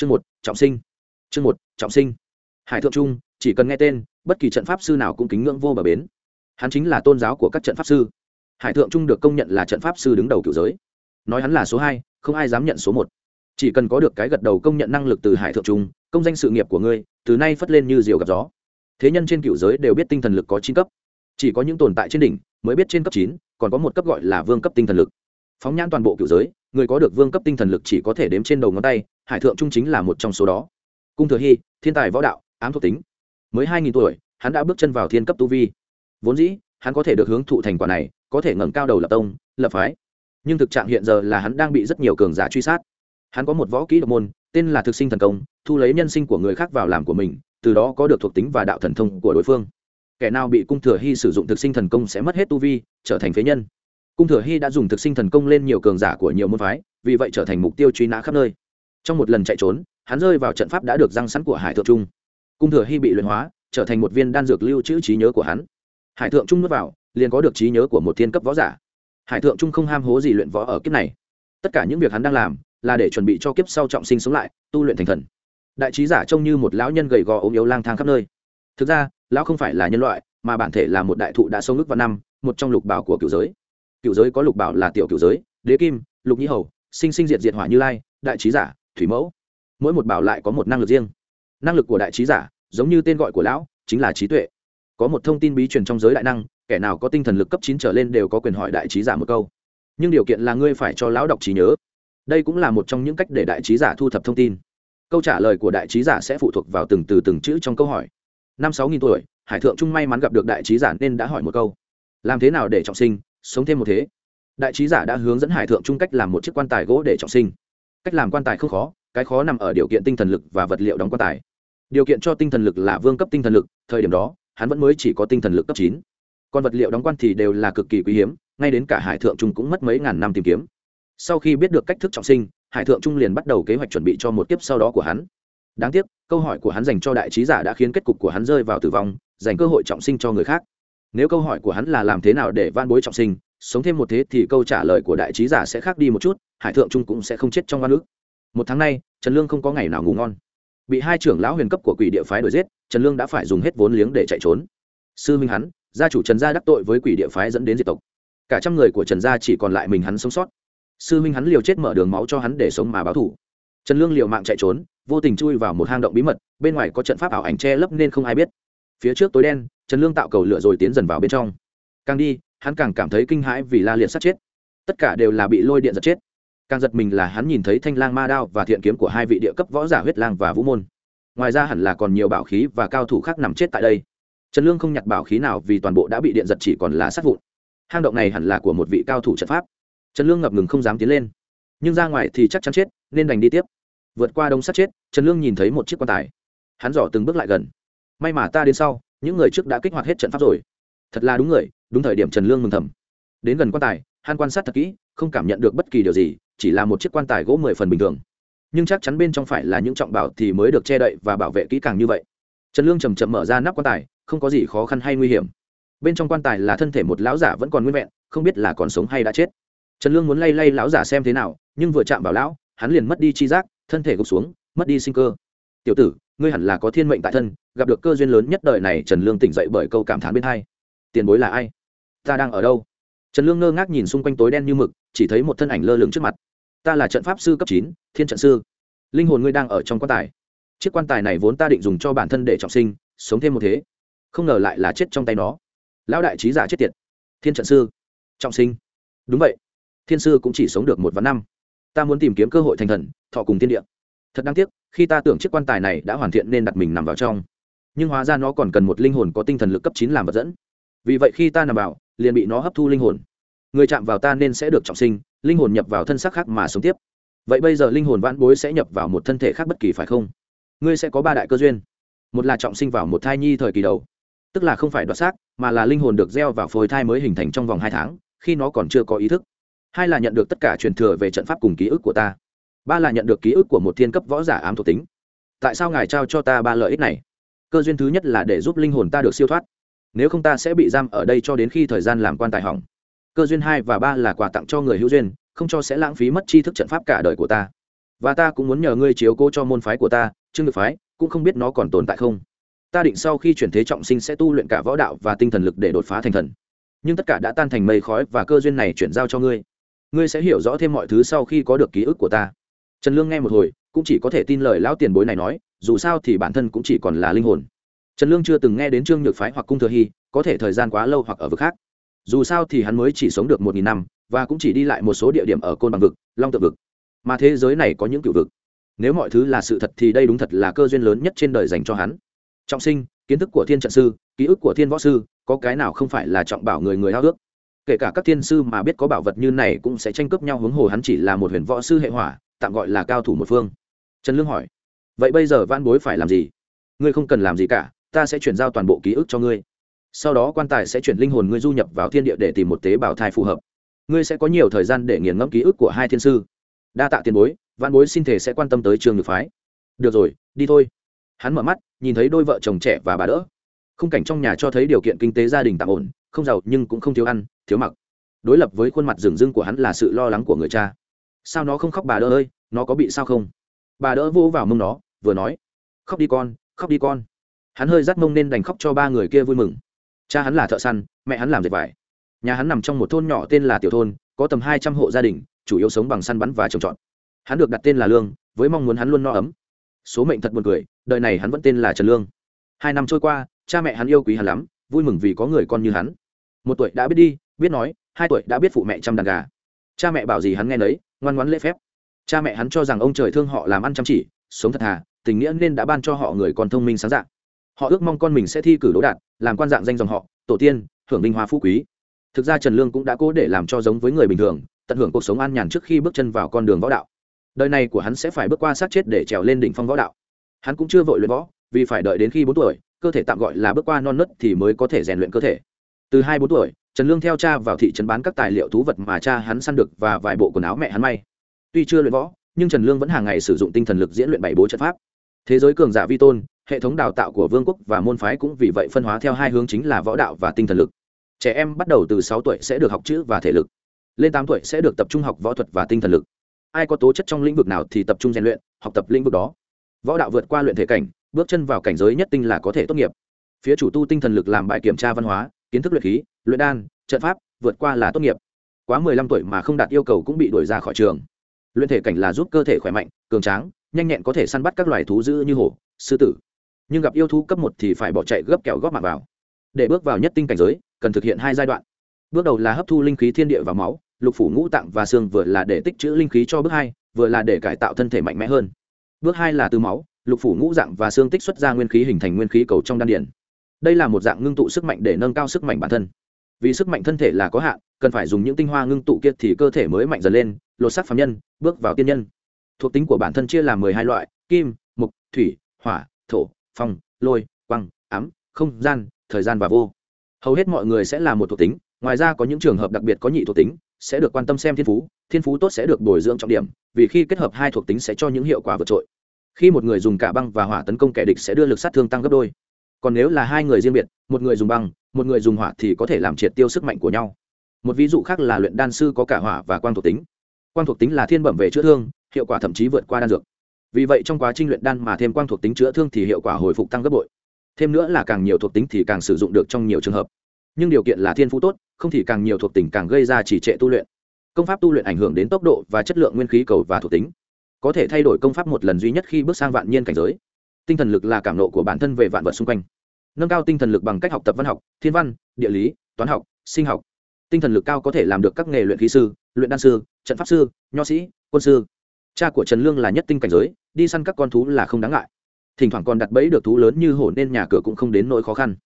chương một, trọng sinh. Chương một, trọng sinh. Hải thượng trung, chỉ cần nghe tên, bất kỳ trận pháp sư nào cũng kính ngưỡng vô bờ bến. Hắn chính là tôn giáo của các trận pháp sư. Hải thượng trung được công nhận là trận pháp sư đứng đầu cựu giới. Nói hắn là số hai, không ai dám nhận số một. Chỉ cần có được cái gật đầu công nhận năng lực từ hải thượng trung, công danh sự nghiệp của ngươi, từ nay phất lên như diều gặp gió. Thế nhân trên cựu giới đều biết tinh thần lực có chín cấp. Chỉ có những tồn tại trên đỉnh mới biết trên cấp chín, còn có một cấp gọi là vương cấp tinh thần lực. Phóng nhãn toàn bộ cựu giới người có được vương cấp tinh thần lực chỉ có thể đếm trên đầu ngón tay, hải thượng trung chính là một trong số đó. Cung thừa hy, thiên tài võ đạo, ám thuộc tính. Mới hai nghìn tuổi, hắn đã bước chân vào thiên cấp tu vi. Vốn dĩ, hắn có thể được hướng thụ thành quả này, có thể ngẩng cao đầu lập tông, lập phái. Nhưng thực trạng hiện giờ là hắn đang bị rất nhiều cường giả truy sát. Hắn có một võ kỹ độc môn, tên là thực sinh thần công, thu lấy nhân sinh của người khác vào làm của mình, từ đó có được thuộc tính và đạo thần thông của đối phương. Kẻ nào bị cung thừa hy sử dụng thực sinh thần công sẽ mất hết tu vi, trở thành phế nhân cung thừa hy đã dùng thực sinh thần công lên nhiều cường giả của nhiều môn phái, vì vậy trở thành mục tiêu truy nã khắp nơi. Trong một lần chạy trốn, hắn rơi vào trận pháp đã được răng sẵn của hải thượng trung. Cung thừa hy bị luyện hóa, trở thành một viên đan dược lưu trữ trí nhớ của hắn. Hải thượng trung nuốt vào, liền có được trí nhớ của một thiên cấp võ giả. Hải thượng trung không ham hố gì luyện võ ở kiếp này. Tất cả những việc hắn đang làm, là để chuẩn bị cho kiếp sau trọng sinh sống lại, tu luyện thành thần. Đại trí giả trông như một lão nhân gầy gò ốm yếu lang thang khắp nơi. Thực ra, lão không phải là nhân loại, mà bản thể là một đại thụ đã sống ước vào năm, một trong lục bảo của cựu giới cựu giới có lục bảo là tiểu cựu giới, đế kim, lục nhĩ hầu, sinh sinh diệt diệt hỏa như lai, đại trí giả, thủy mẫu. Mỗi một bảo lại có một năng lực riêng. Năng lực của đại trí giả, giống như tên gọi của lão, chính là trí tuệ. Có một thông tin bí truyền trong giới đại năng, kẻ nào có tinh thần lực cấp chín trở lên đều có quyền hỏi đại trí giả một câu. Nhưng điều kiện là ngươi phải cho lão đọc trí nhớ. Đây cũng là một trong những cách để đại trí giả thu thập thông tin. Câu trả lời của đại trí giả sẽ phụ thuộc vào từng từ từng chữ trong câu hỏi. Năm sáu nghìn tuổi, hải thượng trung may mắn gặp được đại trí giả nên đã hỏi một câu. Làm thế nào để trọng sinh? Sống thêm một thế. Đại trí giả đã hướng dẫn hải thượng trung cách làm một chiếc quan tài gỗ để trọng sinh. Cách làm quan tài không khó, cái khó nằm ở điều kiện tinh thần lực và vật liệu đóng quan tài. Điều kiện cho tinh thần lực là vương cấp tinh thần lực, thời điểm đó, hắn vẫn mới chỉ có tinh thần lực cấp chín. Còn vật liệu đóng quan thì đều là cực kỳ quý hiếm, ngay đến cả hải thượng trung cũng mất mấy ngàn năm tìm kiếm. Sau khi biết được cách thức trọng sinh, hải thượng trung liền bắt đầu kế hoạch chuẩn bị cho một kiếp sau đó của hắn. Đáng tiếc, câu hỏi của hắn dành cho đại trí giả đã khiến kết cục của hắn rơi vào tử vong, dành cơ hội trọng sinh cho người khác nếu câu hỏi của hắn là làm thế nào để van bối trọng sinh, sống thêm một thế thì câu trả lời của đại trí giả sẽ khác đi một chút, hải thượng trung cũng sẽ không chết trong văn ước một tháng nay, trần lương không có ngày nào ngủ ngon. Bị hai trưởng lão huyền cấp của quỷ địa phái đuổi giết, trần lương đã phải dùng hết vốn liếng để chạy trốn. Sư minh hắn, gia chủ trần gia đắc tội với quỷ địa phái dẫn đến diệt tộc. Cả trăm người của trần gia chỉ còn lại mình hắn sống sót. Sư minh hắn liều chết mở đường máu cho hắn để sống mà báo thủ trần lương liều mạng chạy trốn, vô tình chui vào một hang động bí mật, bên ngoài có trận pháp ảo ảnh che lấp nên không ai biết. Phía trước tối đen trần lương tạo cầu lửa rồi tiến dần vào bên trong. Càng đi, hắn càng cảm thấy kinh hãi vì la liệt sát chết. Tất cả đều là bị lôi điện giật chết. Càng giật mình là hắn nhìn thấy thanh lang ma đao và thiện kiếm của hai vị địa cấp võ giả huyết lang và vũ môn. Ngoài ra hẳn là còn nhiều bảo khí và cao thủ khác nằm chết tại đây. Trần lương không nhặt bảo khí nào vì toàn bộ đã bị điện giật chỉ còn là sát vụn. Hang động này hẳn là của một vị cao thủ trận pháp. Trần lương ngập ngừng không dám tiến lên. Nhưng ra ngoài thì chắc chắn chết, nên đành đi tiếp. Vượt qua đông sát chết, trần lương nhìn thấy một chiếc quan tài. Hắn dò từng bước lại gần. May mà ta đến sau những người trước đã kích hoạt hết trận pháp rồi. Thật là đúng người, đúng thời điểm trần lương mừng thầm. Đến gần quan tài, hắn quan sát thật kỹ, không cảm nhận được bất kỳ điều gì, chỉ là một chiếc quan tài gỗ mười phần bình thường. Nhưng chắc chắn bên trong phải là những trọng bảo thì mới được che đậy và bảo vệ kỹ càng như vậy. Trần lương chầm chậm mở ra nắp quan tài, không có gì khó khăn hay nguy hiểm. Bên trong quan tài là thân thể một lão giả vẫn còn nguyên vẹn, không biết là còn sống hay đã chết. Trần lương muốn lay lay lão giả xem thế nào, nhưng vừa chạm vào lão, hắn liền mất đi chi giác, thân thể gục xuống, mất đi sinh cơ. Tiểu tử ngươi hẳn là có thiên mệnh tại thân, gặp được cơ duyên lớn nhất đời này, trần lương tỉnh dậy bởi câu cảm thán bên hai. Tiền bối là ai? Ta đang ở đâu? Trần lương ngơ ngác nhìn xung quanh tối đen như mực, chỉ thấy một thân ảnh lơ lửng trước mặt. Ta là trận pháp sư cấp chín, thiên trận sư. Linh hồn ngươi đang ở trong quan tài. Chiếc quan tài này vốn ta định dùng cho bản thân để trọng sinh, sống thêm một thế. Không ngờ lại là chết trong tay nó. Lão đại trí giả chết tiệt. Thiên trận sư. Trọng sinh. Đúng vậy. Thiên sư cũng chỉ sống được một vạn năm. Ta muốn tìm kiếm cơ hội thành thần, thọ cùng thiên địa thật đáng tiếc, khi ta tưởng chiếc quan tài này đã hoàn thiện nên đặt mình nằm vào trong. Nhưng hóa ra nó còn cần một linh hồn có tinh thần lực cấp chín làm vật dẫn. Vì vậy khi ta nằm vào, liền bị nó hấp thu linh hồn. Người chạm vào ta nên sẽ được trọng sinh, linh hồn nhập vào thân xác khác mà sống tiếp. Vậy bây giờ linh hồn vãn bối sẽ nhập vào một thân thể khác bất kỳ phải không? Ngươi sẽ có ba đại cơ duyên. Một là trọng sinh vào một thai nhi thời kỳ đầu. Tức là không phải đoạt xác, mà là linh hồn được gieo vào phôi thai mới hình thành trong vòng hai tháng, khi nó còn chưa có ý thức. Hai là nhận được tất cả truyền thừa về trận pháp cùng ký ức của ta ba là nhận được ký ức của một thiên cấp võ giả ám thuộc tính. Tại sao ngài trao cho ta ba lợi ích này? Cơ duyên thứ nhất là để giúp linh hồn ta được siêu thoát. Nếu không ta sẽ bị giam ở đây cho đến khi thời gian làm quan tài hỏng. Cơ duyên hai và ba là quà tặng cho người hữu duyên, không cho sẽ lãng phí mất tri thức trận pháp cả đời của ta. Và ta cũng muốn nhờ ngươi chiếu cố cho môn phái của ta chương được phái, cũng không biết nó còn tồn tại không. Ta định sau khi chuyển thế trọng sinh sẽ tu luyện cả võ đạo và tinh thần lực để đột phá thành thần. Nhưng tất cả đã tan thành mây khói và cơ duyên này chuyển giao cho ngươi. Ngươi sẽ hiểu rõ thêm mọi thứ sau khi có được ký ức của ta trần lương nghe một hồi, cũng chỉ có thể tin lời lão tiền bối này nói, dù sao thì bản thân cũng chỉ còn là linh hồn. Trần lương chưa từng nghe đến trương nhược phái hoặc cung thừa hy, có thể thời gian quá lâu hoặc ở vực khác. Dù sao thì hắn mới chỉ sống được một nghìn năm, và cũng chỉ đi lại một số địa điểm ở côn bằng vực, long tự vực. Mà thế giới này có những cựu vực. Nếu mọi thứ là sự thật thì đây đúng thật là cơ duyên lớn nhất trên đời dành cho hắn. Trọng sinh, kiến thức của thiên trận sư, ký ức của thiên võ sư, có cái nào không phải là trọng bảo người người hao ước? Kể cả các thiên sư mà biết có bảo vật như này cũng sẽ tranh cướp nhau hướng hồ hắn chỉ là một huyền võ sư hệ hỏa tạm gọi là cao thủ một phương. Trần lương hỏi, vậy bây giờ van bối phải làm gì? Ngươi không cần làm gì cả, ta sẽ chuyển giao toàn bộ ký ức cho ngươi. Sau đó quan tài sẽ chuyển linh hồn ngươi du nhập vào thiên địa để tìm một tế bào thai phù hợp. Ngươi sẽ có nhiều thời gian để nghiền ngẫm ký ức của hai thiên sư. Đa tạ tiền bối văn bối xin thể sẽ quan tâm tới trường nhược phái. Được rồi, đi thôi. Hắn mở mắt, nhìn thấy đôi vợ chồng trẻ và bà đỡ. Khung cảnh trong nhà cho thấy điều kiện kinh tế gia đình tạm ổn, không giàu nhưng cũng không thiếu ăn, thiếu mặc. Đối lập với khuôn mặt rừng rưng của hắn là sự lo lắng của người cha sao nó không khóc bà đỡ ơi, nó có bị sao không? Bà đỡ vô vào mông nó, vừa nói, khóc đi con, khóc đi con. Hắn hơi dắt mông nên đành khóc cho ba người kia vui mừng. Cha hắn là thợ săn, mẹ hắn làm dệt vải. Nhà hắn nằm trong một thôn nhỏ tên là tiểu thôn, có tầm hai trăm hộ gia đình, chủ yếu sống bằng săn bắn và trồng trọt. Hắn được đặt tên là lương, với mong muốn hắn luôn no ấm. Số mệnh thật buồn cười, đời này hắn vẫn tên là trần lương. Hai năm trôi qua, cha mẹ hắn yêu quý hắn lắm, vui mừng vì có người con như hắn. Một tuổi đã biết đi, biết nói, hai tuổi đã biết phụ mẹ chăm đàn gà. Cha mẹ bảo gì hắn nghe nấy ngoan ngoãn lễ phép. Cha mẹ hắn cho rằng ông trời thương họ làm ăn chăm chỉ, sống thật thà tình nghĩa nên đã ban cho họ người con thông minh sáng dạng. Họ ước mong con mình sẽ thi cử đỗ đạt, làm quan dạng danh dòng họ, tổ tiên hưởng vinh hoa phú quý. Thực ra trần lương cũng đã cố để làm cho giống với người bình thường, tận hưởng cuộc sống an nhàn trước khi bước chân vào con đường võ đạo. Đời này của hắn sẽ phải bước qua sát chết để trèo lên đỉnh phong võ đạo. Hắn cũng chưa vội luyện võ, vì phải đợi đến khi bốn tuổi, cơ thể tạm gọi là bước qua non nớt thì mới có thể rèn luyện cơ thể. Từ hai bốn tuổi trần lương theo cha vào thị trấn bán các tài liệu thú vật mà cha hắn săn được và vài bộ quần áo mẹ hắn may. Tuy chưa luyện võ, nhưng trần lương vẫn hàng ngày sử dụng tinh thần lực diễn luyện bảy bố trận pháp. Thế giới cường giả vi tôn, hệ thống đào tạo của vương quốc và môn phái cũng vì vậy phân hóa theo hai hướng chính là võ đạo và tinh thần lực. Trẻ em bắt đầu từ sáu tuổi sẽ được học chữ và thể lực, lên tám tuổi sẽ được tập trung học võ thuật và tinh thần lực. Ai có tố chất trong lĩnh vực nào thì tập trung rèn luyện, học tập lĩnh vực đó. Võ đạo vượt qua luyện thể cảnh, bước chân vào cảnh giới nhất tinh là có thể tốt nghiệp. Phía chủ tu tinh thần lực làm bài kiểm tra văn hóa, kiến thức luyện khí luyện đan, trận pháp, vượt qua là tốt nghiệp. Quá mười lăm tuổi mà không đạt yêu cầu cũng bị đuổi ra khỏi trường. Luyện thể cảnh là giúp cơ thể khỏe mạnh, cường tráng, nhanh nhẹn có thể săn bắt các loài thú dữ như hổ, sư tử. Nhưng gặp yêu thú cấp một thì phải bỏ chạy gấp kẹo góp mặt vào. Để bước vào nhất tinh cảnh giới, cần thực hiện hai giai đoạn. Bước đầu là hấp thu linh khí thiên địa vào máu, lục phủ ngũ tạng và xương vừa là để tích trữ linh khí cho bước hai, vừa là để cải tạo thân thể mạnh mẽ hơn. Bước hai là từ máu, lục phủ ngũ dạng và xương tích xuất ra nguyên khí hình thành nguyên khí cầu trong đan điển đây là một dạng ngưng tụ sức mạnh để nâng cao sức mạnh bản thân vì sức mạnh thân thể là có hạn, cần phải dùng những tinh hoa ngưng tụ kia thì cơ thể mới mạnh dần lên, lột xác phạm nhân, bước vào tiên nhân. Thuộc tính của bản thân chia làm mười hai loại, kim mục thủy, hỏa, thổ, phong, lôi quăng ám, không gian, thời gian và vô. Hầu hết mọi người sẽ là một thuộc tính, ngoài ra có những trường hợp đặc biệt có nhị thuộc tính, sẽ được quan tâm xem thiên phú thiên phú tốt sẽ được bồi dưỡng trọng điểm, vì khi kết hợp hai thuộc tính sẽ cho những hiệu quả vượt trội. Khi một người dùng cả băng và hỏa tấn công kẻ địch sẽ đưa lực sát thương tăng gấp đôi. Còn nếu là hai người riêng biệt, một người dùng băng một người dùng hỏa thì có thể làm triệt tiêu sức mạnh của nhau. Một ví dụ khác là luyện đan sư có cả hỏa và quang thuộc tính. Quang thuộc tính là thiên bẩm về chữa thương, hiệu quả thậm chí vượt qua đan dược. Vì vậy trong quá trình luyện đan mà thêm quang thuộc tính chữa thương thì hiệu quả hồi phục tăng gấp bội. Thêm nữa là càng nhiều thuộc tính thì càng sử dụng được trong nhiều trường hợp. Nhưng điều kiện là thiên phú tốt, không thì càng nhiều thuộc tính càng gây ra chỉ trệ tu luyện. Công pháp tu luyện ảnh hưởng đến tốc độ và chất lượng nguyên khí cầu và thuộc tính. Có thể thay đổi công pháp một lần duy nhất khi bước sang vạn nhiên cảnh giới. Tinh thần lực là cảm nộ của bản thân về vạn vật xung quanh nâng cao tinh thần lực bằng cách học tập văn học, thiên văn, địa lý, toán học, sinh học. Tinh thần lực cao có thể làm được các nghề luyện khí sư, luyện đan sư, trận pháp sư, nho sĩ, quân sư. Cha của trần lương là nhất tinh cảnh giới, đi săn các con thú là không đáng ngại. Thỉnh thoảng còn đặt bẫy được thú lớn như hổ nên nhà cửa cũng không đến nỗi khó khăn.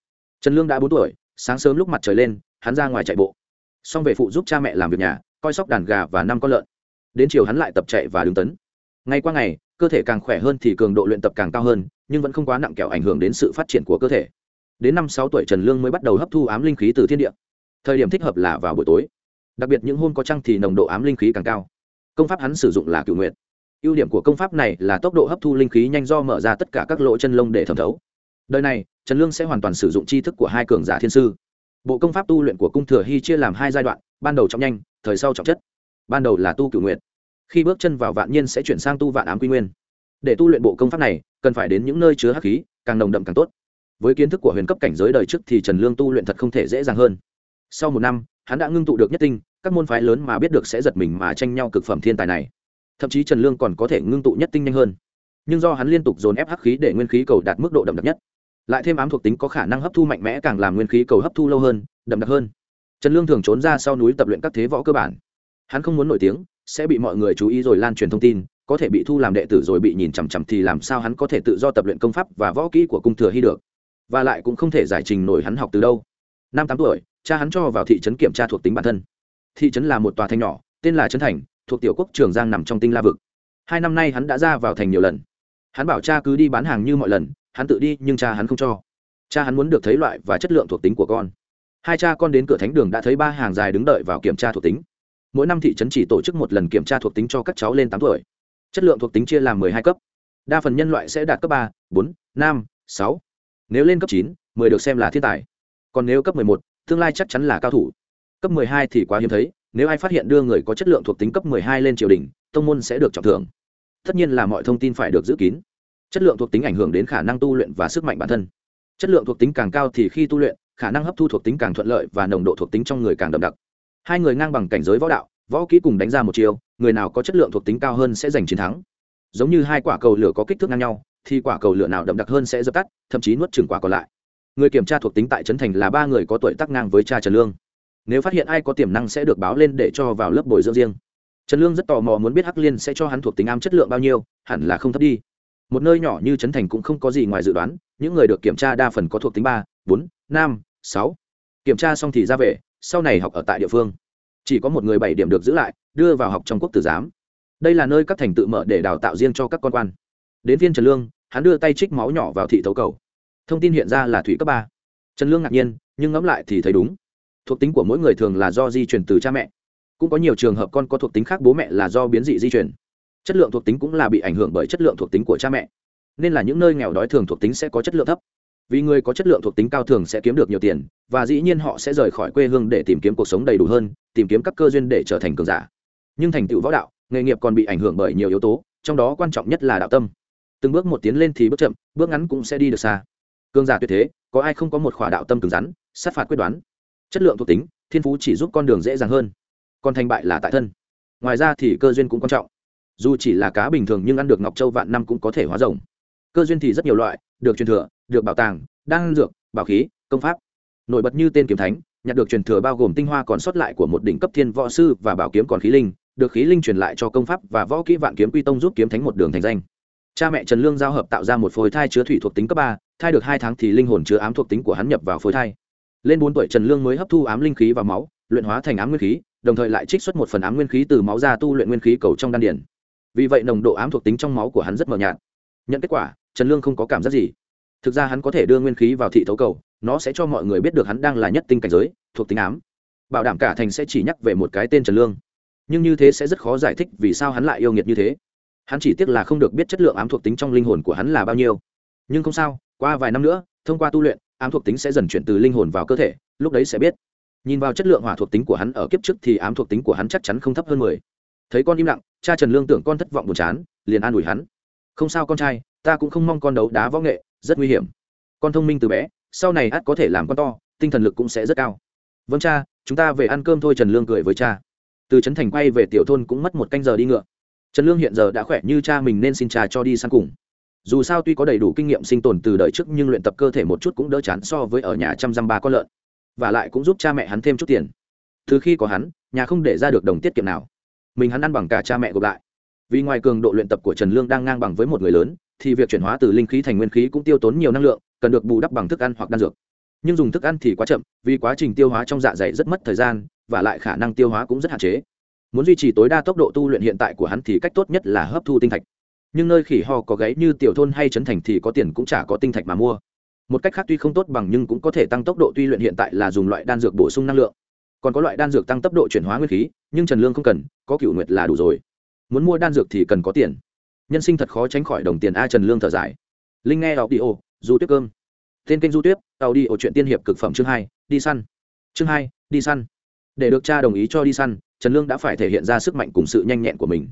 Trần lương đã bốn tuổi, sáng sớm lúc mặt trời lên, hắn ra ngoài chạy bộ. Xong về phụ giúp cha mẹ làm việc nhà, coi sóc đàn gà và năm con lợn. Đến chiều hắn lại tập chạy và đứng tấn. Ngay qua ngày, cơ thể càng khỏe hơn thì cường độ luyện tập càng cao hơn, nhưng vẫn không quá nặng kẹo ảnh hưởng đến sự phát triển của cơ thể đến năm sáu tuổi trần lương mới bắt đầu hấp thu ám linh khí từ thiên địa. Thời điểm thích hợp là vào buổi tối. Đặc biệt những hôm có trăng thì nồng độ ám linh khí càng cao. Công pháp hắn sử dụng là cựu nguyện ưu điểm của công pháp này là tốc độ hấp thu linh khí nhanh do mở ra tất cả các lỗ chân lông để thẩm thấu. Đời này, trần lương sẽ hoàn toàn sử dụng tri thức của hai cường giả thiên sư. Bộ công pháp tu luyện của cung thừa hy chia làm hai giai đoạn, ban đầu trọng nhanh, thời sau trọng chất. Ban đầu là tu cựu nguyện khi bước chân vào vạn nhiên sẽ chuyển sang tu vạn ám quy nguyên. Để tu luyện bộ công pháp này, cần phải đến những nơi chứa hắc khí, càng nồng đậm càng tốt với kiến thức của huyền cấp cảnh giới đời trước thì trần lương tu luyện thật không thể dễ dàng hơn. Sau một năm, hắn đã ngưng tụ được nhất tinh, các môn phái lớn mà biết được sẽ giật mình mà tranh nhau cực phẩm thiên tài này. Thậm chí trần lương còn có thể ngưng tụ nhất tinh nhanh hơn. Nhưng do hắn liên tục dồn ép hắc khí để nguyên khí cầu đạt mức độ đậm đặc nhất, lại thêm ám thuộc tính có khả năng hấp thu mạnh mẽ càng làm nguyên khí cầu hấp thu lâu hơn, đậm đặc hơn. Trần lương thường trốn ra sau núi tập luyện các thế võ cơ bản. Hắn không muốn nổi tiếng, sẽ bị mọi người chú ý rồi lan truyền thông tin, có thể bị thu làm đệ tử rồi bị nhìn chằm chằm thì làm sao hắn có thể tự do tập luyện công pháp và võ kỹ của cung thừa hy được và lại cũng không thể giải trình nổi hắn học từ đâu. Năm tám tuổi, cha hắn cho vào thị trấn kiểm tra thuộc tính bản thân. Thị trấn là một tòa thành nhỏ, tên là trấn thành, thuộc tiểu quốc trường giang nằm trong tinh la vực. Hai năm nay hắn đã ra vào thành nhiều lần. Hắn bảo cha cứ đi bán hàng như mọi lần, hắn tự đi, nhưng cha hắn không cho. Cha hắn muốn được thấy loại và chất lượng thuộc tính của con. Hai cha con đến cửa thánh đường đã thấy ba hàng dài đứng đợi vào kiểm tra thuộc tính. Mỗi năm thị trấn chỉ tổ chức một lần kiểm tra thuộc tính cho các cháu lên tám tuổi. Chất lượng thuộc tính chia làm mười hai cấp. Đa phần nhân loại sẽ đạt cấp ba, bốn, năm, sáu nếu lên cấp chín, mười được xem là thiên tài. Còn nếu cấp mười một, tương lai chắc chắn là cao thủ. Cấp mười hai thì quá hiếm thấy, nếu ai phát hiện đưa người có chất lượng thuộc tính cấp mười hai lên triều đình, tông môn sẽ được trọng thưởng. Tất nhiên là mọi thông tin phải được giữ kín. Chất lượng thuộc tính ảnh hưởng đến khả năng tu luyện và sức mạnh bản thân. Chất lượng thuộc tính càng cao thì khi tu luyện, khả năng hấp thu thuộc tính càng thuận lợi và nồng độ thuộc tính trong người càng đậm đặc. Hai người ngang bằng cảnh giới võ đạo, võ kỹ cùng đánh ra một chiều người nào có chất lượng thuộc tính cao hơn sẽ giành chiến thắng. Giống như hai quả cầu lửa có kích thước ngang nhau thì quả cầu lửa nào đậm đặc hơn sẽ dập tắt, thậm chí nuốt chừng quả còn lại. Người kiểm tra thuộc tính tại trấn thành là ba người có tuổi tác ngang với cha trần lương. Nếu phát hiện ai có tiềm năng sẽ được báo lên để cho vào lớp bồi dưỡng riêng. Trần lương rất tò mò muốn biết hắc liên sẽ cho hắn thuộc tính am chất lượng bao nhiêu, hẳn là không thấp đi. Một nơi nhỏ như trấn thành cũng không có gì ngoài dự đoán, những người được kiểm tra đa phần có thuộc tính ba, bốn, năm, sáu. Kiểm tra xong thì ra về, sau này học ở tại địa phương. Chỉ có một người bảy điểm được giữ lại, đưa vào học trong quốc tử giám. Đây là nơi các thành tự mở để đào tạo riêng cho các con quan đến viên trần lương, hắn đưa tay trích máu nhỏ vào thị thấu cầu. Thông tin hiện ra là thủy cấp ba. Trần lương ngạc nhiên, nhưng ngẫm lại thì thấy đúng. Thuộc tính của mỗi người thường là do di truyền từ cha mẹ. Cũng có nhiều trường hợp con có thuộc tính khác bố mẹ là do biến dị di truyền chất lượng thuộc tính cũng là bị ảnh hưởng bởi chất lượng thuộc tính của cha mẹ. Nên là những nơi nghèo đói thường thuộc tính sẽ có chất lượng thấp. Vì người có chất lượng thuộc tính cao thường sẽ kiếm được nhiều tiền, và dĩ nhiên họ sẽ rời khỏi quê hương để tìm kiếm cuộc sống đầy đủ hơn, tìm kiếm các cơ duyên để trở thành cường giả. Nhưng thành tựu võ đạo, nghề nghiệp còn bị ảnh hưởng bởi nhiều yếu tố, trong đó quan trọng nhất là đạo tâm từng bước một tiến lên thì bước chậm, bước ngắn cũng sẽ đi được xa. Cường giả tuyệt thế, có ai không có một khỏa đạo tâm cứng rắn, sát phạt quyết đoán. Chất lượng thuộc tính, thiên phú chỉ giúp con đường dễ dàng hơn. Còn thành bại là tại thân. Ngoài ra thì cơ duyên cũng quan trọng. Dù chỉ là cá bình thường nhưng ăn được ngọc châu vạn năm cũng có thể hóa rồng. Cơ duyên thì rất nhiều loại, được truyền thừa, được bảo tàng, đan dược, bảo khí, công pháp. Nổi bật như tên kiếm thánh, nhặt được truyền thừa bao gồm tinh hoa còn sót lại của một đỉnh cấp thiên võ sư và bảo kiếm còn khí linh, được khí linh truyền lại cho công pháp và võ kỹ vạn kiếm quy tông giúp kiếm thánh một đường thành danh cha mẹ trần lương giao hợp tạo ra một phôi thai chứa thủy thuộc tính cấp ba, thai được hai tháng thì linh hồn chứa ám thuộc tính của hắn nhập vào phôi thai. Lên bốn tuổi trần lương mới hấp thu ám linh khí vào máu, luyện hóa thành ám nguyên khí, đồng thời lại trích xuất một phần ám nguyên khí từ máu ra tu luyện nguyên khí cầu trong đan điển vì vậy nồng độ ám thuộc tính trong máu của hắn rất mờ nhạt. Nhận kết quả, trần lương không có cảm giác gì. Thực ra hắn có thể đưa nguyên khí vào thị thấu cầu, nó sẽ cho mọi người biết được hắn đang là nhất tinh cảnh giới, thuộc tính ám. Bảo đảm cả thành sẽ chỉ nhắc về một cái tên trần lương. Nhưng như thế sẽ rất khó giải thích vì sao hắn lại yêu nghiệt như thế hắn chỉ tiếc là không được biết chất lượng ám thuộc tính trong linh hồn của hắn là bao nhiêu. Nhưng không sao, qua vài năm nữa, thông qua tu luyện, ám thuộc tính sẽ dần chuyển từ linh hồn vào cơ thể, lúc đấy sẽ biết. Nhìn vào chất lượng hỏa thuộc tính của hắn ở kiếp trước thì ám thuộc tính của hắn chắc chắn không thấp hơn mười. Thấy con im lặng, cha trần lương tưởng con thất vọng buồn chán, liền an ủi hắn. Không sao con trai, ta cũng không mong con đấu đá võ nghệ, rất nguy hiểm. Con thông minh từ bé, sau này ắt có thể làm con to, tinh thần lực cũng sẽ rất cao. Vâng cha, chúng ta về ăn cơm thôi trần lương cười với cha. Từ trấn thành quay về tiểu thôn cũng mất một canh giờ đi ngựa trần lương hiện giờ đã khỏe như cha mình nên xin cha cho đi săn cùng. Dù sao tuy có đầy đủ kinh nghiệm sinh tồn từ đời trước nhưng luyện tập cơ thể một chút cũng đỡ chán so với ở nhà chăm dăm ba con lợn. Và lại cũng giúp cha mẹ hắn thêm chút tiền. Từ khi có hắn, nhà không để ra được đồng tiết kiệm nào. Mình hắn ăn bằng cả cha mẹ gộp lại. Vì ngoài cường độ luyện tập của trần lương đang ngang bằng với một người lớn, thì việc chuyển hóa từ linh khí thành nguyên khí cũng tiêu tốn nhiều năng lượng, cần được bù đắp bằng thức ăn hoặc đan dược. Nhưng dùng thức ăn thì quá chậm, vì quá trình tiêu hóa trong dạ dày rất mất thời gian, và lại khả năng tiêu hóa cũng rất hạn chế muốn duy trì tối đa tốc độ tu luyện hiện tại của hắn thì cách tốt nhất là hấp thu tinh thạch. Nhưng nơi khỉ ho có gáy như tiểu thôn hay trấn thành thì có tiền cũng chả có tinh thạch mà mua. Một cách khác tuy không tốt bằng nhưng cũng có thể tăng tốc độ tuy luyện hiện tại là dùng loại đan dược bổ sung năng lượng. Còn có loại đan dược tăng tốc độ chuyển hóa nguyên khí, nhưng trần lương không cần, có cựu nguyệt là đủ rồi. Muốn mua đan dược thì cần có tiền. Nhân sinh thật khó tránh khỏi đồng tiền a trần lương thở dài. Linh nghe đọc đi ô du tuyết cơm. Tên kênh du tuyết tàu đi ô chuyện tiên hiệp cực phẩm chương hai, đi săn. Chương hai, đi săn. Để được cha đồng ý cho đi săn trần lương đã phải thể hiện ra sức mạnh cùng sự nhanh nhẹn của mình.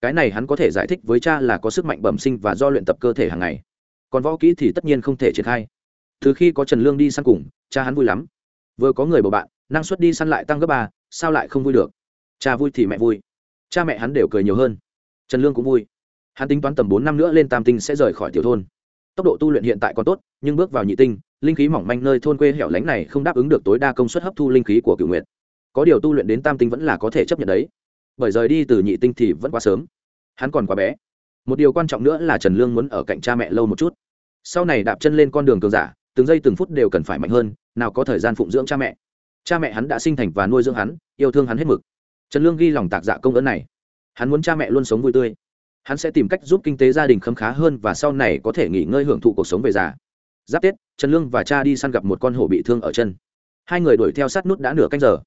Cái này hắn có thể giải thích với cha là có sức mạnh bẩm sinh và do luyện tập cơ thể hàng ngày. Còn võ kỹ thì tất nhiên không thể triển khai. Từ khi có trần lương đi săn cùng, cha hắn vui lắm. Vừa có người bầu bạn, năng suất đi săn lại tăng gấp ba, sao lại không vui được? Cha vui thì mẹ vui. Cha mẹ hắn đều cười nhiều hơn. Trần lương cũng vui. Hắn tính toán tầm bốn năm nữa lên tam tinh sẽ rời khỏi tiểu thôn. Tốc độ tu luyện hiện tại còn tốt, nhưng bước vào nhị tinh, linh khí mỏng manh nơi thôn quê hẻo lánh này không đáp ứng được tối đa công suất hấp thu linh khí của cựu nguyệt có điều tu luyện đến tam tinh vẫn là có thể chấp nhận đấy. Bởi rời đi từ nhị tinh thì vẫn quá sớm. Hắn còn quá bé. Một điều quan trọng nữa là trần lương muốn ở cạnh cha mẹ lâu một chút. Sau này đạp chân lên con đường cường giả, từng giây từng phút đều cần phải mạnh hơn, nào có thời gian phụng dưỡng cha mẹ. Cha mẹ hắn đã sinh thành và nuôi dưỡng hắn, yêu thương hắn hết mực. Trần lương ghi lòng tạc dạ công ơn này. Hắn muốn cha mẹ luôn sống vui tươi. Hắn sẽ tìm cách giúp kinh tế gia đình khấm khá hơn và sau này có thể nghỉ ngơi hưởng thụ cuộc sống về già. Giáp tết, trần lương và cha đi săn gặp một con hổ bị thương ở chân. Hai người đuổi theo sát nút đã nửa canh giờ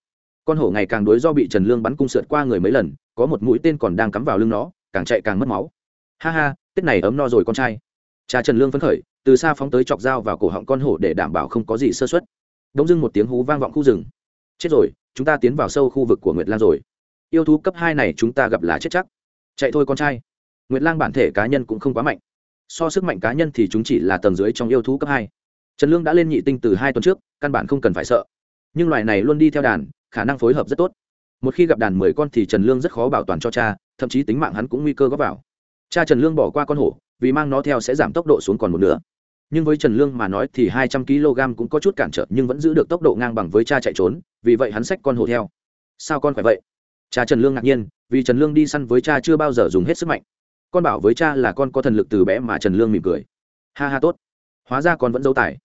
con hổ ngày càng đối do bị trần lương bắn cung sượt qua người mấy lần, có một mũi tên còn đang cắm vào lưng nó, càng chạy càng mất máu. Ha ha tết này ấm no rồi con trai. Cha trần lương phấn khởi, từ xa phóng tới chọc dao vào cổ họng con hổ để đảm bảo không có gì sơ xuất đống dưng một tiếng hú vang vọng khu rừng. Chết rồi, chúng ta tiến vào sâu khu vực của nguyệt lan rồi. Yêu thú cấp hai này chúng ta gặp là chết chắc. Chạy thôi con trai. Nguyệt lang bản thể cá nhân cũng không quá mạnh. So sức mạnh cá nhân thì chúng chỉ là tầng dưới trong yêu thú cấp hai. Trần lương đã lên nhị tinh từ hai tuần trước, căn bản không cần phải sợ. Nhưng loài này luôn đi theo đàn khả năng phối hợp rất tốt. Một khi gặp đàn mười con thì trần lương rất khó bảo toàn cho cha, thậm chí tính mạng hắn cũng nguy cơ góp vào. Cha trần lương bỏ qua con hổ, vì mang nó theo sẽ giảm tốc độ xuống còn một nửa. Nhưng với trần lương mà nói thì hai trăm kg cũng có chút cản trở, nhưng vẫn giữ được tốc độ ngang bằng với cha chạy trốn, vì vậy hắn xách con hổ theo. Sao con phải vậy? Cha trần lương ngạc nhiên, vì trần lương đi săn với cha chưa bao giờ dùng hết sức mạnh. Con bảo với cha là con có thần lực từ bé mà trần lương mỉm cười. Ha ha tốt. Hóa ra con vẫn dấu tài.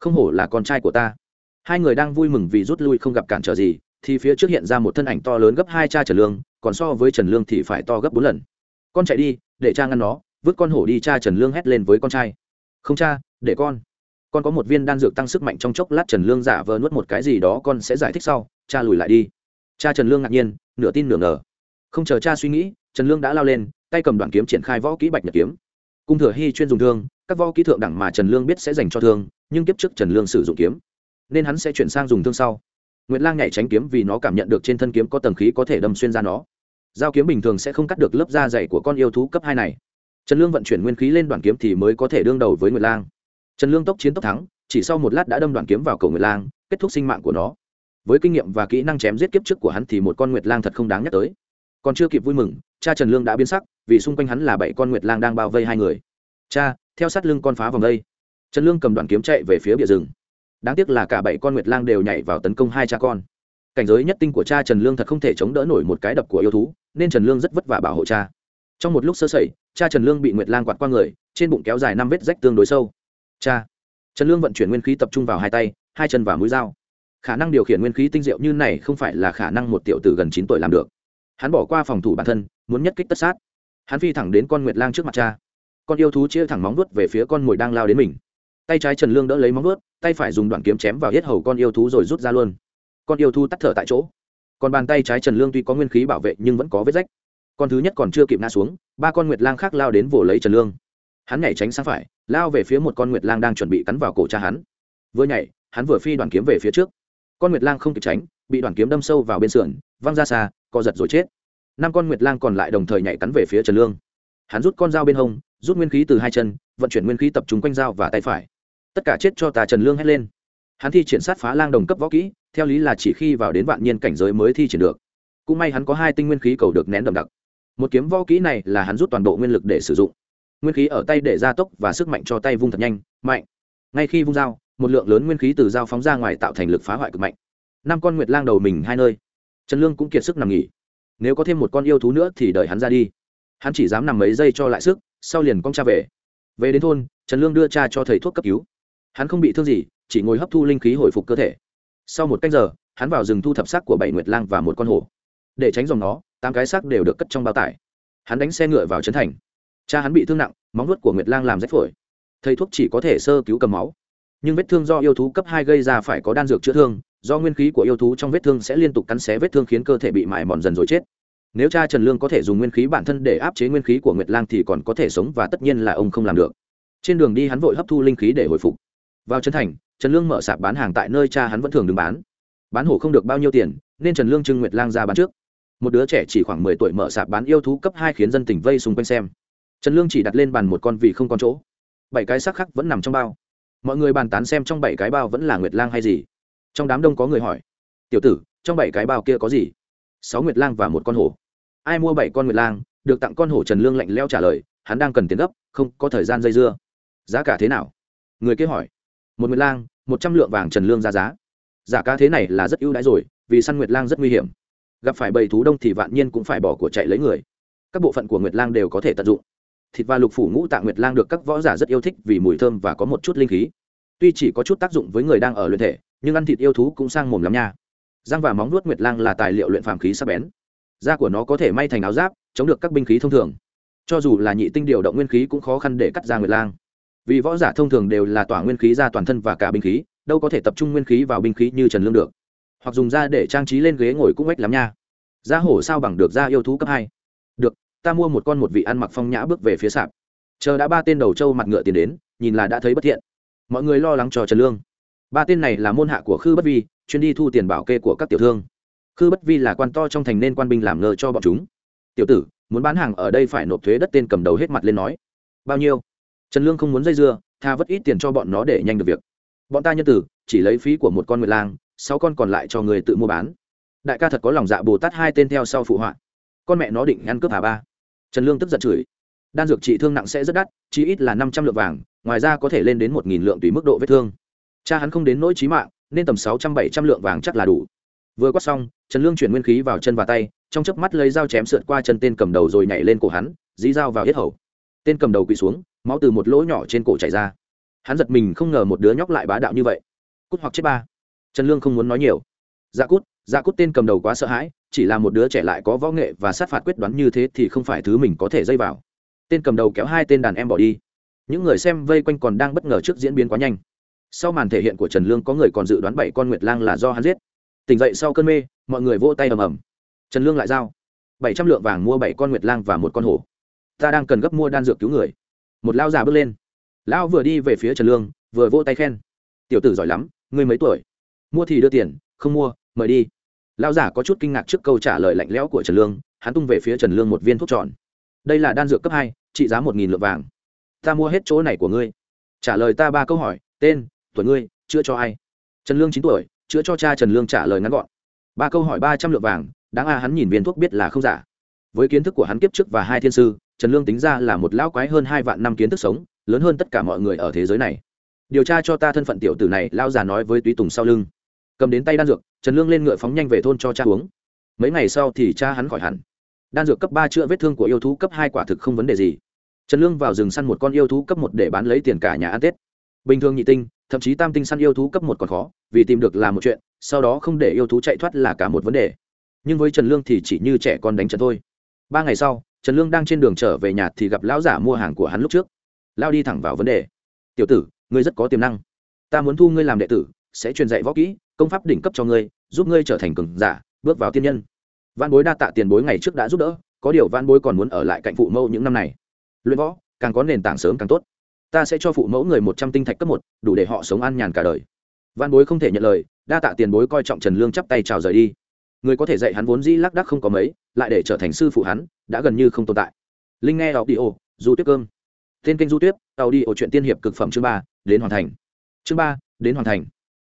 Không hổ là con trai của ta. Hai người đang vui mừng vì rút lui không gặp cản trở gì thì phía trước hiện ra một thân ảnh to lớn gấp hai cha trần lương, còn so với trần lương thì phải to gấp bốn lần. Con chạy đi, để cha ngăn nó, vứt con hổ đi, cha trần lương hét lên với con trai. Không cha, để con. Con có một viên đan dược tăng sức mạnh trong chốc lát, trần lương giả vờ nuốt một cái gì đó con sẽ giải thích sau, cha lùi lại đi. Cha trần lương ngạc nhiên, nửa tin nửa ngờ. Không chờ cha suy nghĩ, trần lương đã lao lên, tay cầm đoạn kiếm triển khai võ kỹ bạch nhật kiếm. Cung thừa hy chuyên dùng thương, các võ kỹ thượng đẳng mà trần lương biết sẽ dành cho thương, nhưng kiếp trước trần lương sử dụng kiếm, nên hắn sẽ chuyển sang dùng thương sau nguyệt lang nhảy tránh kiếm vì nó cảm nhận được trên thân kiếm có tầng khí có thể đâm xuyên ra nó. Dao kiếm bình thường sẽ không cắt được lớp da dày của con yêu thú cấp hai này. Trần lương vận chuyển nguyên khí lên đoạn kiếm thì mới có thể đương đầu với nguyệt lang. Trần lương tốc chiến tốc thắng, chỉ sau một lát đã đâm đoạn kiếm vào cầu nguyệt lang, kết thúc sinh mạng của nó. Với kinh nghiệm và kỹ năng chém giết kiếp trước của hắn thì một con nguyệt lang thật không đáng nhắc tới. Còn chưa kịp vui mừng, cha trần lương đã biến sắc, vì xung quanh hắn là bảy con nguyệt lang đang bao vây hai người. Cha, theo sát lưng con phá vòng đây. Trần lương cầm đoạn kiếm chạy về phía bìa rừng đáng tiếc là cả bảy con nguyệt lang đều nhảy vào tấn công hai cha con. Cảnh giới nhất tinh của cha trần lương thật không thể chống đỡ nổi một cái đập của yêu thú, nên trần lương rất vất vả bảo hộ cha. Trong một lúc sơ sẩy, cha trần lương bị nguyệt lang quạt qua người, trên bụng kéo dài năm vết rách tương đối sâu. Cha. Trần lương vận chuyển nguyên khí tập trung vào hai tay, hai chân và mũi dao. Khả năng điều khiển nguyên khí tinh diệu như này không phải là khả năng một tiểu tử gần chín tuổi làm được. Hắn bỏ qua phòng thủ bản thân, muốn nhất kích tất sát. Hắn phi thẳng đến con nguyệt lang trước mặt cha. Con yêu thú chia thẳng móng vuốt về phía con mồi đang lao đến mình tay trái trần lương đỡ lấy móng vớt tay phải dùng đoạn kiếm chém vào hết hầu con yêu thú rồi rút ra luôn. Con yêu thú tắt thở tại chỗ. Còn bàn tay trái trần lương tuy có nguyên khí bảo vệ nhưng vẫn có vết rách. Con thứ nhất còn chưa kịp ngã xuống, ba con nguyệt lang khác lao đến vồ lấy trần lương. Hắn nhảy tránh sang phải, lao về phía một con nguyệt lang đang chuẩn bị cắn vào cổ cha hắn. Vừa nhảy, hắn vừa phi đoàn kiếm về phía trước. Con nguyệt lang không kịp tránh, bị đoàn kiếm đâm sâu vào bên sườn, văng ra xa, co giật rồi chết. Năm con nguyệt lang còn lại đồng thời nhảy cắn về phía trần lương. Hắn rút con dao bên hông, rút nguyên khí từ hai chân, vận chuyển nguyên khí tập trung quanh dao và tay phải tất cả chết cho tà trần lương hét lên. Hắn thi triển sát phá lang đồng cấp võ kỹ, theo lý là chỉ khi vào đến vạn niên cảnh giới mới thi triển được. Cũng may hắn có hai tinh nguyên khí cầu được nén đậm đặc. Một kiếm võ kỹ này là hắn rút toàn bộ nguyên lực để sử dụng. Nguyên khí ở tay để gia tốc và sức mạnh cho tay vung thật nhanh, mạnh. Ngay khi vung dao, một lượng lớn nguyên khí từ dao phóng ra ngoài tạo thành lực phá hoại cực mạnh. Năm con nguyệt lang đầu mình hai nơi. Trần lương cũng kiệt sức nằm nghỉ. Nếu có thêm một con yêu thú nữa thì đợi hắn ra đi. Hắn chỉ dám nằm mấy giây cho lại sức, sau liền cong cha về. Về đến thôn, trần lương đưa cha cho thầy thuốc cấp cứu hắn không bị thương gì, chỉ ngồi hấp thu linh khí hồi phục cơ thể. Sau một canh giờ, hắn vào rừng thu thập xác của bảy nguyệt lang và một con hổ. Để tránh dòng nó, tám cái xác đều được cất trong bao tải. Hắn đánh xe ngựa vào trấn thành. Cha hắn bị thương nặng, móng nuốt của nguyệt lang làm rách phổi. Thầy thuốc chỉ có thể sơ cứu cầm máu. Nhưng vết thương do yêu thú cấp hai gây ra phải có đan dược chữa thương, do nguyên khí của yêu thú trong vết thương sẽ liên tục cắn xé vết thương khiến cơ thể bị mại mòn dần rồi chết. Nếu cha trần lương có thể dùng nguyên khí bản thân để áp chế nguyên khí của nguyệt lang thì còn có thể sống và tất nhiên là ông không làm được. Trên đường đi hắn vội hấp thu linh khí để hồi phục vào trấn thành, trần lương mở sạp bán hàng tại nơi cha hắn vẫn thường đứng bán. Bán hổ không được bao nhiêu tiền, nên trần lương trưng nguyệt lang ra bán trước. Một đứa trẻ chỉ khoảng mười tuổi mở sạp bán yêu thú cấp hai khiến dân tỉnh vây xung quanh xem. Trần lương chỉ đặt lên bàn một con vì không còn chỗ. Bảy cái xác khắc vẫn nằm trong bao. Mọi người bàn tán xem trong bảy cái bao vẫn là nguyệt lang hay gì. Trong đám đông có người hỏi, tiểu tử, trong bảy cái bao kia có gì? Sáu nguyệt lang và một con hổ. Ai mua bảy con nguyệt lang? Được tặng con hổ trần lương lạnh leo trả lời, hắn đang cần tiền gấp, không có thời gian dây dưa. Giá cả thế nào? Người kia hỏi một nguyệt lang, một trăm lượng vàng trần lương ra giá. Giá ca thế này là rất ưu đãi rồi, vì săn nguyệt lang rất nguy hiểm. Gặp phải bầy thú đông thì vạn nhiên cũng phải bỏ của chạy lấy người. Các bộ phận của nguyệt lang đều có thể tận dụng. Thịt và lục phủ ngũ tạng nguyệt lang được các võ giả rất yêu thích vì mùi thơm và có một chút linh khí. Tuy chỉ có chút tác dụng với người đang ở luyện thể, nhưng ăn thịt yêu thú cũng sang mồm lắm nha. Răng và móng nuốt nguyệt lang là tài liệu luyện phàm khí sắc bén. Da của nó có thể may thành áo giáp, chống được các binh khí thông thường. Cho dù là nhị tinh điều động nguyên khí cũng khó khăn để cắt ra nguyệt lang vì võ giả thông thường đều là tỏa nguyên khí ra toàn thân và cả binh khí, đâu có thể tập trung nguyên khí vào binh khí như trần lương được. Hoặc dùng da để trang trí lên ghế ngồi cũng ếch lắm nha. Da hổ sao bằng được da yêu thú cấp hai. Được, ta mua một con một vị ăn mặc phong nhã bước về phía sạp. Chờ đã ba tên đầu trâu mặt ngựa tiền đến, nhìn là đã thấy bất thiện. Mọi người lo lắng cho trần lương. Ba tên này là môn hạ của khư bất vi, chuyên đi thu tiền bảo kê của các tiểu thương. Khư bất vi là quan to trong thành nên quan binh làm ngờ cho bọn chúng. Tiểu tử, muốn bán hàng ở đây phải nộp thuế đất tên cầm đầu hết mặt lên nói. Bao nhiêu? Trần lương không muốn dây dưa, tha vất ít tiền cho bọn nó để nhanh được việc. Bọn ta nhân tử, chỉ lấy phí của một con nguyệt lang, sáu con còn lại cho người tự mua bán. Đại ca thật có lòng dạ bồ tát hai tên theo sau phụ họa. Con mẹ nó định ăn cướp hà ba. Trần lương tức giận chửi. Đan dược trị thương nặng sẽ rất đắt chỉ ít là năm trăm lượng vàng, ngoài ra có thể lên đến một nghìn lượng tùy mức độ vết thương. Cha hắn không đến nỗi trí mạng, nên tầm sáu trăm bảy trăm lượng vàng chắc là đủ. Vừa quát xong, trần lương chuyển nguyên khí vào chân và tay, trong chớp mắt lấy dao chém sượt qua chân tên cầm đầu rồi nhảy lên cổ hắn, dí dao vào yết hầu. Tên cầm đầu quỳ xuống máu từ một lỗ nhỏ trên cổ chảy ra. Hắn giật mình không ngờ một đứa nhóc lại bá đạo như vậy. Cút hoặc chết ba. Trần lương không muốn nói nhiều. Dạ cút dạ cút tên cầm đầu quá sợ hãi, chỉ là một đứa trẻ lại có võ nghệ và sát phạt quyết đoán như thế thì không phải thứ mình có thể dây vào. Tên cầm đầu kéo hai tên đàn em bỏ đi. Những người xem vây quanh còn đang bất ngờ trước diễn biến quá nhanh. Sau màn thể hiện của trần lương có người còn dự đoán bảy con nguyệt lang là do hắn giết. Tỉnh dậy sau cơn mê, mọi người vỗ tay ầm ầm. Trần lương lại giao. Bảy trăm lượng vàng mua bảy con nguyệt lang và một con hổ. Ta đang cần gấp mua đan dược cứu người một lao già bước lên. Lão vừa đi về phía trần lương, vừa vỗ tay khen. Tiểu tử giỏi lắm, ngươi mấy tuổi? Mua thì đưa tiền, không mua, mời đi. Lão giả có chút kinh ngạc trước câu trả lời lạnh lẽo của trần lương, hắn tung về phía trần lương một viên thuốc tròn. Đây là đan dược cấp hai, trị giá một nghìn lượng vàng. Ta mua hết chỗ này của ngươi. Trả lời ta ba câu hỏi, tên, tuổi ngươi, chữa cho ai? Trần lương chín tuổi, chữa cho cha trần lương trả lời ngắn gọn. Ba câu hỏi ba trăm lượng vàng, đáng a hắn nhìn viên thuốc biết là không giả. Với kiến thức của hắn kiếp trước và hai thiên sư trần lương tính ra là một lão quái hơn hai vạn năm kiến thức sống, lớn hơn tất cả mọi người ở thế giới này. Điều tra cho ta thân phận tiểu tử này lao già nói với túy tùng sau lưng. Cầm đến tay đan dược, trần lương lên ngựa phóng nhanh về thôn cho cha uống. Mấy ngày sau thì cha hắn khỏi hẳn. Đan dược cấp ba chữa vết thương của yêu thú cấp hai quả thực không vấn đề gì. Trần lương vào rừng săn một con yêu thú cấp một để bán lấy tiền cả nhà ăn tết. Bình thường nhị tinh, thậm chí tam tinh săn yêu thú cấp một còn khó, vì tìm được là một chuyện, sau đó không để yêu thú chạy thoát là cả một vấn đề. Nhưng với trần lương thì chỉ như trẻ con đánh trận thôi. Ba ngày sau trần lương đang trên đường trở về nhà thì gặp lão giả mua hàng của hắn lúc trước. Lao đi thẳng vào vấn đề. Tiểu tử, ngươi rất có tiềm năng. Ta muốn thu ngươi làm đệ tử, sẽ truyền dạy võ kỹ, công pháp đỉnh cấp cho ngươi, giúp ngươi trở thành cường giả, bước vào tiên nhân. Văn bối đa tạ tiền bối ngày trước đã giúp đỡ, có điều văn bối còn muốn ở lại cạnh phụ mẫu những năm này. Luyện võ, càng có nền tảng sớm càng tốt. Ta sẽ cho phụ mẫu người một trăm tinh thạch cấp một, đủ để họ sống an nhàn cả đời. Văn bối không thể nhận lời, đa tạ tiền bối coi trọng trần lương chắp tay chào rời đi. Người có thể dạy hắn vốn dĩ lác đác không có mấy lại để trở thành sư phụ hắn, đã gần như không tồn tại. Linh nghe đọc đi ô du tuyết cơm. Tên kênh du tuyết tàu đi ổ chuyện tiên hiệp cực phẩm chương ba, đến hoàn thành. Chương ba, đến hoàn thành.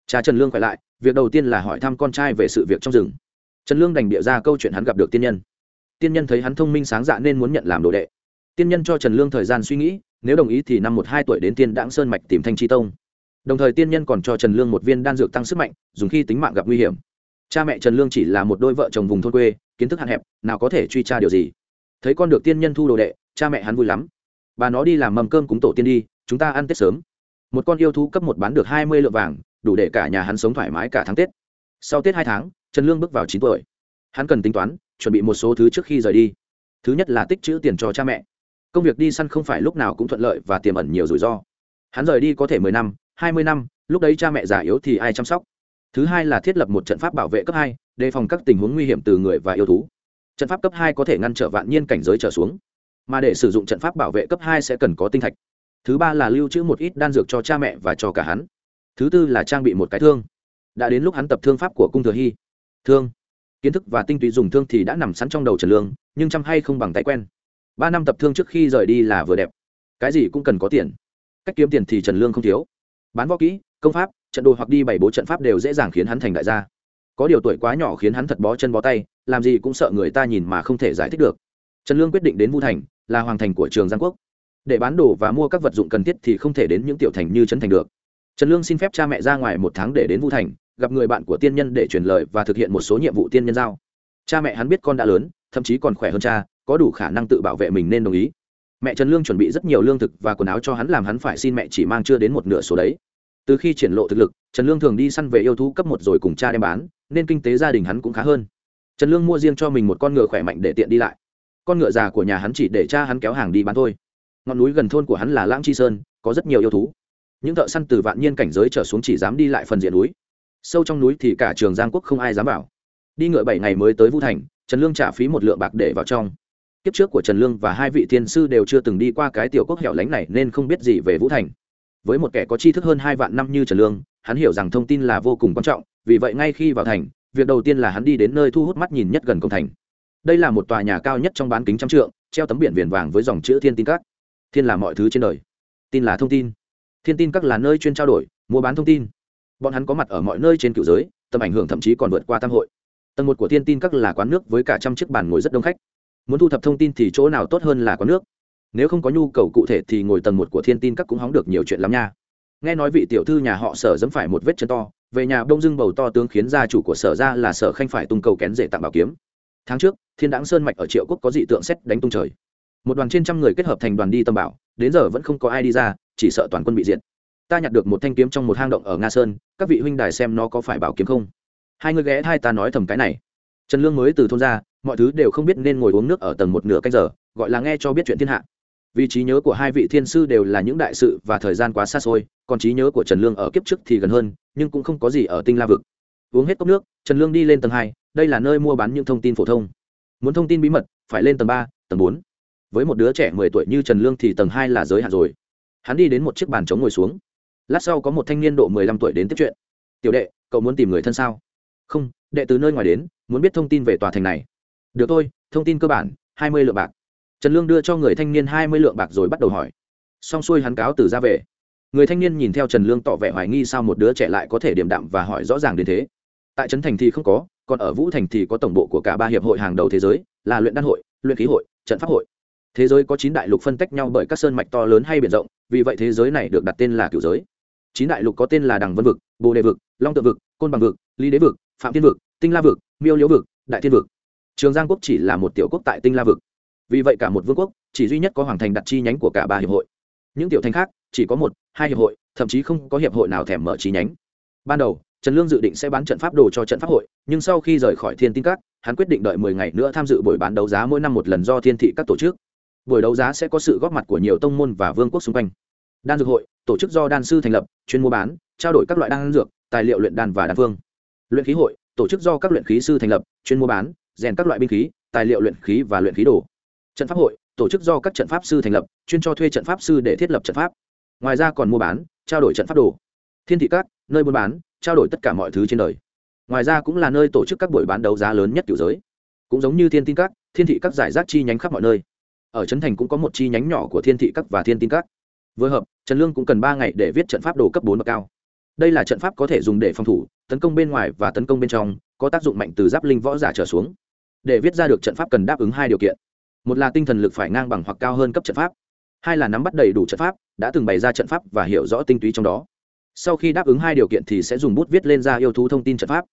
Cha trần lương khỏe lại, việc đầu tiên là hỏi thăm con trai về sự việc trong rừng. Trần lương đành địa ra câu chuyện hắn gặp được tiên nhân. Tiên nhân thấy hắn thông minh sáng dạ nên muốn nhận làm đồ đệ. Tiên nhân cho trần lương thời gian suy nghĩ, nếu đồng ý thì năm một hai tuổi đến tiên đãng sơn mạch tìm thanh tri tông. Đồng thời tiên nhân còn cho trần lương một viên đan dược tăng sức mạnh, dùng khi tính mạng gặp nguy hiểm. Cha mẹ trần lương chỉ là một đôi vợ chồng vùng thôn quê kiến thức hạn hẹp, nào có thể truy tra điều gì. Thấy con được tiên nhân thu đồ đệ, cha mẹ hắn vui lắm. Bà nó đi làm mầm cơm cúng tổ tiên đi, chúng ta ăn tết sớm. Một con yêu thú cấp một bán được hai mươi lượng vàng, đủ để cả nhà hắn sống thoải mái cả tháng tết. Sau tết hai tháng, trần lương bước vào chín tuổi. Hắn cần tính toán, chuẩn bị một số thứ trước khi rời đi. Thứ nhất là tích chữ tiền cho cha mẹ. Công việc đi săn không phải lúc nào cũng thuận lợi và tiềm ẩn nhiều rủi ro. Hắn rời đi có thể mười năm, hai mươi năm, lúc đấy cha mẹ già yếu thì ai chăm sóc? Thứ hai là thiết lập một trận pháp bảo vệ cấp hai đề phòng các tình huống nguy hiểm từ người và yêu thú. Trận pháp cấp hai có thể ngăn trở vạn nhiên cảnh giới trở xuống, mà để sử dụng trận pháp bảo vệ cấp hai sẽ cần có tinh thạch. Thứ ba là lưu trữ một ít đan dược cho cha mẹ và cho cả hắn. Thứ tư là trang bị một cái thương. Đã đến lúc hắn tập thương pháp của cung thừa hy. Thương, kiến thức và tinh túy dùng thương thì đã nằm sẵn trong đầu trần lương, nhưng chăm hay không bằng tay quen. Ba năm tập thương trước khi rời đi là vừa đẹp. Cái gì cũng cần có tiền. Cách kiếm tiền thì trần lương không thiếu. Bán võ kỹ, công pháp, trận đồ hoặc đi bảy bố trận pháp đều dễ dàng khiến hắn thành đại gia có điều tuổi quá nhỏ khiến hắn thật bó chân bó tay, làm gì cũng sợ người ta nhìn mà không thể giải thích được. Trần lương quyết định đến vu thành, là hoàng thành của trường giang quốc. Để bán đồ và mua các vật dụng cần thiết thì không thể đến những tiểu thành như trấn thành được. Trần lương xin phép cha mẹ ra ngoài một tháng để đến vu thành, gặp người bạn của tiên nhân để truyền lời và thực hiện một số nhiệm vụ tiên nhân giao. Cha mẹ hắn biết con đã lớn, thậm chí còn khỏe hơn cha, có đủ khả năng tự bảo vệ mình nên đồng ý. Mẹ trần lương chuẩn bị rất nhiều lương thực và quần áo cho hắn làm hắn phải xin mẹ chỉ mang chưa đến một nửa số đấy. Từ khi triển lộ thực lực, trần lương thường đi săn về yêu thú cấp một rồi cùng cha đem bán nên kinh tế gia đình hắn cũng khá hơn. Trần lương mua riêng cho mình một con ngựa khỏe mạnh để tiện đi lại. Con ngựa già của nhà hắn chỉ để cha hắn kéo hàng đi bán thôi. Ngọn núi gần thôn của hắn là lãng chi sơn, có rất nhiều yêu thú. Những thợ săn từ vạn nhiên cảnh giới trở xuống chỉ dám đi lại phần diện núi. Sâu trong núi thì cả trường giang quốc không ai dám vào. Đi ngựa bảy ngày mới tới vũ thành, trần lương trả phí một lượng bạc để vào trong. Kiếp trước của trần lương và hai vị thiên sư đều chưa từng đi qua cái tiểu quốc hẻo lánh này nên không biết gì về vũ thành. Với một kẻ có tri thức hơn hai vạn năm như trần lương hắn hiểu rằng thông tin là vô cùng quan trọng, vì vậy ngay khi vào thành, việc đầu tiên là hắn đi đến nơi thu hút mắt nhìn nhất gần cổng thành. Đây là một tòa nhà cao nhất trong bán kính trăm trượng, treo tấm biển viền vàng với dòng chữ thiên tin các. Thiên là mọi thứ trên đời. Tin là thông tin. Thiên tin các là nơi chuyên trao đổi, mua bán thông tin. Bọn hắn có mặt ở mọi nơi trên cựu giới, tầm ảnh hưởng thậm chí còn vượt qua tam hội. Tầng một của thiên tin các là quán nước với cả trăm chiếc bàn ngồi rất đông khách. Muốn thu thập thông tin thì chỗ nào tốt hơn là quán nước. Nếu không có nhu cầu cụ thể thì ngồi tầng một của thiên tin các cũng hóng được nhiều chuyện lắm nha nghe nói vị tiểu thư nhà họ sở dẫm phải một vết chân to, về nhà đông dưng bầu to tướng khiến gia chủ của sở ra là sở khanh phải tung cầu kén rể tặng bảo kiếm. Tháng trước, thiên đáng sơn mạch ở triệu quốc có dị tượng xét đánh tung trời. Một đoàn trên trăm người kết hợp thành đoàn đi tâm bảo, đến giờ vẫn không có ai đi ra, chỉ sợ toàn quân bị diệt. Ta nhặt được một thanh kiếm trong một hang động ở nga sơn, các vị huynh đài xem nó có phải bảo kiếm không? Hai người ghé hai ta nói thầm cái này. Trần lương mới từ thôn ra, mọi thứ đều không biết nên ngồi uống nước ở tầng một nửa canh giờ, gọi là nghe cho biết chuyện thiên hạ vì trí nhớ của hai vị thiên sư đều là những đại sự và thời gian quá xa xôi, còn trí nhớ của trần lương ở kiếp trước thì gần hơn, nhưng cũng không có gì ở tinh la vực. Uống hết cốc nước, trần lương đi lên tầng hai, đây là nơi mua bán những thông tin phổ thông. Muốn thông tin bí mật, phải lên tầng ba, tầng bốn. Với một đứa trẻ mười tuổi như trần lương thì tầng hai là giới hạn rồi. Hắn đi đến một chiếc bàn trống ngồi xuống. Lát sau có một thanh niên độ mười lăm tuổi đến tiếp chuyện. Tiểu đệ, cậu muốn tìm người thân sao? Không, đệ từ nơi ngoài đến, muốn biết thông tin về tòa thành này. Được thôi, thông tin cơ bản, hai mươi lượng bạc trần lương đưa cho người thanh niên hai mươi lượng bạc rồi bắt đầu hỏi. Xong xuôi hắn cáo từ ra về. Người thanh niên nhìn theo trần lương tỏ vẻ hoài nghi sao một đứa trẻ lại có thể điềm đạm và hỏi rõ ràng đến thế. Tại trấn thành thì không có, còn ở vũ thành thì có tổng bộ của cả ba hiệp hội hàng đầu thế giới, là luyện đan hội, luyện khí hội, trận pháp hội. Thế giới có chín đại lục phân tách nhau bởi các sơn mạch to lớn hay biển rộng, vì vậy thế giới này được đặt tên là cựu giới. Chín đại lục có tên là đằng vân vực, bồ đề vực, long tự vực, côn bằng vực, lý đế vực, phạm thiên vực, tinh la vực, miêu liễu vực, đại thiên vực. Trường giang quốc chỉ là một tiểu quốc tại tinh la vực vì vậy cả một vương quốc, chỉ duy nhất có hoàng thành đặt chi nhánh của cả ba hiệp hội. Những tiểu thành khác, chỉ có một, hai hiệp hội, thậm chí không có hiệp hội nào thèm mở chi nhánh. Ban đầu, trần lương dự định sẽ bán trận pháp đồ cho trận pháp hội, nhưng sau khi rời khỏi thiên tin các, hắn quyết định đợi mười ngày nữa tham dự buổi bán đấu giá mỗi năm một lần do thiên thị các tổ chức. Buổi đấu giá sẽ có sự góp mặt của nhiều tông môn và vương quốc xung quanh. Đan dược hội, tổ chức do đan sư thành lập, chuyên mua bán, trao đổi các loại đan dược, tài liệu luyện đan và đan phương. Luyện khí hội, tổ chức do các luyện khí sư thành lập, chuyên mua bán, rèn các loại binh khí, tài liệu luyện khí và luyện khí đồ trận pháp hội tổ chức do các trận pháp sư thành lập chuyên cho thuê trận pháp sư để thiết lập trận pháp. Ngoài ra còn mua bán trao đổi trận pháp đồ. Thiên thị các, nơi buôn bán trao đổi tất cả mọi thứ trên đời. Ngoài ra cũng là nơi tổ chức các buổi bán đấu giá lớn nhất kiểu giới. Cũng giống như thiên tin các thiên thị các giải rác chi nhánh khắp mọi nơi. Ở trấn thành cũng có một chi nhánh nhỏ của thiên thị các và thiên tin các. Vừa hợp trần lương cũng cần ba ngày để viết trận pháp đồ cấp bốn bậc cao. Đây là trận pháp có thể dùng để phòng thủ tấn công bên ngoài và tấn công bên trong có tác dụng mạnh từ giáp linh võ giả trở xuống. Để viết ra được trận pháp cần đáp ứng hai điều kiện một là tinh thần lực phải ngang bằng hoặc cao hơn cấp trận pháp, hai là nắm bắt đầy đủ trận pháp, đã từng bày ra trận pháp và hiểu rõ tinh túy trong đó. Sau khi đáp ứng hai điều kiện thì sẽ dùng bút viết lên ra yêu thú thông tin trận pháp.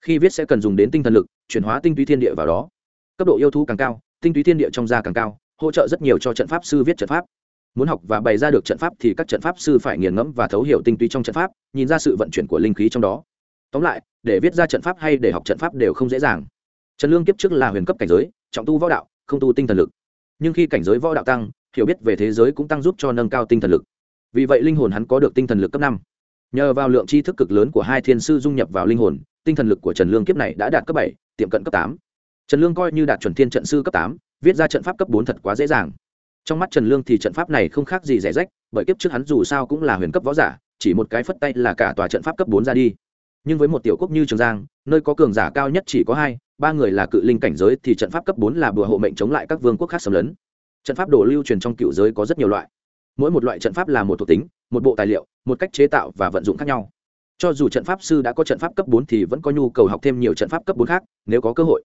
Khi viết sẽ cần dùng đến tinh thần lực, chuyển hóa tinh túy thiên địa vào đó. Cấp độ yêu thú càng cao, tinh túy thiên địa trong da càng cao, hỗ trợ rất nhiều cho trận pháp sư viết trận pháp. Muốn học và bày ra được trận pháp thì các trận pháp sư phải nghiền ngẫm và thấu hiểu tinh túy trong trận pháp, nhìn ra sự vận chuyển của linh khí trong đó. Tóm lại, để viết ra trận pháp hay để học trận pháp đều không dễ dàng. Trần lương kiếp trước là huyền cấp cảnh giới, trọng tu võ đạo không tu tinh thần lực. Nhưng khi cảnh giới võ đạo tăng, hiểu biết về thế giới cũng tăng giúp cho nâng cao tinh thần lực. Vì vậy linh hồn hắn có được tinh thần lực cấp năm. Nhờ vào lượng tri thức cực lớn của hai thiên sư dung nhập vào linh hồn, tinh thần lực của trần lương kiếp này đã đạt cấp bảy, tiệm cận cấp tám. Trần lương coi như đạt chuẩn thiên trận sư cấp tám, viết ra trận pháp cấp bốn thật quá dễ dàng. Trong mắt trần lương thì trận pháp này không khác gì rẻ rách, bởi kiếp trước hắn dù sao cũng là huyền cấp võ giả, chỉ một cái phất tay là cả tòa trận pháp cấp bốn ra đi. Nhưng với một tiểu quốc như trường giang, nơi có cường giả cao nhất chỉ có hai ba người là cự linh cảnh giới thì trận pháp cấp bốn là bùa hộ mệnh chống lại các vương quốc khác xâm lấn. Trận pháp đồ lưu truyền trong cựu giới có rất nhiều loại. Mỗi một loại trận pháp là một thuộc tính, một bộ tài liệu, một cách chế tạo và vận dụng khác nhau. Cho dù trận pháp sư đã có trận pháp cấp bốn thì vẫn có nhu cầu học thêm nhiều trận pháp cấp bốn khác, nếu có cơ hội.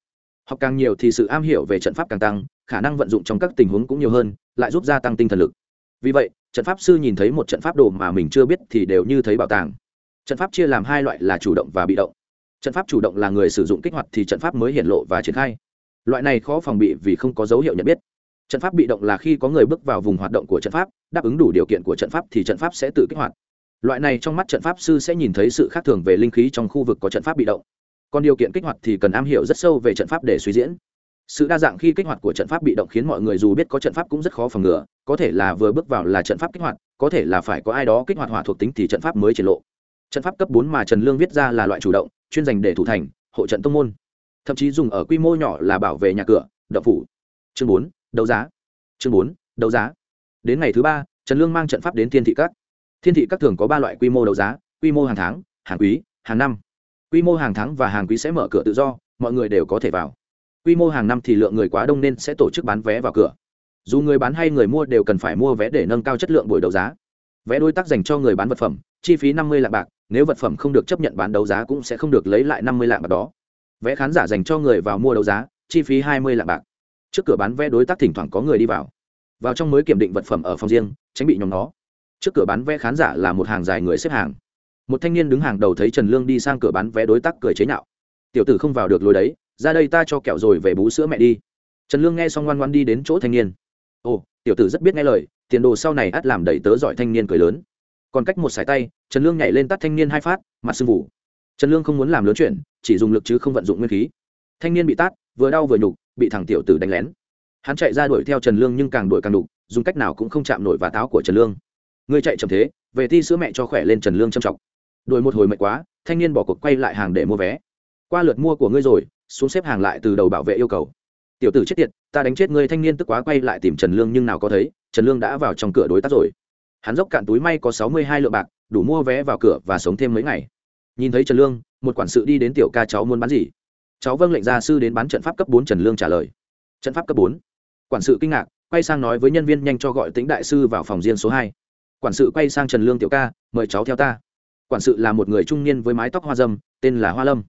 Học càng nhiều thì sự am hiểu về trận pháp càng tăng, khả năng vận dụng trong các tình huống cũng nhiều hơn, lại giúp gia tăng tinh thần lực. Vì vậy, trận pháp sư nhìn thấy một trận pháp đồ mà mình chưa biết thì đều như thấy bảo tàng. Trận pháp chia làm hai loại là chủ động và bị động trận pháp chủ động là người sử dụng kích hoạt thì trận pháp mới hiện lộ và triển khai loại này khó phòng bị vì không có dấu hiệu nhận biết trận pháp bị động là khi có người bước vào vùng hoạt động của trận pháp đáp ứng đủ điều kiện của trận pháp thì trận pháp sẽ tự kích hoạt loại này trong mắt trận pháp sư sẽ nhìn thấy sự khác thường về linh khí trong khu vực có trận pháp bị động còn điều kiện kích hoạt thì cần am hiểu rất sâu về trận pháp để suy diễn sự đa dạng khi kích hoạt của trận pháp bị động khiến mọi người dù biết có trận pháp cũng rất khó phòng ngừa có thể là vừa bước vào là trận pháp kích hoạt có thể là phải có ai đó kích hoạt hỏa thuộc tính thì trận pháp mới triển lộ trận pháp cấp bốn mà trần lương viết ra là loại chủ động chuyên dành để thủ thành, hộ trận tông môn. Thậm chí dùng ở quy mô nhỏ là bảo vệ nhà cửa đậu phủ. Chương bốn, đấu giá. Chương bốn, đấu giá. Đến ngày thứ ba, trần lương mang trận pháp đến thiên thị các. Thiên thị các thường có ba loại quy mô đấu giá, quy mô hàng tháng, hàng quý, hàng năm. Quy mô hàng tháng và hàng quý sẽ mở cửa tự do, mọi người đều có thể vào. Quy mô hàng năm thì lượng người quá đông nên sẽ tổ chức bán vé vào cửa. Dù người bán hay người mua đều cần phải mua vé để nâng cao chất lượng buổi đấu giá. Vé đối tác dành cho người bán vật phẩm, chi phí năm mươi lạng bạc nếu vật phẩm không được chấp nhận bán đấu giá cũng sẽ không được lấy lại năm mươi lạng bạc đó. Vé khán giả dành cho người vào mua đấu giá, chi phí hai mươi lạng bạc. Trước cửa bán vé đối tác thỉnh thoảng có người đi vào. Vào trong mới kiểm định vật phẩm ở phòng riêng, tránh bị nhóm nó trước cửa bán vé khán giả là một hàng dài người xếp hàng. Một thanh niên đứng hàng đầu thấy trần lương đi sang cửa bán vé đối tác cười chế nhạo. Tiểu tử không vào được lối đấy, ra đây ta cho kẹo rồi về bú sữa mẹ đi. Trần lương nghe xong ngoan ngoan đi đến chỗ thanh niên. Ồ, tiểu tử rất biết nghe lời, tiền đồ sau này ắt làm đầy tớ giỏi thanh niên cười lớn còn cách một sải tay, trần lương nhảy lên tắt thanh niên hai phát, mặt sưng vụ trần lương không muốn làm lớn chuyện, chỉ dùng lực chứ không vận dụng nguyên khí. Thanh niên bị tát, vừa đau vừa nhục, bị thằng tiểu tử đánh lén. Hắn chạy ra đuổi theo trần lương nhưng càng đuổi càng đục dùng cách nào cũng không chạm nổi và táo của trần lương. Người chạy chậm thế, về thi sữa mẹ cho khỏe lên trần lương châm chọc. Đuổi một hồi mệt quá, thanh niên bỏ cuộc quay lại hàng để mua vé. Qua lượt mua của ngươi rồi, xuống xếp hàng lại từ đầu bảo vệ yêu cầu. Tiểu tử chết tiệt, ta đánh chết ngươi, thanh niên tức quá quay lại tìm trần lương nhưng nào có thấy, trần lương đã vào trong cửa đối tác rồi hắn dốc cạn túi may có sáu mươi hai lượng bạc, đủ mua vé vào cửa và sống thêm mấy ngày. Nhìn thấy trần lương, một quản sự đi đến tiểu ca cháu muốn bán gì? Cháu vâng lệnh gia sư đến bán trận pháp cấp bốn, trần lương trả lời. Trận pháp cấp bốn. Quản sự kinh ngạc, quay sang nói với nhân viên nhanh cho gọi tính đại sư vào phòng riêng số hai. Quản sự quay sang trần lương tiểu ca, mời cháu theo ta. Quản sự là một người trung niên với mái tóc hoa dâm, tên là hoa lâm.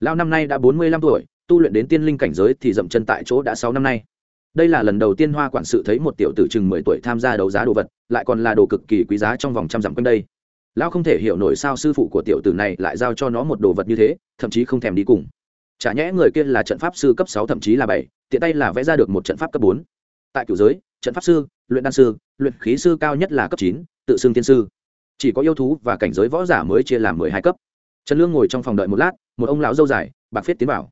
Lao năm nay đã bốn mươi lăm tuổi, tu luyện đến tiên linh cảnh giới thì dậm chân tại chỗ đã sáu năm nay đây là lần đầu tiên hoa quản sự thấy một tiểu tử chừng mười tuổi tham gia đấu giá đồ vật, lại còn là đồ cực kỳ quý giá trong vòng trăm dặm quanh đây. Lão không thể hiểu nổi sao sư phụ của tiểu tử này lại giao cho nó một đồ vật như thế, thậm chí không thèm đi cùng. Chả nhẽ người kia là trận pháp sư cấp sáu, thậm chí là bảy, tiện tay là vẽ ra được một trận pháp cấp bốn. Tại cửu giới, trận pháp sư, luyện đan sư, luyện khí sư cao nhất là cấp chín, tự xưng tiên sư. Chỉ có yêu thú và cảnh giới võ giả mới chia làm mười hai cấp. Trần lương ngồi trong phòng đợi một lát, một ông lão dâu dài, bạc phết tiến vào.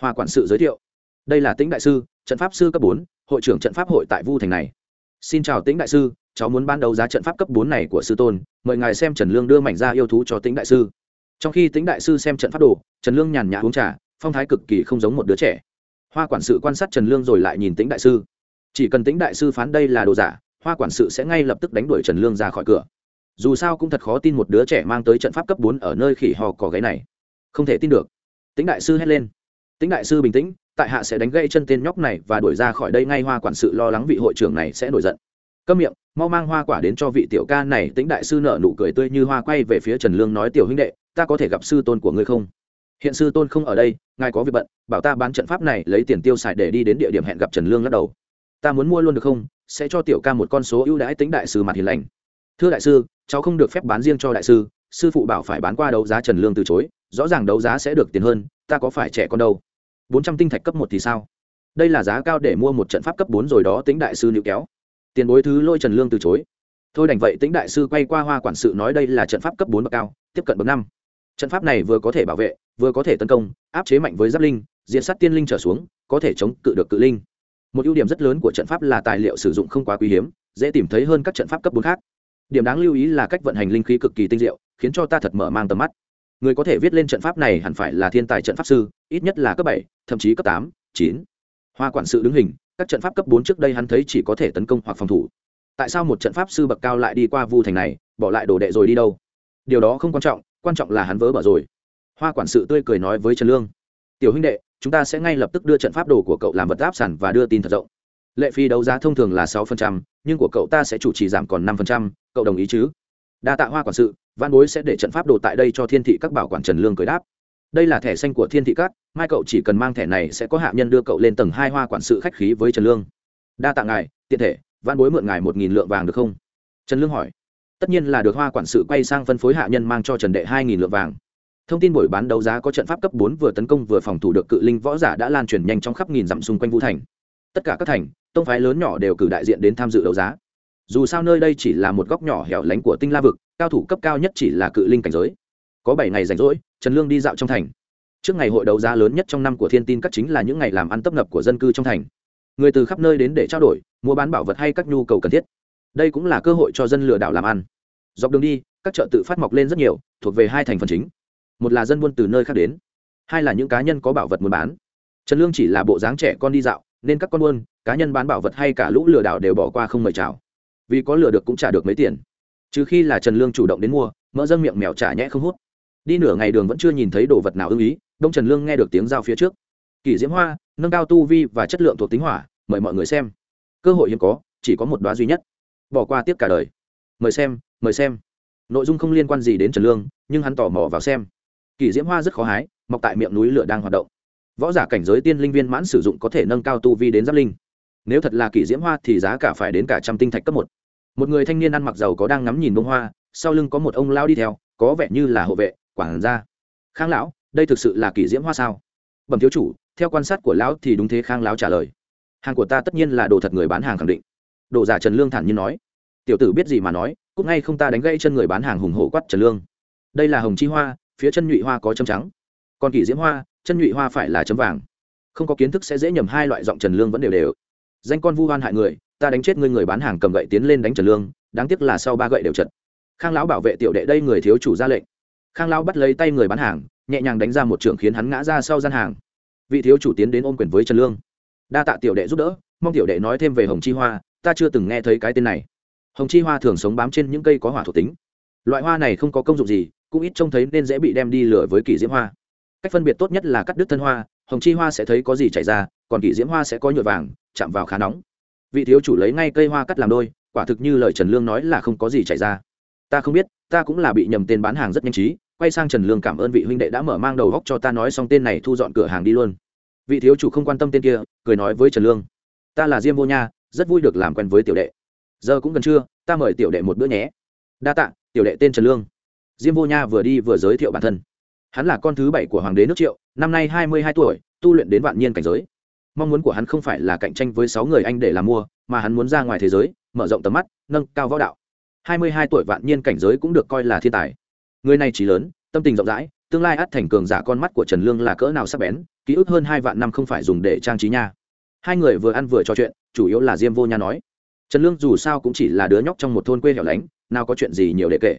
Hoa quản sự giới thiệu, đây là tĩnh đại sư trận pháp sư cấp bốn, hội trưởng trận pháp hội tại vu thành này. Xin chào tĩnh đại sư, cháu muốn ban đầu giá trận pháp cấp bốn này của sư tôn, mời ngài xem trần lương đưa mảnh ra yêu thú cho tĩnh đại sư. Trong khi tĩnh đại sư xem trận pháp đồ, trần lương nhàn nhã uống trà, phong thái cực kỳ không giống một đứa trẻ. Hoa quản sự quan sát trần lương rồi lại nhìn tĩnh đại sư. Chỉ cần tĩnh đại sư phán đây là đồ giả, hoa quản sự sẽ ngay lập tức đánh đuổi trần lương ra khỏi cửa. Dù sao cũng thật khó tin một đứa trẻ mang tới trận pháp cấp bốn ở nơi khỉ hò cỏ gáy này. Không thể tin được. Tĩnh đại sư hét lên. Tĩnh đại sư bình tĩnh tại hạ sẽ đánh gãy chân tên nhóc này và đuổi ra khỏi đây ngay hoa quản sự lo lắng vị hội trưởng này sẽ nổi giận. Câm miệng, mau mang hoa quả đến cho vị tiểu ca này, tĩnh đại sư nở nụ cười tươi như hoa quay về phía trần lương nói, tiểu huynh đệ, ta có thể gặp sư tôn của ngươi không? Hiện sư tôn không ở đây, ngài có việc bận, bảo ta bán trận pháp này, lấy tiền tiêu xài để đi đến địa điểm hẹn gặp trần lương lắc đầu. Ta muốn mua luôn được không? Sẽ cho tiểu ca một con số ưu đãi tính đại sư mặt hiền lành. Thưa đại sư, cháu không được phép bán riêng cho đại sư sư phụ bảo phải bán qua đấu giá trần lương từ chối, rõ ràng đấu giá sẽ được tiền hơn, ta có phải trẻ con đâu? Bốn trăm tinh thạch cấp một thì sao? Đây là giá cao để mua một trận pháp cấp bốn rồi đó tính đại sư níu kéo. Tiền bối thứ lôi trần lương từ chối. Thôi đành vậy tính đại sư quay qua hoa quản sự nói đây là trận pháp cấp bốn bậc cao, tiếp cận bậc năm. Trận pháp này vừa có thể bảo vệ, vừa có thể tấn công, áp chế mạnh với giáp linh diện sát tiên linh trở xuống, có thể chống cự được cự linh. Một ưu điểm rất lớn của trận pháp là tài liệu sử dụng không quá quý hiếm, dễ tìm thấy hơn các trận pháp cấp bốn khác. Điểm đáng lưu ý là cách vận hành linh khí cực kỳ tinh diệu, khiến cho ta thật mở mang tầm mắt người có thể viết lên trận pháp này hẳn phải là thiên tài trận pháp sư, ít nhất là cấp bảy, thậm chí cấp tám, chín. Hoa quản sự đứng hình, các trận pháp cấp bốn trước đây hắn thấy chỉ có thể tấn công hoặc phòng thủ. Tại sao một trận pháp sư bậc cao lại đi qua vu thành này, bỏ lại đồ đệ rồi đi đâu? Điều đó không quan trọng quan trọng là hắn vỡ bở rồi. Hoa quản sự tươi cười nói với trần lương. Tiểu huynh đệ, chúng ta sẽ ngay lập tức đưa trận pháp đồ của cậu làm vật áp sản và đưa tin thật rộng. Lệ phí đấu giá thông thường là sáu phần trăm, nhưng của cậu ta sẽ chủ trì giảm còn năm phần trăm, cậu đồng ý chứ? Đa tạ hoa quản sự văn bối sẽ để trận pháp đồ tại đây cho thiên thị các bảo quản trần lương cười đáp. Đây là thẻ xanh của thiên thị các, mai cậu chỉ cần mang thẻ này sẽ có hạ nhân đưa cậu lên tầng hai hoa quản sự khách khí với trần lương. Đa tạ ngài, tiện thể, văn bối mượn ngài một nghìn lượng vàng được không? Trần lương hỏi. Tất nhiên là được, hoa quản sự quay sang phân phối hạ nhân mang cho trần đệ hai nghìn lượng vàng. Thông tin buổi bán đấu giá có trận pháp cấp bốn vừa tấn công vừa phòng thủ được cự linh võ giả đã lan truyền nhanh trong khắp nghìn dặm xung quanh vũ thành. Tất cả các thành, tông phái lớn nhỏ đều cử đại diện đến tham dự đấu giá dù sao nơi đây chỉ là một góc nhỏ hẻo lánh của tinh la vực, cao thủ cấp cao nhất chỉ là cự linh cảnh giới. Có bảy ngày rảnh rỗi, trần lương đi dạo trong thành. Trước ngày hội đấu giá lớn nhất trong năm của thiên tin các chính là những ngày làm ăn tấp nập của dân cư trong thành. Người từ khắp nơi đến để trao đổi, mua bán bảo vật hay các nhu cầu cần thiết. Đây cũng là cơ hội cho dân lừa đảo làm ăn. Dọc đường đi, các chợ tự phát mọc lên rất nhiều, thuộc về hai thành phần chính. Một là dân buôn từ nơi khác đến, hai là những cá nhân có bảo vật muốn bán. Trần lương chỉ là bộ dáng trẻ con đi dạo, nên các con buôn, cá nhân bán bảo vật hay cả lũ lừa đảo đều bỏ qua không mời chào vì có lừa được cũng trả được mấy tiền. Trừ khi là trần lương chủ động đến mua, mỡ dâng miệng mèo trả nhẽ không hút. Đi nửa ngày đường vẫn chưa nhìn thấy đồ vật nào ưng ý, đông trần lương nghe được tiếng giao phía trước. Kỷ diễm hoa, nâng cao tu vi và chất lượng thuộc tính hỏa, mời mọi người xem. Cơ hội hiếm có, chỉ có một đoá duy nhất. Bỏ qua tiếp cả đời. Mời xem mời xem. Nội dung không liên quan gì đến trần lương, nhưng hắn tò mò vào xem. Kỷ diễm hoa rất khó hái, mọc tại miệng núi lửa đang hoạt động. Võ giả cảnh giới tiên linh viên mãn sử dụng có thể nâng cao tu vi đến giáp linh nếu thật là kỷ diễm hoa thì giá cả phải đến cả trăm tinh thạch cấp một. Một người thanh niên ăn mặc giàu có đang ngắm nhìn bông hoa, sau lưng có một ông lao đi theo, có vẻ như là hộ vệ, quản gia. Khang lão, đây thực sự là kỷ diễm hoa sao? Bẩm thiếu chủ, theo quan sát của lão thì đúng thế, khang lão trả lời. Hàng của ta tất nhiên là đồ thật người bán hàng khẳng định. Đồ giả trần lương thản nhiên nói. Tiểu tử biết gì mà nói cúc ngay không ta đánh gãy chân người bán hàng hùng hổ quát trần lương. Đây là hồng chi hoa, phía chân nhụy hoa có châm trắng. Còn kỷ diễm hoa, chân nhụy hoa phải là chấm vàng. Không có kiến thức sẽ dễ nhầm hai loại giọng trần lương vẫn đều đều danh con vu hoan hại người, ta đánh chết ngươi người bán hàng cầm gậy tiến lên đánh trần lương, đáng tiếc là sau ba gậy đều trận khang lão bảo vệ tiểu đệ đây người thiếu chủ ra lệnh. Khang lão bắt lấy tay người bán hàng, nhẹ nhàng đánh ra một trường khiến hắn ngã ra sau gian hàng. Vị thiếu chủ tiến đến ôm quyền với trần lương. Đa tạ tiểu đệ giúp đỡ, mong tiểu đệ nói thêm về hồng chi hoa, ta chưa từng nghe thấy cái tên này. Hồng chi hoa thường sống bám trên những cây có hỏa thuộc tính. Loại hoa này không có công dụng gì, cũng ít trông thấy nên dễ bị đem đi lửa với kỳ diễm hoa. Cách phân biệt tốt nhất là cắt đứt thân hoa, hồng chi hoa sẽ thấy có gì chảy ra còn kỷ diễm hoa sẽ có nhựa vàng, chạm vào khá nóng. Vị thiếu chủ lấy ngay cây hoa cắt làm đôi, quả thực như lời trần lương nói là không có gì chảy ra. Ta không biết, ta cũng là bị nhầm tên bán hàng rất nhanh trí, quay sang trần lương cảm ơn vị huynh đệ đã mở mang đầu góc cho ta nói xong tên này thu dọn cửa hàng đi luôn. Vị thiếu chủ không quan tâm tên kia, cười nói với trần lương. Ta là diêm vô nha, rất vui được làm quen với tiểu đệ. Giờ cũng gần trưa, ta mời tiểu đệ một bữa nhé. Đa tạ, tiểu đệ tên trần lương. Diêm vô nha vừa đi vừa giới thiệu bản thân. Hắn là con thứ bảy của hoàng đế nước triệu, năm nay hai mươi hai tuổi, tu luyện đến vạn nhiên cảnh giới mong muốn của hắn không phải là cạnh tranh với sáu người anh để làm mua, mà hắn muốn ra ngoài thế giới, mở rộng tầm mắt, nâng cao võ đạo. Hai mươi hai tuổi vạn niên cảnh giới cũng được coi là thiên tài. Người này chỉ lớn, tâm tình rộng rãi, tương lai ắt thành cường giả con mắt của trần lương là cỡ nào sắc bén, ký ức hơn hai vạn năm không phải dùng để trang trí nha. Hai người vừa ăn vừa trò chuyện, chủ yếu là diêm vô nha nói. Trần lương dù sao cũng chỉ là đứa nhóc trong một thôn quê hẻo lánh, nào có chuyện gì nhiều để kể.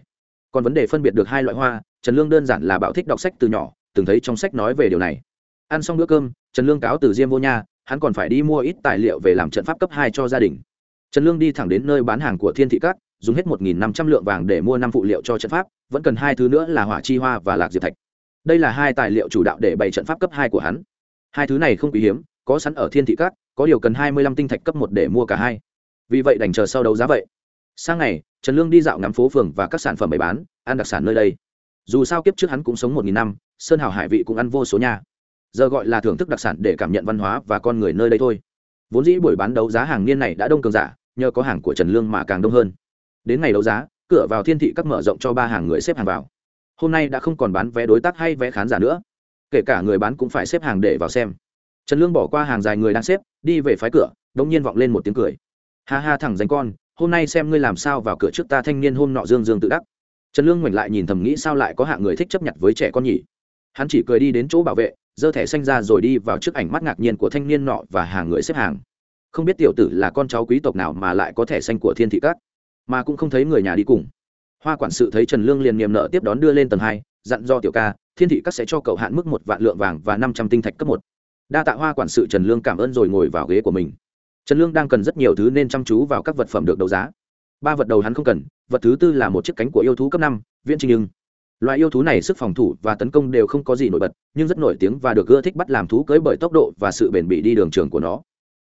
Còn vấn đề phân biệt được hai loại hoa, trần lương đơn giản là bạo thích đọc sách từ nhỏ, từng thấy trong sách nói về điều này. Ăn xong bữa cơm trần lương cáo từ diêm vô nha, hắn còn phải đi mua ít tài liệu về làm trận pháp cấp hai cho gia đình. Trần lương đi thẳng đến nơi bán hàng của thiên thị cát dùng hết một năm trăm lượng vàng để mua năm phụ liệu cho trận pháp, vẫn cần hai thứ nữa là hỏa chi hoa và lạc diệp thạch. Đây là hai tài liệu chủ đạo để bày trận pháp cấp hai của hắn. Hai thứ này không quý hiếm, có sẵn ở thiên thị cát có điều cần hai mươi lăm tinh thạch cấp một để mua cả hai. Vì vậy đành chờ sau đấu giá vậy. Sang ngày, trần lương đi dạo ngắm phố phường và các sản phẩm bày bán, ăn đặc sản nơi đây. Dù sao kiếp trước hắn cũng sống một nghìn năm, sơn hào hải vị cũng ăn vô số nhà giờ gọi là thưởng thức đặc sản để cảm nhận văn hóa và con người nơi đây thôi. Vốn dĩ buổi bán đấu giá hàng niên này đã đông cường giả, nhờ có hàng của trần lương mà càng đông hơn. Đến ngày đấu giá, cửa vào thiên thị các mở rộng cho ba hàng người xếp hàng vào. Hôm nay đã không còn bán vé đối tác hay vé khán giả nữa. Kể cả người bán cũng phải xếp hàng để vào xem. Trần lương bỏ qua hàng dài người đang xếp, đi về phái cửa đ ỗ n g nhiên vọng lên một tiếng cười. Ha ha thẳng danh con, hôm nay xem ngươi làm sao vào cửa trước ta thanh niên hôm nọ dương dương tự đắc. Trần lương ngoảnh lại nhìn thầm nghĩ sao lại có hạng người thích chấp nhận với trẻ con nhỉ. Hắn chỉ cười đi đến chỗ bảo vệ giơ thẻ xanh ra rồi đi vào trước ảnh mắt ngạc nhiên của thanh niên nọ và hàng người xếp hàng. Không biết tiểu tử là con cháu quý tộc nào mà lại có thẻ xanh của thiên thị cát mà cũng không thấy người nhà đi cùng. Hoa quản sự thấy trần lương liền niềm nợ tiếp đón đưa lên tầng hai, dặn do tiểu ca, thiên thị các sẽ cho cậu hạn mức một vạn lượng vàng và năm trăm tinh thạch cấp một. Đa tạ hoa quản sự trần lương cảm ơn rồi ngồi vào ghế của mình. Trần lương đang cần rất nhiều thứ nên chăm chú vào các vật phẩm được đấu giá. Ba vật đầu hắn không cần, vật thứ tư là một chiếc cánh của yêu thú cấp năm, viễn trinh nhưng loại yêu thú này sức phòng thủ và tấn công đều không có gì nổi bật, nhưng rất nổi tiếng và được ưa thích bắt làm thú cưới bởi tốc độ và sự bền bỉ đi đường trường của nó.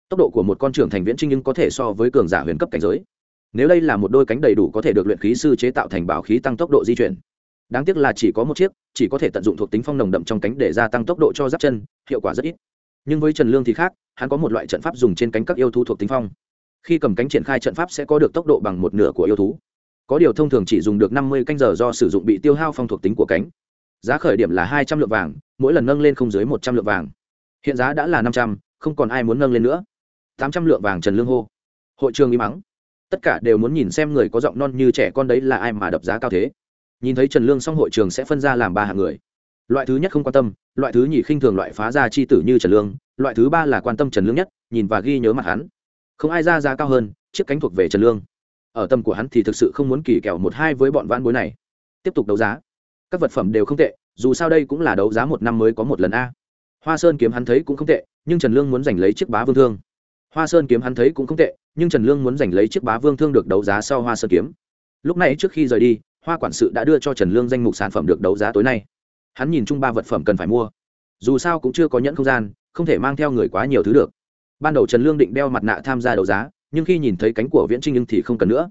Tốc độ của một con trưởng thành viễn trinh nhưng có thể so với cường giả huyền cấp cảnh giới. Nếu đây là một đôi cánh đầy đủ có thể được luyện khí sư chế tạo thành bảo khí tăng tốc độ di chuyển. Đáng tiếc là chỉ có một chiếc, chỉ có thể tận dụng thuộc tính phong nồng đậm trong cánh để gia tăng tốc độ cho giáp chân, hiệu quả rất ít. Nhưng với trần lương thì khác, hắn có một loại trận pháp dùng trên cánh các yêu thú thuộc tính phong. Khi cầm cánh triển khai trận pháp sẽ có được tốc độ bằng một nửa của yêu thú có điều thông thường chỉ dùng được năm mươi canh giờ do sử dụng bị tiêu hao phong thuộc tính của cánh. Giá khởi điểm là hai trăm lượng vàng, mỗi lần nâng lên không dưới một trăm lượng vàng. Hiện giá đã là năm trăm, không còn ai muốn nâng lên nữa. Tám trăm lượng vàng trần lương hô. Hội trường im mắng tất cả đều muốn nhìn xem người có giọng non như trẻ con đấy là ai mà đập giá cao thế. Nhìn thấy trần lương xong hội trường sẽ phân ra làm ba hạng người. Loại thứ nhất không quan tâm, loại thứ nhì khinh thường loại phá ra chi tử như trần lương, loại thứ ba là quan tâm trần lương nhất, nhìn và ghi nhớ mặt hắn. Không ai ra giá cao hơn, chiếc cánh thuộc về trần lương ở tâm của hắn thì thực sự không muốn kỳ kèo một hai với bọn vãn bối này. Tiếp tục đấu giá. Các vật phẩm đều không tệ, dù sao đây cũng là đấu giá một năm mới có một lần a. Hoa sơn kiếm hắn thấy cũng không tệ, nhưng trần lương muốn giành lấy chiếc bá vương thương. Hoa sơn kiếm hắn thấy cũng không tệ, nhưng trần lương muốn giành lấy chiếc bá vương thương được đấu giá sau hoa sơn kiếm. Lúc này trước khi rời đi, hoa quản sự đã đưa cho trần lương danh mục sản phẩm được đấu giá tối nay. Hắn nhìn chung ba vật phẩm cần phải mua. Dù sao cũng chưa có nhẫn không gian, không thể mang theo người quá nhiều thứ được. Ban đầu trần lương định đeo mặt nạ tham gia đấu giá nhưng khi nhìn thấy cánh của viễn trinh nhưng thì không cần nữa.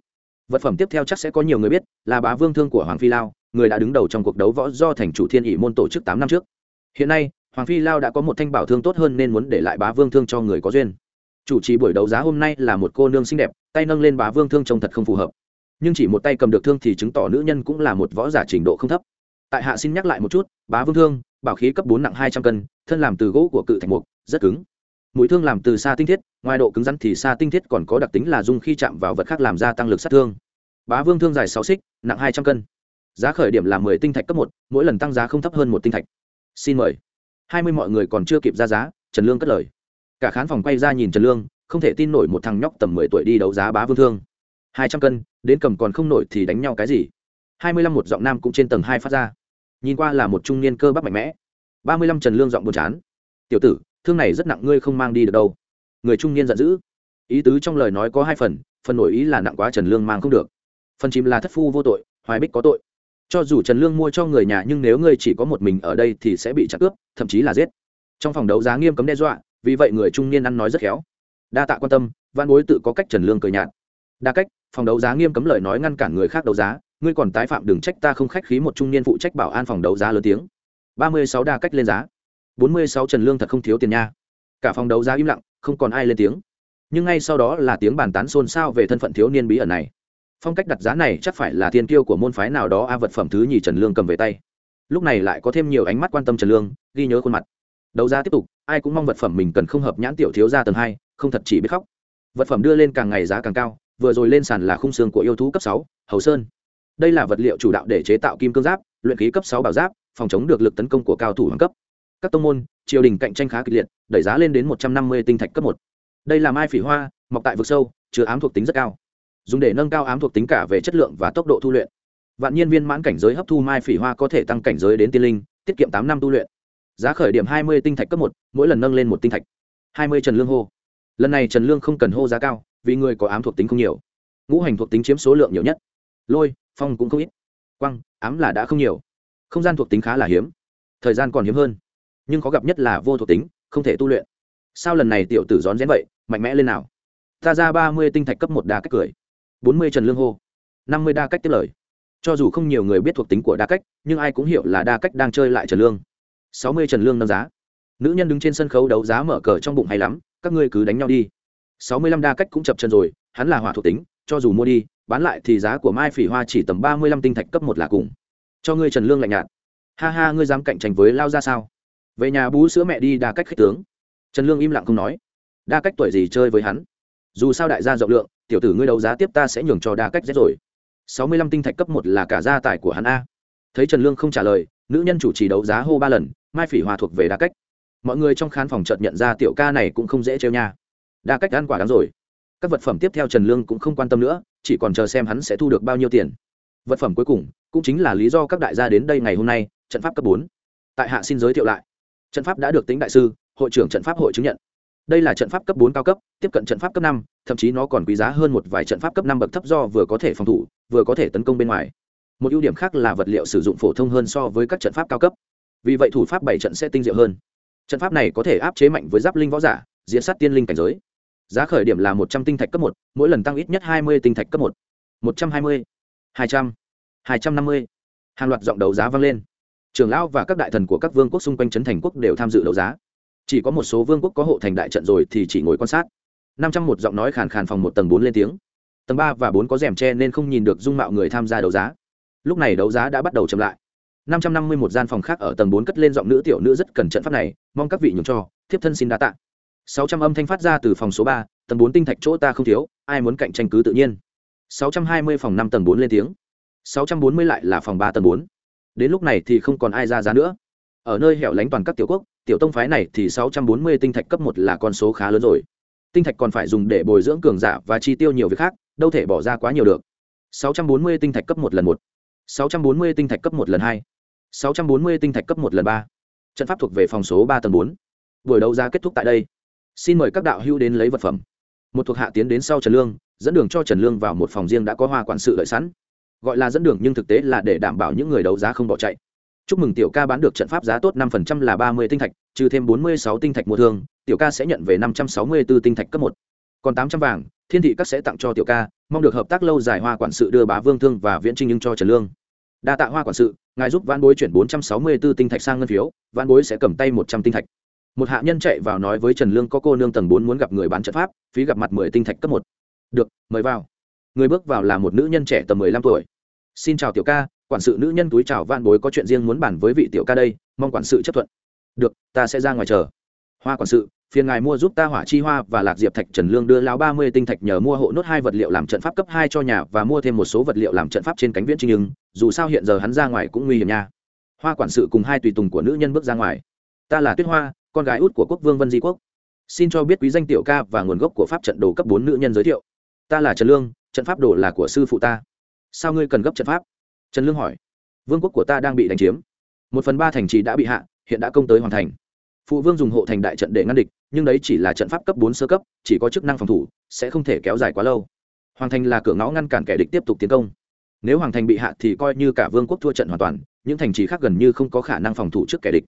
Vật phẩm tiếp theo chắc sẽ có nhiều người biết, là bá vương thương của hoàng phi lao, người đã đứng đầu trong cuộc đấu võ do thành chủ thiên ỷ môn tổ chức tám năm trước. Hiện nay, hoàng phi lao đã có một thanh bảo thương tốt hơn nên muốn để lại bá vương thương cho người có duyên. Chủ trì buổi đấu giá hôm nay là một cô nương xinh đẹp, tay nâng lên bá vương thương trông thật không phù hợp. Nhưng chỉ một tay cầm được thương thì chứng tỏ nữ nhân cũng là một võ giả trình độ không thấp. Tại hạ xin nhắc lại một chút, bá vương thương, bảo khí cấp bốn nặng hai trăm cân, thân làm từ gỗ của cự thành mục, rất cứng mũi thương làm từ xa tinh thiết, ngoài độ cứng rắn thì xa tinh thiết còn có đặc tính là dung khi chạm vào vật khác làm gia tăng lực sát thương. Bá vương thương dài sáu xích, nặng hai trăm cân. Giá khởi điểm là mười tinh thạch cấp một, mỗi lần tăng giá không thấp hơn một tinh thạch. Xin mời. Hai mươi mọi người còn chưa kịp ra giá, trần lương cất lời. Cả khán phòng quay ra nhìn trần lương, không thể tin nổi một thằng nhóc tầm mười tuổi đi đấu giá bá vương thương. Hai trăm cân, đến cầm còn không nổi thì đánh nhau cái gì? Hai mươi lăm một giọng nam cũng trên tầng hai phát ra. Nhìn qua là một trung niên cơ bắp mạnh mẽ. Ba mươi lăm trần lương giọng buồn chán. Tiểu tử thương này rất nặng, ngươi không mang đi được đâu. Người trung niên giận dữ. Ý tứ trong lời nói có hai phần phần nổi ý là nặng quá trần lương mang không được. Phần chìm là thất phu vô tội, hoài bích có tội. Cho dù trần lương mua cho người nhà, nhưng nếu ngươi chỉ có một mình ở đây thì sẽ bị chặt cướp, thậm chí là giết. Trong phòng đấu giá nghiêm cấm đe dọa, vì vậy người trung niên ăn nói rất khéo. Đa tạ quan tâm, văn bối tự có cách trần lương cười nhạt. Đa cách, phòng đấu giá nghiêm cấm lời nói ngăn cản người khác đấu giá, ngươi còn tái phạm đừng trách ta không khách khí một trung niên phụ trách bảo an phòng đấu giá lớn tiếng. Ba mươi sáu đa cách lên giá bốn mươi sáu trần lương thật không thiếu tiền nha. Cả phòng đấu giá im lặng, không còn ai lên tiếng. Nhưng ngay sau đó là tiếng bàn tán xôn xao về thân phận thiếu niên bí ẩn này. Phong cách đặt giá này chắc phải là thiên kiêu của môn phái nào đó a vật phẩm thứ nhì trần lương cầm về tay. Lúc này lại có thêm nhiều ánh mắt quan tâm trần lương, ghi nhớ khuôn mặt. Đấu giá tiếp tục, ai cũng mong vật phẩm mình cần không hợp nhãn tiểu thiếu ra tầng hai, không thật chỉ biết khóc. Vật phẩm đưa lên càng ngày giá càng cao, vừa rồi lên sàn là khung xương của yêu thú cấp sáu, hầu sơn. Đây là vật liệu chủ đạo để chế tạo kim cương giáp, luyện khí cấp sáu bảo giáp, phòng chống được lực tấn công của cao thủ hoàng cấp các tông môn, triều đình cạnh tranh khá kịch liệt, đẩy giá lên đến một trăm năm mươi tinh thạch cấp một. Đây là mai phỉ hoa, mọc tại vực sâu, chứa ám thuộc tính rất cao. Dùng để nâng cao ám thuộc tính cả về chất lượng và tốc độ tu luyện. Vạn nhiên viên mãn cảnh giới hấp thu mai phỉ hoa có thể tăng cảnh giới đến tiên linh, tiết kiệm tám năm tu luyện. Giá khởi điểm hai mươi tinh thạch cấp một, mỗi lần nâng lên một tinh thạch. Hai mươi trần lương hô. Lần này trần lương không cần hô giá cao, vì người có ám thuộc tính không nhiều. Ngũ hành thuộc tính chiếm số lượng nhiều nhất. Lôi, phong cũng không ít. Quăng, ám là đã không nhiều. Không gian thuộc tính khá là hiếm. Thời gian còn hiếm hơn nhưng khó gặp nhất là vô thuộc tính, không thể tu luyện. Sao lần này tiểu tử rón rén vậy, mạnh mẽ lên nào? Ta ra ba mươi tinh thạch cấp một đa cách cười. Bốn mươi trần lương hô. Năm mươi đa cách tiếp lời. Cho dù không nhiều người biết thuộc tính của đa cách, nhưng ai cũng hiểu là đa cách đang chơi lại trần lương. Sáu mươi trần lương nâng giá. Nữ nhân đứng trên sân khấu đấu giá mở cờ trong bụng hay lắm, các ngươi cứ đánh nhau đi. Sáu mươi lăm đa cách cũng chập chân rồi, hắn là hỏa thuộc tính, cho dù mua đi, bán lại thì giá của mai phỉ hoa chỉ tầm ba mươi lăm tinh thạch cấp một là cùng. Cho ngươi trần lương lạnh nhạt. Ha ha, ngươi dám cạnh tranh với lao ra sao? Về nhà bú sữa mẹ đi đa cách khích tướng. Trần lương im lặng không nói. Đa cách tuổi gì chơi với hắn? Dù sao đại gia rộng lượng, tiểu tử ngươi đấu giá tiếp ta sẽ nhường cho đa cách rét rồi. Sáu mươi lăm tinh thạch cấp một là cả gia tài của hắn a. Thấy trần lương không trả lời, nữ nhân chủ trì đấu giá hô ba lần, mai phỉ hòa thuộc về đa cách. Mọi người trong khán phòng chợt nhận ra tiểu ca này cũng không dễ trêu nha. Đa cách ăn quả đáng rồi. Các vật phẩm tiếp theo trần lương cũng không quan tâm nữa, chỉ còn chờ xem hắn sẽ thu được bao nhiêu tiền. Vật phẩm cuối cùng cũng chính là lý do các đại gia đến đây ngày hôm nay, trận pháp cấp bốn. Tại hạ xin giới thiệu lại trận pháp đã được tính đại sư, hội trưởng trận pháp hội chứng nhận. Đây là trận pháp cấp bốn cao cấp, tiếp cận trận pháp cấp năm, thậm chí nó còn quý giá hơn một vài trận pháp cấp năm bậc thấp do vừa có thể phòng thủ, vừa có thể tấn công bên ngoài. Một ưu điểm khác là vật liệu sử dụng phổ thông hơn so với các trận pháp cao cấp. Vì vậy thủ pháp bảy trận sẽ tinh diệu hơn. Trận pháp này có thể áp chế mạnh với giáp linh võ giả diễn sát tiên linh cảnh giới. Giá khởi điểm là một trăm tinh thạch cấp một, mỗi lần tăng ít nhất hai mươi tinh thạch cấp một. Một trăm hai mươi, hai trăm hai trăm năm mươi. Hàng loạt giọng đấu giá vang lên trưởng lão và các đại thần của các vương quốc xung quanh trấn thành quốc đều tham dự đấu giá. Chỉ có một số vương quốc có hộ thành đại trận rồi thì chỉ ngồi quan sát. Năm trăm một giọng nói khàn khàn phòng một tầng bốn lên tiếng. Tầng ba và bốn có rèm tre nên không nhìn được dung mạo người tham gia đấu giá. Lúc này đấu giá đã bắt đầu chậm lại. Năm trăm năm mươi một gian phòng khác ở tầng bốn cất lên giọng nữ tiểu nữ rất cần trận pháp này, mong các vị nhường cho, thiếp thân xin đa tạ. Sáu trăm âm thanh phát ra từ phòng số ba, tầng bốn tinh thạch chỗ ta không thiếu, ai muốn cạnh tranh cứ tự nhiên. Sáu trăm hai mươi phòng năm tầng bốn lên tiếng. Sáu trăm bốn mươi lại là phòng ba tầng bốn đến lúc này thì không còn ai ra giá nữa. Ở nơi hẻo lánh toàn các tiểu quốc, tiểu tông phái này thì sáu trăm bốn mươi tinh thạch cấp một là con số khá lớn rồi. Tinh thạch còn phải dùng để bồi dưỡng cường giả và chi tiêu nhiều việc khác, đâu thể bỏ ra quá nhiều được. Sáu trăm bốn mươi tinh thạch cấp một lần một. Sáu trăm bốn mươi tinh thạch cấp một lần hai. Sáu trăm bốn mươi tinh thạch cấp một lần ba. Trận pháp thuộc về phòng số ba tầng bốn. Buổi đấu giá kết thúc tại đây. Xin mời các đạo hữu đến lấy vật phẩm. Một thuộc hạ tiến đến sau trần lương, dẫn đường cho trần lương vào một phòng riêng đã có hoa quản sự đợi sẵn gọi là dẫn đường nhưng thực tế là để đảm bảo những người đấu giá không bỏ chạy. Chúc mừng tiểu ca bán được trận pháp giá tốt năm phần trăm là ba mươi tinh thạch, trừ thêm bốn mươi sáu tinh thạch mua thương, tiểu ca sẽ nhận về năm trăm sáu mươi b ố tinh thạch cấp một. Còn tám trăm vàng, thiên thị các sẽ tặng cho tiểu ca, mong được hợp tác lâu dài hoa quản sự đưa bá vương thương và viễn trinh nhưng cho trần lương. Đa tạ hoa quản sự, ngài giúp văn bối chuyển bốn trăm sáu mươi b ố tinh thạch sang ngân phiếu văn bối sẽ cầm tay một trăm tinh thạch. Một hạ nhân chạy vào nói với trần lương có cô nương tầng bốn muốn gặp người bán trận pháp, phí gặp mặt mười tinh thạch cấp một. Được, mời vào người bước vào là một nữ nhân trẻ tầm mười lăm tuổi. Xin chào tiểu ca, quản sự nữ nhân túi chào van bối có chuyện riêng muốn bàn với vị tiểu ca đây, mong quản sự chấp thuận. Được, ta sẽ ra ngoài chờ. Hoa quản sự, phiền ngài mua giúp ta hỏa chi hoa và lạc diệp thạch trần lương đưa lão ba mươi tinh thạch nhờ mua hộ nốt hai vật liệu làm trận pháp cấp hai cho nhà và mua thêm một số vật liệu làm trận pháp trên cánh viễn trinh nhưng dù sao hiện giờ hắn ra ngoài cũng nguy hiểm nha. Hoa quản sự cùng hai tùy tùng của nữ nhân bước ra ngoài. Ta là tuyết hoa, con gái út của quốc vương vân di quốc. Xin cho biết quý danh tiểu ca và nguồn gốc của pháp trận đồ cấp bốn nữ nhân giới thiệu. Ta là trần lương trận pháp đồ là của sư phụ ta. Sao ngươi cần gấp trận pháp? Trần lương hỏi. Vương quốc của ta đang bị đánh chiếm. Một phần ba thành trì đã bị hạ, hiện đã công tới hoàn thành. Phụ vương dùng hộ thành đại trận để ngăn địch, nhưng đấy chỉ là trận pháp cấp bốn sơ cấp, chỉ có chức năng phòng thủ, sẽ không thể kéo dài quá lâu. Hoàng thành là cửa ngõ ngăn cản kẻ địch tiếp tục tiến công. Nếu hoàng thành bị hạ thì coi như cả vương quốc thua trận hoàn toàn, những thành trì khác gần như không có khả năng phòng thủ trước kẻ địch.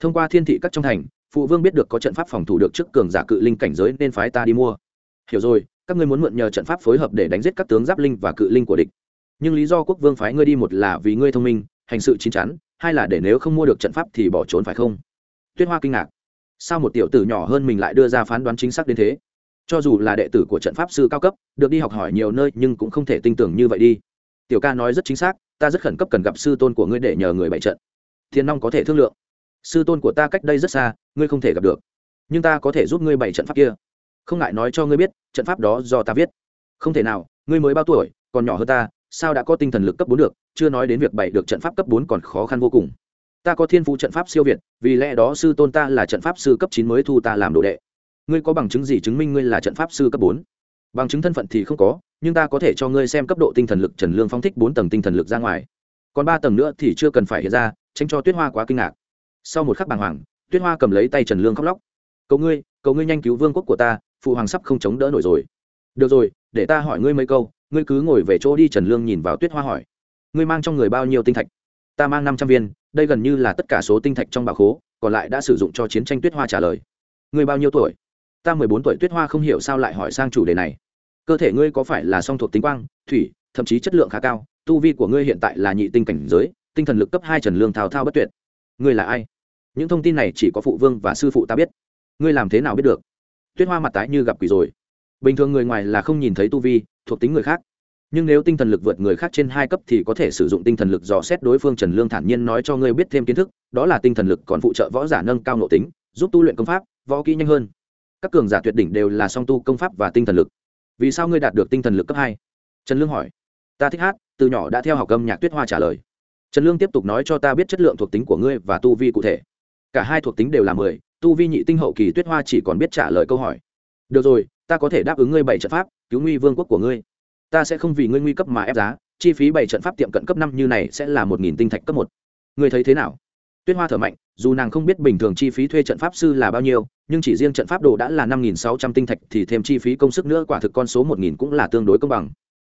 Thông qua thiên thị các trong thành, phụ vương biết được có trận pháp phòng thủ được trước cường giả cự linh cảnh giới nên phái ta đi mua. Hiểu rồi các ngươi muốn mượn nhờ trận pháp phối hợp để đánh giết các tướng giáp linh và cự linh của địch. Nhưng lý do quốc vương phái ngươi đi một là vì ngươi thông minh, hành sự chín chắn, hai là để nếu không mua được trận pháp thì bỏ trốn phải không? Tuyết hoa kinh ngạc. Sao một tiểu tử nhỏ hơn mình lại đưa ra phán đoán chính xác đến thế? Cho dù là đệ tử của trận pháp sư cao cấp, được đi học hỏi nhiều nơi nhưng cũng không thể tin tưởng như vậy đi. Tiểu ca nói rất chính xác, ta rất khẩn cấp cần gặp sư tôn của ngươi để nhờ người bày trận. Thiên long có thể thương lượng. Sư tôn của ta cách đây rất xa, ngươi không thể gặp được. Nhưng ta có thể giúp ngươi bày trận pháp kia không ngại nói cho ngươi biết, trận pháp đó do ta viết. Không thể nào, ngươi mới bao tuổi, còn nhỏ hơn ta, sao đã có tinh thần lực cấp bốn được, chưa nói đến việc bày được trận pháp cấp bốn còn khó khăn vô cùng. Ta có thiên phú trận pháp siêu việt, vì lẽ đó sư tôn ta là trận pháp sư cấp chín mới thu ta làm đồ đệ. Ngươi có bằng chứng gì chứng minh ngươi là trận pháp sư cấp bốn? Bằng chứng thân phận thì không có, nhưng ta có thể cho ngươi xem cấp độ tinh thần lực trần lương phong thích bốn tầng tinh thần lực ra ngoài. Còn ba tầng nữa thì chưa cần phải hiện ra, tránh cho tuyết hoa quá kinh ngạc. Sau một khắc bàng hoàng, tuyết hoa cầm lấy tay trần lương khóc lóc. Cầu ngươi cầu ngươi nhanh cứu vương quốc của ta phụ hoàng sắp không chống đỡ nổi rồi. Được rồi, để ta hỏi ngươi mấy câu, ngươi cứ ngồi về chỗ đi trần lương nhìn vào tuyết hoa hỏi. Ngươi mang trong người bao nhiêu tinh thạch? Ta mang năm trăm viên, đây gần như là tất cả số tinh thạch trong bà khố, còn lại đã sử dụng cho chiến tranh tuyết hoa trả lời. Ngươi bao nhiêu tuổi? Ta mười bốn tuổi, tuyết hoa không hiểu sao lại hỏi sang chủ đề này. Cơ thể ngươi có phải là song thuộc tính quang, thủy, thậm chí chất lượng khá cao? Tu vi của ngươi hiện tại là nhị tinh cảnh giới, tinh thần lực cấp hai trần lương thao thao bất tuyệt. Ngươi là ai? Những thông tin này chỉ có phụ vương và sư phụ ta biết. Ngươi làm thế nào biết được? Tuyết hoa mặt tái như gặp quỷ rồi. Bình thường người ngoài là không nhìn thấy tu vi, thuộc tính người khác. Nhưng nếu tinh thần lực vượt người khác trên hai cấp thì có thể sử dụng tinh thần lực dò xét đối phương trần lương thản nhiên nói cho ngươi biết thêm kiến thức, đó là tinh thần lực còn phụ trợ võ giả nâng cao nội tính, giúp tu luyện công pháp, võ kỹ nhanh hơn. Các cường giả tuyệt đỉnh đều là song tu công pháp và tinh thần lực. Vì sao ngươi đạt được tinh thần lực cấp hai? Trần lương hỏi. Ta thích hát, từ nhỏ đã theo học âm nhạc tuyết hoa trả lời. Trần lương tiếp tục nói cho ta biết chất lượng thuộc tính của ngươi và tu vi cụ thể. Cả hai thuộc tính đều là mười tu vi nhị tinh hậu kỳ tuyết hoa chỉ còn biết trả lời câu hỏi. Được rồi, ta có thể đáp ứng ngươi bảy trận pháp, cứu nguy vương quốc của ngươi. Ta sẽ không vì ngươi nguy cấp mà ép giá, chi phí bảy trận pháp tiệm cận cấp năm như này sẽ là một nghìn tinh thạch cấp một. Ngươi thấy thế nào? Tuyết hoa thở mạnh, dù nàng không biết bình thường chi phí thuê trận pháp sư là bao nhiêu, nhưng chỉ riêng trận pháp đồ đã là năm nghìn sáu trăm tinh thạch thì thêm chi phí công sức nữa quả thực con số một nghìn cũng là tương đối công bằng.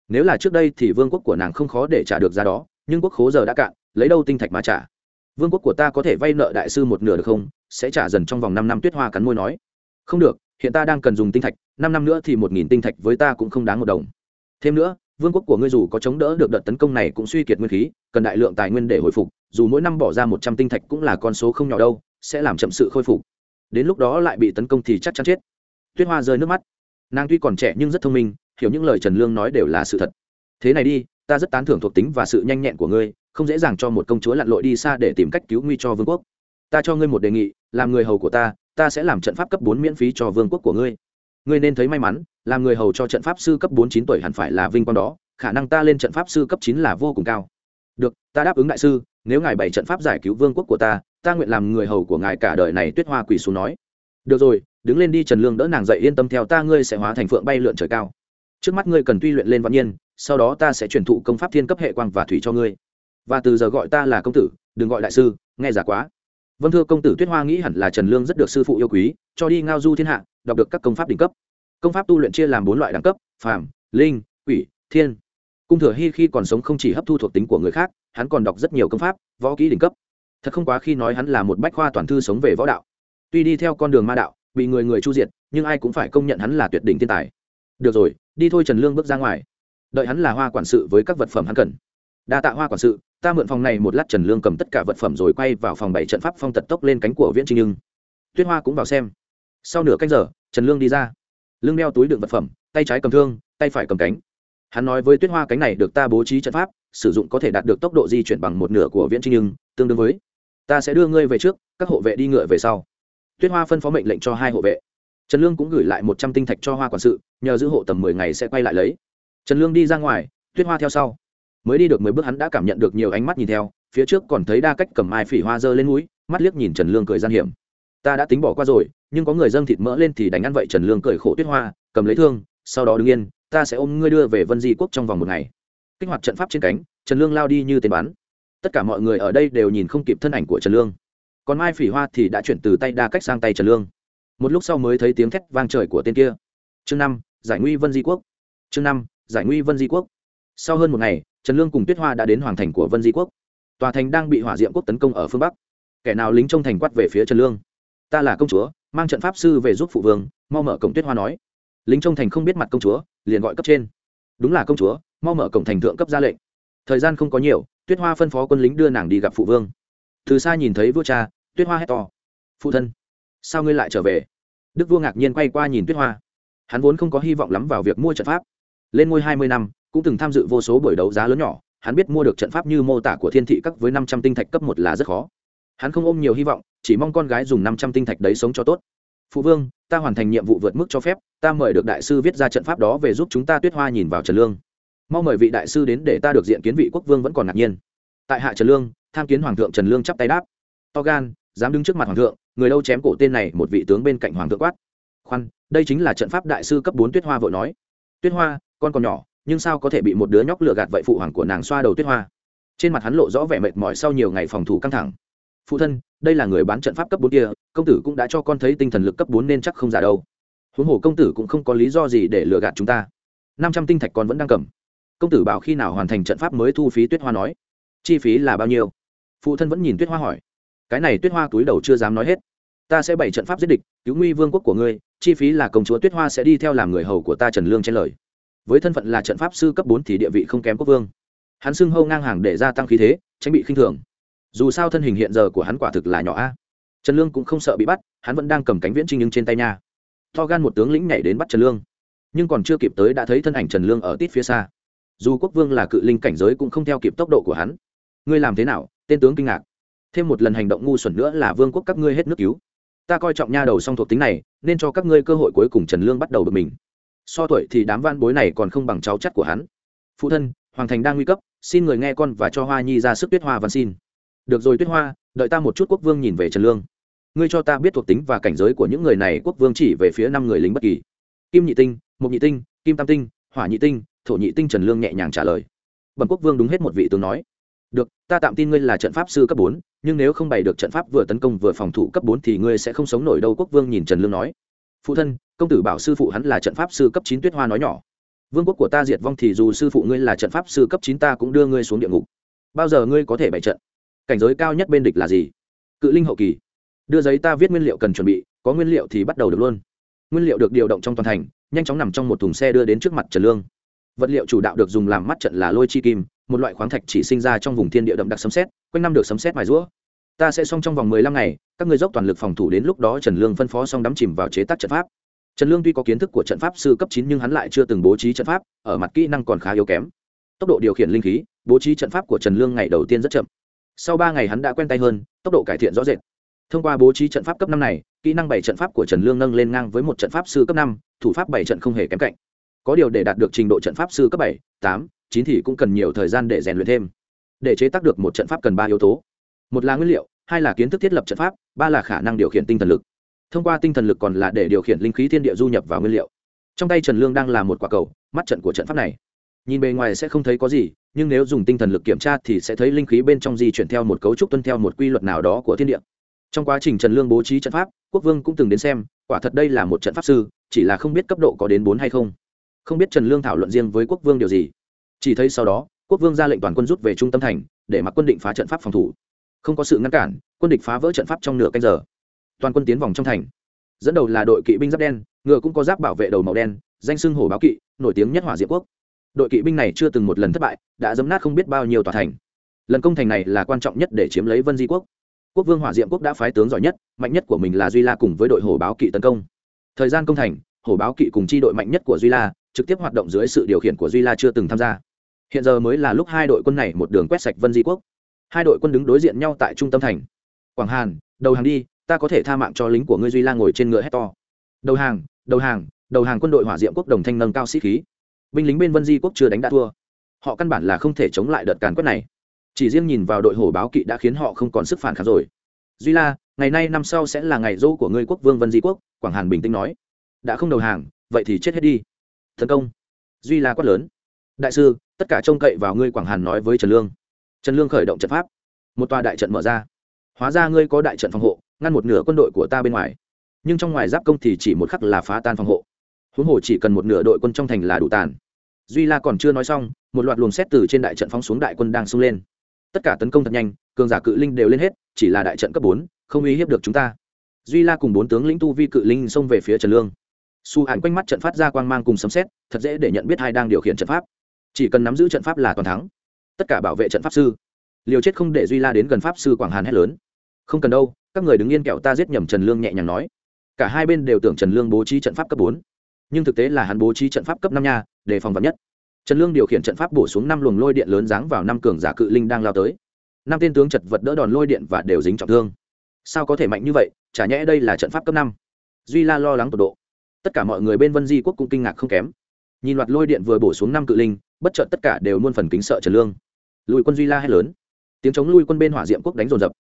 Nếu là trước đây thì vương quốc của nàng không khó để trả được giá đó, nhưng quốc khố giờ đã cạn, lấy đâu tinh thạch mà trả? Vương quốc của ta có thể vay nợ đại sư một nửa được không? Sẽ trả dần trong vòng năm năm tuyết hoa cắn môi nói. Không được, hiện ta đang cần dùng tinh thạch, năm năm nữa thì một nghìn tinh thạch với ta cũng không đáng một đồng. Thêm nữa, vương quốc của ngươi dù có chống đỡ được đợt tấn công này cũng suy kiệt nguyên khí, cần đại lượng tài nguyên để hồi phục, dù mỗi năm bỏ ra một trăm tinh thạch cũng là con số không nhỏ đâu, sẽ làm chậm sự khôi phục. Đến lúc đó lại bị tấn công thì chắc chắn chết. Tuyết hoa rơi nước mắt. Nàng tuy còn trẻ nhưng rất thông minh, hiểu những lời trần lương nói đều là sự thật. Thế này đi ta rất tán thưởng thuộc tính và sự nhanh nhẹn của ngươi, không dễ dàng cho một công chúa lặn lội đi xa để tìm cách cứu nguy cho vương quốc. Ta cho ngươi một đề nghị, làm người hầu của ta ta sẽ làm trận pháp cấp bốn miễn phí cho vương quốc của ngươi. Ngươi nên thấy may mắn, làm người hầu cho trận pháp sư cấp bốn chín tuổi hẳn phải là vinh quang đó, khả năng ta lên trận pháp sư cấp chín là vô cùng cao. Được, ta đáp ứng đại sư, nếu ngài bày trận pháp giải cứu vương quốc của ta ta nguyện làm người hầu của ngài cả đời này tuyết hoa quỳ xuống nói. Được rồi, đứng lên đi trần lương đỡ nàng dậy yên tâm theo ta, ngươi sẽ hóa thành phượng bay lượn trời cao. Trước mắt ngươi cần tuy luyện lên văn nhiên sau đó ta sẽ truyền thụ công pháp thiên cấp hệ quang và thủy cho ngươi. Và từ giờ gọi ta là công tử, đừng gọi đại sư, nghe giả quá. Vâng thưa công tử, tuyết hoa nghĩ hẳn là trần lương rất được sư phụ yêu quý, cho đi ngao du thiên hạ, đọc được các công pháp đỉnh cấp. Công pháp tu luyện chia làm bốn loại đẳng cấp, phàm, linh, quỷ, thiên. Cung thừa hy khi còn sống không chỉ hấp thu thuộc tính của người khác, hắn còn đọc rất nhiều công pháp, võ kỹ đỉnh cấp. Thật không quá khi nói hắn là một bách khoa toàn thư sống về võ đạo. Tuy đi theo con đường ma đạo, bị người người chu diệt, nhưng ai cũng phải công nhận hắn là tuyệt đỉnh thiên tài. Được rồi, đi thôi trần lương bước ra ngoài đợi hắn là hoa quản sự với các vật phẩm hắn cần. Đa tạ hoa quản sự, ta mượn phòng này một lát trần lương cầm tất cả vật phẩm rồi quay vào phòng bảy trận pháp phong tật tốc lên cánh của viễn trinh nhưng tuyết hoa cũng vào xem. Sau nửa canh giờ, trần lương đi ra. Lương đeo túi đựng vật phẩm, tay trái cầm thương, tay phải cầm cánh. Hắn nói với tuyết hoa cánh này được ta bố trí trận pháp, sử dụng có thể đạt được tốc độ di chuyển bằng một nửa của viễn trinh nhưng tương đương với. Ta sẽ đưa ngươi về trước, các hộ vệ đi ngựa về sau. Tuyết hoa phân phó mệnh lệnh cho hai hộ vệ. Trần lương cũng gửi lại một trăm tinh thạch cho hoa quản sự, nhờ giữ hộ tầm mười ngày sẽ quay lại lấy trần lương đi ra ngoài, tuyết hoa theo sau. Mới đi được mười bước hắn đã cảm nhận được nhiều ánh mắt nhìn theo, phía trước còn thấy đa cách cầm mai phỉ hoa dơ lên núi, mắt liếc nhìn trần lương cười gian hiểm. Ta đã tính bỏ qua rồi, nhưng có người dâng thịt mỡ lên thì đánh ăn vậy trần lương cười khổ tuyết hoa, cầm lấy thương, sau đó đứng yên, ta sẽ ôm ngươi đưa về vân di quốc trong vòng một ngày. Kích hoạt trận pháp trên cánh, trần lương lao đi như tên bắn. Tất cả mọi người ở đây đều nhìn không kịp thân ảnh của trần lương. Còn mai phỉ hoa thì đã chuyển từ tay đa cách sang tay trần lương. Một lúc sau mới thấy tiếng thét vang trời của tên kia. Chương năm, giải nguy vân di quốc. Chương năm giải nguy vân di quốc. Sau hơn một ngày, trần lương cùng tuyết hoa đã đến hoàng thành của vân di quốc. Tòa thành đang bị hỏa diệm quốc tấn công ở phương bắc. Kẻ nào lính trong thành quát về phía trần lương. Ta là công chúa, mang trận pháp sư về giúp phụ vương, mau mở cổng. Tuyết hoa nói. Lính trong thành không biết mặt công chúa, liền gọi cấp trên. Đúng là công chúa, mau mở cổng thành thượng cấp ra lệnh. Thời gian không có nhiều, tuyết hoa phân phó quân lính đưa nàng đi gặp phụ vương. Từ xa nhìn thấy vua cha, tuyết hoa hét to. Phụ thân, sao ngươi lại trở về? Đức vua ngạc nhiên quay qua nhìn tuyết hoa. Hắn vốn không có hy vọng lắm vào việc mua trận pháp lên ngôi hai mươi năm, cũng từng tham dự vô số buổi đấu giá lớn nhỏ, hắn biết mua được trận pháp như mô tả của thiên thị các với năm trăm tinh thạch cấp một là rất khó. Hắn không ôm nhiều hy vọng, chỉ mong con gái dùng năm trăm tinh thạch đấy sống cho tốt. Phụ vương, ta hoàn thành nhiệm vụ vượt mức cho phép, ta mời được đại sư viết ra trận pháp đó về giúp chúng ta tuyết hoa nhìn vào trần lương. Mau mời vị đại sư đến để ta được diện kiến vị quốc vương vẫn còn ngạc nhiên. Tại hạ trần lương, tham kiến hoàng thượng trần lương chắp tay đáp. To gan, dám đứng trước mặt hoàng thượng, người đâu chém cổ tên này, một vị tướng bên cạnh hoàng thượng quát. Khoan, đây chính là trận pháp đại sư cấp bốn tuyết hoa vội nói. Tuyết hoa con còn nhỏ, nhưng sao có thể bị một đứa nhóc lừa gạt vậy phụ hoàng của nàng xoa đầu tuyết hoa? Trên mặt hắn lộ rõ vẻ mệt mỏi sau nhiều ngày phòng thủ căng thẳng. Phụ thân, đây là người bán trận pháp cấp bốn kia, công tử cũng đã cho con thấy tinh thần lực cấp bốn nên chắc không giả đâu. Huống hồ công tử cũng không có lý do gì để lừa gạt chúng ta. Năm trăm tinh thạch con vẫn đang cầm. Công tử bảo khi nào hoàn thành trận pháp mới thu phí tuyết hoa nói. Chi phí là bao nhiêu? Phụ thân vẫn nhìn tuyết hoa hỏi. Cái này tuyết hoa túi đầu chưa dám nói hết. Ta sẽ bày trận pháp giết địch, cứu nguy vương quốc của ngươi, chi phí là công chúa tuyết hoa sẽ đi theo làm người hầu của ta trần lương trên lời với thân phận là trận pháp sư cấp bốn thì địa vị không kém quốc vương. Hắn xưng hâu ngang hàng để gia tăng khí thế, tránh bị khinh thường. Dù sao thân hình hiện giờ của hắn quả thực là nhỏ a. Trần lương cũng không sợ bị bắt, hắn vẫn đang cầm cánh viễn trinh nhưng trên tay nha. To gan một tướng lĩnh nhảy đến bắt trần lương. Nhưng còn chưa kịp tới đã thấy thân ảnh trần lương ở tít phía xa. Dù quốc vương là cự linh cảnh giới cũng không theo kịp tốc độ của hắn. Ngươi làm thế nào, tên tướng kinh ngạc. Thêm một lần hành động ngu xuẩn nữa là vương quốc các ngươi hết nước cứu. Ta coi trọng nha đầu song thuộc tính này, nên cho các ngươi cơ hội cuối cùng trần lương bắt đầu bực mình so tuổi thì đám van bối này còn không bằng cháu chắt của hắn. Phụ thân, hoàng thành đang nguy cấp, xin người nghe con và cho hoa nhi ra sức tuyết hoa văn xin. Được rồi tuyết hoa, đợi ta một chút quốc vương nhìn về trần lương. Ngươi cho ta biết thuộc tính và cảnh giới của những người này, quốc vương chỉ về phía năm người lính bất kỳ. Kim nhị tinh, mục nhị tinh, kim tam tinh, hỏa nhị tinh, thổ nhị tinh trần lương nhẹ nhàng trả lời. Bẩm quốc vương đúng hết một vị tướng nói. Được, ta tạm tin ngươi là trận pháp sư cấp bốn, nhưng nếu không bày được trận pháp vừa tấn công vừa phòng thủ cấp bốn thì ngươi sẽ không sống nổi đâu, quốc vương nhìn trần lương nói phụ thân, công tử bảo sư phụ hắn là trận pháp sư cấp chín tuyết hoa nói nhỏ. Vương quốc của ta diệt vong thì dù sư phụ ngươi là trận pháp sư cấp chín ta cũng đưa ngươi xuống địa ngục. Bao giờ ngươi có thể bày trận? Cảnh giới cao nhất bên địch là gì? Cự linh hậu kỳ. Đưa giấy ta viết nguyên liệu cần chuẩn bị, có nguyên liệu thì bắt đầu được luôn. Nguyên liệu được điều động trong toàn thành, nhanh chóng nằm trong một thùng xe đưa đến trước mặt trần lương. Vật liệu chủ đạo được dùng làm mắt trận là lôi chi kim, một loại khoáng thạch chỉ sinh ra trong vùng thiên địa đậm đặc sấm xét quanh năm được sấm xét mài rũa ta sẽ xong trong vòng mười lăm ngày, các ngươi dốc toàn lực phòng thủ đến lúc đó trần lương phân phó xong đắm chìm vào chế tác trận pháp. Trần lương tuy có kiến thức của trận pháp sư cấp chín nhưng hắn lại chưa từng bố trí trận pháp, ở mặt kỹ năng còn khá yếu kém. Tốc độ điều khiển linh khí, bố trí trận pháp của trần lương ngày đầu tiên rất chậm. Sau ba ngày hắn đã quen tay hơn, tốc độ cải thiện rõ rệt. Thông qua bố trí trận pháp cấp năm này, kỹ năng bảy trận pháp của trần lương nâng lên ngang với một trận pháp sư cấp năm, thủ pháp bảy trận không hề kém cạnh. Có điều để đạt được trình độ trận pháp sư cấp bảy, tám, chín thì cũng cần nhiều thời gian để rèn luyện thêm. Để chế tác được một trận pháp cần ba yếu tố một là nguyên liệu, hai là kiến thức thiết lập trận pháp, ba là khả năng điều khiển tinh thần lực. Thông qua tinh thần lực còn là để điều khiển linh khí thiên địa du nhập vào nguyên liệu. Trong tay trần lương đang là một quả cầu, mắt trận của trận pháp này. Nhìn bề ngoài sẽ không thấy có gì, nhưng nếu dùng tinh thần lực kiểm tra thì sẽ thấy linh khí bên trong di chuyển theo một cấu trúc tuân theo một quy luật nào đó của thiên địa. Trong quá trình trần lương bố trí trận pháp, quốc vương cũng từng đến xem, quả thật đây là một trận pháp sư, chỉ là không biết cấp độ có đến bốn hay không. Không biết trần lương thảo luận riêng với quốc vương điều gì. Chỉ thấy sau đó, quốc vương ra lệnh toàn quân rút về trung tâm thành, để mặc quân định phá trận pháp phòng thủ không có sự ngăn cản, quân địch phá vỡ trận pháp trong nửa canh giờ. Toàn quân tiến vòng trong thành. Dẫn đầu là đội kỵ binh giáp đen, ngựa cũng có giáp bảo vệ đầu màu đen, danh xưng hổ báo kỵ, nổi tiếng nhất hỏa diệp quốc. Đội kỵ binh này chưa từng một lần thất bại, đã dấm nát không biết bao nhiêu tòa thành. Lần công thành này là quan trọng nhất để chiếm lấy vân di quốc. Quốc vương hỏa diệm quốc đã phái tướng giỏi nhất, mạnh nhất của mình là duy la cùng với đội hổ báo kỵ tấn công. Thời gian công thành hổ báo kỵ cùng chi đội mạnh nhất của duy la, trực tiếp hoạt động dưới sự điều khiển của duy la chưa từng tham gia. Hiện giờ mới là lúc hai đội quân này một đường quét sạch vân di quốc hai đội quân đứng đối diện nhau tại trung tâm thành. Quảng hàn, đầu hàng đi, ta có thể tha mạng cho lính của ngươi duy la ngồi trên ngựa hét to. Đầu hàng đầu hàng đầu hàng quân đội hỏa diệm quốc đồng thanh nâng cao sĩ khí. Binh lính bên vân di quốc chưa đánh đã thua. Họ căn bản là không thể chống lại đợt càn quét này. Chỉ riêng nhìn vào đội hổ báo kỵ đã khiến họ không còn sức phản kháng rồi. Duy la, ngày nay năm sau sẽ là ngày dỗ của ngươi quốc vương vân di quốc, quảng hàn bình tĩnh nói. Đã không đầu hàng, vậy thì chết hết đi. Tấn công. Duy la quát lớn. Đại sư, tất cả trông cậy vào ngươi, quảng hàn nói với trần lương trần lương khởi động trận pháp. Một tòa đại trận mở ra. Hóa ra ngươi có đại trận phòng hộ, ngăn một nửa quân đội của ta bên ngoài. Nhưng trong ngoài giáp công thì chỉ một khắc là phá tan phòng hộ. Huống hồ chỉ cần một nửa đội quân trong thành là đủ tàn. Duy la còn chưa nói xong, một loạt luồng xét từ trên đại trận phóng xuống đại quân đang sung lên. Tất cả tấn công thật nhanh, cường giả cự linh đều lên hết, chỉ là đại trận cấp bốn, không uy hiếp được chúng ta. Duy la cùng bốn tướng lĩnh tu vi cự linh xông về phía trần lương. Su hàn quanh mắt trận phát ra quang mang cùng sấm xét thật dễ để nhận biết hai đang điều khiển trận pháp. Chỉ cần nắm giữ trận pháp là toàn thắng tất cả bảo vệ trận pháp sư. Liều chết không để duy la đến gần pháp sư quảng hàn hét lớn. Không cần đâu, các người đứng yên kẹo ta giết nhầm trần lương nhẹ nhàng nói. Cả hai bên đều tưởng trần lương bố trí trận pháp cấp bốn. Nhưng thực tế là hắn bố trí trận pháp cấp năm nha để phòng vật nhất. Trần lương điều khiển trận pháp bổ xuống năm luồng lôi điện lớn giáng vào năm cường giả cự linh đang lao tới. Năm tên tướng chật vật đỡ đòn lôi điện và đều dính trọng thương. Sao có thể mạnh như vậy, chả nhẽ đây là trận pháp cấp năm? Duy la lo lắng tột độ. Tất cả mọi người bên vân di quốc cũng kinh ngạc không kém. Nhìn loạt lôi điện vừa bổ xuống năm cự linh, bất chợt tất cả đều muôn phần kính sợ trần lương lùi quân duy la hét lớn. Tiếng chống lui quân bên hỏa diệm quốc đánh rồn rập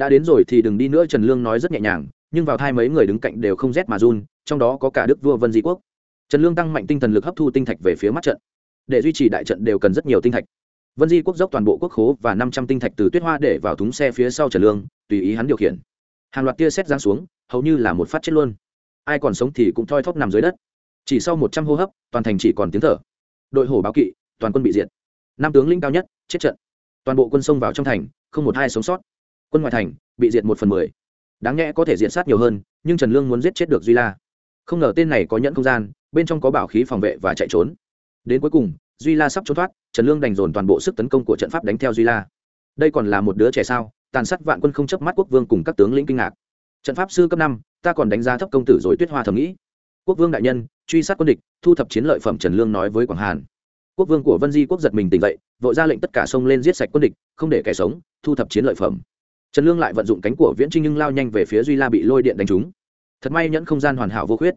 đã đến rồi thì đừng đi nữa, trần lương nói rất nhẹ nhàng, nhưng vào thai mấy người đứng cạnh đều không rét mà run, trong đó có cả đức vua vân di quốc. Trần lương tăng mạnh tinh thần lực hấp thu tinh thạch về phía mắt trận. Để duy trì đại trận đều cần rất nhiều tinh thạch. Vân di quốc dốc toàn bộ quốc khố và năm trăm tinh thạch từ tuyết hoa để vào thúng xe phía sau trần lương, tùy ý hắn điều khiển. Hàng loạt tia xét giáng xuống, hầu như là một phát chết luôn. Ai còn sống thì cũng thoi thóp nằm dưới đất. Chỉ sau một trăm hô hấp, toàn thành chỉ còn tiếng thở. Đội hổ báo kỵ, toàn quân bị diệt năm tướng lĩnh cao nhất, chết trận. Toàn bộ quân xông vào trong thành, không một hai sống sót. Quân ngoại thành, bị diệt một phần mười. Đáng nhẽ có thể diện sát nhiều hơn, nhưng trần lương muốn giết chết được duy la. Không ngờ tên này có nhẫn không gian, bên trong có bảo khí phòng vệ và chạy trốn. Đến cuối cùng, duy la sắp trốn thoát, trần lương đành dồn toàn bộ sức tấn công của trận pháp đánh theo duy la. Đây còn là một đứa trẻ sao, tàn sát vạn quân không chấp mắt quốc vương cùng các tướng lĩnh kinh ngạc. Trận pháp sư cấp năm, ta còn đánh giá thấp công tử rồi tuyết hoa thầm nghĩ. Quốc vương đại nhân, truy sát quân địch, thu thập chiến lợi phẩm trần lương nói với quảng hàn quốc vương của vân di quốc giật mình tỉnh dậy, vội ra lệnh tất cả xông lên giết sạch quân địch, không để kẻ sống, thu thập chiến lợi phẩm. Trần lương lại vận dụng cánh của viễn trinh nhưng lao nhanh về phía duy la bị lôi điện đánh trúng. Thật may nhẫn không gian hoàn hảo vô khuyết.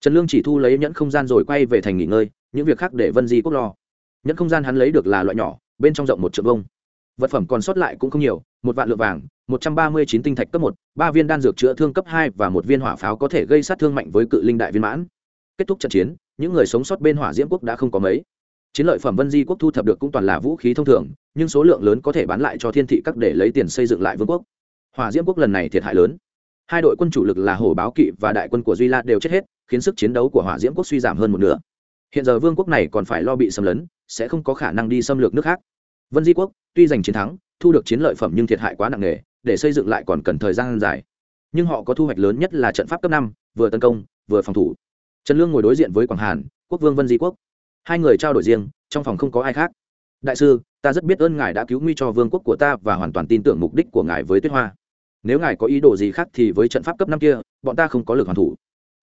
Trần lương chỉ thu lấy nhẫn không gian rồi quay về thành nghỉ ngơi, những việc khác để vân di quốc lo. Nhẫn không gian hắn lấy được là loại nhỏ, bên trong rộng một triệu vông vật phẩm còn sót lại cũng không nhiều, một vạn lượng vàng, một trăm ba mươi chín tinh thạch cấp một, ba viên đan dược chữa thương cấp hai và một viên hỏa pháo có thể gây sát thương mạnh với cự linh đại viên mãn. Kết thúc trận chiến, những người sống sót bên hỏa diễm quốc đã không có mấy chiến lợi phẩm vân di quốc thu thập được cũng toàn là vũ khí thông thường, nhưng số lượng lớn có thể bán lại cho thiên thị các để lấy tiền xây dựng lại vương quốc. Hòa diễm quốc lần này thiệt hại lớn. Hai đội quân chủ lực là hổ báo kỵ và đại quân của duy la đều chết hết, khiến sức chiến đấu của hỏa diễm quốc suy giảm hơn một nửa. Hiện giờ vương quốc này còn phải lo bị xâm lấn, sẽ không có khả năng đi xâm lược nước khác. Vân di quốc, tuy giành chiến thắng, thu được chiến lợi phẩm nhưng thiệt hại quá nặng nề, để xây dựng lại còn cần thời gian dài. Nhưng họ có thu hoạch lớn nhất là trận pháp cấp năm, vừa tấn công, vừa phòng thủ. Trần lương ngồi đối diện với quảng hàn, quốc vương vân di quốc hai người trao đổi riêng, trong phòng không có ai khác. Đại sư, ta rất biết ơn ngài đã cứu nguy cho vương quốc của ta và hoàn toàn tin tưởng mục đích của ngài với tuyết hoa. Nếu ngài có ý đồ gì khác thì với trận pháp cấp năm kia, bọn ta không có lực hoàn thủ.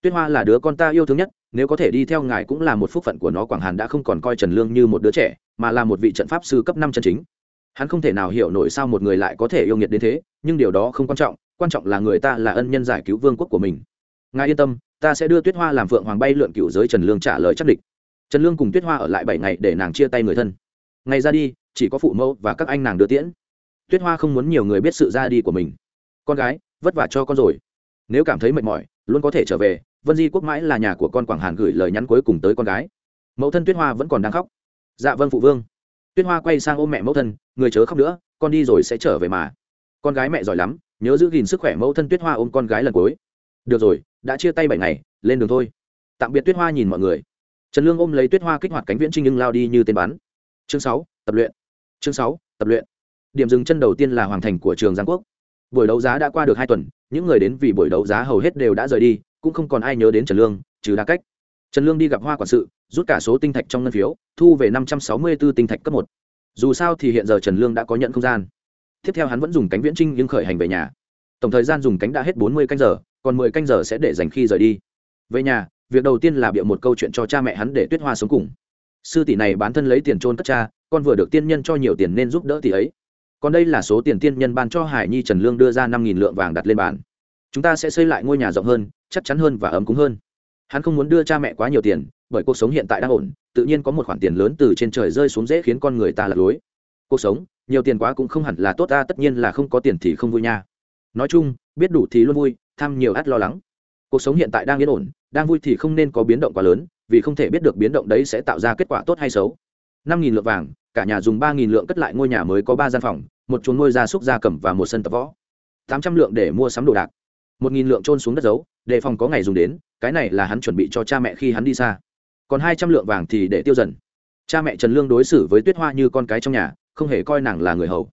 Tuyết hoa là đứa con ta yêu thương nhất, nếu có thể đi theo ngài cũng là một phúc phận của nó, quảng hàn đã không còn coi trần lương như một đứa trẻ, mà là một vị trận pháp sư cấp năm chân chính. Hắn không thể nào hiểu nổi sao một người lại có thể yêu nghiệt đến thế, nhưng điều đó không quan trọng quan trọng là người ta là ân nhân giải cứu vương quốc của mình. Ngài yên tâm, ta sẽ đưa tuyết hoa làm phượng hoàng bay lượn cựu giới trần lương trả lời chắc địch trần lương cùng tuyết hoa ở lại bảy ngày để nàng chia tay người thân. Ngày ra đi, chỉ có phụ mẫu và các anh nàng đưa tiễn. Tuyết hoa không muốn nhiều người biết sự ra đi của mình. Con gái, vất vả cho con rồi. Nếu cảm thấy mệt mỏi, luôn có thể trở về. Vân di quốc mãi là nhà của con quảng hàn gửi lời nhắn cuối cùng tới con gái. Mẫu thân tuyết hoa vẫn còn đang khóc. Dạ vâng phụ vương. Tuyết hoa quay sang ôm mẹ mẫu thân, người chớ khóc nữa, con đi rồi sẽ trở về mà. Con gái mẹ giỏi lắm, nhớ giữ gìn sức khỏe mẫu thân tuyết hoa ôm con gái lần cuối. Được rồi, đã chia tay bảy ngày, lên đường thôi. Tạm biệt tuyết hoa nhìn mọi người trần lương ôm lấy tuyết hoa kích hoạt cánh viễn trinh nhưng lao đi như tên bắn. Chương sáu, tập luyện. Chương sáu, tập luyện. Điểm dừng chân đầu tiên là hoàng thành của trường giang quốc. Buổi đấu giá đã qua được hai tuần, những người đến vì buổi đấu giá hầu hết đều đã rời đi, cũng không còn ai nhớ đến trần lương, trừ đa cách. Trần lương đi gặp hoa quản sự, rút cả số tinh thạch trong ngân phiếu, thu về năm trăm sáu mươi b ố tinh thạch cấp một. Dù sao thì hiện giờ trần lương đã có nhận không gian. Tiếp theo hắn vẫn dùng cánh viễn trinh nhưng khởi hành về nhà. Tổng thời gian dùng cánh đã hết bốn mươi canh giờ, còn mười canh giờ sẽ để dành khi rời đi. Về nhà việc đầu tiên là bịa một câu chuyện cho cha mẹ hắn để tuyết hoa sống cùng. Sư tỷ này bán thân lấy tiền trôn cất cha, con vừa được tiên nhân cho nhiều tiền nên giúp đỡ tỷ ấy. Còn đây là số tiền tiên nhân ban cho hải nhi trần lương đưa ra năm nghìn lượng vàng đặt lên bàn. Chúng ta sẽ xây lại ngôi nhà rộng hơn, chắc chắn hơn và ấm cúng hơn. Hắn không muốn đưa cha mẹ quá nhiều tiền, bởi cuộc sống hiện tại đang ổn, tự nhiên có một khoản tiền lớn từ trên trời rơi xuống dễ khiến con người ta lật lối. Cuộc sống, nhiều tiền quá cũng không hẳn là tốt ta, tất nhiên là không có tiền thì không vui nha. Nói chung, biết đủ thì luôn vui, tham nhiều ắt lo lắng cuộc sống hiện tại đang yên ổn, đang vui thì không nên có biến động quá lớn, vì không thể biết được biến động đấy sẽ tạo ra kết quả tốt hay xấu. Năm nghìn lượng vàng, cả nhà dùng ba nghìn lượng cất lại ngôi nhà mới có ba gian phòng, một chuồng nuôi gia súc gia cầm và một sân tập võ. Tám trăm lượng để mua sắm đồ đạc. Một nghìn lượng trôn xuống đất giấu đề phòng có ngày dùng đến, cái này là hắn chuẩn bị cho cha mẹ khi hắn đi xa. Còn hai trăm lượng vàng thì để tiêu dần. Cha mẹ trần lương đối xử với tuyết hoa như con cái trong nhà, không hề coi nàng là người hầu.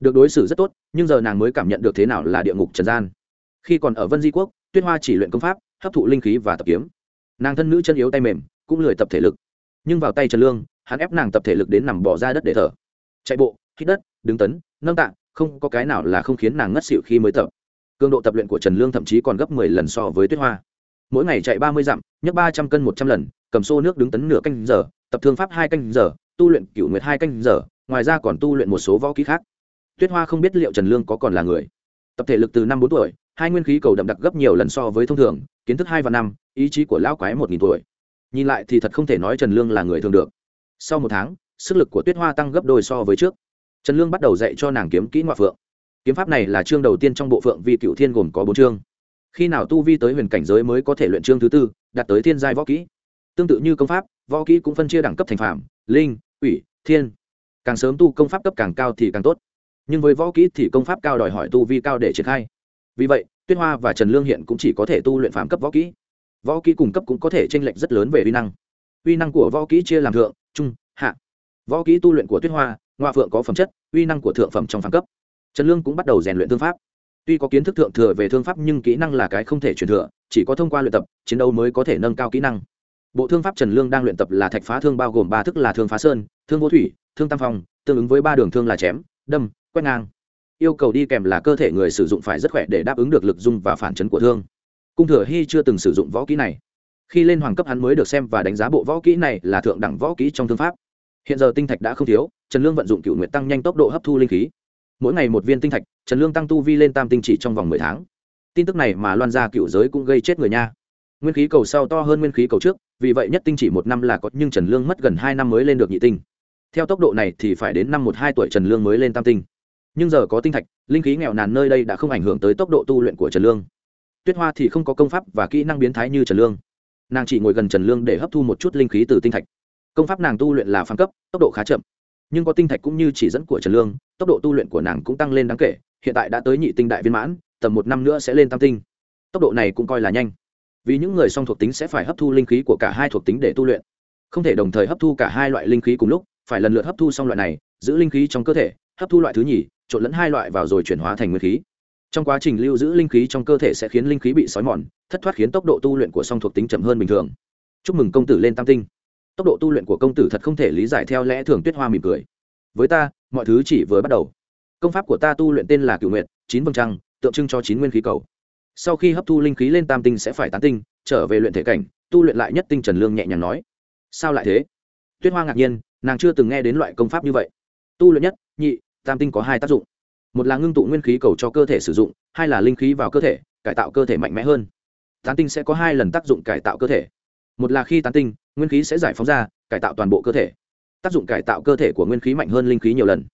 Được đối xử rất tốt, nhưng giờ nàng mới cảm nhận được thế nào là địa ngục trần gian. Khi còn ở vân di quốc tuyết hoa chỉ luyện công pháp, hấp thụ linh khí và tập kiếm. Nàng thân nữ chân yếu tay mềm, cũng lười tập thể lực. Nhưng vào tay trần lương, hắn ép nàng tập thể lực đến nằm bỏ ra đất để thở. Chạy bộ, hít đất, đứng tấn, nâng tạ, không có cái nào là không khiến nàng ngất xỉu khi mới tập. Cường độ tập luyện của trần lương thậm chí còn gấp mười lần so với tuyết hoa. Mỗi ngày chạy ba mươi dặm, nhấc ba trăm cân một trăm lần, cầm xô nước đứng tấn nửa canh giờ, tập thương pháp hai canh giờ, tu luyện cửu nguyệt hai canh giờ, ngoài ra còn tu luyện một số võ kỹ khác. Tuyết hoa không biết liệu trần lương có còn là người. Tập thể lực từ năm bốn tuổi hai nguyên khí cầu đậm đặc gấp nhiều lần so với thông thường, kiến thức hai và năm, ý chí của lão quái một nghìn tuổi. Nhìn lại thì thật không thể nói trần lương là người thường được. Sau một tháng, sức lực của tuyết hoa tăng gấp đôi so với trước. Trần lương bắt đầu dạy cho nàng kiếm kỹ ngoại phượng. Kiếm pháp này là chương đầu tiên trong bộ phượng vi cựu thiên gồm có bốn chương. Khi nào tu vi tới huyền cảnh giới mới có thể luyện chương thứ tư, đạt tới thiên giai võ kỹ. Tương tự như công pháp, võ kỹ cũng phân chia đẳng cấp thành phạm, linh ủy thiên. Càng sớm tu công pháp cấp càng cao thì càng tốt. Nhưng với võ kỹ thì công pháp cao đòi hỏi tu vi cao để triển khai vì vậy, tuyết hoa và trần lương hiện cũng chỉ có thể tu luyện phạm cấp võ kỹ. Võ kỹ cung cấp cũng có thể tranh lệch rất lớn về uy năng. Uy năng của võ kỹ chia làm thượng, trung, hạ. Võ kỹ tu luyện của tuyết hoa, ngoại phượng có phẩm chất, uy năng của thượng phẩm trong phạm cấp. Trần lương cũng bắt đầu rèn luyện thương pháp. Tuy có kiến thức thượng thừa về thương pháp nhưng kỹ năng là cái không thể truyền thừa, chỉ có thông qua luyện tập, chiến đấu mới có thể nâng cao kỹ năng. Bộ thương pháp trần lương đang luyện tập là thạch phá thương bao gồm ba thức là thương phá sơn, thương vô thủy, thương tam phong, tương ứng với ba đường thương là chém, đâm, quét ngang yêu cầu đi kèm là cơ thể người sử dụng phải rất khỏe để đáp ứng được lực dung và phản chấn của thương. Cung thừa hy chưa từng sử dụng võ kỹ này. Khi lên hoàng cấp hắn mới được xem và đánh giá bộ võ kỹ này là thượng đẳng võ kỹ trong thương pháp. Hiện giờ tinh thạch đã không thiếu, trần lương vận dụng cựu nguyện tăng nhanh tốc độ hấp thu linh khí. Mỗi ngày một viên tinh thạch, trần lương tăng tu vi lên tam tinh chỉ trong vòng mười tháng. Tin tức này mà loan ra cựu giới cũng gây chết người nha. Nguyên khí cầu sau to hơn nguyên khí cầu trước, vì vậy nhất tinh chỉ một năm là có, nhưng trần lương mất gần hai năm mới lên được nhị tinh. Theo tốc độ này thì phải đến năm một hai tuổi trần lương mới lên tam tinh nhưng giờ có tinh thạch, linh khí nghèo nàn nơi đây đã không ảnh hưởng tới tốc độ tu luyện của trần lương. Tuyết hoa thì không có công pháp và kỹ năng biến thái như trần lương. Nàng chỉ ngồi gần trần lương để hấp thu một chút linh khí từ tinh thạch. Công pháp nàng tu luyện là phăng cấp, tốc độ khá chậm. Nhưng có tinh thạch cũng như chỉ dẫn của trần lương, tốc độ tu luyện của nàng cũng tăng lên đáng kể, hiện tại đã tới nhị tinh đại viên mãn, tầm một năm nữa sẽ lên tam tinh. Tốc độ này cũng coi là nhanh. Vì những người song thuộc tính sẽ phải hấp thu linh khí của cả hai thuộc tính để tu luyện. Không thể đồng thời hấp thu cả hai loại linh khí cùng lúc, phải lần lượt hấp thu xong loại này, giữ linh khí trong cơ thể hấp thu loại thứ nhì, trộn lẫn hai loại vào rồi chuyển hóa thành nguyên khí. Trong quá trình lưu giữ linh khí trong cơ thể sẽ khiến linh khí bị xói mòn, thất thoát khiến tốc độ tu luyện của song thuộc tính chậm hơn bình thường. Chúc mừng công tử lên tam tinh. Tốc độ tu luyện của công tử thật không thể lý giải theo lẽ thường tuyết hoa mỉm cười. Với ta, mọi thứ chỉ vừa bắt đầu. Công pháp của ta tu luyện tên là cựu nguyện chín vầng trăng, tượng trưng cho chín nguyên khí cầu. Sau khi hấp thu linh khí lên tam tinh sẽ phải tán tinh, trở về luyện thể cảnh, tu luyện lại nhất tinh trần lương nhẹ nhàng nói. Sao lại thế? Tuyết hoa ngạc nhiên, nàng chưa từng nghe đến loại công pháp như vậy. Tu luyện nhất, nhị tam tinh có hai tác dụng. Một là ngưng tụ nguyên khí cầu cho cơ thể sử dụng, hai là linh khí vào cơ thể, cải tạo cơ thể mạnh mẽ hơn. Tán tinh sẽ có hai lần tác dụng cải tạo cơ thể. Một là khi tán tinh, nguyên khí sẽ giải phóng ra, cải tạo toàn bộ cơ thể. Tác dụng cải tạo cơ thể của nguyên khí mạnh hơn linh khí nhiều lần.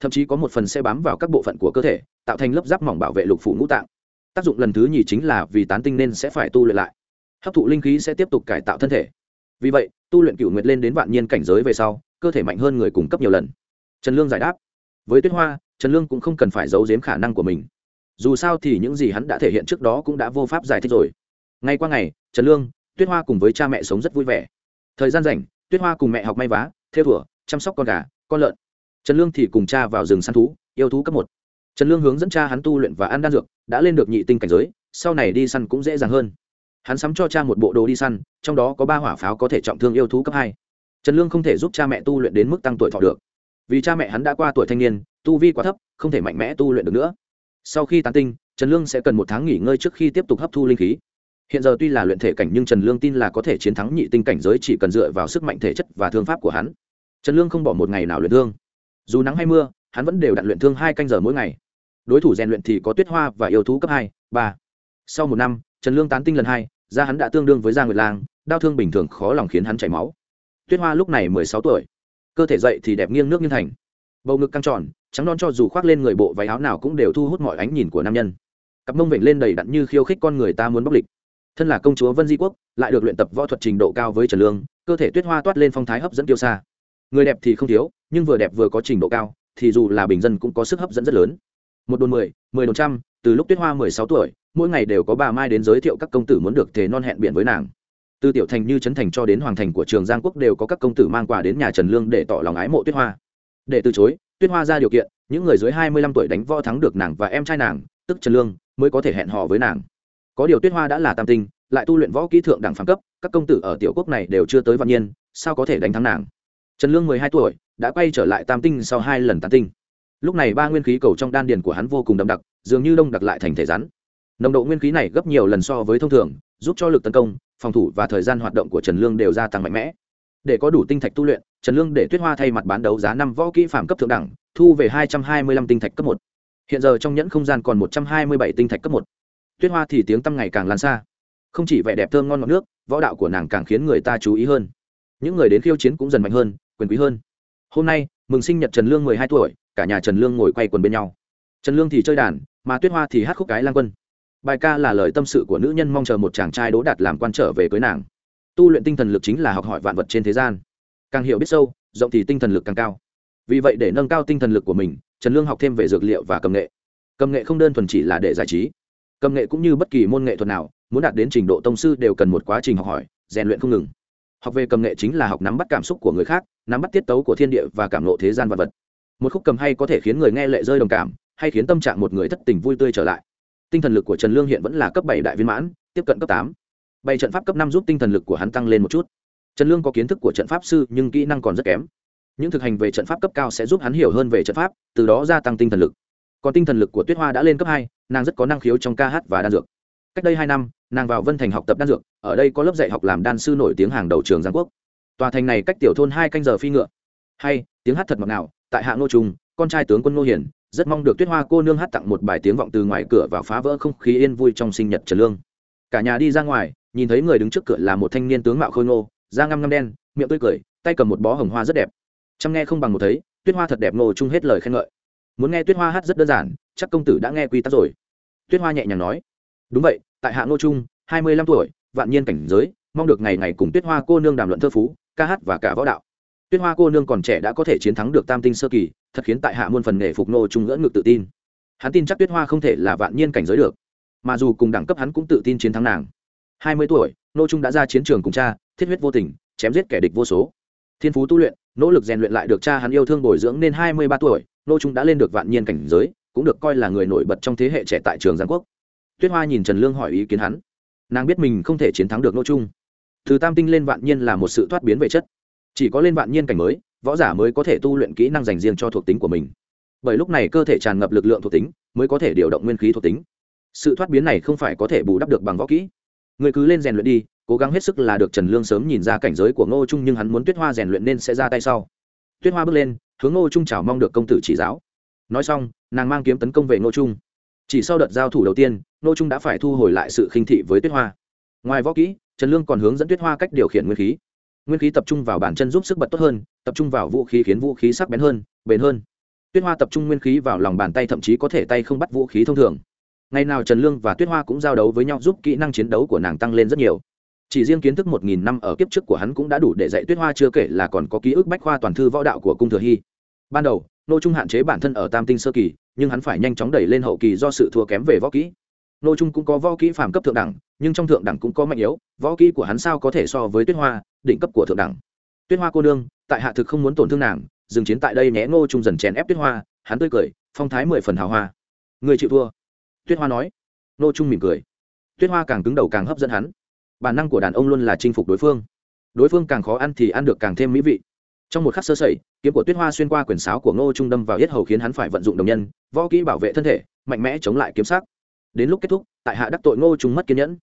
Thậm chí có một phần sẽ bám vào các bộ phận của cơ thể, tạo thành lớp giáp mỏng bảo vệ lục phủ ngũ tạng. Tác dụng lần thứ nhì chính là vì tán tinh nên sẽ phải tu luyện lại. Hấp thụ linh khí sẽ tiếp tục cải tạo thân thể. Vì vậy, tu luyện cựu nguyệt lên đến vạn nhiên cảnh giới về sau, cơ thể mạnh hơn người cung cấp nhiều lần. Trần lương giải đáp với tuyết hoa, trần lương cũng không cần phải giấu giếm khả năng của mình. Dù sao thì những gì hắn đã thể hiện trước đó cũng đã vô pháp giải thích rồi. Ngay qua ngày, trần lương, tuyết hoa cùng với cha mẹ sống rất vui vẻ. Thời gian rảnh, tuyết hoa cùng mẹ học may vá, theo thủa, chăm sóc con gà, con lợn. Trần lương thì cùng cha vào rừng săn thú, yêu thú cấp một. Trần lương hướng dẫn cha hắn tu luyện và ăn đan dược, đã lên được nhị tinh cảnh giới, sau này đi săn cũng dễ dàng hơn. Hắn sắm cho cha một bộ đồ đi săn, trong đó có ba hỏa pháo có thể trọng thương yêu thú cấp hai. Trần lương không thể giúp cha mẹ tu luyện đến mức tăng tuổi thọ được vì cha mẹ hắn đã qua tuổi thanh niên, tu vi quá thấp, không thể mạnh mẽ tu luyện được nữa. Sau khi tán tinh, trần lương sẽ cần một tháng nghỉ ngơi trước khi tiếp tục hấp thu linh khí. Hiện giờ tuy là luyện thể cảnh nhưng trần lương tin là có thể chiến thắng nhị tinh cảnh giới chỉ cần dựa vào sức mạnh thể chất và thương pháp của hắn. Trần lương không bỏ một ngày nào luyện thương. Dù nắng hay mưa, hắn vẫn đều đặn luyện thương hai canh giờ mỗi ngày. Đối thủ rèn luyện thì có tuyết hoa và yêu thú cấp hai, ba. Sau một năm, trần lương tán tinh lần hai, da hắn đã tương đương với da nguyệt lang, đau thương bình thường khó lòng khiến hắn chảy máu. Tuyết hoa lúc này mười sáu tuổi cơ thể dậy thì đẹp nghiêng nước nghiêng thành. Bầu ngực căng tròn, trắng non cho dù khoác lên người bộ váy áo nào cũng đều thu hút mọi ánh nhìn của nam nhân. Cặp mông vểnh lên đầy đặn như khiêu khích con người ta muốn bóc lịch. Thân là công chúa vân di quốc, lại được luyện tập võ thuật trình độ cao với trần lương, cơ thể tuyết hoa toát lên phong thái hấp dẫn tiêu xa người đẹp thì không thiếu, nhưng vừa đẹp vừa có trình độ cao, thì dù là bình dân cũng có sức hấp dẫn rất lớn. Một đồn mười mười đồn trăm, từ lúc tuyết hoa mười sáu tuổi, mỗi ngày đều có bà mai đến giới thiệu các công tử muốn được thề non hẹn biển với nàng từ tiểu thành như trấn thành cho đến hoàng thành của trường giang quốc đều có các công tử mang quà đến nhà trần lương để tỏ lòng ái mộ tuyết hoa. Để từ chối, tuyết hoa ra điều kiện, những người dưới hai mươi lăm tuổi đánh võ thắng được nàng và em trai nàng, tức trần lương, mới có thể hẹn hò với nàng. Có điều tuyết hoa đã là tam tinh, lại tu luyện võ kỹ thượng đẳng phẳng cấp, các công tử ở tiểu quốc này đều chưa tới văn nhiên sao có thể đánh thắng nàng? Trần lương mười hai tuổi, đã quay trở lại tam tinh sau hai lần tán tinh. Lúc này ba nguyên khí cầu trong đan điền của hắn vô cùng đậm đặc, dường như đông đặc lại thành thể rắn. Nồng độ nguyên khí này gấp nhiều lần so với thông thường giúp cho lực tấn công, phòng thủ và thời gian hoạt động của trần lương đều gia tăng mạnh mẽ. Để có đủ tinh thạch tu luyện, trần lương để tuyết hoa thay mặt bán đấu giá năm võ kỹ phạm cấp thượng đẳng, thu về hai trăm hai mươi lăm tinh thạch cấp một. Hiện giờ trong nhẫn không gian còn một trăm hai mươi bảy tinh thạch cấp một. Tuyết hoa thì tiếng tăm ngày càng lan xa. Không chỉ vẻ đẹp thơm ngon ngọt nước, võ đạo của nàng càng khiến người ta chú ý hơn. Những người đến khiêu chiến cũng dần mạnh hơn, quyền quý hơn. Hôm nay, mừng sinh nhật trần lương mười hai tuổi, cả nhà trần lương ngồi quay quần bên nhau. Trần lương thì chơi đàn, mà tuyết hoa thì hát khúc cái lang quân bài ca là lời tâm sự của nữ nhân mong chờ một chàng trai đỗ đạt làm quan trở về cưới nàng. Tu luyện tinh thần lực chính là học hỏi vạn vật trên thế gian. Càng hiểu biết sâu, rộng thì tinh thần lực càng cao. Vì vậy để nâng cao tinh thần lực của mình, trần lương học thêm về dược liệu và cầm nghệ. Cầm nghệ không đơn thuần chỉ là để giải trí. Cầm nghệ cũng như bất kỳ môn nghệ thuật nào, muốn đạt đến trình độ tông sư đều cần một quá trình học hỏi, rèn luyện không ngừng. Học về cầm nghệ chính là học nắm bắt cảm xúc của người khác, nắm bắt tiết tấu của thiên địa và cảm lộ thế gian vật vật. Một khúc cầm hay có thể khiến người nghe lệ rơi đồng cảm, hay khiến tâm trạng một người thất tình vui tươi trở lại tinh thần lực của trần lương hiện vẫn là cấp bảy đại viên mãn, tiếp cận cấp tám. Bảy trận pháp cấp năm giúp tinh thần lực của hắn tăng lên một chút. Trần lương có kiến thức của trận pháp sư, nhưng kỹ năng còn rất kém. Những thực hành về trận pháp cấp cao sẽ giúp hắn hiểu hơn về trận pháp, từ đó gia tăng tinh thần lực. Còn tinh thần lực của tuyết hoa đã lên cấp hai, nàng rất có năng khiếu trong ca hát và đan dược. Cách đây hai năm, nàng vào vân thành học tập đan dược, ở đây có lớp dạy học làm đan sư nổi tiếng hàng đầu trường giang quốc. Tòa thành này cách tiểu thôn hai canh giờ phi ngựa. Hay, tiếng hát thật ngọt ngào, tại hạng nô trung con trai tướng quân ngô hiển rất mong được tuyết hoa cô nương hát tặng một bài tiếng vọng từ ngoài cửa vào phá vỡ không khí yên vui trong sinh nhật trần lương. Cả nhà đi ra ngoài, nhìn thấy người đứng trước cửa là một thanh niên tướng mạo khôi ngô, da ngăm ngăm đen, miệng tươi cười, tay cầm một bó hồng hoa rất đẹp. Chăm nghe không bằng một thấy, tuyết hoa thật đẹp ngô chung hết lời khen ngợi. Muốn nghe tuyết hoa hát rất đơn giản, chắc công tử đã nghe quy tắc rồi. Tuyết hoa nhẹ nhàng nói. Đúng vậy, tại hạ ngô trung, hai mươi lăm tuổi, vạn nhiên cảnh giới, mong được ngày ngày cùng tuyết hoa cô nương đàm luận thơ phú, ca hát và cả võ đạo. Tuyết hoa cô nương còn trẻ đã có thể chiến thắng được tam tinh sơ kỳ thật khiến tại hạ muôn phần nghề phục nô trung ngỡ ngực tự tin. Hắn tin chắc tuyết hoa không thể là vạn nhiên cảnh giới được, mà dù cùng đẳng cấp hắn cũng tự tin chiến thắng nàng. Hai mươi tuổi, nô trung đã ra chiến trường cùng cha, thiết huyết vô tình, chém giết kẻ địch vô số. Thiên phú tu luyện, nỗ lực rèn luyện lại được cha hắn yêu thương bồi dưỡng nên hai mươi ba tuổi, nô trung đã lên được vạn nhiên cảnh giới, cũng được coi là người nổi bật trong thế hệ trẻ tại trường giang quốc. Tuyết hoa nhìn trần lương hỏi ý kiến hắn. Nàng biết mình không thể chiến thắng được nô trung. Từ tam tinh lên vạn nhiên là một sự thoát biến về chất. Chỉ có lên vạn nhiên cảnh mới võ giả mới có thể tu luyện kỹ năng dành riêng cho thuộc tính của mình. Bởi lúc này cơ thể tràn ngập lực lượng thuộc tính mới có thể điều động nguyên khí thuộc tính. Sự thoát biến này không phải có thể bù đắp được bằng võ kỹ. Người cứ lên rèn luyện đi, cố gắng hết sức là được trần lương sớm nhìn ra cảnh giới của ngô trung nhưng hắn muốn tuyết hoa rèn luyện nên sẽ ra tay sau. Tuyết hoa bước lên, hướng ngô trung chào mong được công tử chỉ giáo. Nói xong, nàng mang kiếm tấn công về ngô trung. Chỉ sau đợt giao thủ đầu tiên, ngô trung đã phải thu hồi lại sự khinh thị với tuyết hoa. Ngoài võ kỹ, trần lương còn hướng dẫn tuyết hoa cách điều khiển nguyên khí nguyên khí tập trung vào bản chân giúp sức bật tốt hơn, tập trung vào vũ khí khiến vũ khí sắc bén hơn, bền hơn. Tuyết hoa tập trung nguyên khí vào lòng bàn tay thậm chí có thể tay không bắt vũ khí thông thường. Ngày nào trần lương và tuyết hoa cũng giao đấu với nhau giúp kỹ năng chiến đấu của nàng tăng lên rất nhiều. Chỉ riêng kiến thức một nghìn năm ở kiếp trước của hắn cũng đã đủ để dạy tuyết hoa chưa kể là còn có ký ức bách khoa toàn thư võ đạo của cung thừa hy. Ban đầu, nô trung hạn chế bản thân ở tam tinh sơ kỳ, nhưng hắn phải nhanh chóng đẩy lên hậu kỳ do sự thua kém về võ kỹ. Nô trung cũng có võ kỹ phàm cấp thượng đẳng nhưng trong thượng đẳng cũng có mạnh yếu, võ kỹ của hắn sao có thể so với tuyết hoa định cấp của thượng đẳng. Tuyết hoa cô nương, tại hạ thực không muốn tổn thương nàng, dừng chiến tại đây nhé, ngô trung dần chèn ép tuyết hoa, hắn tươi cười, phong thái mười phần hào hoa. Người chịu thua. Tuyết hoa nói. Nô trung mỉm cười. Tuyết hoa càng cứng đầu càng hấp dẫn hắn. Bản năng của đàn ông luôn là chinh phục đối phương. Đối phương càng khó ăn thì ăn được càng thêm mỹ vị. Trong một khắc sơ sẩy, kiếm của tuyết hoa xuyên qua quyển sáo của ngô trung đâm vào yết hầu khiến hắn phải vận dụng đồng nhân, võ kỹ bảo vệ thân thể, mạnh mẽ chống lại kiếm sắc. Đến lúc kết thúc, tại hạ đắc tội ngô trung mất kiên nhẫn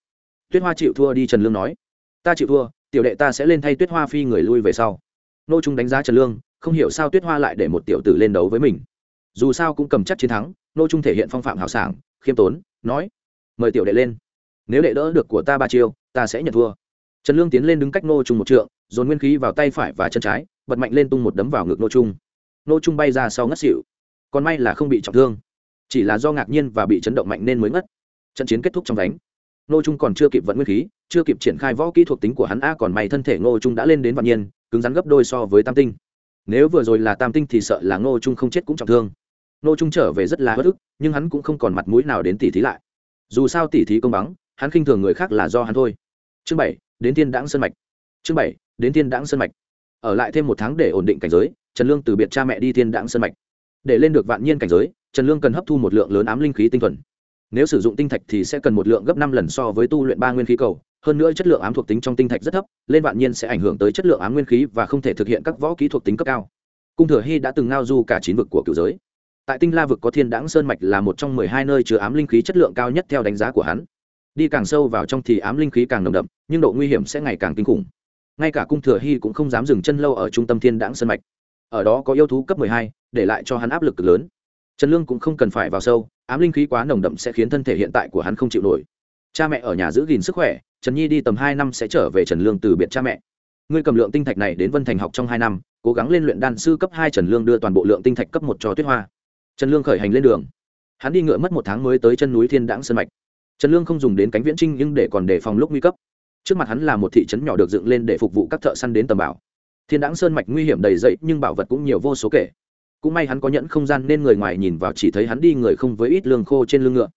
tuyết hoa chịu thua đi trần lương nói ta chịu thua tiểu đệ ta sẽ lên thay tuyết hoa phi người lui về sau Nô trung đánh giá trần lương không hiểu sao tuyết hoa lại để một tiểu tử lên đấu với mình dù sao cũng cầm chắc chiến thắng Nô trung thể hiện phong phạm hào sảng khiêm tốn nói mời tiểu đệ lên nếu đệ đỡ được của ta ba chiêu ta sẽ nhận thua trần lương tiến lên đứng cách Nô trung một trượng dồn nguyên khí vào tay phải và chân trái bật mạnh lên tung một đấm vào ngực Nô trung Nô trung bay ra sau ngất xỉu còn may là không bị trọng thương chỉ là do ngạc nhiên và bị chấn động mạnh nên mới ngất trận chiến kết thúc trong đánh ngô trung còn chưa kịp vận nguyên khí, chưa kịp triển khai võ kỹ thuộc tính của hắn, a còn may thân thể ngô trung đã lên đến vạn nhiên, cứng rắn gấp đôi so với tam tinh. Nếu vừa rồi là tam tinh thì sợ là ngô trung không chết cũng trọng thương. Ngô trung trở về rất là bất ức, nhưng hắn cũng không còn mặt mũi nào đến tỉ thí lại. Dù sao tỉ thí công bằng, hắn khinh thường người khác là do hắn thôi. Chương bảy, đến thiên đãng sơn mạch. Chương bảy, đến thiên đãng sơn mạch. Ở lại thêm một tháng để ổn định cảnh giới, trần lương từ biệt cha mẹ đi thiên đãng sơn mạch. Để lên được vạn nhiên cảnh giới, trần lương cần hấp thu một lượng lớn ám linh khí tinh thuần nếu sử dụng tinh thạch thì sẽ cần một lượng gấp năm lần so với tu luyện ba nguyên khí cầu. Hơn nữa chất lượng ám thuộc tính trong tinh thạch rất thấp lên vạn nhiên sẽ ảnh hưởng tới chất lượng ám nguyên khí và không thể thực hiện các võ kỹ thuộc tính cấp cao. Cung thừa hy đã từng ngao du cả chín vực của cựu giới. Tại tinh la vực có thiên đãng sơn mạch là một trong mười hai nơi chứa ám linh khí chất lượng cao nhất theo đánh giá của hắn. Đi càng sâu vào trong thì ám linh khí càng nồng đậm nhưng độ nguy hiểm sẽ ngày càng kinh khủng. Ngay cả cung thừa hy cũng không dám dừng chân lâu ở trung tâm thiên đãng sơn mạch. Ở đó có yêu thú cấp hai, để lại cho hắn áp lực cực lớn trần lương cũng không cần phải vào sâu, ám linh khí quá nồng đậm sẽ khiến thân thể hiện tại của hắn không chịu nổi. Cha mẹ ở nhà giữ gìn sức khỏe, trần nhi đi tầm hai năm sẽ trở về trần lương từ biệt cha mẹ. Ngươi cầm lượng tinh thạch này đến vân thành học trong hai năm, cố gắng lên luyện đan sư cấp hai trần lương đưa toàn bộ lượng tinh thạch cấp một cho tuyết hoa. Trần lương khởi hành lên đường. Hắn đi ngựa mất một tháng mới tới chân núi thiên đãng sơn mạch. Trần lương không dùng đến cánh viễn trinh nhưng để còn đề phòng lúc nguy cấp. Trước mặt hắn là một thị trấn nhỏ được dựng lên để phục vụ các thợ săn đến tầm bảo. Thiên đãng sơn mạch nguy hiểm đầy dậy nhưng bảo vật cũng nhiều vô số kể cũng may hắn có nhẫn không gian nên người ngoài nhìn vào chỉ thấy hắn đi người không với ít lương khô trên lưng ngựa.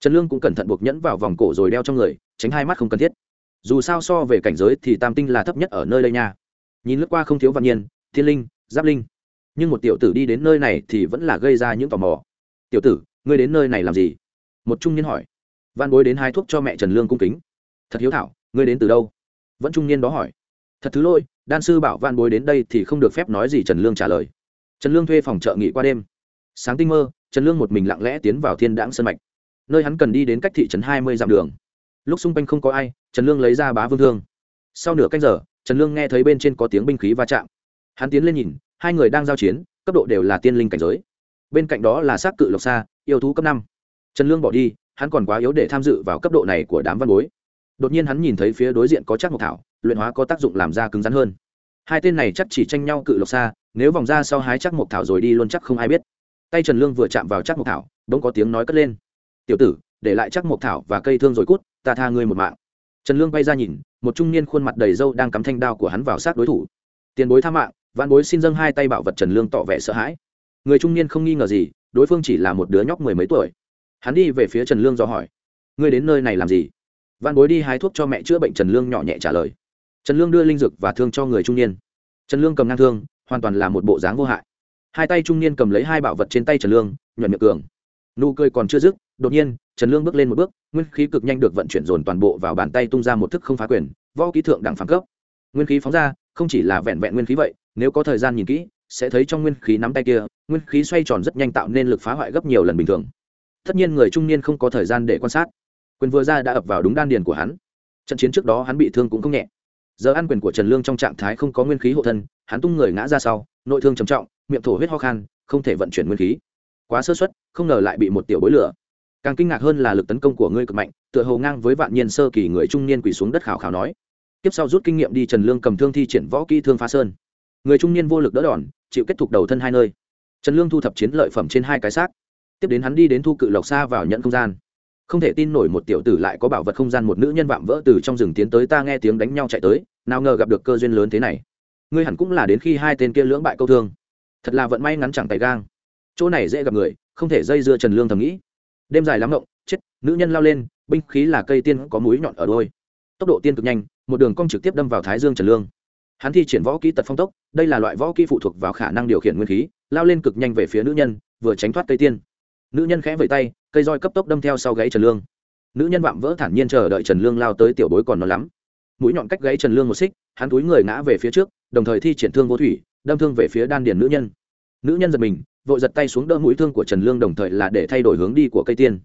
Trần lương cũng cẩn thận buộc nhẫn vào vòng cổ rồi đeo trong người, tránh hai mắt không cần thiết. Dù sao so về cảnh giới thì tam tinh là thấp nhất ở nơi đây nha. Nhìn lướt qua không thiếu văn nhiên, thiên linh, giáp linh. Nhưng một tiểu tử đi đến nơi này thì vẫn là gây ra những tò mò. Tiểu tử, ngươi đến nơi này làm gì? Một trung niên hỏi. Văn bối đến hai thuốc cho mẹ trần lương cung kính. Thật hiếu thảo, ngươi đến từ đâu? Vẫn trung niên đó hỏi. Thật thứ lỗi, đan sư bảo văn bối đến đây thì không được phép nói gì trần lương trả lời trần lương thuê phòng trợ nghỉ qua đêm. Sáng tinh mơ, trần lương một mình lặng lẽ tiến vào thiên đãng sân mạch, nơi hắn cần đi đến cách thị trấn hai mươi dặm đường. Lúc xung quanh không có ai, trần lương lấy ra bá vương thương. Sau nửa canh giờ, trần lương nghe thấy bên trên có tiếng binh khí va chạm. Hắn tiến lên nhìn, hai người đang giao chiến, cấp độ đều là tiên linh cảnh giới. Bên cạnh đó là xác cự lộc xa yêu thú cấp năm. Trần lương bỏ đi, hắn còn quá yếu để tham dự vào cấp độ này của đám văn bối. Đột nhiên hắn nhìn thấy phía đối diện có chắc mộc thảo, luyện hóa có tác dụng làm da cứng rắn hơn. Hai tên này chắc chỉ tranh nhau cự lộc xa nếu vòng ra sau hái chắc mộc thảo rồi đi luôn chắc không ai biết. Tay trần lương vừa chạm vào chắc mộc thảo, bỗng có tiếng nói cất lên. Tiểu tử, để lại chắc mộc thảo và cây thương rồi cút, ta tha ngươi một mạng. Trần lương bay ra nhìn, một trung niên khuôn mặt đầy râu đang cắm thanh đao của hắn vào sát đối thủ. Tiền bối tha mạng văn bối xin dâng hai tay bảo vật. Trần lương tỏ vẻ sợ hãi. Người trung niên không nghi ngờ gì, đối phương chỉ là một đứa nhóc mười mấy tuổi. Hắn đi về phía trần lương do hỏi, ngươi đến nơi này làm gì? Văn bối đi hái thuốc cho mẹ chữa bệnh, trần lương nhỏ nhẹ trả lời. Trần lương đưa linh dược và thương cho người trung niên. Trần lương cầm ngang thương hoàn toàn là một bộ dáng vô hại. Hai tay trung niên cầm lấy hai bảo vật trên tay trần lương, nhuận miệng cường. Nụ cười còn chưa dứt, đột nhiên, trần lương bước lên một bước, nguyên khí cực nhanh được vận chuyển dồn toàn bộ vào bàn tay tung ra một thức không phá quyền, võ kỹ thượng đẳng phẳng cấp. Nguyên khí phóng ra, không chỉ là vẹn vẹn nguyên khí vậy, nếu có thời gian nhìn kỹ, sẽ thấy trong nguyên khí nắm tay kia, nguyên khí xoay tròn rất nhanh tạo nên lực phá hoại gấp nhiều lần bình thường. Tất nhiên người trung niên không có thời gian để quan sát. Quyền vừa ra đã ập vào đúng đan điền của hắn. Trận chiến trước đó hắn bị thương cũng không nhẹ giờ ăn quyền của trần lương trong trạng thái không có nguyên khí hộ thân, hắn tung người ngã ra sau, nội thương trầm trọng, miệng thổ huyết ho khan, không thể vận chuyển nguyên khí. Quá sơ xuất không ngờ lại bị một tiểu bối lửa càng kinh ngạc hơn là lực tấn công của ngươi cực mạnh, tựa hồ ngang với vạn nhiên sơ kỳ người trung niên quỳ xuống đất khảo khảo nói. Tiếp sau rút kinh nghiệm đi, trần lương cầm thương thi triển võ kỹ thương phá sơn. Người trung niên vô lực đỡ đòn, chịu kết thúc đầu thân hai nơi. Trần lương thu thập chiến lợi phẩm trên hai cái xác. Tiếp đến hắn đi đến thu cự lộc xa vào nhận không gian không thể tin nổi một tiểu tử lại có bảo vật không gian một nữ nhân vạm vỡ từ trong rừng tiến tới ta nghe tiếng đánh nhau chạy tới, nào ngờ gặp được cơ duyên lớn thế này. Ngươi hẳn cũng là đến khi hai tên kia lưỡng bại câu thương. Thật là vận may ngắn chẳng tay gang. Chỗ này dễ gặp người, không thể dây dưa trần lương thầm nghĩ. Đêm dài lắm ngộng chết, nữ nhân lao lên, binh khí là cây tiên có mũi nhọn ở đôi. Tốc độ tiên cực nhanh, một đường cong trực tiếp đâm vào thái dương trần lương. Hắn thi triển võ kỹ tật phong tốc, đây là loại võ kỹ phụ thuộc vào khả năng điều khiển nguyên khí, lao lên cực nhanh về phía nữ nhân, vừa tránh thoát cây tiên nữ nhân khẽ vẫy tay, cây roi cấp tốc đâm theo sau gáy trần lương. Nữ nhân vạm vỡ thản nhiên chờ đợi trần lương lao tới tiểu bối còn nó lắm. Mũi nhọn cách gáy trần lương một xích, hắn túi người ngã về phía trước, đồng thời thi triển thương vô thủy, đâm thương về phía đan điền nữ nhân. Nữ nhân giật mình, vội giật tay xuống đỡ mũi thương của trần lương đồng thời là để thay đổi hướng đi của cây tiên.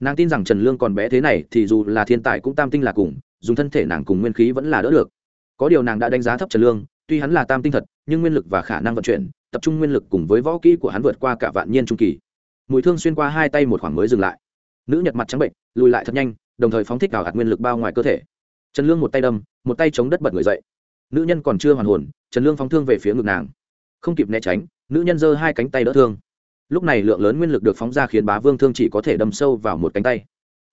Nàng tin rằng trần lương còn bé thế này thì dù là thiên tài cũng tam tinh là cùng, dùng thân thể nàng cùng nguyên khí vẫn là đỡ được. Có điều nàng đã đánh giá thấp trần lương, tuy hắn là tam tinh thật, nhưng nguyên lực và khả năng vận chuyển, tập trung nguyên lực cùng với võ kỹ của hắn vượt qua cả vạn niên trung kỳ mũi thương xuyên qua hai tay một khoảng mới dừng lại. Nữ nhật mặt trắng bệnh, lùi lại thật nhanh, đồng thời phóng thích cào hạt nguyên lực bao ngoài cơ thể. Trần lương một tay đâm, một tay chống đất bật người dậy. Nữ nhân còn chưa hoàn hồn, trần lương phóng thương về phía ngực nàng. Không kịp né tránh, nữ nhân giơ hai cánh tay đỡ thương. Lúc này lượng lớn nguyên lực được phóng ra khiến bá vương thương chỉ có thể đâm sâu vào một cánh tay.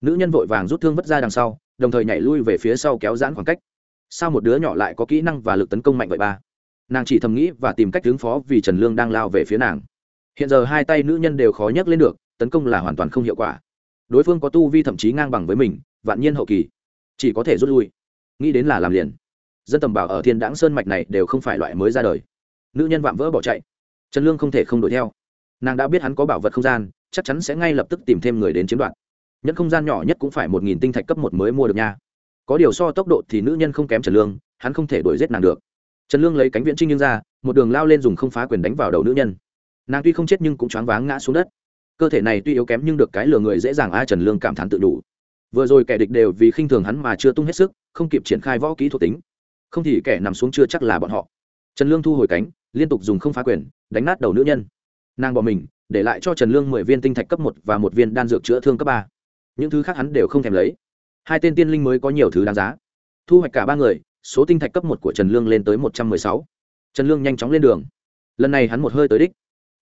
Nữ nhân vội vàng rút thương vứt ra đằng sau, đồng thời nhảy lui về phía sau kéo giãn khoảng cách. Sao một đứa nhỏ lại có kỹ năng và lực tấn công mạnh vậy ba? Nàng chỉ thầm nghĩ và tìm cách ứng phó vì trần lương đang lao về phía nàng hiện giờ hai tay nữ nhân đều khó nhấc lên được, tấn công là hoàn toàn không hiệu quả. Đối phương có tu vi thậm chí ngang bằng với mình, vạn nhiên hậu kỳ. Chỉ có thể rút lui. Nghĩ đến là làm liền. Dân tầm bảo ở thiên đãng sơn mạch này đều không phải loại mới ra đời. Nữ nhân vạm vỡ bỏ chạy. Trần lương không thể không đuổi theo. Nàng đã biết hắn có bảo vật không gian, chắc chắn sẽ ngay lập tức tìm thêm người đến chiếm đoạt. Nhất không gian nhỏ nhất cũng phải một nghìn tinh thạch cấp một mới mua được nha. Có điều so tốc độ thì nữ nhân không kém trần lương, hắn không thể đuổi giết nàng được. Trần lương lấy cánh viễn trinh nhưng ra, một đường lao lên dùng không phá quyền đánh vào đầu nữ nhân nàng tuy không chết nhưng cũng choáng váng ngã xuống đất. Cơ thể này tuy yếu kém nhưng được cái lừa người dễ dàng A trần lương cảm thán tự đủ. Vừa rồi kẻ địch đều vì khinh thường hắn mà chưa tung hết sức, không kịp triển khai võ kỹ thuộc tính. Không thì kẻ nằm xuống chưa chắc là bọn họ. Trần lương thu hồi cánh, liên tục dùng không phá quyền, đánh nát đầu nữ nhân. Nàng bỏ mình, để lại cho trần lương mười viên tinh thạch cấp một và một viên đan dược chữa thương cấp ba. Những thứ khác hắn đều không thèm lấy. Hai tên tiên linh mới có nhiều thứ đáng giá. Thu hoạch cả ba người, số tinh thạch cấp một của trần lương lên tới một trăm mười sáu. Trần lương nhanh chóng lên đường. Lần này hắn một hơi tới đích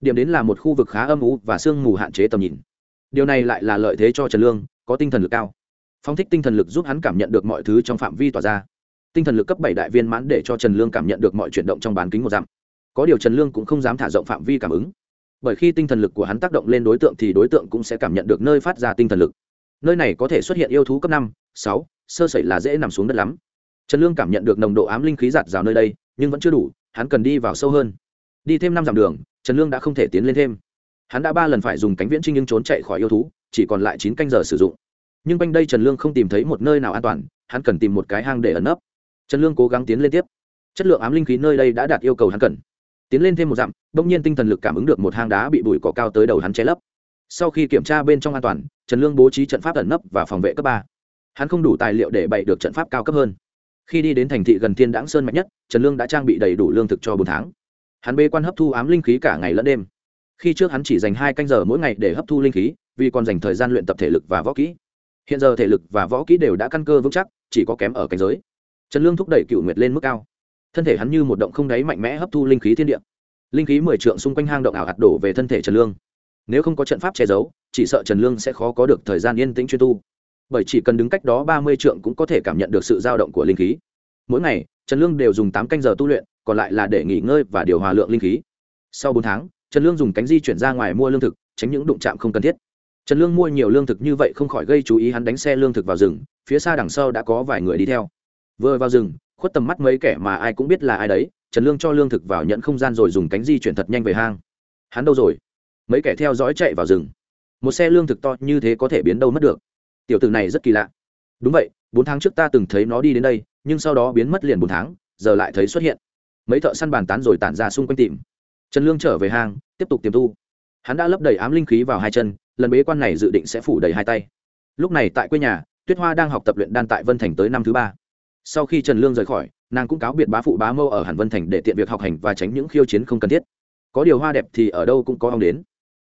điểm đến là một khu vực khá âm ú và sương mù hạn chế tầm nhìn. Điều này lại là lợi thế cho trần lương, có tinh thần lực cao. Phong thích tinh thần lực giúp hắn cảm nhận được mọi thứ trong phạm vi tỏa ra. Tinh thần lực cấp bảy đại viên mãn để cho trần lương cảm nhận được mọi chuyển động trong bán kính một dặm. Có điều trần lương cũng không dám thả rộng phạm vi cảm ứng. Bởi khi tinh thần lực của hắn tác động lên đối tượng thì đối tượng cũng sẽ cảm nhận được nơi phát ra tinh thần lực. Nơi này có thể xuất hiện yêu thú cấp năm, sáu, sơ sẩy là dễ nằm xuống đất lắm. Trần lương cảm nhận được nồng độ ám linh khí giạt rào nơi đây, nhưng vẫn chưa đủ, hắn cần đi vào sâu hơn. Đi thêm năm dặm đường trần lương đã không thể tiến lên thêm. Hắn đã ba lần phải dùng cánh viễn trinh nhưng trốn chạy khỏi yêu thú, chỉ còn lại chín canh giờ sử dụng. Nhưng quanh đây trần lương không tìm thấy một nơi nào an toàn, hắn cần tìm một cái hang để ẩn nấp. Trần lương cố gắng tiến lên tiếp. Chất lượng ám linh khí nơi đây đã đạt yêu cầu hắn cần. Tiến lên thêm một dặm đông nhiên tinh thần lực cảm ứng được một hang đá bị bụi cỏ cao tới đầu hắn che lấp. Sau khi kiểm tra bên trong an toàn, trần lương bố trí trận pháp ẩn nấp và phòng vệ cấp ba. Hắn không đủ tài liệu để bày được trận pháp cao cấp hơn. Khi đi đến thành thị gần thiên đãng sơn mạnh nhất, trần lương đã trang bị đầy đủ lương thực cho bốn tháng hắn bê quan hấp thu ám linh khí cả ngày lẫn đêm. Khi trước hắn chỉ dành hai canh giờ mỗi ngày để hấp thu linh khí, vì còn dành thời gian luyện tập thể lực và võ kỹ. Hiện giờ thể lực và võ kỹ đều đã căn cơ vững chắc, chỉ có kém ở cảnh giới. Trần lương thúc đẩy cựu nguyệt lên mức cao. Thân thể hắn như một động không đáy mạnh mẽ hấp thu linh khí thiên địa. Linh khí mười trượng xung quanh hang động ảo hạt đổ về thân thể trần lương. Nếu không có trận pháp che giấu, chỉ sợ trần lương sẽ khó có được thời gian yên tĩnh chuyên tu. Bởi chỉ cần đứng cách đó ba mươi trượng cũng có thể cảm nhận được sự dao động của linh khí. Mỗi ngày, trần lương đều dùng tám canh giờ tu luyện còn lại là để nghỉ ngơi và điều hòa lượng linh khí. Sau bốn tháng, trần lương dùng cánh di chuyển ra ngoài mua lương thực, tránh những đụng chạm không cần thiết. Trần lương mua nhiều lương thực như vậy không khỏi gây chú ý hắn đánh xe lương thực vào rừng, phía xa đằng sau đã có vài người đi theo. Vừa vào rừng, khuất tầm mắt mấy kẻ mà ai cũng biết là ai đấy, trần lương cho lương thực vào nhận không gian rồi dùng cánh di chuyển thật nhanh về hang. Hắn đâu rồi? Mấy kẻ theo dõi chạy vào rừng. Một xe lương thực to như thế có thể biến đâu mất được. Tiểu tử này rất kỳ lạ. Đúng vậy, bốn tháng trước ta từng thấy nó đi đến đây, nhưng sau đó biến mất liền bốn tháng, giờ lại thấy xuất hiện mấy thợ săn bàn tán rồi tản ra xung quanh tìm. Trần lương trở về hang, tiếp tục tiềm tu. Hắn đã lấp đầy ám linh khí vào hai chân, lần bế quan này dự định sẽ phủ đầy hai tay. Lúc này tại quê nhà, tuyết hoa đang học tập luyện đan tại vân thành tới năm thứ ba. Sau khi trần lương rời khỏi, nàng cũng cáo biệt bá phụ bá mâu ở hàn vân thành để tiện việc học hành và tránh những khiêu chiến không cần thiết. Có điều hoa đẹp thì ở đâu cũng có ông đến.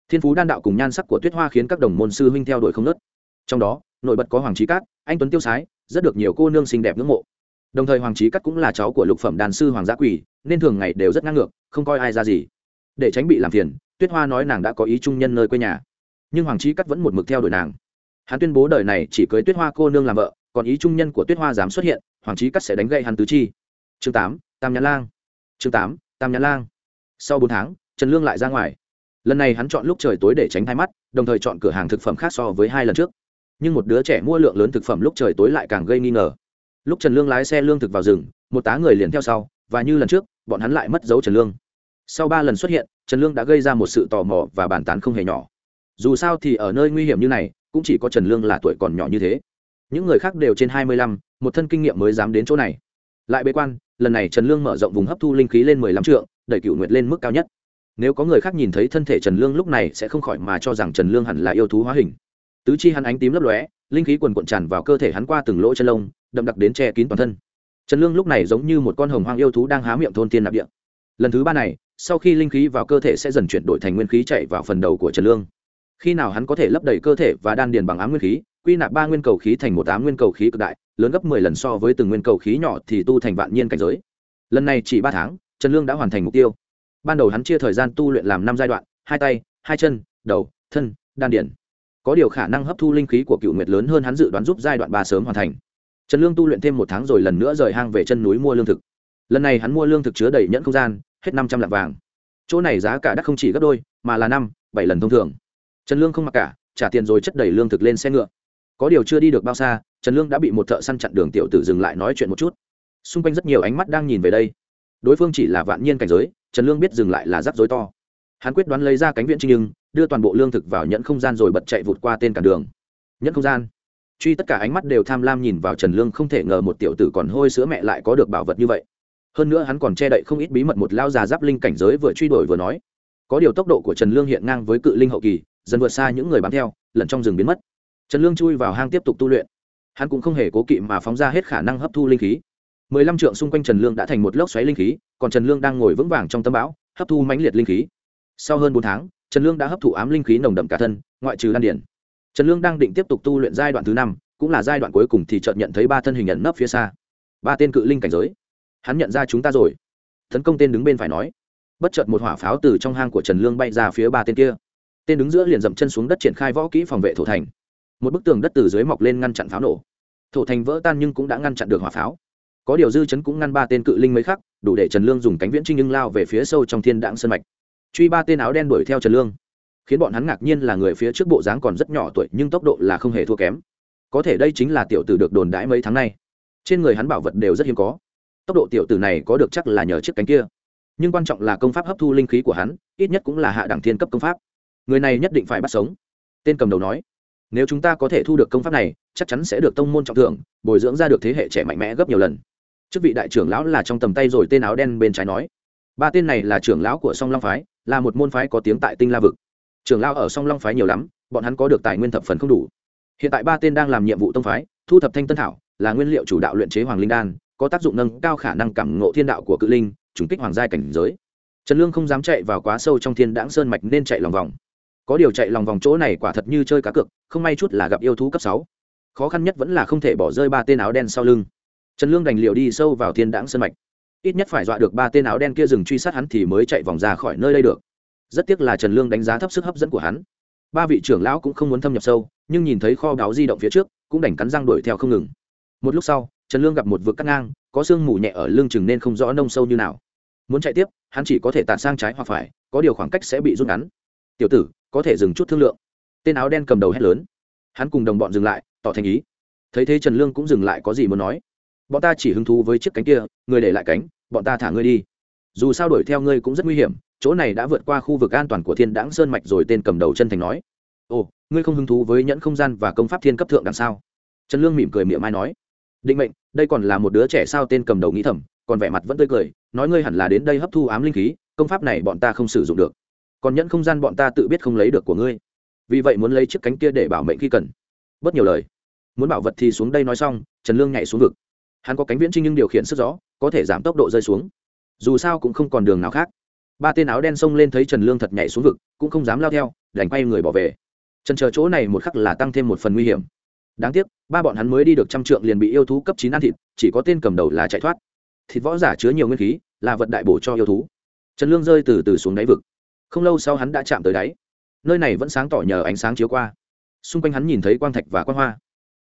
Thiên phú đan đạo cùng nhan sắc của tuyết hoa khiến các đồng môn sư huynh theo đuổi không nớt. Trong đó nổi bật có hoàng trí cát, anh tuấn tiêu sái, rất được nhiều cô nương xinh đẹp ngưỡng mộ đồng thời hoàng trí cát cũng là cháu của lục phẩm đàn sư hoàng gia quỳ, nên thường ngày đều rất ngang ngược, không coi ai ra gì. Để tránh bị làm phiền, tuyết hoa nói nàng đã có ý trung nhân nơi quê nhà. Nhưng hoàng trí cát vẫn một mực theo đuổi nàng. Hắn tuyên bố đời này chỉ cưới tuyết hoa cô nương làm vợ, còn ý trung nhân của tuyết hoa dám xuất hiện, hoàng trí cát sẽ đánh gậy hắn tứ chi. Chương tám, tam nhãn lang. Chương tám, tam nhãn lang. Sau bốn tháng, trần lương lại ra ngoài. Lần này hắn chọn lúc trời tối để tránh thai mắt, đồng thời chọn cửa hàng thực phẩm khác so với hai lần trước. Nhưng một đứa trẻ mua lượng lớn thực phẩm lúc trời tối lại càng gây nghi ngờ lúc trần lương lái xe lương thực vào rừng, một tá người liền theo sau, và như lần trước, bọn hắn lại mất dấu trần lương. Sau ba lần xuất hiện, trần lương đã gây ra một sự tò mò và bàn tán không hề nhỏ. Dù sao thì ở nơi nguy hiểm như này, cũng chỉ có trần lương là tuổi còn nhỏ như thế. Những người khác đều trên hai mươi lăm, một thân kinh nghiệm mới dám đến chỗ này. Lại bế quan, lần này trần lương mở rộng vùng hấp thu linh khí lên mười lăm trượng, đẩy cựu nguyệt lên mức cao nhất. Nếu có người khác nhìn thấy thân thể trần lương lúc này sẽ không khỏi mà cho rằng trần lương hẳn là yêu thú hóa hình. Tứ chi hắn ánh tím lấp lóe, linh khí quần cuộn tràn vào cơ thể hắn qua từng lỗ chân lông đậm đặc đến che kín toàn thân. Trần lương lúc này giống như một con hồng hoang yêu thú đang há miệng thôn tiên nạp địa. Lần thứ ba này, sau khi linh khí vào cơ thể sẽ dần chuyển đổi thành nguyên khí chạy vào phần đầu của trần lương. Khi nào hắn có thể lấp đầy cơ thể và đan điền bằng ám nguyên khí, quy nạp ba nguyên cầu khí thành một ám nguyên cầu khí cực đại, lớn gấp mười lần so với từng nguyên cầu khí nhỏ thì tu thành vạn nhiên cảnh giới. Lần này chỉ ba tháng, trần lương đã hoàn thành mục tiêu. Ban đầu hắn chia thời gian tu luyện làm năm giai đoạn, hai tay, hai chân, đầu, thân, đan điển có điều khả năng hấp thu linh khí của cựu nguyệt lớn hơn hắn dự đoán giúp giai đoạn ba sớm hoàn thành trần lương tu luyện thêm một tháng rồi lần nữa rời hang về chân núi mua lương thực. Lần này hắn mua lương thực chứa đầy nhẫn không gian, hết năm trăm lạng vàng. Chỗ này giá cả đắt không chỉ gấp đôi, mà là năm, bảy lần thông thường. Trần lương không mặc cả, trả tiền rồi chất đầy lương thực lên xe ngựa. Có điều chưa đi được bao xa, trần lương đã bị một thợ săn chặn đường tiểu tử dừng lại nói chuyện một chút. Xung quanh rất nhiều ánh mắt đang nhìn về đây. Đối phương chỉ là vạn nhiên cảnh giới, trần lương biết dừng lại là rắc rối to. Hắn quyết đoán lấy ra cánh viễn trinh nhưng, đưa toàn bộ lương thực vào nhẫn không gian rồi bật chạy vụt qua tên cản đường. Nhẫn không gian truy tất cả ánh mắt đều tham lam nhìn vào trần lương không thể ngờ một tiểu tử còn hôi sữa mẹ lại có được bảo vật như vậy. Hơn nữa hắn còn che đậy không ít bí mật một lao già giáp linh cảnh giới vừa truy đuổi vừa nói. Có điều tốc độ của trần lương hiện ngang với cự linh hậu kỳ, dần vượt xa những người bám theo, lẩn trong rừng biến mất. Trần lương chui vào hang tiếp tục tu luyện. Hắn cũng không hề cố kỵ mà phóng ra hết khả năng hấp thu linh khí. Mười lăm trượng xung quanh trần lương đã thành một lốc xoáy linh khí, còn trần lương đang ngồi vững vàng trong tâm bão, hấp thu mãnh liệt linh khí. Sau hơn bốn tháng, trần lương đã hấp thụ ám linh khí nồng đậm cả thân, ngoại trừ đan điển trần lương đang định tiếp tục tu luyện giai đoạn thứ năm, cũng là giai đoạn cuối cùng thì chợt nhận thấy ba thân hình nhận nấp phía xa. Ba tên cự linh cảnh giới. Hắn nhận ra chúng ta rồi. Tấn công tên đứng bên phải nói. Bất chợt một hỏa pháo từ trong hang của trần lương bay ra phía ba tên kia. Tên đứng giữa liền dậm chân xuống đất triển khai võ kỹ phòng vệ thổ thành. Một bức tường đất từ dưới mọc lên ngăn chặn pháo nổ. Thổ thành vỡ tan nhưng cũng đã ngăn chặn được hỏa pháo. Có điều dư chấn cũng ngăn ba tên cự linh mấy khắc đủ để trần lương dùng cánh viễn trinh nhưng lao về phía sâu trong thiên đãng sân mạch. Truy ba tên áo đen đuổi theo trần lương khiến bọn hắn ngạc nhiên là người phía trước bộ dáng còn rất nhỏ tuổi, nhưng tốc độ là không hề thua kém. Có thể đây chính là tiểu tử được đồn đãi mấy tháng nay. Trên người hắn bảo vật đều rất hiếm có. Tốc độ tiểu tử này có được chắc là nhờ chiếc cánh kia. Nhưng quan trọng là công pháp hấp thu linh khí của hắn, ít nhất cũng là hạ đẳng thiên cấp công pháp. Người này nhất định phải bắt sống. Tên cầm đầu nói, nếu chúng ta có thể thu được công pháp này, chắc chắn sẽ được tông môn trọng thưởng, bồi dưỡng ra được thế hệ trẻ mạnh mẽ gấp nhiều lần. Chức vị đại trưởng lão là trong tầm tay rồi, tên áo đen bên trái nói, ba tên này là trưởng lão của song long phái, là một môn phái có tiếng tại tinh la vực trưởng lao ở song long phái nhiều lắm, bọn hắn có được tài nguyên thập phần không đủ. Hiện tại ba tên đang làm nhiệm vụ tông phái, thu thập thanh tân thảo, là nguyên liệu chủ đạo luyện chế hoàng linh đan, có tác dụng nâng cao khả năng cảm ngộ thiên đạo của cự linh, trùng kích hoàng giai cảnh giới. Trần lương không dám chạy vào quá sâu trong thiên đãng sơn mạch nên chạy lòng vòng. Có điều chạy lòng vòng chỗ này quả thật như chơi cá cược, không may chút là gặp yêu thú cấp sáu. Khó khăn nhất vẫn là không thể bỏ rơi ba tên áo đen sau lưng. Trần lương đành liệu đi sâu vào thiên đãng sơn mạch. Ít nhất phải dọa được ba tên áo đen kia dừng truy sát hắn thì mới chạy vòng ra khỏi nơi đây được rất tiếc là trần lương đánh giá thấp sức hấp dẫn của hắn. Ba vị trưởng lão cũng không muốn thâm nhập sâu, nhưng nhìn thấy kho báu di động phía trước, cũng đành cắn răng đuổi theo không ngừng. Một lúc sau, trần lương gặp một vực cắt ngang, có sương mù nhẹ ở lưng chừng nên không rõ nông sâu như nào. Muốn chạy tiếp, hắn chỉ có thể tạt sang trái hoặc phải, có điều khoảng cách sẽ bị rút ngắn. Tiểu tử, có thể dừng chút thương lượng. Tên áo đen cầm đầu hét lớn. Hắn cùng đồng bọn dừng lại, tỏ thành ý. Thấy thế trần lương cũng dừng lại có gì muốn nói. Bọn ta chỉ hứng thú với chiếc cánh kia, người để lại cánh, bọn ta thả ngươi đi dù sao đuổi theo ngươi cũng rất nguy hiểm, chỗ này đã vượt qua khu vực an toàn của thiên đãng sơn mạch rồi, tên cầm đầu chân thành nói. Ồ, ngươi không hứng thú với nhẫn không gian và công pháp thiên cấp thượng đằng sau trần lương mỉm cười miệng mai nói. Định mệnh, đây còn là một đứa trẻ sao tên cầm đầu nghĩ thầm, còn vẻ mặt vẫn tươi cười, nói ngươi hẳn là đến đây hấp thu ám linh khí, công pháp này bọn ta không sử dụng được. Còn nhẫn không gian bọn ta tự biết không lấy được của ngươi. Vì vậy muốn lấy chiếc cánh kia để bảo mệnh khi cần. Bất nhiều lời. Muốn bảo vật thì xuống đây nói xong, trần lương nhảy xuống vực. Hắn có cánh viễn trinh nhưng điều khiển sức gió, có thể giảm tốc độ rơi xuống dù sao cũng không còn đường nào khác. Ba tên áo đen xông lên thấy trần lương thật nhảy xuống vực, cũng không dám lao theo, đành quay người bỏ về. Trần chờ chỗ này một khắc là tăng thêm một phần nguy hiểm. Đáng tiếc, ba bọn hắn mới đi được trăm trượng liền bị yêu thú cấp chín ăn thịt, chỉ có tên cầm đầu là chạy thoát. Thịt võ giả chứa nhiều nguyên khí, là vật đại bổ cho yêu thú. Trần lương rơi từ từ xuống đáy vực. Không lâu sau hắn đã chạm tới đáy. Nơi này vẫn sáng tỏ nhờ ánh sáng chiếu qua. Xung quanh hắn nhìn thấy quang thạch và quang hoa.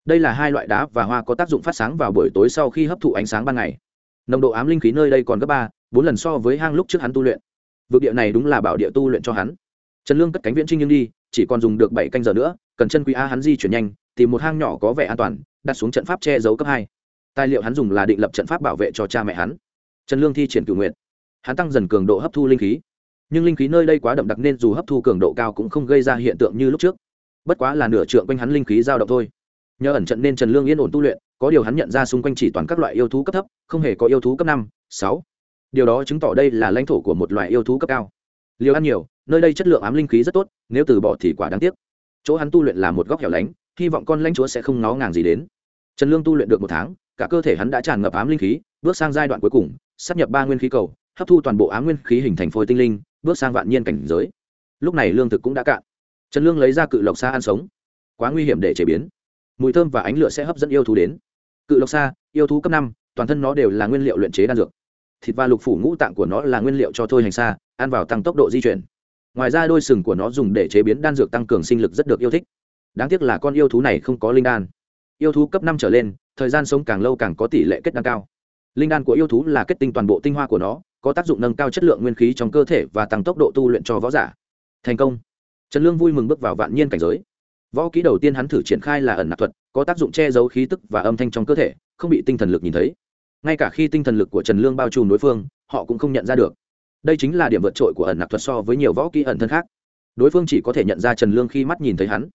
Đây là hai loại đá và hoa có tác dụng phát sáng vào buổi tối sau khi hấp thụ ánh sáng ban ngày. Nồng độ ám linh khí nơi đây còn gấp ba bốn lần so với hang lúc trước hắn tu luyện. Vực địa này đúng là bảo địa tu luyện cho hắn. Trần lương cất cánh viễn trinh nhưng đi, chỉ còn dùng được bảy canh giờ nữa, cần chân quý a hắn di chuyển nhanh, tìm một hang nhỏ có vẻ an toàn, đặt xuống trận pháp che giấu cấp hai. Tài liệu hắn dùng là định lập trận pháp bảo vệ cho cha mẹ hắn. Trần lương thi triển cử nguyện hắn tăng dần cường độ hấp thu linh khí. Nhưng linh khí nơi đây quá đậm đặc nên dù hấp thu cường độ cao cũng không gây ra hiện tượng như lúc trước. Bất quá là nửa trượng quanh hắn linh khí dao động thôi. Nhờ ẩn trận nên trần lương yên ổn tu luyện, có điều hắn nhận ra xung quanh chỉ toàn các loại yêu thú cấp thấp, không hề có yêu thú cấp năm, sáu điều đó chứng tỏ đây là lãnh thổ của một loài yêu thú cấp cao. Liều ăn nhiều, nơi đây chất lượng ám linh khí rất tốt, nếu từ bỏ thì quả đáng tiếc. Chỗ hắn tu luyện là một góc hẻo lánh, hy vọng con lãnh chúa sẽ không ngó ngàng gì đến. Trần lương tu luyện được một tháng, cả cơ thể hắn đã tràn ngập ám linh khí, bước sang giai đoạn cuối cùng, sắp nhập ba nguyên khí cầu, hấp thu toàn bộ ám nguyên khí hình thành phôi tinh linh, bước sang vạn nhiên cảnh giới. Lúc này lương thực cũng đã cạn. Trần lương lấy ra cự lộc xa ăn sống. Quá nguy hiểm để chế biến. Mùi thơm và ánh lửa sẽ hấp dẫn yêu thú đến. Cự lộc xa yêu thú cấp năm, toàn thân nó đều là nguyên liệu luyện chế đan dược thịt và lục phủ ngũ tạng của nó là nguyên liệu cho thôi hành xa, ăn vào tăng tốc độ di chuyển. Ngoài ra đôi sừng của nó dùng để chế biến đan dược tăng cường sinh lực rất được yêu thích. Đáng tiếc là con yêu thú này không có linh đan. Yêu thú cấp năm trở lên, thời gian sống càng lâu càng có tỷ lệ kết đan cao. Linh đan của yêu thú là kết tinh toàn bộ tinh hoa của nó, có tác dụng nâng cao chất lượng nguyên khí trong cơ thể và tăng tốc độ tu luyện cho võ giả. Thành công. Trần lương vui mừng bước vào vạn nhiên cảnh giới. Võ kỹ đầu tiên hắn thử triển khai là ẩn nạp thuật, có tác dụng che giấu khí tức và âm thanh trong cơ thể, không bị tinh thần lực nhìn thấy ngay cả khi tinh thần lực của trần lương bao trùm đối phương, họ cũng không nhận ra được. Đây chính là điểm vượt trội của ẩn nặc thuật so với nhiều võ kỹ ẩn thân khác. Đối phương chỉ có thể nhận ra trần lương khi mắt nhìn thấy hắn.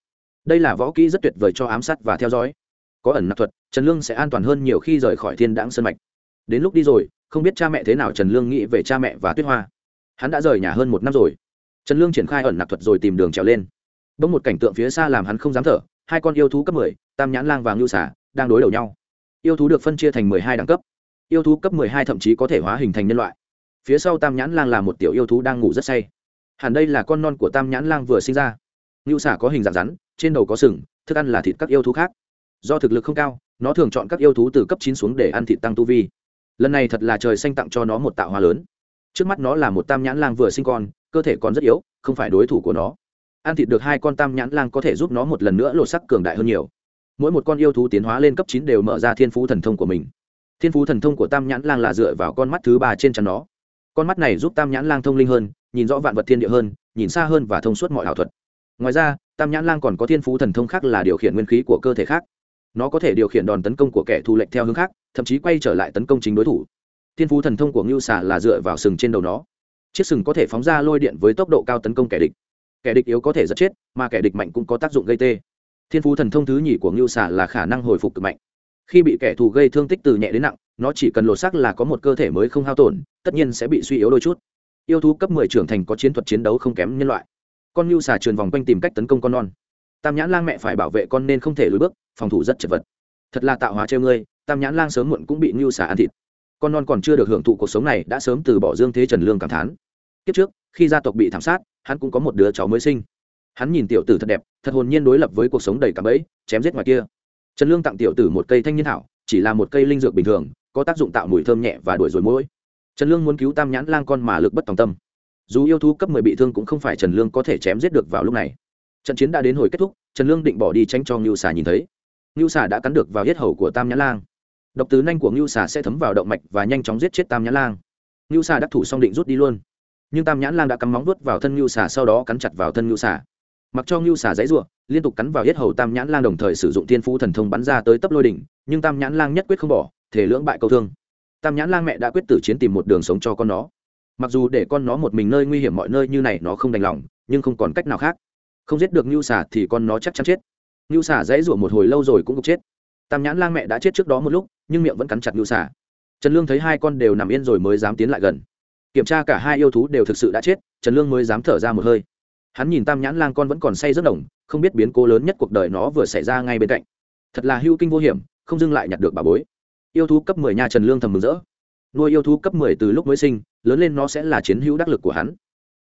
Đây là võ kỹ rất tuyệt vời cho ám sát và theo dõi. Có ẩn nặc thuật, trần lương sẽ an toàn hơn nhiều khi rời khỏi thiên đãng sân mạch. Đến lúc đi rồi, không biết cha mẹ thế nào trần lương nghĩ về cha mẹ và tuyết hoa. Hắn đã rời nhà hơn một năm rồi. Trần lương triển khai ẩn nặc thuật rồi tìm đường trèo lên. Bỗng một cảnh tượng phía xa làm hắn không dám thở, hai con yêu thú cấp mười, tam nhãn lang và ngưu xả đang đối đầu nhau. Yêu thú được phân chia thành mười hai đẳng cấp yêu thú cấp mười hai thậm chí có thể hóa hình thành nhân loại. Phía sau tam nhãn lang là một tiểu yêu thú đang ngủ rất say. Hẳn đây là con non của tam nhãn lang vừa sinh ra. Ngưu xả có hình dạng rắn, trên đầu có sừng, thức ăn là thịt các yêu thú khác. Do thực lực không cao, nó thường chọn các yêu thú từ cấp chín xuống để ăn thịt tăng tu vi. Lần này thật là trời xanh tặng cho nó một tạo hóa lớn. Trước mắt nó là một tam nhãn lang vừa sinh con, cơ thể còn rất yếu, không phải đối thủ của nó. Ăn thịt được hai con tam nhãn lang có thể giúp nó một lần nữa lột sắc cường đại hơn nhiều. Mỗi một con yêu thú tiến hóa lên cấp chín đều mở ra thiên phú thần thông của mình thiên phú thần thông của tam nhãn lang là dựa vào con mắt thứ ba trên chắn nó. Con mắt này giúp tam nhãn lang thông linh hơn, nhìn rõ vạn vật thiên địa hơn, nhìn xa hơn và thông suốt mọi ảo thuật. Ngoài ra, tam nhãn lang còn có thiên phú thần thông khác là điều khiển nguyên khí của cơ thể khác. Nó có thể điều khiển đòn tấn công của kẻ thù lệnh theo hướng khác, thậm chí quay trở lại tấn công chính đối thủ. Thiên phú thần thông của ngưu xà là dựa vào sừng trên đầu nó. Chiếc sừng có thể phóng ra lôi điện với tốc độ cao tấn công kẻ địch. Kẻ địch yếu có thể rất chết, mà kẻ địch mạnh cũng có tác dụng gây tê. Thiên phú thần thông thứ nhì của ngưu xà là khả năng hồi phục cực mạnh khi bị kẻ thù gây thương tích từ nhẹ đến nặng, nó chỉ cần lột xác là có một cơ thể mới không hao tổn, tất nhiên sẽ bị suy yếu đôi chút. Yêu thú cấp 10 trưởng thành có chiến thuật chiến đấu không kém nhân loại. Con ngưu xà trườn vòng quanh tìm cách tấn công con non. Tam nhãn lang mẹ phải bảo vệ con nên không thể lùi bước, phòng thủ rất chật vật. Thật là tạo hóa treo ngươi, tam nhãn lang sớm muộn cũng bị ngưu xà ăn thịt. Con non còn chưa được hưởng thụ cuộc sống này, đã sớm từ bỏ dương thế trần lương cảm thán. Kiếp trước, khi gia tộc bị thảm sát, hắn cũng có một đứa cháu mới sinh. Hắn nhìn tiểu tử thật đẹp, thật hồn nhiên đối lập với cuộc sống đầy cảm ấy chém giết ngoài kia trần lương tặng tiểu tử một cây thanh niên thảo, chỉ là một cây linh dược bình thường, có tác dụng tạo mùi thơm nhẹ và đuổi rồi mũi. Trần lương muốn cứu tam nhãn lang con mà lực bất tòng tâm. Dù yêu thú cấp mười bị thương cũng không phải trần lương có thể chém giết được vào lúc này. Trận chiến đã đến hồi kết thúc, trần lương định bỏ đi tránh cho ngưu xà nhìn thấy. Ngưu xà đã cắn được vào hết hầu của tam nhãn lang. Độc tứ nanh của ngưu xà sẽ thấm vào động mạch và nhanh chóng giết chết tam nhãn lang. Ngưu xà đắc thủ xong định rút đi luôn. Nhưng tam nhãn lang đã cắm móng vuốt vào thân ngưu xà, sau đó cắn chặt vào thân ngưu xà. Mặc cho ngưu xà dãy r liên tục cắn vào yết hầu tam nhãn lang đồng thời sử dụng tiên phú thần thông bắn ra tới tấp lôi đỉnh, nhưng tam nhãn lang nhất quyết không bỏ, thể lưỡng bại câu thương. Tam nhãn lang mẹ đã quyết tử chiến tìm một đường sống cho con nó. Mặc dù để con nó một mình nơi nguy hiểm mọi nơi như này nó không đành lòng, nhưng không còn cách nào khác. Không giết được ngưu xà thì con nó chắc chắn chết. Ngưu xà dãy rủa một hồi lâu rồi cũng gục chết. Tam nhãn lang mẹ đã chết trước đó một lúc, nhưng miệng vẫn cắn chặt ngưu xà. Trần lương thấy hai con đều nằm yên rồi mới dám tiến lại gần. Kiểm tra cả hai yêu thú đều thực sự đã chết, trần lương mới dám thở ra một hơi hắn nhìn tam nhãn lang con vẫn còn say rất đồng, không biết biến cố lớn nhất cuộc đời nó vừa xảy ra ngay bên cạnh. Thật là hưu kinh vô hiểm, không dưng lại nhặt được bà bối. Yêu thú cấp mười nhà trần lương thầm mừng rỡ. Nuôi yêu thú cấp mười từ lúc mới sinh, lớn lên nó sẽ là chiến hữu đắc lực của hắn.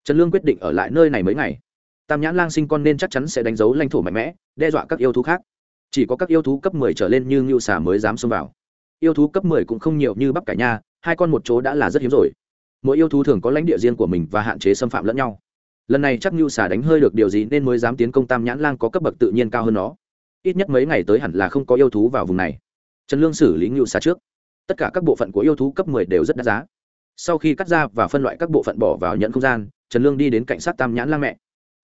Trần lương quyết định ở lại nơi này mấy ngày. Tam nhãn lang sinh con nên chắc chắn sẽ đánh dấu lãnh thổ mạnh mẽ, đe dọa các yêu thú khác. Chỉ có các yêu thú cấp mười trở lên như ngưu xà mới dám xông vào. Yêu thú cấp mười cũng không nhiều như bắp cải nha, hai con một chỗ đã là rất hiếm rồi. Mỗi yêu thú thường có lãnh địa riêng của mình và hạn chế xâm phạm lẫn nhau lần này chắc như xà đánh hơi được điều gì nên mới dám tiến công tam nhãn lang có cấp bậc tự nhiên cao hơn nó. Ít nhất mấy ngày tới hẳn là không có yêu thú vào vùng này. Trần lương xử lý ngưu xà trước. Tất cả các bộ phận của yêu thú cấp mười đều rất đắt giá. Sau khi cắt ra và phân loại các bộ phận bỏ vào nhận không gian, trần lương đi đến cảnh sát tam nhãn lang mẹ.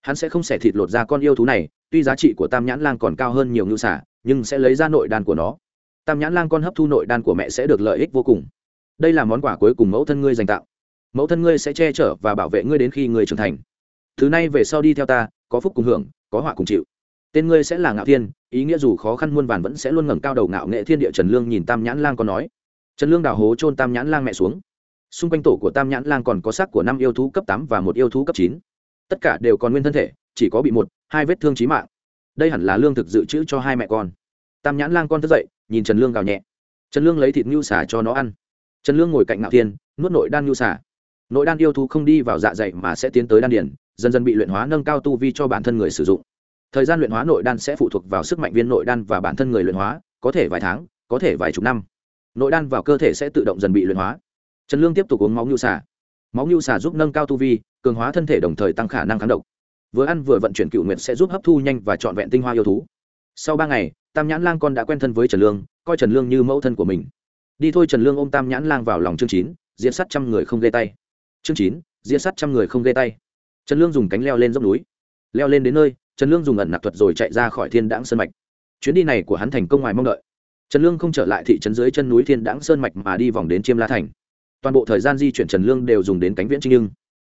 Hắn sẽ không xẻ thịt lột ra con yêu thú này, tuy giá trị của tam nhãn lang còn cao hơn nhiều ngưu xả nhưng sẽ lấy ra nội đan của nó. Tam nhãn lang con hấp thu nội đan của mẹ sẽ được lợi ích vô cùng. Đây là món quà cuối cùng mẫu thân ngươi dành tặng. Mẫu thân ngươi sẽ che chở và bảo vệ ngươi đến khi ngươi trưởng thành thứ này về sau đi theo ta, có phúc cùng hưởng, có họa cùng chịu. Tên ngươi sẽ là ngạo thiên, ý nghĩa dù khó khăn muôn vàn vẫn sẽ luôn ngẩng cao đầu ngạo nghệ thiên địa trần lương nhìn tam nhãn lang còn nói. Trần lương đào hố trôn tam nhãn lang mẹ xuống. Xung quanh tổ của tam nhãn lang còn có xác của năm yêu thú cấp tám và một yêu thú cấp chín. Tất cả đều còn nguyên thân thể, chỉ có bị một, hai vết thương trí mạng. Đây hẳn là lương thực dự trữ cho hai mẹ con. Tam nhãn lang con thức dậy, nhìn trần lương gào nhẹ. Trần lương lấy thịt ngưu xả cho nó ăn. Trần lương ngồi cạnh ngạo thiên, nuốt nội đan ngưu xả. Nội đan yêu thú không đi vào dạ dày mà sẽ tiến tới đan điển dần dần bị luyện hóa nâng cao tu vi cho bản thân người sử dụng. Thời gian luyện hóa nội đan sẽ phụ thuộc vào sức mạnh viên nội đan và bản thân người luyện hóa, có thể vài tháng, có thể vài chục năm. Nội đan vào cơ thể sẽ tự động dần bị luyện hóa. Trần lương tiếp tục uống máu nhu xả máu nhu xả giúp nâng cao tu vi, cường hóa thân thể đồng thời tăng khả năng kháng độc. Vừa ăn vừa vận chuyển cựu nguyệt sẽ giúp hấp thu nhanh và trọn vẹn tinh hoa yêu thú. Sau ba ngày, tam nhãn lang con đã quen thân với trần lương, coi trần lương như mẫu thân của mình. Đi thôi trần lương ôm tam nhãn lang vào lòng chương chín diễn sát trăm người không ghê tay. Chương chín diễn sát trăm người không ghê tay trần lương dùng cánh leo lên dốc núi. Leo lên đến nơi, trần lương dùng ẩn nạp thuật rồi chạy ra khỏi thiên đãng sơn mạch. Chuyến đi này của hắn thành công ngoài mong đợi. Trần lương không trở lại thị trấn dưới chân núi thiên đãng sơn mạch mà đi vòng đến chiêm la thành. Toàn bộ thời gian di chuyển trần lương đều dùng đến cánh viễn trinh nhưng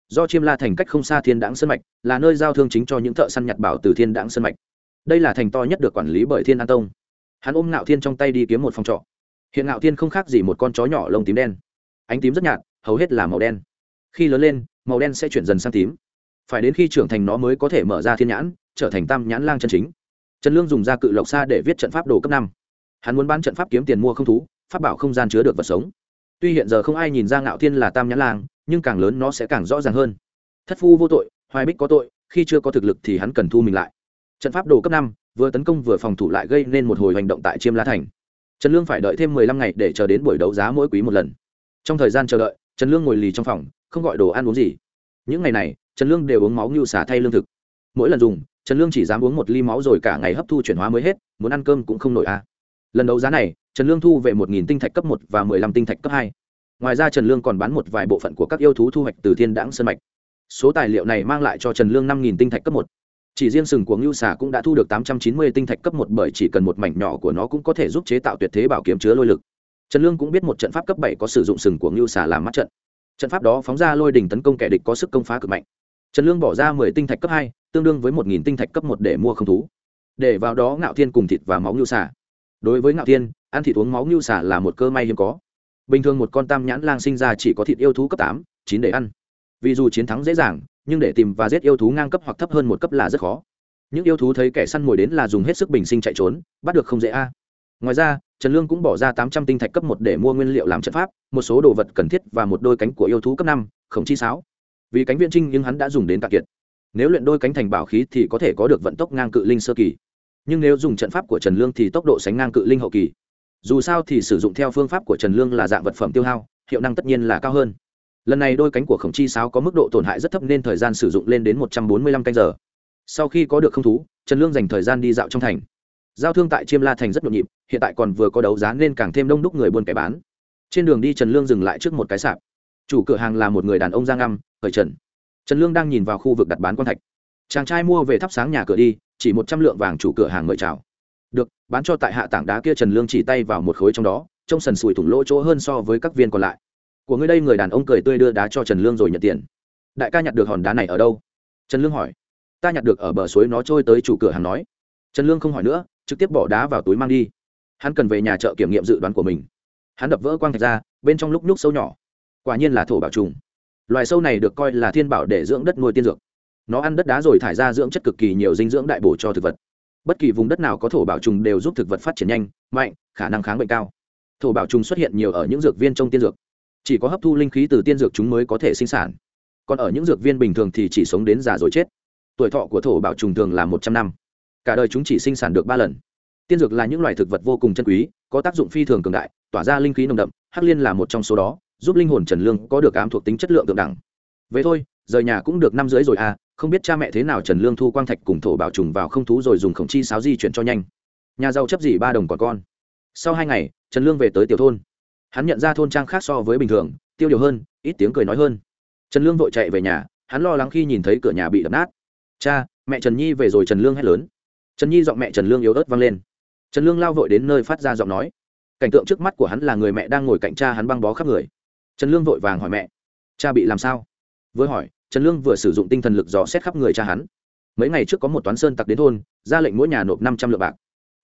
do chiêm la thành cách không xa thiên đãng sơn mạch, là nơi giao thương chính cho những thợ săn nhặt bảo từ thiên đãng sơn mạch. Đây là thành to nhất được quản lý bởi thiên an tông. Hắn ôm ngạo thiên trong tay đi kiếm một phòng trọ. Hiện ngạo thiên không khác gì một con chó nhỏ lông tím đen. Ánh tím rất nhạt, hầu hết là màu đen. Khi lớn lên, màu đen sẽ chuyển dần sang tím phải đến khi trưởng thành nó mới có thể mở ra thiên nhãn, trở thành tam nhãn lang chân chính. Trần lương dùng r a cự lộc xa để viết trận pháp đồ cấp năm. Hắn muốn bán trận pháp kiếm tiền mua không thú, pháp bảo không gian chứa được vật sống. Tuy hiện giờ không ai nhìn ra ngạo thiên là tam nhãn lang, nhưng càng lớn nó sẽ càng rõ ràng hơn. Thất phu vô tội, hoài bích có tội, khi chưa có thực lực thì hắn cần thu mình lại. Trận pháp đồ cấp năm, vừa tấn công vừa phòng thủ lại gây nên một hồi hành động tại chiêm la thành. Trần lương phải đợi thêm mười lăm ngày để chờ đến buổi đấu giá mỗi quý một lần. Trong thời gian chờ đợi, trần lương ngồi lì trong phòng, không gọi đồ ăn uống gì những ngày này, trần lương đều uống máu ngưu xả thay lương thực. Mỗi lần dùng, trần lương chỉ dám uống một ly máu rồi cả ngày hấp thu chuyển hóa mới hết, muốn ăn cơm cũng không nổi a à. lần đấu giá này, trần lương thu về một tinh thạch cấp một và mười lăm tinh thạch cấp hai. Ngoài ra trần lương còn bán một vài bộ phận của các yêu thú thu hoạch từ thiên đãng sân mạch. Số tài liệu này mang lại cho trần lương năm tinh thạch cấp một. Chỉ riêng sừng của ngưu xà cũng đã thu được tám trăm chín mươi tinh thạch cấp một bởi chỉ cần một mảnh nhỏ của nó cũng có thể giúp chế tạo tuyệt thế bảo kiếm chứa lôi lực. Trần lương cũng biết một trận pháp cấp bảy có sử dụng sừng của ngưu xà làm mắt trận trận pháp đó phóng ra lôi đình tấn công kẻ địch có sức công phá cực mạnh. Trần lương bỏ ra mười tinh thạch cấp hai, tương đương với một nghìn tinh thạch cấp một để mua không thú. Để vào đó ngạo thiên cùng thịt và máu ngưu xả. đối với ngạo thiên, ăn thịt uống máu ngưu xả là một cơ may hiếm có. Bình thường một con tam nhãn lang sinh ra chỉ có thịt yêu thú cấp tám, chín để ăn. Vì dù chiến thắng dễ dàng, nhưng để tìm và giết yêu thú ngang cấp hoặc thấp hơn một cấp là rất khó. Những yêu thú thấy kẻ săn mồi đến là dùng hết sức bình sinh chạy trốn, bắt được không dễ a ngoài ra, trần lương cũng bỏ ra tám trăm tinh thạch cấp một để mua nguyên liệu làm trận pháp, một số đồ vật cần thiết và một đôi cánh của yêu thú cấp năm, khổng chi sáo. Vì cánh viễn trinh nhưng hắn đã dùng đến cạn kiệt. Nếu luyện đôi cánh thành bảo khí thì có thể có được vận tốc ngang cự linh sơ kỳ. Nhưng nếu dùng trận pháp của trần lương thì tốc độ sánh ngang cự linh hậu kỳ. Dù sao thì sử dụng theo phương pháp của trần lương là dạng vật phẩm tiêu hao, hiệu năng tất nhiên là cao hơn. Lần này đôi cánh của khổng chi sáo có mức độ tổn hại rất thấp nên thời gian sử dụng lên đến một trăm bốn mươi lăm canh giờ. Sau khi có được không thú, trần lương dành thời gian đi dạo trong thành giao thương tại chiêm la thành rất nhộn nhịp, hiện tại còn vừa có đấu giá nên càng thêm đông đúc người buôn kẻ bán. Trên đường đi trần lương dừng lại trước một cái sạp. Chủ cửa hàng là một người đàn ông giang ngăm khởi trần. Trần lương đang nhìn vào khu vực đặt bán quan thạch. Chàng trai mua về thắp sáng nhà cửa đi, chỉ một trăm lượng vàng chủ cửa hàng mời chào. Được, bán cho tại hạ tảng đá kia trần lương chỉ tay vào một khối trong đó, trông sần sùi thủng lỗ chỗ hơn so với các viên còn lại. Của ngươi đây, người đàn ông cười tươi đưa đá cho trần lương rồi nhận tiền. Đại ca nhặt được hòn đá này ở đâu? Trần lương hỏi. Ta nhặt được ở bờ suối nó trôi tới chủ cửa hàng nói. Trần lương không hỏi nữa trực tiếp bỏ đá vào túi mang đi. Hắn cần về nhà chợ kiểm nghiệm dự đoán của mình. Hắn đập vỡ quang thạch ra, bên trong lúc nhúc sâu nhỏ. Quả nhiên là thổ bảo trùng. Loài sâu này được coi là thiên bảo để dưỡng đất nuôi tiên dược. Nó ăn đất đá rồi thải ra dưỡng chất cực kỳ nhiều dinh dưỡng đại bổ cho thực vật. Bất kỳ vùng đất nào có thổ bảo trùng đều giúp thực vật phát triển nhanh, mạnh, khả năng kháng bệnh cao. Thổ bảo trùng xuất hiện nhiều ở những dược viên trong tiên dược. Chỉ có hấp thu linh khí từ tiên dược chúng mới có thể sinh sản. Còn ở những dược viên bình thường thì chỉ sống đến già rồi chết. Tuổi thọ của thổ bảo trùng thường là một trăm năm cả đời chúng chỉ sinh sản được ba lần. Tiên dược là những loài thực vật vô cùng chân quý, có tác dụng phi thường cường đại, tỏa ra linh khí nồng đậm, hắc liên là một trong số đó, giúp linh hồn trần lương có được ám thuộc tính chất lượng tượng đẳng. Vậy thôi, rời nhà cũng được năm rưỡi rồi à không biết cha mẹ thế nào trần lương thu quang thạch cùng thổ bảo trùng vào không thú rồi dùng khổng chi sáo di chuyển cho nhanh. Nhà giàu chấp gì ba đồng còn con. Sau hai ngày, trần lương về tới tiểu thôn. Hắn nhận ra thôn trang khác so với bình thường, tiêu điều hơn, ít tiếng cười nói hơn. Trần lương vội chạy về nhà, hắn lo lắng khi nhìn thấy cửa nhà bị đập nát. Cha, mẹ trần nhi về rồi. Trần lương hét lớn trần nhi giọng mẹ trần lương yếu ớt vang lên. Trần lương lao vội đến nơi phát ra giọng nói. Cảnh tượng trước mắt của hắn là người mẹ đang ngồi cạnh cha hắn băng bó khắp người. Trần lương vội vàng hỏi mẹ, cha bị làm sao? Vừa hỏi, trần lương vừa sử dụng tinh thần lực dò xét khắp người cha hắn. Mấy ngày trước có một toán sơn tặc đến thôn, ra lệnh mỗi nhà nộp năm trăm lượng bạc.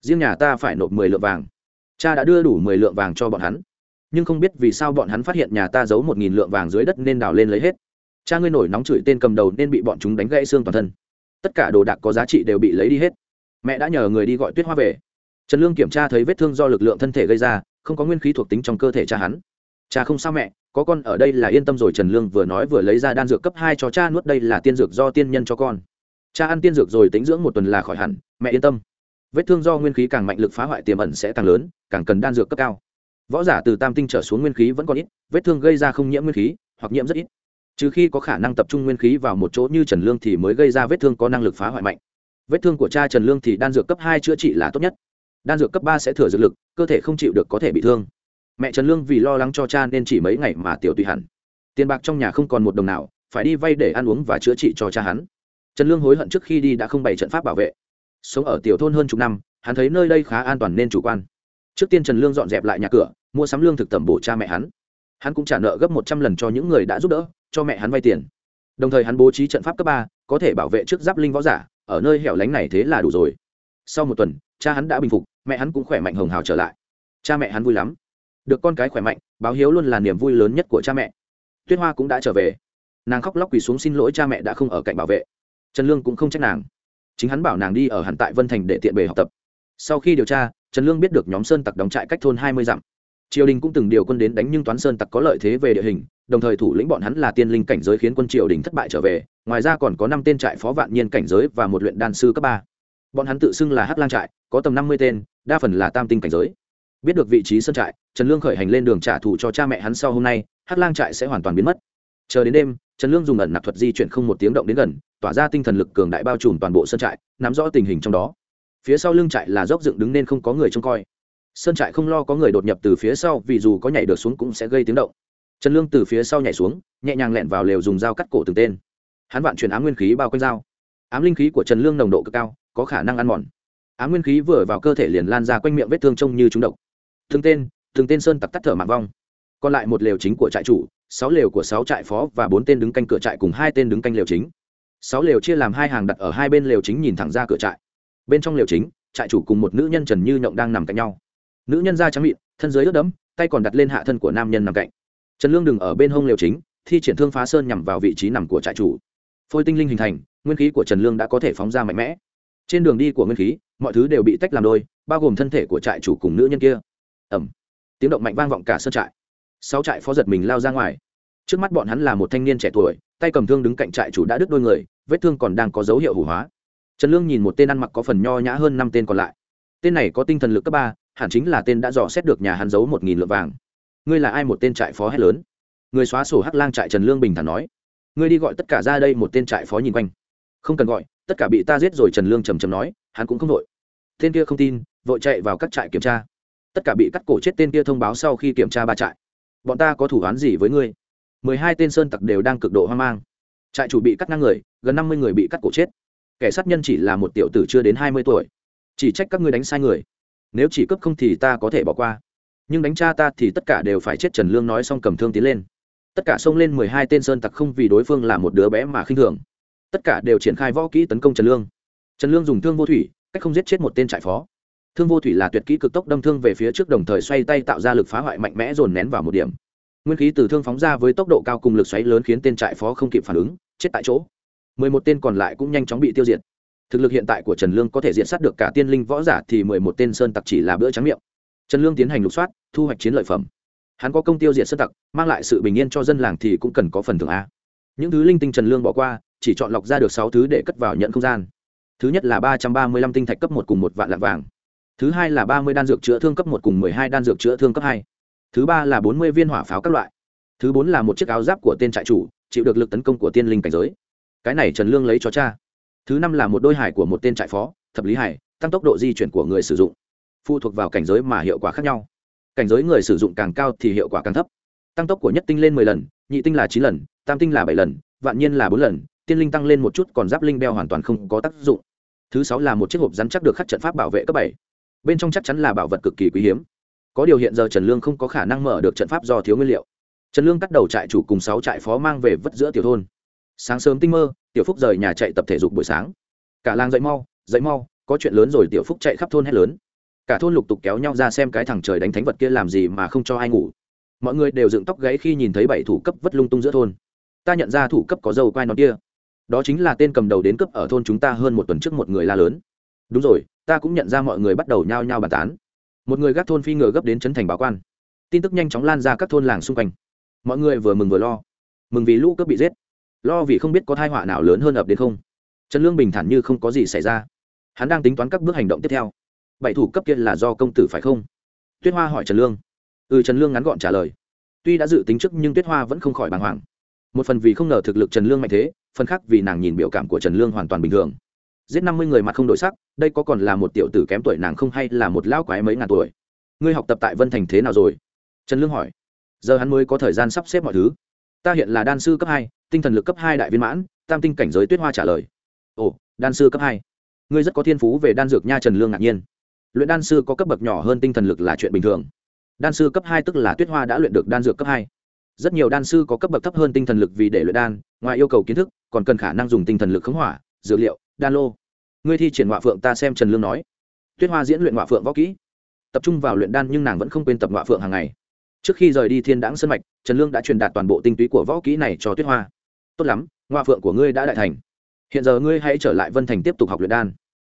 Riêng nhà ta phải nộp mười lượng vàng. Cha đã đưa đủ mười lượng vàng cho bọn hắn. Nhưng không biết vì sao bọn hắn phát hiện nhà ta giấu một nghìn lượng vàng dưới đất nên đào lên lấy hết. Cha ngươi nổi nóng chửi tên cầm đầu nên bị bọn chúng đánh gãy xương toàn thân. Tất cả đồ đạc có giá trị đều bị lấy đi hết mẹ đã nhờ người đi gọi tuyết hoa về. Trần lương kiểm tra thấy vết thương do lực lượng thân thể gây ra, không có nguyên khí thuộc tính trong cơ thể cha hắn. Cha không sao mẹ, có con ở đây là yên tâm rồi, trần lương vừa nói vừa lấy ra đan dược cấp hai cho cha nuốt, đây là tiên dược do tiên nhân cho con. Cha ăn tiên dược rồi tính dưỡng một tuần là khỏi hẳn, mẹ yên tâm. Vết thương do nguyên khí càng mạnh lực phá hoại tiềm ẩn sẽ càng lớn, càng cần đan dược cấp cao. Võ giả từ tam tinh trở xuống nguyên khí vẫn còn ít, vết thương gây ra không nhiễm nguyên khí, hoặc nhiễm rất ít. Trừ khi có khả năng tập trung nguyên khí vào một chỗ như trần lương thì mới gây ra vết thương có năng lực phá hoại mạnh vết thương của cha trần lương thì đan dược cấp hai chữa trị là tốt nhất. Đan dược cấp ba sẽ thừa dược lực, cơ thể không chịu được có thể bị thương. Mẹ trần lương vì lo lắng cho cha nên chỉ mấy ngày mà tiểu tùy hẳn. Tiền bạc trong nhà không còn một đồng nào, phải đi vay để ăn uống và chữa trị cho cha hắn. Trần lương hối hận trước khi đi đã không bày trận pháp bảo vệ. Sống ở tiểu thôn hơn chục năm, hắn thấy nơi đây khá an toàn nên chủ quan. Trước tiên trần lương dọn dẹp lại nhà cửa, mua sắm lương thực tẩm bổ cha mẹ hắn. Hắn cũng trả nợ gấp một trăm lần cho những người đã giúp đỡ, cho mẹ hắn vay tiền. Đồng thời hắn bố trí trận pháp cấp ba, có thể bảo vệ trước giáp linh võ giả ở nơi hẻo lánh này thế là đủ rồi. Sau một tuần, cha hắn đã bình phục, mẹ hắn cũng khỏe mạnh hồng hào trở lại. Cha mẹ hắn vui lắm. Được con cái khỏe mạnh, báo hiếu luôn là niềm vui lớn nhất của cha mẹ. Tuyết hoa cũng đã trở về. Nàng khóc lóc quỳ xuống xin lỗi cha mẹ đã không ở cạnh bảo vệ. Trần lương cũng không trách nàng. Chính hắn bảo nàng đi ở hẳn tại vân thành để tiện bề học tập. Sau khi điều tra, trần lương biết được nhóm sơn tặc đóng trại cách thôn hai mươi dặm. Triều đình cũng từng điều quân đến đánh nhưng toán sơn tặc có lợi thế về địa hình đồng thời thủ lĩnh bọn hắn là tiên linh cảnh giới khiến quân triều đình thất bại trở về, ngoài ra còn có năm tên trại phó vạn nhiên cảnh giới và một luyện đan sư cấp ba. Bọn hắn tự xưng là hát lang trại, có tầm năm mươi tên, đa phần là tam tinh cảnh giới. Biết được vị trí sân trại, trần lương khởi hành lên đường trả thù cho cha mẹ hắn sau hôm nay hát lang trại sẽ hoàn toàn biến mất. Chờ đến đêm, trần lương dùng ẩn nạp thuật di chuyển không một tiếng động đến gần, tỏa ra tinh thần lực cường đại bao trùm toàn bộ sân trại, nắm rõ tình hình trong đó. Phía sau lưng trại là dốc dựng đứng nên không có người trông coi. Sơn trại không lo có người đột nhập từ phía sau, vì dù có nhảy được xuống cũng sẽ gây tiếng động trần lương từ phía sau nhảy xuống, nhẹ nhàng lẹn vào lều dùng dao cắt cổ từng tên. Hắn vạn chuyển ám nguyên khí bao quanh dao. Ám linh khí của trần lương nồng độ cực cao, có khả năng ăn mòn. Ám nguyên khí vừa vào cơ thể liền lan ra quanh miệng vết thương trông như trúng độc. Từng tên từng tên sơn tặc tắt thở mạng vong. Còn lại một lều chính của trại chủ, sáu lều của sáu trại phó và bốn tên đứng canh cửa trại cùng hai tên đứng canh lều chính. Sáu lều chia làm hai hàng đặt ở hai bên lều chính nhìn thẳng ra cửa trại. Bên trong lều chính, trại chủ cùng một nữ nhân trần như nhộng đang nằm cạnh nhau. Nữ nhân da trắng mịn, thân dưới ướt đẫm, tay còn đặt lên hạ thân của nam nhân nằm cạnh trần lương đừng ở bên hông lều chính, thi triển thương phá sơn nhằm vào vị trí nằm của trại chủ. Phôi tinh linh hình thành, nguyên khí của trần lương đã có thể phóng ra mạnh mẽ. Trên đường đi của nguyên khí, mọi thứ đều bị tách làm đôi, bao gồm thân thể của trại chủ cùng nữ nhân kia. Ẩm tiếng động mạnh vang vọng cả sơn trại. Sáu trại phó giật mình lao ra ngoài. Trước mắt bọn hắn là một thanh niên trẻ tuổi, tay cầm thương đứng cạnh trại chủ đã đứt đôi người, vết thương còn đang có dấu hiệu hủ hóa. Trần lương nhìn một tên ăn mặc có phần nho nhã hơn năm tên còn lại. Tên này có tinh thần lực cấp ba, hẳn chính là tên đã dò xét được nhà hắn giấu một nghìn lượng vàng ngươi là ai một tên trại phó hét lớn? Người xóa sổ hắc lang trại trần lương bình thản nói. Ngươi đi gọi tất cả ra đây một tên trại phó nhìn quanh. Không cần gọi, tất cả bị ta giết rồi trần lương trầm trầm nói, hắn cũng không vội. Tên kia không tin, vội chạy vào các trại kiểm tra. Tất cả bị cắt cổ chết tên kia thông báo sau khi kiểm tra ba trại. Bọn ta có thủ án gì với ngươi? Mười hai tên sơn tặc đều đang cực độ hoang mang. Trại chủ bị cắt ngang người, gần năm mươi người bị cắt cổ chết. Kẻ sát nhân chỉ là một tiểu tử chưa đến hai mươi tuổi. Chỉ trách các ngươi đánh sai người. Nếu chỉ cướp không thì ta có thể bỏ qua nhưng đánh cha ta thì tất cả đều phải chết. Trần lương nói xong cầm thương tiến lên. Tất cả xông lên mười hai tên sơn tặc không vì đối phương là một đứa bé mà khinh thường. Tất cả đều triển khai võ kỹ tấn công trần lương. Trần lương dùng thương vô thủy, cách không giết chết một tên trại phó. Thương vô thủy là tuyệt kỹ cực tốc đâm thương về phía trước đồng thời xoay tay tạo ra lực phá hoại mạnh mẽ dồn nén vào một điểm. Nguyên khí từ thương phóng ra với tốc độ cao cùng lực xoáy lớn khiến tên trại phó không kịp phản ứng, chết tại chỗ. mười một tên còn lại cũng nhanh chóng bị tiêu diệt. Thực lực hiện tại của trần lương có thể diện sát được cả tiên linh võ giả thì mười một tên sơn tặc chỉ là bữa trắng miệng trần lương tiến hành lục soát, thu hoạch chiến lợi phẩm. Hắn có công tiêu diệt sơ tặc, mang lại sự bình yên cho dân làng thì cũng cần có phần thưởng a. Những thứ linh tinh trần lương bỏ qua, chỉ chọn lọc ra được sáu thứ để cất vào nhận không gian. Thứ nhất là ba trăm ba mươi lăm tinh thạch cấp một cùng một vạn lạng vàng. Thứ hai là ba mươi đan dược chữa thương cấp một cùng mười hai đan dược chữa thương cấp hai. Thứ ba là bốn mươi viên hỏa pháo các loại. Thứ bốn là một chiếc áo giáp của tên trại chủ, chịu được lực tấn công của tiên linh cảnh giới. Cái này trần lương lấy cho cha. Thứ năm là một đôi hải của một tên trại phó, thập lý hải, tăng tốc độ di chuyển của người sử dụng phụ thuộc vào cảnh giới mà hiệu quả khác nhau. Cảnh giới người sử dụng càng cao thì hiệu quả càng thấp. Tăng tốc của nhất tinh lên mười lần, nhị tinh là chín lần, tam tinh là bảy lần, vạn nhiên là bốn lần, tiên linh tăng lên một chút còn giáp linh đeo hoàn toàn không có tác dụng. Thứ sáu là một chiếc hộp rắn chắc được khắc trận pháp bảo vệ cấp bảy. Bên trong chắc chắn là bảo vật cực kỳ quý hiếm. Có điều hiện giờ trần lương không có khả năng mở được trận pháp do thiếu nguyên liệu. Trần lương cắt đầu trại chủ cùng sáu trại phó mang về vất giữa tiểu thôn. Sáng sớm tinh mơ, tiểu phúc rời nhà chạy tập thể dục buổi sáng. Cả làng dậy mau dậy mau, có chuyện lớn rồi tiểu phúc chạy khắp thôn hết lớn cả thôn lục tục kéo nhau ra xem cái thằng trời đánh thánh vật kia làm gì mà không cho ai ngủ. Mọi người đều dựng tóc gáy khi nhìn thấy bảy thủ cấp vất lung tung giữa thôn. Ta nhận ra thủ cấp có dâu quai nón kia. Đó chính là tên cầm đầu đến cấp ở thôn chúng ta hơn một tuần trước một người la lớn. Đúng rồi, ta cũng nhận ra mọi người bắt đầu nhao nhao bàn tán. Một người gác thôn phi ngựa gấp đến trấn thành báo quan. Tin tức nhanh chóng lan ra các thôn làng xung quanh. Mọi người vừa mừng vừa lo. Mừng vì lũ cướp bị giết. Lo vì không biết có thai họa nào lớn hơn ập đến không. Trần lương bình thản như không có gì xảy ra. Hắn đang tính toán các bước hành động tiếp theo bảy thủ cấp kia là do công tử phải không? Tuyết hoa hỏi trần lương. Ừ trần lương ngắn gọn trả lời. Tuy đã dự tính trước nhưng tuyết hoa vẫn không khỏi bàng hoàng. Một phần vì không ngờ thực lực trần lương mạnh thế, phần khác vì nàng nhìn biểu cảm của trần lương hoàn toàn bình thường. Giết năm mươi người mà không đổi sắc, đây có còn là một tiểu tử kém tuổi nàng không hay là một lão quái mấy ngàn tuổi? Ngươi học tập tại vân thành thế nào rồi? Trần lương hỏi. Giờ hắn mới có thời gian sắp xếp mọi thứ. Ta hiện là đan sư cấp hai, tinh thần lực cấp hai đại viên mãn, tam tinh cảnh giới tuyết hoa trả lời. Ồ, đan sư cấp hai. Ngươi rất có thiên phú về đan dược nha, trần lương ngạc nhiên luyện đan sư có cấp bậc nhỏ hơn tinh thần lực là chuyện bình thường. Đan sư cấp hai tức là tuyết hoa đã luyện được đan dược cấp hai. Rất nhiều đan sư có cấp bậc thấp hơn tinh thần lực vì để luyện đan, ngoài yêu cầu kiến thức, còn cần khả năng dùng tinh thần lực khống hỏa, dược liệu, đan lô. Ngươi thi triển họa phượng ta xem trần lương nói. Tuyết hoa diễn luyện họa phượng võ kỹ. Tập trung vào luyện đan nhưng nàng vẫn không quên tập họa phượng hàng ngày. Trước khi rời đi thiên đãng sân mạch, trần lương đã truyền đạt toàn bộ tinh túy của võ kỹ này cho tuyết hoa. Tốt lắm họa phượng của ngươi đã đại thành. Hiện giờ ngươi hãy trở lại vân thành tiếp tục học luyện đan.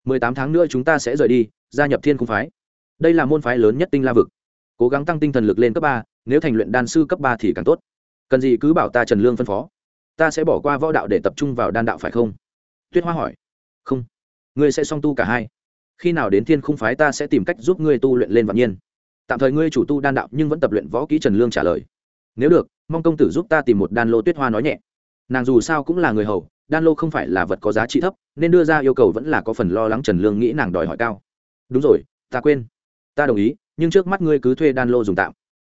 Mười tám tháng nữa chúng ta sẽ rời đi gia nhập thiên cung phái. Đây là môn phái lớn nhất tinh la vực. Cố gắng tăng tinh thần lực lên cấp ba, nếu thành luyện đan sư cấp ba thì càng tốt. Cần gì cứ bảo ta trần lương phân phó? Ta sẽ bỏ qua võ đạo để tập trung vào đan đạo phải không? Tuyết hoa hỏi. Không. Ngươi sẽ song tu cả hai. Khi nào đến thiên khung phái ta sẽ tìm cách giúp ngươi tu luyện lên vạn nhiên. Tạm thời ngươi chủ tu đan đạo nhưng vẫn tập luyện võ kỹ trần lương trả lời. Nếu được, mong công tử giúp ta tìm một đan lô tuyết hoa nói nhẹ. Nàng dù sao cũng là người hầu, đan lô không phải là vật có giá trị thấp, nên đưa ra yêu cầu vẫn là có phần lo lắng trần lương nghĩ nàng đòi hỏi cao đúng rồi, ta quên. Ta đồng ý, nhưng trước mắt ngươi cứ thuê đan lô dùng tạm.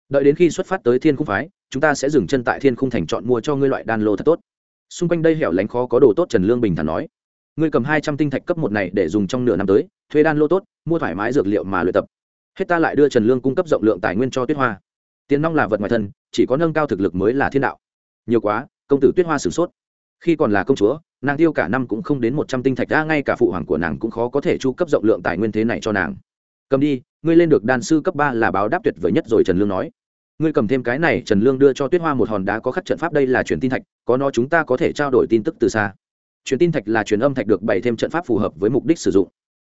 Đợi đến khi xuất phát tới thiên khung phái, chúng ta sẽ dừng chân tại thiên khung thành chọn mua cho ngươi loại đan lô thật tốt. Xung quanh đây hẻo lánh khó có đồ tốt trần lương bình thản nói. Ngươi cầm hai trăm tinh thạch cấp một này để dùng trong nửa năm tới, thuê đan lô tốt, mua thoải mái dược liệu mà luyện tập. Hết ta lại đưa trần lương cung cấp rộng lượng tài nguyên cho tuyết hoa. Tiền nong là vật ngoài thân, chỉ có nâng cao thực lực mới là thiên đạo. Nhiều quá, công tử tuyết hoa sửng sốt khi còn là công chúa, nàng tiêu cả năm cũng không đến một trăm tinh thạch, ra ngay cả phụ hoàng của nàng cũng khó có thể chu cấp rộng lượng tài nguyên thế này cho nàng. Cầm đi, ngươi lên được đan sư cấp ba là báo đáp tuyệt vời nhất rồi, trần lương nói. Ngươi cầm thêm cái này, trần lương đưa cho tuyết hoa một hòn đá có khắc trận pháp, đây là truyền tin thạch, có nó chúng ta có thể trao đổi tin tức từ xa. Truyền tin thạch là truyền âm thạch được bày thêm trận pháp phù hợp với mục đích sử dụng.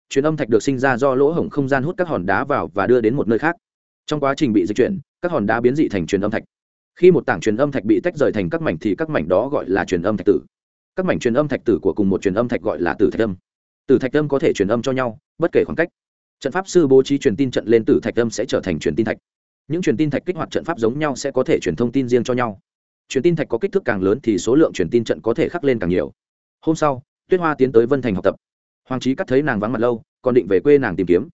Truyền âm thạch được sinh ra do lỗ hổng không gian hút các hòn đá vào và đưa đến một nơi khác. Trong quá trình bị dịch chuyển, các hòn đá biến dị thành truyền âm thạch khi một tảng truyền âm thạch bị tách rời thành các mảnh thì các mảnh đó gọi là truyền âm thạch tử. Các mảnh truyền âm thạch tử của cùng một truyền âm thạch gọi là tử thạch âm. Tử thạch âm có thể truyền âm cho nhau, bất kể khoảng cách. Trận pháp sư bố trí truyền tin trận lên tử thạch âm sẽ trở thành truyền tin thạch. Những truyền tin thạch kích hoạt trận pháp giống nhau sẽ có thể truyền thông tin riêng cho nhau. Truyền tin thạch có kích thước càng lớn thì số lượng truyền tin trận có thể khắc lên càng nhiều. Hôm sau, tuyết hoa tiến tới vân thành học tập. Hoàng trí cắt thấy nàng vắng mặt lâu, còn định về quê nàng tìm kiếm.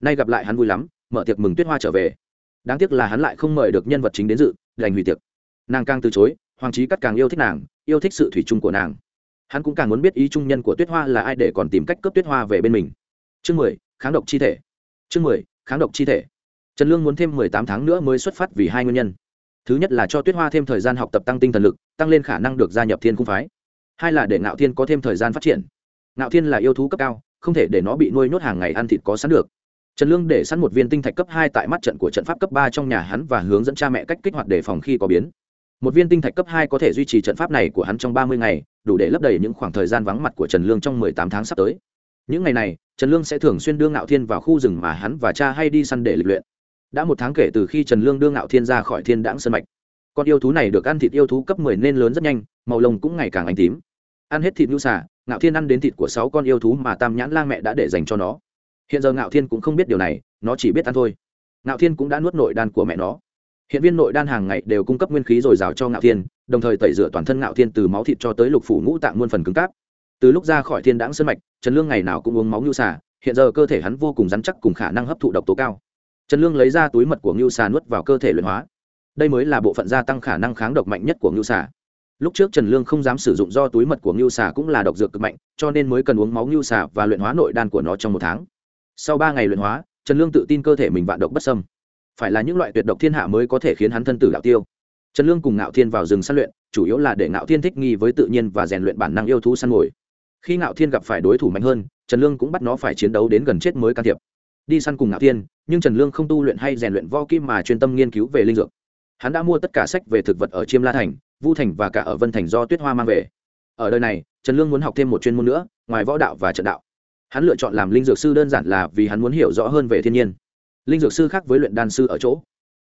Nay gặp lại hắn vui lắm, mở tiệc mừng tuyết hoa trở về đáng tiếc là hắn lại không mời được nhân vật chính đến dự, đành hủy tiệc. Nàng càng từ chối, hoàng trí cắt càng yêu thích nàng, yêu thích sự thủy chung của nàng. Hắn cũng càng muốn biết ý trung nhân của tuyết hoa là ai để còn tìm cách cướp tuyết hoa về bên mình. Chương mười, kháng độc chi thể. Chương mười, kháng độc chi thể. Trần lương muốn thêm mười tám tháng nữa mới xuất phát vì hai nguyên nhân. Thứ nhất là cho tuyết hoa thêm thời gian học tập tăng tinh thần lực, tăng lên khả năng được gia nhập thiên cung phái. Hai là để ngạo thiên có thêm thời gian phát triển. Ngạo thiên là yêu thú cấp cao, không thể để nó bị nuôi nhốt hàng ngày ăn thịt có sẵn được trần lương để sẵn một viên tinh thạch cấp hai tại mắt trận của trận pháp cấp ba trong nhà hắn và hướng dẫn cha mẹ cách kích hoạt đề phòng khi có biến. Một viên tinh thạch cấp hai có thể duy trì trận pháp này của hắn trong ba mươi ngày đủ để lấp đầy những khoảng thời gian vắng mặt của trần lương trong mười tám tháng sắp tới. Những ngày này trần lương sẽ thường xuyên đưa ngạo thiên vào khu rừng mà hắn và cha hay đi săn để lịch luyện. Đã một tháng kể từ khi trần lương đưa ngạo thiên ra khỏi thiên đãng sân mạch. Con yêu thú này được ăn thịt yêu thú cấp mười nên lớn rất nhanh màu lông cũng ngày càng ánh tím. Ăn hết thịt nhu xà, ngạo thiên ăn đến thịt của sáu con yêu thú mà tam nhãn lang mẹ đã để dành cho nó hiện giờ ngạo thiên cũng không biết điều này, nó chỉ biết ăn thôi. Ngạo thiên cũng đã nuốt nội đan của mẹ nó. Hiện viên nội đan hàng ngày đều cung cấp nguyên khí dồi dào cho ngạo thiên, đồng thời tẩy rửa toàn thân ngạo thiên từ máu thịt cho tới lục phủ ngũ tạng muôn phần cứng cáp. Từ lúc ra khỏi thiên đãng sân mạch, trần lương ngày nào cũng uống máu ngưu xà, hiện giờ cơ thể hắn vô cùng rắn chắc cùng khả năng hấp thụ độc tố cao. Trần lương lấy ra túi mật của ngưu xà nuốt vào cơ thể luyện hóa. Đây mới là bộ phận gia tăng khả năng kháng độc mạnh nhất của ngưu xà. Lúc trước trần lương không dám sử dụng do túi mật của ngưu xà cũng là độc dược cực mạnh, cho nên mới cần uống máu ngưu xà và luyện hóa nội đan của nó trong một tháng sau ba ngày luyện hóa, trần lương tự tin cơ thể mình vạn độc bất sâm phải là những loại tuyệt độc thiên hạ mới có thể khiến hắn thân tử đạo tiêu. Trần lương cùng ngạo thiên vào rừng săn luyện, chủ yếu là để ngạo thiên thích nghi với tự nhiên và rèn luyện bản năng yêu thú săn mồi. Khi ngạo thiên gặp phải đối thủ mạnh hơn, trần lương cũng bắt nó phải chiến đấu đến gần chết mới can thiệp. Đi săn cùng ngạo thiên, nhưng trần lương không tu luyện hay rèn luyện vo kim mà chuyên tâm nghiên cứu về linh dược. Hắn đã mua tất cả sách về thực vật ở chiêm la thành, vu thành và cả ở vân thành do tuyết hoa mang về. Ở đời này, trần lương muốn học thêm một chuyên môn nữa, ngoài võ đạo và trận đạo hắn lựa chọn làm linh dược sư đơn giản là vì hắn muốn hiểu rõ hơn về thiên nhiên. Linh dược sư khác với luyện đan sư ở chỗ,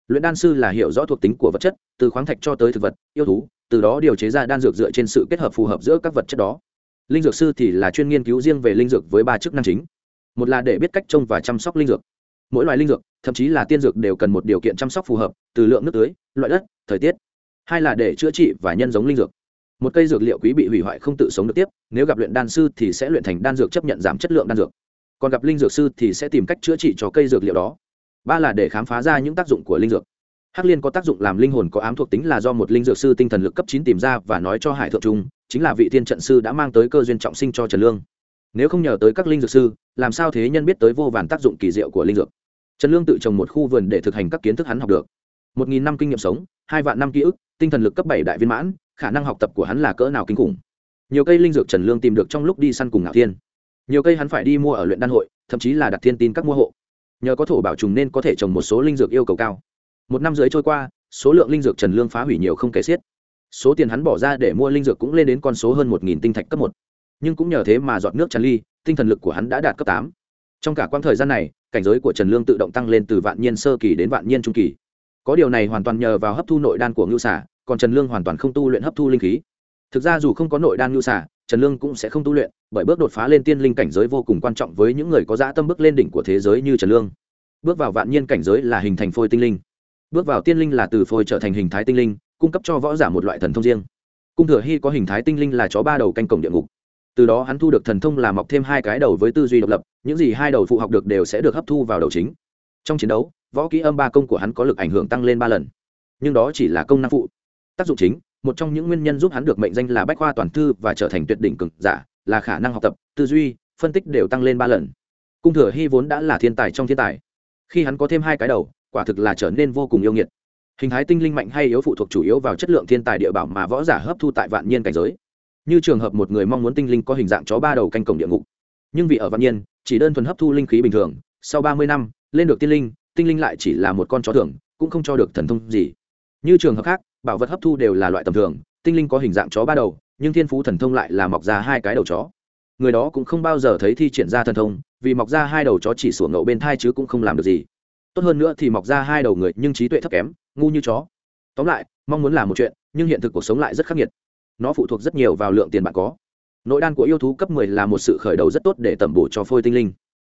luyện đan sư là hiểu rõ thuộc tính của vật chất, từ khoáng thạch cho tới thực vật, yêu thú, từ đó điều chế ra đan dược dựa trên sự kết hợp phù hợp giữa các vật chất đó. Linh dược sư thì là chuyên nghiên cứu riêng về linh dược với ba chức năng chính. Một là để biết cách trông và chăm sóc linh dược. Mỗi loài linh dược, thậm chí là tiên dược đều cần một điều kiện chăm sóc phù hợp, từ lượng nước tưới, loại đất, thời tiết. Hai là để chữa trị và nhân giống linh dược một cây dược liệu quý bị hủy hoại không tự sống được tiếp, nếu gặp luyện đan sư thì sẽ luyện thành đan dược chấp nhận giảm chất lượng đan dược. Còn gặp linh dược sư thì sẽ tìm cách chữa trị cho cây dược liệu đó. Ba là để khám phá ra những tác dụng của linh dược. Hắc liên có tác dụng làm linh hồn có ám thuộc tính là do một linh dược sư tinh thần lực cấp chín tìm ra và nói cho hải thượng trung, chính là vị thiên trận sư đã mang tới cơ duyên trọng sinh cho trần lương. Nếu không nhờ tới các linh dược sư, làm sao thế nhân biết tới vô vàn tác dụng kỳ diệu của linh dược? Trần lương tự trồng một khu vườn để thực hành các kiến thức hắn học được. Một nghìn năm kinh nghiệm sống, hai vạn năm ký ức, tinh thần lực cấp bảy đại viên mãn khả năng học tập của hắn là cỡ nào kinh khủng. Nhiều cây linh dược trần lương tìm được trong lúc đi săn cùng ngạo thiên. Nhiều cây hắn phải đi mua ở luyện đan hội, thậm chí là đặt thiên tin các mua hộ. Nhờ có thổ bảo trùng nên có thể trồng một số linh dược yêu cầu cao. Một năm dưới trôi qua, số lượng linh dược trần lương phá hủy nhiều không kể xiết. Số tiền hắn bỏ ra để mua linh dược cũng lên đến con số hơn một nghìn tinh thạch cấp một. Nhưng cũng nhờ thế mà giọt nước tràn ly, tinh thần lực của hắn đã đạt cấp tám. Trong cả quãng thời gian này, cảnh giới của trần lương tự động tăng lên từ vạn niên sơ kỳ đến vạn niên trung kỳ. Có điều này hoàn toàn nhờ vào hấp thu nội đan của ngưu xả còn trần lương hoàn toàn không tu luyện hấp thu linh khí. Thực ra dù không có nội đan ngưu xả, trần lương cũng sẽ không tu luyện, bởi bước đột phá lên tiên linh cảnh giới vô cùng quan trọng với những người có dã tâm bước lên đỉnh của thế giới như trần lương. Bước vào vạn nhiên cảnh giới là hình thành phôi tinh linh. Bước vào tiên linh là từ phôi trở thành hình thái tinh linh, cung cấp cho võ giả một loại thần thông riêng. Cung thừa hy có hình thái tinh linh là chó ba đầu canh cổng địa ngục. Từ đó hắn thu được thần thông là mọc thêm hai cái đầu với tư duy độc lập, những gì hai đầu phụ học được đều sẽ được hấp thu vào đầu chính. Trong chiến đấu, võ kỹ âm ba công của hắn có lực ảnh hưởng tăng lên ba lần. Nhưng đó chỉ là công năng phụ tác dụng chính, một trong những nguyên nhân giúp hắn được mệnh danh là bách khoa toàn thư và trở thành tuyệt đỉnh cực giả là khả năng học tập, tư duy, phân tích đều tăng lên ba lần. Cung thừa hy vốn đã là thiên tài trong thiên tài. Khi hắn có thêm hai cái đầu, quả thực là trở nên vô cùng yêu nghiệt. Hình thái tinh linh mạnh hay yếu phụ thuộc chủ yếu vào chất lượng thiên tài địa bảo mà võ giả hấp thu tại vạn nhiên cảnh giới. Như trường hợp một người mong muốn tinh linh có hình dạng chó ba đầu canh cổng địa ngục. Nhưng vì ở vạn nhiên chỉ đơn thuần hấp thu linh khí bình thường, sau ba mươi năm, lên được tiên linh, tinh linh lại chỉ là một con chó thường, cũng không cho được thần thông gì. Như trường hợp khác bảo vật hấp thu đều là loại tầm thường, tinh linh có hình dạng chó ba đầu, nhưng thiên phú thần thông lại là mọc ra hai cái đầu chó. Người đó cũng không bao giờ thấy thi triển ra thần thông, vì mọc ra hai đầu chó chỉ sủa ngậu bên thai chứ cũng không làm được gì. Tốt hơn nữa thì mọc ra hai đầu người nhưng trí tuệ thấp kém, ngu như chó. Tóm lại, mong muốn làm một chuyện, nhưng hiện thực cuộc sống lại rất khắc nghiệt. Nó phụ thuộc rất nhiều vào lượng tiền bạn có. Nội đan của yêu thú cấp 10 là một sự khởi đầu rất tốt để tẩm bổ cho phôi tinh linh.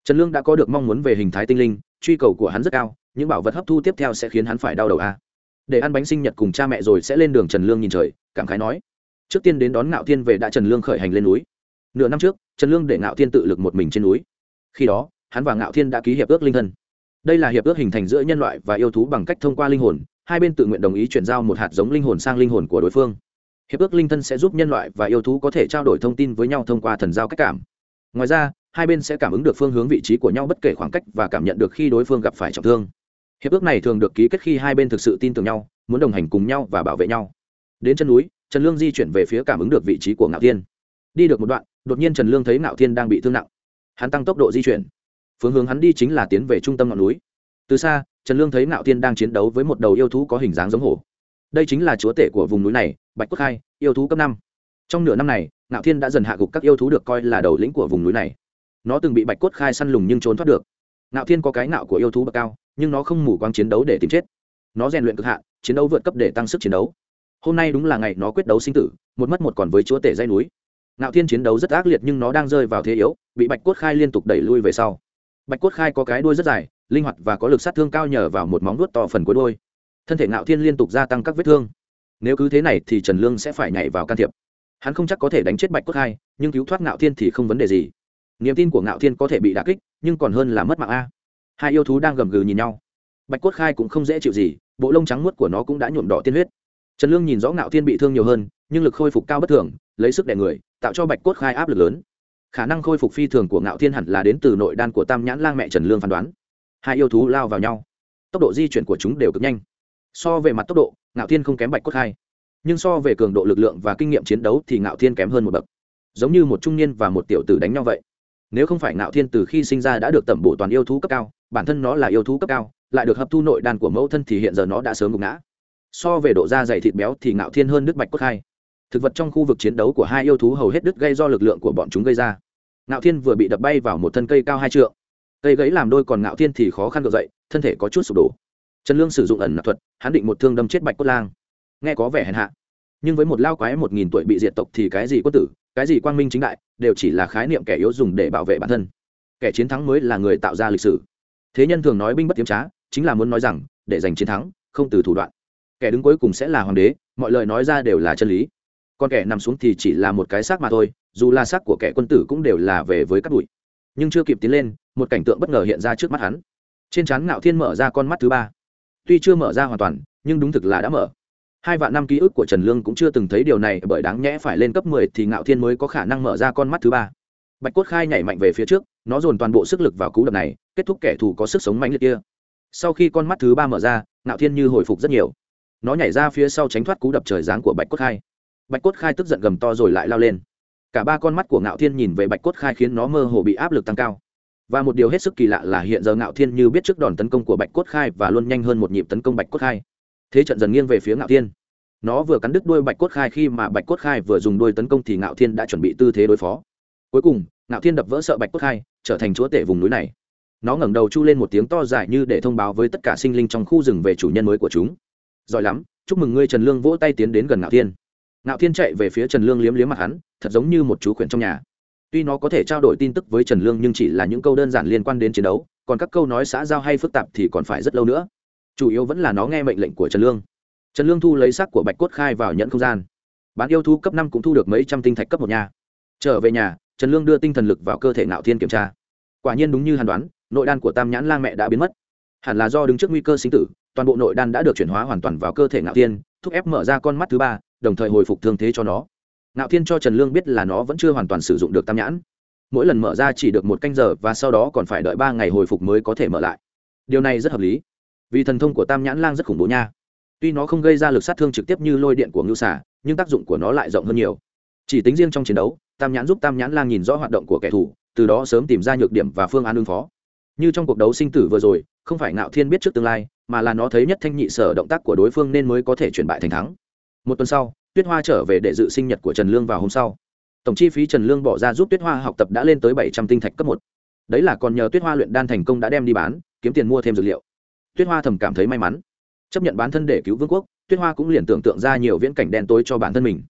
Trần lương đã có được mong muốn về hình thái tinh linh, truy cầu của hắn rất cao, những bảo vật hấp thu tiếp theo sẽ khiến hắn phải đau đầu a để ăn bánh sinh nhật cùng cha mẹ rồi sẽ lên đường trần lương nhìn trời, cảm khái nói. Trước tiên đến đón ngạo thiên về đã trần lương khởi hành lên núi. Nửa năm trước, trần lương để ngạo thiên tự lực một mình trên núi. Khi đó, hắn và ngạo thiên đã ký hiệp ước linh thân. Đây là hiệp ước hình thành giữa nhân loại và yêu thú bằng cách thông qua linh hồn, hai bên tự nguyện đồng ý chuyển giao một hạt giống linh hồn sang linh hồn của đối phương. Hiệp ước linh thân sẽ giúp nhân loại và yêu thú có thể trao đổi thông tin với nhau thông qua thần giao cách cảm. Ngoài ra, hai bên sẽ cảm ứng được phương hướng vị trí của nhau bất kể khoảng cách và cảm nhận được khi đối phương gặp phải trọng thương hiệp ước này thường được ký kết khi hai bên thực sự tin tưởng nhau, muốn đồng hành cùng nhau và bảo vệ nhau. Đến chân núi, trần lương di chuyển về phía cảm ứng được vị trí của ngạo thiên. Đi được một đoạn, đột nhiên trần lương thấy ngạo thiên đang bị thương nặng. Hắn tăng tốc độ di chuyển. Phương hướng hắn đi chính là tiến về trung tâm ngọn núi. Từ xa, trần lương thấy ngạo thiên đang chiến đấu với một đầu yêu thú có hình dáng giống hổ. Đây chính là chúa tể của vùng núi này, bạch quốc khai yêu thú cấp năm. Trong nửa năm này, ngạo thiên đã dần hạ gục các yêu thú được coi là đầu lĩnh của vùng núi này. Nó từng bị bạch cốt khai săn lùng nhưng trốn thoát được. Ngạo thiên có cái ngạo của yêu thú bậc cao nhưng nó không mù quáng chiến đấu để tìm chết. Nó rèn luyện cực hạn, chiến đấu vượt cấp để tăng sức chiến đấu. Hôm nay đúng là ngày nó quyết đấu sinh tử, một mất một còn với chúa tể dây núi. Ngạo thiên chiến đấu rất ác liệt nhưng nó đang rơi vào thế yếu, bị bạch cốt khai liên tục đẩy lui về sau. Bạch cốt khai có cái đuôi rất dài, linh hoạt và có lực sát thương cao nhờ vào một móng vuốt to phần cuối đuôi. Thân thể ngạo thiên liên tục gia tăng các vết thương. Nếu cứ thế này thì trần lương sẽ phải nhảy vào can thiệp. Hắn không chắc có thể đánh chết bạch cốt khai, nhưng cứu thoát ngạo thiên thì không vấn đề gì. Niềm tin của ngạo thiên có thể bị đà kích, nhưng còn hơn là mất mạng a hai yêu thú đang gầm gừ nhìn nhau. Bạch cốt khai cũng không dễ chịu gì, bộ lông trắng muốt của nó cũng đã nhuộm đỏ tiên huyết. Trần lương nhìn rõ ngạo thiên bị thương nhiều hơn, nhưng lực khôi phục cao bất thường, lấy sức đè người, tạo cho bạch cốt khai áp lực lớn. Khả năng khôi phục phi thường của ngạo thiên hẳn là đến từ nội đan của tam nhãn lang mẹ trần lương phán đoán. Hai yêu thú lao vào nhau. Tốc độ di chuyển của chúng đều cực nhanh. So về mặt tốc độ, ngạo thiên không kém bạch cốt khai. Nhưng so về cường độ lực lượng và kinh nghiệm chiến đấu thì ngạo thiên kém hơn một bậc. Giống như một trung niên và một tiểu tử đánh nhau vậy nếu không phải ngạo thiên từ khi sinh ra đã được tẩm bổ toàn yêu thú cấp cao, bản thân nó là yêu thú cấp cao, lại được hấp thu nội đan của mẫu thân thì hiện giờ nó đã sớm gục ngã. So về độ da dày thịt béo thì ngạo thiên hơn đức bạch cốt hai. thực vật trong khu vực chiến đấu của hai yêu thú hầu hết đứt gây do lực lượng của bọn chúng gây ra. Ngạo thiên vừa bị đập bay vào một thân cây cao hai trượng. Cây gãy làm đôi còn ngạo thiên thì khó khăn gợi dậy, thân thể có chút sụp đổ. Trần lương sử dụng ẩn nạp thuật, hắn định một thương đâm chết bạch cốt lang. Nghe có vẻ hèn hạ. Nhưng với một lao quái một nghìn tuổi bị diệt tộc thì cái gì quân tử cái gì quang minh chính đại, đều chỉ là khái niệm kẻ yếu dùng để bảo vệ bản thân. Kẻ chiến thắng mới là người tạo ra lịch sử. Thế nhân thường nói binh bất tiếm trá, chính là muốn nói rằng, để giành chiến thắng, không từ thủ đoạn. Kẻ đứng cuối cùng sẽ là hoàng đế, mọi lời nói ra đều là chân lý. Còn kẻ nằm xuống thì chỉ là một cái xác mà thôi, dù là xác của kẻ quân tử cũng đều là về với các bụi. Nhưng chưa kịp tiến lên, một cảnh tượng bất ngờ hiện ra trước mắt hắn. Trên trán ngạo thiên mở ra con mắt thứ ba. Tuy chưa mở ra hoàn toàn, nhưng đúng thực là đã mở hai vạn năm ký ức của trần lương cũng chưa từng thấy điều này, bởi đáng nhẽ phải lên cấp mười thì ngạo thiên mới có khả năng mở ra con mắt thứ ba. Bạch cốt khai nhảy mạnh về phía trước, nó dồn toàn bộ sức lực vào cú đập này, kết thúc kẻ thù có sức sống mạnh liệt kia. Sau khi con mắt thứ ba mở ra, ngạo thiên như hồi phục rất nhiều. Nó nhảy ra phía sau tránh thoát cú đập trời giáng của bạch cốt khai. Bạch cốt khai tức giận gầm to rồi lại lao lên. Cả ba con mắt của ngạo thiên nhìn về bạch cốt khai khiến nó mơ hồ bị áp lực tăng cao. Và một điều hết sức kỳ lạ là hiện giờ ngạo thiên như biết trước đòn tấn công của bạch cốt khai và luôn nhanh hơn một nhịp tấn công bạch cốt khai. Thế trận dần nghiêng về phía ngạo thiên nó vừa cắn đứt đuôi bạch cốt khai khi mà bạch cốt khai vừa dùng đuôi tấn công thì ngạo thiên đã chuẩn bị tư thế đối phó. Cuối cùng, ngạo thiên đập vỡ sợ bạch cốt khai, trở thành chúa tể vùng núi này. Nó ngẩng đầu chu lên một tiếng to dài như để thông báo với tất cả sinh linh trong khu rừng về chủ nhân mới của chúng. Giỏi lắm, chúc mừng ngươi trần lương vỗ tay tiến đến gần ngạo thiên. Ngạo thiên chạy về phía trần lương liếm liếm mặt hắn, thật giống như một chú khuyển trong nhà. Tuy nó có thể trao đổi tin tức với trần lương nhưng chỉ là những câu đơn giản liên quan đến chiến đấu, còn các câu nói xã giao hay phức tạp thì còn phải rất lâu nữa. Chủ yếu vẫn là nó nghe mệnh lệnh của trần lương trần lương thu lấy xác của bạch cốt khai vào nhận không gian. Bán yêu thú cấp năm cũng thu được mấy trăm tinh thạch cấp một nhà trở về nhà, trần lương đưa tinh thần lực vào cơ thể ngạo thiên kiểm tra. Quả nhiên đúng như hàn đoán, nội đan của tam nhãn lang mẹ đã biến mất. Hẳn là do đứng trước nguy cơ sinh tử, toàn bộ nội đan đã được chuyển hóa hoàn toàn vào cơ thể ngạo thiên, thúc ép mở ra con mắt thứ ba, đồng thời hồi phục thương thế cho nó. Ngạo thiên cho trần lương biết là nó vẫn chưa hoàn toàn sử dụng được tam nhãn. Mỗi lần mở ra chỉ được một canh giờ và sau đó còn phải đợi ba ngày hồi phục mới có thể mở lại. Điều này rất hợp lý, vì thần thông của tam nhãn lang rất khủng bố nha tuy nó không gây ra lực sát thương trực tiếp như lôi điện của ngưu xả nhưng tác dụng của nó lại rộng hơn nhiều. Chỉ tính riêng trong chiến đấu, tam nhãn giúp tam nhãn lang nhìn rõ hoạt động của kẻ thù, từ đó sớm tìm ra nhược điểm và phương án ứng phó. Như trong cuộc đấu sinh tử vừa rồi, không phải ngạo thiên biết trước tương lai, mà là nó thấy nhất thanh nhị sở động tác của đối phương nên mới có thể chuyển bại thành thắng. Một tuần sau, tuyết hoa trở về để dự sinh nhật của trần lương vào hôm sau. Tổng chi phí trần lương bỏ ra giúp tuyết hoa học tập đã lên tới bảy trăm tinh thạch cấp một. Đấy là còn nhờ tuyết hoa luyện đan thành công đã đem đi bán, kiếm tiền mua thêm dược liệu. Tuyết hoa thầm cảm thấy may mắn chấp nhận bán thân để cứu vương quốc, tuyết hoa cũng liền tưởng tượng ra nhiều viễn cảnh đen tối cho bản thân mình.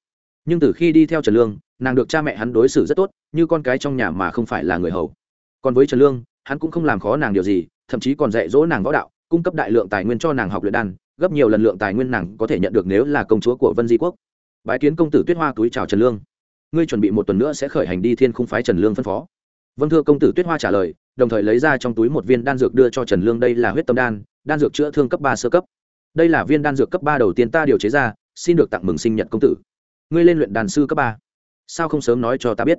Nhưng từ khi đi theo trần lương, nàng được cha mẹ hắn đối xử rất tốt, như con cái trong nhà mà không phải là người hầu. Còn với trần lương, hắn cũng không làm khó nàng điều gì, thậm chí còn dạy dỗ nàng võ đạo, cung cấp đại lượng tài nguyên cho nàng học luyện đan, gấp nhiều lần lượng tài nguyên nàng có thể nhận được nếu là công chúa của vân di quốc. Bái kiến công tử tuyết hoa túi chào trần lương. Ngươi chuẩn bị một tuần nữa sẽ khởi hành đi thiên khung phái trần lương phân phó. Vâng thưa công tử tuyết hoa trả lời, đồng thời lấy ra trong túi một viên đan dược đưa cho trần lương đây là huyết tâm đan đan dược chữa thương cấp ba sơ cấp đây là viên đan dược cấp ba đầu tiên ta điều chế ra xin được tặng mừng sinh nhật công tử. Ngươi lên luyện đàn sư cấp ba. Sao không sớm nói cho ta biết?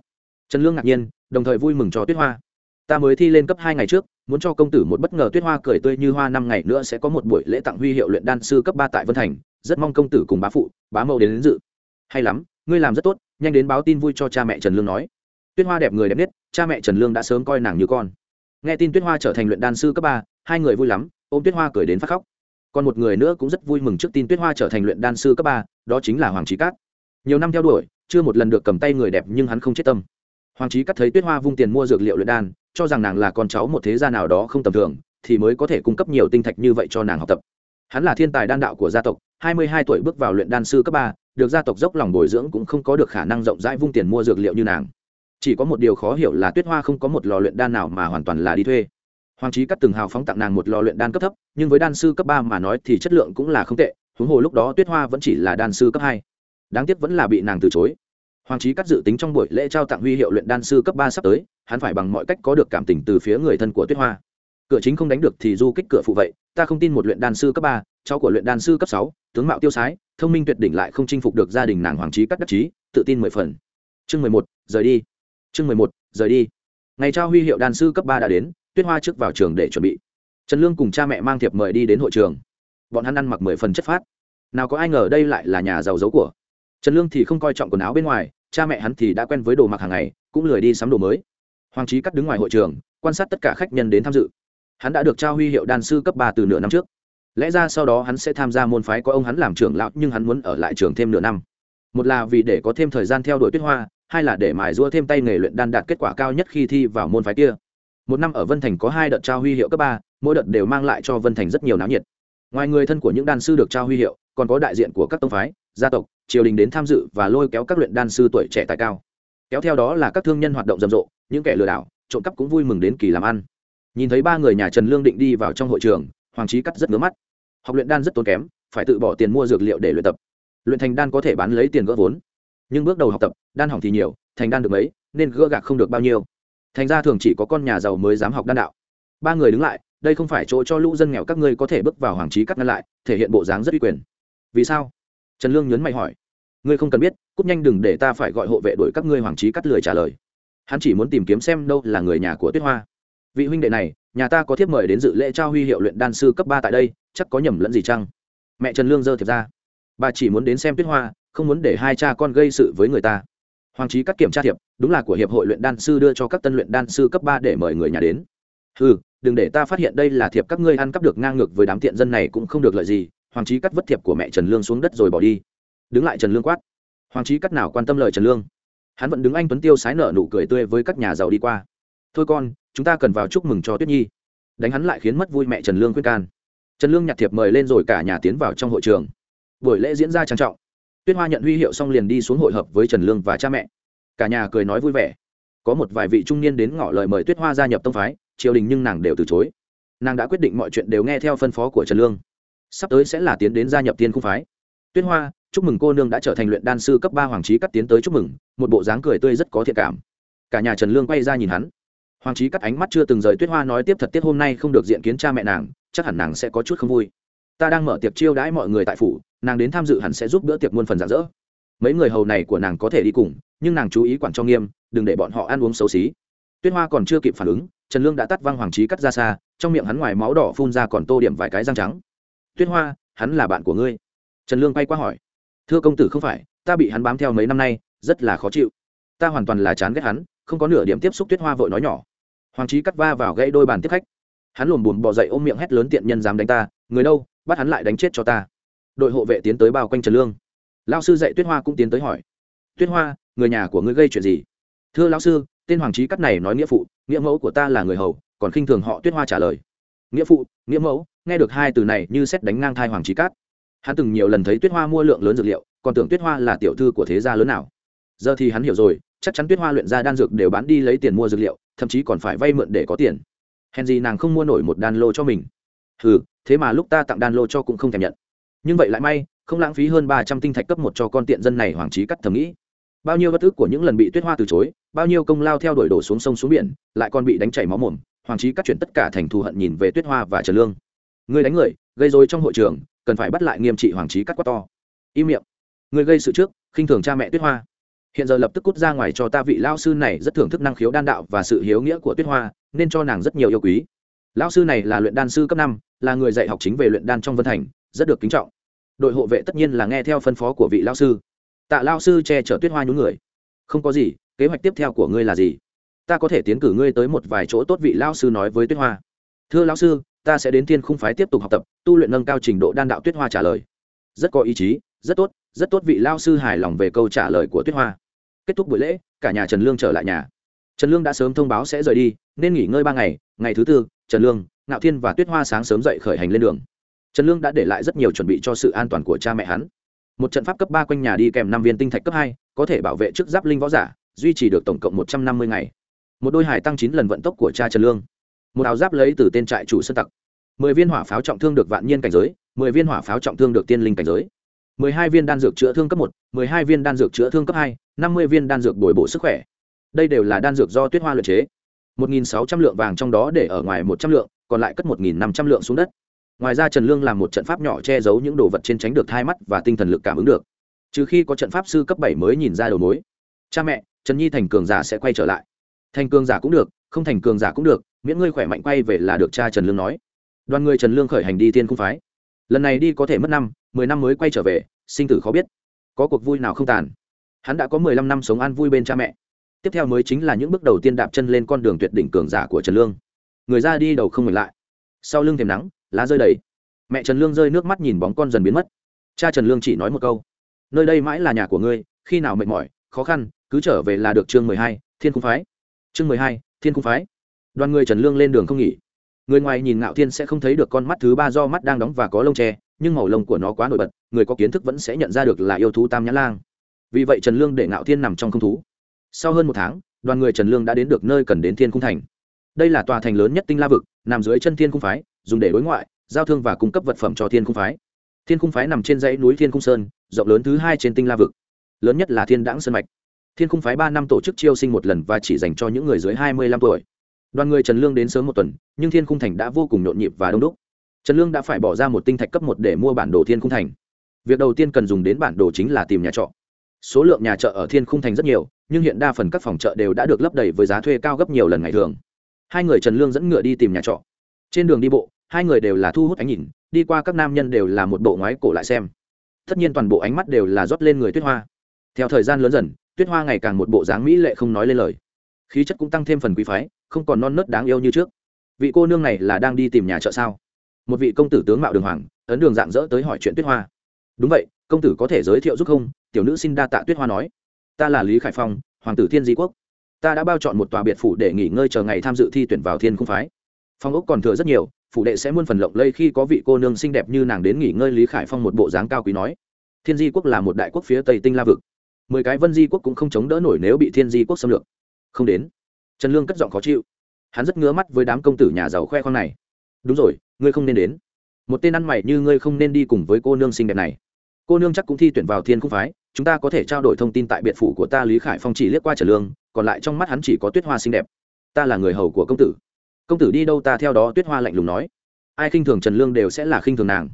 Trần lương ngạc nhiên đồng thời vui mừng cho tuyết hoa. Ta mới thi lên cấp hai ngày trước muốn cho công tử một bất ngờ tuyết hoa cười tươi như hoa năm ngày nữa sẽ có một buổi lễ tặng huy hiệu luyện đan sư cấp ba tại vân thành. Rất mong công tử cùng bá phụ bá mẫu đến, đến dự. Hay lắm ngươi làm rất tốt nhanh đến báo tin vui cho cha mẹ trần lương nói. Tuyết hoa đẹp người đẹp nhất cha mẹ trần lương đã sớm coi nàng như con. Nghe tin tuyết hoa trở thành luyện đan sư cấp ba hai người vui lắm ôm tuyết hoa cười đến phát khóc còn một người nữa cũng rất vui mừng trước tin tuyết hoa trở thành luyện đan sư cấp ba, đó chính là hoàng trí cát. Nhiều năm theo đuổi, chưa một lần được cầm tay người đẹp nhưng hắn không chết tâm. Hoàng trí cát thấy tuyết hoa vung tiền mua dược liệu luyện đan, cho rằng nàng là con cháu một thế gia nào đó không tầm thường, thì mới có thể cung cấp nhiều tinh thạch như vậy cho nàng học tập. Hắn là thiên tài đan đạo của gia tộc, hai mươi hai tuổi bước vào luyện đan sư cấp ba, được gia tộc dốc lòng bồi dưỡng cũng không có được khả năng rộng rãi vung tiền mua dược liệu như nàng. Chỉ có một điều khó hiểu là tuyết hoa không có một lò luyện đan nào mà hoàn toàn là đi thuê hoàng trí cắt từng hào phóng tặng nàng một lò luyện đan cấp thấp, nhưng với đan sư cấp ba mà nói thì chất lượng cũng là không tệ, huống hồ lúc đó tuyết hoa vẫn chỉ là đan sư cấp hai. Đáng tiếc vẫn là bị nàng từ chối. Hoàng trí cắt dự tính trong buổi lễ trao tặng huy hiệu luyện đan sư cấp ba sắp tới, hắn phải bằng mọi cách có được cảm tình từ phía người thân của tuyết hoa. Cửa chính không đánh được thì du kích cửa phụ vậy, ta không tin một luyện đan sư cấp ba, cháu của luyện đan sư cấp sáu, tướng mạo tiêu sái, thông minh tuyệt đỉnh lại không chinh phục được gia đình nàng hoàng trí cắt đắc chí, tự tin mười phần. Chương mười một, rời đi. Chương mười một, rời đi. Ngày trao huy hiệu đan sư cấp ba đã đến tuyết hoa trước vào trường để chuẩn bị. Trần lương cùng cha mẹ mang thiệp mời đi đến hội trường. Bọn hắn ăn mặc mười phần chất phát. Nào có ai ngờ đây lại là nhà giàu giấu của. Trần lương thì không coi trọng quần áo bên ngoài, cha mẹ hắn thì đã quen với đồ mặc hàng ngày, cũng lười đi sắm đồ mới. Hoàng trí cắt đứng ngoài hội trường, quan sát tất cả khách nhân đến tham dự. Hắn đã được trao huy hiệu đan sư cấp ba từ nửa năm trước. Lẽ ra sau đó hắn sẽ tham gia môn phái có ông hắn làm trưởng lão, nhưng hắn muốn ở lại trường thêm nửa năm. Một là vì để có thêm thời gian theo đuổi tuyết hoa, hai là để mài giũa thêm tay nghề luyện đan đạt kết quả cao nhất khi thi vào môn phái kia một năm ở vân thành có hai đợt trao huy hiệu cấp ba, mỗi đợt đều mang lại cho vân thành rất nhiều náo nhiệt. Ngoài người thân của những đan sư được trao huy hiệu, còn có đại diện của các tông phái, gia tộc, triều đình đến tham dự và lôi kéo các luyện đan sư tuổi trẻ tài cao. Kéo theo đó là các thương nhân hoạt động rầm rộ, những kẻ lừa đảo, trộm cắp cũng vui mừng đến kỳ làm ăn. Nhìn thấy ba người nhà trần lương định đi vào trong hội trường, hoàng trí cắt rất ngứa mắt. Học luyện đan rất tốn kém, phải tự bỏ tiền mua dược liệu để luyện tập. Luyện thành đan có thể bán lấy tiền gỡ vốn. Nhưng bước đầu học tập, đan hỏng thì nhiều, thành đan được mấy, nên gỡ gạc không được bao nhiêu thành ra thường chỉ có con nhà giàu mới dám học đan đạo. Ba người đứng lại, đây không phải chỗ cho lũ dân nghèo các ngươi có thể bước vào hoàng trí cắt ngăn lại, thể hiện bộ dáng rất uy quyền. Vì sao? Trần lương nhấn mày hỏi. Ngươi không cần biết cúp nhanh đừng để ta phải gọi hộ vệ đuổi các ngươi hoàng trí cắt lười trả lời. Hắn chỉ muốn tìm kiếm xem đâu là người nhà của tuyết hoa. Vị huynh đệ này, nhà ta có thiếp mời đến dự lễ trao huy hiệu luyện đan sư cấp ba tại đây, chắc có nhầm lẫn gì chăng? Mẹ trần lương giơ thiệp ra. Bà chỉ muốn đến xem tuyết hoa, không muốn để hai cha con gây sự với người ta hoàng trí cắt kiểm tra thiệp, đúng là của hiệp hội luyện đan sư đưa cho các tân luyện đan sư cấp ba để mời người nhà đến. Ừ đừng để ta phát hiện đây là thiệp các ngươi ăn cắp được ngang ngược với đám tiện dân này cũng không được lợi gì. Hoàng trí cắt vất thiệp của mẹ trần lương xuống đất rồi bỏ đi. Đứng lại trần lương quát. Hoàng trí cắt nào quan tâm lời trần lương? Hắn vẫn đứng anh tuấn tiêu sái nở nụ cười tươi với các nhà giàu đi qua. Thôi con, chúng ta cần vào chúc mừng cho tuyết nhi. Đánh hắn lại khiến mất vui mẹ trần lương khuyên can. Trần lương nhặt thiệp mời lên rồi cả nhà tiến vào trong hội trường. Buổi lễ diễn ra trang trọng tuyết hoa nhận huy hiệu xong liền đi xuống hội hợp với trần lương và cha mẹ. Cả nhà cười nói vui vẻ. Có một vài vị trung niên đến ngỏ lời mời tuyết hoa gia nhập tông phái, triều đình nhưng nàng đều từ chối. Nàng đã quyết định mọi chuyện đều nghe theo phân phó của trần lương. Sắp tới sẽ là tiến đến gia nhập tiên cung phái. Tuyết hoa, chúc mừng cô nương đã trở thành luyện đan sư cấp ba hoàng trí cắt tiến tới chúc mừng, một bộ dáng cười tươi rất có thiện cảm. Cả nhà trần lương quay ra nhìn hắn. Hoàng trí cắt ánh mắt chưa từng rời tuyết hoa nói tiếp thật tiết hôm nay không được diện kiến cha mẹ nàng, chắc hẳn nàng sẽ có chút không vui ta đang mở tiệc chiêu đãi mọi người tại phủ, nàng đến tham dự hẳn sẽ giúp bữa tiệc muôn phần rạng rỡ. Mấy người hầu này của nàng có thể đi cùng, nhưng nàng chú ý quản cho nghiêm, đừng để bọn họ ăn uống xấu xí. Tuyết hoa còn chưa kịp phản ứng, trần lương đã tắt văng hoàng trí cắt ra xa, trong miệng hắn ngoài máu đỏ phun ra còn tô điểm vài cái răng trắng. Tuyết hoa, hắn là bạn của ngươi. Trần lương bay qua hỏi. Thưa công tử không phải, ta bị hắn bám theo mấy năm nay, rất là khó chịu. Ta hoàn toàn là chán ghét hắn, không có nửa điểm tiếp xúc tuyết hoa vội nói nhỏ. Hoàng trí cắt va vào gãy đôi bàn tiếp khách. Hắn lùm bùn bỏ dậy ôm miệng hét lớn tiện nhân dám đánh ta, người đâu bắt hắn lại đánh chết cho ta. Đội hộ vệ tiến tới bao quanh trần lương. Lao sư dạy tuyết hoa cũng tiến tới hỏi. Tuyết hoa, người nhà của ngươi gây chuyện gì? Thưa lão sư, tên hoàng trí cắt này nói nghĩa phụ, nghĩa mẫu của ta là người hầu, còn khinh thường họ tuyết hoa trả lời. Nghĩa phụ, nghĩa mẫu, nghe được hai từ này như xét đánh ngang thai hoàng trí cát hắn từng nhiều lần thấy tuyết hoa mua lượng lớn dược liệu, còn tưởng tuyết hoa là tiểu thư của thế gia lớn nào. Giờ thì hắn hiểu rồi, chắc chắn tuyết hoa luyện ra đan dược đều bán đi lấy tiền mua dược liệu, thậm chí còn phải vay mượn để có tiền. Hèn gì nàng không mua nổi một đan lô cho mình. Hừ thế mà lúc ta tặng đan lô cho cũng không thèm nhận. Nhưng vậy lại may, không lãng phí hơn ba trăm tinh thạch cấp một cho con tiện dân này hoàng trí cắt thầm nghĩ. Bao nhiêu bất ức của những lần bị tuyết hoa từ chối, bao nhiêu công lao theo đuổi đổ xuống sông xuống biển, lại còn bị đánh chảy máu mồm, hoàng trí cắt chuyển tất cả thành thù hận nhìn về tuyết hoa và trần lương. Người đánh người, gây dối trong hội trường, cần phải bắt lại nghiêm trị hoàng trí cắt quá to. Im miệng. Người gây sự trước, khinh thường cha mẹ tuyết hoa. Hiện giờ lập tức cút ra ngoài cho ta vị lao sư này rất thưởng thức năng khiếu đan đạo và sự hiếu nghĩa của tuyết hoa, nên cho nàng rất nhiều yêu quý lão sư này là luyện đan sư cấp năm, là người dạy học chính về luyện đan trong vân thành, rất được kính trọng. Đội hộ vệ tất nhiên là nghe theo phân phó của vị lão sư. Tạ lão sư che chở tuyết hoa nhún người. Không có gì, kế hoạch tiếp theo của ngươi là gì? Ta có thể tiến cử ngươi tới một vài chỗ tốt vị lão sư nói với tuyết hoa. Thưa lão sư, ta sẽ đến thiên khung phái tiếp tục học tập, tu luyện nâng cao trình độ đan đạo tuyết hoa trả lời. Rất có ý chí, rất tốt rất tốt vị lao sư hài lòng về câu trả lời của tuyết hoa. Kết thúc buổi lễ, cả nhà trần lương trở lại nhà. Trần lương đã sớm thông báo sẽ rời đi, nên nghỉ ngơi ba ngày ngày thứ tư trần lương, ngạo thiên và tuyết hoa sáng sớm dậy khởi hành lên đường. Trần lương đã để lại rất nhiều chuẩn bị cho sự an toàn của cha mẹ hắn. Một trận pháp cấp ba quanh nhà đi kèm năm viên tinh thạch cấp hai, có thể bảo vệ trước giáp linh võ giả, duy trì được tổng cộng một trăm năm mươi ngày. Một đôi hải tăng chín lần vận tốc của cha trần lương. Một áo giáp lấy từ tên trại chủ sơn tặc. Mười viên hỏa pháo trọng thương được vạn nhiên cảnh giới, mười viên hỏa pháo trọng thương được tiên linh cảnh giới. Mười hai viên đan dược chữa thương cấp một, mười hai viên đan dược chữa thương cấp hai, năm mươi viên đan dược bồi bổ sức khỏe. Đây đều là đan dược do tuyết hoa luyện chế một nghìn sáu trăm lượng vàng trong đó để ở ngoài một trăm lượng, còn lại cất một nghìn năm trăm lượng xuống đất. Ngoài ra trần lương làm một trận pháp nhỏ che giấu những đồ vật trên tránh được thai mắt và tinh thần lực cảm ứng được. Trừ khi có trận pháp sư cấp bảy mới nhìn ra đầu mối. Cha mẹ, trần nhi thành cường giả sẽ quay trở lại. Thành cường giả cũng được, không thành cường giả cũng được, miễn ngươi khỏe mạnh quay về là được cha trần lương nói. Đoàn người trần lương khởi hành đi Tiên cung phái. Lần này đi có thể mất năm, mười năm mới quay trở về, sinh tử khó biết. Có cuộc vui nào không tàn? Hắn đã có mười lăm năm sống an vui bên cha mẹ tiếp theo mới chính là những bước đầu tiên đạp chân lên con đường tuyệt đỉnh cường giả của trần lương. Người ra đi đầu không ngừng lại. Sau lưng thềm nắng, lá rơi đầy. Mẹ trần lương rơi nước mắt nhìn bóng con dần biến mất. Cha trần lương chỉ nói một câu. Nơi đây mãi là nhà của ngươi, khi nào mệt mỏi, khó khăn, cứ trở về là được chương mười hai, thiên cung phái. Chương mười hai, thiên cung phái. Đoàn người trần lương lên đường không nghỉ. Người ngoài nhìn ngạo thiên sẽ không thấy được con mắt thứ ba do mắt đang đóng và có lông tre nhưng màu lông của nó quá nổi bật, người có kiến thức vẫn sẽ nhận ra được là yêu thú tam nhãn lang. Vì vậy trần lương để ngạo thiên nằm trong không thú sau hơn một tháng, đoàn người trần lương đã đến được nơi cần đến thiên cung thành. Đây là tòa thành lớn nhất tinh la vực, nằm dưới chân thiên cung phái, dùng để đối ngoại, giao thương và cung cấp vật phẩm cho thiên cung phái. Thiên cung phái nằm trên dãy núi thiên cung sơn, rộng lớn thứ hai trên tinh la vực. Lớn nhất là thiên đãng sơn mạch. Thiên cung phái ba năm tổ chức chiêu sinh một lần và chỉ dành cho những người dưới hai mươi lăm tuổi. Đoàn người trần lương đến sớm một tuần, nhưng thiên cung thành đã vô cùng nhộn nhịp và đông đúc. Trần lương đã phải bỏ ra một tinh thạch cấp một để mua bản đồ thiên cung thành. Việc đầu tiên cần dùng đến bản đồ chính là tìm nhà trọ. Số lượng nhà trọ ở thiên Cung thành rất nhiều nhưng hiện đa phần các phòng chợ đều đã được lấp đầy với giá thuê cao gấp nhiều lần ngày thường. Hai người trần lương dẫn ngựa đi tìm nhà trọ. Trên đường đi bộ, hai người đều là thu hút ánh nhìn, đi qua các nam nhân đều là một bộ ngoái cổ lại xem. Tất nhiên toàn bộ ánh mắt đều là rót lên người tuyết hoa. Theo thời gian lớn dần, tuyết hoa ngày càng một bộ dáng mỹ lệ không nói lên lời. Khí chất cũng tăng thêm phần quý phái, không còn non nớt đáng yêu như trước. Vị cô nương này là đang đi tìm nhà chợ sao? Một vị công tử tướng mạo đường hoàng, ấn đường dạng dỡ tới hỏi chuyện tuyết hoa. Đúng vậy, công tử có thể giới thiệu giúp không? Tiểu nữ xin đa tạ tuyết hoa nói ta là lý khải phong hoàng tử thiên di quốc ta đã bao chọn một tòa biệt phủ để nghỉ ngơi chờ ngày tham dự thi tuyển vào thiên cung phái phong ốc còn thừa rất nhiều phủ đệ sẽ muôn phần lộng lây khi có vị cô nương xinh đẹp như nàng đến nghỉ ngơi lý khải phong một bộ dáng cao quý nói thiên di quốc là một đại quốc phía tây tinh la vực mười cái vân di quốc cũng không chống đỡ nổi nếu bị thiên di quốc xâm lược không đến trần lương cất giọng khó chịu hắn rất ngứa mắt với đám công tử nhà giàu khoe khoang này đúng rồi ngươi không nên đến một tên ăn mày như ngươi không nên đi cùng với cô nương xinh đẹp này cô nương chắc cũng thi tuyển vào thiên cung phái, chúng ta có thể trao đổi thông tin tại biệt phủ của ta lý khải phong chỉ liếc qua trần lương, còn lại trong mắt hắn chỉ có tuyết hoa xinh đẹp. Ta là người hầu của công tử. Công tử đi đâu ta theo đó, tuyết hoa lạnh lùng nói. Ai khinh thường trần lương đều sẽ là khinh thường nàng.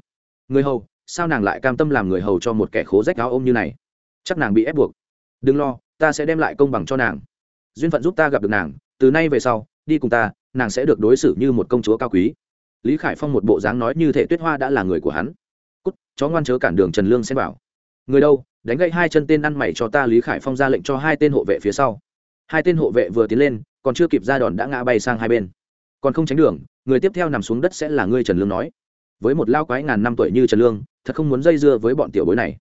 Người hầu, sao nàng lại cam tâm làm người hầu cho một kẻ khố rách áo ôm như này? Chắc nàng bị ép buộc. Đừng lo, ta sẽ đem lại công bằng cho nàng. Duyên phận giúp ta gặp được nàng, từ nay về sau, đi cùng ta, nàng sẽ được đối xử như một công chúa cao quý. Lý khải phong một bộ dáng nói như thể tuyết hoa đã là người của hắn cút, chó ngoan chớ cản đường trần lương xem bảo. Người đâu, đánh gậy hai chân tên ăn mày cho ta lý khải phong ra lệnh cho hai tên hộ vệ phía sau. Hai tên hộ vệ vừa tiến lên, còn chưa kịp ra đòn đã ngã bay sang hai bên. Còn không tránh đường, người tiếp theo nằm xuống đất sẽ là ngươi trần lương nói. Với một lao quái ngàn năm tuổi như trần lương, thật không muốn dây dưa với bọn tiểu bối này.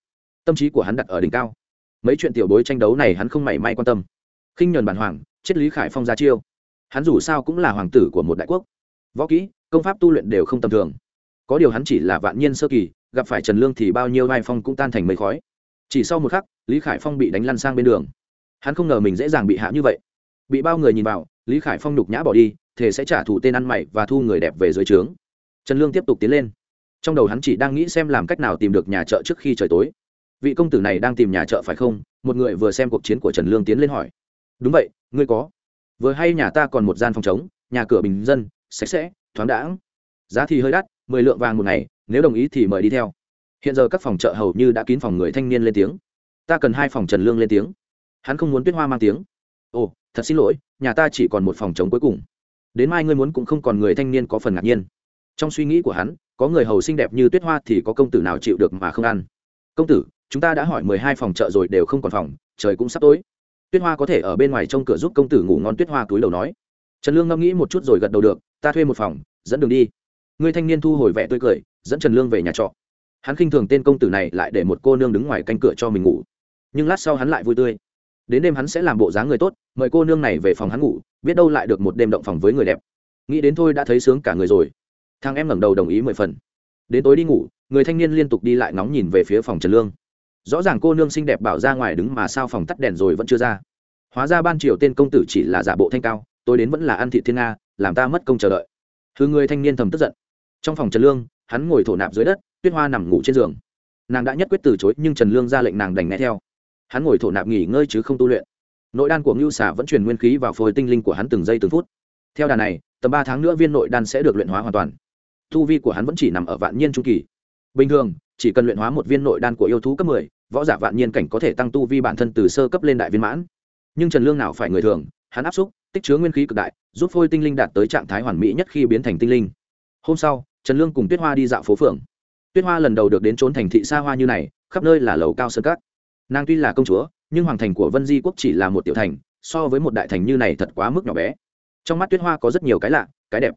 Tâm trí của hắn đặt ở đỉnh cao. Mấy chuyện tiểu bối tranh đấu này hắn không mảy may quan tâm. Khinh nhuần bản hoàng, chết lý khải phong ra chiêu. Hắn dù sao cũng là hoàng tử của một đại quốc. Võ kỹ, công pháp tu luyện đều không tầm thường có điều hắn chỉ là vạn nhiên sơ kỳ, gặp phải trần lương thì bao nhiêu vai phong cũng tan thành mây khói. Chỉ sau một khắc, lý khải phong bị đánh lăn sang bên đường. Hắn không ngờ mình dễ dàng bị hạ như vậy. Bị bao người nhìn vào, lý khải phong nhục nhã bỏ đi thể sẽ trả thù tên ăn mày và thu người đẹp về dưới trướng. Trần lương tiếp tục tiến lên. Trong đầu hắn chỉ đang nghĩ xem làm cách nào tìm được nhà chợ trước khi trời tối. Vị công tử này đang tìm nhà chợ phải không? Một người vừa xem cuộc chiến của trần lương tiến lên hỏi. Đúng vậy, ngươi có. Vừa hay nhà ta còn một gian phòng trống, nhà cửa bình dân, sạch sẽ, thoáng đãng. Giá thì hơi đắt mười lượng vàng một ngày, nếu đồng ý thì mời đi theo. Hiện giờ các phòng chợ hầu như đã kín phòng người thanh niên lên tiếng. Ta cần hai phòng trần lương lên tiếng. Hắn không muốn tuyết hoa mang tiếng. Ồ, thật xin lỗi, nhà ta chỉ còn một phòng trống cuối cùng. Đến mai ngươi muốn cũng không còn người thanh niên có phần ngạc nhiên. Trong suy nghĩ của hắn, có người hầu xinh đẹp như tuyết hoa thì có công tử nào chịu được mà không ăn? Công tử, chúng ta đã hỏi mười hai phòng chợ rồi đều không còn phòng, trời cũng sắp tối. Tuyết hoa có thể ở bên ngoài trong cửa giúp công tử ngủ ngon tuyết hoa túi đầu nói. Trần lương ngẫm nghĩ một chút rồi gật đầu được, ta thuê một phòng, dẫn đường đi người thanh niên thu hồi vẻ tươi cười, dẫn trần lương về nhà trọ. Hắn khinh thường tên công tử này lại để một cô nương đứng ngoài canh cửa cho mình ngủ. Nhưng lát sau hắn lại vui tươi. Đến đêm hắn sẽ làm bộ dáng người tốt, mời cô nương này về phòng hắn ngủ, biết đâu lại được một đêm động phòng với người đẹp. Nghĩ đến thôi đã thấy sướng cả người rồi. Thằng em ngẩng đầu đồng ý mười phần. Đến tối đi ngủ, người thanh niên liên tục đi lại ngóng nhìn về phía phòng trần lương. Rõ ràng cô nương xinh đẹp bảo ra ngoài đứng mà sao phòng tắt đèn rồi vẫn chưa ra. Hóa ra ban triều tên công tử chỉ là giả bộ thanh cao tôi đến vẫn là ăn thị thiên nga, làm ta mất công chờ đợi. Thứ người thanh niên thầm tức giận trong phòng trần lương, hắn ngồi thổ nạp dưới đất, tuyết hoa nằm ngủ trên giường. Nàng đã nhất quyết từ chối, nhưng trần lương ra lệnh nàng đành nghe theo. Hắn ngồi thổ nạp nghỉ ngơi chứ không tu luyện. Nội đan của ngưu xả vẫn truyền nguyên khí vào phôi tinh linh của hắn từng giây từng phút. Theo đà này, tầm ba tháng nữa viên nội đan sẽ được luyện hóa hoàn toàn. Tu vi của hắn vẫn chỉ nằm ở vạn nhiên trung kỳ. Bình thường, chỉ cần luyện hóa một viên nội đan của yêu thú cấp mười, võ giả vạn nhiên cảnh có thể tăng tu vi bản thân từ sơ cấp lên đại viên mãn. Nhưng trần lương nào phải người thường, hắn áp xúc, tích chứa nguyên khí cực đại, giúp phôi tinh linh đạt tới trạng thái hoàn mỹ nhất khi biến thành tinh linh. Hôm sau trần lương cùng tuyết hoa đi dạo phố phường. Tuyết hoa lần đầu được đến trốn thành thị xa hoa như này, khắp nơi là lầu cao sơn cát. Nàng tuy là công chúa, nhưng hoàng thành của vân di quốc chỉ là một tiểu thành, so với một đại thành như này thật quá mức nhỏ bé. Trong mắt tuyết hoa có rất nhiều cái lạ, cái đẹp.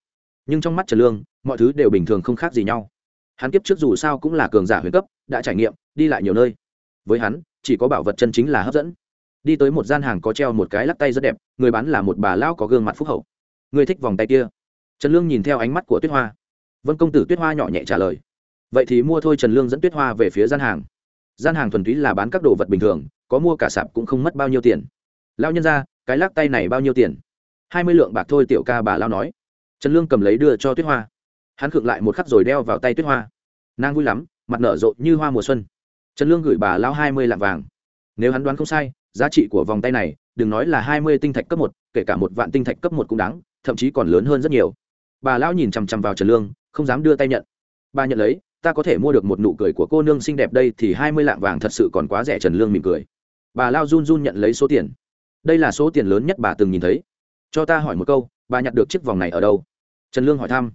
Nhưng trong mắt trần lương, mọi thứ đều bình thường không khác gì nhau. Hắn kiếp trước dù sao cũng là cường giả huyền cấp, đã trải nghiệm, đi lại nhiều nơi. Với hắn, chỉ có bảo vật chân chính là hấp dẫn. Đi tới một gian hàng có treo một cái lắc tay rất đẹp, người bán là một bà lão có gương mặt phúc hậu. Người thích vòng tay kia. Trần lương nhìn theo ánh mắt của tuyết hoa vân công tử tuyết hoa nhỏ nhẹ trả lời. Vậy thì mua thôi trần lương dẫn tuyết hoa về phía gian hàng. Gian hàng thuần túy là bán các đồ vật bình thường, có mua cả sạp cũng không mất bao nhiêu tiền. Lao nhân ra cái lắc tay này bao nhiêu tiền? Hai mươi lượng bạc thôi, tiểu ca bà lao nói. Trần lương cầm lấy đưa cho tuyết hoa. Hắn khựng lại một khắc rồi đeo vào tay tuyết hoa. Nàng vui lắm, mặt nở rộ như hoa mùa xuân. Trần lương gửi bà lao hai mươi lạng vàng. Nếu hắn đoán không sai, giá trị của vòng tay này, đừng nói là hai mươi tinh thạch cấp một, kể cả một vạn tinh thạch cấp một cũng đáng, thậm chí còn lớn hơn rất nhiều bà lão nhìn chằm chằm vào trần lương, không dám đưa tay nhận. Bà nhận lấy, ta có thể mua được một nụ cười của cô nương xinh đẹp đây thì hai mươi lạng vàng thật sự còn quá rẻ. Trần lương mỉm cười. Bà lao run run nhận lấy số tiền. Đây là số tiền lớn nhất bà từng nhìn thấy. Cho ta hỏi một câu, bà nhặt được chiếc vòng này ở đâu? Trần lương hỏi thăm.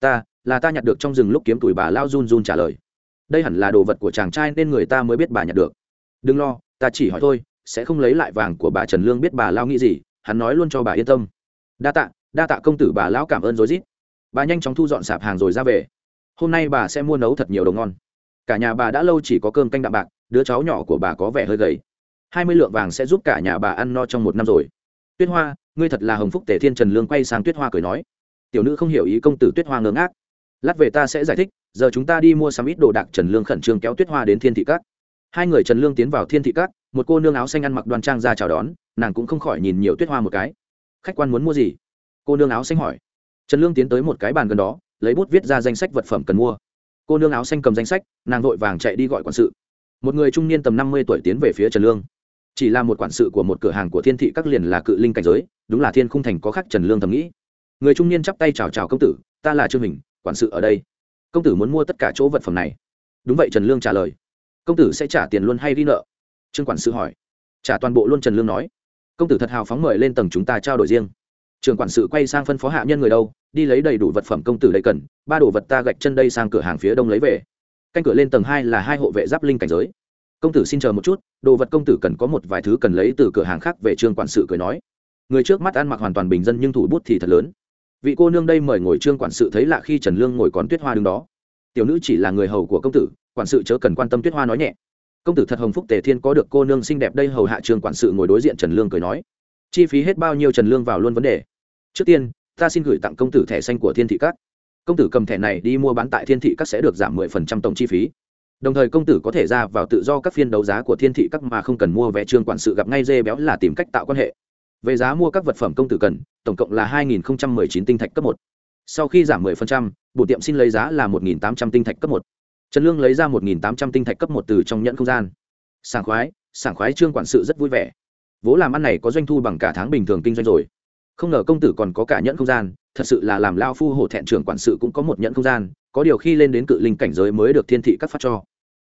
Ta, là ta nhặt được trong rừng lúc kiếm tuổi, bà lao run run trả lời. Đây hẳn là đồ vật của chàng trai nên người ta mới biết bà nhặt được. Đừng lo, ta chỉ hỏi thôi, sẽ không lấy lại vàng của bà. Trần lương biết bà lao nghĩ gì, hắn nói luôn cho bà yên tâm. Đa tạ đa tạ công tử bà lão cảm ơn rối rít. Bà nhanh chóng thu dọn sạp hàng rồi ra về. Hôm nay bà sẽ mua nấu thật nhiều đồ ngon. Cả nhà bà đã lâu chỉ có cơm canh đạm bạc, đứa cháu nhỏ của bà có vẻ hơi gầy. Hai mươi lượng vàng sẽ giúp cả nhà bà ăn no trong một năm rồi. Tuyết hoa, ngươi thật là hồng phúc tể thiên trần lương quay sang tuyết hoa cười nói. Tiểu nữ không hiểu ý công tử tuyết hoa ngớ ngác. Lát về ta sẽ giải thích, giờ chúng ta đi mua sắm ít đồ đạc trần lương khẩn trương kéo tuyết hoa đến thiên thị cát hai người trần lương tiến vào thiên thị cát một cô nương áo xanh ăn mặc đoan trang ra chào đón, nàng cũng không khỏi nhìn nhiều tuyết hoa một cái. Khách quan muốn mua gì? Cô nương áo xanh hỏi. Trần lương tiến tới một cái bàn gần đó, lấy bút viết ra danh sách vật phẩm cần mua. Cô nương áo xanh cầm danh sách, nàng vội vàng chạy đi gọi quản sự. Một người trung niên tầm năm mươi tuổi tiến về phía trần lương. Chỉ là một quản sự của một cửa hàng của thiên thị các liền là cự linh cảnh giới, đúng là thiên khung thành có khắc trần lương thầm nghĩ. Người trung niên chắp tay chào chào công tử, ta là trương hình quản sự ở đây. Công tử muốn mua tất cả chỗ vật phẩm này. Đúng vậy trần lương trả lời. Công tử sẽ trả tiền luôn hay ghi nợ? Trương quản sự hỏi. Trả toàn bộ luôn trần lương nói. Công tử thật hào phóng mời lên tầng chúng ta trao đổi riêng trường quản sự quay sang phân phó hạ nhân người đâu, đi lấy đầy đủ vật phẩm công tử đây cần, ba đồ vật ta gạch chân đây sang cửa hàng phía đông lấy về. Canh cửa lên tầng hai là hai hộ vệ giáp linh cảnh giới. Công tử xin chờ một chút, đồ vật công tử cần có một vài thứ cần lấy từ cửa hàng khác về trương quản sự cười nói. Người trước mắt ăn mặc hoàn toàn bình dân nhưng thủ bút thì thật lớn. Vị cô nương đây mời ngồi trương quản sự thấy lạ khi trần lương ngồi con tuyết hoa đứng đó. Tiểu nữ chỉ là người hầu của công tử, quản sự chớ cần quan tâm tuyết hoa nói nhẹ. Công tử thật hồng phúc tề thiên có được cô nương xinh đẹp đây, hầu hạ trương quản sự ngồi đối diện trần lương cười nói. Chi phí hết bao nhiêu trần lương vào luôn vấn đề trước tiên ta xin gửi tặng công tử thẻ xanh của thiên thị các. Công tử cầm thẻ này đi mua bán tại thiên thị các sẽ được giảm mười phần trăm tổng chi phí. Đồng thời công tử có thể ra vào tự do các phiên đấu giá của thiên thị các mà không cần mua vé trương quản sự gặp ngay dê béo là tìm cách tạo quan hệ. Về giá mua các vật phẩm công tử cần tổng cộng là hai nghìn chín tinh thạch cấp một. Sau khi giảm 10%, bộ tiệm xin lấy giá là 1.800 tinh thạch cấp một. Trần lương lấy ra 1.800 tinh thạch cấp một từ trong nhẫn không gian. Sảng khoái sảng khoái trương quản sự rất vui vẻ. Vố làm ăn này có doanh thu bằng cả tháng bình thường kinh doanh rồi không ngờ công tử còn có cả nhẫn không gian, thật sự là làm lao phu hổ thẹn trưởng quản sự cũng có một nhẫn không gian, có điều khi lên đến cự linh cảnh giới mới được thiên thị các phát cho.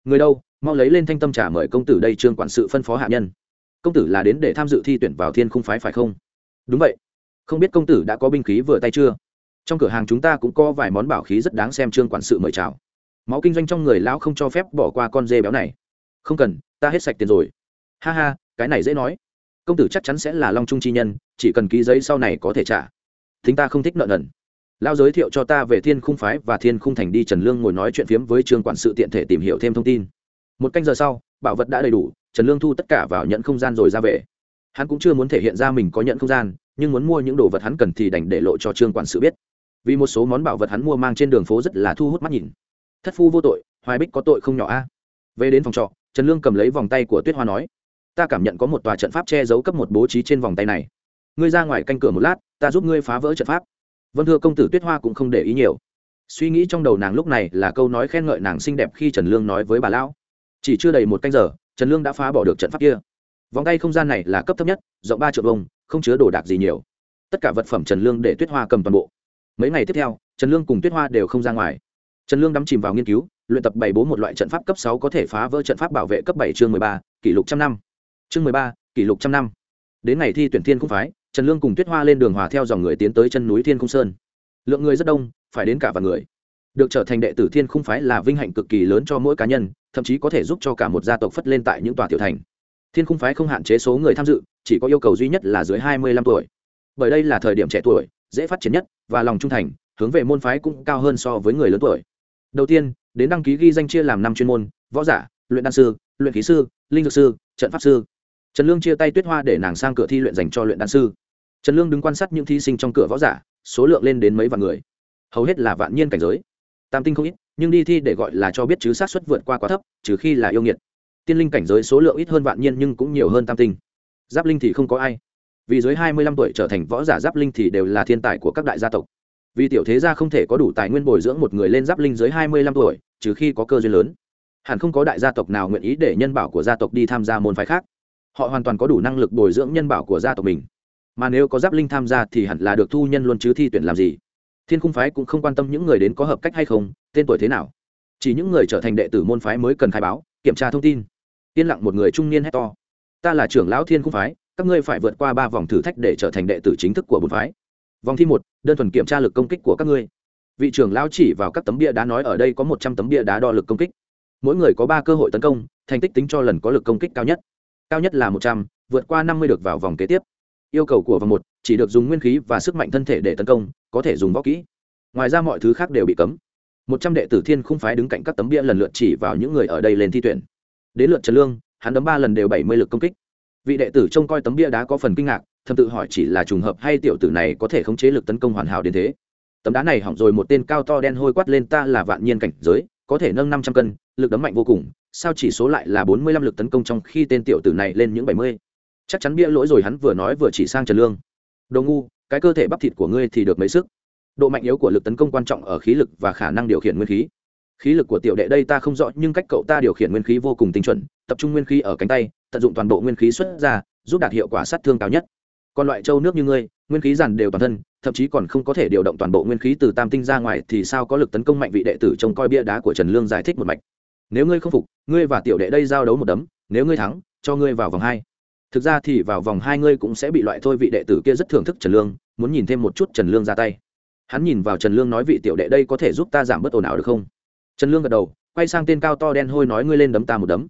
Người đâu, mau lấy lên thanh tâm trả mời công tử đây trương quản sự phân phó hạ nhân. Công tử là đến để tham dự thi tuyển vào thiên khung phái phải không? Đúng vậy. Không biết công tử đã có binh khí vừa tay chưa? Trong cửa hàng chúng ta cũng có vài món bảo khí rất đáng xem trương quản sự mời chào. Máu kinh doanh trong người lão không cho phép bỏ qua con dê béo này. Không cần, ta hết sạch tiền rồi. Ha ha, cái này dễ nói công tử chắc chắn sẽ là long trung chi nhân, chỉ cần ký giấy sau này có thể trả. Thính ta không thích nợ nần. Lao giới thiệu cho ta về thiên khung phái và thiên khung thành đi trần lương ngồi nói chuyện phiếm với trương quản sự tiện thể tìm hiểu thêm thông tin. Một canh giờ sau, bảo vật đã đầy đủ, trần lương thu tất cả vào nhận không gian rồi ra về. Hắn cũng chưa muốn thể hiện ra mình có nhận không gian, nhưng muốn mua những đồ vật hắn cần thì đành để lộ cho trương quản sự biết. Vì một số món bảo vật hắn mua mang trên đường phố rất là thu hút mắt nhìn. Thất phu vô tội, hoài bích có tội không nhỏ a. Về đến phòng trọ, trần lương cầm lấy vòng tay của tuyết hoa nói ta cảm nhận có một tòa trận pháp che giấu cấp một bố trí trên vòng tay này. Ngươi ra ngoài canh cửa một lát, ta giúp ngươi phá vỡ trận pháp. Vân thưa công tử tuyết hoa cũng không để ý nhiều. Suy nghĩ trong đầu nàng lúc này là câu nói khen ngợi nàng xinh đẹp khi trần lương nói với bà lão. Chỉ chưa đầy một canh giờ, trần lương đã phá bỏ được trận pháp kia. Vòng tay không gian này là cấp thấp nhất, rộng ba triệu vông không chứa đồ đạc gì nhiều. Tất cả vật phẩm trần lương để tuyết hoa cầm toàn bộ. Mấy ngày tiếp theo, trần lương cùng tuyết hoa đều không ra ngoài. Trần lương đắm chìm vào nghiên cứu, luyện tập bảy bố một loại trận pháp cấp sáu có thể phá vỡ trận pháp bảo vệ cấp bảy chương mười ba, kỷ lục trăm năm chương mười ba, kỷ lục trăm năm. Đến ngày thi tuyển thiên cung phái, trần lương cùng tuyết hoa lên đường hòa theo dòng người tiến tới chân núi thiên cung sơn. Lượng người rất đông, phải đến cả vài người. Được trở thành đệ tử thiên Cung phái là vinh hạnh cực kỳ lớn cho mỗi cá nhân, thậm chí có thể giúp cho cả một gia tộc phất lên tại những tòa tiểu thành. Thiên Cung phái không hạn chế số người tham dự, chỉ có yêu cầu duy nhất là dưới hai mươi lăm tuổi. Bởi đây là thời điểm trẻ tuổi, dễ phát triển nhất và lòng trung thành, hướng về môn phái cũng cao hơn so với người lớn tuổi. Đầu tiên, đến đăng ký ghi danh chia làm năm chuyên môn, võ giả, luyện đan sư, luyện khí sư, linh dược sư, trận pháp sư trần lương chia tay tuyết hoa để nàng sang cửa thi luyện dành cho luyện đan sư. Trần lương đứng quan sát những thí sinh trong cửa võ giả, số lượng lên đến mấy vạn người. Hầu hết là vạn nhiên cảnh giới. Tam tinh không ít, nhưng đi thi để gọi là cho biết chứ sát xuất vượt qua quá thấp, trừ khi là yêu nghiệt. Tiên linh cảnh giới số lượng ít hơn vạn nhiên nhưng cũng nhiều hơn tam tinh. Giáp linh thì không có ai. Vì dưới hai mươi lăm tuổi trở thành võ giả giáp linh thì đều là thiên tài của các đại gia tộc. Vì tiểu thế gia không thể có đủ tài nguyên bồi dưỡng một người lên giáp linh dưới hai mươi lăm tuổi, trừ khi có cơ duyên lớn. Hẳn không có đại gia tộc nào nguyện ý để nhân bảo của gia tộc đi tham gia môn phái khác họ hoàn toàn có đủ năng lực bồi dưỡng nhân bảo của gia tộc mình. Mà nếu có giáp linh tham gia thì hẳn là được thu nhân luôn chứ thi tuyển làm gì? Thiên khung phái cũng không quan tâm những người đến có hợp cách hay không, tên tuổi thế nào. Chỉ những người trở thành đệ tử môn phái mới cần khai báo, kiểm tra thông tin. Yên lặng một người trung niên hét to. Ta là trưởng lão thiên khung phái, các ngươi phải vượt qua ba vòng thử thách để trở thành đệ tử chính thức của bốn phái. Vòng thi một, đơn thuần kiểm tra lực công kích của các ngươi. Vị trưởng lão chỉ vào các tấm bia đá nói ở đây có một trăm tấm bia đá đo lực công kích. Mỗi người có ba cơ hội tấn công, thành tích tính cho lần có lực công kích cao nhất cao nhất là một trăm, vượt qua năm mươi được vào vòng kế tiếp. Yêu cầu của vòng một, chỉ được dùng nguyên khí và sức mạnh thân thể để tấn công, có thể dùng võ kỹ. Ngoài ra mọi thứ khác đều bị cấm. Một trăm đệ tử thiên không phái đứng cạnh các tấm bia lần lượt chỉ vào những người ở đây lên thi tuyển. Đến lượt trần lương, hắn đấm ba lần đều bảy mươi lực công kích. Vị đệ tử trông coi tấm bia đá có phần kinh ngạc, thầm tự hỏi chỉ là trùng hợp hay tiểu tử này có thể khống chế lực tấn công hoàn hảo đến thế. Tấm đá này hỏng rồi một tên cao to đen hôi quát lên ta là vạn nhiên cảnh giới, có thể nâng năm trăm cân, lực đấm mạnh vô cùng sao chỉ số lại là bốn mươi lăm lực tấn công trong khi tên tiểu tử này lên những bảy mươi? Chắc chắn bia lỗi rồi, hắn vừa nói vừa chỉ sang trần lương. Đồ ngu, cái cơ thể bắp thịt của ngươi thì được mấy sức? Độ mạnh yếu của lực tấn công quan trọng ở khí lực và khả năng điều khiển nguyên khí. Khí lực của tiểu đệ đây ta không rõ, nhưng cách cậu ta điều khiển nguyên khí vô cùng tinh chuẩn, tập trung nguyên khí ở cánh tay, tận dụng toàn bộ nguyên khí xuất ra, giúp đạt hiệu quả sát thương cao nhất. Còn loại châu nước như ngươi, nguyên khí giản đều toàn thân, thậm chí còn không có thể điều động toàn bộ nguyên khí từ tam tinh ra ngoài, thì sao có lực tấn công mạnh vị đệ tử trông coi bia đá của trần lương giải thích một mạch? Nếu ngươi không phục, ngươi và tiểu đệ đây giao đấu một đấm, nếu ngươi thắng, cho ngươi vào vòng hai. Thực ra thì vào vòng hai ngươi cũng sẽ bị loại thôi vị đệ tử kia rất thưởng thức trần lương, muốn nhìn thêm một chút trần lương ra tay. Hắn nhìn vào trần lương nói vị tiểu đệ đây có thể giúp ta giảm bớt ồn ào được không? Trần lương gật đầu, quay sang tên cao to đen hôi nói ngươi lên đấm ta một đấm.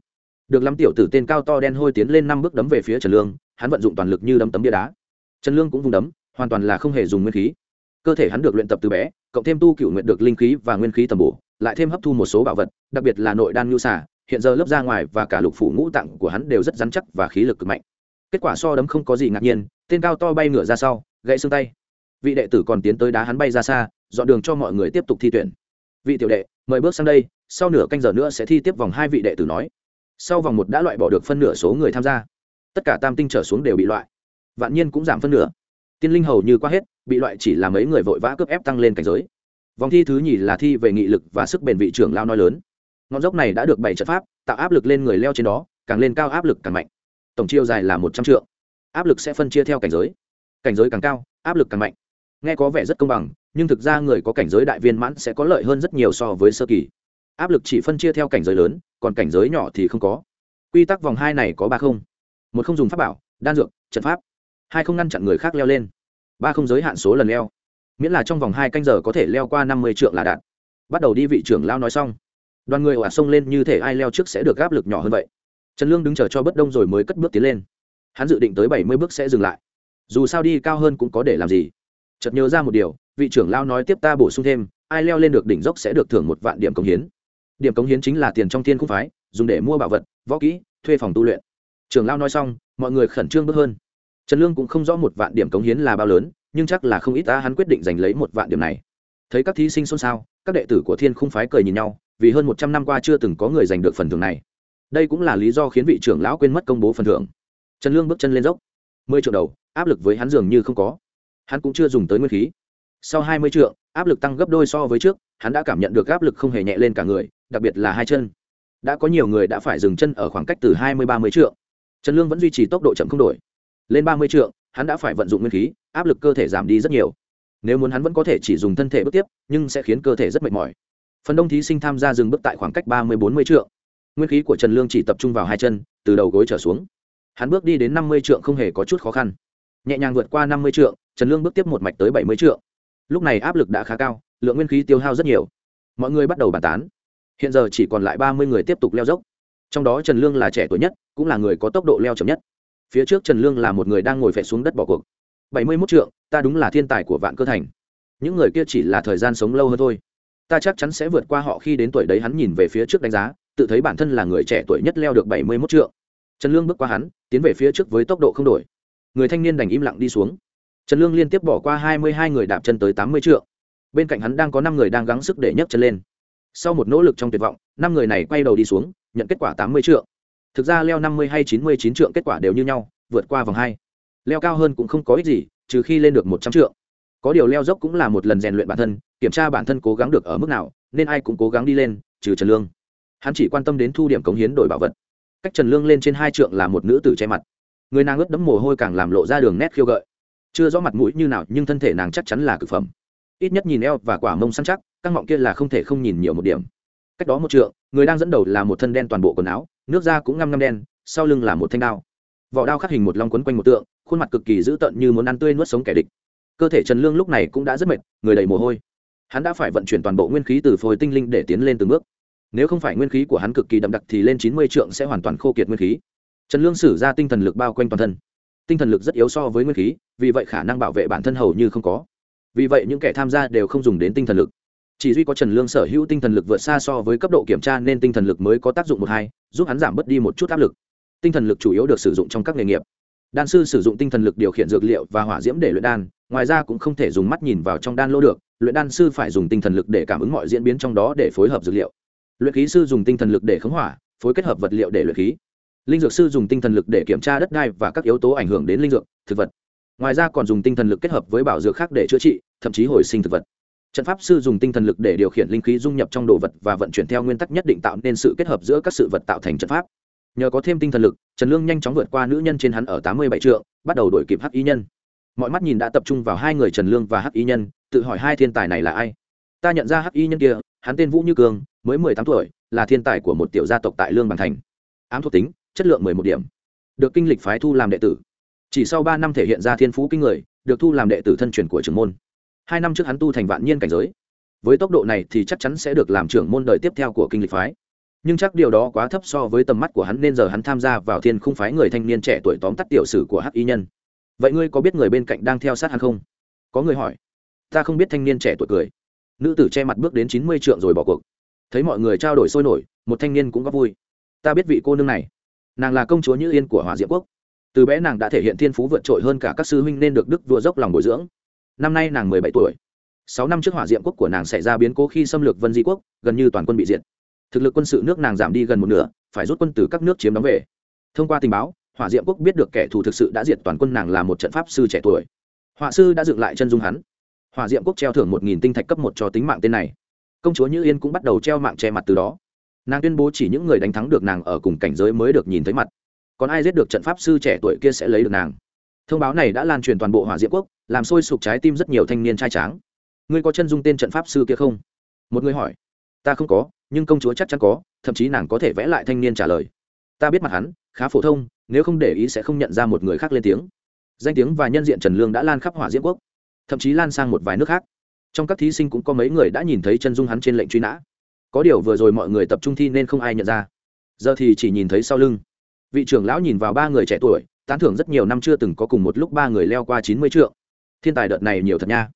Được lắm tiểu tử, tên cao to đen hôi tiến lên năm bước đấm về phía trần lương, hắn vận dụng toàn lực như đấm tấm bia đá. Trần lương cũng vùng đấm, hoàn toàn là không hề dùng nguyên khí. Cơ thể hắn được luyện tập từ bé, cộng thêm tu cựu nguyện được linh khí và nguyên khí tầm bổ lại thêm hấp thu một số bảo vật, đặc biệt là nội đan nhu xả hiện giờ lớp ra ngoài và cả lục phủ ngũ tạng của hắn đều rất rắn chắc và khí lực cực mạnh. Kết quả so đấm không có gì ngạc nhiên, tên cao to bay ngửa ra sau, gãy xương tay. Vị đệ tử còn tiến tới đá hắn bay ra xa, dọn đường cho mọi người tiếp tục thi tuyển. Vị tiểu đệ, mời bước sang đây, sau nửa canh giờ nữa sẽ thi tiếp vòng hai vị đệ tử nói. Sau vòng một đã loại bỏ được phân nửa số người tham gia. Tất cả tam tinh trở xuống đều bị loại. Vạn nhiên cũng giảm phân nửa. Tiên linh hầu như qua hết, bị loại chỉ là mấy người vội vã cướp ép tăng lên cảnh giới vòng thi thứ nhì là thi về nghị lực và sức bền vị trưởng lao nói lớn. Ngọn dốc này đã được bảy trận pháp, tạo áp lực lên người leo trên đó, càng lên cao áp lực càng mạnh. Tổng chiều dài là một trăm triệu áp lực sẽ phân chia theo cảnh giới. Cảnh giới càng cao, áp lực càng mạnh. Nghe có vẻ rất công bằng, nhưng thực ra người có cảnh giới đại viên mãn sẽ có lợi hơn rất nhiều so với sơ kỳ. Áp lực chỉ phân chia theo cảnh giới lớn, còn cảnh giới nhỏ thì không có. Quy tắc vòng hai này có ba không. Một không dùng pháp bảo, đan dược, trận pháp. Hai không ngăn chặn người khác leo lên. Ba không giới hạn số lần leo miễn là trong vòng hai canh giờ có thể leo qua năm mươi trượng là đạt. Bắt đầu đi vị trưởng lao nói xong, đoàn người òa sông lên như thể ai leo trước sẽ được áp lực nhỏ hơn vậy. Trần lương đứng chờ cho bất đông rồi mới cất bước tiến lên. Hắn dự định tới bảy mươi bước sẽ dừng lại. Dù sao đi cao hơn cũng có để làm gì. Chợt nhớ ra một điều, vị trưởng lao nói tiếp ta bổ sung thêm, ai leo lên được đỉnh dốc sẽ được thưởng một vạn điểm cống hiến. Điểm cống hiến chính là tiền trong thiên cung phái, dùng để mua bảo vật, võ kỹ, thuê phòng tu luyện. Trưởng lao nói xong, mọi người khẩn trương bước hơn. Trần lương cũng không rõ một vạn điểm cống hiến là bao lớn nhưng chắc là không ít ta hắn quyết định giành lấy một vạn điểm này. Thấy các thí sinh xôn xao, các đệ tử của thiên khung phái cười nhìn nhau, vì hơn một trăm năm qua chưa từng có người giành được phần thưởng này. Đây cũng là lý do khiến vị trưởng lão quên mất công bố phần thưởng. Trần lương bước chân lên dốc. Mười triệu đầu, áp lực với hắn dường như không có. Hắn cũng chưa dùng tới nguyên khí. Sau hai mươi triệu áp lực tăng gấp đôi so với trước, hắn đã cảm nhận được áp lực không hề nhẹ lên cả người, đặc biệt là hai chân. Đã có nhiều người đã phải dừng chân ở khoảng cách từ hai mươi ba mươi triệu trần lương vẫn duy trì tốc độ chậm không đổi. Lên ba mươi triệu hắn đã phải vận dụng nguyên khí, áp lực cơ thể giảm đi rất nhiều. Nếu muốn hắn vẫn có thể chỉ dùng thân thể bước tiếp, nhưng sẽ khiến cơ thể rất mệt mỏi. Phần đông thí sinh tham gia dừng bước tại khoảng cách ba mươi bốn mươi triệu nguyên khí của trần lương chỉ tập trung vào hai chân, từ đầu gối trở xuống. Hắn bước đi đến năm mươi trượng không hề có chút khó khăn. Nhẹ nhàng vượt qua năm mươi trượng, trần lương bước tiếp một mạch tới bảy mươi trượng. Lúc này áp lực đã khá cao, lượng nguyên khí tiêu hao rất nhiều. Mọi người bắt đầu bàn tán. Hiện giờ chỉ còn lại ba mươi người tiếp tục leo dốc. Trong đó trần lương là trẻ tuổi nhất, cũng là người có tốc độ leo chậm nhất phía trước trần lương là một người đang ngồi phệ xuống đất bỏ cuộc. Bảy mươi mốt trượng, ta đúng là thiên tài của vạn cơ thành. Những người kia chỉ là thời gian sống lâu hơn thôi. Ta chắc chắn sẽ vượt qua họ khi đến tuổi đấy hắn nhìn về phía trước đánh giá, tự thấy bản thân là người trẻ tuổi nhất leo được bảy mươi mốt trượng. Trần lương bước qua hắn, tiến về phía trước với tốc độ không đổi. Người thanh niên đành im lặng đi xuống. Trần lương liên tiếp bỏ qua hai mươi hai người đạp chân tới tám mươi trượng. Bên cạnh hắn đang có năm người đang gắng sức để nhấc chân lên. Sau một nỗ lực trong tuyệt vọng, năm người này quay đầu đi xuống, nhận kết quả tám mươi trượng thực ra leo năm mươi hay chín mươi chín trượng kết quả đều như nhau, vượt qua vòng hai. Leo cao hơn cũng không có ích gì, trừ khi lên được một trăm trượng. Có điều leo dốc cũng là một lần rèn luyện bản thân, kiểm tra bản thân cố gắng được ở mức nào, nên ai cũng cố gắng đi lên, trừ trần lương. Hắn chỉ quan tâm đến thu điểm cống hiến đổi bảo vật. Cách trần lương lên trên hai trượng là một nữ tử che mặt. Người nàng ướt đẫm mồ hôi càng làm lộ ra đường nét khiêu gợi. Chưa rõ mặt mũi như nào, nhưng thân thể nàng chắc chắn là cực phẩm. Ít nhất nhìn eo và quả mông săn chắc, các ngọng kia là không thể không nhìn nhiều một điểm. Cách đó một trượng, người đang dẫn đầu là một thân đen toàn bộ quần áo nước da cũng ngăm ngăm đen, sau lưng là một thanh đao. Vỏ đao khắc hình một long quấn quanh một tượng, khuôn mặt cực kỳ dữ tợn như muốn ăn tươi nuốt sống kẻ địch. Cơ thể trần lương lúc này cũng đã rất mệt, người đầy mồ hôi. Hắn đã phải vận chuyển toàn bộ nguyên khí từ phôi tinh linh để tiến lên từng bước. Nếu không phải nguyên khí của hắn cực kỳ đậm đặc thì lên chín mươi trượng sẽ hoàn toàn khô kiệt nguyên khí. Trần lương sử ra tinh thần lực bao quanh toàn thân. Tinh thần lực rất yếu so với nguyên khí, vì vậy khả năng bảo vệ bản thân hầu như không có. Vì vậy những kẻ tham gia đều không dùng đến tinh thần lực chỉ duy có trần lương sở hữu tinh thần lực vượt xa so với cấp độ kiểm tra nên tinh thần lực mới có tác dụng một hai, giúp hắn giảm bớt đi một chút áp lực. Tinh thần lực chủ yếu được sử dụng trong các nghề nghiệp. Đan sư sử dụng tinh thần lực điều khiển dược liệu và hỏa diễm để luyện đan, ngoài ra cũng không thể dùng mắt nhìn vào trong đan lô được, luyện đan sư phải dùng tinh thần lực để cảm ứng mọi diễn biến trong đó để phối hợp dược liệu. Luyện khí sư dùng tinh thần lực để khống hỏa, phối kết hợp vật liệu để luyện khí. Linh dược sư dùng tinh thần lực để kiểm tra đất đai và các yếu tố ảnh hưởng đến linh dược, thực vật. Ngoài ra còn dùng tinh thần lực kết hợp với bảo dược khác để chữa trị, thậm chí hồi sinh thực vật trận pháp sư dùng tinh thần lực để điều khiển linh khí dung nhập trong đồ vật và vận chuyển theo nguyên tắc nhất định tạo nên sự kết hợp giữa các sự vật tạo thành trận pháp. Nhờ có thêm tinh thần lực, trần lương nhanh chóng vượt qua nữ nhân trên hắn ở tám mươi bảy trượng, bắt đầu đổi kịp hắc y nhân. Mọi mắt nhìn đã tập trung vào hai người trần lương và hắc y nhân, tự hỏi hai thiên tài này là ai. Ta nhận ra hắc y nhân kia, hắn tên vũ như cường, mới mười tám tuổi, là thiên tài của một tiểu gia tộc tại lương bằng thành. Ám thuộc tính, chất lượng mười một điểm. Được kinh lịch phái thu làm đệ tử. Chỉ sau ba năm thể hiện ra thiên phú kinh người, được thu làm đệ tử thân truyền của trưởng môn hai năm trước hắn tu thành vạn nhiên cảnh giới. Với tốc độ này thì chắc chắn sẽ được làm trưởng môn đời tiếp theo của kinh lịch phái. Nhưng chắc điều đó quá thấp so với tầm mắt của hắn nên giờ hắn tham gia vào thiên khung phái người thanh niên trẻ tuổi tóm tắt tiểu sử của hắc y nhân. Vậy ngươi có biết người bên cạnh đang theo sát hắn không? Có người hỏi. Ta không biết thanh niên trẻ tuổi cười. Nữ tử che mặt bước đến chín mươi trượng rồi bỏ cuộc. Thấy mọi người trao đổi sôi nổi, một thanh niên cũng góp vui. Ta biết vị cô nương này. Nàng là công chúa như yên của hòa diễm quốc. Từ bé nàng đã thể hiện thiên phú vượt trội hơn cả các sư huynh nên được đức vua dốc lòng bồi dưỡng năm nay nàng mười bảy tuổi. Sáu năm trước hỏa diệm quốc của nàng xảy ra biến cố khi xâm lược vân di quốc, gần như toàn quân bị diệt. Thực lực quân sự nước nàng giảm đi gần một nửa, phải rút quân từ các nước chiếm đóng về. Thông qua tình báo, hỏa diệm quốc biết được kẻ thù thực sự đã diệt toàn quân nàng là một trận pháp sư trẻ tuổi. Họa sư đã dựng lại chân dung hắn. Hỏa diệm quốc treo thưởng một nghìn tinh thạch cấp một cho tính mạng tên này. Công chúa như yên cũng bắt đầu treo mạng che mặt từ đó. Nàng tuyên bố chỉ những người đánh thắng được nàng ở cùng cảnh giới mới được nhìn thấy mặt. Còn ai giết được trận pháp sư trẻ tuổi kia sẽ lấy được nàng. Thông báo này đã lan truyền toàn bộ hỏa diệm quốc làm sôi sục trái tim rất nhiều thanh niên trai tráng. Ngươi có chân dung tên trận pháp sư kia không? Một người hỏi. Ta không có, nhưng công chúa chắc chắn có, thậm chí nàng có thể vẽ lại thanh niên trả lời. Ta biết mặt hắn, khá phổ thông, nếu không để ý sẽ không nhận ra một người khác lên tiếng. Danh tiếng và nhân diện trần lương đã lan khắp hỏa diễm quốc, thậm chí lan sang một vài nước khác. Trong các thí sinh cũng có mấy người đã nhìn thấy chân dung hắn trên lệnh truy nã. Có điều vừa rồi mọi người tập trung thi nên không ai nhận ra. Giờ thì chỉ nhìn thấy sau lưng. Vị trưởng lão nhìn vào ba người trẻ tuổi, tán thưởng rất nhiều năm chưa từng có cùng một lúc ba người leo qua chín mươi trượng thiên tài đợt này nhiều thật nha.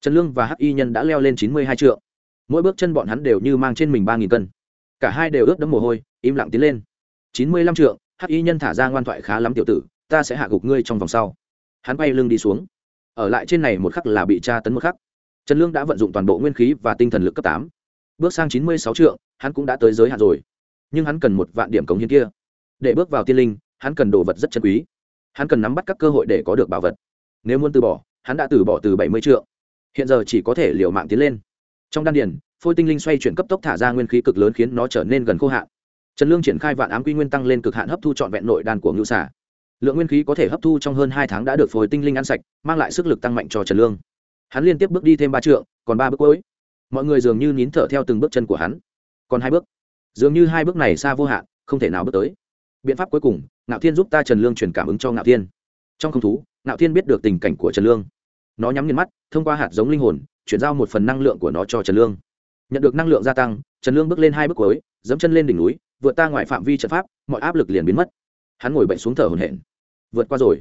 Trần lương và hắc y nhân đã leo lên chín mươi hai trượng. Mỗi bước chân bọn hắn đều như mang trên mình ba nghìn cân. Cả hai đều ướt đẫm mồ hôi, im lặng tiến lên. chín mươi lăm trượng, hắc y nhân thả ra ngoan thoại khá lắm tiểu tử, ta sẽ hạ gục ngươi trong vòng sau. Hắn bay lưng đi xuống. Ở lại trên này một khắc là bị tra tấn một khắc. Trần lương đã vận dụng toàn bộ nguyên khí và tinh thần lực cấp tám. Bước sang chín mươi sáu trượng, hắn cũng đã tới giới hạn rồi. Nhưng hắn cần một vạn điểm cống hiến kia. Để bước vào tiên linh, hắn cần đồ vật rất chân quý. Hắn cần nắm bắt các cơ hội để có được bảo vật. Nếu muốn từ bỏ hắn đã từ bỏ từ bảy mươi trượng hiện giờ chỉ có thể liều mạng tiến lên. Trong đan điền, phôi tinh linh xoay chuyển cấp tốc thả ra nguyên khí cực lớn khiến nó trở nên gần khô hạn. Trần lương triển khai vạn ám quy nguyên tăng lên cực hạn hấp thu trọn vẹn nội đan của ngưu xả lượng nguyên khí có thể hấp thu trong hơn hai tháng đã được phôi tinh linh ăn sạch, mang lại sức lực tăng mạnh cho trần lương. Hắn liên tiếp bước đi thêm ba trượng, còn ba bước cuối. Mọi người dường như nín thở theo từng bước chân của hắn. Còn hai bước. Dường như hai bước này xa vô hạn, không thể nào bước tới. Biện pháp cuối cùng, ngạo thiên giúp ta trần lương truyền cảm ứng cho ngạo thiên. Trong không thú Nạo thiên biết được tình cảnh của trần lương. Nó nhắm nghiền mắt, thông qua hạt giống linh hồn, chuyển giao một phần năng lượng của nó cho trần lương. Nhận được năng lượng gia tăng, trần lương bước lên hai bước cuối, dẫm chân lên đỉnh núi, vượt ta ngoài phạm vi trận pháp, mọi áp lực liền biến mất. Hắn ngồi bệnh xuống thở hổn hển. Vượt qua rồi.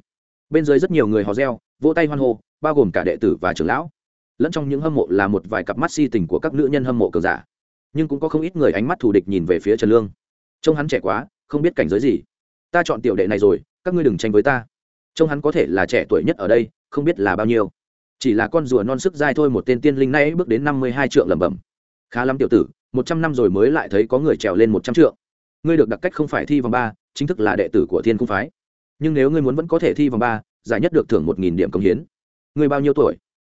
Bên dưới rất nhiều người hò reo, vỗ tay hoan hô, bao gồm cả đệ tử và trưởng lão. Lẫn trong những hâm mộ là một vài cặp mắt si tình của các nữ nhân hâm mộ cờ giả. Nhưng cũng có không ít người ánh mắt thù địch nhìn về phía trần lương. Trông hắn trẻ quá, không biết cảnh giới gì. Ta chọn tiểu đệ này rồi, các ngươi đừng tranh với ta trông hắn có thể là trẻ tuổi nhất ở đây, không biết là bao nhiêu. Chỉ là con rùa non sức dai thôi một tên tiên linh nay bước đến năm mươi hai trượng lẩm bẩm. Khá lắm tiểu tử, một trăm năm rồi mới lại thấy có người trèo lên một trăm trượng. Ngươi được đặc cách không phải thi vòng ba, chính thức là đệ tử của thiên cung phái. Nhưng nếu ngươi muốn vẫn có thể thi vòng ba, giải nhất được thưởng một nghìn điểm công hiến. Ngươi bao nhiêu tuổi?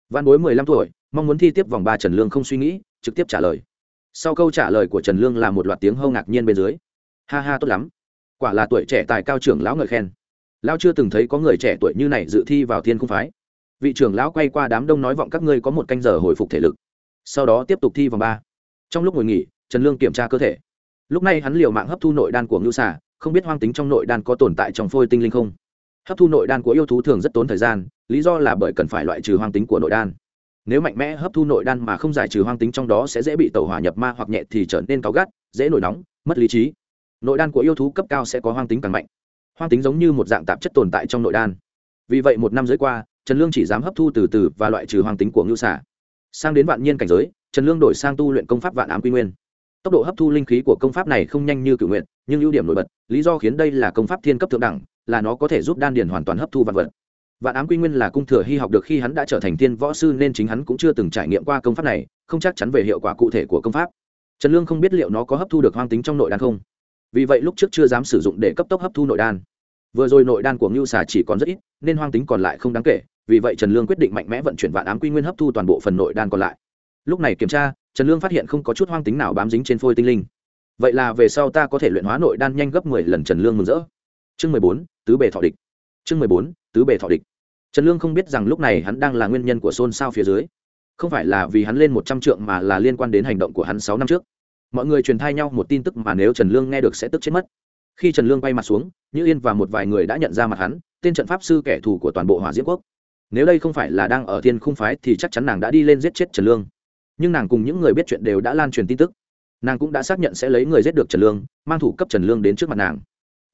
Văn bối mười lăm tuổi, mong muốn thi tiếp vòng ba trần lương không suy nghĩ, trực tiếp trả lời. Sau câu trả lời của trần lương là một loạt tiếng hâu ngạc nhiên bên dưới. Ha ha, tốt lắm. Quả là tuổi trẻ tài cao trưởng lão ngợi khen lão chưa từng thấy có người trẻ tuổi như này dự thi vào thiên cung phái. Vị trưởng lão quay qua đám đông nói vọng các ngươi có một canh giờ hồi phục thể lực. Sau đó tiếp tục thi vòng ba. Trong lúc ngồi nghỉ, trần lương kiểm tra cơ thể. Lúc này hắn liều mạng hấp thu nội đan của ngưu xà, không biết hoang tính trong nội đan có tồn tại trong phôi tinh linh không. Hấp thu nội đan của yêu thú thường rất tốn thời gian, lý do là bởi cần phải loại trừ hoang tính của nội đan. Nếu mạnh mẽ hấp thu nội đan mà không giải trừ hoang tính trong đó sẽ dễ bị tẩu hỏa nhập ma hoặc nhẹ thì trở nên cáu gắt, dễ nổi nóng, mất lý trí. Nội đan của yêu thú cấp cao sẽ có hoang tính càng mạnh hoang tính giống như một dạng tạp chất tồn tại trong nội đan. Vì vậy một năm dưới qua, trần lương chỉ dám hấp thu từ từ và loại trừ hoang tính của ngưu xả sang đến vạn nhiên cảnh giới, trần lương đổi sang tu luyện công pháp vạn ám quy nguyên. Tốc độ hấp thu linh khí của công pháp này không nhanh như cự nguyện, nhưng ưu điểm nổi bật, lý do khiến đây là công pháp thiên cấp thượng đẳng, là nó có thể giúp đan điền hoàn toàn hấp thu vạn vật. Vạn ám quy nguyên là cung thừa hy học được khi hắn đã trở thành thiên võ sư nên chính hắn cũng chưa từng trải nghiệm qua công pháp này, không chắc chắn về hiệu quả cụ thể của công pháp. Trần lương không biết liệu nó có hấp thu được hoang tính trong nội đan không. Vì vậy lúc trước chưa dám sử dụng để cấp tốc hấp thu nội đan vừa rồi nội đan của ngưu xà chỉ còn rất ít, nên hoang tính còn lại không đáng kể, vì vậy trần lương quyết định mạnh mẽ vận chuyển vạn ám quy nguyên hấp thu toàn bộ phần nội đan còn lại. Lúc này kiểm tra, trần lương phát hiện không có chút hoang tính nào bám dính trên phôi tinh linh. Vậy là về sau ta có thể luyện hóa nội đan nhanh gấp mười lần trần lương mừng rỡ. Chương mười bốn, tứ bề thọ địch. Chương mười bốn, tứ bề thọ địch. Trần lương không biết rằng lúc này hắn đang là nguyên nhân của xôn xao phía dưới. Không phải là vì hắn lên một trăm trượng mà là liên quan đến hành động của hắn sáu năm trước. Mọi người truyền thai nhau một tin tức mà nếu trần lương nghe được sẽ tức chết mất khi trần lương bay mặt xuống, như yên và một vài người đã nhận ra mặt hắn, tên trận pháp sư kẻ thù của toàn bộ hỏa diễm quốc. Nếu đây không phải là đang ở thiên khung phái thì chắc chắn nàng đã đi lên giết chết trần lương. Nhưng nàng cùng những người biết chuyện đều đã lan truyền tin tức. Nàng cũng đã xác nhận sẽ lấy người giết được trần lương, mang thủ cấp trần lương đến trước mặt nàng.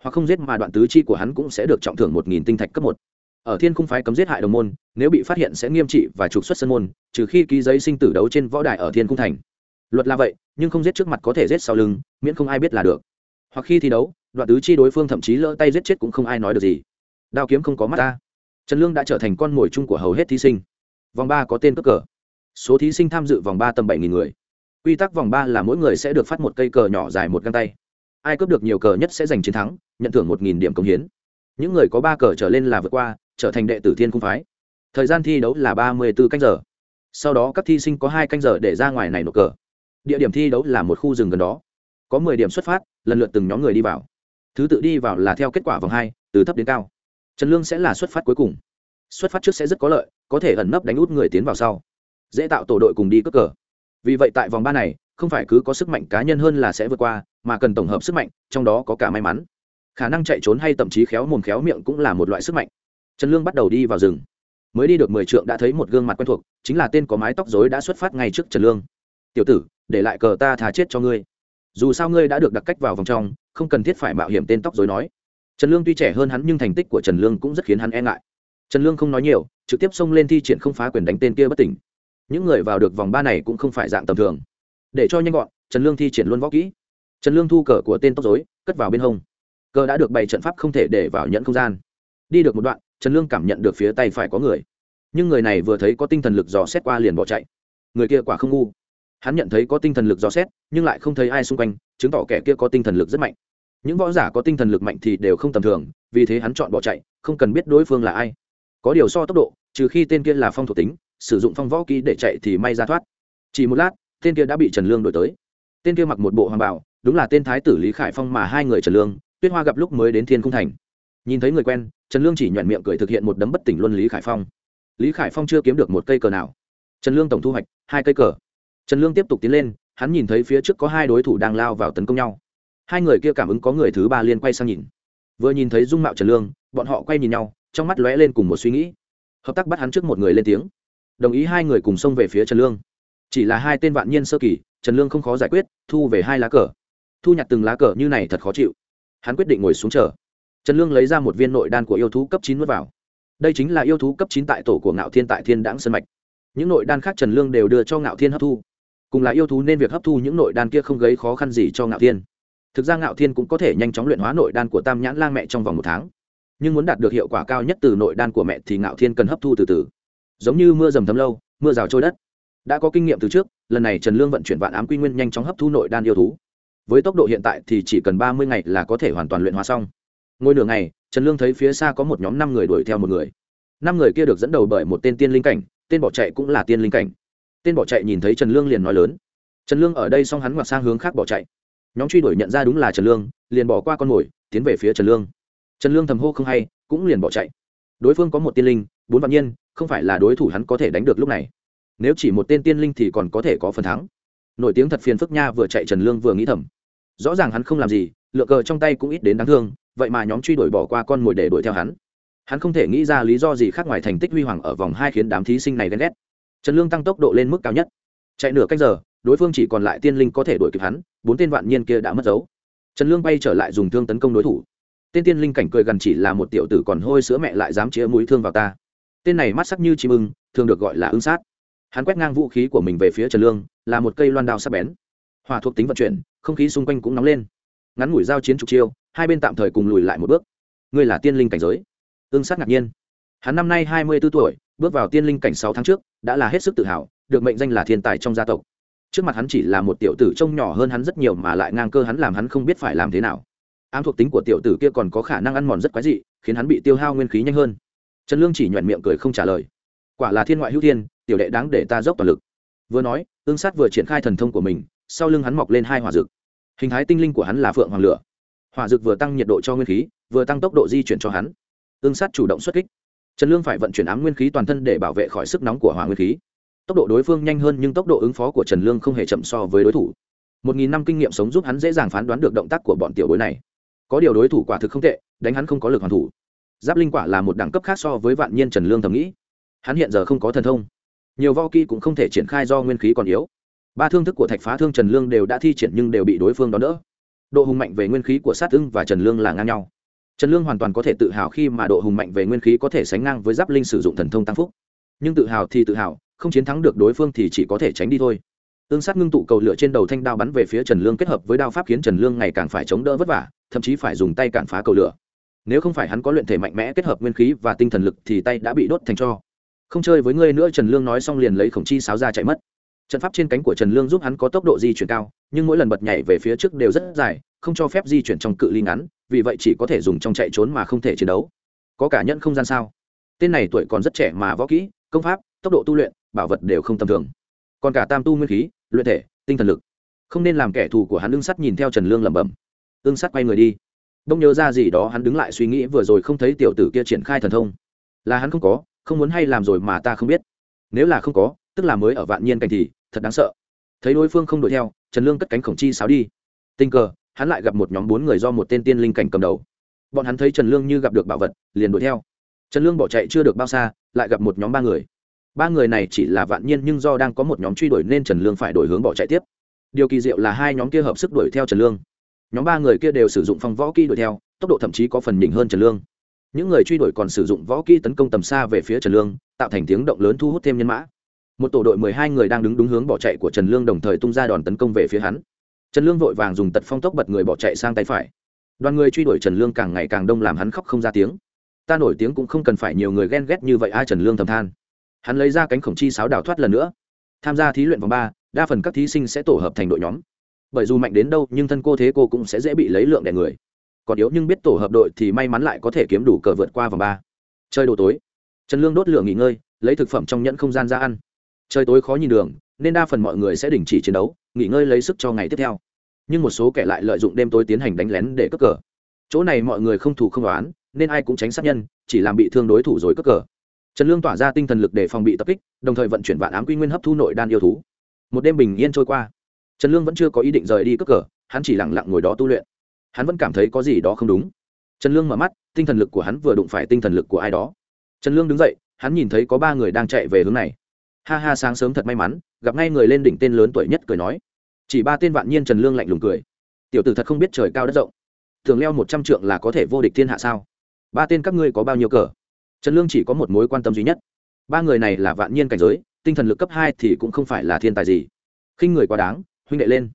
Hoặc không giết mà đoạn tứ chi của hắn cũng sẽ được trọng thưởng một nghìn tinh thạch cấp một. Ở thiên khung phái cấm giết hại đồng môn, nếu bị phát hiện sẽ nghiêm trị và trục xuất sân môn, trừ khi ký giấy sinh tử đấu trên võ đài ở thiên Cung thành. Luật là vậy, nhưng không giết trước mặt có thể giết sau lưng, miễn không ai biết là được. Hoặc khi thi đấu đoạn tứ chi đối phương thậm chí lỡ tay giết chết cũng không ai nói được gì. Đao kiếm không có mắt ta. Trần lương đã trở thành con mồi chung của hầu hết thí sinh. Vòng ba có tên cất cờ. Số thí sinh tham dự vòng ba tầm bảy nghìn người. Quy tắc vòng ba là mỗi người sẽ được phát một cây cờ nhỏ dài một găng tay. Ai cướp được nhiều cờ nhất sẽ giành chiến thắng, nhận thưởng một nghìn điểm công hiến. Những người có ba cờ trở lên là vượt qua, trở thành đệ tử thiên cung phái. Thời gian thi đấu là ba mươi b ố canh giờ. Sau đó các thi sinh có hai canh giờ để ra ngoài này nộp cờ. Địa điểm thi đấu là một khu rừng gần đó. Có mười điểm xuất phát, lần lượt từng nhóm người đi vào thứ tự đi vào là theo kết quả vòng hai, từ thấp đến cao. Trần lương sẽ là xuất phát cuối cùng. Xuất phát trước sẽ rất có lợi, có thể ẩn nấp đánh út người tiến vào sau. Dễ tạo tổ đội cùng đi cất cờ. Vì vậy tại vòng ba này, không phải cứ có sức mạnh cá nhân hơn là sẽ vượt qua, mà cần tổng hợp sức mạnh, trong đó có cả may mắn. Khả năng chạy trốn hay thậm chí khéo mồm khéo miệng cũng là một loại sức mạnh. Trần lương bắt đầu đi vào rừng. Mới đi được mười trượng đã thấy một gương mặt quen thuộc, chính là tên có mái tóc dối đã xuất phát ngay trước trần lương. Tiểu tử, để lại cờ ta thà chết cho ngươi. Dù sao ngươi đã được đặt cách vào vòng trong không cần thiết phải mạo hiểm tên tóc dối nói. Trần lương tuy trẻ hơn hắn nhưng thành tích của trần lương cũng rất khiến hắn e ngại. Trần lương không nói nhiều, trực tiếp xông lên thi triển không phá quyền đánh tên kia bất tỉnh. Những người vào được vòng ba này cũng không phải dạng tầm thường. Để cho nhanh gọn, trần lương thi triển luôn võ kỹ. Trần lương thu cờ của tên tóc dối cất vào bên hông. Cờ đã được bày trận pháp không thể để vào nhận không gian. Đi được một đoạn, trần lương cảm nhận được phía tay phải có người. Nhưng người này vừa thấy có tinh thần lực dò xét qua liền bỏ chạy. Người kia quả không ngu. Hắn nhận thấy có tinh thần lực dò xét, nhưng lại không thấy ai xung quanh, chứng tỏ kẻ kia có tinh thần lực rất mạnh những võ giả có tinh thần lực mạnh thì đều không tầm thường, vì thế hắn chọn bỏ chạy, không cần biết đối phương là ai. Có điều so tốc độ, trừ khi tên kia là phong thuộc tính, sử dụng phong võ kỹ để chạy thì may ra thoát. Chỉ một lát, tên kia đã bị trần lương đổi tới. Tên kia mặc một bộ hoàng bảo đúng là tên thái tử lý khải phong mà hai người trần lương, tuyết hoa gặp lúc mới đến thiên cung thành. Nhìn thấy người quen, trần lương chỉ nhoẹn miệng cười thực hiện một đấm bất tỉnh luân lý khải phong. Lý khải phong chưa kiếm được một cây cờ nào. Trần lương tổng thu hoạch hai cây cờ. Trần lương tiếp tục tiến lên, hắn nhìn thấy phía trước có hai đối thủ đang lao vào tấn công nhau hai người kia cảm ứng có người thứ ba liên quay sang nhìn. Vừa nhìn thấy dung mạo trần lương, bọn họ quay nhìn nhau, trong mắt lóe lên cùng một suy nghĩ. Hợp tác bắt hắn trước một người lên tiếng. Đồng ý hai người cùng xông về phía trần lương. Chỉ là hai tên vạn nhiên sơ kỳ, trần lương không khó giải quyết, thu về hai lá cờ. Thu nhặt từng lá cờ như này thật khó chịu. Hắn quyết định ngồi xuống chờ. Trần lương lấy ra một viên nội đan của yêu thú cấp chín nuốt vào. Đây chính là yêu thú cấp chín tại tổ của ngạo thiên tại thiên đãng sân mạch. Những nội đan khác trần lương đều đưa cho ngạo thiên hấp thu. Cùng là yêu thú nên việc hấp thu những nội đan kia không gây khó khăn gì cho ngạo thiên thực ra ngạo thiên cũng có thể nhanh chóng luyện hóa nội đan của tam nhãn lang mẹ trong vòng một tháng. Nhưng muốn đạt được hiệu quả cao nhất từ nội đan của mẹ thì ngạo thiên cần hấp thu từ từ. Giống như mưa dầm thấm lâu, mưa rào trôi đất. Đã có kinh nghiệm từ trước, lần này trần lương vận chuyển vạn ám quy nguyên nhanh chóng hấp thu nội đan yêu thú. Với tốc độ hiện tại thì chỉ cần ba mươi ngày là có thể hoàn toàn luyện hóa xong. Ngôi nửa ngày, trần lương thấy phía xa có một nhóm năm người đuổi theo một người. Năm người kia được dẫn đầu bởi một tên tiên linh cảnh, tên bỏ chạy cũng là tiên linh cảnh. Tên bỏ chạy nhìn thấy trần lương liền nói lớn. Trần lương ở đây xong hắn ngoặt sang hướng khác bỏ chạy nhóm truy đuổi nhận ra đúng là trần lương, liền bỏ qua con mồi, tiến về phía trần lương. Trần lương thầm hô không hay, cũng liền bỏ chạy. Đối phương có một tiên linh, bốn vạn nhiên, không phải là đối thủ hắn có thể đánh được lúc này. Nếu chỉ một tên tiên linh thì còn có thể có phần thắng. Nổi tiếng thật phiền phức nha vừa chạy trần lương vừa nghĩ thầm. Rõ ràng hắn không làm gì, lựa cờ trong tay cũng ít đến đáng thương, vậy mà nhóm truy đuổi bỏ qua con mồi để đuổi theo hắn. Hắn không thể nghĩ ra lý do gì khác ngoài thành tích huy hoàng ở vòng hai khiến đám thí sinh này ghen ghét. Trần lương tăng tốc độ lên mức cao nhất. Chạy nửa cách giờ đối phương chỉ còn lại tiên linh có thể đuổi kịp hắn, bốn tên vạn nhiên kia đã mất dấu. Trần lương bay trở lại dùng thương tấn công đối thủ. Tên tiên linh cảnh cười gần chỉ là một tiểu tử còn hôi sữa mẹ lại dám chĩa mũi thương vào ta. Tên này mắt sắc như chim ưng, thường được gọi là ưng sát. Hắn quét ngang vũ khí của mình về phía trần lương, là một cây loan đao sắc bén. Hòa thuộc tính vận chuyển, không khí xung quanh cũng nóng lên. Ngắn ngủi giao chiến trục chiêu, hai bên tạm thời cùng lùi lại một bước. Ngươi là tiên linh cảnh giới. Ưng sát ngạc nhiên. Hắn năm nay hai mươi b ố tuổi, bước vào tiên linh cảnh sáu tháng trước, đã là hết sức tự hào, được mệnh danh là thiên tài trong gia tộc trước mặt hắn chỉ là một tiểu tử trông nhỏ hơn hắn rất nhiều mà lại ngang cơ hắn làm hắn không biết phải làm thế nào. Ám thuộc tính của tiểu tử kia còn có khả năng ăn mòn rất quái dị, khiến hắn bị tiêu hao nguyên khí nhanh hơn. Trần lương chỉ nhoẹn miệng cười không trả lời. Quả là thiên ngoại hữu thiên, tiểu đệ đáng để ta dốc toàn lực. Vừa nói, ương sát vừa triển khai thần thông của mình, sau lưng hắn mọc lên hai hỏa dực hình thái tinh linh của hắn là phượng hoàng lửa. Hỏa dực vừa tăng nhiệt độ cho nguyên khí, vừa tăng tốc độ di chuyển cho hắn. Ương sát chủ động xuất kích. Trần lương phải vận chuyển ám nguyên khí toàn thân để bảo vệ khỏi sức nóng của hỏa nguyên khí tốc độ đối phương nhanh hơn nhưng tốc độ ứng phó của trần lương không hề chậm so với đối thủ. Một nghìn năm kinh nghiệm sống giúp hắn dễ dàng phán đoán được động tác của bọn tiểu bối này. Có điều đối thủ quả thực không tệ, đánh hắn không có lực hoàn thủ. Giáp linh quả là một đẳng cấp khác so với vạn nhiên trần lương thầm nghĩ. Hắn hiện giờ không có thần thông. Nhiều vo kỹ cũng không thể triển khai do nguyên khí còn yếu. Ba thương thức của thạch phá thương trần lương đều đã thi triển nhưng đều bị đối phương đón đỡ. Độ hùng mạnh về nguyên khí của sát ưng và trần lương là ngang nhau. Trần lương hoàn toàn có thể tự hào khi mà độ hùng mạnh về nguyên khí có thể sánh ngang với giáp linh sử dụng thần thông tăng phúc. Nhưng tự hào thì tự hào không chiến thắng được đối phương thì chỉ có thể tránh đi thôi. Tương sát ngưng tụ cầu lửa trên đầu thanh đao bắn về phía trần lương kết hợp với đao pháp khiến trần lương ngày càng phải chống đỡ vất vả, thậm chí phải dùng tay cản phá cầu lửa. Nếu không phải hắn có luyện thể mạnh mẽ kết hợp nguyên khí và tinh thần lực thì tay đã bị đốt thành cho. Không chơi với ngươi nữa, trần lương nói xong liền lấy khổng chi sáo ra chạy mất. Trận pháp trên cánh của trần lương giúp hắn có tốc độ di chuyển cao, nhưng mỗi lần bật nhảy về phía trước đều rất dài, không cho phép di chuyển trong cự ly ngắn, vì vậy chỉ có thể dùng trong chạy trốn mà không thể chiến đấu. Có cả nhận không gian sao? Tên này tuổi còn rất trẻ mà võ kỹ, công pháp, tốc độ tu luyện bảo vật đều không tầm thường. Còn cả tam tu nguyên khí, luyện thể, tinh thần lực. Không nên làm kẻ thù của hắn ưng sắt nhìn theo trần lương lẩm bẩm. Ưng sắt quay người đi. Đông nhớ ra gì đó hắn đứng lại suy nghĩ vừa rồi không thấy tiểu tử kia triển khai thần thông. Là hắn không có, không muốn hay làm rồi mà ta không biết. Nếu là không có, tức là mới ở vạn nhiên cảnh thì, thật đáng sợ. Thấy đối phương không đuổi theo, trần lương cất cánh khổng chi sáo đi. Tình cờ, hắn lại gặp một nhóm bốn người do một tên tiên linh cảnh cầm đầu. Bọn hắn thấy trần lương như gặp được bảo vật, liền đuổi theo. Trần lương bỏ chạy chưa được bao xa, lại gặp một nhóm ba người ba người này chỉ là vạn nhiên nhưng do đang có một nhóm truy đuổi nên trần lương phải đổi hướng bỏ chạy tiếp. Điều kỳ diệu là hai nhóm kia hợp sức đuổi theo trần lương. Nhóm ba người kia đều sử dụng phong võ kỹ đuổi theo, tốc độ thậm chí có phần nhỉnh hơn trần lương. Những người truy đuổi còn sử dụng võ kỹ tấn công tầm xa về phía trần lương, tạo thành tiếng động lớn thu hút thêm nhân mã. Một tổ đội mười hai người đang đứng đúng hướng bỏ chạy của trần lương đồng thời tung ra đòn tấn công về phía hắn. Trần lương vội vàng dùng tật phong tốc bật người bỏ chạy sang tay phải. Đoàn người truy đuổi trần lương càng ngày càng đông làm hắn khóc không ra tiếng. Ta nổi tiếng cũng không cần phải nhiều người ghen ghét như vậy ai trần lương thầm than hắn lấy ra cánh khổng chi sáo đào thoát lần nữa. Tham gia thí luyện vòng ba, đa phần các thí sinh sẽ tổ hợp thành đội nhóm. Bởi dù mạnh đến đâu, nhưng thân cô thế cô cũng sẽ dễ bị lấy lượng đẻ người. Còn yếu nhưng biết tổ hợp đội thì may mắn lại có thể kiếm đủ cờ vượt qua vòng ba. Chơi đồ tối. Trần lương đốt lửa nghỉ ngơi, lấy thực phẩm trong nhẫn không gian ra ăn. Trời tối khó nhìn đường, nên đa phần mọi người sẽ đình chỉ chiến đấu, nghỉ ngơi lấy sức cho ngày tiếp theo. Nhưng một số kẻ lại lợi dụng đêm tối tiến hành đánh lén để cướp cờ. Chỗ này mọi người không thủ không đoán nên ai cũng tránh sát nhân, chỉ làm bị thương đối thủ rồi cướp cờ trần lương tỏa ra tinh thần lực để phòng bị tập kích, đồng thời vận chuyển vạn ám quy nguyên hấp thu nội đan yêu thú. Một đêm bình yên trôi qua. Trần lương vẫn chưa có ý định rời đi cướp cờ, hắn chỉ lẳng lặng ngồi đó tu luyện. Hắn vẫn cảm thấy có gì đó không đúng. Trần lương mở mắt, tinh thần lực của hắn vừa đụng phải tinh thần lực của ai đó. Trần lương đứng dậy, hắn nhìn thấy có ba người đang chạy về hướng này. Ha ha, sáng sớm thật may mắn, gặp ngay người lên đỉnh tên lớn tuổi nhất cười nói. Chỉ ba tên vạn nhiên trần lương lạnh lùng cười. Tiểu tử thật không biết trời cao đất rộng. Thường leo một trăm trượng là có thể vô địch thiên hạ sao? Ba tên các ngươi có bao nhiêu cờ? Trần lương chỉ có một mối quan tâm duy nhất. Ba người này là vạn nhiên cảnh giới, tinh thần lực cấp hai thì cũng không phải là thiên tài gì. Khinh người quá đáng, huynh đệ lên.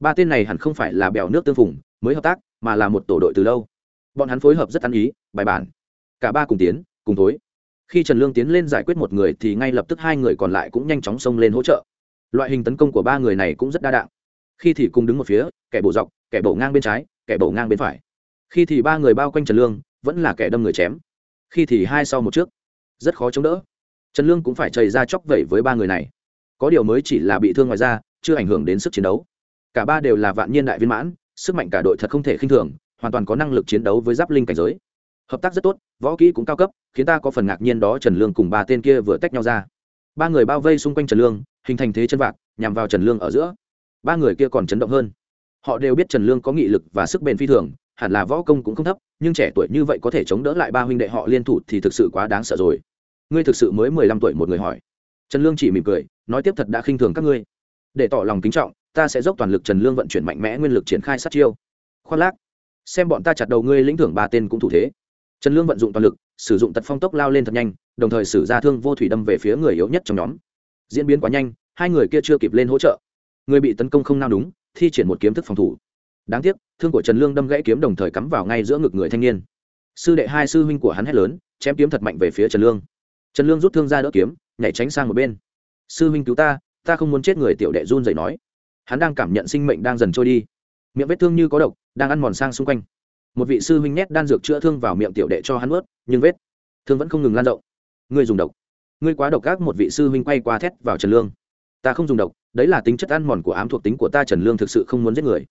Ba tên này hẳn không phải là bèo nước tương phùng, mới hợp tác, mà là một tổ đội từ lâu. Bọn hắn phối hợp rất ăn ý, bài bản. Cả ba cùng tiến, cùng thối. Khi trần lương tiến lên giải quyết một người thì ngay lập tức hai người còn lại cũng nhanh chóng xông lên hỗ trợ. Loại hình tấn công của ba người này cũng rất đa dạng khi thì cùng đứng một phía, kẻ bổ dọc, kẻ bổ ngang bên trái, kẻ bổ ngang bên phải. Khi thì ba người bao quanh trần lương, vẫn là kẻ đâm người chém khi thì hai sau một trước. Rất khó chống đỡ. Trần lương cũng phải chảy ra chóc vẩy với ba người này. Có điều mới chỉ là bị thương ngoài ra chưa ảnh hưởng đến sức chiến đấu. Cả ba đều là vạn nhiên đại viên mãn, sức mạnh cả đội thật không thể khinh thường, hoàn toàn có năng lực chiến đấu với giáp linh cảnh giới. Hợp tác rất tốt, võ kỹ cũng cao cấp, khiến ta có phần ngạc nhiên đó trần lương cùng ba tên kia vừa tách nhau ra. Ba người bao vây xung quanh trần lương, hình thành thế chân vạc, nhằm vào trần lương ở giữa. Ba người kia còn chấn động hơn. Họ đều biết trần lương có nghị lực và sức bền phi thường hẳn là võ công cũng không thấp, nhưng trẻ tuổi như vậy có thể chống đỡ lại ba huynh đệ họ liên thủ thì thực sự quá đáng sợ rồi. Ngươi thực sự mới mười lăm tuổi một người hỏi. Trần lương chỉ mỉm cười, nói tiếp thật đã khinh thường các ngươi. Để tỏ lòng kính trọng, ta sẽ dốc toàn lực trần lương vận chuyển mạnh mẽ nguyên lực triển khai sát chiêu. Khoan lác, xem bọn ta chặt đầu ngươi lĩnh thưởng ba tên cũng thủ thế. Trần lương vận dụng toàn lực, sử dụng tật phong tốc lao lên thật nhanh, đồng thời sử ra thương vô thủy đâm về phía người yếu nhất trong nhóm. Diễn biến quá nhanh, hai người kia chưa kịp lên hỗ trợ. Người bị tấn công không nao đúng, thi triển một kiếm thức phòng thủ đáng tiếc, thương của trần lương đâm gãy kiếm đồng thời cắm vào ngay giữa ngực người thanh niên. Sư đệ hai sư huynh của hắn hét lớn, chém kiếm thật mạnh về phía trần lương. Trần lương rút thương ra đỡ kiếm, nhảy tránh sang một bên. Sư huynh cứu ta ta không muốn chết, người tiểu đệ run dậy nói. Hắn đang cảm nhận sinh mệnh đang dần trôi đi. Miệng vết thương như có độc, đang ăn mòn sang xung quanh. Một vị sư huynh nhét đan dược chữa thương vào miệng tiểu đệ cho hắn ướt nhưng vết thương vẫn không ngừng lan rộng. Ngươi dùng độc. Ngươi quá độc ác, một vị sư huynh quay qua thét vào trần lương. Ta không dùng độc, đấy là tính chất ăn mòn của ám thuộc tính của ta, trần lương thực sự không muốn giết người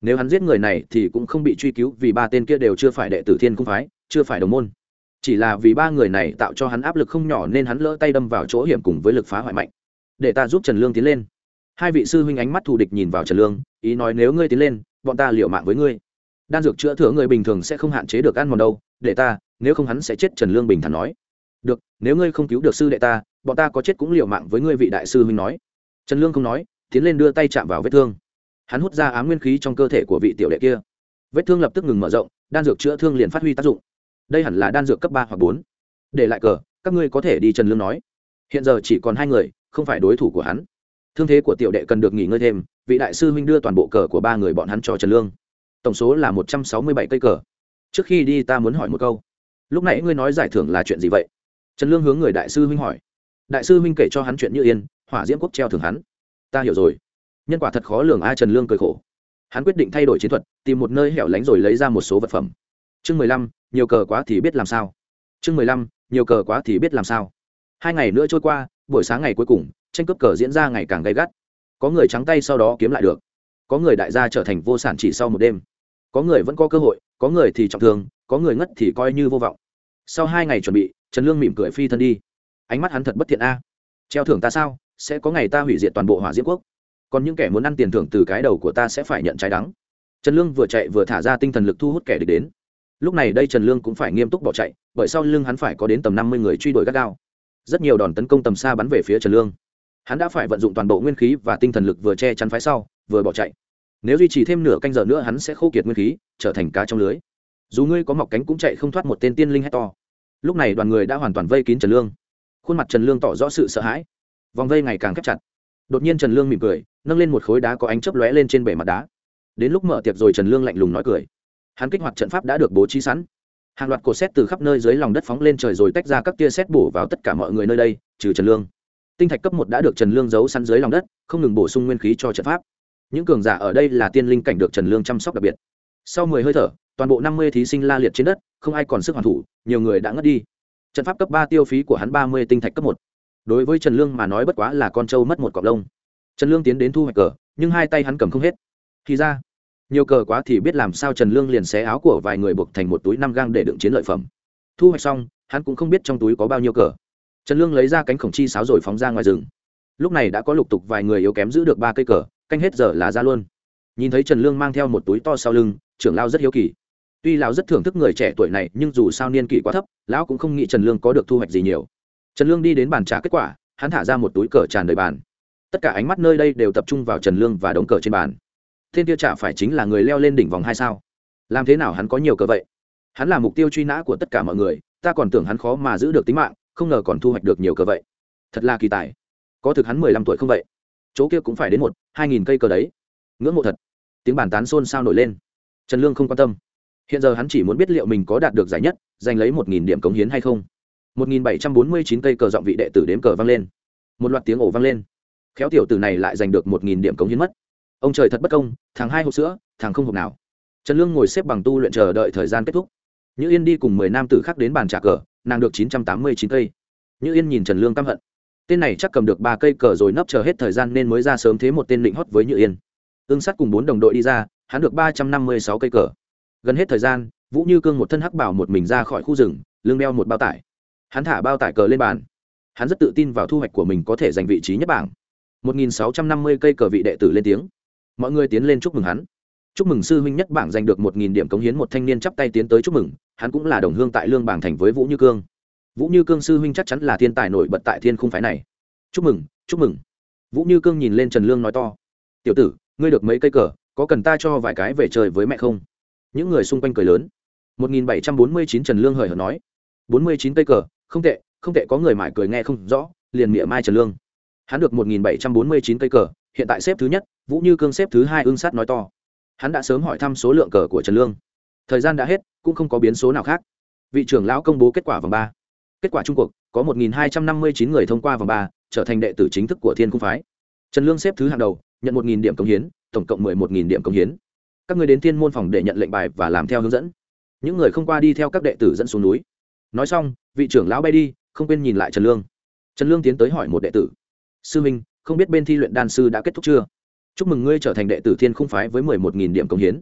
nếu hắn giết người này thì cũng không bị truy cứu vì ba tên kia đều chưa phải đệ tử thiên cung phái, chưa phải đồng môn. Chỉ là vì ba người này tạo cho hắn áp lực không nhỏ nên hắn lỡ tay đâm vào chỗ hiểm cùng với lực phá hoại mạnh. Để ta giúp trần lương tiến lên. Hai vị sư huynh ánh mắt thù địch nhìn vào trần lương, ý nói nếu ngươi tiến lên, bọn ta liệu mạng với ngươi. Đan dược chữa thừa người bình thường sẽ không hạn chế được ăn mòn đâu, để ta, nếu không hắn sẽ chết, trần lương bình thản nói. Được, nếu ngươi không cứu được sư đệ ta, bọn ta có chết cũng liệu mạng với ngươi vị đại sư huynh nói. Trần lương không nói, tiến lên đưa tay chạm vào vết thương hắn hút ra ám nguyên khí trong cơ thể của vị tiểu đệ kia. Vết thương lập tức ngừng mở rộng, đan dược chữa thương liền phát huy tác dụng. Đây hẳn là đan dược cấp ba hoặc bốn. Để lại cờ, các ngươi có thể đi trần lương nói. Hiện giờ chỉ còn hai người, không phải đối thủ của hắn. Thương thế của tiểu đệ cần được nghỉ ngơi thêm, vị đại sư huynh đưa toàn bộ cờ của ba người bọn hắn cho trần lương. Tổng số là một trăm sáu mươi bảy cây cờ. Trước khi đi ta muốn hỏi một câu. Lúc nãy ngươi nói giải thưởng là chuyện gì vậy? Trần lương hướng người đại sư huynh hỏi. Đại sư huynh kể cho hắn chuyện như yên, hỏa diễm quốc treo thưởng hắn. Ta hiểu rồi nhân quả thật khó lường a trần lương cười khổ. Hắn quyết định thay đổi chiến thuật, tìm một nơi hẻo lánh rồi lấy ra một số vật phẩm. Chương mười lăm, nhiều cờ quá thì biết làm sao. Chương mười lăm, nhiều cờ quá thì biết làm sao. Hai ngày nữa trôi qua, buổi sáng ngày cuối cùng, tranh cướp cờ diễn ra ngày càng gay gắt. Có người trắng tay sau đó kiếm lại được. Có người đại gia trở thành vô sản chỉ sau một đêm. Có người vẫn có cơ hội, có người thì trọng thương, có người ngất thì coi như vô vọng. Sau hai ngày chuẩn bị, trần lương mỉm cười phi thân đi. Ánh mắt hắn thật bất thiện a. Treo thưởng ta sao? Sẽ có ngày ta hủy diệt toàn bộ hỏa diễm quốc còn những kẻ muốn ăn tiền thưởng từ cái đầu của ta sẽ phải nhận trái đắng. Trần lương vừa chạy vừa thả ra tinh thần lực thu hút kẻ địch đến. Lúc này đây trần lương cũng phải nghiêm túc bỏ chạy, bởi sau lưng hắn phải có đến tầm năm mươi người truy đuổi gắt gao. Rất nhiều đòn tấn công tầm xa bắn về phía trần lương. Hắn đã phải vận dụng toàn bộ nguyên khí và tinh thần lực vừa che chắn phái sau, vừa bỏ chạy. Nếu duy trì thêm nửa canh giờ nữa hắn sẽ khô kiệt nguyên khí, trở thành cá trong lưới. Dù ngươi có mọc cánh cũng chạy không thoát một tên tiên linh hét to. Lúc này đoàn người đã hoàn toàn vây kín trần lương. Khuôn mặt trần lương tỏ rõ sự sợ hãi. Vòng vây ngày càng khép chặt. Đột nhiên trần lương mỉm cười nâng lên một khối đá có ánh chớp lóe lên trên bề mặt đá. Đến lúc mở tiệc rồi trần lương lạnh lùng nói cười. Hắn kích hoạt trận pháp đã được bố trí sẵn. Hàng loạt cột xét từ khắp nơi dưới lòng đất phóng lên trời rồi tách ra các tia xét bổ vào tất cả mọi người nơi đây, trừ trần lương. Tinh thạch cấp một đã được trần lương giấu sẵn dưới lòng đất, không ngừng bổ sung nguyên khí cho trận pháp. Những cường giả ở đây là tiên linh cảnh được trần lương chăm sóc đặc biệt. Sau mười hơi thở, toàn bộ năm mươi thí sinh la liệt trên đất, không ai còn sức hoàn thủ, nhiều người đã ngất đi. Trận pháp cấp ba tiêu phí của hắn ba mươi tinh thạch cấp một. Đối với trần lương mà nói bất quá là con trâu mất một cọc lông trần lương tiến đến thu hoạch cờ, nhưng hai tay hắn cầm không hết. Thì ra, nhiều cờ quá thì biết làm sao trần lương liền xé áo của vài người buộc thành một túi năm gang để đựng chiến lợi phẩm. Thu hoạch xong, hắn cũng không biết trong túi có bao nhiêu cờ. Trần lương lấy ra cánh khổng chi sáo rồi phóng ra ngoài rừng. Lúc này đã có lục tục vài người yếu kém giữ được ba cây cờ, canh hết giờ là ra luôn. Nhìn thấy trần lương mang theo một túi to sau lưng, trưởng lao rất hiếu kỳ. Tuy lão rất thưởng thức người trẻ tuổi này, nhưng dù sao niên kỷ quá thấp, lão cũng không nghĩ trần lương có được thu hoạch gì nhiều. Trần lương đi đến bàn trả kết quả, hắn thả ra một túi cờ tràn đầy bàn tất cả ánh mắt nơi đây đều tập trung vào trần lương và đống cờ trên bàn. Thiên Tiêu chả phải chính là người leo lên đỉnh vòng hai sao? Làm thế nào hắn có nhiều cờ vậy? Hắn là mục tiêu truy nã của tất cả mọi người, ta còn tưởng hắn khó mà giữ được tính mạng, không ngờ còn thu hoạch được nhiều cờ vậy. Thật là kỳ tài. Có thực hắn mười lăm tuổi không vậy? Chỗ kia cũng phải đến một, hai nghìn cây cờ đấy. Ngưỡng mộ thật. Tiếng bàn tán xôn xao nổi lên. Trần lương không quan tâm. Hiện giờ hắn chỉ muốn biết liệu mình có đạt được giải nhất, giành lấy một nghìn điểm cống hiến hay không. Một nghìn bảy trăm bốn mươi chín cây cờ giọng vị đệ tử đếm cờ vang lên. Một loạt tiếng ổ vang lên khéo tiểu tử này lại giành được một nghìn điểm cống hiến mất. Ông trời thật bất công, thằng hai hộp sữa, thằng không hộp nào. Trần lương ngồi xếp bằng tu luyện chờ đợi thời gian kết thúc. Như yên đi cùng mười nam tử khác đến bàn trả cờ, nàng được chín trăm tám mươi chín cây. Như yên nhìn trần lương căm hận. Tên này chắc cầm được ba cây cờ rồi nấp chờ hết thời gian nên mới ra sớm thế một tên định hót với như yên. Ương sắt cùng bốn đồng đội đi ra, hắn được ba trăm năm mươi sáu cây cờ. Gần hết thời gian, vũ như cương một thân hắc bảo một mình ra khỏi khu rừng, lưng đeo một bao tải. Hắn thả bao tải cờ lên bàn. Hắn rất tự tin vào thu hoạch của mình có thể giành vị trí nhất bảng. 1.650 cây cờ vị đệ tử lên tiếng. Mọi người tiến lên chúc mừng hắn. Chúc mừng sư huynh nhất bảng giành được 1.000 điểm cống hiến một thanh niên chắp tay tiến tới chúc mừng hắn cũng là đồng hương tại lương bảng thành với vũ như cương. Vũ như cương sư huynh chắc chắn là thiên tài nổi bật tại thiên khung phái này. Chúc mừng chúc mừng. Vũ như cương nhìn lên trần lương nói to. Tiểu tử ngươi được mấy cây cờ có cần ta cho vài cái về chơi với mẹ không? Những người xung quanh cười lớn. 1749 Trần Lương hời hợt nói. 49 cây cờ, không tệ, không tệ có người mải cười nghe không rõ, liền mỉa mai Trần Lương. Hắn được 1749 cây cờ, hiện tại xếp thứ nhất, Vũ Như Cương xếp thứ hai ưng sát nói to. Hắn đã sớm hỏi thăm số lượng cờ của Trần Lương. Thời gian đã hết, cũng không có biến số nào khác. Vị trưởng lão công bố kết quả vòng 3. Kết quả chung cuộc, có 1259 người thông qua vòng 3, trở thành đệ tử chính thức của Thiên Cung phái. Trần Lương xếp thứ hạng đầu, nhận 1000 điểm cống hiến, tổng cộng 11000 điểm cống hiến. Các người đến Thiên môn phòng để nhận lệnh bài và làm theo hướng dẫn những người không qua đi theo các đệ tử dẫn xuống núi nói xong vị trưởng lão bay đi không quên nhìn lại trần lương trần lương tiến tới hỏi một đệ tử sư minh, không biết bên thi luyện đan sư đã kết thúc chưa? Chúc mừng ngươi trở thành đệ tử thiên không phái với mười một nghìn điểm công hiến.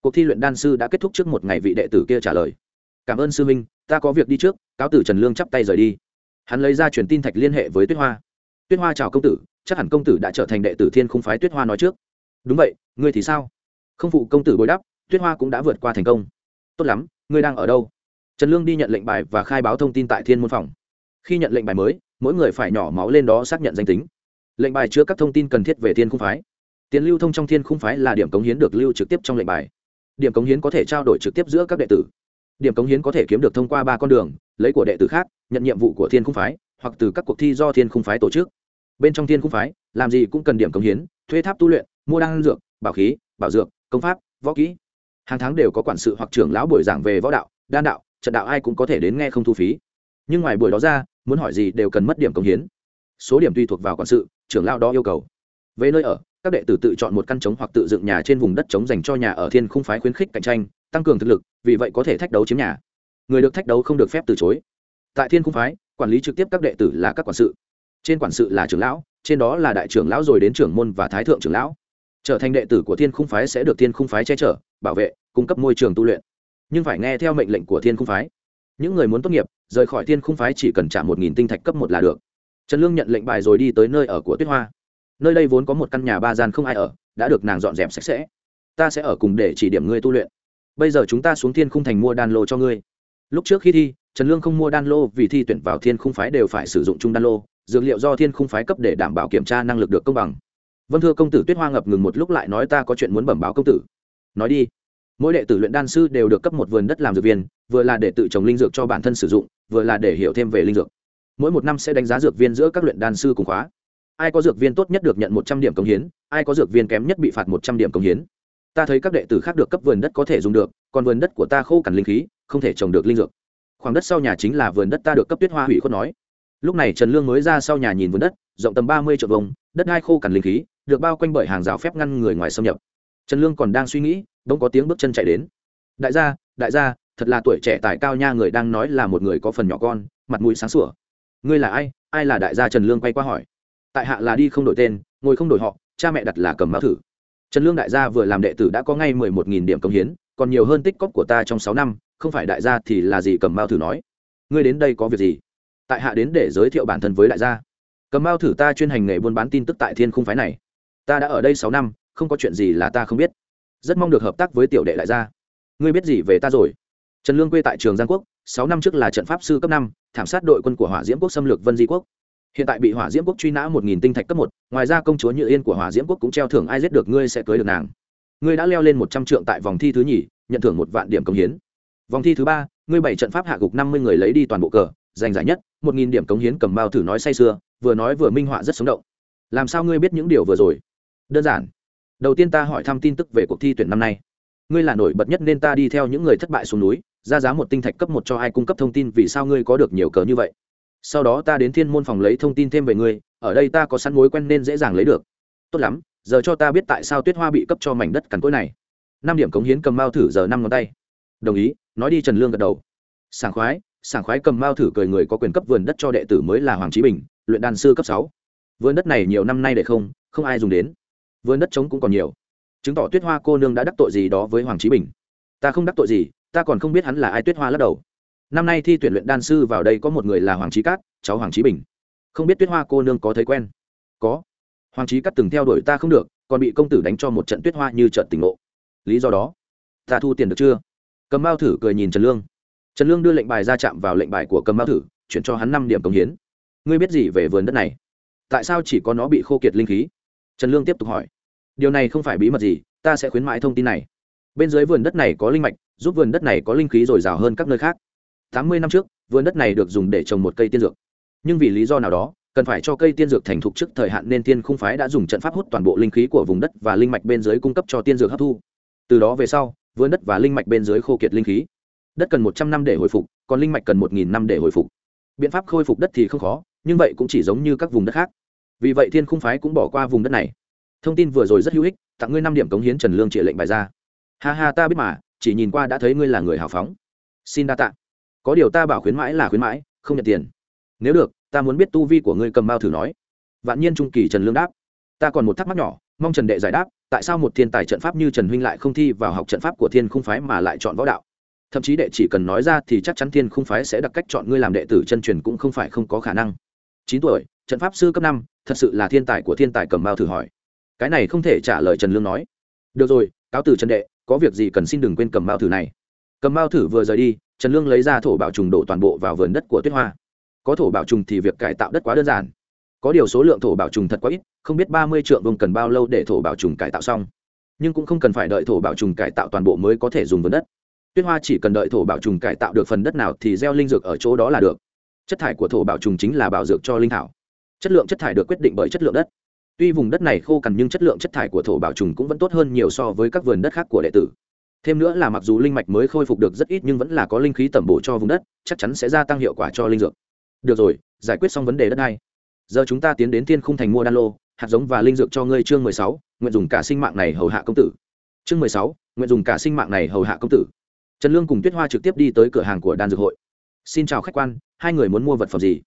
Cuộc thi luyện đan sư đã kết thúc trước một ngày vị đệ tử kia trả lời. Cảm ơn sư minh, ta có việc đi trước, cáo tử trần lương chắp tay rời đi. Hắn lấy ra truyền tin thạch liên hệ với tuyết hoa. Tuyết hoa chào công tử, chắc hẳn công tử đã trở thành đệ tử thiên không phái tuyết hoa nói trước. Đúng vậy, ngươi thì sao? Không phụ công tử bồi đắp tuyết hoa cũng đã vượt qua thành công. Tốt lắm, ngươi đang ở đâu? Trần lương đi nhận lệnh bài và khai báo thông tin tại thiên môn phòng. Khi nhận lệnh bài mới mỗi người phải nhỏ máu lên đó xác nhận danh tính. Lệnh bài chứa các thông tin cần thiết về thiên khung phái. Tiền lưu thông trong thiên khung phái là điểm cống hiến được lưu trực tiếp trong lệnh bài. Điểm cống hiến có thể trao đổi trực tiếp giữa các đệ tử. Điểm cống hiến có thể kiếm được thông qua ba con đường, lấy của đệ tử khác, nhận nhiệm vụ của thiên khung phái, hoặc từ các cuộc thi do thiên khung phái tổ chức. Bên trong thiên khung phái, làm gì cũng cần điểm cống hiến, thuê tháp tu luyện, mua đan dược, bảo khí, bảo dược, công pháp, võ kỹ. Hàng tháng đều có quản sự hoặc trưởng lão buổi giảng về võ đạo, đan đạo, trận đạo ai cũng có thể đến nghe không thu phí. Nhưng ngoài buổi đó ra muốn hỏi gì đều cần mất điểm công hiến. Số điểm tùy thuộc vào quản sự, trưởng lão đó yêu cầu. Về nơi ở, các đệ tử tự chọn một căn trống hoặc tự dựng nhà trên vùng đất trống dành cho nhà ở thiên khung phái khuyến khích cạnh tranh, tăng cường thực lực, vì vậy có thể thách đấu chiếm nhà. Người được thách đấu không được phép từ chối. Tại thiên khung phái, quản lý trực tiếp các đệ tử là các quản sự. Trên quản sự là trưởng lão, trên đó là đại trưởng lão rồi đến trưởng môn và thái thượng trưởng lão. Trở thành đệ tử của thiên khung phái sẽ được thiên khung phái che chở, bảo vệ, cung cấp môi trường tu luyện. Nhưng phải nghe theo mệnh lệnh của thiên khung phái những người muốn tốt nghiệp, rời khỏi thiên khung phái chỉ cần trả một nghìn tinh thạch cấp một là được. Trần lương nhận lệnh bài rồi đi tới nơi ở của tuyết hoa. Nơi đây vốn có một căn nhà ba gian không ai ở, đã được nàng dọn dẹp sạch sẽ. Ta sẽ ở cùng để chỉ điểm ngươi tu luyện. Bây giờ chúng ta xuống thiên khung thành mua đan lô cho ngươi. Lúc trước khi thi, trần lương không mua đan lô vì thi tuyển vào thiên khung phái đều phải sử dụng chung đan lô, dược liệu do thiên khung phái cấp để đảm bảo kiểm tra năng lực được công bằng. Vâng thưa công tử tuyết hoa ngập ngừng một lúc lại nói ta có chuyện muốn bẩm báo công tử. Nói đi mỗi đệ tử luyện đan sư đều được cấp một vườn đất làm dược viên, vừa là để tự trồng linh dược cho bản thân sử dụng, vừa là để hiểu thêm về linh dược. Mỗi một năm sẽ đánh giá dược viên giữa các luyện đan sư cùng khóa. Ai có dược viên tốt nhất được nhận một trăm điểm công hiến, ai có dược viên kém nhất bị phạt một trăm điểm công hiến. Ta thấy các đệ tử khác được cấp vườn đất có thể dùng được, còn vườn đất của ta khô cằn linh khí, không thể trồng được linh dược. Khoảng đất sau nhà chính là vườn đất ta được cấp tuyết hoa hủy khuất nói. Lúc này trần lương mới ra sau nhà nhìn vườn đất, rộng tầm ba mươi triệu vông đất hai khô cằn linh khí, được bao quanh bởi hàng rào phép ngăn người ngoài xâm nhập trần lương còn đang suy nghĩ, bỗng có tiếng bước chân chạy đến. Đại gia đại gia, thật là tuổi trẻ tài cao nha, người đang nói là một người có phần nhỏ con, mặt mũi sáng sủa. Ngươi là ai? Ai là đại gia? Trần lương quay qua hỏi. Tại hạ là đi không đổi tên, ngồi không đổi họ, cha mẹ đặt là cầm mão thử. Trần lương đại gia vừa làm đệ tử đã có ngay mười một nghìn điểm công hiến, còn nhiều hơn tích cóp của ta trong sáu năm, không phải đại gia thì là gì? Cầm mao thử nói. Ngươi đến đây có việc gì? Tại hạ đến để giới thiệu bản thân với đại gia. Cầm mao thử ta chuyên hành nghề buôn bán tin tức tại thiên khung phái này. Ta đã ở đây sáu năm không có chuyện gì là ta không biết. Rất mong được hợp tác với tiểu đệ đại gia. Ngươi biết gì về ta rồi? Trần lương quê tại trường giang quốc, sáu năm trước là trận pháp sư cấp năm, thảm sát đội quân của hỏa diễm quốc xâm lược vân di quốc. Hiện tại bị hỏa diễm quốc truy nã một nghìn tinh thạch cấp một, ngoài ra công chúa như yên của hỏa diễm quốc cũng treo thưởng ai giết được ngươi sẽ cưới được nàng. Ngươi đã leo lên một trăm trượng tại vòng thi thứ nhì, nhận thưởng một vạn điểm công hiến. Vòng thi thứ ba, ngươi bảy trận pháp hạ gục năm mươi người lấy đi toàn bộ cờ, giành giải nhất, một nghìn điểm cống hiến cầm bao thử nói say sưa, vừa nói vừa minh họa rất sống động. Làm sao ngươi biết những điều vừa rồi? Đơn giản đầu tiên ta hỏi thăm tin tức về cuộc thi tuyển năm nay. Ngươi là nổi bật nhất nên ta đi theo những người thất bại xuống núi, ra giá một tinh thạch cấp một cho ai cung cấp thông tin vì sao ngươi có được nhiều cờ như vậy. Sau đó ta đến thiên môn phòng lấy thông tin thêm về ngươi, ở đây ta có sẵn mối quen nên dễ dàng lấy được. Tốt lắm, giờ cho ta biết tại sao tuyết hoa bị cấp cho mảnh đất cằn cỗi này. Năm điểm cống hiến cầm mao thử giờ năm ngón tay. Đồng ý, nói đi trần lương gật đầu. Sảng khoái sảng khoái cầm mao thử cười người có quyền cấp vườn đất cho đệ tử mới là hoàng trí bình, luyện đan sư cấp sáu. Vườn đất này nhiều năm nay để không không ai dùng đến vườn đất trống cũng còn nhiều. Chứng tỏ tuyết hoa cô nương đã đắc tội gì đó với hoàng trí bình. Ta không đắc tội gì, ta còn không biết hắn là ai tuyết hoa lắc đầu. Năm nay thi tuyển luyện đan sư vào đây có một người là hoàng trí cát, cháu hoàng trí bình. Không biết tuyết hoa cô nương có thấy quen? Có. Hoàng trí cát từng theo đuổi ta không được, còn bị công tử đánh cho một trận tuyết hoa như trận tỉnh ngộ. Lý do đó, ta thu tiền được chưa? Cầm bao thử cười nhìn trần lương. Trần lương đưa lệnh bài ra chạm vào lệnh bài của cầm bao thử, chuyển cho hắn năm điểm công hiến. Ngươi biết gì về vườn đất này? Tại sao chỉ có nó bị khô kiệt linh khí? Trần lương tiếp tục hỏi. Điều này không phải bí mật gì, ta sẽ khuyến mãi thông tin này. Bên dưới vườn đất này có linh mạch, giúp vườn đất này có linh khí dồi dào hơn các nơi khác. Tám mươi năm trước, vườn đất này được dùng để trồng một cây tiên dược. Nhưng vì lý do nào đó, cần phải cho cây tiên dược thành thục trước thời hạn nên tiên khung phái đã dùng trận pháp hút toàn bộ linh khí của vùng đất và linh mạch bên dưới cung cấp cho tiên dược hấp thu. Từ đó về sau, vườn đất và linh mạch bên dưới khô kiệt linh khí. Đất cần một trăm năm để hồi phục, còn linh mạch cần một nghìn năm để hồi phục. Biện pháp khôi phục đất thì không khó, nhưng vậy cũng chỉ giống như các vùng đất khác vì vậy thiên khung phái cũng bỏ qua vùng đất này. Thông tin vừa rồi rất hữu ích, tặng ngươi năm điểm cống hiến trần lương trịa lệnh bài ra. Ha ha, ta biết mà, chỉ nhìn qua đã thấy ngươi là người hào phóng. Xin đa tạ. Có điều ta bảo khuyến mãi là khuyến mãi, không nhận tiền. Nếu được, ta muốn biết tu vi của ngươi cầm bao thử nói. Vạn nhiên trung kỳ trần lương đáp. Ta còn một thắc mắc nhỏ, mong trần đệ giải đáp, tại sao một thiên tài trận pháp như trần huynh lại không thi vào học trận pháp của thiên khung phái mà lại chọn võ đạo? Thậm chí đệ chỉ cần nói ra thì chắc chắn thiên khung phái sẽ đặt cách chọn ngươi làm đệ tử chân truyền cũng không phải không có khả năng. Chín tuổi trận pháp sư cấp năm, thật sự là thiên tài của thiên tài cầm bao thử hỏi. Cái này không thể trả lời trần lương nói. Được rồi, cáo từ trần đệ, có việc gì cần xin đừng quên cầm bao thử này. Cầm bao thử vừa rời đi, trần lương lấy ra thổ bảo trùng đổ toàn bộ vào vườn đất của tuyết hoa. Có thổ bảo trùng thì việc cải tạo đất quá đơn giản. Có điều số lượng thổ bảo trùng thật quá ít, không biết ba mươi triệu vùng cần bao lâu để thổ bảo trùng cải tạo xong. Nhưng cũng không cần phải đợi thổ bảo trùng cải tạo toàn bộ mới có thể dùng vườn đất. Tuyết hoa chỉ cần đợi thổ bảo trùng cải tạo được phần đất nào thì gieo linh dược ở chỗ đó là được. Chất thải của thổ bảo trùng chính là bảo dược cho linh thảo chất lượng chất thải được quyết định bởi chất lượng đất. Tuy vùng đất này khô cằn nhưng chất lượng chất thải của thổ bảo trùng cũng vẫn tốt hơn nhiều so với các vườn đất khác của đệ tử. Thêm nữa là mặc dù linh mạch mới khôi phục được rất ít nhưng vẫn là có linh khí tẩm bổ cho vùng đất, chắc chắn sẽ gia tăng hiệu quả cho linh dược. Được rồi, giải quyết xong vấn đề đất này. Giờ chúng ta tiến đến thiên khung thành mua đan lô, hạt giống và linh dược cho ngươi chương mười sáu, nguyện dùng cả sinh mạng này hầu hạ công tử. Chương mười sáu, nguyện dùng cả sinh mạng này hầu hạ công tử. Trần lương cùng tuyết hoa trực tiếp đi tới cửa hàng của đan dược hội. Xin chào khách quan, hai người muốn mua vật phẩm gì?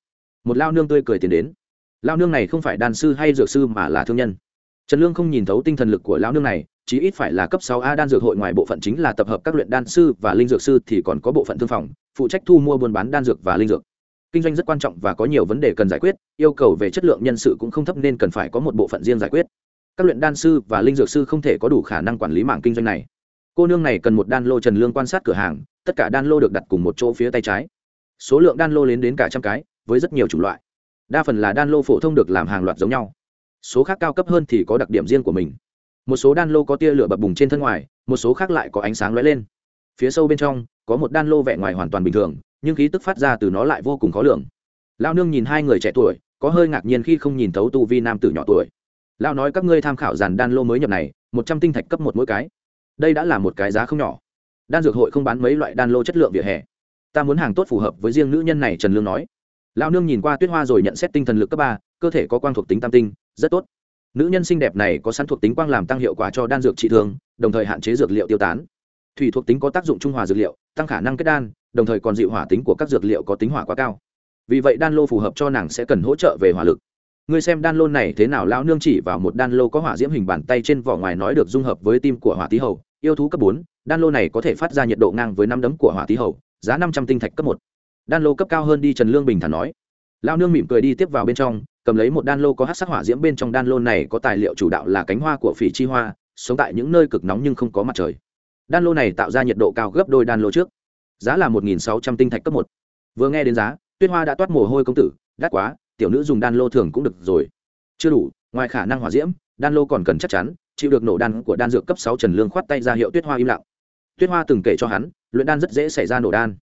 Một lao nương tươi cười tiến đến lao nương này không phải đan sư hay dược sư mà là thương nhân. Trần lương không nhìn thấu tinh thần lực của lao nương này, chí ít phải là cấp sáu a đan dược hội ngoài bộ phận chính là tập hợp các luyện đan sư và linh dược sư thì còn có bộ phận thương phòng, phụ trách thu mua buôn bán đan dược và linh dược. Kinh doanh rất quan trọng và có nhiều vấn đề cần giải quyết, yêu cầu về chất lượng nhân sự cũng không thấp nên cần phải có một bộ phận riêng giải quyết. Các luyện đan sư và linh dược sư không thể có đủ khả năng quản lý mạng kinh doanh này. Cô nương này cần một đan lô trần lương quan sát cửa hàng, tất cả đan lô được đặt cùng một chỗ phía tay trái. Số lượng đan lô lên đến cả trăm cái, với rất nhiều chủng loại đa phần là đan lô phổ thông được làm hàng loạt giống nhau. Số khác cao cấp hơn thì có đặc điểm riêng của mình. Một số đan lô có tia lửa bập bùng trên thân ngoài, một số khác lại có ánh sáng lóe lên. Phía sâu bên trong, có một đan lô vẻ ngoài hoàn toàn bình thường, nhưng khí tức phát ra từ nó lại vô cùng khó lường. Lao nương nhìn hai người trẻ tuổi, có hơi ngạc nhiên khi không nhìn thấu tu vi nam tử nhỏ tuổi. Lao nói, các ngươi tham khảo dàn đan lô mới nhập này, một trăm tinh thạch cấp một mỗi cái. Đây đã là một cái giá không nhỏ. Đan dược hội không bán mấy loại đan lô chất lượng vỉa hè. Ta muốn hàng tốt phù hợp với riêng nữ nhân này, trần lương nói lao nương nhìn qua tuyết hoa rồi nhận xét tinh thần lực cấp ba, cơ thể có quang thuộc tính tam tinh, rất tốt. Nữ nhân xinh đẹp này có sẵn thuộc tính quang làm tăng hiệu quả cho đan dược trị thương đồng thời hạn chế dược liệu tiêu tán. Thủy thuộc tính có tác dụng trung hòa dược liệu, tăng khả năng kết đan, đồng thời còn dịu hỏa tính của các dược liệu có tính hỏa quá cao. Vì vậy đan lô phù hợp cho nàng sẽ cần hỗ trợ về hỏa lực. Ngươi xem đan lô này thế nào, lão nương chỉ vào một đan lô có hỏa diễm hình bàn tay trên vỏ ngoài nói được dung hợp với tim của hỏa tý hầu. Yêu thú cấp bốn, đan lô này có thể phát ra nhiệt độ ngang với năm đấm của hỏa tý hầu, giá năm trăm tinh thạch cấp một đan lô cấp cao hơn đi trần lương bình thản nói. Lao nương mỉm cười đi tiếp vào bên trong, cầm lấy một đan lô có hát sắc hỏa diễm bên trong đan lô này có tài liệu chủ đạo là cánh hoa của phỉ chi hoa, sống tại những nơi cực nóng nhưng không có mặt trời. Đan lô này tạo ra nhiệt độ cao gấp đôi đan lô trước. Giá là một nghìn sáu trăm tinh thạch cấp một. Vừa nghe đến giá, tuyết hoa đã toát mồ hôi công tử, đắt quá, tiểu nữ dùng đan lô thường cũng được rồi. Chưa đủ, ngoài khả năng hỏa diễm, đan lô còn cần chắc chắn, chịu được nổ đan của đan dược cấp sáu trần lương khoát tay ra hiệu tuyết hoa im lặng. Tuyết hoa từng kể cho hắn, luyện đan rất dễ xảy ra nổ đan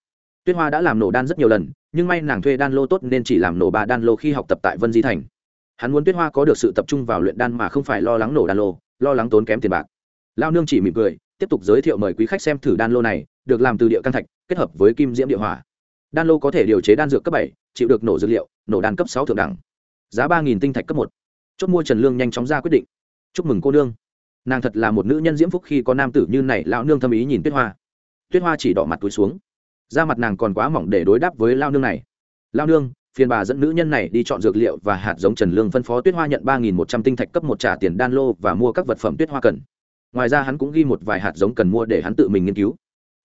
tuyết hoa đã làm nổ đan rất nhiều lần, nhưng may nàng thuê đan lô tốt nên chỉ làm nổ ba đan lô khi học tập tại vân di thành. Hắn muốn tuyết hoa có được sự tập trung vào luyện đan mà không phải lo lắng nổ đan lô, lo lắng tốn kém tiền bạc. Lao nương chỉ mỉm cười, tiếp tục giới thiệu mời quý khách xem thử đan lô này, được làm từ địa căn thạch, kết hợp với kim diễm địa hỏa. Đan lô có thể điều chế đan dược cấp bảy, chịu được nổ dược liệu, nổ đan cấp sáu thượng đẳng. Giá ba nghìn tinh thạch cấp một. Chốt mua trần lương nhanh chóng ra quyết định. Chúc mừng cô nương. Nàng thật là một nữ nhân diễm phúc khi có nam tử như này, lão nương thâm ý nhìn tuyết hoa. Tuyết hoa chỉ đỏ mặt túi xuống da mặt nàng còn quá mỏng để đối đáp với lao nương này. Lao nương, phiền bà dẫn nữ nhân này đi chọn dược liệu và hạt giống trần lương phân phó tuyết hoa nhận ba nghìn một trăm tinh thạch cấp một trả tiền đan lô và mua các vật phẩm tuyết hoa cần. Ngoài ra hắn cũng ghi một vài hạt giống cần mua để hắn tự mình nghiên cứu.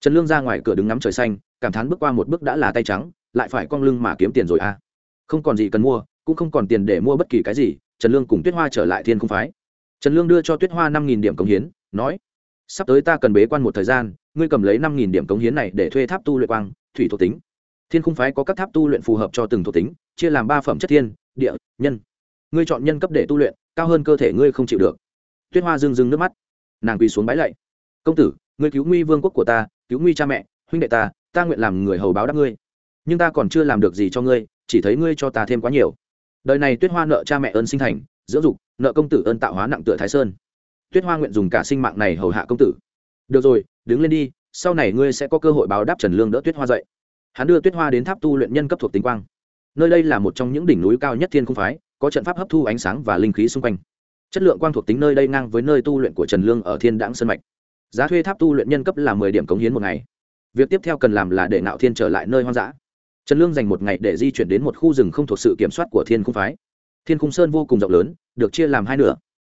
Trần lương ra ngoài cửa đứng ngắm trời xanh, cảm thán bước qua một bước đã là tay trắng, lại phải cong lưng mà kiếm tiền rồi à. không còn gì cần mua, cũng không còn tiền để mua bất kỳ cái gì, trần lương cùng tuyết hoa trở lại thiên không phái. Trần lương đưa cho tuyết hoa năm nghìn điểm cống hiến, nói, sắp tới ta cần bế quan một thời gian ngươi cầm lấy năm nghìn điểm cống hiến này để thuê tháp tu luyện quang, thủy thuộc tính. Thiên khung phái có các tháp tu luyện phù hợp cho từng thuộc tính, chia làm ba phẩm chất thiên, địa, nhân. Ngươi chọn nhân cấp để tu luyện, cao hơn cơ thể ngươi không chịu được. Tuyết hoa rưng rưng nước mắt. Nàng quỳ xuống bái lạy. Công tử, ngươi cứu nguy vương quốc của ta, cứu nguy cha mẹ, huynh đệ ta ta nguyện làm người hầu báo đáp ngươi. Nhưng ta còn chưa làm được gì cho ngươi, chỉ thấy ngươi cho ta thêm quá nhiều. Đời này tuyết hoa nợ cha mẹ ơn sinh thành, dưỡng dục, nợ công tử ơn tạo hóa nặng tựa thái sơn. Tuyết hoa nguyện dùng cả sinh mạng này hầu hạ công tử. Được rồi đứng lên đi, sau này ngươi sẽ có cơ hội báo đáp trần lương đỡ tuyết hoa dậy. Hắn đưa tuyết hoa đến tháp tu luyện nhân cấp thuộc Tinh quang. Nơi đây là một trong những đỉnh núi cao nhất thiên cung phái, có trận pháp hấp thu ánh sáng và linh khí xung quanh. Chất lượng quang thuộc tính nơi đây ngang với nơi tu luyện của trần lương ở thiên đãng sân mạch. Giá thuê tháp tu luyện nhân cấp là mười điểm cống hiến một ngày. Việc tiếp theo cần làm là để ngạo thiên trở lại nơi hoang dã. Trần lương dành một ngày để di chuyển đến một khu rừng không thuộc sự kiểm soát của thiên cung phái. Thiên cung sơn vô cùng rộng lớn, được chia làm hai nửa.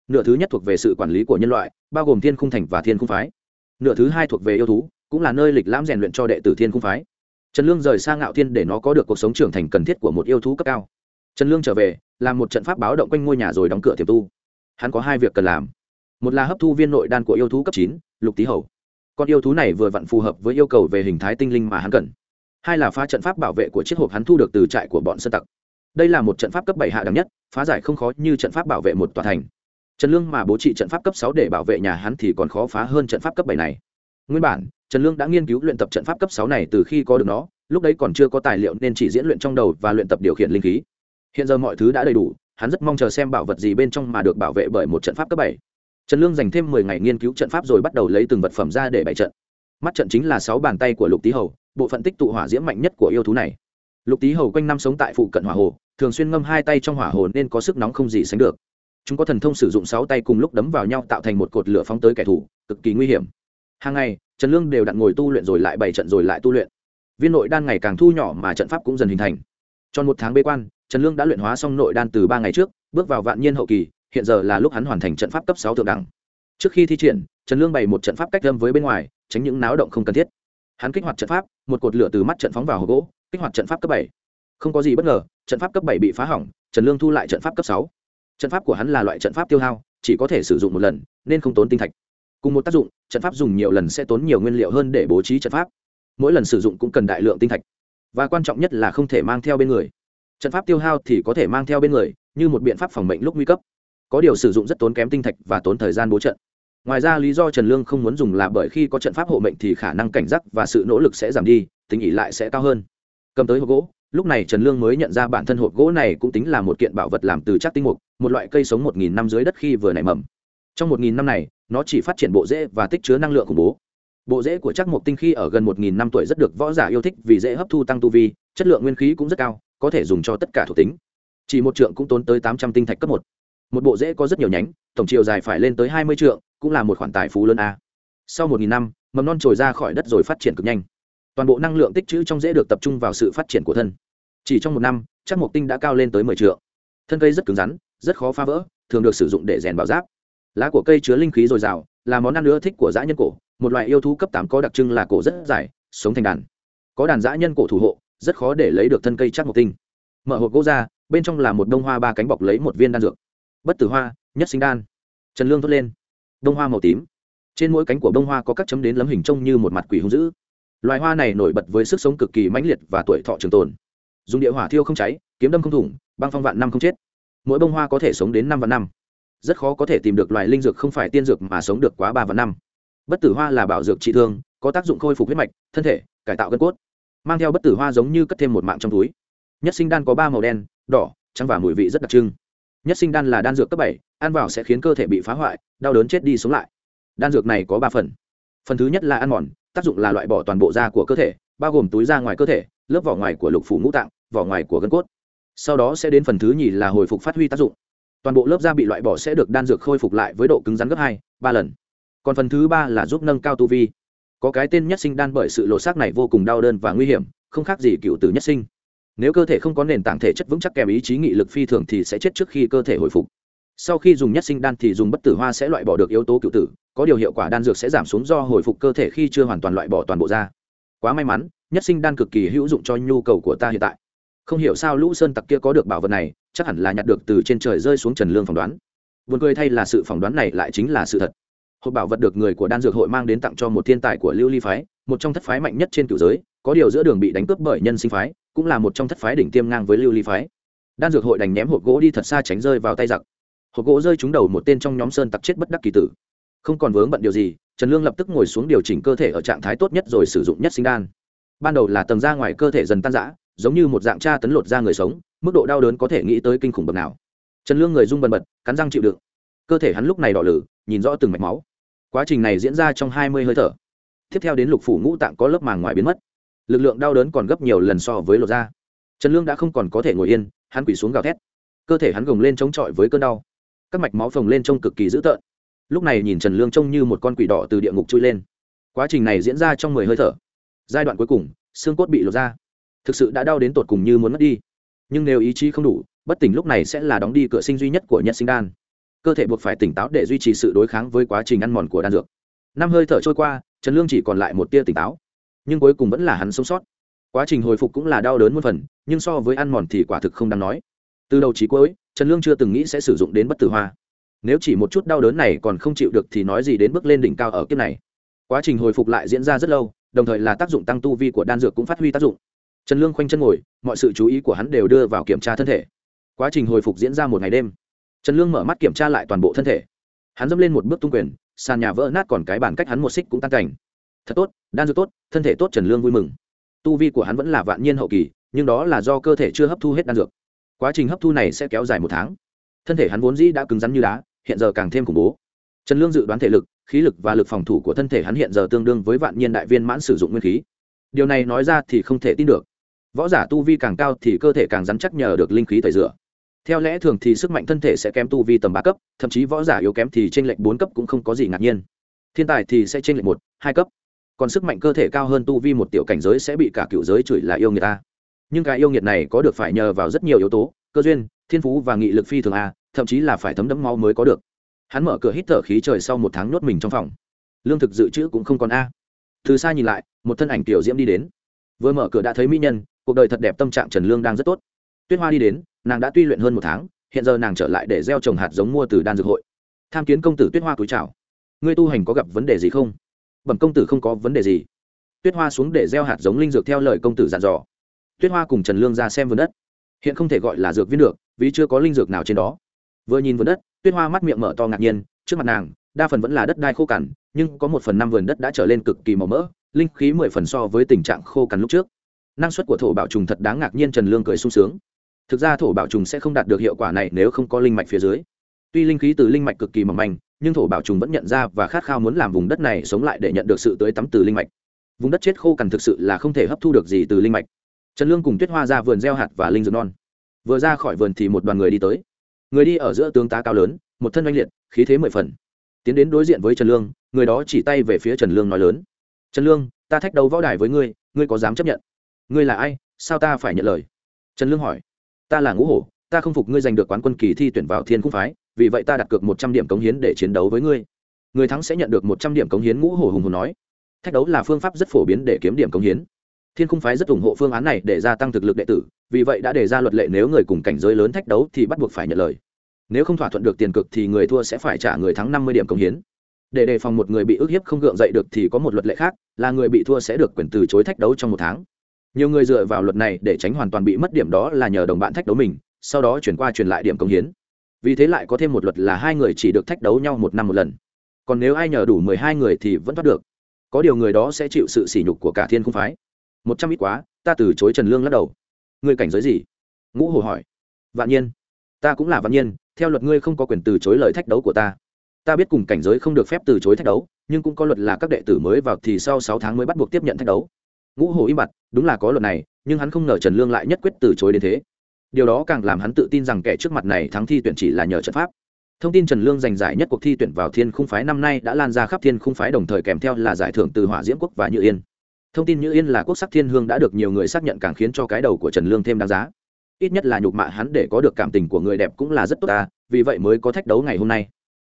Nửa thứ nhất thuộc về sự quản lý của nhân loại, bao gồm thiên cung thành và thiên cung phái nửa thứ hai thuộc về yêu thú, cũng là nơi lịch lãm rèn luyện cho đệ tử thiên cung phái. Trần lương rời sang ngạo thiên để nó có được cuộc sống trưởng thành cần thiết của một yêu thú cấp cao. Trần lương trở về, làm một trận pháp báo động quanh ngôi nhà rồi đóng cửa tiềm tu. Hắn có hai việc cần làm. Một là hấp thu viên nội đan của yêu thú cấp chín, lục tý hầu. Con yêu thú này vừa vặn phù hợp với yêu cầu về hình thái tinh linh mà hắn cần. Hai là phá trận pháp bảo vệ của chiếc hộp hắn thu được từ trại của bọn sơ tặc. Đây là một trận pháp cấp bảy hạ đẳng nhất, phá giải không khó như trận pháp bảo vệ một tòa thành trần lương mà bố trị trận pháp cấp sáu để bảo vệ nhà hắn thì còn khó phá hơn trận pháp cấp bảy này. Nguyên bản, trần lương đã nghiên cứu luyện tập trận pháp cấp sáu này từ khi có được nó, lúc đấy còn chưa có tài liệu nên chỉ diễn luyện trong đầu và luyện tập điều khiển linh khí. Hiện giờ mọi thứ đã đầy đủ, hắn rất mong chờ xem bảo vật gì bên trong mà được bảo vệ bởi một trận pháp cấp bảy. Trần lương dành thêm mười ngày nghiên cứu trận pháp rồi bắt đầu lấy từng vật phẩm ra để bày trận. Mắt trận chính là sáu bàn tay của lục tý hầu, bộ phận tích tụ hỏa diễm mạnh nhất của yêu thú này. Lục tý hầu quanh năm sống tại phụ cận hỏa hồ, thường xuyên ngâm hai tay trong hỏa hồ nên có sức nóng không gì sánh được chúng có thần thông sử dụng sáu tay cùng lúc đấm vào nhau tạo thành một cột lửa phóng tới kẻ thù, cực kỳ nguy hiểm. Hàng ngày, trần lương đều đặn ngồi tu luyện rồi lại bảy trận rồi lại tu luyện. Viên nội đan ngày càng thu nhỏ mà trận pháp cũng dần hình thành. Tròn một tháng bế quan, trần lương đã luyện hóa xong nội đan từ ba ngày trước, bước vào vạn nhiên hậu kỳ, hiện giờ là lúc hắn hoàn thành trận pháp cấp sáu thượng đẳng. Trước khi thi triển, trần lương bày một trận pháp cách lâm với bên ngoài, tránh những náo động không cần thiết. Hắn kích hoạt trận pháp, một cột lửa từ mắt trận phóng vào hộp gỗ, kích hoạt trận pháp cấp bảy. Không có gì bất ngờ, trận pháp cấp bảy bị phá hỏng, trần lương thu lại trận pháp cấp sáu trận pháp của hắn là loại trận pháp tiêu hao, chỉ có thể sử dụng một lần, nên không tốn tinh thạch. Cùng một tác dụng, trận pháp dùng nhiều lần sẽ tốn nhiều nguyên liệu hơn để bố trí trận pháp. Mỗi lần sử dụng cũng cần đại lượng tinh thạch. Và quan trọng nhất là không thể mang theo bên người. Trận pháp tiêu hao thì có thể mang theo bên người, như một biện pháp phòng bệnh lúc nguy cấp. Có điều sử dụng rất tốn kém tinh thạch và tốn thời gian bố trận. Ngoài ra, lý do trần lương không muốn dùng là bởi khi có trận pháp hộ mệnh thì khả năng cảnh giác và sự nỗ lực sẽ giảm đi, tính ỉ lại sẽ cao hơn. Cầm tới hộp gỗ, lúc này trần lương mới nhận ra bản thân hộp gỗ này cũng tính là một kiện bảo vật làm từ chắc tinh mục một loại cây sống một nghìn năm dưới đất khi vừa nảy mầm. Trong một nghìn năm này, nó chỉ phát triển bộ rễ và tích chứa năng lượng khủng bố. Bộ rễ của chắc mộc tinh khi ở gần một nghìn năm tuổi rất được võ giả yêu thích vì dễ hấp thu tăng tu vi, chất lượng nguyên khí cũng rất cao, có thể dùng cho tất cả thuộc tính. Chỉ một trượng cũng tốn tới tám trăm tinh thạch cấp một. Một bộ rễ có rất nhiều nhánh, tổng chiều dài phải lên tới hai mươi trượng, cũng là một khoản tài phú lớn a. Sau một nghìn năm, mầm non trồi ra khỏi đất rồi phát triển cực nhanh. Toàn bộ năng lượng tích trữ trong rễ được tập trung vào sự phát triển của thân. Chỉ trong một năm chắc mộc tinh đã cao lên tới mười trượng. Thân cây rất cứng rắn rất khó phá vỡ, thường được sử dụng để rèn bảo giáp. Lá của cây chứa linh khí dồi dào, là món ăn ưa thích của dã nhân cổ, một loại yêu thú cấp tám có đặc trưng là cổ rất dài, sống thành đàn. Có đàn dã nhân cổ thủ hộ, rất khó để lấy được thân cây chắc mục tinh. Mở hộp gỗ ra, bên trong là một đông hoa ba cánh bọc lấy một viên đan dược. Bất tử hoa, nhất sinh đan. Trần lương thốt lên. Đông hoa màu tím. Trên mỗi cánh của đông hoa có các chấm đến lấm hình trông như một mặt quỷ hung dữ. Loài hoa này nổi bật với sức sống cực kỳ mãnh liệt và tuổi thọ trường tồn. Dùng địa hỏa thiêu không cháy, kiếm đâm không thủng, băng phong vạn năm không chết mỗi bông hoa có thể sống đến năm và năm. Rất khó có thể tìm được loài linh dược không phải tiên dược mà sống được quá ba và năm. Bất tử hoa là bảo dược trị thương, có tác dụng khôi phục huyết mạch, thân thể, cải tạo gân cốt, mang theo bất tử hoa giống như cất thêm một mạng trong túi. Nhất sinh đan có ba màu đen, đỏ, trắng và mùi vị rất đặc trưng. Nhất sinh đan là đan dược cấp bảy, ăn vào sẽ khiến cơ thể bị phá hoại, đau đớn chết đi sống lại. Đan dược này có ba phần. Phần thứ nhất là ăn mòn, tác dụng là loại bỏ toàn bộ da của cơ thể, bao gồm túi da ngoài cơ thể, lớp vỏ ngoài của lục phủ ngũ tạng, vỏ ngoài của gân cốt sau đó sẽ đến phần thứ nhì là hồi phục phát huy tác dụng. Toàn bộ lớp da bị loại bỏ sẽ được đan dược khôi phục lại với độ cứng rắn gấp hai, ba lần. Còn phần thứ ba là giúp nâng cao tu vi. Có cái tên nhất sinh đan bởi sự lột xác này vô cùng đau đơn và nguy hiểm, không khác gì cựu tử nhất sinh. Nếu cơ thể không có nền tảng thể chất vững chắc kèm ý chí nghị lực phi thường thì sẽ chết trước khi cơ thể hồi phục. Sau khi dùng nhất sinh đan thì dùng bất tử hoa sẽ loại bỏ được yếu tố cựu tử, có điều hiệu quả đan dược sẽ giảm xuống do hồi phục cơ thể khi chưa hoàn toàn loại bỏ toàn bộ da. Quá may mắn, nhất sinh đan cực kỳ hữu dụng cho nhu cầu của ta hiện tại không hiểu sao lũ sơn tặc kia có được bảo vật này, chắc hẳn là nhặt được từ trên trời rơi xuống trần lương phỏng đoán. Vườn cười thay là sự phỏng đoán này lại chính là sự thật. Hộp bảo vật được người của đan dược hội mang đến tặng cho một thiên tài của lưu ly phái, một trong thất phái mạnh nhất trên cựu giới, có điều giữa đường bị đánh cướp bởi nhân sinh phái, cũng là một trong thất phái đỉnh tiêm ngang với lưu ly phái. Đan dược hội đành ném hộp gỗ đi thật xa tránh rơi vào tay giặc. Hộp gỗ rơi trúng đầu một tên trong nhóm sơn tặc chết bất đắc kỳ tử. Không còn vướng bận điều gì, trần lương lập tức ngồi xuống điều chỉnh cơ thể ở trạng thái tốt nhất rồi sử dụng nhất sinh đan. Ban đầu là tầng da ngoài cơ thể dần tan rã giống như một dạng tra tấn lột da người sống, mức độ đau đớn có thể nghĩ tới kinh khủng bậc nào. Trần lương người rung bần bật, cắn răng chịu đựng. Cơ thể hắn lúc này đỏ lử, nhìn rõ từng mạch máu. Quá trình này diễn ra trong hai mươi hơi thở. Tiếp theo đến lục phủ ngũ tạng có lớp màng ngoài biến mất. Lực lượng đau đớn còn gấp nhiều lần so với lột da. Trần lương đã không còn có thể ngồi yên, hắn quỳ xuống gào thét. Cơ thể hắn gồng lên chống chọi với cơn đau. Các mạch máu phồng lên trông cực kỳ dữ tợn. Lúc này nhìn trần lương trông như một con quỷ đỏ từ địa ngục chui lên. Quá trình này diễn ra trong mười hơi thở. Giai đoạn cuối cùng, xương cốt bị lột ra thực sự đã đau đến tột cùng như muốn mất đi. Nhưng nếu ý chí không đủ, bất tỉnh lúc này sẽ là đóng đi cửa sinh duy nhất của nhận sinh đan. Cơ thể buộc phải tỉnh táo để duy trì sự đối kháng với quá trình ăn mòn của đan dược. Năm hơi thở trôi qua, trần lương chỉ còn lại một tia tỉnh táo. Nhưng cuối cùng vẫn là hắn sống sót. Quá trình hồi phục cũng là đau đớn một phần, nhưng so với ăn mòn thì quả thực không đáng nói. Từ đầu chí cuối, trần lương chưa từng nghĩ sẽ sử dụng đến bất tử hoa. Nếu chỉ một chút đau đớn này còn không chịu được thì nói gì đến bước lên đỉnh cao ở kiếp này. Quá trình hồi phục lại diễn ra rất lâu, đồng thời là tác dụng tăng tu vi của đan dược cũng phát huy tác dụng trần lương khoanh chân ngồi, mọi sự chú ý của hắn đều đưa vào kiểm tra thân thể. Quá trình hồi phục diễn ra một ngày đêm. Trần lương mở mắt kiểm tra lại toàn bộ thân thể. Hắn dẫm lên một bước tung quyền, sàn nhà vỡ nát còn cái bàn cách hắn một xích cũng tan cảnh. Thật tốt, đan dược tốt, thân thể tốt, trần lương vui mừng. Tu vi của hắn vẫn là vạn nhiên hậu kỳ, nhưng đó là do cơ thể chưa hấp thu hết đan dược. Quá trình hấp thu này sẽ kéo dài một tháng. Thân thể hắn vốn dĩ đã cứng rắn như đá, hiện giờ càng thêm khủng bố. Trần lương dự đoán thể lực, khí lực và lực phòng thủ của thân thể hắn hiện giờ tương đương với vạn nhiên đại viên mãn sử dụng nguyên khí. Điều này nói ra thì không thể tin được võ giả tu vi càng cao thì cơ thể càng rắn chắc nhờ được linh khí tẩy rửa theo lẽ thường thì sức mạnh thân thể sẽ kém tu vi tầm ba cấp, thậm chí võ giả yếu kém thì t r ê n lệch bốn cấp cũng không có gì ngạc nhiên. Thiên tài thì sẽ t r ê n lệch một, hai cấp. Còn sức mạnh cơ thể cao hơn tu vi một tiểu cảnh giới sẽ bị cả cựu giới chửi là yêu người ta. Nhưng cái yêu nghiệt này có được phải nhờ vào rất nhiều yếu tố, cơ duyên, thiên phú và nghị lực phi thường a, thậm chí là phải thấm đẫm máu mới có được. Hắn mở cửa hít thở khí trời sau một tháng nhốt mình trong phòng. Lương thực dự trữ cũng không còn a. Từ xa nhìn lại, một thân ảnh tiểu diễm đi đến. Vừa mở cửa đã thấy mỹ nhân cuộc đời thật đẹp tâm trạng trần lương đang rất tốt. Tuyết hoa đi đến, nàng đã tuy luyện hơn một tháng, hiện giờ nàng trở lại để gieo trồng hạt giống mua từ đan dược hội. Tham kiến công tử tuyết hoa túi chào. Ngươi tu hành có gặp vấn đề gì không? Bẩm công tử không có vấn đề gì. Tuyết hoa xuống để gieo hạt giống linh dược theo lời công tử dặn dò. Tuyết hoa cùng trần lương ra xem vườn đất. Hiện không thể gọi là dược viên được, vì chưa có linh dược nào trên đó. Vừa nhìn vườn đất, tuyết hoa mắt miệng mở to ngạc nhiên, trước mặt nàng, đa phần vẫn là đất đai khô cằn, nhưng có một phần năm vườn đất đã trở lên cực kỳ màu mỡ, linh khí mười phần so với tình trạng khô cằn lúc trước năng suất của thổ bảo trùng thật đáng ngạc nhiên trần lương cười sung sướng. Thực ra thổ bảo trùng sẽ không đạt được hiệu quả này nếu không có linh mạch phía dưới. Tuy linh khí từ linh mạch cực kỳ mỏng manh, nhưng thổ bảo trùng vẫn nhận ra và khát khao muốn làm vùng đất này sống lại để nhận được sự tưới tắm từ linh mạch. Vùng đất chết khô cằn thực sự là không thể hấp thu được gì từ linh mạch. Trần lương cùng tuyết hoa ra vườn gieo hạt và linh dược non. Vừa ra khỏi vườn thì một đoàn người đi tới. Người đi ở giữa tướng tá cao lớn, một thân oanh liệt, khí thế mười phần. Tiến đến đối diện với trần lương, người đó chỉ tay về phía trần lương nói lớn. Trần lương, ta thách đấu võ đài với ngươi ngươi có dám chấp nhận? Ngươi là ai, sao ta phải nhận lời? Trần lương hỏi. Ta là ngũ hổ, ta không phục ngươi giành được quán quân kỳ thi tuyển vào thiên cung phái, vì vậy ta đặt cược một trăm điểm cống hiến để chiến đấu với ngươi. Người thắng sẽ nhận được một trăm điểm cống hiến, ngũ hổ hùng hồn nói. Thách đấu là phương pháp rất phổ biến để kiếm điểm cống hiến. Thiên cung phái rất ủng hộ phương án này để gia tăng thực lực đệ tử, vì vậy đã đề ra luật lệ nếu người cùng cảnh giới lớn thách đấu thì bắt buộc phải nhận lời. Nếu không thỏa thuận được tiền cực thì người thua sẽ phải trả người thắng năm mươi điểm cống hiến. Để đề phòng một người bị ức hiếp không gượng dậy được thì có một luật lệ khác, là người bị thua sẽ được quyền từ chối thách đấu trong một tháng nhiều người dựa vào luật này để tránh hoàn toàn bị mất điểm đó là nhờ đồng bạn thách đấu mình, sau đó chuyển qua truyền lại điểm công hiến. Vì thế lại có thêm một luật là hai người chỉ được thách đấu nhau một năm một lần. Còn nếu ai nhờ đủ mười hai người thì vẫn thoát được. Có điều người đó sẽ chịu sự sỉ nhục của cả thiên cung phái. Một trăm ít quá, ta từ chối trần lương lắc đầu. Ngươi cảnh giới gì? Ngũ hồ hỏi. Vạn nhiên. Ta cũng là vạn nhiên, theo luật ngươi không có quyền từ chối lời thách đấu của ta. Ta biết cùng cảnh giới không được phép từ chối thách đấu, nhưng cũng có luật là các đệ tử mới vào thì sau sáu tháng mới bắt buộc tiếp nhận thách đấu ngũ hồ im bặt, đúng là có luật này, nhưng hắn không ngờ trần lương lại nhất quyết từ chối đến thế. Điều đó càng làm hắn tự tin rằng kẻ trước mặt này thắng thi tuyển chỉ là nhờ trận pháp. Thông tin trần lương giành giải nhất cuộc thi tuyển vào thiên khung phái năm nay đã lan ra khắp thiên khung phái đồng thời kèm theo là giải thưởng từ hỏa diễm quốc và như yên. Thông tin như yên là quốc sắc thiên hương đã được nhiều người xác nhận càng khiến cho cái đầu của trần lương thêm đáng giá. Ít nhất là nhục mạ hắn để có được cảm tình của người đẹp cũng là rất tốt ta, vì vậy mới có thách đấu ngày hôm nay.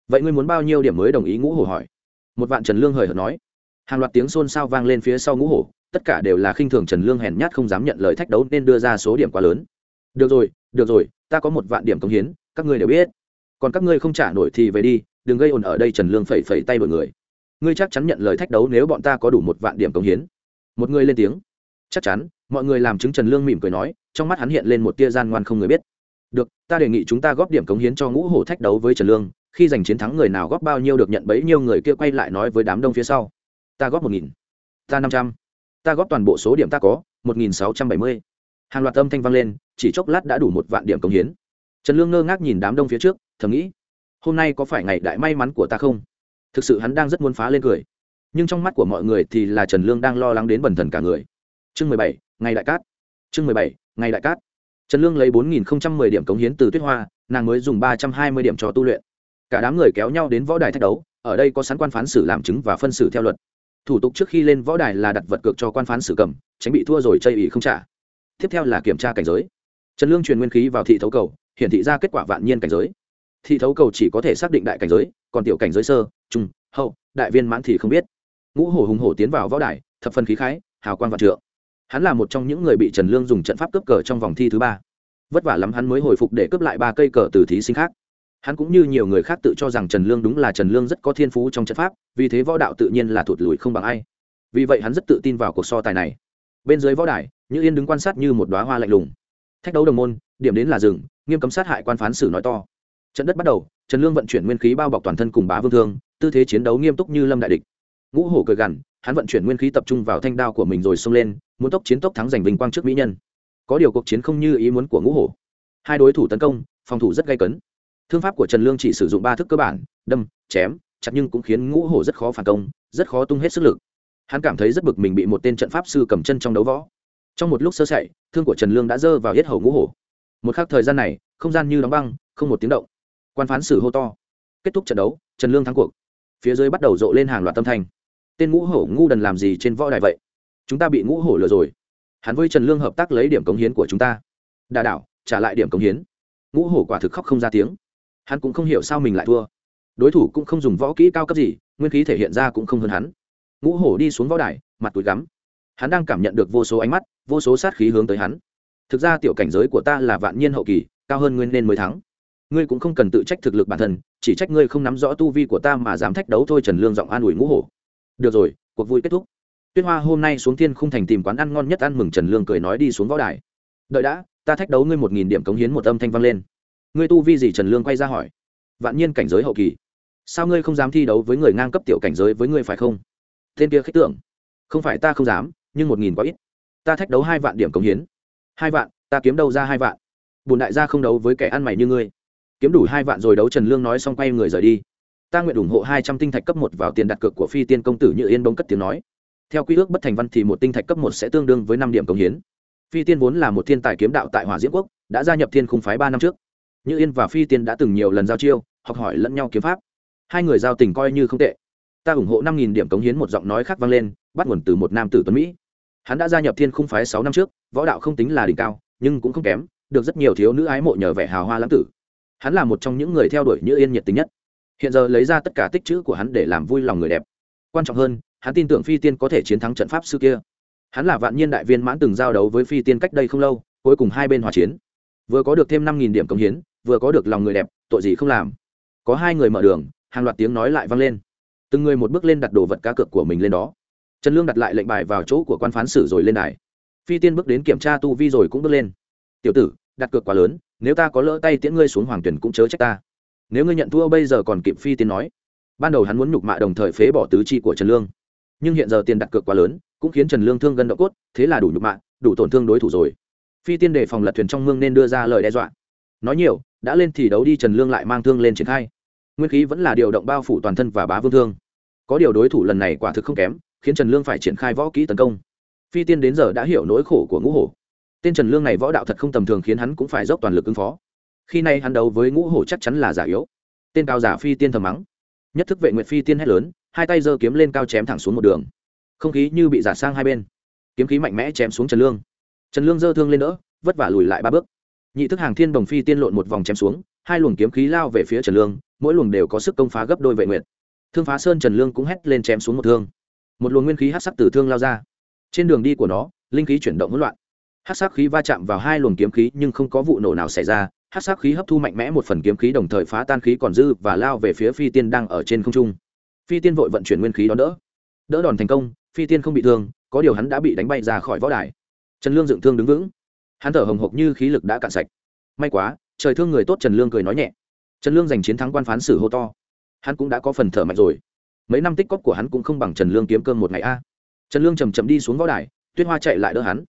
Vậy ngươi muốn bao nhiêu điểm mới đồng ý ngũ hổ hỏi? Một vạn trần lương hời hợt nói. Hàng loạt tiếng xôn xao vang lên phía sau ngũ hổ tất cả đều là khinh thường trần lương hèn nhát không dám nhận lời thách đấu nên đưa ra số điểm quá lớn. Được rồi được rồi, ta có một vạn điểm công hiến, các ngươi đều biết. Còn các ngươi không trả nổi thì về đi, đừng gây ồn ở đây trần lương phẩy phẩy tay mọi người. Ngươi chắc chắn nhận lời thách đấu nếu bọn ta có đủ một vạn điểm công hiến. Một người lên tiếng. Chắc chắn, mọi người làm chứng trần lương mỉm cười nói, trong mắt hắn hiện lên một tia gian ngoan không người biết. Được, ta đề nghị chúng ta góp điểm cống hiến cho ngũ hổ thách đấu với trần lương, khi giành chiến thắng người nào góp bao nhiêu được nhận bấy nhiêu người kia quay lại nói với đám đông phía sau. Ta góp một nghìn, ta năm trăm ta góp toàn bộ số điểm ta có, một nghìn sáu trăm bảy mươi. Hàng loạt âm thanh vang lên, chỉ chốc lát đã đủ một vạn điểm cống hiến. Trần lương ngơ ngác nhìn đám đông phía trước, thầm nghĩ, hôm nay có phải ngày đại may mắn của ta không? Thực sự hắn đang rất muốn phá lên cười. Nhưng trong mắt của mọi người thì là trần lương đang lo lắng đến bần thần cả người. Chương mười bảy, ngày đại cát. Chương mười bảy, ngày đại cát. Trần lương lấy bốn nghìn mười điểm cống hiến từ tuyết hoa, nàng mới dùng ba trăm hai mươi điểm cho tu luyện. Cả đám người kéo nhau đến võ đài thách đấu, ở đây có sẵn quan phán xử làm chứng và phân xử theo luật thủ tục trước khi lên võ đài là đặt vật cược cho quan phán xử cầm, tránh bị thua rồi chây ý không trả. Tiếp theo là kiểm tra cảnh giới. Trần lương truyền nguyên khí vào thị thấu cầu, hiển thị ra kết quả vạn nhiên cảnh giới. Thị thấu cầu chỉ có thể xác định đại cảnh giới, còn tiểu cảnh giới sơ, trung, hậu, đại viên mãn thì không biết. Ngũ hổ hùng hổ tiến vào võ đài, thập phân khí khái, hào quang vạn trượng. Hắn là một trong những người bị trần lương dùng trận pháp cướp cờ trong vòng thi thứ ba. Vất vả lắm hắn mới hồi phục để cướp lại ba cây cờ từ thí sinh khác hắn cũng như nhiều người khác tự cho rằng trần lương đúng là trần lương rất có thiên phú trong trận pháp, vì thế võ đạo tự nhiên là thụt lùi không bằng ai. Vì vậy hắn rất tự tin vào cuộc so tài này. Bên dưới võ đài, như yên đứng quan sát như một đoá hoa lạnh lùng. Thách đấu đồng môn, điểm đến là rừng nghiêm cấm sát hại quan phán xử nói to. Trận đất bắt đầu, trần lương vận chuyển nguyên khí bao bọc toàn thân cùng bá vương thương, tư thế chiến đấu nghiêm túc như lâm đại địch. Ngũ hổ cười gằn, hắn vận chuyển nguyên khí tập trung vào thanh đao của mình rồi xông lên, muốn tốc chiến tốc thắng giành vinh quang trước mỹ nhân. Có điều cuộc chiến không như ý muốn của ngũ hổ. Hai đối thủ tấn công, phòng thủ rất gay cấn thương pháp của trần lương chỉ sử dụng ba thức cơ bản, đâm, chém, chặt nhưng cũng khiến ngũ hổ rất khó phản công, rất khó tung hết sức lực. Hắn cảm thấy rất bực mình bị một tên trận pháp sư cầm chân trong đấu võ. Trong một lúc sơ sẩy, thương của trần lương đã rơ vào yết hầu ngũ hổ. Một khắc thời gian này, không gian như đóng băng, không một tiếng động. Quan phán xử hô to. Kết thúc trận đấu, trần lương thắng cuộc. Phía dưới bắt đầu rộ lên hàng loạt tâm thanh. Tên ngũ hổ ngu đần làm gì trên võ đài vậy? Chúng ta bị ngũ hổ lừa rồi. Hắn với trần lương hợp tác lấy điểm cống hiến của chúng ta. Đà đảo, trả lại điểm cống hiến. Ngũ hổ quả thực khóc không ra tiếng hắn cũng không hiểu sao mình lại thua. Đối thủ cũng không dùng võ kỹ cao cấp gì, nguyên khí thể hiện ra cũng không hơn hắn. Ngũ hổ đi xuống võ đài, mặt tụi gắm. Hắn đang cảm nhận được vô số ánh mắt, vô số sát khí hướng tới hắn. Thực ra tiểu cảnh giới của ta là vạn nhiên hậu kỳ, cao hơn nguyên nên mới thắng. Ngươi cũng không cần tự trách thực lực bản thân, chỉ trách ngươi không nắm rõ tu vi của ta mà dám thách đấu thôi trần lương giọng an ủi ngũ hổ. Được rồi, cuộc vui kết thúc. Tuyết hoa hôm nay xuống thiên không thành tìm quán ăn ngon nhất ăn mừng trần lương cười nói đi xuống võ đài. Đợi đã, ta thách đấu ngươi một nghìn điểm cống hiến một âm thanh vang lên ngươi tu vi gì trần lương quay ra hỏi. Vạn nhiên cảnh giới hậu kỳ. Sao ngươi không dám thi đấu với người ngang cấp tiểu cảnh giới với ngươi phải không? Tên kia khích tưởng. Không phải ta không dám, nhưng một nghìn quá ít. Ta thách đấu hai vạn điểm cống hiến. Hai vạn, ta kiếm đâu ra hai vạn? Bùn đại gia không đấu với kẻ ăn mày như ngươi. Kiếm đủ hai vạn rồi đấu trần lương nói xong quay người rời đi. Ta nguyện ủng hộ hai trăm tinh thạch cấp một vào tiền đặt cược của phi tiên công tử như yên bông cất tiếng nói. Theo quy ước bất thành văn thì một tinh thạch cấp một sẽ tương đương với năm điểm cống hiến. Phi tiên vốn là một thiên tài kiếm đạo tại hòa diễn quốc, đã gia nhập thiên khung phái ba năm trước như yên và phi tiên đã từng nhiều lần giao chiêu, học hỏi lẫn nhau kiếm pháp. Hai người giao tình coi như không tệ. Ta ủng hộ năm nghìn điểm cống hiến một giọng nói khác vang lên, bắt nguồn từ một nam tử tuấn mỹ. Hắn đã gia nhập thiên khung phái sáu năm trước, võ đạo không tính là đỉnh cao, nhưng cũng không kém, được rất nhiều thiếu nữ ái mộ nhờ vẻ hào hoa lãng tử. Hắn là một trong những người theo đuổi như yên nhiệt tình nhất. Hiện giờ lấy ra tất cả tích chữ của hắn để làm vui lòng người đẹp. Quan trọng hơn, hắn tin tưởng phi tiên có thể chiến thắng trận pháp sư kia. Hắn là vạn nhiên đại viên mãn từng giao đấu với phi tiên cách đây không lâu, cuối cùng hai bên hòa chiến. Vừa có được thêm năm nghìn điểm cống hiến vừa có được lòng người đẹp, tội gì không làm. Có hai người mở đường, hàng loạt tiếng nói lại vang lên. Từng người một bước lên đặt đồ vật cá cược của mình lên đó. Trần lương đặt lại lệnh bài vào chỗ của quan phán xử rồi lên đài. Phi tiên bước đến kiểm tra tu vi rồi cũng bước lên. Tiểu tử, đặt cược quá lớn, nếu ta có lỡ tay tiễn ngươi xuống hoàng tuyển cũng chớ trách ta. Nếu ngươi nhận thua bây giờ còn kịp, phi tiên nói. Ban đầu hắn muốn nhục mạ đồng thời phế bỏ tứ chi của trần lương. Nhưng hiện giờ tiền đặt cược quá lớn, cũng khiến trần lương thương gân độ cốt, thế là đủ nhục mạ, đủ tổn thương đối thủ rồi. Phi tiên đề phòng lật thuyền trong mương nên đưa ra lời đe dọa. Nói nhiều đã lên thì đấu đi trần lương lại mang thương lên triển khai. Nguyên khí vẫn là điều động bao phủ toàn thân và bá vương thương. Có điều đối thủ lần này quả thực không kém, khiến trần lương phải triển khai võ kỹ tấn công. Phi tiên đến giờ đã hiểu nỗi khổ của ngũ hổ. Tên trần lương này võ đạo thật không tầm thường khiến hắn cũng phải dốc toàn lực ứng phó. Khi nay hắn đấu với ngũ hổ chắc chắn là giả yếu. Tên cao giả phi tiên thầm mắng. Nhất thức vệ nguyện phi tiên hét lớn, hai tay giơ kiếm lên cao chém thẳng xuống một đường. Không khí như bị giả sang hai bên. Kiếm khí mạnh mẽ chém xuống trần lương. Trần lương giơ thương lên đỡ, vất vả lùi lại ba bước nhị thức hàng thiên đồng phi tiên lộn một vòng chém xuống, hai luồng kiếm khí lao về phía trần lương, mỗi luồng đều có sức công phá gấp đôi vệ nguyệt. Thương phá sơn trần lương cũng hét lên chém xuống một thương. Một luồng nguyên khí hát sắc từ thương lao ra. Trên đường đi của nó, linh khí chuyển động hỗn loạn. Hát sắc khí va chạm vào hai luồng kiếm khí nhưng không có vụ nổ nào xảy ra hát sắc khí hấp thu mạnh mẽ một phần kiếm khí đồng thời phá tan khí còn dư và lao về phía phi tiên đang ở trên không trung. Phi tiên vội vận chuyển nguyên khí đó đỡ. Đỡ đòn thành công, phi tiên không bị thương, có điều hắn đã bị đánh bay ra khỏi võ đài. Trần lương dựng thương đứng vững hắn thở hồng hộc như khí lực đã cạn sạch. May quá, trời thương người tốt trần lương cười nói nhẹ. Trần lương giành chiến thắng quan phán xử hô to. Hắn cũng đã có phần thở mạnh rồi. Mấy năm tích cóp của hắn cũng không bằng trần lương kiếm cơm một ngày a. Trần lương chầm chậm đi xuống võ đài, tuyết hoa chạy lại đỡ hắn.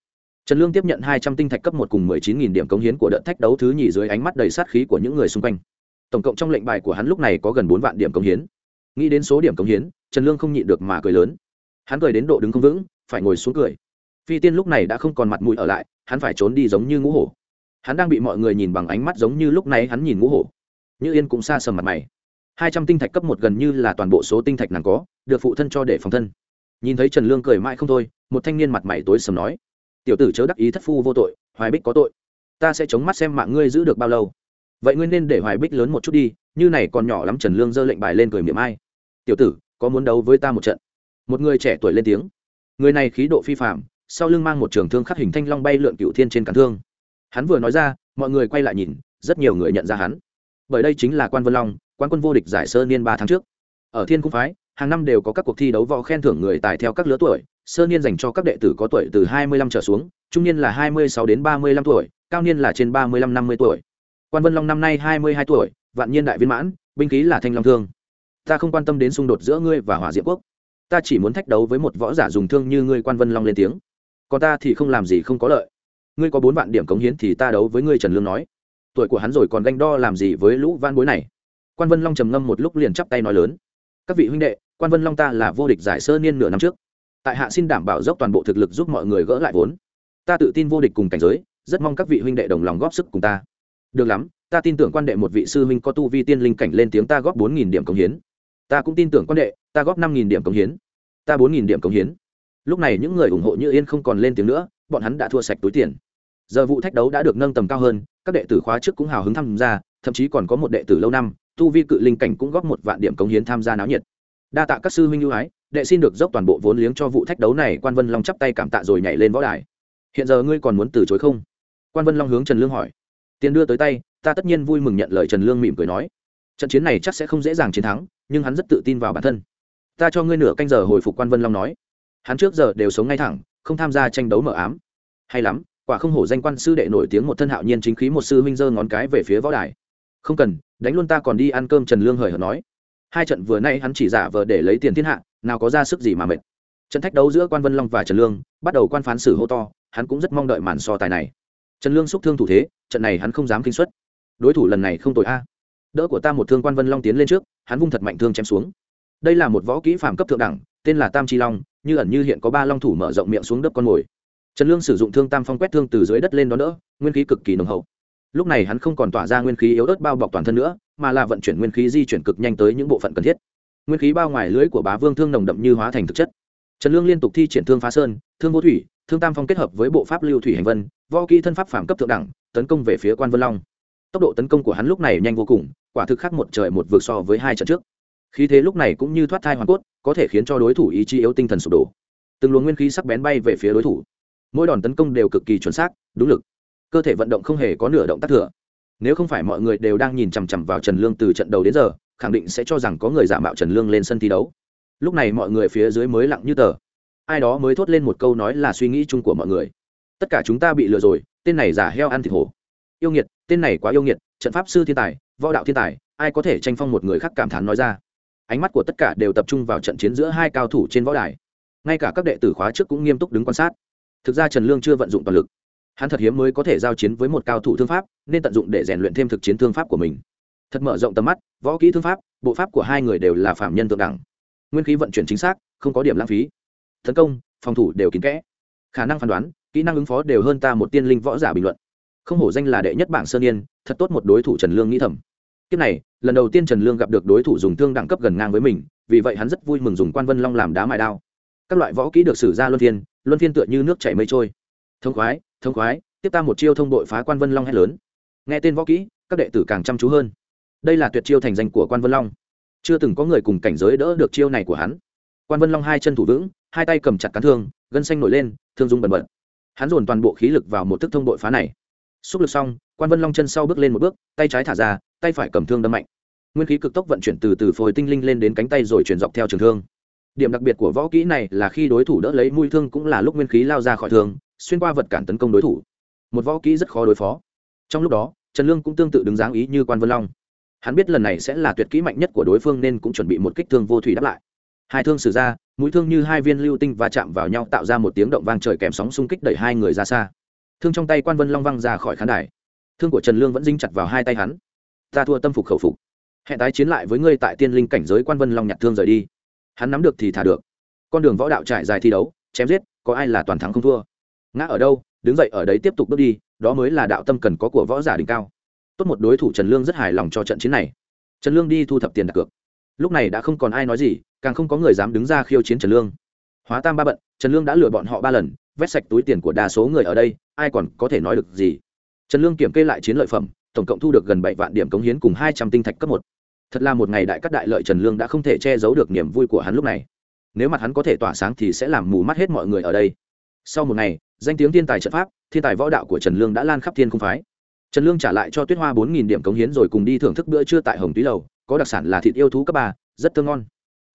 Trần lương tiếp nhận hai trăm tinh thạch cấp một cùng mười chín nghìn điểm cống hiến của đợt thách đấu thứ nhì dưới ánh mắt đầy sát khí của những người xung quanh. Tổng cộng trong lệnh bài của hắn lúc này có gần bốn vạn điểm cống hiến. Nghĩ đến số điểm cống hiến, trần lương không nhịn được mà cười lớn. Hắn cười đến độ đứng không vững, phải ngồi xuống cười phi tiên lúc này đã không còn mặt mũi ở lại, hắn phải trốn đi giống như ngũ hổ. Hắn đang bị mọi người nhìn bằng ánh mắt giống như lúc này hắn nhìn ngũ hổ. Như yên cũng xa sầm mặt mày. Hai trăm tinh thạch cấp một gần như là toàn bộ số tinh thạch nàng có, được phụ thân cho để phòng thân. Nhìn thấy trần lương cười mãi không thôi, một thanh niên mặt mày tối sầm nói, tiểu tử chớ đắc ý thất phu vô tội, hoài bích có tội. Ta sẽ chống mắt xem mạng ngươi giữ được bao lâu. Vậy ngươi nên để hoài bích lớn một chút đi, như này còn nhỏ lắm. Trần lương giơ lệnh bài lên cười miệng ai, tiểu tử, có muốn đấu với ta một trận? Một người trẻ tuổi lên tiếng, người này khí độ phi phạm sau lưng mang một trường thương khắc hình thanh long bay lượn cựu thiên trên cản thương. Hắn vừa nói ra, mọi người quay lại nhìn, rất nhiều người nhận ra hắn. Bởi đây chính là quan vân long, quan quân vô địch giải sơ niên ba tháng trước. Ở thiên cung phái, hàng năm đều có các cuộc thi đấu võ khen thưởng người tài theo các lứa tuổi. Sơ niên dành cho các đệ tử có tuổi từ hai mươi lăm trở xuống, trung niên là hai mươi sáu đến ba mươi lăm tuổi, cao niên là trên ba mươi lăm năm mươi tuổi. Quan vân long năm nay hai mươi hai tuổi, vạn niên đại viên mãn, binh khí là thanh long thương. Ta không quan tâm đến xung đột giữa ngươi và hỏa diễm quốc. Ta chỉ muốn thách đấu với một võ giả dùng thương như ngươi, quan vân long lên tiếng còn ta thì không làm gì không có lợi. Ngươi có bốn vạn điểm cống hiến thì ta đấu với ngươi trần lương nói. Tuổi của hắn rồi còn ganh đo làm gì với lũ van bối này? Quan vân long trầm ngâm một lúc liền chắp tay nói lớn. Các vị huynh đệ, quan vân long ta là vô địch giải sơ niên nửa năm trước. Tại hạ xin đảm bảo dốc toàn bộ thực lực giúp mọi người gỡ lại vốn. Ta tự tin vô địch cùng cảnh giới, rất mong các vị huynh đệ đồng lòng góp sức cùng ta. Được lắm, ta tin tưởng quan đệ một vị sư huynh có tu vi tiên linh cảnh lên tiếng ta góp bốn nghìn điểm cống hiến. Ta cũng tin tưởng quan đệ, ta góp năm nghìn điểm cống hiến. Ta bốn nghìn điểm cống hiến lúc này những người ủng hộ như yên không còn lên tiếng nữa, bọn hắn đã thua sạch túi tiền. Giờ vụ thách đấu đã được nâng tầm cao hơn, các đệ tử khóa trước cũng hào hứng tham gia, thậm chí còn có một đệ tử lâu năm, tu vi cự linh cảnh cũng góp một vạn điểm cống hiến tham gia náo nhiệt. Đa tạ các sư huynh ưu ái, đệ xin được dốc toàn bộ vốn liếng cho vụ thách đấu này, quan vân long chắp tay cảm tạ rồi nhảy lên võ đài. Hiện giờ ngươi còn muốn từ chối không? Quan vân long hướng trần lương hỏi. Tiền đưa tới tay, ta tất nhiên vui mừng nhận lời trần lương mỉm cười nói. Trận chiến này chắc sẽ không dễ dàng chiến thắng, nhưng hắn rất tự tin vào bản thân. Ta cho ngươi nửa canh giờ hồi phục quan vân long nói hắn trước giờ đều sống ngay thẳng, không tham gia tranh đấu mờ ám. Hay lắm, quả không hổ danh quan sư đệ nổi tiếng một thân hạo nhiên chính khí một sư huynh giơ ngón cái về phía võ đài. Không cần, đánh luôn ta còn đi ăn cơm trần lương hời hợt nói. Hai trận vừa nay hắn chỉ giả vờ để lấy tiền thiên hạ, nào có ra sức gì mà mệt. Trận thách đấu giữa quan vân long và trần lương, bắt đầu quan phán xử hô to, hắn cũng rất mong đợi màn so tài này. Trần lương xúc thương thủ thế, trận này hắn không dám kinh xuất đối thủ lần này không tội a. Đỡ của ta một thương quan vân long tiến lên trước, hắn vung thật mạnh thương chém xuống. Đây là một võ kỹ phạm cấp thượng đẳng, tên là tam chi long như ẩn như hiện có ba long thủ mở rộng miệng xuống đớp con mồi. Trần lương sử dụng thương tam phong quét thương từ dưới đất lên đó nữa nguyên khí cực kỳ nồng hậu. Lúc này hắn không còn tỏa ra nguyên khí yếu ớt bao bọc toàn thân nữa, mà là vận chuyển nguyên khí di chuyển cực nhanh tới những bộ phận cần thiết. Nguyên khí bao ngoài lưới của bá vương thương nồng đậm như hóa thành thực chất. Trần lương liên tục thi triển thương phá sơn, thương vô thủy, thương tam phong kết hợp với bộ pháp lưu thủy hành vân, võ kỹ thân pháp phạm cấp thượng đẳng, tấn công về phía quan vân long. Tốc độ tấn công của hắn lúc này nhanh vô cùng, quả thực khác một trời một vực so với hai trận trước khí thế lúc này cũng như thoát thai hoàn cốt, có thể khiến cho đối thủ ý chí yếu tinh thần sụp đổ. Từng luồng nguyên khí sắc bén bay về phía đối thủ. Mỗi đòn tấn công đều cực kỳ chuẩn xác, đúng lực. Cơ thể vận động không hề có nửa động tác thừa. Nếu không phải mọi người đều đang nhìn chằm chằm vào trần lương từ trận đầu đến giờ, khẳng định sẽ cho rằng có người giả mạo trần lương lên sân thi đấu. Lúc này mọi người phía dưới mới lặng như tờ. Ai đó mới thốt lên một câu nói là suy nghĩ chung của mọi người. Tất cả chúng ta bị lừa rồi, tên này giả heo ăn thịt hổ. Yêu nghiệt, tên này quá yêu nghiệt, trận pháp sư thiên tài, võ đạo thiên tài, ai có thể tranh phong một người khác cảm thán nói ra? Ánh mắt của tất cả đều tập trung vào trận chiến giữa hai cao thủ trên võ đài. Ngay cả các đệ tử khóa trước cũng nghiêm túc đứng quan sát. Thực ra trần lương chưa vận dụng toàn lực. Hắn thật hiếm mới có thể giao chiến với một cao thủ thương pháp, nên tận dụng để rèn luyện thêm thực chiến thương pháp của mình. Thật mở rộng tầm mắt, võ kỹ thương pháp, bộ pháp của hai người đều là phạm nhân thượng đẳng. Nguyên khí vận chuyển chính xác, không có điểm lãng phí. Tấn công, phòng thủ đều kín kẽ. Khả năng phán đoán, kỹ năng ứng phó đều hơn ta một tiên linh võ giả bình luận. Không hổ danh là đệ nhất bảng sơn yên, thật tốt một đối thủ trần lương nghĩ thầm kiếp này, lần đầu tiên trần lương gặp được đối thủ dùng thương đẳng cấp gần ngang với mình, vì vậy hắn rất vui mừng dùng quan vân long làm đá mài đao. Các loại võ kỹ được sử ra luân phiên luân phiên tựa như nước chảy mây trôi. Thông khoái thông khoái, tiếp ta một chiêu thông đội phá quan vân long hét lớn. Nghe tên võ kỹ, các đệ tử càng chăm chú hơn. Đây là tuyệt chiêu thành danh của quan vân long. Chưa từng có người cùng cảnh giới đỡ được chiêu này của hắn. Quan vân long hai chân thủ vững, hai tay cầm chặt cán thương, gân xanh nổi lên, thương dung bần bật. Hắn dồn toàn bộ khí lực vào một thức thông đội phá này. Xúc lực xong quan vân long chân sau bước lên một bước tay trái thả ra tay phải cầm thương đâm mạnh nguyên khí cực tốc vận chuyển từ từ phôi tinh linh lên đến cánh tay rồi chuyển dọc theo trường thương điểm đặc biệt của võ kỹ này là khi đối thủ đỡ lấy mũi thương cũng là lúc nguyên khí lao ra khỏi thương xuyên qua vật cản tấn công đối thủ một võ kỹ rất khó đối phó trong lúc đó trần lương cũng tương tự đứng dáng ý như quan vân long hắn biết lần này sẽ là tuyệt kỹ mạnh nhất của đối phương nên cũng chuẩn bị một kích thương vô thủy đáp lại hai thương sử ra mũi thương như hai viên lưu tinh và chạm vào nhau tạo ra một tiếng động vang trời kèm sóng xung kích đẩy hai người ra xa thương trong tay quan vân long văng ra khỏi khán đài thương của trần lương vẫn dính chặt vào hai tay hắn. Ta thua tâm phục khẩu phục. Hẹn tái chiến lại với ngươi tại tiên linh cảnh giới quan vân long nhặt thương rời đi. Hắn nắm được thì thả được. Con đường võ đạo trải dài thi đấu, chém giết, có ai là toàn thắng không thua? Ngã ở đâu, đứng dậy ở đấy tiếp tục bước đi, đó mới là đạo tâm cần có của võ giả đỉnh cao. Tốt một đối thủ trần lương rất hài lòng cho trận chiến này. Trần lương đi thu thập tiền đặt cược. Lúc này đã không còn ai nói gì, càng không có người dám đứng ra khiêu chiến trần lương. Hóa tam ba bận, trần lương đã lừa bọn họ ba lần, vét sạch túi tiền của đa số người ở đây, ai còn có thể nói được gì? Trần lương kiểm kê lại chiến lợi phẩm, tổng cộng thu được gần bảy vạn điểm cống hiến cùng hai trăm tinh thạch cấp một. Thật là một ngày đại cắt đại lợi trần lương đã không thể che giấu được niềm vui của hắn lúc này. Nếu mặt hắn có thể tỏa sáng thì sẽ làm mù mắt hết mọi người ở đây. Sau một ngày, danh tiếng thiên tài trận pháp, thiên tài võ đạo của trần lương đã lan khắp thiên không phái. Trần lương trả lại cho tuyết hoa bốn nghìn điểm cống hiến rồi cùng đi thưởng thức bữa trưa tại hồng túy lầu, có đặc sản là thịt yêu thú cấp ba, rất thơm ngon.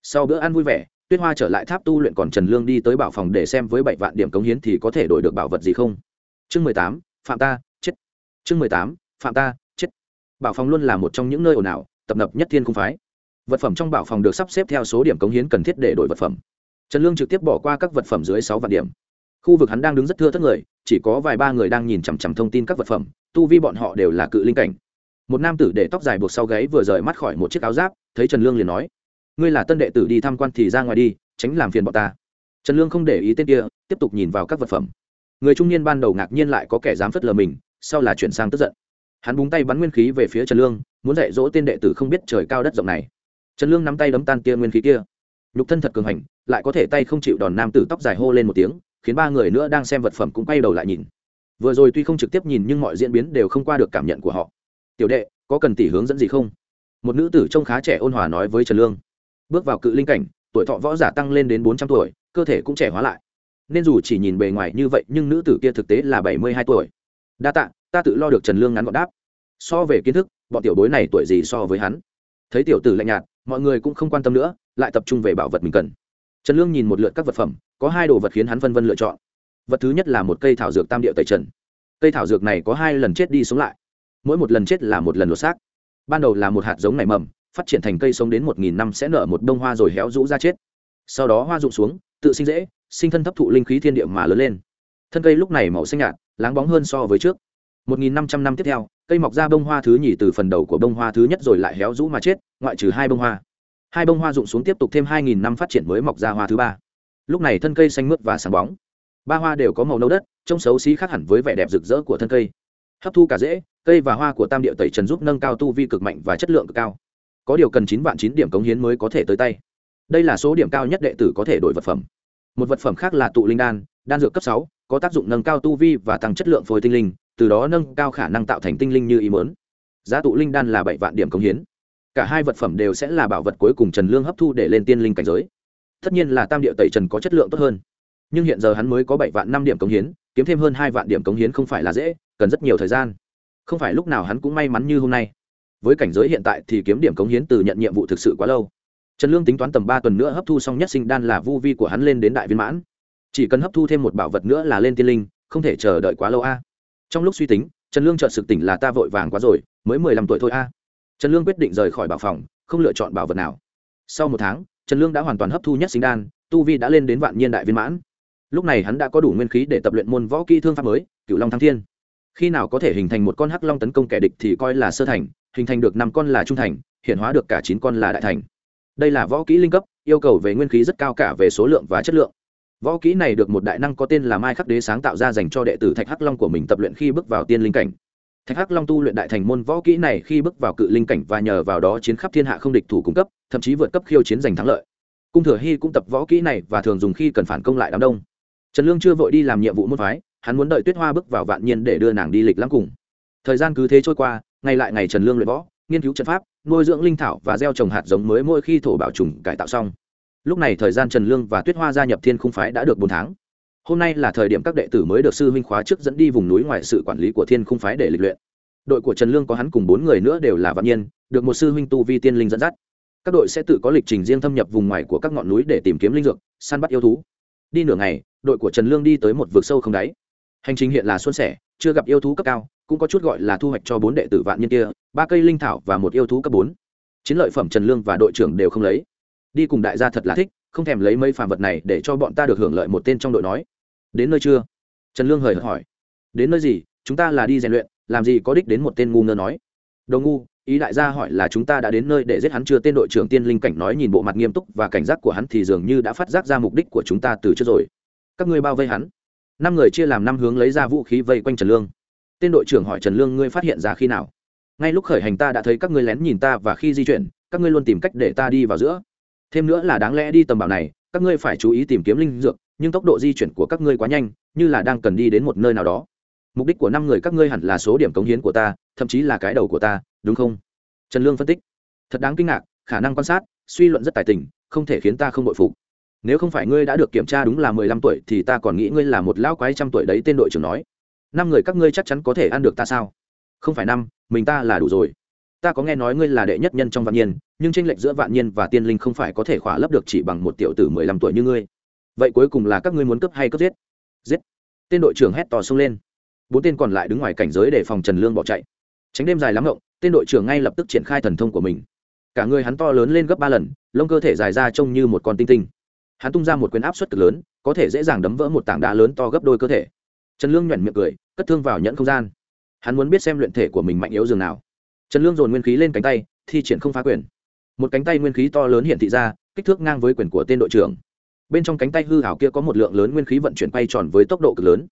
Sau bữa ăn vui vẻ, tuyết hoa trở lại tháp tu luyện còn trần lương đi tới bảo phòng để xem với bảy vạn điểm cống hiến thì có thể đổi được bảo vật gì không. Chương mười tám, phạm ta chương mười tám, phạm ta, chết. Bảo phòng luôn là một trong những nơi ồn ào, tập nập nhất thiên cung phái. Vật phẩm trong bảo phòng được sắp xếp theo số điểm cống hiến cần thiết để đổi vật phẩm. Trần lương trực tiếp bỏ qua các vật phẩm dưới sáu vạn điểm. Khu vực hắn đang đứng rất thưa thất người, chỉ có vài ba người đang nhìn chằm chằm thông tin các vật phẩm, tu vi bọn họ đều là cự linh cảnh. Một nam tử để tóc dài buộc sau gáy vừa rời mắt khỏi một chiếc áo giáp, thấy trần lương liền nói, ngươi là tân đệ tử đi tham quan thì ra ngoài đi, tránh làm phiền bọn ta. Trần lương không để ý tên kia, tiếp tục nhìn vào các vật phẩm. Người trung niên ban đầu ngạc nhiên lại có kẻ dám phất lờ mình sau là chuyển sang tức giận. Hắn búng tay bắn nguyên khí về phía trần lương, muốn dạy dỗ tên đệ tử không biết trời cao đất rộng này. Trần lương nắm tay đấm tan tia nguyên khí kia. Nhục thân thật cường hành, lại có thể tay không chịu đòn nam tử tóc dài hô lên một tiếng, khiến ba người nữa đang xem vật phẩm cũng quay đầu lại nhìn. Vừa rồi tuy không trực tiếp nhìn nhưng mọi diễn biến đều không qua được cảm nhận của họ. Tiểu đệ, có cần tỷ hướng dẫn gì không? Một nữ tử trông khá trẻ ôn hòa nói với trần lương. Bước vào cự linh cảnh, tuổi thọ võ giả tăng lên đến bốn trăm tuổi, cơ thể cũng trẻ hóa lại. Nên dù chỉ nhìn bề ngoài như vậy nhưng nữ tử kia thực tế là bảy mươi hai tuổi đa tạ, ta tự lo được trần lương ngắn gọn đáp. So về kiến thức, bọn tiểu bối này tuổi gì so với hắn? Thấy tiểu tử lạnh nhạt, mọi người cũng không quan tâm nữa, lại tập trung về bảo vật mình cần. Trần lương nhìn một lượt các vật phẩm, có hai đồ vật khiến hắn vân vân lựa chọn. Vật thứ nhất là một cây thảo dược tam địa tẩy trần. Cây thảo dược này có hai lần chết đi sống lại. Mỗi một lần chết là một lần lột xác. Ban đầu là một hạt giống nảy mầm, phát triển thành cây sống đến một nghìn năm sẽ nở một bông hoa rồi héo rũ ra chết. Sau đó hoa rụng xuống, tự sinh dễ, sinh thân thấp thụ linh khí thiên địa mà lớn lên. Thân cây lúc này màu xanh nhạt láng bóng hơn so với trước. Một nghìn năm tiếp theo, cây mọc ra bông hoa thứ nhì từ phần đầu của bông hoa thứ nhất rồi lại héo rũ mà chết, ngoại trừ hai bông hoa. Hai bông hoa rụng xuống tiếp tục thêm hai nghìn năm phát triển mới mọc ra hoa thứ ba. Lúc này thân cây xanh mướt và sáng bóng. Ba hoa đều có màu nâu đất, trông xấu xí khác hẳn với vẻ đẹp rực rỡ của thân cây. Hấp thu cả rễ, cây và hoa của tam địa tẩy trần giúp nâng cao tu vi cực mạnh và chất lượng cực cao. Có điều cần chín vạn chín điểm cống hiến mới có thể tới tay. Đây là số điểm cao nhất đệ tử có thể đổi vật phẩm. Một vật phẩm khác là tụ linh đan đan dược cấp sáu có tác dụng nâng cao tu vi và tăng chất lượng phôi tinh linh, từ đó nâng cao khả năng tạo thành tinh linh như ý mớn giá tụ linh đan là bảy vạn điểm cống hiến. Cả hai vật phẩm đều sẽ là bảo vật cuối cùng trần lương hấp thu để lên tiên linh cảnh giới. Tất nhiên là tam địa tẩy trần có chất lượng tốt hơn. Nhưng hiện giờ hắn mới có bảy vạn năm điểm cống hiến, kiếm thêm hơn hai vạn điểm cống hiến không phải là dễ, cần rất nhiều thời gian. Không phải lúc nào hắn cũng may mắn như hôm nay. Với cảnh giới hiện tại thì kiếm điểm cống hiến từ nhận nhiệm vụ thực sự quá lâu. Trần lương tính toán tầm ba tuần nữa hấp thu xong nhất sinh đan là vu vi của hắn lên đến đại viên mãn chỉ cần hấp thu thêm một bảo vật nữa là lên tiên linh, không thể chờ đợi quá lâu a. Trong lúc suy tính, trần lương chợt sực tỉnh là ta vội vàng quá rồi, mới mười lăm tuổi thôi a. Trần lương quyết định rời khỏi bảo phòng, không lựa chọn bảo vật nào. Sau một tháng, trần lương đã hoàn toàn hấp thu nhất sinh đan, tu vi đã lên đến vạn nhiên đại viên mãn. Lúc này hắn đã có đủ nguyên khí để tập luyện môn võ kỹ thương pháp mới cựu long thăng thiên. Khi nào có thể hình thành một con hắc long tấn công kẻ địch thì coi là sơ thành, hình thành được năm con là trung thành, hiện hóa được cả chín con là đại thành. Đây là võ kỹ linh cấp, yêu cầu về nguyên khí rất cao cả về số lượng và chất lượng võ kỹ này được một đại năng có tên là mai khắc đế sáng tạo ra dành cho đệ tử thạch hắc long của mình tập luyện khi bước vào tiên linh cảnh. Thạch hắc long tu luyện đại thành môn võ kỹ này khi bước vào cự linh cảnh và nhờ vào đó chiến khắp thiên hạ không địch thủ cung cấp, thậm chí vượt cấp khiêu chiến giành thắng lợi. Cung thừa hy cũng tập võ kỹ này và thường dùng khi cần phản công lại đám đông. Trần lương chưa vội đi làm nhiệm vụ môn phái, hắn muốn đợi tuyết hoa bước vào vạn nhiên để đưa nàng đi lịch lãm cùng. Thời gian cứ thế trôi qua, ngày lại ngày trần lương luyện võ, nghiên cứu trận pháp, nuôi dưỡng linh thảo và gieo trồng hạt giống mới mỗi khi thổ bảo trùng cải tạo xong lúc này thời gian trần lương và tuyết hoa gia nhập thiên khung phái đã được bốn tháng. Hôm nay là thời điểm các đệ tử mới được sư huynh khóa trước dẫn đi vùng núi ngoài sự quản lý của thiên khung phái để lịch luyện. Đội của trần lương có hắn cùng bốn người nữa đều là vạn nhiên được một sư huynh tu vi tiên linh dẫn dắt. Các đội sẽ tự có lịch trình riêng thâm nhập vùng ngoài của các ngọn núi để tìm kiếm linh dược, săn bắt yêu thú. Đi nửa ngày, đội của trần lương đi tới một vực sâu không đáy. Hành trình hiện là xuân sẻ, chưa gặp yêu thú cấp cao, cũng có chút gọi là thu hoạch cho bốn đệ tử vạn nhân kia, ba cây linh thảo và một yêu thú cấp bốn. Chiến lợi phẩm trần lương và đội trưởng đều không lấy đi cùng đại gia thật là thích, không thèm lấy mấy phàm vật này để cho bọn ta được hưởng lợi một tên trong đội nói. Đến nơi chưa? Trần lương hời hợt hỏi. Đến nơi gì? Chúng ta là đi rèn luyện, làm gì có đích đến một tên ngu ngơ nói. Đồ ngu, ý đại gia hỏi là chúng ta đã đến nơi để giết hắn chưa? Tên đội trưởng tiên linh cảnh nói nhìn bộ mặt nghiêm túc và cảnh giác của hắn thì dường như đã phát giác ra mục đích của chúng ta từ trước rồi. Các ngươi bao vây hắn. Năm người chia làm năm hướng lấy ra vũ khí vây quanh trần lương. Tên đội trưởng hỏi trần lương ngươi phát hiện ra khi nào? Ngay lúc khởi hành ta đã thấy các ngươi lén nhìn ta và khi di chuyển, các ngươi luôn tìm cách để ta đi vào giữa thêm nữa là đáng lẽ đi tầm bảo này, các ngươi phải chú ý tìm kiếm linh dược, nhưng tốc độ di chuyển của các ngươi quá nhanh, như là đang cần đi đến một nơi nào đó. Mục đích của năm người các ngươi hẳn là số điểm cống hiến của ta, thậm chí là cái đầu của ta, đúng không? Trần lương phân tích. Thật đáng kinh ngạc, khả năng quan sát, suy luận rất tài tình, không thể khiến ta không bội phục. Nếu không phải ngươi đã được kiểm tra đúng là mười lăm tuổi thì ta còn nghĩ ngươi là một lão quái trăm tuổi đấy, tên đội trưởng nói. Năm người các ngươi chắc chắn có thể ăn được ta sao? Không phải năm, mình ta là đủ rồi ta có nghe nói ngươi là đệ nhất nhân trong vạn nhiên nhưng tranh lệch giữa vạn nhiên và tiên linh không phải có thể khỏa lấp được chỉ bằng một tiểu tử mười lăm tuổi như ngươi. Vậy cuối cùng là các ngươi muốn cướp hay cướp giết? Giết. Tên đội trưởng hét to xông lên. Bốn tên còn lại đứng ngoài cảnh giới để phòng trần lương bỏ chạy. Tránh đêm dài lắm ngộng, tên đội trưởng ngay lập tức triển khai thần thông của mình. Cả người hắn to lớn lên gấp ba lần, lông cơ thể dài ra trông như một con tinh tinh. Hắn tung ra một quyền áp suất cực lớn, có thể dễ dàng đấm vỡ một tảng đá lớn to gấp đôi cơ thể. Trần lương nhoẻn miệng cười, cất thương vào nhẫn không gian. Hắn muốn biết xem luyện thể của mình mạnh yếu dường nào trần lương dồn nguyên khí lên cánh tay, thi triển không phá quyền. Một cánh tay nguyên khí to lớn hiện thị ra, kích thước ngang với quyền của tên đội trưởng. Bên trong cánh tay hư hảo kia có một lượng lớn nguyên khí vận chuyển bay tròn với tốc độ cực lớn.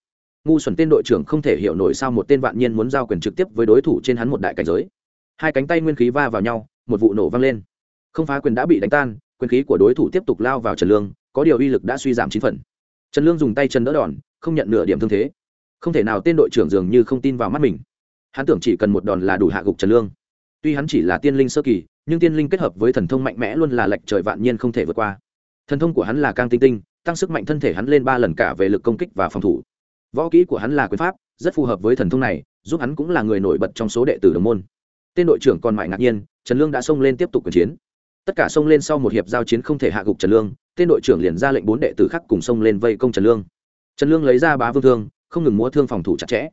Ngu xuẩn tên đội trưởng không thể hiểu nổi sao một tên vạn nhiên muốn giao quyền trực tiếp với đối thủ trên hắn một đại cảnh giới. Hai cánh tay nguyên khí va vào nhau, một vụ nổ vang lên. Không phá quyền đã bị đánh tan, quyền khí của đối thủ tiếp tục lao vào trần lương, có điều uy lực đã suy giảm chín phần. Trần lương dùng tay chân đỡ đòn, không nhận nửa điểm thương thế. Không thể nào tên đội trưởng dường như không tin vào mắt mình hắn tưởng chỉ cần một đòn là đủ hạ gục trần lương. Tuy hắn chỉ là tiên linh sơ kỳ, nhưng tiên linh kết hợp với thần thông mạnh mẽ luôn là lệch trời vạn nhiên không thể vượt qua. Thần thông của hắn là càng tinh tinh, tăng sức mạnh thân thể hắn lên ba lần cả về lực công kích và phòng thủ. Võ kỹ của hắn là quyền pháp, rất phù hợp với thần thông này, giúp hắn cũng là người nổi bật trong số đệ tử đồng môn. Tên đội trưởng còn mãi ngạc nhiên, trần lương đã xông lên tiếp tục cuộc chiến. Tất cả xông lên sau một hiệp giao chiến không thể hạ gục trần lương, tên đội trưởng liền ra lệnh bốn đệ tử khác cùng xông lên vây công trần lương. Trần lương lấy ra bá vương thương, không ngừng múa thương phòng thủ chặt chẽ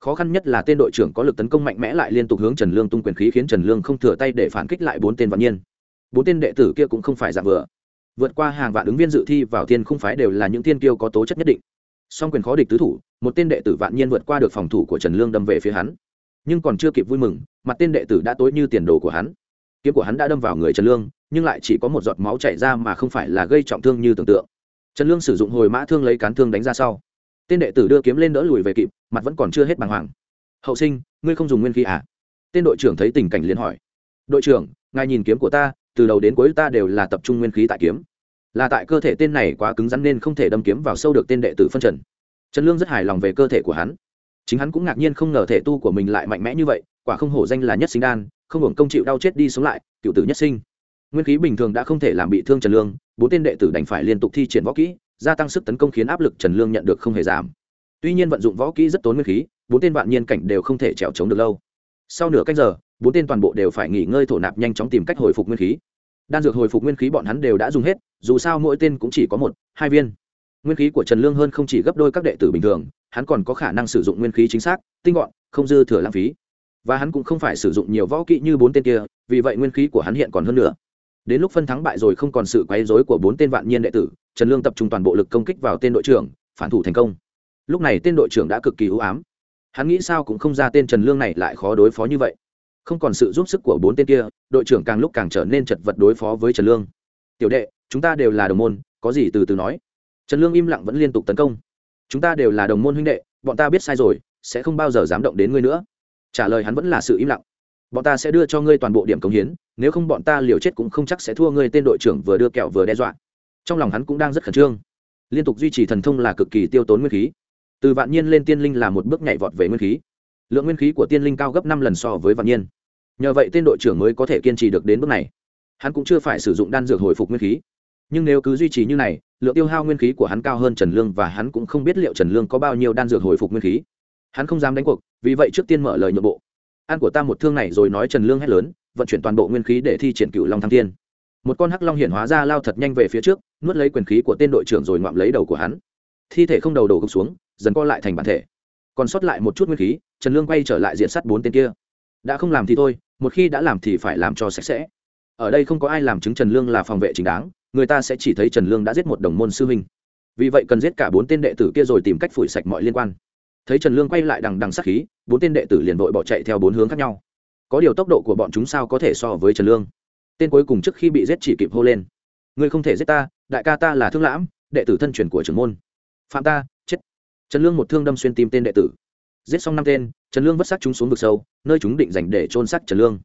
khó khăn nhất là tên đội trưởng có lực tấn công mạnh mẽ lại liên tục hướng trần lương tung quyền khí khiến trần lương không thừa tay để phản kích lại bốn tên vạn nhiên bốn tên đệ tử kia cũng không phải giả vừa vượt qua hàng vạn ứng viên dự thi vào thiên không phái đều là những thiên kiêu có tố chất nhất định. Song quyền khó địch tứ thủ, một tên đệ tử vạn nhiên vượt qua được phòng thủ của trần lương đâm về phía hắn. Nhưng còn chưa kịp vui mừng, mặt tên đệ tử đã tối như tiền đồ của hắn. Kiếm của hắn đã đâm vào người trần lương, nhưng lại chỉ có một giọt máu chảy ra mà không phải là gây trọng thương như tưởng tượng. Trần lương sử dụng hồi mã thương lấy cán thương đánh ra sau tên đệ tử đưa kiếm lên đỡ lùi về kịp, mặt vẫn còn chưa hết bàng hoàng. Hậu sinh, ngươi không dùng nguyên khí à? Tên đội trưởng thấy tình cảnh liền hỏi. Đội trưởng, ngài nhìn kiếm của ta, từ đầu đến cuối ta đều là tập trung nguyên khí tại kiếm. Là tại cơ thể tên này quá cứng rắn nên không thể đâm kiếm vào sâu được tên đệ tử phân trần. Trần lương rất hài lòng về cơ thể của hắn. Chính hắn cũng ngạc nhiên không ngờ thể tu của mình lại mạnh mẽ như vậy, quả không hổ danh là nhất sinh đan, không hưởng công chịu đau chết đi sống lại, cựu tử nhất sinh. Nguyên khí bình thường đã không thể làm bị thương trần lương, bốn tên đệ tử đành phải liên tục thi triển võ kỹ gia tăng sức tấn công khiến áp lực trần lương nhận được không hề giảm. Tuy nhiên vận dụng võ kỹ rất tốn nguyên khí, bốn tên vạn nhiên cảnh đều không thể trèo trống được lâu. Sau nửa cách giờ, bốn tên toàn bộ đều phải nghỉ ngơi thổ nạp nhanh chóng tìm cách hồi phục nguyên khí. Đan dược hồi phục nguyên khí bọn hắn đều đã dùng hết, dù sao mỗi tên cũng chỉ có một, hai viên. Nguyên khí của trần lương hơn không chỉ gấp đôi các đệ tử bình thường, hắn còn có khả năng sử dụng nguyên khí chính xác, tinh gọn, không dư thừa lãng phí. Và hắn cũng không phải sử dụng nhiều võ kỹ như bốn tên kia, vì vậy nguyên khí của hắn hiện còn hơn nữa. Đến lúc phân thắng bại rồi không còn sự quấy rối của bốn tên vạn nhiên đệ tử trần lương tập trung toàn bộ lực công kích vào tên đội trưởng, phản thủ thành công. Lúc này tên đội trưởng đã cực kỳ ưu ám. Hắn nghĩ sao cũng không ra tên trần lương này lại khó đối phó như vậy. Không còn sự giúp sức của bốn tên kia, đội trưởng càng lúc càng trở nên chật vật đối phó với trần lương. Tiểu đệ, chúng ta đều là đồng môn, có gì từ từ nói. Trần lương im lặng vẫn liên tục tấn công. Chúng ta đều là đồng môn huynh đệ, bọn ta biết sai rồi, sẽ không bao giờ dám động đến ngươi nữa. Trả lời hắn vẫn là sự im lặng. Bọn ta sẽ đưa cho ngươi toàn bộ điểm cống hiến, nếu không bọn ta liều chết cũng không chắc sẽ thua ngươi tên đội trưởng vừa đưa kẹo vừa đe dọa trong lòng hắn cũng đang rất khẩn trương. Liên tục duy trì thần thông là cực kỳ tiêu tốn nguyên khí. Từ vạn nhiên lên tiên linh là một bước nhảy vọt về nguyên khí. Lượng nguyên khí của tiên linh cao gấp năm lần so với vạn nhiên. Nhờ vậy tên đội trưởng mới có thể kiên trì được đến bước này. Hắn cũng chưa phải sử dụng đan dược hồi phục nguyên khí. Nhưng nếu cứ duy trì như này, lượng tiêu hao nguyên khí của hắn cao hơn trần lương và hắn cũng không biết liệu trần lương có bao nhiêu đan dược hồi phục nguyên khí. Hắn không dám đánh cuộc, vì vậy trước tiên mở lời nhượng bộ. Ăn của ta một thương này rồi nói trần lương hét lớn, vận chuyển toàn bộ nguyên khí để thi triển cựu long thăng thiên một con hắc long hiện hóa ra lao thật nhanh về phía trước, nuốt lấy quyền khí của tên đội trưởng rồi ngoạm lấy đầu của hắn. Thi thể không đầu đổ gục xuống, dần co lại thành bản thể. Còn sót lại một chút nguyên khí, trần lương quay trở lại diện sắt bốn tên kia. Đã không làm thì thôi, một khi đã làm thì phải làm cho sạch sẽ. Ở đây không có ai làm chứng trần lương là phòng vệ chính đáng, người ta sẽ chỉ thấy trần lương đã giết một đồng môn sư huynh. Vì vậy cần giết cả bốn tên đệ tử kia rồi tìm cách phủi sạch mọi liên quan. Thấy trần lương quay lại đằng đằng sát khí, bốn tên đệ tử liền vội bỏ chạy theo bốn hướng khác nhau. Có điều tốc độ của bọn chúng sao có thể so với trần lương? Tên cuối cùng trước khi bị giết chỉ kịp hô lên. Ngươi không thể giết ta, đại ca ta là thương lãm, đệ tử thân truyền của trưởng môn. Phạm ta, chết. Trần lương một thương đâm xuyên tim tên đệ tử. Giết xong năm tên, trần lương vất xác chúng xuống vực sâu, nơi chúng định dành để trôn xác trần lương.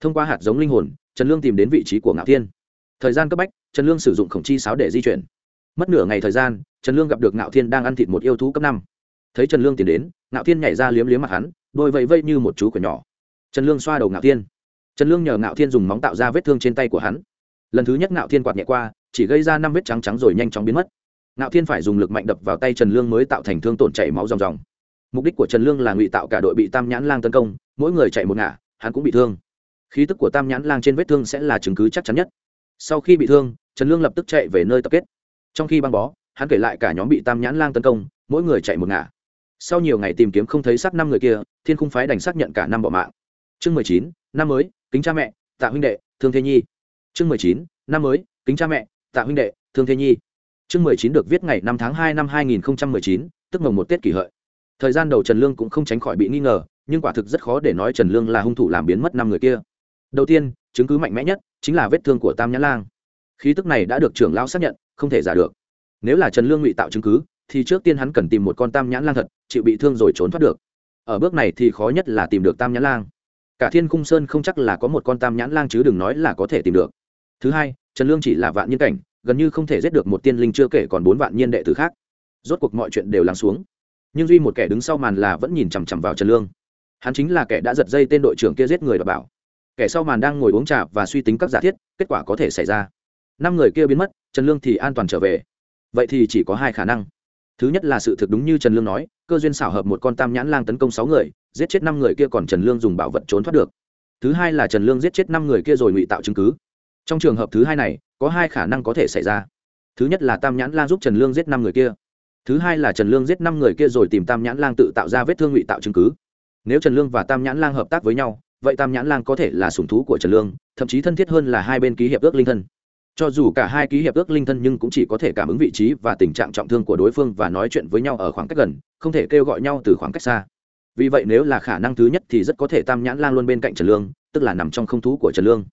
Thông qua hạt giống linh hồn, trần lương tìm đến vị trí của ngạo thiên. Thời gian cấp bách, trần lương sử dụng khổng chi sáo để di chuyển. Mất nửa ngày thời gian, trần lương gặp được ngạo thiên đang ăn thịt một yêu thú cấp năm. Thấy trần lương tiến đến, ngạo thiên nhảy ra liếm liếm mặt hắn, đôi vẫy vây như một chú cửa nhỏ. Trần lương xoa đầu ngạo thiên trần lương nhờ ngạo thiên dùng móng tạo ra vết thương trên tay của hắn. Lần thứ nhất ngạo thiên quạt nhẹ qua, chỉ gây ra năm vết trắng trắng rồi nhanh chóng biến mất. Ngạo thiên phải dùng lực mạnh đập vào tay trần lương mới tạo thành thương tổn chảy máu ròng ròng. Mục đích của trần lương là ngụy tạo cả đội bị tam nhãn lang tấn công, mỗi người chạy một ngả, hắn cũng bị thương. Khí tức của tam nhãn lang trên vết thương sẽ là chứng cứ chắc chắn nhất. Sau khi bị thương, trần lương lập tức chạy về nơi tập kết. Trong khi băng bó, hắn kể lại cả nhóm bị tam nhãn lang tấn công, mỗi người chạy một ngả. Sau nhiều ngày tìm kiếm không thấy xác năm người kia, thiên khung phái đành xác nhận cả năm bỏ mạng. Chương mười chín, năm mới kính cha mẹ, tạ huynh đệ, thương thế nhi. Chương mười chín, năm mới, kính cha mẹ, tạ huynh đệ, thương thế nhi. Chương mười chín được viết ngày năm tháng hai năm hai nghìn mười chín, tức mồng một tết kỷ hợi. Thời gian đầu trần lương cũng không tránh khỏi bị nghi ngờ, nhưng quả thực rất khó để nói trần lương là hung thủ làm biến mất năm người kia. Đầu tiên, chứng cứ mạnh mẽ nhất chính là vết thương của tam nhãn lang. Khí tức này đã được trưởng lao xác nhận, không thể giả được. Nếu là trần lương ngụy tạo chứng cứ, thì trước tiên hắn cần tìm một con tam nhãn lang thật, chịu bị thương rồi trốn thoát được. Ở bước này thì khó nhất là tìm được tam nhãn lang cả thiên cung sơn không chắc là có một con tam nhãn lang chứ đừng nói là có thể tìm được. Thứ hai, trần lương chỉ là vạn nhân cảnh, gần như không thể giết được một tiên linh chưa kể còn bốn vạn nhiên đệ tử khác. Rốt cuộc mọi chuyện đều lắng xuống. Nhưng duy một kẻ đứng sau màn là vẫn nhìn chằm chằm vào trần lương. Hắn chính là kẻ đã giật dây tên đội trưởng kia giết người và bảo. Kẻ sau màn đang ngồi uống trà và suy tính các giả thiết, kết quả có thể xảy ra. Năm người kia biến mất, trần lương thì an toàn trở về. Vậy thì chỉ có hai khả năng. Thứ nhất là sự thực đúng như trần lương nói, cơ duyên xảo hợp một con tam nhãn lang tấn công sáu người giết chết năm người kia còn trần lương dùng bảo vật trốn thoát được. Thứ hai là trần lương giết chết năm người kia rồi ngụy tạo chứng cứ. Trong trường hợp thứ hai này, có hai khả năng có thể xảy ra. Thứ nhất là tam nhãn lang giúp trần lương giết năm người kia. Thứ hai là trần lương giết năm người kia rồi tìm tam nhãn lang tự tạo ra vết thương ngụy tạo chứng cứ. Nếu trần lương và tam nhãn lang hợp tác với nhau, vậy tam nhãn lang có thể là sùng thú của trần lương, thậm chí thân thiết hơn là hai bên ký hiệp ước linh thân. Cho dù cả hai ký hiệp ước linh thân nhưng cũng chỉ có thể cảm ứng vị trí và tình trạng trọng thương của đối phương và nói chuyện với nhau ở khoảng cách gần, không thể kêu gọi nhau từ khoảng cách xa vì vậy nếu là khả năng thứ nhất thì rất có thể tam nhãn lang luôn bên cạnh trần lương, tức là nằm trong không thú của trần lương.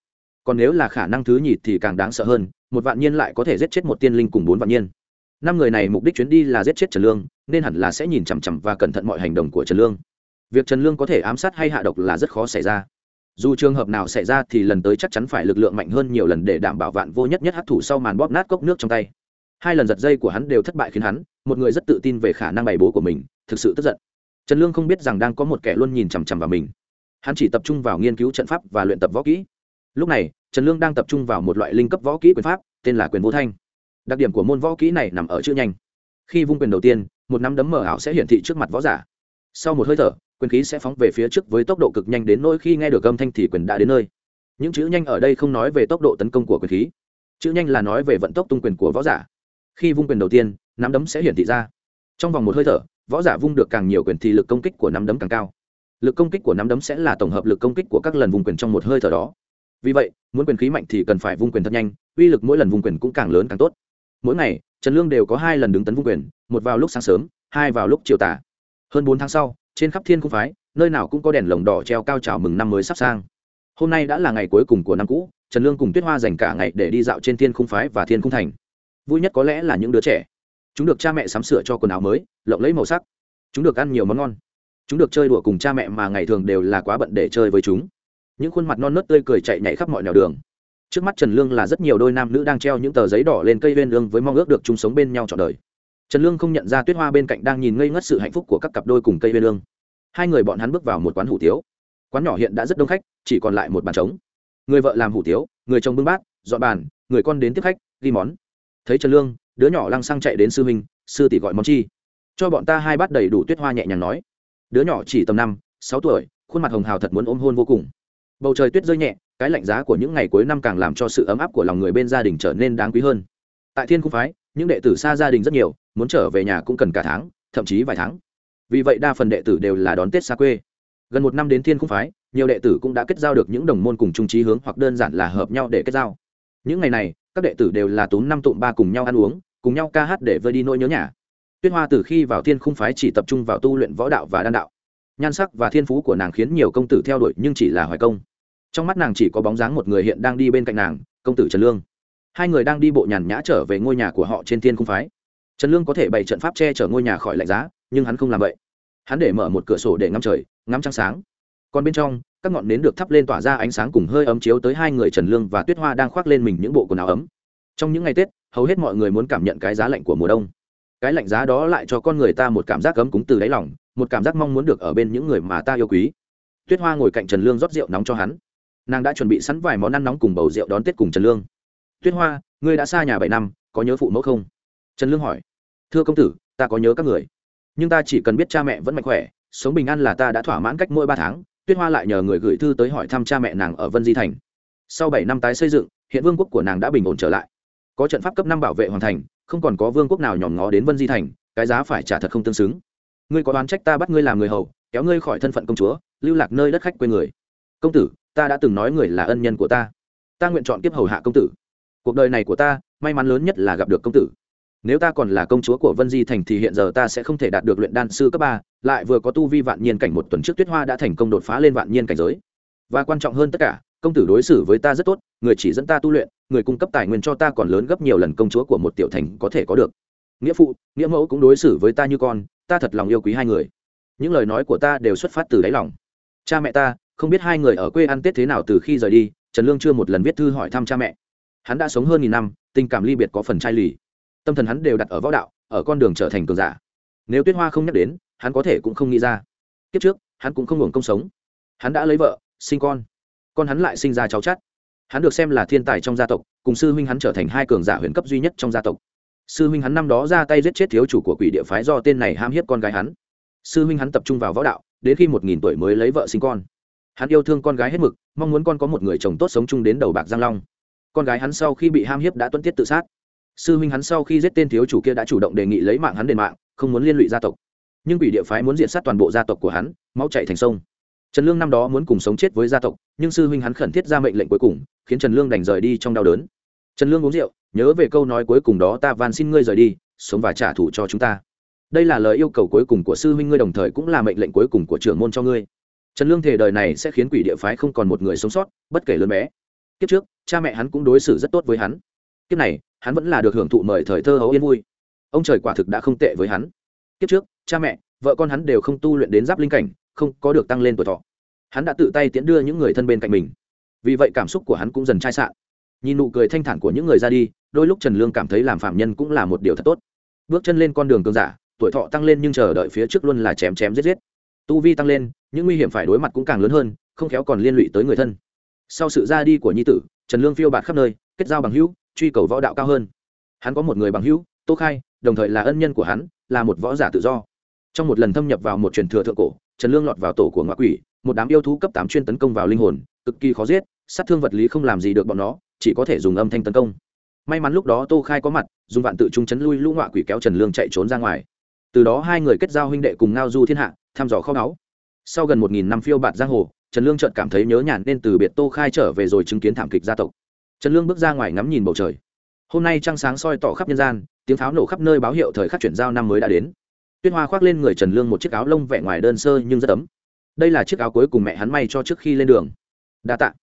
Còn nếu là khả năng thứ nhì thì càng đáng sợ hơn, một vạn nhiên lại có thể giết chết một tiên linh cùng bốn vạn nhiên. Năm người này mục đích chuyến đi là giết chết trần lương, nên hẳn là sẽ nhìn chằm chằm và cẩn thận mọi hành động của trần lương. Việc trần lương có thể ám sát hay hạ độc là rất khó xảy ra. Dù trường hợp nào xảy ra thì lần tới chắc chắn phải lực lượng mạnh hơn nhiều lần để đảm bảo vạn vô nhất nhất hấp thủ sau màn bóp nát cốc nước trong tay. Hai lần giật dây của hắn đều thất bại khiến hắn, một người rất tự tin về khả năng bày bố của mình, thực sự tức giận trần lương không biết rằng đang có một kẻ luôn nhìn chằm chằm vào mình. Hắn chỉ tập trung vào nghiên cứu trận pháp và luyện tập võ kỹ. Lúc này, trần lương đang tập trung vào một loại linh cấp võ kỹ quyền pháp, tên là quyền vô thanh. Đặc điểm của môn võ kỹ này nằm ở chữ nhanh. Khi vung quyền đầu tiên, một nắm đấm mở ảo sẽ hiển thị trước mặt võ giả. Sau một hơi thở, quyền khí sẽ phóng về phía trước với tốc độ cực nhanh đến nỗi khi nghe được âm thanh thì quyền đã đến nơi. Những chữ nhanh ở đây không nói về tốc độ tấn công của quyền khí. Chữ nhanh là nói về vận tốc tung quyền của võ giả. Khi vung quyền đầu tiên, nắm đấm sẽ hiển thị ra. Trong vòng một hơi thở võ giả vung được càng nhiều quyền thì lực công kích của nắm đấm càng cao. Lực công kích của nắm đấm sẽ là tổng hợp lực công kích của các lần vung quyền trong một hơi thở đó. Vì vậy, muốn quyền khí mạnh thì cần phải vung quyền thật nhanh, uy lực mỗi lần vung quyền cũng càng lớn càng tốt. Mỗi ngày, trần lương đều có hai lần đứng tấn vung quyền, một vào lúc sáng sớm, hai vào lúc chiều tả hơn bốn tháng sau, trên khắp thiên cung phái, nơi nào cũng có đèn lồng đỏ treo cao chào mừng năm mới sắp sang. Hôm nay đã là ngày cuối cùng của năm cũ, trần lương cùng tuyết hoa dành cả ngày để đi dạo trên thiên cung phái và thiên cung thành. Vui nhất có lẽ là những đứa trẻ chúng được cha mẹ sắm sửa cho quần áo mới, lộng lấy màu sắc. Chúng được ăn nhiều món ngon. Chúng được chơi đùa cùng cha mẹ mà ngày thường đều là quá bận để chơi với chúng. Những khuôn mặt non nớt tươi cười chạy nhảy khắp mọi nẻo đường. Trước mắt trần lương là rất nhiều đôi nam nữ đang treo những tờ giấy đỏ lên cây bên lương với mong ước được chung sống bên nhau trọn đời. Trần lương không nhận ra tuyết hoa bên cạnh đang nhìn ngây ngất sự hạnh phúc của các cặp đôi cùng cây bên lương. Hai người bọn hắn bước vào một quán hủ tiếu. Quán nhỏ hiện đã rất đông khách, chỉ còn lại một bàn trống. Người vợ làm hủ tiếu, người chồng bưng bát, dọn bàn, người con đến tiếp khách, ghi món. Thấy trần lương đứa nhỏ lăng xăng chạy đến sư huynh, sư tỷ gọi món chi. Cho bọn ta hai bát đầy đủ tuyết hoa nhẹ nhàng nói. Đứa nhỏ chỉ tầm năm, sáu tuổi, khuôn mặt hồng hào thật muốn ôm hôn vô cùng. Bầu trời tuyết rơi nhẹ, cái lạnh giá của những ngày cuối năm càng làm cho sự ấm áp của lòng người bên gia đình trở nên đáng quý hơn. Tại thiên cung phái, những đệ tử xa gia đình rất nhiều, muốn trở về nhà cũng cần cả tháng, thậm chí vài tháng. Vì vậy đa phần đệ tử đều là đón tết xa quê. Gần một năm đến thiên cung phái, nhiều đệ tử cũng đã kết giao được những đồng môn cùng trung trí hướng hoặc đơn giản là hợp nhau để kết giao. Những ngày này các đệ tử đều là tốn năm tụm ba cùng nhau ăn uống, cùng nhau ca hát để vơi đi nỗi nhớ nhà. Tuyết hoa từ khi vào thiên khung phái chỉ tập trung vào tu luyện võ đạo và đan đạo. Nhan sắc và thiên phú của nàng khiến nhiều công tử theo đuổi nhưng chỉ là hoài công. Trong mắt nàng chỉ có bóng dáng một người hiện đang đi bên cạnh nàng, công tử trần lương. Hai người đang đi bộ nhàn nhã trở về ngôi nhà của họ trên thiên khung phái. Trần lương có thể bày trận pháp che chở ngôi nhà khỏi lạnh giá, nhưng hắn không làm vậy. Hắn để mở một cửa sổ để ngắm trời, ngắm trăng sáng còn bên trong, các ngọn nến được thắp lên tỏa ra ánh sáng cùng hơi ấm chiếu tới hai người trần lương và tuyết hoa đang khoác lên mình những bộ quần áo ấm. Trong những ngày tết, hầu hết mọi người muốn cảm nhận cái giá lạnh của mùa đông. Cái lạnh giá đó lại cho con người ta một cảm giác ấm cúng từ đáy lòng, một cảm giác mong muốn được ở bên những người mà ta yêu quý. Tuyết hoa ngồi cạnh trần lương rót rượu nóng cho hắn. Nàng đã chuẩn bị sẵn vài món ăn nóng cùng bầu rượu đón tết cùng trần lương. Tuyết hoa, ngươi đã xa nhà bảy năm, có nhớ phụ mẫu không? Trần lương hỏi. Thưa công tử, ta có nhớ các người. Nhưng ta chỉ cần biết cha mẹ vẫn mạnh khỏe, sống bình an là ta đã thỏa mãn cách mỗi ba tháng tuyết hoa lại nhờ người gửi thư tới hỏi thăm cha mẹ nàng ở vân di thành. Sau bảy năm tái xây dựng, hiện vương quốc của nàng đã bình ổn trở lại. Có trận pháp cấp năm bảo vệ hoàn thành, không còn có vương quốc nào nhòm ngó đến vân di thành, cái giá phải trả thật không tương xứng. Ngươi có đoán trách ta bắt ngươi làm người hầu, kéo ngươi khỏi thân phận công chúa, lưu lạc nơi đất khách quê người. Công tử, ta đã từng nói người là ân nhân của ta. Ta nguyện chọn kiếp hầu hạ công tử. Cuộc đời này của ta, may mắn lớn nhất là gặp được công tử nếu ta còn là công chúa của vân di thành thì hiện giờ ta sẽ không thể đạt được luyện đan sư cấp ba, lại vừa có tu vi vạn nhiên cảnh một tuần trước tuyết hoa đã thành công đột phá lên vạn nhiên cảnh giới. Và quan trọng hơn tất cả, công tử đối xử với ta rất tốt, người chỉ dẫn ta tu luyện, người cung cấp tài nguyên cho ta còn lớn gấp nhiều lần công chúa của một tiểu thành có thể có được. Nghĩa phụ, nghĩa mẫu cũng đối xử với ta như con, ta thật lòng yêu quý hai người. Những lời nói của ta đều xuất phát từ đáy lòng. Cha mẹ ta, không biết hai người ở quê ăn tết thế nào từ khi rời đi, trần lương chưa một lần viết thư hỏi thăm cha mẹ. Hắn đã sống hơn nghìn năm, tình cảm ly biệt có phần chai lì tâm thần hắn đều đặt ở võ đạo, ở con đường trở thành cường giả. Nếu tuyết hoa không nhắc đến, hắn có thể cũng không nghĩ ra. Kiếp trước, hắn cũng không hưởng công sống. Hắn đã lấy vợ, sinh con. Con hắn lại sinh ra cháu chắt. Hắn được xem là thiên tài trong gia tộc, cùng sư huynh hắn trở thành hai cường giả huyền cấp duy nhất trong gia tộc. Sư huynh hắn năm đó ra tay giết chết thiếu chủ của quỷ địa phái do tên này ham hiếp con gái hắn. Sư huynh hắn tập trung vào võ đạo, đến khi một nghìn tuổi mới lấy vợ sinh con. Hắn yêu thương con gái hết mực, mong muốn con có một người chồng tốt sống chung đến đầu bạc giang long. Con gái hắn sau khi bị ham hiếp đã tuân tiết tự sát sư huynh hắn sau khi giết tên thiếu chủ kia đã chủ động đề nghị lấy mạng hắn đền mạng, không muốn liên lụy gia tộc. Nhưng quỷ địa phái muốn diện sát toàn bộ gia tộc của hắn máu chạy thành sông. Trần lương năm đó muốn cùng sống chết với gia tộc, nhưng sư huynh hắn khẩn thiết ra mệnh lệnh cuối cùng, khiến trần lương đành rời đi trong đau đớn. Trần lương uống rượu, nhớ về câu nói cuối cùng đó, ta van xin ngươi rời đi, sống và trả thù cho chúng ta. Đây là lời yêu cầu cuối cùng của sư huynh ngươi, đồng thời cũng là mệnh lệnh cuối cùng của trưởng môn cho ngươi. Trần lương thể đời này sẽ khiến quỷ địa phái không còn một người sống sót, bất kể lớn bé. Kiếp trước, cha mẹ hắn cũng đối xử rất tốt với hắn. Kiếp này hắn vẫn là được hưởng thụ mời thời thơ hấu yên vui. Ông trời quả thực đã không tệ với hắn. Kiếp trước, cha mẹ, vợ con hắn đều không tu luyện đến giáp linh cảnh, không có được tăng lên tuổi thọ. Hắn đã tự tay tiễn đưa những người thân bên cạnh mình. Vì vậy cảm xúc của hắn cũng dần chai sạn. Nhìn nụ cười thanh thản của những người ra đi, đôi lúc trần lương cảm thấy làm phạm nhân cũng là một điều thật tốt. Bước chân lên con đường cường giả, tuổi thọ tăng lên nhưng chờ đợi phía trước luôn là chém chém giết giết. Tu vi tăng lên, những nguy hiểm phải đối mặt cũng càng lớn hơn, không khéo còn liên lụy tới người thân. Sau sự ra đi của nhi tử, trần lương phiêu bạt khắp nơi, kết giao bằng hữu truy cầu võ đạo cao hơn. Hắn có một người bằng hữu, tô khai, đồng thời là ân nhân của hắn, là một võ giả tự do. Trong một lần thâm nhập vào một truyền thừa thượng cổ, trần lương lọt vào tổ của ngoại quỷ, một đám yêu thú cấp tám chuyên tấn công vào linh hồn, cực kỳ khó giết, sát thương vật lý không làm gì được bọn nó, chỉ có thể dùng âm thanh tấn công. May mắn lúc đó tô khai có mặt, dùng vạn tự trung chấn lui lũ ngoại quỷ kéo trần lương chạy trốn ra ngoài. Từ đó hai người kết giao huynh đệ cùng ngao du thiên hạ, thăm dò kho báu. Sau gần một nghìn năm phiêu bạt giang hồ, trần lương chợt cảm thấy nhớ nhàn nên từ biệt tô khai trở về rồi chứng kiến thảm kịch gia tộc trần lương bước ra ngoài ngắm nhìn bầu trời. Hôm nay trăng sáng soi tỏ khắp nhân gian, tiếng pháo nổ khắp nơi báo hiệu thời khắc chuyển giao năm mới đã đến. Tuyết hoa khoác lên người trần lương một chiếc áo lông vẻ ngoài đơn sơ nhưng rất ấm. Đây là chiếc áo cuối cùng mẹ hắn may cho trước khi lên đường. Đa tạ.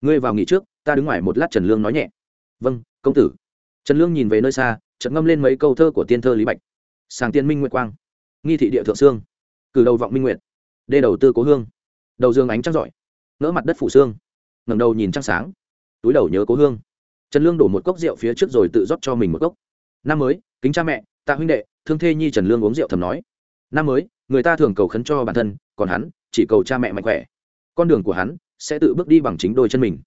Ngươi vào nghỉ trước, ta đứng ngoài một lát trần lương nói nhẹ. Vâng công tử. Trần lương nhìn về nơi xa, chợt ngâm lên mấy câu thơ của tiên thơ lý bạch. Sàng tiên minh nguyệt quang. Nghi thị địa thượng sương cử đầu vọng minh nguyệt. Đê đầu tư cố hương. Đầu dương ánh trăng giỏi ngỡ mặt đất phủ xương. Ngẩng đầu nhìn trăng sáng túi đầu nhớ cố hương. Trần lương đổ một cốc rượu phía trước rồi tự rót cho mình một cốc. Năm mới, kính cha mẹ, tạ huynh đệ, thương thê nhi trần lương uống rượu thầm nói. Năm mới, người ta thường cầu khấn cho bản thân, còn hắn, chỉ cầu cha mẹ mạnh khỏe. Con đường của hắn sẽ tự bước đi bằng chính đôi chân mình.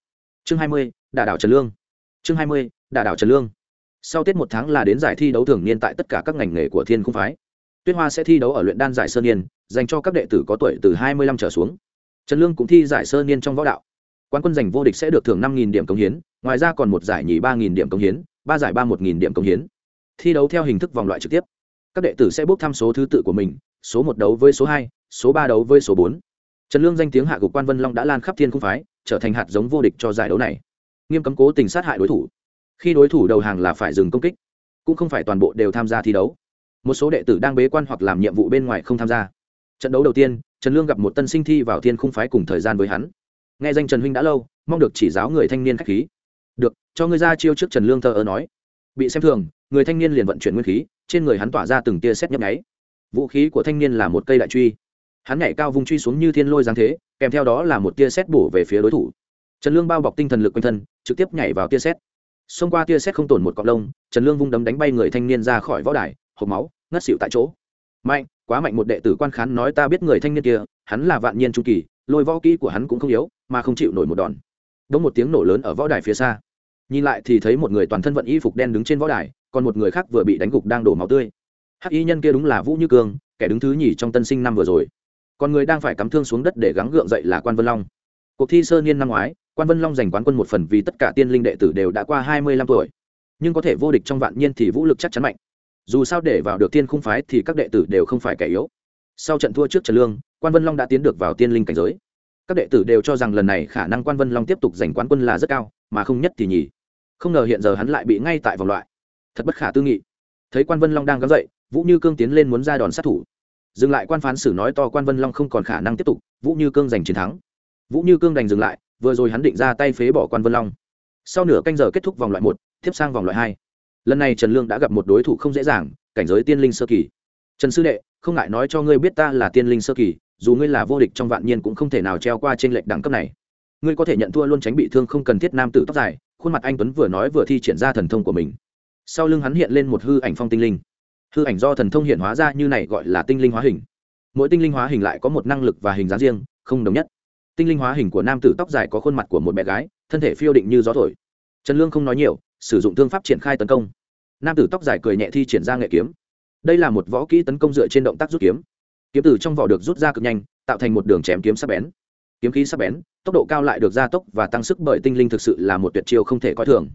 Chương hai mươi đà đảo trần lương. Chương hai mươi đà đảo trần lương. Sau tết một tháng là đến giải thi đấu thường niên tại tất cả các ngành nghề của thiên cung phái. Tuyết hoa sẽ thi đấu ở luyện đan giải sơn niên dành cho các đệ tử có tuổi từ hai mươi lăm trở xuống. Trần lương cũng thi giải sơn niên trong võ đạo quán quân giành vô địch sẽ được thưởng năm điểm công hiến, ngoài ra còn một giải nhì ba điểm công hiến, ba giải ba một điểm công hiến. Thi đấu theo hình thức vòng loại trực tiếp. Các đệ tử sẽ bốc thăm số thứ tự của mình, số một đấu với số hai, số ba đấu với số bốn. Trần lương danh tiếng hạ gục quan vân long đã lan khắp thiên cung phái, trở thành hạt giống vô địch cho giải đấu này. Nghiêm cấm cố tình sát hại đối thủ. Khi đối thủ đầu hàng là phải dừng công kích, cũng không phải toàn bộ đều tham gia thi đấu. Một số đệ tử đang bế quan hoặc làm nhiệm vụ bên ngoài không tham gia. Trận đấu đầu tiên, trần lương gặp một tân sinh thi vào thiên khung phái cùng thời gian với hắn nghe danh trần huynh đã lâu, mong được chỉ giáo người thanh niên khách khí. Được, cho ngươi ra chiêu trước trần lương thờ ơ nói. Bị xem thường, người thanh niên liền vận chuyển nguyên khí, trên người hắn tỏa ra từng tia xét nhấp nháy. Vũ khí của thanh niên là một cây đại truy. Hắn nhảy cao vung truy xuống như thiên lôi giáng thế, kèm theo đó là một tia xét bổ về phía đối thủ. Trần lương bao bọc tinh thần lực quanh thân, trực tiếp nhảy vào tia xét xông qua tia xét không tổn một cọc lông, trần lương vung đấm đánh bay người thanh niên ra khỏi võ đài hộp máu, ngất xỉu tại chỗ. Mạnh, quá mạnh một đệ tử quan khán nói ta biết người thanh niên kia, hắn là vạn nhiên trung kỳ lôi võ kỹ của hắn cũng không yếu, mà không chịu nổi một đòn. Đống một tiếng nổ lớn ở võ đài phía xa. Nhìn lại thì thấy một người toàn thân vận y phục đen đứng trên võ đài, còn một người khác vừa bị đánh gục đang đổ máu tươi. Hắc y nhân kia đúng là vũ như cương, kẻ đứng thứ nhì trong tân sinh năm vừa rồi. Còn người đang phải cắm thương xuống đất để gắng gượng dậy là quan vân long. Cuộc thi sơ niên năm ngoái, quan vân long giành quán quân một phần vì tất cả tiên linh đệ tử đều đã qua hai mươi lăm tuổi. Nhưng có thể vô địch trong vạn nhiên thì vũ lực chắc chắn mạnh. Dù sao để vào được tiên khung phái thì các đệ tử đều không phải kẻ yếu. Sau trận thua trước trần lương quan vân long đã tiến được vào tiên linh cảnh giới. Các đệ tử đều cho rằng lần này khả năng quan vân long tiếp tục giành quán quân là rất cao, mà không nhất thì nhì. Không ngờ hiện giờ hắn lại bị ngay tại vòng loại. Thật bất khả tư nghị. Thấy quan vân long đang gắn dậy, vũ như cương tiến lên muốn ra đòn sát thủ. Dừng lại quan phán xử nói to quan vân long không còn khả năng tiếp tục, vũ như cương giành chiến thắng. Vũ như cương đành dừng lại, vừa rồi hắn định ra tay phế bỏ quan vân long. Sau nửa canh giờ kết thúc vòng loại một, tiếp sang vòng loại hai. Lần này trần lương đã gặp một đối thủ không dễ dàng, cảnh giới tiên linh sơ kỳ. Trần sư đệ, không ngại nói cho ngươi biết ta là tiên linh sơ kỳ dù ngươi là vô địch trong vạn niên cũng không thể nào treo qua trên lệch đẳng cấp này. Ngươi có thể nhận thua luôn tránh bị thương không cần thiết nam tử tóc dài, khuôn mặt anh tuấn vừa nói vừa thi triển ra thần thông của mình. Sau lưng hắn hiện lên một hư ảnh phong tinh linh. Hư ảnh do thần thông hiện hóa ra như này gọi là tinh linh hóa hình. Mỗi tinh linh hóa hình lại có một năng lực và hình dáng riêng, không đồng nhất. Tinh linh hóa hình của nam tử tóc dài có khuôn mặt của một bé gái, thân thể phiêu định như gió thổi. Trần lương không nói nhiều, sử dụng thương pháp triển khai tấn công. Nam tử tóc dài cười nhẹ thi triển ra nghệ kiếm. Đây là một võ kỹ tấn công dựa trên động tác rút kiếm kiếm từ trong vỏ được rút ra cực nhanh, tạo thành một đường chém kiếm sắc bén. Kiếm khí sắc bén, tốc độ cao lại được gia tốc và tăng sức bởi tinh linh thực sự là một tuyệt chiêu không thể coi thường.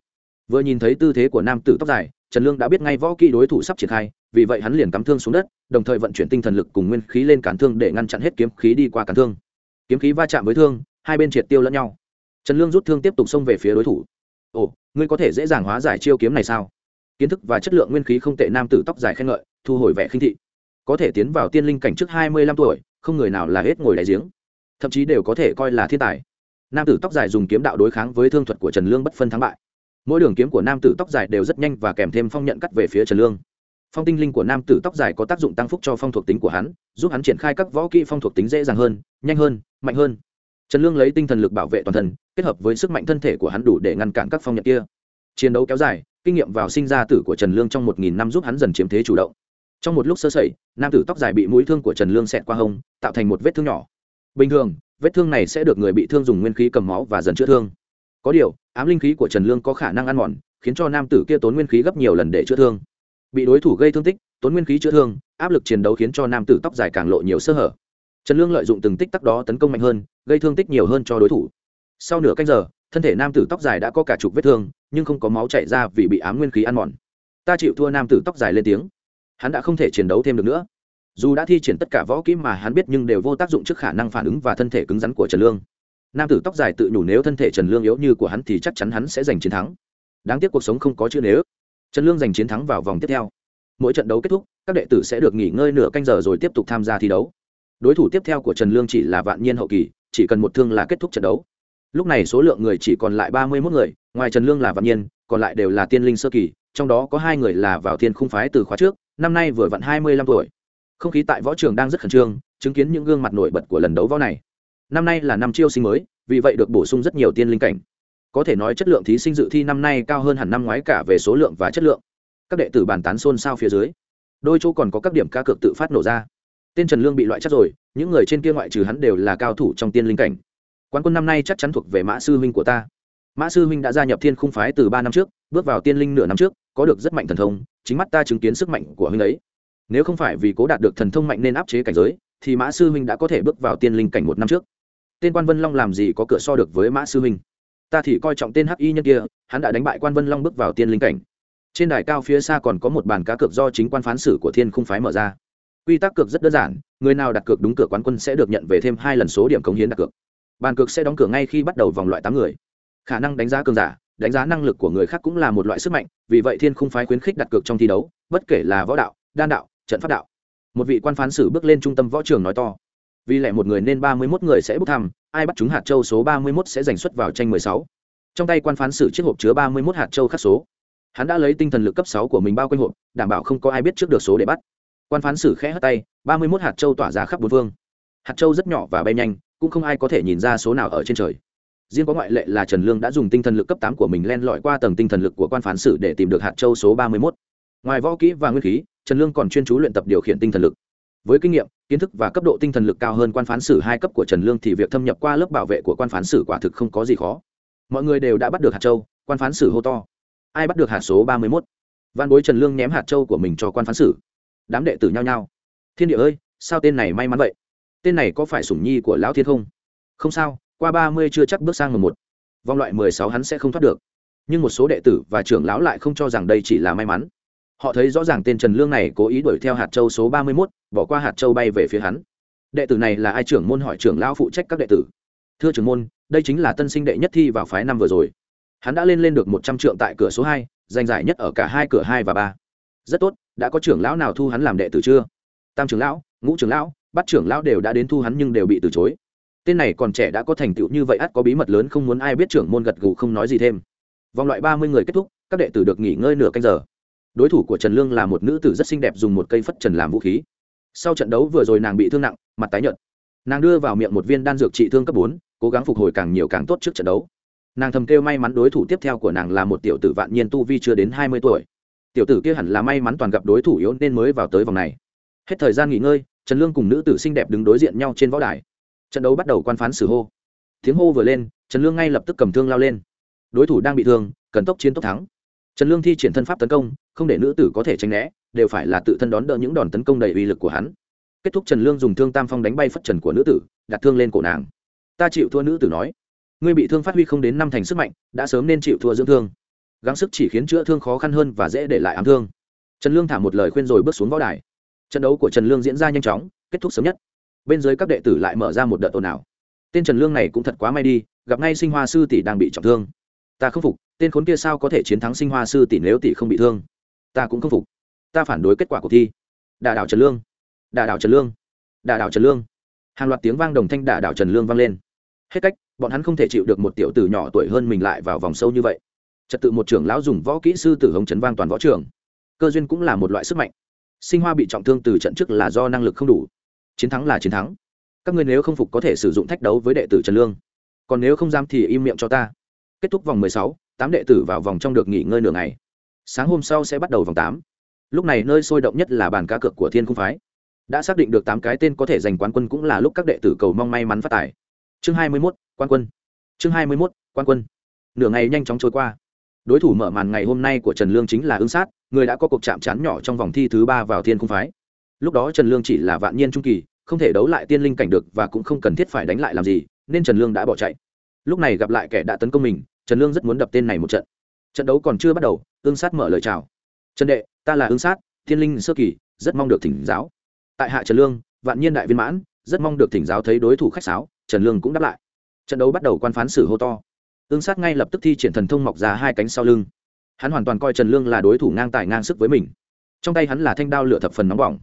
Vừa nhìn thấy tư thế của nam tử tóc dài, trần lương đã biết ngay võ kỹ đối thủ sắp triển khai, vì vậy hắn liền cắm thương xuống đất, đồng thời vận chuyển tinh thần lực cùng nguyên khí lên cản thương để ngăn chặn hết kiếm khí đi qua cản thương. Kiếm khí va chạm với thương, hai bên triệt tiêu lẫn nhau. Trần lương rút thương tiếp tục xông về phía đối thủ. Ồ, ngươi có thể dễ dàng hóa giải chiêu kiếm này sao? Kiến thức và chất lượng nguyên khí không tệ nam tử tóc dài khen ngợi, thu hồi vẻ khinh thị có thể tiến vào tiên linh cảnh trước hai mươi lăm tuổi, không người nào là hết ngồi đại giếng. Thậm chí đều có thể coi là thiên tài. Nam tử tóc dài dùng kiếm đạo đối kháng với thương thuật của trần lương bất phân thắng bại. Mỗi đường kiếm của nam tử tóc dài đều rất nhanh và kèm thêm phong nhận cắt về phía trần lương. Phong tinh linh của nam tử tóc dài có tác dụng tăng phúc cho phong thuộc tính của hắn, giúp hắn triển khai các võ kỹ phong thuộc tính dễ dàng hơn, nhanh hơn, mạnh hơn. Trần lương lấy tinh thần lực bảo vệ toàn thân, kết hợp với sức mạnh thân thể của hắn đủ để ngăn cản các phong nhận kia. Chiến đấu kéo dài, kinh nghiệm vào sinh ra tử của trần lương trong một nghìn năm giúp hắn dần chiếm thế chủ động trong một lúc sơ sẩy, nam tử tóc dài bị mũi thương của trần lương xẹt qua hông, tạo thành một vết thương nhỏ. Bình thường, vết thương này sẽ được người bị thương dùng nguyên khí cầm máu và dần chữa thương. Có điều, ám linh khí của trần lương có khả năng ăn mòn, khiến cho nam tử kia tốn nguyên khí gấp nhiều lần để chữa thương. Bị đối thủ gây thương tích, tốn nguyên khí chữa thương, áp lực chiến đấu khiến cho nam tử tóc dài càng lộ nhiều sơ hở. Trần lương lợi dụng từng tích tắc đó tấn công mạnh hơn, gây thương tích nhiều hơn cho đối thủ. Sau nửa canh giờ, thân thể nam tử tóc dài đã có cả chục vết thương, nhưng không có máu chảy ra vì bị ám nguyên khí ăn mòn. Ta chịu thua, nam tử tóc dài lên tiếng hắn đã không thể chiến đấu thêm được nữa. Dù đã thi triển tất cả võ kỹ mà hắn biết nhưng đều vô tác dụng trước khả năng phản ứng và thân thể cứng rắn của trần lương. Nam tử tóc dài tự nhủ nếu thân thể trần lương yếu như của hắn thì chắc chắn hắn sẽ giành chiến thắng. Đáng tiếc cuộc sống không có chữ nếu. Trần lương giành chiến thắng vào vòng tiếp theo. Mỗi trận đấu kết thúc, các đệ tử sẽ được nghỉ ngơi nửa canh giờ rồi tiếp tục tham gia thi đấu. Đối thủ tiếp theo của trần lương chỉ là vạn nhiên hậu kỳ, chỉ cần một thương là kết thúc trận đấu. Lúc này số lượng người chỉ còn lại ba mươi mốt người, ngoài trần lương là vạn nhiên còn lại đều là tiên linh sơ kỳ, trong đó có hai người là vào thiên khung phái từ khóa trước năm nay vừa vặn hai mươi lăm tuổi. Không khí tại võ trường đang rất khẩn trương, chứng kiến những gương mặt nổi bật của lần đấu võ này. Năm nay là năm chiêu sinh mới, vì vậy được bổ sung rất nhiều tiên linh cảnh. Có thể nói chất lượng thí sinh dự thi năm nay cao hơn hẳn năm ngoái cả về số lượng và chất lượng. Các đệ tử bàn tán xôn xao phía dưới, đôi chỗ còn có các điểm ca cược tự phát nổ ra. Tên trần lương bị loại chắc rồi, những người trên kia ngoại trừ hắn đều là cao thủ trong tiên linh cảnh. Quán quân năm nay chắc chắn thuộc về mã sư huynh của ta. Mã sư huynh đã gia nhập thiên khung phái từ ba năm trước, bước vào tiên linh nửa năm trước, có được rất mạnh thần thông chính mắt ta chứng kiến sức mạnh của huynh ấy. Nếu không phải vì cố đạt được thần thông mạnh nên áp chế cảnh giới, thì mã sư huynh đã có thể bước vào tiên linh cảnh một năm trước. Tên quan vân long làm gì có cửa so được với mã sư huynh? Ta thì coi trọng tên hắc y nhân kia, hắn đã đánh bại quan vân long bước vào tiên linh cảnh. Trên đài cao phía xa còn có một bàn cá cược do chính quan phán xử của thiên khung phái mở ra. Quy tắc cược rất đơn giản, người nào đặt cược đúng cửa quán quân sẽ được nhận về thêm hai lần số điểm cống hiến đặt cược. Bàn cược sẽ đóng cửa ngay khi bắt đầu vòng loại tám người. Khả năng đánh giá cường giả đánh giá năng lực của người khác cũng là một loại sức mạnh, vì vậy thiên khung phái khuyến khích đặt cược trong thi đấu, bất kể là võ đạo, đan đạo, trận pháp đạo. Một vị quan phán xử bước lên trung tâm võ trường nói to, vì lẽ một người nên ba mươi 31 người sẽ bốc thăm, ai bắt chúng hạt châu số ba mươi 31 sẽ giành xuất vào tranh mười sáu. Trong tay quan phán xử chiếc hộp chứa ba mươi 31 hạt châu khắc số. Hắn đã lấy tinh thần lực cấp sáu của mình bao quanh hộp, đảm bảo không có ai biết trước được số để bắt. Quan phán xử khẽ hất tay, ba mươi 31 hạt châu tỏa ra khắp bốn phương. Hạt châu rất nhỏ và bay nhanh, cũng không ai có thể nhìn ra số nào ở trên trời riêng có ngoại lệ là trần lương đã dùng tinh thần lực cấp tám của mình len lỏi qua tầng tinh thần lực của quan phán xử để tìm được hạt châu số ba mươi mốt. Ngoài võ kỹ và nguyên khí, trần lương còn chuyên chú luyện tập điều khiển tinh thần lực. Với kinh nghiệm, kiến thức và cấp độ tinh thần lực cao hơn quan phán xử hai cấp của trần lương thì việc thâm nhập qua lớp bảo vệ của quan phán xử quả thực không có gì khó. Mọi người đều đã bắt được hạt châu, quan phán xử hô to. Ai bắt được hạt số ba mươi mốt? Văn bối trần lương ném hạt châu của mình cho quan phán xử đám đệ tử nhao nhao. Thiên địa ơi, sao tên này may mắn vậy? Tên này có phải sủng nhi của lão thiên không? Không sao qua ba mươi chưa chắc bước sang mười một. Vòng loại mười sáu hắn sẽ không thoát được. Nhưng một số đệ tử và trưởng lão lại không cho rằng đây chỉ là may mắn. Họ thấy rõ ràng tên trần lương này cố ý đuổi theo hạt châu số ba mươi mốt, bỏ qua hạt châu bay về phía hắn. Đệ tử này là ai trưởng môn hỏi trưởng lão phụ trách các đệ tử. Thưa trưởng môn, đây chính là tân sinh đệ nhất thi vào phái năm vừa rồi. Hắn đã lên lên được một trăm trượng tại cửa số hai, giành giải nhất ở cả hai cửa hai và ba. Rất tốt, đã có trưởng lão nào thu hắn làm đệ tử chưa? Tam trưởng lão, ngũ trưởng lão bắt trưởng lão đều đã đến thu hắn nhưng đều bị từ chối tên này còn trẻ đã có thành tựu như vậy ắt có bí mật lớn không muốn ai biết trưởng môn gật gù không nói gì thêm. Vòng loại ba mươi người kết thúc, các đệ tử được nghỉ ngơi nửa canh giờ. Đối thủ của trần lương là một nữ tử rất xinh đẹp dùng một cây phất trần làm vũ khí. Sau trận đấu vừa rồi nàng bị thương nặng, mặt tái nhợt. Nàng đưa vào miệng một viên đan dược trị thương cấp bốn, cố gắng phục hồi càng nhiều càng tốt trước trận đấu. Nàng thầm kêu may mắn đối thủ tiếp theo của nàng là một tiểu tử vạn nhiên tu vi chưa đến hai mươi tuổi. Tiểu tử kia hẳn là may mắn toàn gặp đối thủ yếu nên mới vào tới vòng này. Hết thời gian nghỉ ngơi, trần lương cùng nữ tử xinh đẹp đứng đối diện nhau trên võ đài trận đấu bắt đầu quan phán xử hô. Tiếng hô vừa lên, trần lương ngay lập tức cầm thương lao lên. Đối thủ đang bị thương, cần tốc chiến tốc thắng. Trần lương thi triển thân pháp tấn công, không để nữ tử có thể tránh né, đều phải là tự thân đón đỡ những đòn tấn công đầy uy lực của hắn. Kết thúc trần lương dùng thương tam phong đánh bay phất trần của nữ tử, đặt thương lên cổ nàng. Ta chịu thua nữ tử nói. Ngươi bị thương phát huy không đến năm thành sức mạnh, đã sớm nên chịu thua dưỡng thương. Gắng sức chỉ khiến chữa thương khó khăn hơn và dễ để lại ám thương. Trần lương thả một lời khuyên rồi bước xuống võ đài. Trận đấu của trần lương diễn ra nhanh chóng, kết thúc sớm nhất bên dưới các đệ tử lại mở ra một đợt ồn ào. Tên trần lương này cũng thật quá may đi, gặp ngay sinh hoa sư tỷ đang bị trọng thương. Ta không phục, tên khốn kia sao có thể chiến thắng sinh hoa sư tỷ nếu tỷ không bị thương? Ta cũng không phục. Ta phản đối kết quả cuộc thi. Đà đảo trần lương. Đà đảo trần lương. Đà đảo trần lương. Hàng loạt tiếng vang đồng thanh đà đảo trần lương vang lên. Hết cách, bọn hắn không thể chịu được một tiểu tử nhỏ tuổi hơn mình lại vào vòng sâu như vậy. Trật tự một trưởng lão dùng võ kỹ sư tử hồng trấn vang toàn võ trường. Cơ duyên cũng là một loại sức mạnh. Sinh hoa bị trọng thương từ trận trước là do năng lực không đủ chiến thắng là chiến thắng. Các ngươi nếu không phục có thể sử dụng thách đấu với đệ tử trần lương. Còn nếu không dám thì im miệng cho ta. Kết thúc vòng mười sáu, tám đệ tử vào vòng trong được nghỉ ngơi nửa ngày. Sáng hôm sau sẽ bắt đầu vòng tám. Lúc này nơi sôi động nhất là bàn cá cược của thiên cung phái. Đã xác định được tám cái tên có thể giành quán quân cũng là lúc các đệ tử cầu mong may mắn phát tài. Chương hai mươi mốt quan quân. Chương hai mươi mốt quan quân. Nửa ngày nhanh chóng trôi qua. Đối thủ mở màn ngày hôm nay của trần lương chính là ứng sát, người đã có cuộc chạm trán nhỏ trong vòng thi thứ ba vào thiên cung phái lúc đó trần lương chỉ là vạn niên trung kỳ, không thể đấu lại tiên linh cảnh được và cũng không cần thiết phải đánh lại làm gì, nên trần lương đã bỏ chạy. Lúc này gặp lại kẻ đã tấn công mình, trần lương rất muốn đập tên này một trận. Trận đấu còn chưa bắt đầu, ương sát mở lời chào. Trần đệ, ta là ương sát, tiên linh sơ kỳ, rất mong được thỉnh giáo. Tại hạ trần lương, vạn niên đại viên mãn, rất mong được thỉnh giáo thấy đối thủ khách sáo, trần lương cũng đáp lại. Trận đấu bắt đầu quan phán xử hô to. Ương sát ngay lập tức thi triển thần thông mọc ra hai cánh sau lưng. Hắn hoàn toàn coi trần lương là đối thủ ngang tài ngang sức với mình. Trong tay hắn là thanh đao lửa thập phần nóng bỏng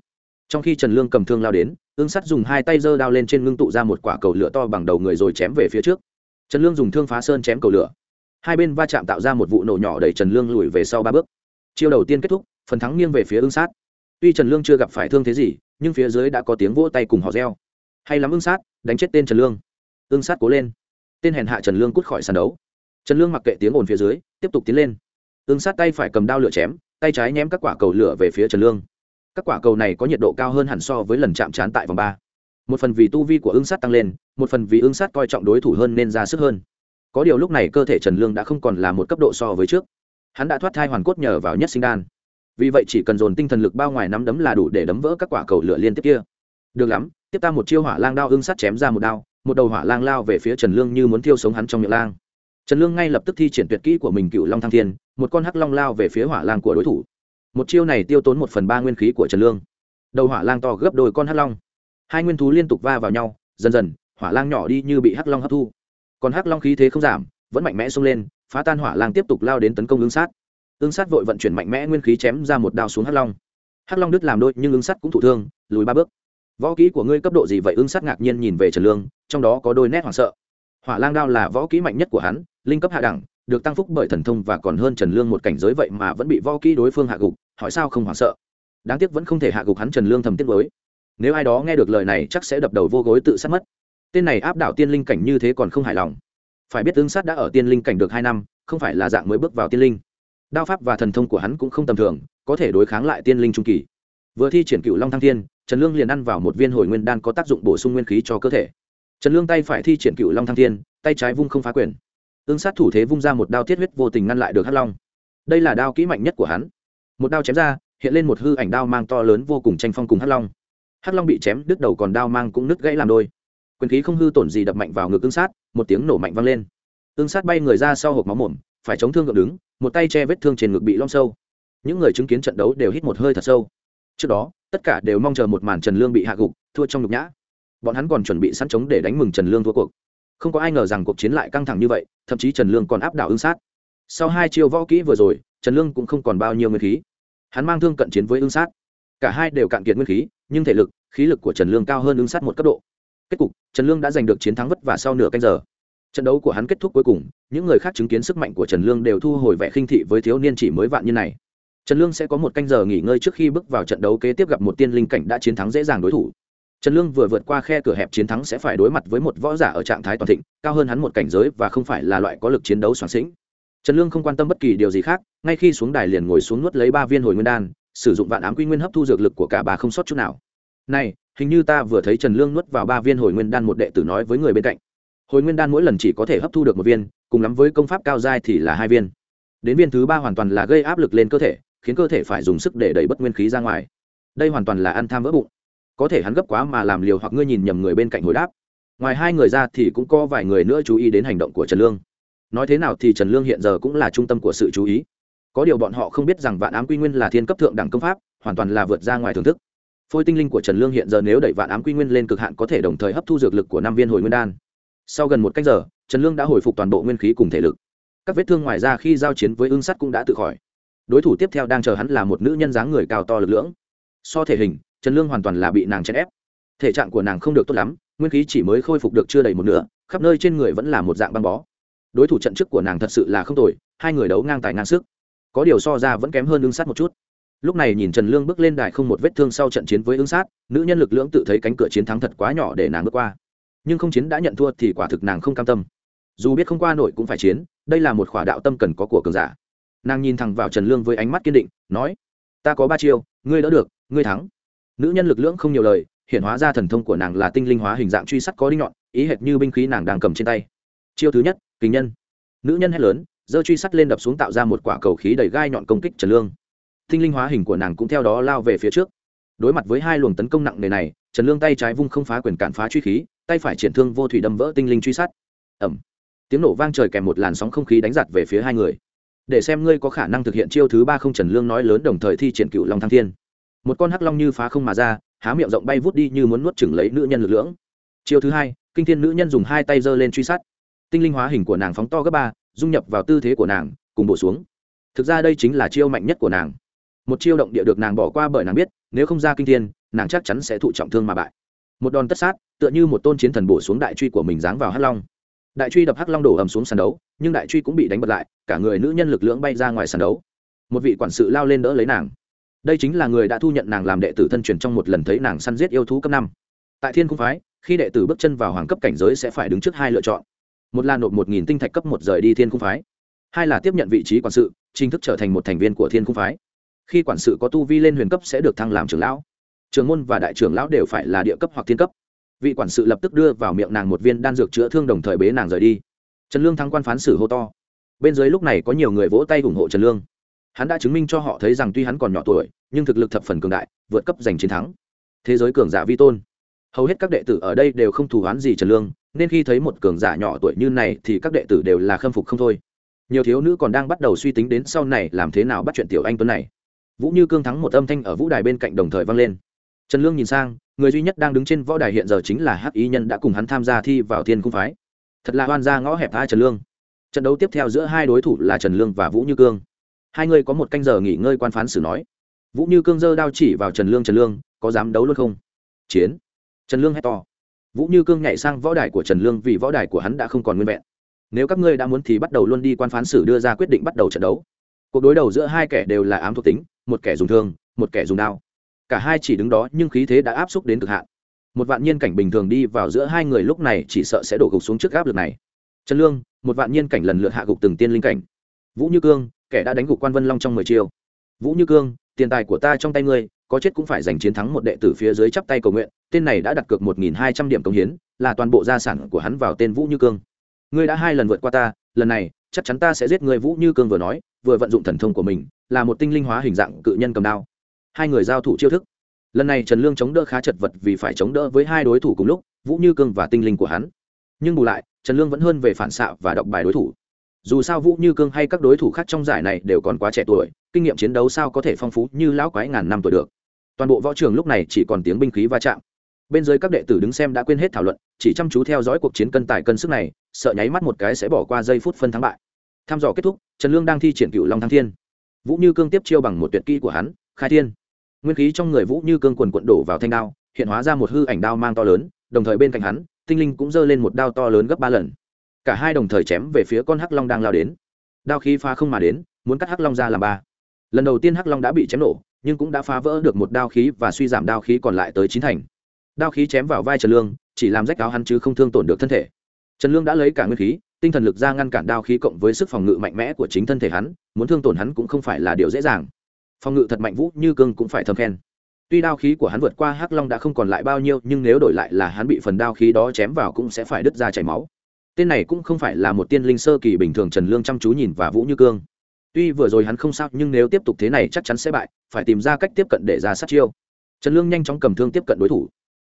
trong khi trần lương cầm thương lao đến, ương sắt dùng hai tay giơ đao lên trên ngưng tụ ra một quả cầu lửa to bằng đầu người rồi chém về phía trước. Trần lương dùng thương phá sơn chém cầu lửa. Hai bên va chạm tạo ra một vụ nổ nhỏ đẩy trần lương lùi về sau ba bước. Chiêu đầu tiên kết thúc, phần thắng nghiêng về phía ương sát tuy trần lương chưa gặp phải thương thế gì, nhưng phía dưới đã có tiếng vỗ tay cùng họ reo. Hay lắm ương sát đánh chết tên trần lương. Ương sát cố lên. Tên hèn hạ trần lương cút khỏi sàn đấu. Trần lương mặc kệ tiếng ồn phía dưới, tiếp tục tiến lên. Ương sát tay phải cầm đao lửa chém, tay trái ném các quả cầu lửa về phía trần lương các quả cầu này có nhiệt độ cao hơn hẳn so với lần chạm trán tại vòng ba. Một phần vì tu vi của ương sát tăng lên, một phần vì ương sát coi trọng đối thủ hơn nên ra sức hơn. Có điều lúc này cơ thể trần lương đã không còn là một cấp độ so với trước. Hắn đã thoát thai hoàn cốt nhờ vào nhất sinh đan. Vì vậy chỉ cần dồn tinh thần lực bao ngoài nắm đấm là đủ để đấm vỡ các quả cầu lửa liên tiếp kia. Được lắm, tiếp ta một chiêu hỏa lang đao ương sát chém ra một đao, một đầu hỏa lang lao về phía trần lương như muốn thiêu sống hắn trong miệng lang. Trần lương ngay lập tức thi triển tuyệt kỹ của mình cựu long thăng thiên, một con hắc long lao về phía hỏa lang của đối thủ một chiêu này tiêu tốn một phần ba nguyên khí của trần lương. Đầu hỏa lang to gấp đôi con hắc long. Hai nguyên thú liên tục va vào nhau, dần dần, hỏa lang nhỏ đi như bị hắc long hấp thu. Còn hắc long khí thế không giảm, vẫn mạnh mẽ xông lên, phá tan hỏa lang tiếp tục lao đến tấn công ứng sát. Ứng sát vội vận chuyển mạnh mẽ nguyên khí chém ra một đao xuống hắc long. Hắc long đứt làm đôi, nhưng ứng sát cũng thụ thương, lùi ba bước. Võ kỹ của ngươi cấp độ gì vậy? Ứng sát ngạc nhiên nhìn về trần lương, trong đó có đôi nét hoảng sợ. Hỏa lang đao là võ kỹ mạnh nhất của hắn, linh cấp hạ đẳng, được tăng phúc bởi thần thông và còn hơn trần lương một cảnh giới vậy mà vẫn bị võ kỹ đối phương hạ gục hỏi sao không hoảng sợ. Đáng tiếc vẫn không thể hạ gục hắn trần lương thầm tiết mới nếu ai đó nghe được lời này chắc sẽ đập đầu vô gối tự sát mất. Tên này áp đảo tiên linh cảnh như thế còn không hài lòng. Phải biết tương sát đã ở tiên linh cảnh được hai năm, không phải là dạng mới bước vào tiên linh. Đao pháp và thần thông của hắn cũng không tầm thường, có thể đối kháng lại tiên linh trung kỳ. Vừa thi triển cựu long thăng thiên, trần lương liền ăn vào một viên hồi nguyên đan có tác dụng bổ sung nguyên khí cho cơ thể. Trần lương tay phải thi triển cựu long thăng thiên, tay trái vung không phá quyền. Tương sát thủ thế vung ra một đao tiết huyết vô tình ngăn lại được hắc long. Đây là đao kỹ mạnh nhất của hắn một đao chém ra, hiện lên một hư ảnh đao mang to lớn vô cùng tranh phong cùng hắc long. Hắc long bị chém, đứt đầu còn đao mang cũng nứt gãy làm đôi. Quyền khí không hư tổn gì đập mạnh vào ngực ương sát, một tiếng nổ mạnh vang lên. Ương sát bay người ra sau hộp máu mồm, phải chống thương gượng đứng, một tay che vết thương trên ngực bị lom sâu. Những người chứng kiến trận đấu đều hít một hơi thật sâu. Trước đó, tất cả đều mong chờ một màn trần lương bị hạ gục, thua trong nhục nhã. Bọn hắn còn chuẩn bị sẵn chống để đánh mừng trần lương thua cuộc. Không có ai ngờ rằng cuộc chiến lại căng thẳng như vậy, thậm chí trần lương còn áp đảo ương sát. Sau hai chiêu võ kỹ vừa rồi trần lương cũng không còn bao nhiêu nguyên khí. Hắn mang thương cận chiến với ương sát. Cả hai đều cạn kiệt nguyên khí, nhưng thể lực, khí lực của trần lương cao hơn ương sát một cấp độ. Kết cục, trần lương đã giành được chiến thắng vất vả sau nửa canh giờ. Trận đấu của hắn kết thúc cuối cùng, những người khác chứng kiến sức mạnh của trần lương đều thu hồi vẻ khinh thị với thiếu niên chỉ mới vạn như này. Trần lương sẽ có một canh giờ nghỉ ngơi trước khi bước vào trận đấu kế tiếp gặp một tiên linh cảnh đã chiến thắng dễ dàng đối thủ. Trần lương vừa vượt qua khe cửa hẹp chiến thắng sẽ phải đối mặt với một võ giả ở trạng thái toàn thịnh, cao hơn hắn một cảnh giới và không phải là loại có lực chiến đấu soạn sĩnh trần lương không quan tâm bất kỳ điều gì khác, ngay khi xuống đài liền ngồi xuống nuốt lấy ba viên hồi nguyên đan, sử dụng vạn ám quy nguyên hấp thu dược lực của cả bà không sót chút nào. Này, hình như ta vừa thấy trần lương nuốt vào ba viên hồi nguyên đan một đệ tử nói với người bên cạnh. Hồi nguyên đan mỗi lần chỉ có thể hấp thu được một viên, cùng lắm với công pháp cao giai thì là hai viên. Đến viên thứ ba hoàn toàn là gây áp lực lên cơ thể, khiến cơ thể phải dùng sức để đẩy bất nguyên khí ra ngoài. Đây hoàn toàn là ăn tham vỡ bụng. Có thể hắn gấp quá mà làm liều hoặc ngươi nhìn nhầm người bên cạnh hồi đáp. Ngoài hai người ra thì cũng có vài người nữa chú ý đến hành động của trần lương nói thế nào thì trần lương hiện giờ cũng là trung tâm của sự chú ý. Có điều bọn họ không biết rằng vạn ám quy nguyên là thiên cấp thượng đẳng công pháp, hoàn toàn là vượt ra ngoài thưởng thức. Phôi tinh linh của trần lương hiện giờ nếu đẩy vạn ám quy nguyên lên cực hạn có thể đồng thời hấp thu dược lực của năm viên hồi nguyên đan. Sau gần một cách giờ, trần lương đã hồi phục toàn bộ nguyên khí cùng thể lực. Các vết thương ngoài ra khi giao chiến với ương sắt cũng đã tự khỏi. Đối thủ tiếp theo đang chờ hắn là một nữ nhân dáng người cao to lực lưỡng. So thể hình, trần lương hoàn toàn là bị nàng chèn ép. Thể trạng của nàng không được tốt lắm, nguyên khí chỉ mới khôi phục được chưa đầy một nửa, khắp nơi trên người vẫn là một dạng băng bó đối thủ trận trước của nàng thật sự là không tồi, hai người đấu ngang tài ngang sức. Có điều so ra vẫn kém hơn ứng sát một chút. Lúc này nhìn trần lương bước lên đài không một vết thương sau trận chiến với ứng sát, nữ nhân lực lưỡng tự thấy cánh cửa chiến thắng thật quá nhỏ để nàng bước qua. Nhưng không chiến đã nhận thua thì quả thực nàng không cam tâm. Dù biết không qua nổi cũng phải chiến, đây là một khỏa đạo tâm cần có của cường giả. Nàng nhìn thẳng vào trần lương với ánh mắt kiên định, nói, ta có ba chiêu, ngươi đỡ được, ngươi thắng. Nữ nhân lực lưỡng không nhiều lời, hiện hóa ra thần thông của nàng là tinh linh hóa hình dạng truy sắt có đinh nhọn, ý hệt như binh khí nàng đang cầm trên tay. Chiêu thứ nhất kính nhân. Nữ nhân hét lớn, giơ truy sắt lên đập xuống tạo ra một quả cầu khí đầy gai nhọn công kích trần lương. Tinh linh hóa hình của nàng cũng theo đó lao về phía trước. Đối mặt với hai luồng tấn công nặng nề này, trần lương tay trái vung không phá quyền cản phá truy khí, tay phải triển thương vô thủy đâm vỡ tinh linh truy sát. Ẩm tiếng nổ vang trời kèm một làn sóng không khí đánh giặt về phía hai người. Để xem ngươi có khả năng thực hiện chiêu thứ ba không, trần lương nói lớn đồng thời thi triển cựu long thăng thiên. Một con hắc long như phá không mà ra, há miệng rộng bay vút đi như muốn nuốt chửng lấy nữ nhân lực lưỡng chiêu thứ hai, kinh thiên nữ nhân dùng hai tay giơ lên truy sát tinh linh hóa hình của nàng phóng to gấp ba, dung nhập vào tư thế của nàng, cùng bổ xuống. Thực ra đây chính là chiêu mạnh nhất của nàng. Một chiêu động địa được nàng bỏ qua bởi nàng biết, nếu không ra kinh thiên, nàng chắc chắn sẽ thụ trọng thương mà bại. Một đòn tất sát, tựa như một tôn chiến thần bổ xuống đại truy của mình giáng vào hắc long. Đại truy đập hắc long đổ ầm xuống sàn đấu, nhưng đại truy cũng bị đánh bật lại, cả người nữ nhân lực lưỡng bay ra ngoài sàn đấu. Một vị quản sự lao lên đỡ lấy nàng. Đây chính là người đã thu nhận nàng làm đệ tử thân truyền trong một lần thấy nàng săn giết yêu thú cấp năm. Tại thiên cung phái, khi đệ tử bước chân vào hoàng cấp cảnh giới sẽ phải đứng trước hai lựa chọn một là nộp một nghìn tinh thạch cấp một rời đi thiên cung phái, hai là tiếp nhận vị trí quản sự, chính thức trở thành một thành viên của thiên cung phái. Khi quản sự có tu vi lên huyền cấp sẽ được thăng làm trưởng lão. Trưởng môn và đại trưởng lão đều phải là địa cấp hoặc thiên cấp. Vị quản sự lập tức đưa vào miệng nàng một viên đan dược chữa thương đồng thời bế nàng rời đi. Trần lương thắng quan phán xử hô to. Bên dưới lúc này có nhiều người vỗ tay ủng hộ trần lương. Hắn đã chứng minh cho họ thấy rằng tuy hắn còn nhỏ tuổi, nhưng thực lực thập phần cường đại, vượt cấp giành chiến thắng. Thế giới cường giả vi tôn hầu hết các đệ tử ở đây đều không thù oán gì trần lương, nên khi thấy một cường giả nhỏ tuổi như này thì các đệ tử đều là khâm phục không thôi. Nhiều thiếu nữ còn đang bắt đầu suy tính đến sau này làm thế nào bắt chuyện tiểu anh tuấn này. Vũ như cương thắng một âm thanh ở vũ đài bên cạnh đồng thời vang lên. Trần lương nhìn sang, người duy nhất đang đứng trên võ đài hiện giờ chính là hắc ý nhân đã cùng hắn tham gia thi vào thiên cung phái. Thật là hoan ra ngõ hẹp hai trần lương. Trận đấu tiếp theo giữa hai đối thủ là trần lương và vũ như cương. Hai người có một canh giờ nghỉ ngơi quan phán xử nói. Vũ như cương giơ đao chỉ vào trần lương trần lương, có dám đấu luôn không? Chiến trần lương hét to. Vũ như cương nhảy sang võ đài của trần lương vì võ đài của hắn đã không còn nguyên vẹn. Nếu các ngươi đã muốn thì bắt đầu luôn đi quan phán xử đưa ra quyết định bắt đầu trận đấu. Cuộc đối đầu giữa hai kẻ đều là ám thuộc tính, một kẻ dùng thương, một kẻ dùng đao. Cả hai chỉ đứng đó nhưng khí thế đã áp xúc đến cực hạn. Một vạn nhiên cảnh bình thường đi vào giữa hai người lúc này chỉ sợ sẽ đổ gục xuống trước áp lực này. Trần lương, một vạn nhiên cảnh lần lượt hạ gục từng tiên linh cảnh. Vũ như cương, kẻ đã đánh gục quan vân long trong mười chiều. vũ như cương, tiền tài của ta trong tay ngươi có chết cũng phải giành chiến thắng một đệ tử phía dưới chắp tay cầu nguyện, tên này đã đặt cược một nghìn hai trăm điểm công hiến, là toàn bộ gia sản của hắn vào tên vũ như cương. Ngươi đã hai lần vượt qua ta, lần này, chắc chắn ta sẽ giết ngươi, vũ như cương vừa nói, vừa vận dụng thần thông của mình, là một tinh linh hóa hình dạng cự nhân cầm đao. Hai người giao thủ chiêu thức. Lần này trần lương chống đỡ khá chật vật vì phải chống đỡ với hai đối thủ cùng lúc, vũ như cương và tinh linh của hắn. Nhưng bù lại, trần lương vẫn hơn về phản xạ và đọc bài đối thủ. Dù sao vũ như cương hay các đối thủ khác trong giải này đều còn quá trẻ tuổi kinh nghiệm chiến đấu sao có thể phong phú như lão quái ngàn năm tuổi được. Toàn bộ võ trường lúc này chỉ còn tiếng binh khí va chạm. Bên dưới các đệ tử đứng xem đã quên hết thảo luận, chỉ chăm chú theo dõi cuộc chiến cân tài cân sức này, sợ nháy mắt một cái sẽ bỏ qua giây phút phân thắng bại. Tham dò kết thúc, trần lương đang thi triển cựu long thăng thiên. Vũ như cương tiếp chiêu bằng một tuyệt kỹ của hắn, khai thiên. Nguyên khí trong người vũ như cương quần quận đổ vào thanh đao, hiện hóa ra một hư ảnh đao mang to lớn, đồng thời bên cạnh hắn, tinh linh cũng giơ lên một đao to lớn gấp ba lần. Cả hai đồng thời chém về phía con hắc long đang lao đến. Đao khí phá không mà đến, muốn cắt hắc long ra làm ba lần đầu tiên hắc long đã bị chém nổ, nhưng cũng đã phá vỡ được một đao khí và suy giảm đao khí còn lại tới chín thành. Đao khí chém vào vai trần lương, chỉ làm rách áo hắn chứ không thương tổn được thân thể. Trần lương đã lấy cả nguyên khí, tinh thần lực ra ngăn cản đao khí cộng với sức phòng ngự mạnh mẽ của chính thân thể hắn, muốn thương tổn hắn cũng không phải là điều dễ dàng. Phòng ngự thật mạnh vũ, như cương cũng phải thâm khen. Tuy đao khí của hắn vượt qua hắc long đã không còn lại bao nhiêu, nhưng nếu đổi lại là hắn bị phần đao khí đó chém vào cũng sẽ phải đứt ra chảy máu. Tên này cũng không phải là một tiên linh sơ kỳ bình thường trần lương chăm chú nhìn và vũ như cương tuy vừa rồi hắn không sao, nhưng nếu tiếp tục thế này chắc chắn sẽ bại, phải tìm ra cách tiếp cận để ra sát chiêu. Trần lương nhanh chóng cầm thương tiếp cận đối thủ.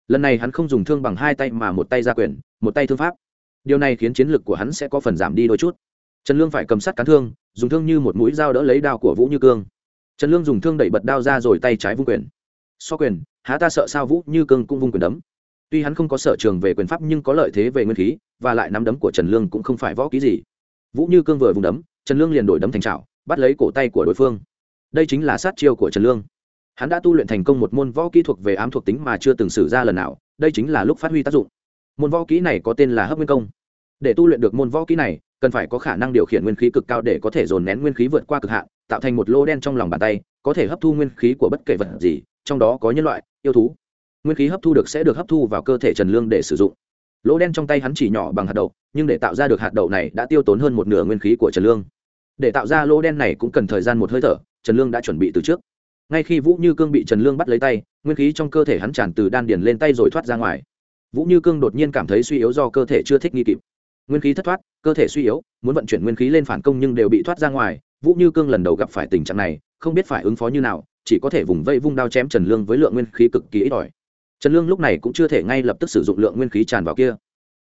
Lần này hắn không dùng thương bằng hai tay mà một tay ra quyền, một tay thương pháp. Điều này khiến chiến lực của hắn sẽ có phần giảm đi đôi chút. Trần lương phải cầm sắt cán thương, dùng thương như một mũi dao đỡ lấy đao của vũ như cương. Trần lương dùng thương đẩy bật đao ra rồi tay trái vung quyền. So quyền, há ta sợ sao vũ như cương cũng vung quyền đấm. Tuy hắn không có sở trường về quyền pháp nhưng có lợi thế về nguyên khí, và lại nắm đấm của trần lương cũng không phải võ ký gì. Vũ như cương vừa vùng đấm, trần lương liền đổi đấm thành trào bắt lấy cổ tay của đối phương. Đây chính là sát chiêu của trần lương. Hắn đã tu luyện thành công một môn võ kỹ thuộc về ám thuộc tính mà chưa từng xử ra lần nào, đây chính là lúc phát huy tác dụng. Môn võ kỹ này có tên là hấp nguyên công. Để tu luyện được môn võ kỹ này, cần phải có khả năng điều khiển nguyên khí cực cao để có thể dồn nén nguyên khí vượt qua cực hạn, tạo thành một lô đen trong lòng bàn tay, có thể hấp thu nguyên khí của bất kể vật gì, trong đó có nhân loại, yêu thú. Nguyên khí hấp thu được sẽ được hấp thu vào cơ thể trần lương để sử dụng. Lỗ đen trong tay hắn chỉ nhỏ bằng hạt đậu, nhưng để tạo ra được hạt đậu này đã tiêu tốn hơn một nửa nguyên khí của trần lương để tạo ra lỗ đen này cũng cần thời gian một hơi thở, trần lương đã chuẩn bị từ trước. Ngay khi vũ như cương bị trần lương bắt lấy tay, nguyên khí trong cơ thể hắn tràn từ đan điền lên tay rồi thoát ra ngoài. Vũ như cương đột nhiên cảm thấy suy yếu do cơ thể chưa thích nghi kịp. Nguyên khí thất thoát, cơ thể suy yếu, muốn vận chuyển nguyên khí lên phản công nhưng đều bị thoát ra ngoài, vũ như cương lần đầu gặp phải tình trạng này, không biết phải ứng phó như nào, chỉ có thể vùng vây vung đao chém trần lương với lượng nguyên khí cực kỳ ít ỏi. Trần lương lúc này cũng chưa thể ngay lập tức sử dụng lượng nguyên khí tràn vào kia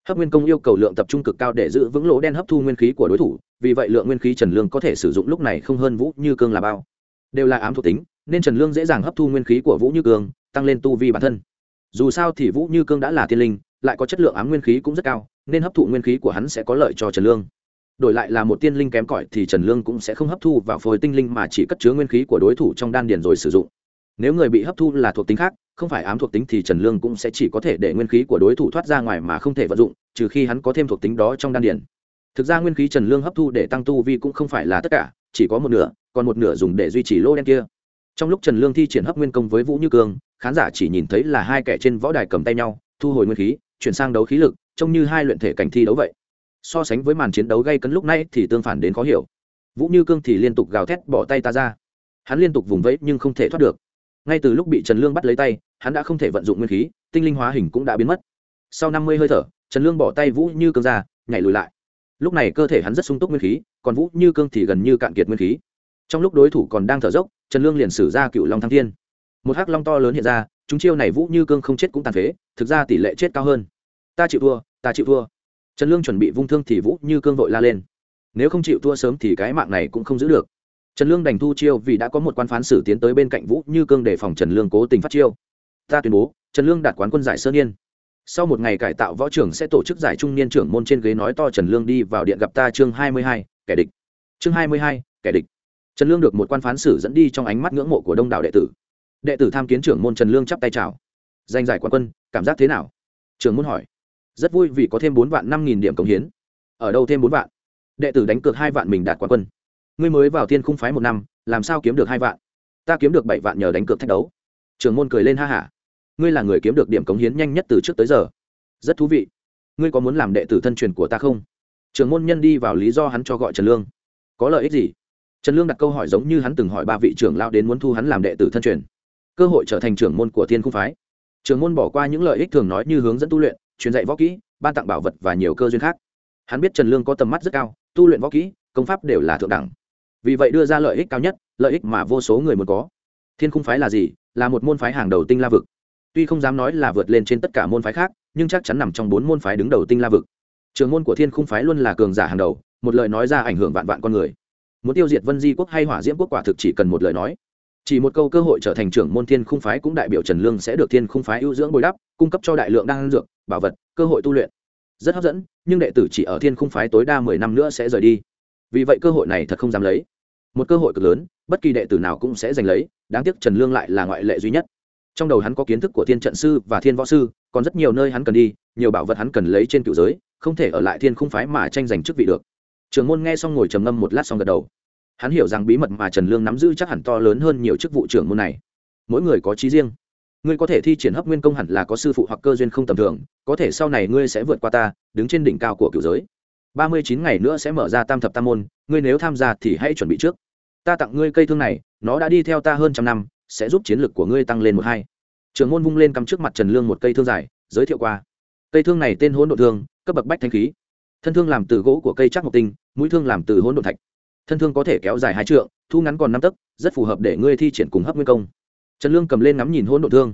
hấp nguyên công yêu cầu lượng tập trung cực cao để giữ vững lỗ đen hấp thu nguyên khí của đối thủ, vì vậy lượng nguyên khí trần lương có thể sử dụng lúc này không hơn vũ như cương là bao. Đều là ám thuộc tính, nên trần lương dễ dàng hấp thu nguyên khí của vũ như cương, tăng lên tu vi bản thân. Dù sao thì vũ như cương đã là tiên linh, lại có chất lượng ám nguyên khí cũng rất cao, nên hấp thụ nguyên khí của hắn sẽ có lợi cho trần lương. Đổi lại là một tiên linh kém cỏi thì trần lương cũng sẽ không hấp thu vào phôi tinh linh mà chỉ cất chứa nguyên khí của đối thủ trong đan điền rồi sử dụng. Nếu người bị hấp thu là thuộc tính khác không phải ám thuộc tính thì trần lương cũng sẽ chỉ có thể để nguyên khí của đối thủ thoát ra ngoài mà không thể vận dụng, trừ khi hắn có thêm thuộc tính đó trong đan điền. Thực ra nguyên khí trần lương hấp thu để tăng tu vi cũng không phải là tất cả, chỉ có một nửa, còn một nửa dùng để duy trì lô đen kia. Trong lúc trần lương thi triển hấp nguyên công với vũ như cương, khán giả chỉ nhìn thấy là hai kẻ trên võ đài cầm tay nhau, thu hồi nguyên khí, chuyển sang đấu khí lực, trông như hai luyện thể cảnh thi đấu vậy. So sánh với màn chiến đấu gây cấn lúc nãy thì tương phản đến khó hiểu. Vũ như cương thì liên tục gào thét bỏ tay ta ra. Hắn liên tục vùng vẫy nhưng không thể thoát được ngay từ lúc bị trần lương bắt lấy tay, hắn đã không thể vận dụng nguyên khí, tinh linh hóa hình cũng đã biến mất. Sau năm mươi hơi thở, trần lương bỏ tay vũ như cương ra, nhảy lùi lại. Lúc này cơ thể hắn rất sung túc nguyên khí, còn vũ như cương thì gần như cạn kiệt nguyên khí. Trong lúc đối thủ còn đang thở dốc, trần lương liền sử ra cựu long thăng thiên. Một hắc long to lớn hiện ra, chúng chiêu này vũ như cương không chết cũng tàn phế, thực ra tỷ lệ chết cao hơn. Ta chịu thua, ta chịu thua. Trần lương chuẩn bị vung thương thì vũ như cương vội la lên. Nếu không chịu thua sớm thì cái mạng này cũng không giữ được trần lương đành thu chiêu vì đã có một quan phán xử tiến tới bên cạnh vũ như cương để phòng trần lương cố tình phát chiêu. Ta tuyên bố, trần lương đạt quán quân giải sơn niên sau một ngày cải tạo võ trưởng sẽ tổ chức giải trung niên trưởng môn trên ghế nói to trần lương đi vào điện gặp ta chương hai mươi hai, kẻ địch. Chương hai mươi hai, kẻ địch. Trần lương được một quan phán xử dẫn đi trong ánh mắt ngưỡng mộ của đông đảo đệ tử. Đệ tử tham kiến trưởng môn trần lương chắp tay chào. Danh giải quán quân, cảm giác thế nào? Trường môn hỏi. Rất vui vì có thêm bốn vạn năm nghìn điểm cống hiến. Ở đâu thêm bốn vạn? Đệ tử đánh cược hai vạn mình đạt quán quân ngươi mới vào Thiên khung phái một năm, làm sao kiếm được hai vạn? Ta kiếm được bảy vạn nhờ đánh cược thách đấu. Trường môn cười lên ha hả. Ngươi là người kiếm được điểm cống hiến nhanh nhất từ trước tới giờ. Rất thú vị. Ngươi có muốn làm đệ tử thân truyền của ta không? Trường môn nhân đi vào lý do hắn cho gọi trần lương. Có lợi ích gì? Trần lương đặt câu hỏi giống như hắn từng hỏi ba vị trưởng lao đến muốn thu hắn làm đệ tử thân truyền. Cơ hội trở thành trưởng môn của thiên khung phái. Trưởng môn bỏ qua những lợi ích thường nói như hướng dẫn tu luyện, truyền dạy võ kỹ, ban tặng bảo vật và nhiều cơ duyên khác. Hắn biết trần lương có tầm mắt rất cao, tu luyện võ kỹ, công pháp đều là thượng đẳng vì vậy đưa ra lợi ích cao nhất, lợi ích mà vô số người muốn có. Thiên khung phái là gì? Là một môn phái hàng đầu tinh la vực. Tuy không dám nói là vượt lên trên tất cả môn phái khác, nhưng chắc chắn nằm trong bốn môn phái đứng đầu tinh la vực. Trường môn của thiên khung phái luôn là cường giả hàng đầu, một lời nói ra ảnh hưởng vạn vạn con người. Muốn tiêu diệt vân di quốc hay hỏa diễm quốc quả thực chỉ cần một lời nói. Chỉ một câu cơ hội trở thành trưởng môn thiên khung phái cũng đại biểu trần lương sẽ được thiên khung phái ưu dưỡng bồi đắp, cung cấp cho đại lượng đan dược, bảo vật, cơ hội tu luyện. Rất hấp dẫn, nhưng đệ tử chỉ ở thiên khung phái tối đa mười năm nữa sẽ rời đi vì vậy cơ hội này thật không dám lấy. Một cơ hội cực lớn, bất kỳ đệ tử nào cũng sẽ giành lấy, đáng tiếc trần lương lại là ngoại lệ duy nhất. Trong đầu hắn có kiến thức của thiên trận sư và thiên võ sư, còn rất nhiều nơi hắn cần đi, nhiều bảo vật hắn cần lấy trên cựu giới, không thể ở lại thiên khung phái mà tranh giành chức vị được. Trường môn nghe xong ngồi trầm ngâm một lát xong gật đầu. Hắn hiểu rằng bí mật mà trần lương nắm giữ chắc hẳn to lớn hơn nhiều chức vụ trưởng môn này. Mỗi người có trí riêng. Ngươi có thể thi triển hấp nguyên công hẳn là có sư phụ hoặc cơ duyên không tầm thường, có thể sau này ngươi sẽ vượt qua ta, đứng trên đỉnh cao của cựu giới ba mươi chín ngày nữa sẽ mở ra tam thập tam môn, ngươi nếu tham gia thì hãy chuẩn bị trước. Ta tặng ngươi cây thương này, nó đã đi theo ta hơn trăm năm, sẽ giúp chiến lược của ngươi tăng lên một hai. Trường môn vung lên cắm trước mặt trần lương một cây thương dài, giới thiệu qua. Cây thương này tên hỗn độ thương, cấp bậc bách thanh khí. Thân thương làm từ gỗ của cây chắc Ngọc tinh, mũi thương làm từ hỗn độ thạch. Thân thương có thể kéo dài hai trượng, thu ngắn còn năm tấc, rất phù hợp để ngươi thi triển cùng hấp nguyên công. Trần lương cầm lên ngắm nhìn hỗn độn thương.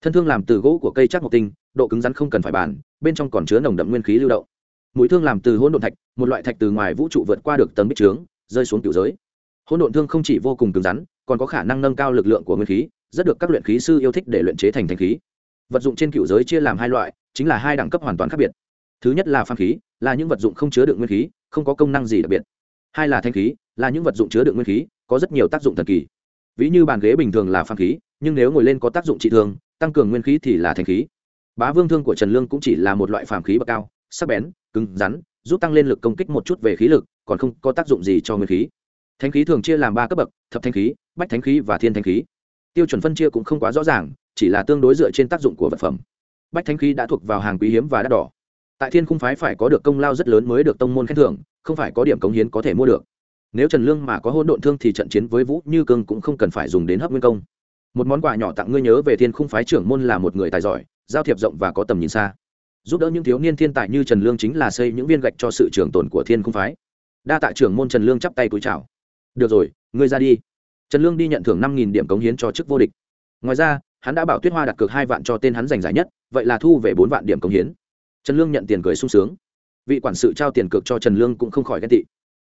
Thân thương làm từ gỗ của cây chắc ngọc tinh, độ cứng rắn không cần phải bàn, bên trong còn chứa nồng đậm nguyên khí lưu động mũi thương làm từ hỗn độn thạch, một loại thạch từ ngoài vũ trụ vượt qua được tầng bích trướng, rơi xuống tiểu giới. Hỗn độn thương không chỉ vô cùng cứng rắn, còn có khả năng nâng cao lực lượng của nguyên khí, rất được các luyện khí sư yêu thích để luyện chế thành thanh khí. Vật dụng trên cựu giới chia làm hai loại, chính là hai đẳng cấp hoàn toàn khác biệt. Thứ nhất là phàm khí, là những vật dụng không chứa đựng nguyên khí, không có công năng gì đặc biệt. Hai là thanh khí, là những vật dụng chứa đựng nguyên khí, có rất nhiều tác dụng thần kỳ. Ví như bàn ghế bình thường là phàm khí, nhưng nếu ngồi lên có tác dụng trị thương, tăng cường nguyên khí thì là thanh khí. Bá vương thương của trần lương cũng chỉ là một loại phàm khí bậc cao, sắc bén cứng rắn, giúp tăng lên lực công kích một chút về khí lực, còn không có tác dụng gì cho nguyên khí. Thánh khí thường chia làm ba cấp bậc, thập thanh khí, bách thánh khí và thiên thanh khí. Tiêu chuẩn phân chia cũng không quá rõ ràng, chỉ là tương đối dựa trên tác dụng của vật phẩm. Bách thánh khí đã thuộc vào hàng quý hiếm và đắt đỏ. Tại thiên khung phái phải có được công lao rất lớn mới được tông môn khen thưởng, không phải có điểm cống hiến có thể mua được. Nếu trần lương mà có hôn độn thương thì trận chiến với vũ như cương cũng không cần phải dùng đến hấp nguyên công. Một món quà nhỏ tặng ngươi nhớ về thiên khung phái trưởng môn là một người tài giỏi, giao thiệp rộng và có tầm nhìn xa giúp đỡ những thiếu niên thiên tài như trần lương chính là xây những viên gạch cho sự trường tồn của thiên không phái. Đa tạ trưởng môn trần lương chắp tay cúi chào. Được rồi, ngươi ra đi. Trần lương đi nhận thưởng năm nghìn điểm cống hiến cho chức vô địch. Ngoài ra, hắn đã bảo tuyết hoa đặt cược hai vạn cho tên hắn giành giải nhất, vậy là thu về bốn vạn điểm cống hiến. Trần lương nhận tiền cười sung sướng. Vị quản sự trao tiền cược cho trần lương cũng không khỏi ghen tị.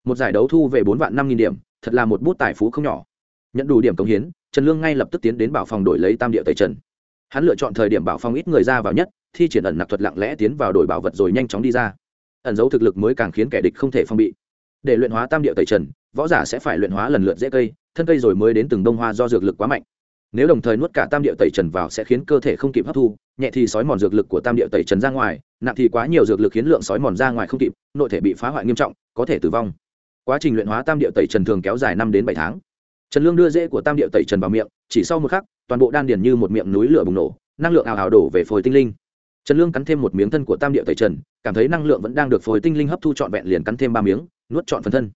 Một giải đấu thu về bốn vạn năm nghìn điểm, thật là một bút tài phú không nhỏ. Nhận đủ điểm cống hiến, trần lương ngay lập tức tiến đến bảo phòng đổi lấy tam địa tây trần. Hắn lựa chọn thời điểm bảo phòng ít người ra vào nhất thi triển ẩn nặc thuật lặng lẽ tiến vào đổi bảo vật rồi nhanh chóng đi ra. Ẩn dấu thực lực mới càng khiến kẻ địch không thể phong bị. Để luyện hóa tam địa tẩy trần, võ giả sẽ phải luyện hóa lần lượt dễ cây, thân cây rồi mới đến từng đông hoa do dược lực quá mạnh. Nếu đồng thời nuốt cả tam địa tẩy trần vào sẽ khiến cơ thể không kịp hấp thu, nhẹ thì sói mòn dược lực của tam địa tẩy trần ra ngoài, nặng thì quá nhiều dược lực khiến lượng sói mòn ra ngoài không kịp, nội thể bị phá hoại nghiêm trọng, có thể tử vong. Quá trình luyện hóa tam địa tẩy trần thường kéo dài năm đến bảy tháng. Trần lương đưa dễ của tam địa tẩy trần vào miệng, chỉ sau một khắc, toàn bộ đan điền như một miệng núi lửa bùng nổ, năng lượng ảo ảo đổ về phôi tinh linh trần lương cắn thêm một miếng thân của tam địa tẩy trần, cảm thấy năng lượng vẫn đang được phôi tinh linh hấp thu trọn vẹn liền cắn thêm ba miếng, nuốt trọn phần thân.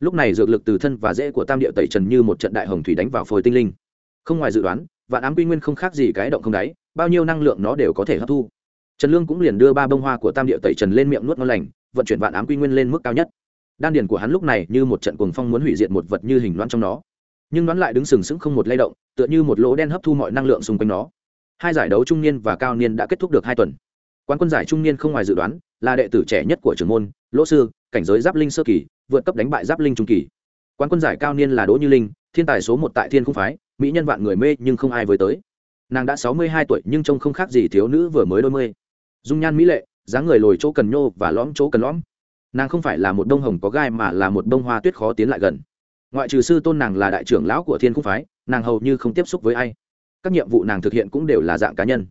Lúc này dược lực từ thân và rễ của tam địa tẩy trần như một trận đại hồng thủy đánh vào phôi tinh linh. Không ngoài dự đoán, vạn ám quy nguyên không khác gì cái động không đáy, bao nhiêu năng lượng nó đều có thể hấp thu. Trần lương cũng liền đưa ba bông hoa của tam địa tẩy trần lên miệng nuốt ngon lành, vận chuyển vạn ám quy nguyên lên mức cao nhất. Đan điền của hắn lúc này như một trận cuồng phong muốn hủy diệt một vật như hình loan trong nó. Nhưng đoán lại đứng sừng sững không một lay động, tựa như một lỗ đen hấp thu mọi năng lượng xung quanh nó hai giải đấu trung niên và cao niên đã kết thúc được hai tuần. Quán quân giải trung niên không ngoài dự đoán là đệ tử trẻ nhất của trưởng môn, lỗ sư, cảnh giới giáp linh sơ kỳ, vượt cấp đánh bại giáp linh trung kỳ. Quán quân giải cao niên là đỗ như linh, thiên tài số một tại thiên không phái, mỹ nhân vạn người mê nhưng không ai với tới. Nàng đã sáu mươi hai tuổi nhưng trông không khác gì thiếu nữ vừa mới đôi mươi. Dung nhan mỹ lệ, dáng người lồi chỗ cần nhô và lõm chỗ cần lõm. Nàng không phải là một đông hồng có gai mà là một đông hoa tuyết khó tiến lại gần. Ngoại trừ sư tôn nàng là đại trưởng lão của thiên cung phái, nàng hầu như không tiếp xúc với ai các nhiệm vụ nàng thực hiện cũng đều là dạng cá nhân.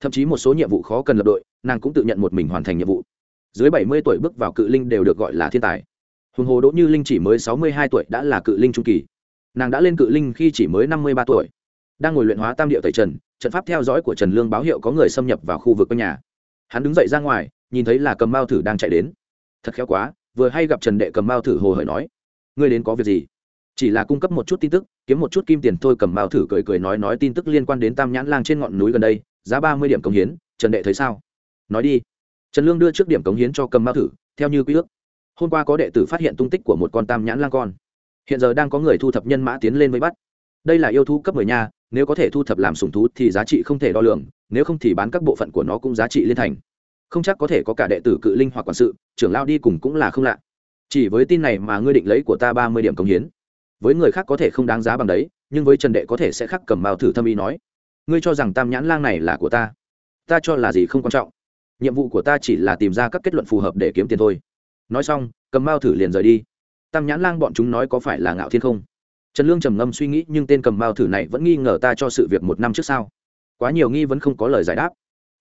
Thậm chí một số nhiệm vụ khó cần lập đội, nàng cũng tự nhận một mình hoàn thành nhiệm vụ. Dưới bảy mươi tuổi bước vào cự linh đều được gọi là thiên tài. Huồng hồ đỗ như linh chỉ mới sáu mươi hai tuổi đã là cự linh trung kỳ. Nàng đã lên cự linh khi chỉ mới năm mươi ba tuổi. Đang ngồi luyện hóa tam điệu tẩy trần, trận pháp theo dõi của trần lương báo hiệu có người xâm nhập vào khu vực quanh nhà. Hắn đứng dậy ra ngoài, nhìn thấy là cầm mao thử đang chạy đến. Thật khéo quá, vừa hay gặp trần đệ cầm mao thử hồ hởi nói, ngươi đến có việc gì? Chỉ là cung cấp một chút tin tức, kiếm một chút kim tiền thôi cầm mao thử cười cười nói nói tin tức liên quan đến tam nhãn lang trên ngọn núi gần đây, giá ba mươi điểm cống hiến, trần đệ thấy sao? Nói đi. Trần lương đưa trước điểm cống hiến cho cầm mao thử, theo như quy ước. Hôm qua có đệ tử phát hiện tung tích của một con tam nhãn lang con. Hiện giờ đang có người thu thập nhân mã tiến lên với bắt. Đây là yêu thú cấp mười nha, nếu có thể thu thập làm sùng thú thì giá trị không thể đo lường, nếu không thì bán các bộ phận của nó cũng giá trị liên thành. Không chắc có thể có cả đệ tử cự linh hoặc quản sự, trưởng lao đi cùng cũng là không lạ. Chỉ với tin này mà ngươi định lấy của ta ba mươi điểm cống hiến với người khác có thể không đáng giá bằng đấy, nhưng với trần đệ có thể sẽ khắc cầm mao thử thâm ý nói, ngươi cho rằng tam nhãn lang này là của ta? Ta cho là gì không quan trọng. Nhiệm vụ của ta chỉ là tìm ra các kết luận phù hợp để kiếm tiền thôi. Nói xong, cầm mao thử liền rời đi. Tam nhãn lang bọn chúng nói có phải là ngạo thiên không? Trần lương trầm ngâm suy nghĩ, nhưng tên cầm mao thử này vẫn nghi ngờ ta cho sự việc một năm trước sau quá nhiều nghi vẫn không có lời giải đáp.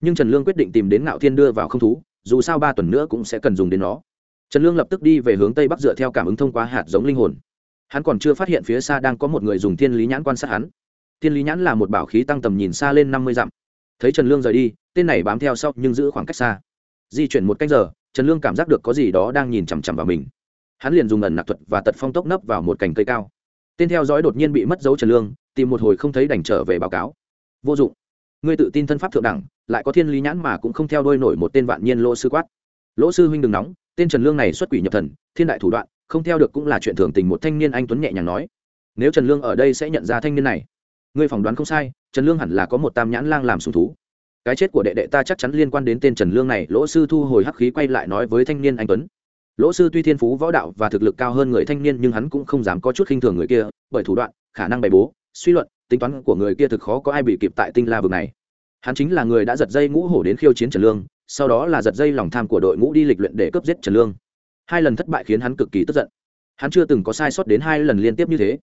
Nhưng trần lương quyết định tìm đến ngạo thiên đưa vào không thú, dù sao ba tuần nữa cũng sẽ cần dùng đến nó. Trần lương lập tức đi về hướng tây bắc dựa theo cảm ứng thông qua hạt giống linh hồn hắn còn chưa phát hiện phía xa đang có một người dùng thiên lý nhãn quan sát hắn. Thiên lý nhãn là một bảo khí tăng tầm nhìn xa lên năm mươi dặm. Thấy trần lương rời đi, tên này bám theo sau nhưng giữ khoảng cách xa. Di chuyển một cách giờ, trần lương cảm giác được có gì đó đang nhìn chằm chằm vào mình. Hắn liền dùng ẩn nặc thuật và tật phong tốc nấp vào một cành cây cao. Tên theo dõi đột nhiên bị mất dấu trần lương, tìm một hồi không thấy đành trở về báo cáo. Vô dụng. Ngươi tự tin thân pháp thượng đẳng, lại có thiên lý nhãn mà cũng không theo đôi nổi một tên vạn nhiên lỗ sư quát. Lỗ sư huynh đừng nóng, tên trần lương này xuất quỷ nhập thần, thiên đại thủ đoạn không theo được cũng là chuyện thường tình một thanh niên anh tuấn nhẹ nhàng nói. Nếu trần lương ở đây sẽ nhận ra thanh niên này. Ngươi phỏng đoán không sai, trần lương hẳn là có một tam nhãn lang làm sùng thú. Cái chết của đệ đệ ta chắc chắn liên quan đến tên trần lương này, lỗ sư thu hồi hắc khí quay lại nói với thanh niên anh tuấn. Lỗ sư tuy thiên phú võ đạo và thực lực cao hơn người thanh niên nhưng hắn cũng không dám có chút khinh thường người kia, bởi thủ đoạn, khả năng bày bố, suy luận, tính toán của người kia thực khó có ai bị kịp tại tinh la vực này. Hắn chính là người đã giật dây ngũ hổ đến khiêu chiến trần lương, sau đó là giật dây lòng tham của đội ngũ đi lịch luyện để cướp giết trần lương hai lần thất bại khiến hắn cực kỳ tức giận. Hắn chưa từng có sai sót đến hai lần liên tiếp như thế.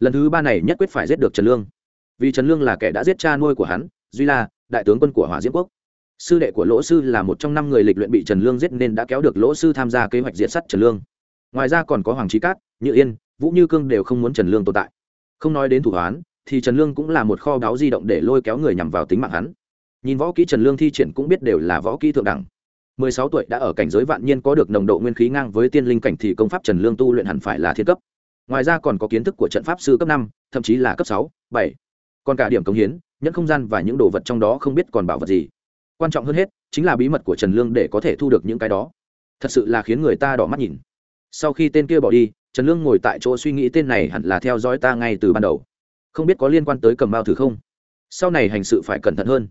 Lần thứ ba này nhất quyết phải giết được trần lương. Vì trần lương là kẻ đã giết cha nuôi của hắn, duy la, đại tướng quân của hỏa diễm quốc. Sư đệ của lỗ sư là một trong năm người lịch luyện bị trần lương giết nên đã kéo được lỗ sư tham gia kế hoạch diệt sắt trần lương. Ngoài ra còn có hoàng trí cát, như yên, vũ như cương đều không muốn trần lương tồn tại. Không nói đến thủ hoán, thì trần lương cũng là một kho báu di động để lôi kéo người nhằm vào tính mạng hắn. Nhìn võ kỹ trần lương thi triển cũng biết đều là võ kỹ thượng đẳng mười sáu tuổi đã ở cảnh giới vạn nhiên có được nồng độ nguyên khí ngang với tiên linh cảnh thì công pháp trần lương tu luyện hẳn phải là thiên cấp. Ngoài ra còn có kiến thức của trận pháp sư cấp năm, thậm chí là cấp sáu, bảy. Còn cả điểm cống hiến, nhẫn không gian và những đồ vật trong đó không biết còn bảo vật gì. Quan trọng hơn hết, chính là bí mật của trần lương để có thể thu được những cái đó. Thật sự là khiến người ta đỏ mắt nhìn. Sau khi tên kia bỏ đi, trần lương ngồi tại chỗ suy nghĩ tên này hẳn là theo dõi ta ngay từ ban đầu. Không biết có liên quan tới cầm bao thử không? Sau này hành sự phải cẩn thận hơn.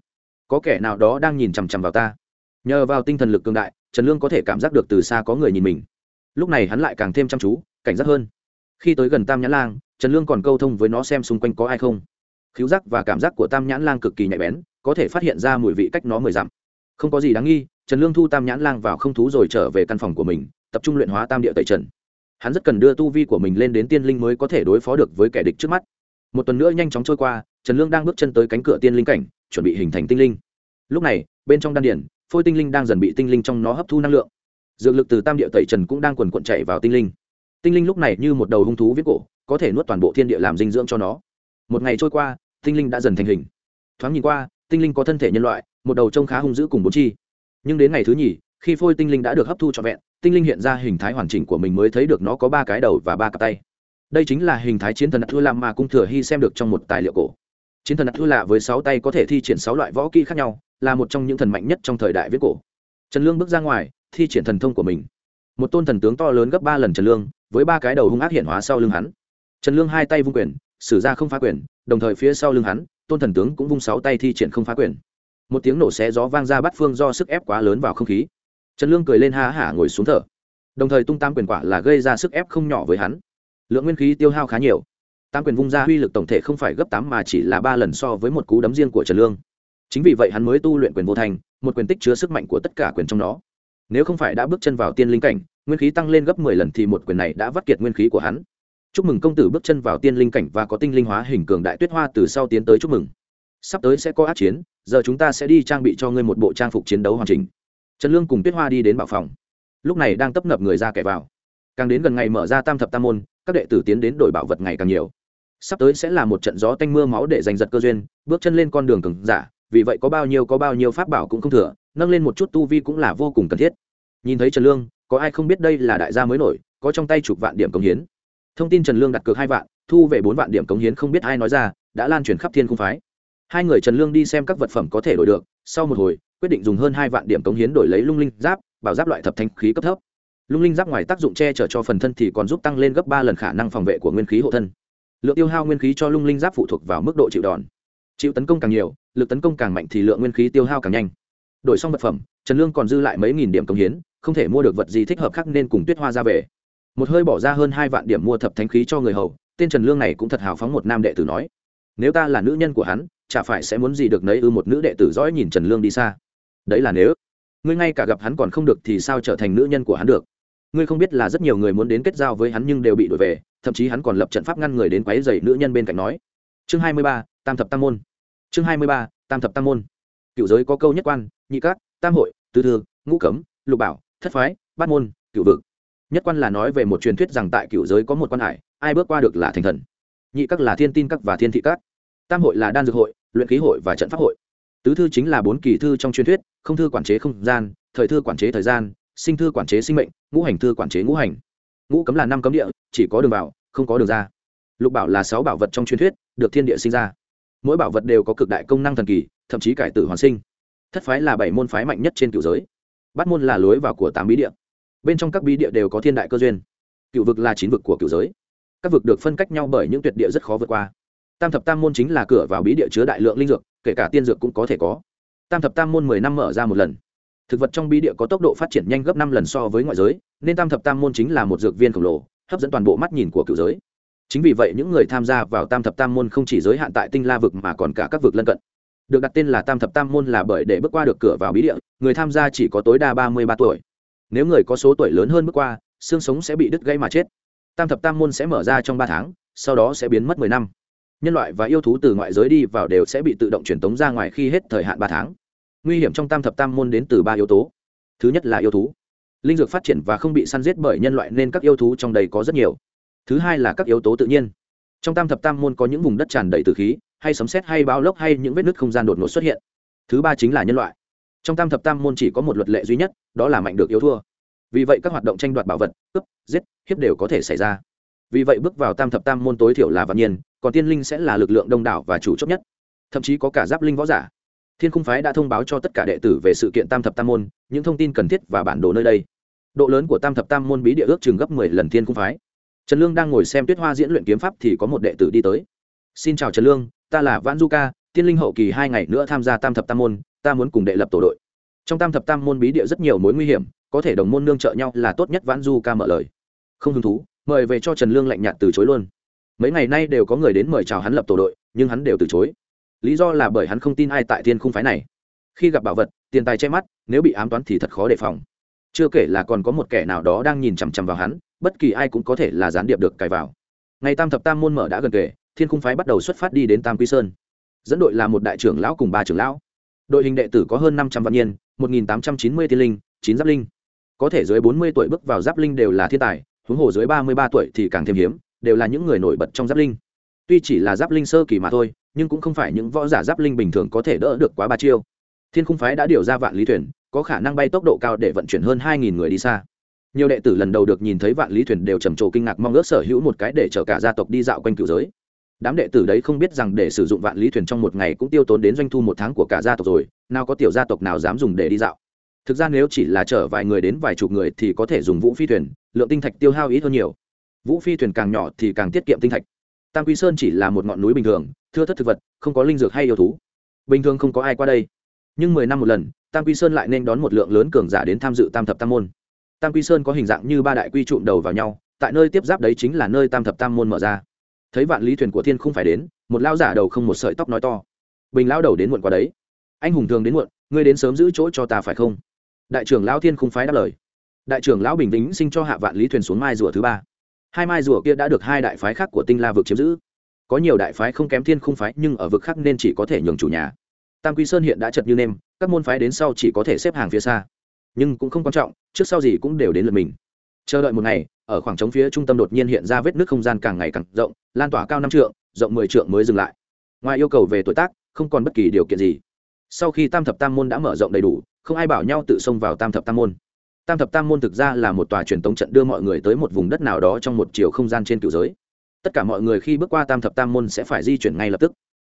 Có kẻ nào đó đang nhìn chằm chằm vào ta? Nhờ vào tinh thần lực cường đại, trần lương có thể cảm giác được từ xa có người nhìn mình. Lúc này hắn lại càng thêm chăm chú, cảnh giác hơn. Khi tới gần tam nhãn lang, trần lương còn câu thông với nó xem xung quanh có ai không. Khiếu giác và cảm giác của tam nhãn lang cực kỳ nhạy bén, có thể phát hiện ra mùi vị cách nó mười dặm. Không có gì đáng nghi, trần lương thu tam nhãn lang vào không thú rồi trở về căn phòng của mình, tập trung luyện hóa tam địa tẩy trần. Hắn rất cần đưa tu vi của mình lên đến tiên linh mới có thể đối phó được với kẻ địch trước mắt. Một tuần nữa nhanh chóng trôi qua, trần lương đang bước chân tới cánh cửa tiên linh cảnh, chuẩn bị hình thành tinh linh. Lúc này, bên trong đan điển phôi tinh linh đang dần bị tinh linh trong nó hấp thu năng lượng. Dược lực từ tam địa tẩy trần cũng đang quần quận chạy vào tinh linh. Tinh linh lúc này như một đầu hung thú viết cổ, có thể nuốt toàn bộ thiên địa làm dinh dưỡng cho nó. Một ngày trôi qua, tinh linh đã dần thành hình. Thoáng nhìn qua, tinh linh có thân thể nhân loại, một đầu trông khá hung dữ cùng bốn chi. Nhưng đến ngày thứ nhì, khi phôi tinh linh đã được hấp thu trọn vẹn, tinh linh hiện ra hình thái hoàn chỉnh của mình mới thấy được nó có ba cái đầu và ba cặp tay. Đây chính là hình thái chiến thần thua làm mà cung thừa hy xem được trong một tài liệu cổ chiến thần thư lạ với sáu tay có thể thi triển sáu loại võ kỹ khác nhau, là một trong những thần mạnh nhất trong thời đại viết cổ. Trần lương bước ra ngoài, thi triển thần thông của mình. Một tôn thần tướng to lớn gấp ba lần trần lương, với ba cái đầu hung ác hiện hóa sau lưng hắn. Trần lương hai tay vung quyền, sử ra không phá quyền, đồng thời phía sau lưng hắn, tôn thần tướng cũng vung sáu tay thi triển không phá quyền. Một tiếng nổ xé gió vang ra bắt phương do sức ép quá lớn vào không khí. Trần lương cười lên ha hả ngồi xuống thở. Đồng thời tung tam quyền quả là gây ra sức ép không nhỏ với hắn. Lượng nguyên khí tiêu hao khá nhiều tam quyền vung ra uy lực tổng thể không phải gấp tám mà chỉ là ba lần so với một cú đấm riêng của trần lương. Chính vì vậy hắn mới tu luyện quyền vô thành, một quyền tích chứa sức mạnh của tất cả quyền trong đó. Nếu không phải đã bước chân vào tiên linh cảnh, nguyên khí tăng lên gấp mười lần thì một quyền này đã vắt kiệt nguyên khí của hắn. Chúc mừng công tử bước chân vào tiên linh cảnh và có tinh linh hóa hình cường đại tuyết hoa từ sau tiến tới chúc mừng. Sắp tới sẽ có át chiến, giờ chúng ta sẽ đi trang bị cho ngươi một bộ trang phục chiến đấu hoàn chỉnh. Trần lương cùng tuyết hoa đi đến bảo phòng. Lúc này đang tấp nập người ra kẻ vào. Càng đến gần ngày mở ra tam thập tam môn, các đệ tử tiến đến đổi bảo vật ngày càng nhiều sắp tới sẽ là một trận gió tanh mưa máu để giành giật cơ duyên, bước chân lên con đường cường giả, vì vậy có bao nhiêu có bao nhiêu pháp bảo cũng không thừa, nâng lên một chút tu vi cũng là vô cùng cần thiết. Nhìn thấy trần lương, có ai không biết đây là đại gia mới nổi, có trong tay chục vạn điểm cống hiến. Thông tin trần lương đặt cược hai vạn, thu về bốn vạn điểm cống hiến không biết ai nói ra, đã lan truyền khắp thiên cung phái. Hai người trần lương đi xem các vật phẩm có thể đổi được, sau một hồi, quyết định dùng hơn hai vạn điểm cống hiến đổi lấy lung linh giáp, bảo giáp loại thập thanh khí cấp thấp. Lung linh giáp ngoài tác dụng che chở cho phần thân thì còn giúp tăng lên gấp ba lần khả năng phòng vệ của nguyên khí hộ thân lượng tiêu hao nguyên khí cho lung linh giáp phụ thuộc vào mức độ chịu đòn. Chịu tấn công càng nhiều, lực tấn công càng mạnh thì lượng nguyên khí tiêu hao càng nhanh. Đổi xong vật phẩm, trần lương còn dư lại mấy nghìn điểm công hiến, không thể mua được vật gì thích hợp khác nên cùng tuyết hoa ra về. Một hơi bỏ ra hơn hai vạn điểm mua thập thánh khí cho người hầu, tên trần lương này cũng thật hào phóng một nam đệ tử nói. Nếu ta là nữ nhân của hắn, chả phải sẽ muốn gì được nấy ư một nữ đệ tử dõi nhìn trần lương đi xa. Đấy là nếu. Ngươi ngay cả gặp hắn còn không được thì sao trở thành nữ nhân của hắn được? Ngươi không biết là rất nhiều người muốn đến kết giao với hắn nhưng đều bị đuổi về thậm chí hắn còn lập trận pháp ngăn người đến quấy dày nữ nhân bên cạnh nói. Chương hai mươi ba, tam thập tam môn. Chương hai mươi ba, tam thập tam môn. Cựu giới có câu nhất quan, nhị cát tam hội tư thư, ngũ cấm, lục bảo, thất phái, bát môn, cựu vực. Nhất quan là nói về một truyền thuyết rằng tại cựu giới có một quan hải, ai bước qua được là thành thần. Nhị các là thiên tin các và thiên thị các. Tam hội là đan dược hội, luyện khí hội và trận pháp hội. Tứ thư chính là bốn kỳ thư trong truyền thuyết, không thư quản chế không gian, thời thư quản chế thời gian, sinh thư quản chế sinh mệnh, ngũ hành thư quản chế ngũ hành ngũ cấm là năm cấm địa, chỉ có đường vào, không có đường ra. Lục bảo là sáu bảo vật trong truyền thuyết, được thiên địa sinh ra. Mỗi bảo vật đều có cực đại công năng thần kỳ, thậm chí cải tử hoàn sinh. Thất phái là bảy môn phái mạnh nhất trên cựu giới. Bát môn là lối vào của tám bí địa. Bên trong các bí địa đều có thiên đại cơ duyên. Cựu vực là chín vực của cựu giới. Các vực được phân cách nhau bởi những tuyệt địa rất khó vượt qua. Tam thập tam môn chính là cửa vào bí địa chứa đại lượng linh dược, kể cả tiên dược cũng có thể có. Tam thập tam môn mười năm mở ra một lần thực vật trong bí địa có tốc độ phát triển nhanh gấp năm lần so với ngoại giới, nên tam thập tam môn chính là một dược viên khổng lồ, hấp dẫn toàn bộ mắt nhìn của cựu giới. Chính vì vậy những người tham gia vào tam thập tam môn không chỉ giới hạn tại tinh la vực mà còn cả các vực lân cận. Được đặt tên là tam thập tam môn là bởi để bước qua được cửa vào bí địa, người tham gia chỉ có tối đa ba mươi ba tuổi. Nếu người có số tuổi lớn hơn bước qua, xương sống sẽ bị đứt gây mà chết. Tam thập tam môn sẽ mở ra trong ba tháng, sau đó sẽ biến mất mười năm. Nhân loại và yêu thú từ ngoại giới đi vào đều sẽ bị tự động truyền tống ra ngoài khi hết thời hạn ba tháng nguy hiểm trong tam thập tam môn đến từ ba yếu tố. Thứ nhất là yêu thú. Linh dược phát triển và không bị săn giết bởi nhân loại nên các yêu thú trong đây có rất nhiều. Thứ hai là các yếu tố tự nhiên. Trong tam thập tam môn có những vùng đất tràn đầy từ khí, hay sấm sét, hay bao lốc, hay những vết nứt không gian đột ngột xuất hiện. Thứ ba chính là nhân loại. Trong tam thập tam môn chỉ có một luật lệ duy nhất, đó là mạnh được yếu thua. Vì vậy các hoạt động tranh đoạt bảo vật, cướp, giết, hiếp đều có thể xảy ra. Vì vậy bước vào tam thập tam môn tối thiểu là vạn nhiên còn tiên linh sẽ là lực lượng đông đảo và chủ chốt nhất. Thậm chí có cả giáp linh võ giả thiên khung phái đã thông báo cho tất cả đệ tử về sự kiện tam thập tam môn, những thông tin cần thiết và bản đồ nơi đây. Độ lớn của tam thập tam môn bí địa ước chừng gấp mười lần thiên khung phái. Trần lương đang ngồi xem tuyết hoa diễn luyện kiếm pháp thì có một đệ tử đi tới. Xin chào trần lương, ta là vãn du ca, tiên linh hậu kỳ hai ngày nữa tham gia tam thập tam môn, ta muốn cùng đệ lập tổ đội. Trong tam thập tam môn bí địa rất nhiều mối nguy hiểm, có thể đồng môn nương trợ nhau là tốt nhất. Vãn du ca mở lời. Không hứng thú, mời về cho trần lương lạnh nhạt từ chối luôn. Mấy ngày nay đều có người đến mời chào hắn lập tổ đội, nhưng hắn đều từ chối lý do là bởi hắn không tin ai tại thiên khung phái này. Khi gặp bảo vật tiền tài che mắt nếu bị ám toán thì thật khó đề phòng. Chưa kể là còn có một kẻ nào đó đang nhìn chằm chằm vào hắn bất kỳ ai cũng có thể là gián điệp được cài vào. Ngày tam thập tam môn mở đã gần kề, thiên khung phái bắt đầu xuất phát đi đến tam quy sơn. Dẫn đội là một đại trưởng lão cùng ba trưởng lão. Đội hình đệ tử có hơn năm trăm vạn nhiên một nghìn tám trăm chín mươi tiên linh chín giáp linh. Có thể dưới bốn mươi tuổi bước vào giáp linh đều là thiên tài huống hồ dưới ba mươi ba tuổi thì càng thêm hiếm đều là những người nổi bật trong giáp linh. Tuy chỉ là giáp linh sơ kỳ mà thôi nhưng cũng không phải những võ giả giáp linh bình thường có thể đỡ được quá ba chiêu. Thiên khung phái đã điều ra vạn lý thuyền, có khả năng bay tốc độ cao để vận chuyển hơn hai nghìn người đi xa. Nhiều đệ tử lần đầu được nhìn thấy vạn lý thuyền đều trầm trồ kinh ngạc mong ước sở hữu một cái để chở cả gia tộc đi dạo quanh cửu giới. Đám đệ tử đấy không biết rằng để sử dụng vạn lý thuyền trong một ngày cũng tiêu tốn đến doanh thu một tháng của cả gia tộc rồi, nào có tiểu gia tộc nào dám dùng để đi dạo. Thực ra nếu chỉ là chở vài người đến vài chục người thì có thể dùng vũ phi thuyền, lượng tinh thạch tiêu hao ít hơn nhiều. Vũ phi thuyền càng nhỏ thì càng tiết kiệm tinh thạch. Tam quy sơn chỉ là một ngọn núi bình thường thưa thất thực vật, không có linh dược hay yêu thú. Bình thường không có ai qua đây. Nhưng mười năm một lần, tam quy sơn lại nên đón một lượng lớn cường giả đến tham dự tam thập tam môn. Tam quy sơn có hình dạng như ba đại quy trụm đầu vào nhau, tại nơi tiếp giáp đấy chính là nơi tam thập tam môn mở ra. Thấy vạn lý thuyền của thiên không phải đến, một lao giả đầu không một sợi tóc nói to. Bình lao đầu đến muộn qua đấy. Anh hùng thường đến muộn, ngươi đến sớm giữ chỗ cho ta phải không? Đại trưởng lão thiên không phái đáp lời. Đại trưởng lão bình tĩnh sinh cho hạ vạn lý thuyền xuống mai rùa thứ ba. Hai mai rùa kia đã được hai đại phái khác của tinh la vực chiếm giữ có nhiều đại phái không kém thiên không phái, nhưng ở vực khác nên chỉ có thể nhường chủ nhà. Tam quy sơn hiện đã chật như nêm, các môn phái đến sau chỉ có thể xếp hàng phía xa. Nhưng cũng không quan trọng, trước sau gì cũng đều đến lượt mình. Chờ đợi một ngày, ở khoảng trống phía trung tâm đột nhiên hiện ra vết nước không gian càng ngày càng rộng, lan tỏa cao năm trượng, rộng mười trượng mới dừng lại. Ngoài yêu cầu về tuổi tác, không còn bất kỳ điều kiện gì. Sau khi tam thập tam môn đã mở rộng đầy đủ, không ai bảo nhau tự xông vào tam thập tam môn. Tam thập tam môn thực ra là một tòa truyền tống trận đưa mọi người tới một vùng đất nào đó trong một chiều không gian trên cựu giới tất cả mọi người khi bước qua tam thập tam môn sẽ phải di chuyển ngay lập tức.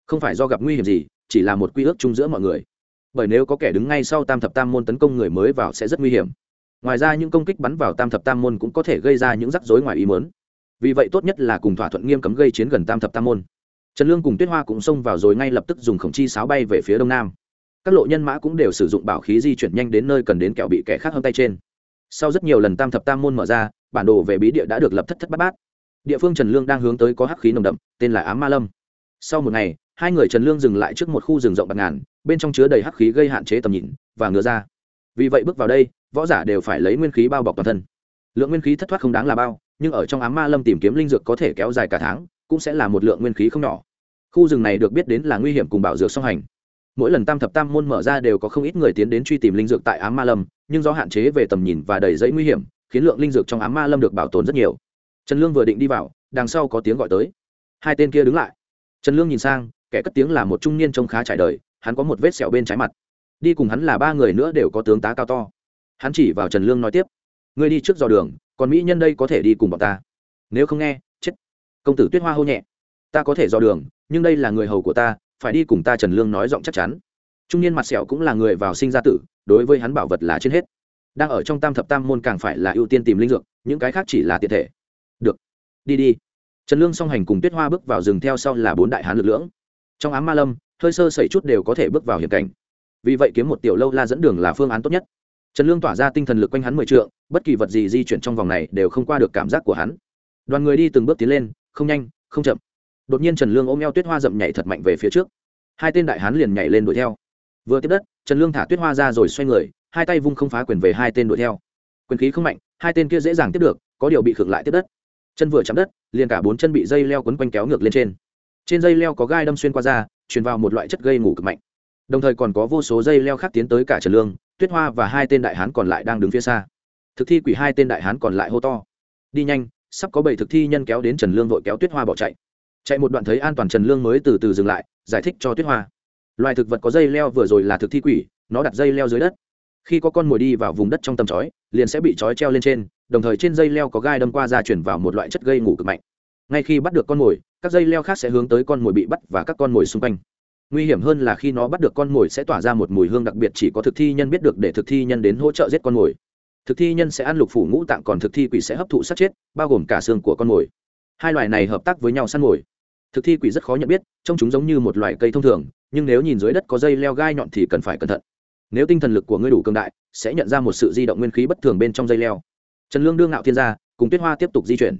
Không phải do gặp nguy hiểm gì, chỉ là một quy ước chung giữa mọi người. Bởi nếu có kẻ đứng ngay sau tam thập tam môn tấn công người mới vào sẽ rất nguy hiểm. Ngoài ra những công kích bắn vào tam thập tam môn cũng có thể gây ra những rắc rối ngoài ý mớn vì vậy tốt nhất là cùng thỏa thuận nghiêm cấm gây chiến gần tam thập tam môn. Trần lương cùng tuyết hoa cũng xông vào rồi ngay lập tức dùng khổng chi sáo bay về phía đông nam. Các lộ nhân mã cũng đều sử dụng bảo khí di chuyển nhanh đến nơi cần đến kẹo bị kẻ khác hơn tay trên. Sau rất nhiều lần tam thập tam môn mở ra, bản đồ về bí địa đã được lập thất thất bát bát địa phương trần lương đang hướng tới có hắc khí nồng đậm, tên là ám ma lâm. Sau một ngày, hai người trần lương dừng lại trước một khu rừng rộng bạt ngàn, bên trong chứa đầy hắc khí gây hạn chế tầm nhìn, và ngứa ra. Vì vậy bước vào đây, võ giả đều phải lấy nguyên khí bao bọc toàn thân. Lượng nguyên khí thất thoát không đáng là bao, nhưng ở trong ám ma lâm tìm kiếm linh dược có thể kéo dài cả tháng, cũng sẽ là một lượng nguyên khí không nhỏ. Khu rừng này được biết đến là nguy hiểm cùng bảo dược song hành. Mỗi lần tam thập tam môn mở ra đều có không ít người tiến đến truy tìm linh dược tại ám ma lâm, nhưng do hạn chế về tầm nhìn và đầy dẫy nguy hiểm, khiến lượng linh dược trong ám ma lâm được bảo tồn rất nhiều trần lương vừa định đi vào, đằng sau có tiếng gọi tới. Hai tên kia đứng lại. Trần lương nhìn sang, kẻ cất tiếng là một trung niên trông khá trải đời, hắn có một vết sẹo bên trái mặt. Đi cùng hắn là ba người nữa đều có tướng tá cao to. Hắn chỉ vào trần lương nói tiếp, ngươi đi trước dò đường, còn mỹ nhân đây có thể đi cùng bọn ta. Nếu không nghe, chết. Công tử tuyết hoa hô nhẹ, ta có thể dò đường, nhưng đây là người hầu của ta, phải đi cùng ta trần lương nói giọng chắc chắn. Trung niên mặt sẹo cũng là người vào sinh ra tử, đối với hắn bảo vật là trên hết. Đang ở trong tam thập tam môn càng phải là ưu tiên tìm linh dược, những cái khác chỉ là tiện thể đi đi. Trần lương song hành cùng tuyết hoa bước vào rừng theo sau là bốn đại hán lực lưỡng. Trong ám ma lâm, hơi sơ sẩy chút đều có thể bước vào hiểm cảnh. Vì vậy kiếm một tiểu lâu la dẫn đường là phương án tốt nhất. Trần lương tỏa ra tinh thần lực quanh hắn mười trượng, bất kỳ vật gì di chuyển trong vòng này đều không qua được cảm giác của hắn. Đoàn người đi từng bước tiến lên, không nhanh, không chậm. Đột nhiên trần lương ôm eo tuyết hoa rậm nhảy thật mạnh về phía trước. Hai tên đại hán liền nhảy lên đuổi theo. Vừa tiếp đất, trần lương thả tuyết hoa ra rồi xoay người, hai tay vung không phá quyền về hai tên đuổi theo. Quyền khí không mạnh, hai tên kia dễ dàng tiếp được, có điều bị khựng lại tiếp đất chân vừa chạm đất, liền cả bốn chân bị dây leo quấn quanh kéo ngược lên trên. Trên dây leo có gai đâm xuyên qua da, truyền vào một loại chất gây ngủ cực mạnh. Đồng thời còn có vô số dây leo khác tiến tới cả trần lương, tuyết hoa và hai tên đại hán còn lại đang đứng phía xa. Thực thi quỷ hai tên đại hán còn lại hô to. Đi nhanh, sắp có bảy thực thi nhân kéo đến trần lương vội kéo tuyết hoa bỏ chạy. Chạy một đoạn thấy an toàn trần lương mới từ từ dừng lại, giải thích cho tuyết hoa. Loài thực vật có dây leo vừa rồi là thực thi quỷ, nó đặt dây leo dưới đất. Khi có con mồi đi vào vùng đất trong tầm chói, liền sẽ bị chói treo lên trên đồng thời trên dây leo có gai đâm qua ra chuyển vào một loại chất gây ngủ cực mạnh. Ngay khi bắt được con mồi, các dây leo khác sẽ hướng tới con mồi bị bắt và các con mồi xung quanh. Nguy hiểm hơn là khi nó bắt được con mồi sẽ tỏa ra một mùi hương đặc biệt chỉ có thực thi nhân biết được để thực thi nhân đến hỗ trợ giết con mồi. Thực thi nhân sẽ ăn lục phủ ngũ tạng còn thực thi quỷ sẽ hấp thụ sát chết, bao gồm cả xương của con mồi. Hai loài này hợp tác với nhau săn mồi. Thực thi quỷ rất khó nhận biết, trông chúng giống như một loài cây thông thường, nhưng nếu nhìn dưới đất có dây leo gai nhọn thì cần phải cẩn thận. Nếu tinh thần lực của ngươi đủ cường đại, sẽ nhận ra một sự di động nguyên khí bất thường bên trong dây leo trần lương đương ngạo thiên ra, cùng tuyết hoa tiếp tục di chuyển.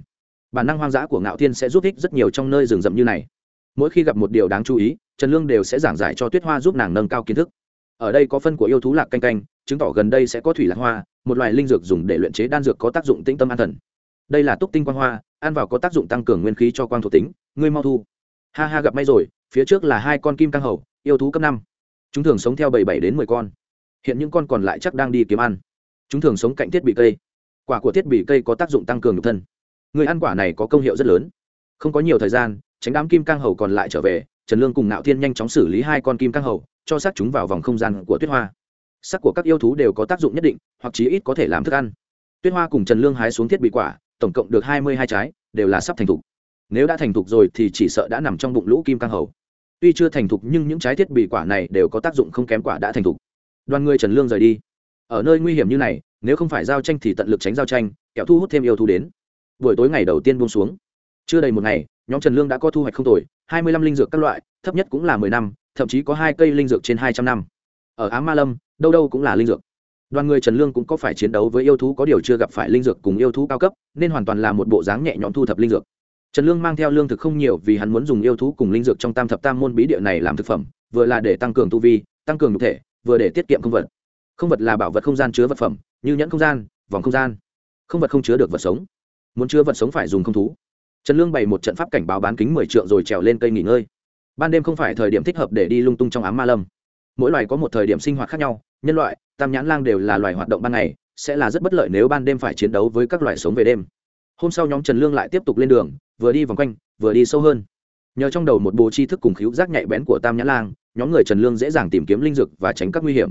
Bản năng hoang dã của ngạo thiên sẽ giúp ích rất nhiều trong nơi rừng rậm như này. Mỗi khi gặp một điều đáng chú ý, trần lương đều sẽ giảng giải cho tuyết hoa giúp nàng nâng cao kiến thức. Ở đây có phân của yêu thú lạc canh canh, chứng tỏ gần đây sẽ có thủy lạc hoa, một loài linh dược dùng để luyện chế đan dược có tác dụng tĩnh tâm an thần. Đây là túc tinh quang hoa, ăn vào có tác dụng tăng cường nguyên khí cho quang thuộc tính, ngươi mau thu. Ha ha, gặp may rồi, phía trước là hai con kim căng hầu, yêu thú cấp năm. Chúng thường sống theo bảy bảy đến mười con. Hiện những con còn lại chắc đang đi kiếm ăn. Chúng thường sống cạnh thiết bị cây quả của thiết bị cây có tác dụng tăng cường nhục thân. Người ăn quả này có công hiệu rất lớn. Không có nhiều thời gian, tránh đám kim cang hầu còn lại trở về, trần lương cùng nạo thiên nhanh chóng xử lý hai con kim cang hầu, cho xác chúng vào vòng không gian của tuyết hoa. Sắc của các yêu thú đều có tác dụng nhất định, hoặc chí ít có thể làm thức ăn. Tuyết hoa cùng trần lương hái xuống thiết bị quả, tổng cộng được hai mươi hai trái, đều là sắp thành thục. Nếu đã thành thục rồi thì chỉ sợ đã nằm trong bụng lũ kim cang hầu. Tuy chưa thành thục nhưng những trái thiết bị quả này đều có tác dụng không kém quả đã thành thục. Đoàn người trần lương rời đi. Ở nơi nguy hiểm như này nếu không phải giao tranh thì tận lực tránh giao tranh kẹo thu hút thêm yêu thú đến. Buổi tối ngày đầu tiên buông xuống. Chưa đầy một ngày, nhóm trần lương đã có thu hoạch không tồi, hai mươi lăm linh dược các loại, thấp nhất cũng là mười năm, thậm chí có hai cây linh dược trên hai trăm năm. Ở á ma lâm, đâu đâu cũng là linh dược. Đoàn người trần lương cũng có phải chiến đấu với yêu thú có điều chưa gặp phải linh dược cùng yêu thú cao cấp, nên hoàn toàn là một bộ dáng nhẹ nhõm thu thập linh dược. Trần lương mang theo lương thực không nhiều vì hắn muốn dùng yêu thú cùng linh dược trong tam thập tam môn bí địa này làm thực phẩm, vừa là để tăng cường tu vi, tăng cường nhục thể, vừa để tiết kiệm không vật. Không vật là bảo vật không gian chứa vật phẩm như nhẫn không gian, vòng không gian. Không vật không chứa được vật sống. Muốn chứa vật sống phải dùng không thú. Trần lương bày một trận pháp cảnh báo bán kính mười trượng rồi trèo lên cây nghỉ ngơi. Ban đêm không phải thời điểm thích hợp để đi lung tung trong ám ma lâm. Mỗi loài có một thời điểm sinh hoạt khác nhau, nhân loại, tam nhãn lang đều là loài hoạt động ban ngày, sẽ là rất bất lợi nếu ban đêm phải chiến đấu với các loài sống về đêm. Hôm sau nhóm trần lương lại tiếp tục lên đường, vừa đi vòng quanh, vừa đi sâu hơn. Nhờ trong đầu một bộ tri thức cùng khíu giác nhạy bén của tam nhãn lang, nhóm người trần lương dễ dàng tìm kiếm linh dược và tránh các nguy hiểm.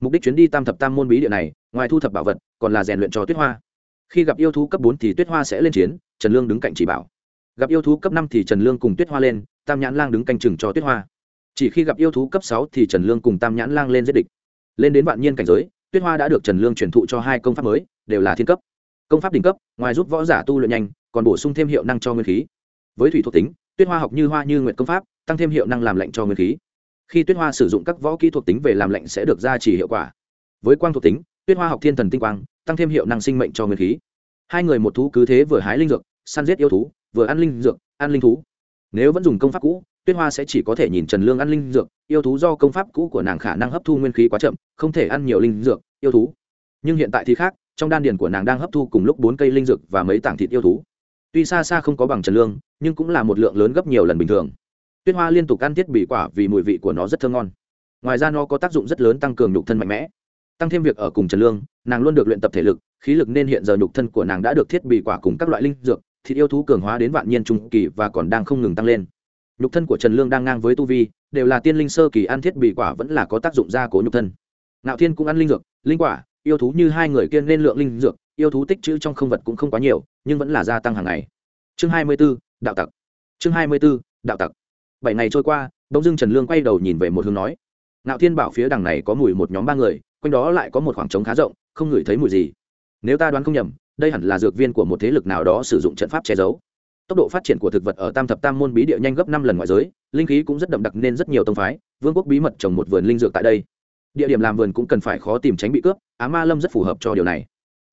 Mục đích chuyến đi tam thập tam môn bí địa này ngoài thu thập bảo vật, còn là rèn luyện cho tuyết hoa. Khi gặp yêu thú cấp bốn thì tuyết hoa sẽ lên chiến, trần lương đứng cạnh chỉ bảo. Gặp yêu thú cấp năm thì trần lương cùng tuyết hoa lên, tam nhãn lang đứng canh chừng cho tuyết hoa. Chỉ khi gặp yêu thú cấp sáu thì trần lương cùng tam nhãn lang lên giết địch. Lên đến vạn nhiên cảnh giới, tuyết hoa đã được trần lương truyền thụ cho hai công pháp mới, đều là thiên cấp. Công pháp đỉnh cấp, ngoài giúp võ giả tu luyện nhanh, còn bổ sung thêm hiệu năng cho nguyên khí. Với thủy thuộc tính, tuyết hoa học như hoa như nguyện công pháp, tăng thêm hiệu năng làm lạnh cho nguyên khí. Khi tuyết hoa sử dụng các võ kỹ thuộc tính về làm lạnh sẽ được gia trì hiệu quả. Với quang thuộc tính tuyết hoa học thiên thần tinh quang, tăng thêm hiệu năng sinh mệnh cho nguyên khí. Hai người một thú cứ thế vừa hái linh dược, săn giết yêu thú, vừa ăn linh dược, ăn linh thú. Nếu vẫn dùng công pháp cũ, tuyết hoa sẽ chỉ có thể nhìn trần lương ăn linh dược, yêu thú do công pháp cũ của nàng khả năng hấp thu nguyên khí quá chậm, không thể ăn nhiều linh dược, yêu thú. Nhưng hiện tại thì khác, trong đan điền của nàng đang hấp thu cùng lúc bốn cây linh dược và mấy tảng thịt yêu thú. Tuy xa xa không có bằng trần lương, nhưng cũng là một lượng lớn gấp nhiều lần bình thường. Tuyết hoa liên tục ăn thiết bị quả vì mùi vị của nó rất thơm ngon. Ngoài ra nó có tác dụng rất lớn tăng cường nhục thân mạnh mẽ tăng thêm việc ở cùng trần lương, nàng luôn được luyện tập thể lực, khí lực nên hiện giờ nhục thân của nàng đã được thiết bị quả cùng các loại linh dược, thịt yêu thú cường hóa đến vạn nhiên trung kỳ và còn đang không ngừng tăng lên. Nhục thân của trần lương đang ngang với tu vi, đều là tiên linh sơ kỳ ăn thiết bị quả vẫn là có tác dụng gia cố nhục thân. Nạo thiên cũng ăn linh dược, linh quả, yêu thú như hai người kia nên lượng linh dược, yêu thú tích trữ trong không vật cũng không quá nhiều, nhưng vẫn là gia tăng hàng ngày. Chương hai mươi b ố đạo tặc. Chương hai mươi b ố đạo tặc. Bảy ngày trôi qua đông dưng trần lương quay đầu nhìn về một hướng nói. Nạo thiên bảo phía đằng này có mùi một nhóm ba người quanh đó lại có một khoảng trống khá rộng, không ngửi thấy mùi gì. Nếu ta đoán không nhầm, đây hẳn là dược viên của một thế lực nào đó sử dụng trận pháp che giấu. Tốc độ phát triển của thực vật ở tam thập tam môn bí địa nhanh gấp năm lần ngoại giới, linh khí cũng rất đậm đặc nên rất nhiều tông phái, vương quốc bí mật trồng một vườn linh dược tại đây. Địa điểm làm vườn cũng cần phải khó tìm tránh bị cướp, á ma lâm rất phù hợp cho điều này.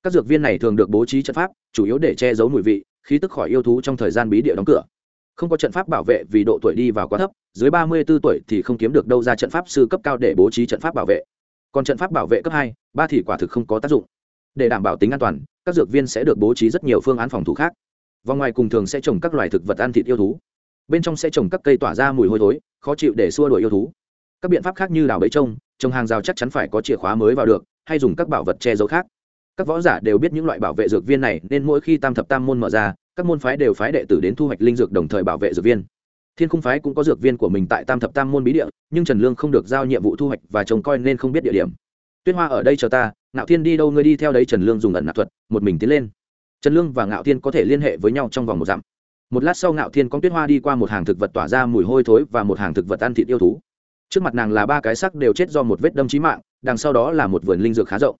Các dược viên này thường được bố trí trận pháp, chủ yếu để che giấu mùi vị, khí tức khỏi yêu thú trong thời gian bí địa đóng cửa. Không có trận pháp bảo vệ vì độ tuổi đi vào quá thấp, dưới ba mươi b ố tuổi thì không kiếm được đâu ra trận pháp sư cấp cao để bố trí trận pháp bảo vệ còn trận pháp bảo vệ cấp hai, ba thì quả thực không có tác dụng. Để đảm bảo tính an toàn, các dược viên sẽ được bố trí rất nhiều phương án phòng thủ khác. Vòng ngoài cùng thường sẽ trồng các loài thực vật ăn thịt yêu thú. Bên trong sẽ trồng các cây tỏa ra mùi hôi thối, khó chịu để xua đuổi yêu thú. Các biện pháp khác như đào bẫy trông, trồng hàng rào chắc chắn phải có chìa khóa mới vào được, hay dùng các bảo vật che giấu khác. Các võ giả đều biết những loại bảo vệ dược viên này, nên mỗi khi tam thập tam môn mở ra, các môn phái đều phái đệ tử đến thu hoạch linh dược đồng thời bảo vệ dược viên thiên khung phái cũng có dược viên của mình tại tam thập tam môn bí địa, nhưng trần lương không được giao nhiệm vụ thu hoạch và trông coi nên không biết địa điểm. Tuyết hoa ở đây chờ ta, ngạo thiên đi đâu ngươi đi theo đấy, trần lương dùng ẩn nạp thuật, một mình tiến lên. Trần lương và ngạo thiên có thể liên hệ với nhau trong vòng một dặm. Một lát sau ngạo thiên con tuyết hoa đi qua một hàng thực vật tỏa ra mùi hôi thối và một hàng thực vật ăn thịt yêu thú. Trước mặt nàng là ba cái sắc đều chết do một vết đâm trí mạng, đằng sau đó là một vườn linh dược khá rộng.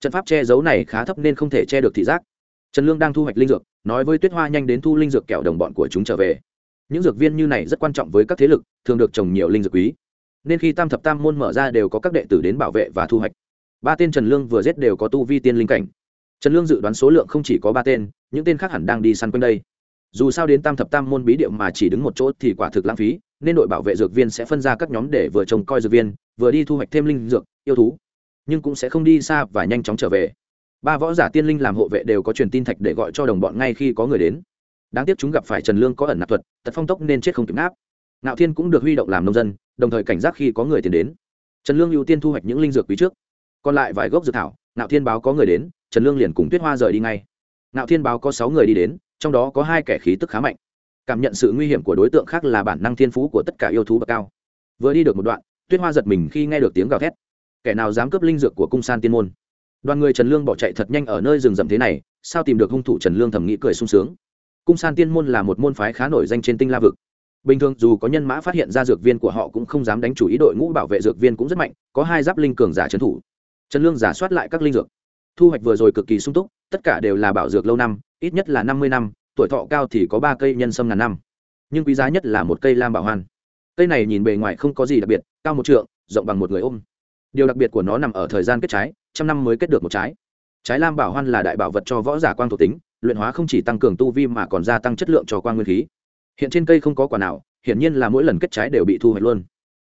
Trận pháp che giấu này khá thấp nên không thể che được thị giác. Trần lương đang thu hoạch linh dược, nói với tuyết hoa nhanh đến thu linh dược kẹo đồng bọn của chúng trở về những dược viên như này rất quan trọng với các thế lực, thường được trồng nhiều linh dược quý. Nên khi tam thập tam môn mở ra đều có các đệ tử đến bảo vệ và thu hoạch. Ba tên trần lương vừa giết đều có tu vi tiên linh cảnh. Trần lương dự đoán số lượng không chỉ có ba tên, những tên khác hẳn đang đi săn quanh đây. Dù sao đến tam thập tam môn bí điệu mà chỉ đứng một chỗ thì quả thực lãng phí, nên đội bảo vệ dược viên sẽ phân ra các nhóm để vừa trông coi dược viên, vừa đi thu hoạch thêm linh dược, yêu thú. Nhưng cũng sẽ không đi xa và nhanh chóng trở về. Ba võ giả tiên linh làm hộ vệ đều có truyền tin thạch để gọi cho đồng bọn ngay khi có người đến đáng tiếc chúng gặp phải trần lương có ẩn nạp thuật, tật phong tốc nên chết không kịp áp ngạo thiên cũng được huy động làm nông dân, đồng thời cảnh giác khi có người tiền đến. Trần lương ưu tiên thu hoạch những linh dược quý trước. Còn lại vài gốc dược thảo, ngạo thiên báo có người đến, trần lương liền cùng tuyết hoa rời đi ngay. Ngạo thiên báo có sáu người đi đến, trong đó có hai kẻ khí tức khá mạnh. Cảm nhận sự nguy hiểm của đối tượng khác là bản năng thiên phú của tất cả yêu thú bậc cao. Vừa đi được một đoạn, tuyết hoa giật mình khi nghe được tiếng gào thét. Kẻ nào dám cướp linh dược của cung san tiên môn? Đoàn người trần lương bỏ chạy thật nhanh ở nơi rừng rậm thế này, sao tìm được hung thủ trần lương thầm nghĩ cười sung sướng cung san tiên môn là một môn phái khá nổi danh trên tinh la vực. Bình thường, dù có nhân mã phát hiện ra dược viên của họ cũng không dám đánh chủ ý đội ngũ bảo vệ dược viên cũng rất mạnh, có hai giáp linh cường giả trấn thủ. Trần lương giả soát lại các linh dược. Thu hoạch vừa rồi cực kỳ sung túc, tất cả đều là bảo dược lâu năm, ít nhất là năm mươi năm, tuổi thọ cao thì có ba cây nhân sâm ngàn năm. Nhưng quý giá nhất là một cây lam bảo hoan cây này nhìn bề ngoài không có gì đặc biệt, cao một trượng, rộng bằng một người ôm. Điều đặc biệt của nó nằm ở thời gian kết trái, trăm năm mới kết được một trái. Trái lam bảo hoan là đại bảo vật cho võ giả quang thuộc tính luyện hóa không chỉ tăng cường tu vi mà còn gia tăng chất lượng cho quang nguyên khí. Hiện trên cây không có quả nào, hiển nhiên là mỗi lần kết trái đều bị thu hoạch luôn.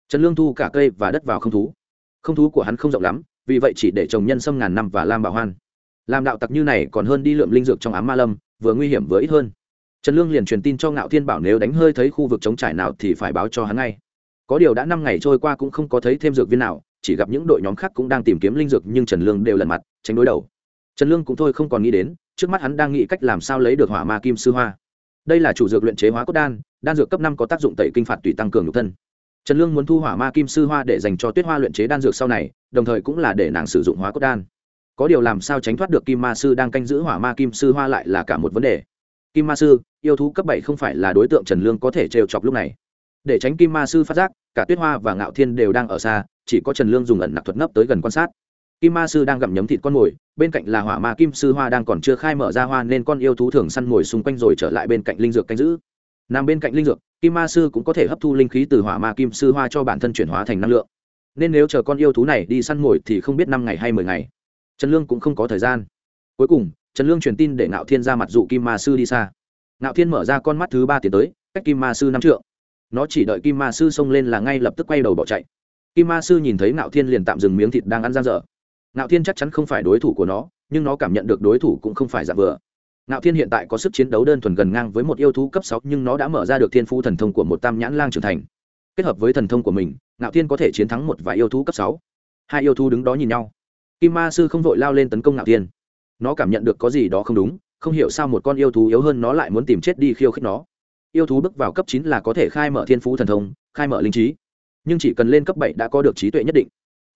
Trần lương thu cả cây và đất vào không thú. Không thú của hắn không rộng lắm, vì vậy chỉ để trồng nhân sâm ngàn năm và lam bảo hoan. Làm đạo tặc như này còn hơn đi lượm linh dược trong ám ma lâm, vừa nguy hiểm vừa ít hơn. Trần lương liền truyền tin cho ngạo thiên bảo nếu đánh hơi thấy khu vực chống trải nào thì phải báo cho hắn ngay. Có điều đã năm ngày trôi qua cũng không có thấy thêm dược viên nào, chỉ gặp những đội nhóm khác cũng đang tìm kiếm linh dược nhưng trần lương đều lần mặt, tránh đối đầu trần lương cũng thôi không còn nghĩ đến, trước mắt hắn đang nghĩ cách làm sao lấy được hỏa ma kim sư hoa. Đây là chủ dược luyện chế hóa cốt đan đan dược cấp năm có tác dụng tẩy kinh phạt tùy tăng cường nhục thân. Trần lương muốn thu hỏa ma kim sư hoa để dành cho tuyết hoa luyện chế đan dược sau này, đồng thời cũng là để nàng sử dụng hóa cốt đan. Có điều làm sao tránh thoát được kim ma sư đang canh giữ hỏa ma kim sư hoa lại là cả một vấn đề. Kim ma sư, yêu thú cấp bảy không phải là đối tượng trần lương có thể trêu chọc lúc này. Để tránh kim ma sư phát giác, cả tuyết hoa và ngạo thiên đều đang ở xa, chỉ có trần lương dùng ẩn nặc thuật nấp tới gần quan sát kim ma sư đang gặm nhấm thịt con mồi, bên cạnh là hỏa ma kim sư hoa đang còn chưa khai mở ra hoa nên con yêu thú thường săn mồi xung quanh rồi trở lại bên cạnh linh dược canh giữ. Nằm bên cạnh linh dược, kim ma sư cũng có thể hấp thu linh khí từ hỏa ma kim sư hoa cho bản thân chuyển hóa thành năng lượng. Nên nếu chờ con yêu thú này đi săn mồi thì không biết năm ngày hay mười ngày. Trần lương cũng không có thời gian. Cuối cùng, trần lương truyền tin để ngạo thiên ra mặt dụ kim ma sư đi xa. Ngạo thiên mở ra con mắt thứ ba tiến tới, cách kim ma sư năm trượng. Nó chỉ đợi kim ma sư xông lên là ngay lập tức quay đầu bỏ chạy. Kim ma sư nhìn thấy ngạo thiên liền tạm dừng miếng thịt đang ăn ra dở ngạo thiên chắc chắn không phải đối thủ của nó, nhưng nó cảm nhận được đối thủ cũng không phải dạng vừa ngạo thiên hiện tại có sức chiến đấu đơn thuần gần ngang với một yêu thú cấp sáu, nhưng nó đã mở ra được thiên phú thần thông của một tam nhãn lang trưởng thành. Kết hợp với thần thông của mình, ngạo thiên có thể chiến thắng một vài yêu thú cấp sáu. Hai yêu thú đứng đó nhìn nhau. Kim ma sư không vội lao lên tấn công ngạo thiên. Nó cảm nhận được có gì đó không đúng, không hiểu sao một con yêu thú yếu hơn nó lại muốn tìm chết đi khiêu khích nó. Yêu thú bước vào cấp chín là có thể khai mở thiên phú thần thông, khai mở linh trí. Nhưng chỉ cần lên cấp bảy đã có được trí tuệ nhất định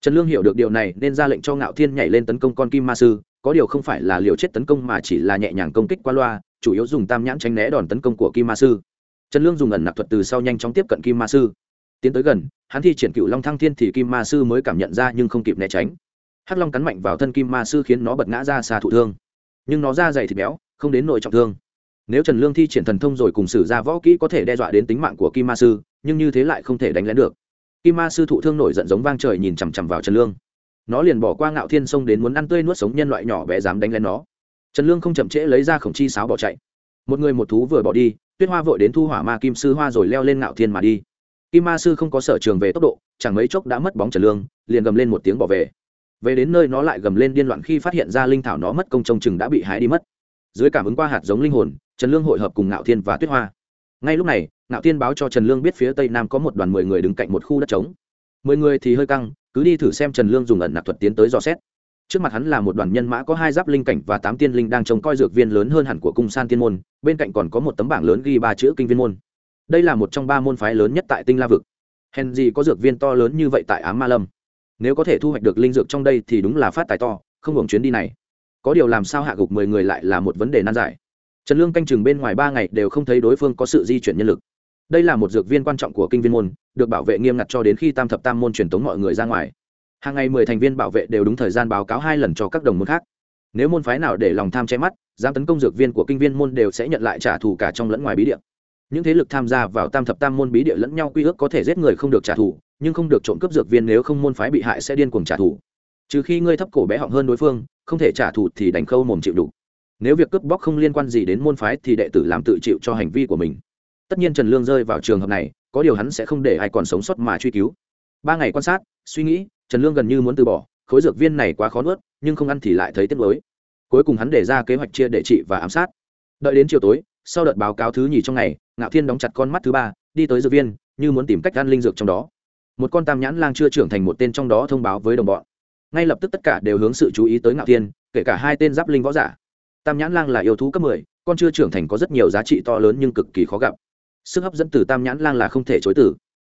trần lương hiểu được điều này nên ra lệnh cho ngạo thiên nhảy lên tấn công con kim ma sư, có điều không phải là liều chết tấn công mà chỉ là nhẹ nhàng công kích qua loa, chủ yếu dùng tam nhãn tránh né đòn tấn công của kim ma sư. Trần lương dùng ẩn nạp thuật từ sau nhanh chóng tiếp cận kim ma sư. Tiến tới gần, hắn thi triển cựu long thăng thiên thì kim ma sư mới cảm nhận ra nhưng không kịp né tránh. Hắc long cắn mạnh vào thân kim ma sư khiến nó bật ngã ra xa thụ thương. Nhưng nó ra dày thịt béo, không đến nội trọng thương. Nếu trần lương thi triển thần thông rồi cùng sử ra võ kỹ có thể đe dọa đến tính mạng của kim ma sư, nhưng như thế lại không thể đánh lén được kim ma sư thụ thương nổi giận giống vang trời nhìn chằm chằm vào trần lương. Nó liền bỏ qua ngạo thiên sông đến muốn ăn tươi nuốt sống nhân loại nhỏ bé dám đánh lên nó. Trần lương không chậm trễ lấy ra khổng chi sáo bỏ chạy. Một người một thú vừa bỏ đi, tuyết hoa vội đến thu hỏa ma kim sư hoa rồi leo lên ngạo thiên mà đi. Kim ma sư không có sở trường về tốc độ, chẳng mấy chốc đã mất bóng trần lương, liền gầm lên một tiếng bỏ về. Về đến nơi nó lại gầm lên điên loạn khi phát hiện ra linh thảo nó mất công trông chừng đã bị hái đi mất. Dưới cảm ứng qua hạt giống linh hồn, trần lương hội hợp cùng ngạo thiên và tuyết hoa ngay lúc này, ngạo tiên báo cho trần lương biết phía tây nam có một đoàn mười người đứng cạnh một khu đất trống. Mười người thì hơi căng, cứ đi thử xem trần lương dùng ẩn nạp thuật tiến tới dò xét. Trước mặt hắn là một đoàn nhân mã có hai giáp linh cảnh và tám tiên linh đang trông coi dược viên lớn hơn hẳn của cung san tiên môn, bên cạnh còn có một tấm bảng lớn ghi ba chữ kinh viên môn. Đây là một trong ba môn phái lớn nhất tại tinh la vực. Hèn gì có dược viên to lớn như vậy tại ám ma lâm? Nếu có thể thu hoạch được linh dược trong đây thì đúng là phát tài to, không hưởng chuyến đi này. Có điều làm sao hạ gục mười người lại là một vấn đề nan giải trần lương canh chừng bên ngoài ba ngày đều không thấy đối phương có sự di chuyển nhân lực. Đây là một dược viên quan trọng của kinh viên môn, được bảo vệ nghiêm ngặt cho đến khi tam thập tam môn truyền tống mọi người ra ngoài. Hàng ngày mười thành viên bảo vệ đều đúng thời gian báo cáo hai lần cho các đồng môn khác. Nếu môn phái nào để lòng tham che mắt, dám tấn công dược viên của kinh viên môn đều sẽ nhận lại trả thù cả trong lẫn ngoài bí địa. Những thế lực tham gia vào tam thập tam môn bí địa lẫn nhau quy ước có thể giết người không được trả thù, nhưng không được trộm cướp dược viên nếu không môn phái bị hại sẽ điên cuồng trả thù. Trừ khi ngươi thấp cổ bé họng hơn đối phương, không thể trả thù thì đánh khâu mồm chịu đủ nếu việc cướp bóc không liên quan gì đến môn phái thì đệ tử làm tự chịu cho hành vi của mình. Tất nhiên trần lương rơi vào trường hợp này, có điều hắn sẽ không để ai còn sống sót mà truy cứu. Ba ngày quan sát, suy nghĩ, trần lương gần như muốn từ bỏ, khối dược viên này quá khó nuốt, nhưng không ăn thì lại thấy tiếc lối cuối cùng hắn để ra kế hoạch chia để trị và ám sát. Đợi đến chiều tối, sau đợt báo cáo thứ nhì trong ngày, ngạo thiên đóng chặt con mắt thứ ba, đi tới dược viên, như muốn tìm cách ăn linh dược trong đó. Một con tam nhãn lang chưa trưởng thành một tên trong đó thông báo với đồng bọn. Ngay lập tức tất cả đều hướng sự chú ý tới ngạo thiên, kể cả hai tên giáp linh võ giả tam nhãn lang là yêu thú cấp mười, con chưa trưởng thành có rất nhiều giá trị to lớn nhưng cực kỳ khó gặp. Sức hấp dẫn từ tam nhãn lang là không thể chối từ.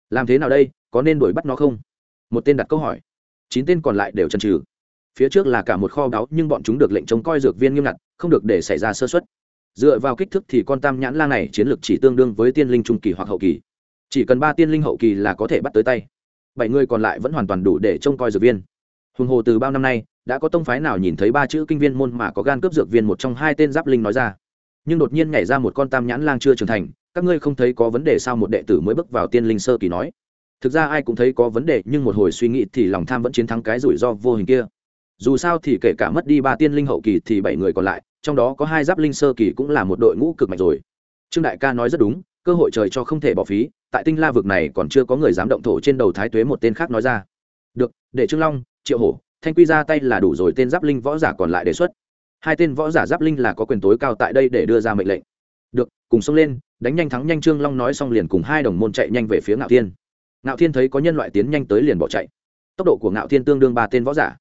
Làm thế nào đây, có nên đuổi bắt nó không? Một tên đặt câu hỏi. Chín tên còn lại đều chần trừ phía trước là cả một kho báu, nhưng bọn chúng được lệnh trông coi dược viên nghiêm ngặt, không được để xảy ra sơ xuất dựa vào kích thước thì con tam nhãn lang này chiến lược chỉ tương đương với tiên linh trung kỳ hoặc hậu kỳ. Chỉ cần ba tiên linh hậu kỳ là có thể bắt tới tay. Bảy người còn lại vẫn hoàn toàn đủ để trông coi dược viên. Hùng hồ từ bao năm nay đã có tông phái nào nhìn thấy ba chữ kinh viên môn mà có gan cướp dược viên một trong hai tên giáp linh nói ra? Nhưng đột nhiên nhảy ra một con tam nhãn lang chưa trưởng thành, các ngươi không thấy có vấn đề sao? Một đệ tử mới bước vào tiên linh sơ kỳ nói. Thực ra ai cũng thấy có vấn đề, nhưng một hồi suy nghĩ thì lòng tham vẫn chiến thắng cái rủi ro vô hình kia. Dù sao thì kể cả mất đi ba tiên linh hậu kỳ thì bảy người còn lại, trong đó có hai giáp linh sơ kỳ cũng là một đội ngũ cực mạnh rồi. Trương đại ca nói rất đúng, cơ hội trời cho không thể bỏ phí, tại tinh la vực này còn chưa có người dám động thổ trên đầu thái tuế một tên khác nói ra. Được, để trương long, triệu hổ thanh quy ra tay là đủ rồi, tên giáp linh võ giả còn lại đề xuất. Hai tên võ giả giáp linh là có quyền tối cao tại đây để đưa ra mệnh lệnh. Được, cùng xông lên, đánh nhanh thắng nhanh trương long nói xong liền cùng hai đồng môn chạy nhanh về phía ngạo thiên. Ngạo thiên thấy có nhân loại tiến nhanh tới liền bỏ chạy. Tốc độ của ngạo thiên tương đương ba tên võ giả.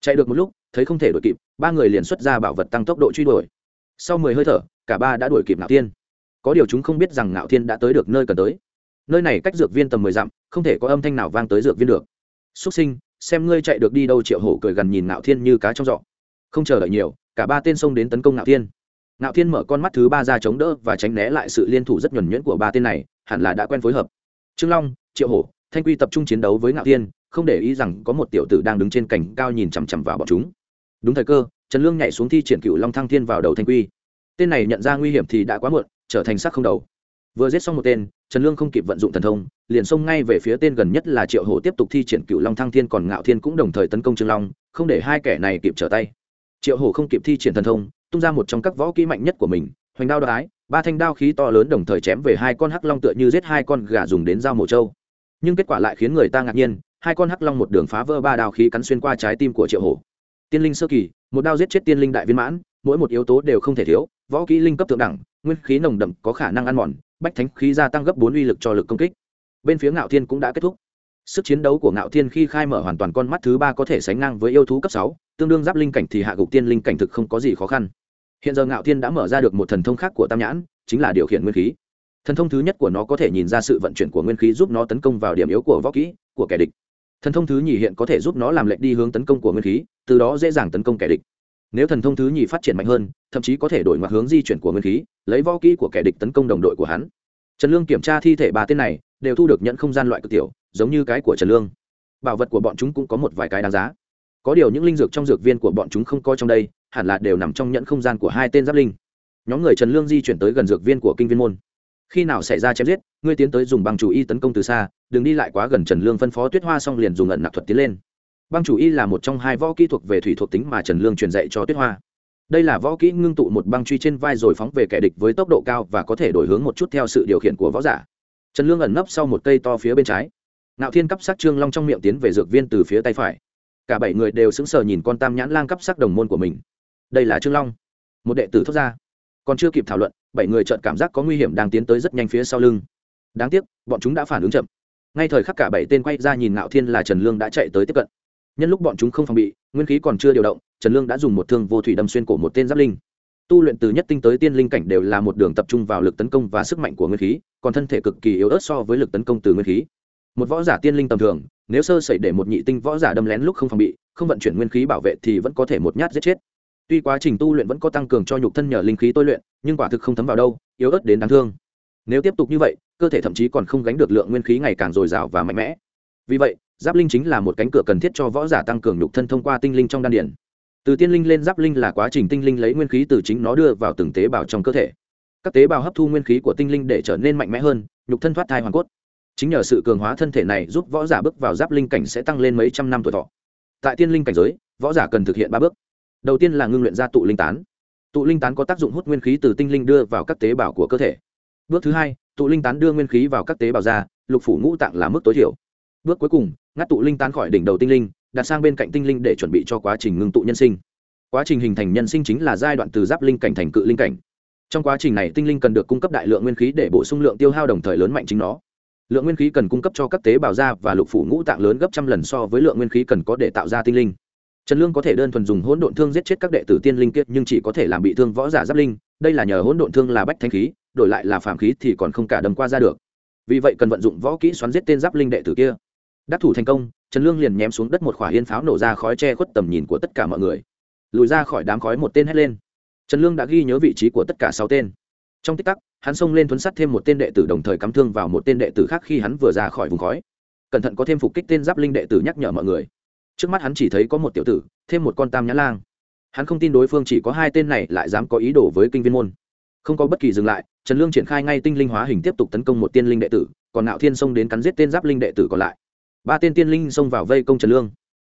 Chạy được một lúc, thấy không thể đuổi kịp, ba người liền xuất ra bảo vật tăng tốc độ truy đuổi. Sau mười hơi thở, cả ba đã đuổi kịp ngạo thiên. Có điều chúng không biết rằng ngạo thiên đã tới được nơi cần tới. Nơi này cách dược viên tầm mười dặm, không thể có âm thanh nào vang tới dược viên được. Xuất sinh xem ngươi chạy được đi đâu, triệu hổ cười gần nhìn ngạo thiên như cá trong giọ không chờ đợi nhiều, cả ba tên xông đến tấn công ngạo thiên. Ngạo thiên mở con mắt thứ ba ra chống đỡ và tránh né lại sự liên thủ rất nhuẩn nhuyễn của ba tên này, hẳn là đã quen phối hợp. Trương long, triệu hổ, thanh quy tập trung chiến đấu với ngạo thiên, không để ý rằng có một tiểu tử đang đứng trên cảnh cao nhìn chằm chằm vào bọn chúng. Đúng thời cơ, trần lương nhảy xuống thi triển cựu long thăng thiên vào đầu thanh quy. Tên này nhận ra nguy hiểm thì đã quá muộn, trở thành sắc không đầu. Vừa giết xong một tên, trần lương không kịp vận dụng thần thông liền xông ngay về phía tên gần nhất là triệu hổ tiếp tục thi triển cựu long thăng thiên còn ngạo thiên cũng đồng thời tấn công trương long, không để hai kẻ này kịp trở tay. Triệu hổ không kịp thi triển thần thông, tung ra một trong các võ kỹ mạnh nhất của mình, hoành đao đái ba thanh đao khí to lớn đồng thời chém về hai con hắc long tựa như giết hai con gà dùng đến dao mổ trâu. Nhưng kết quả lại khiến người ta ngạc nhiên, hai con hắc long một đường phá vỡ ba đao khí cắn xuyên qua trái tim của triệu hổ. Tiên linh sơ kỳ, một đao giết chết tiên linh đại viên mãn, mỗi một yếu tố đều không thể thiếu, võ kỹ linh cấp thượng đẳng, nguyên khí nồng đậm có khả năng ăn mòn, bách thánh khí gia tăng gấp bốn uy lực cho lực công kích bên phía ngạo thiên cũng đã kết thúc. Sức chiến đấu của ngạo thiên khi khai mở hoàn toàn con mắt thứ ba có thể sánh ngang với yêu thú cấp sáu, tương đương giáp linh cảnh thì hạ gục tiên linh cảnh thực không có gì khó khăn. Hiện giờ ngạo thiên đã mở ra được một thần thông khác của tam nhãn, chính là điều khiển nguyên khí. Thần thông thứ nhất của nó có thể nhìn ra sự vận chuyển của nguyên khí giúp nó tấn công vào điểm yếu của võ kỹ, của kẻ địch. Thần thông thứ nhì hiện có thể giúp nó làm lệnh đi hướng tấn công của nguyên khí, từ đó dễ dàng tấn công kẻ địch. Nếu thần thông thứ nhì phát triển mạnh hơn, thậm chí có thể đổi ngoặt hướng di chuyển của nguyên khí, lấy võ kỹ của kẻ địch tấn công đồng đội của hắn. Trần lương kiểm tra thi thể ba tên này đều thu được nhận không gian loại cực tiểu, giống như cái của trần lương. Bảo vật của bọn chúng cũng có một vài cái đáng giá. Có điều những linh dược trong dược viên của bọn chúng không coi trong đây, hẳn là đều nằm trong nhận không gian của hai tên giáp linh. Nhóm người trần lương di chuyển tới gần dược viên của kinh viên môn. Khi nào xảy ra chém giết, ngươi tiến tới dùng băng chủ y tấn công từ xa, đừng đi lại quá gần trần lương phân phó tuyết hoa xong liền dùng ẩn nặc thuật tiến lên. Băng chủ y là một trong hai võ kỹ thuộc về thủy thuộc tính mà trần lương truyền dạy cho tuyết hoa. Đây là võ kỹ ngưng tụ một băng truy trên vai rồi phóng về kẻ địch với tốc độ cao và có thể đổi hướng một chút theo sự điều khiển của võ giả trần lương ẩn nấp sau một cây to phía bên trái. Nạo thiên cắp sắc trương long trong miệng tiến về dược viên từ phía tay phải. Cả bảy người đều sững sờ nhìn con tam nhãn lang cắp sắc đồng môn của mình. Đây là trương long. Một đệ tử thốt ra. Còn chưa kịp thảo luận, bảy người chợt cảm giác có nguy hiểm đang tiến tới rất nhanh phía sau lưng. Đáng tiếc, bọn chúng đã phản ứng chậm. Ngay thời khắc cả bảy tên quay ra nhìn ngạo thiên là trần lương đã chạy tới tiếp cận. Nhân lúc bọn chúng không phòng bị, nguyên khí còn chưa điều động, trần lương đã dùng một thương vô thủy đâm xuyên cổ một tên giáp linh tu luyện từ nhất tinh tới tiên linh cảnh đều là một đường tập trung vào lực tấn công và sức mạnh của nguyên khí, còn thân thể cực kỳ yếu ớt so với lực tấn công từ nguyên khí. Một võ giả tiên linh tầm thường, nếu sơ sẩy để một nhị tinh võ giả đâm lén lúc không phòng bị, không vận chuyển nguyên khí bảo vệ thì vẫn có thể một nhát giết chết. Tuy quá trình tu luyện vẫn có tăng cường cho nhục thân nhờ linh khí tôi luyện, nhưng quả thực không thấm vào đâu, yếu ớt đến đáng thương. Nếu tiếp tục như vậy, cơ thể thậm chí còn không gánh được lượng nguyên khí ngày càng dồi dào và mạnh mẽ. Vì vậy, giáp linh chính là một cánh cửa cần thiết cho võ giả tăng cường nhục thân thông qua tinh linh trong đan điển từ tiên linh lên giáp linh là quá trình tinh linh lấy nguyên khí từ chính nó đưa vào từng tế bào trong cơ thể. Các tế bào hấp thu nguyên khí của tinh linh để trở nên mạnh mẽ hơn, nhục thân thoát thai hoàn cốt. Chính nhờ sự cường hóa thân thể này giúp võ giả bước vào giáp linh cảnh sẽ tăng lên mấy trăm năm tuổi thọ. Tại tiên linh cảnh giới, võ giả cần thực hiện ba bước. Đầu tiên là ngưng luyện ra tụ linh tán. Tụ linh tán có tác dụng hút nguyên khí từ tinh linh đưa vào các tế bào của cơ thể. Bước thứ hai, tụ linh tán đưa nguyên khí vào các tế bào da, lục phủ ngũ tạng là mức tối thiểu. Bước cuối cùng, ngắt tụ linh tán khỏi đỉnh đầu tinh linh đặt sang bên cạnh tinh linh để chuẩn bị cho quá trình ngưng tụ nhân sinh. Quá trình hình thành nhân sinh chính là giai đoạn từ giáp linh cảnh thành cự linh cảnh. Trong quá trình này, tinh linh cần được cung cấp đại lượng nguyên khí để bổ sung lượng tiêu hao đồng thời lớn mạnh chính nó. Lượng nguyên khí cần cung cấp cho các tế bào da và lục phủ ngũ tạng lớn gấp trăm lần so với lượng nguyên khí cần có để tạo ra tinh linh. Trần lương có thể đơn thuần dùng hỗn độn thương giết chết các đệ tử tiên linh kiệt nhưng chỉ có thể làm bị thương võ giả giáp linh. Đây là nhờ hỗn độn thương là bách thanh khí, đổi lại là phàm khí thì còn không cả đâm qua ra được. Vì vậy cần vận dụng võ kỹ xoắn giết tên giáp linh đệ tử kia đắc thủ thành công, trần lương liền ném xuống đất một khỏa yên pháo nổ ra khói che khuất tầm nhìn của tất cả mọi người. Lùi ra khỏi đám khói một tên hét lên. Trần lương đã ghi nhớ vị trí của tất cả sáu tên. Trong tích tắc, hắn xông lên thuấn sắt thêm một tên đệ tử đồng thời cắm thương vào một tên đệ tử khác khi hắn vừa ra khỏi vùng khói. Cẩn thận có thêm phục kích tên giáp linh đệ tử nhắc nhở mọi người. Trước mắt hắn chỉ thấy có một tiểu tử, thêm một con tam nhã lang. Hắn không tin đối phương chỉ có hai tên này lại dám có ý đồ với kinh viên môn. Không có bất kỳ dừng lại, trần lương triển khai ngay tinh linh hóa hình tiếp tục tấn công một tiên linh đệ tử, còn nạo thiên xông đến cắn giết tên giáp linh đệ tử còn lại ba tên tiên linh xông vào vây công trần lương.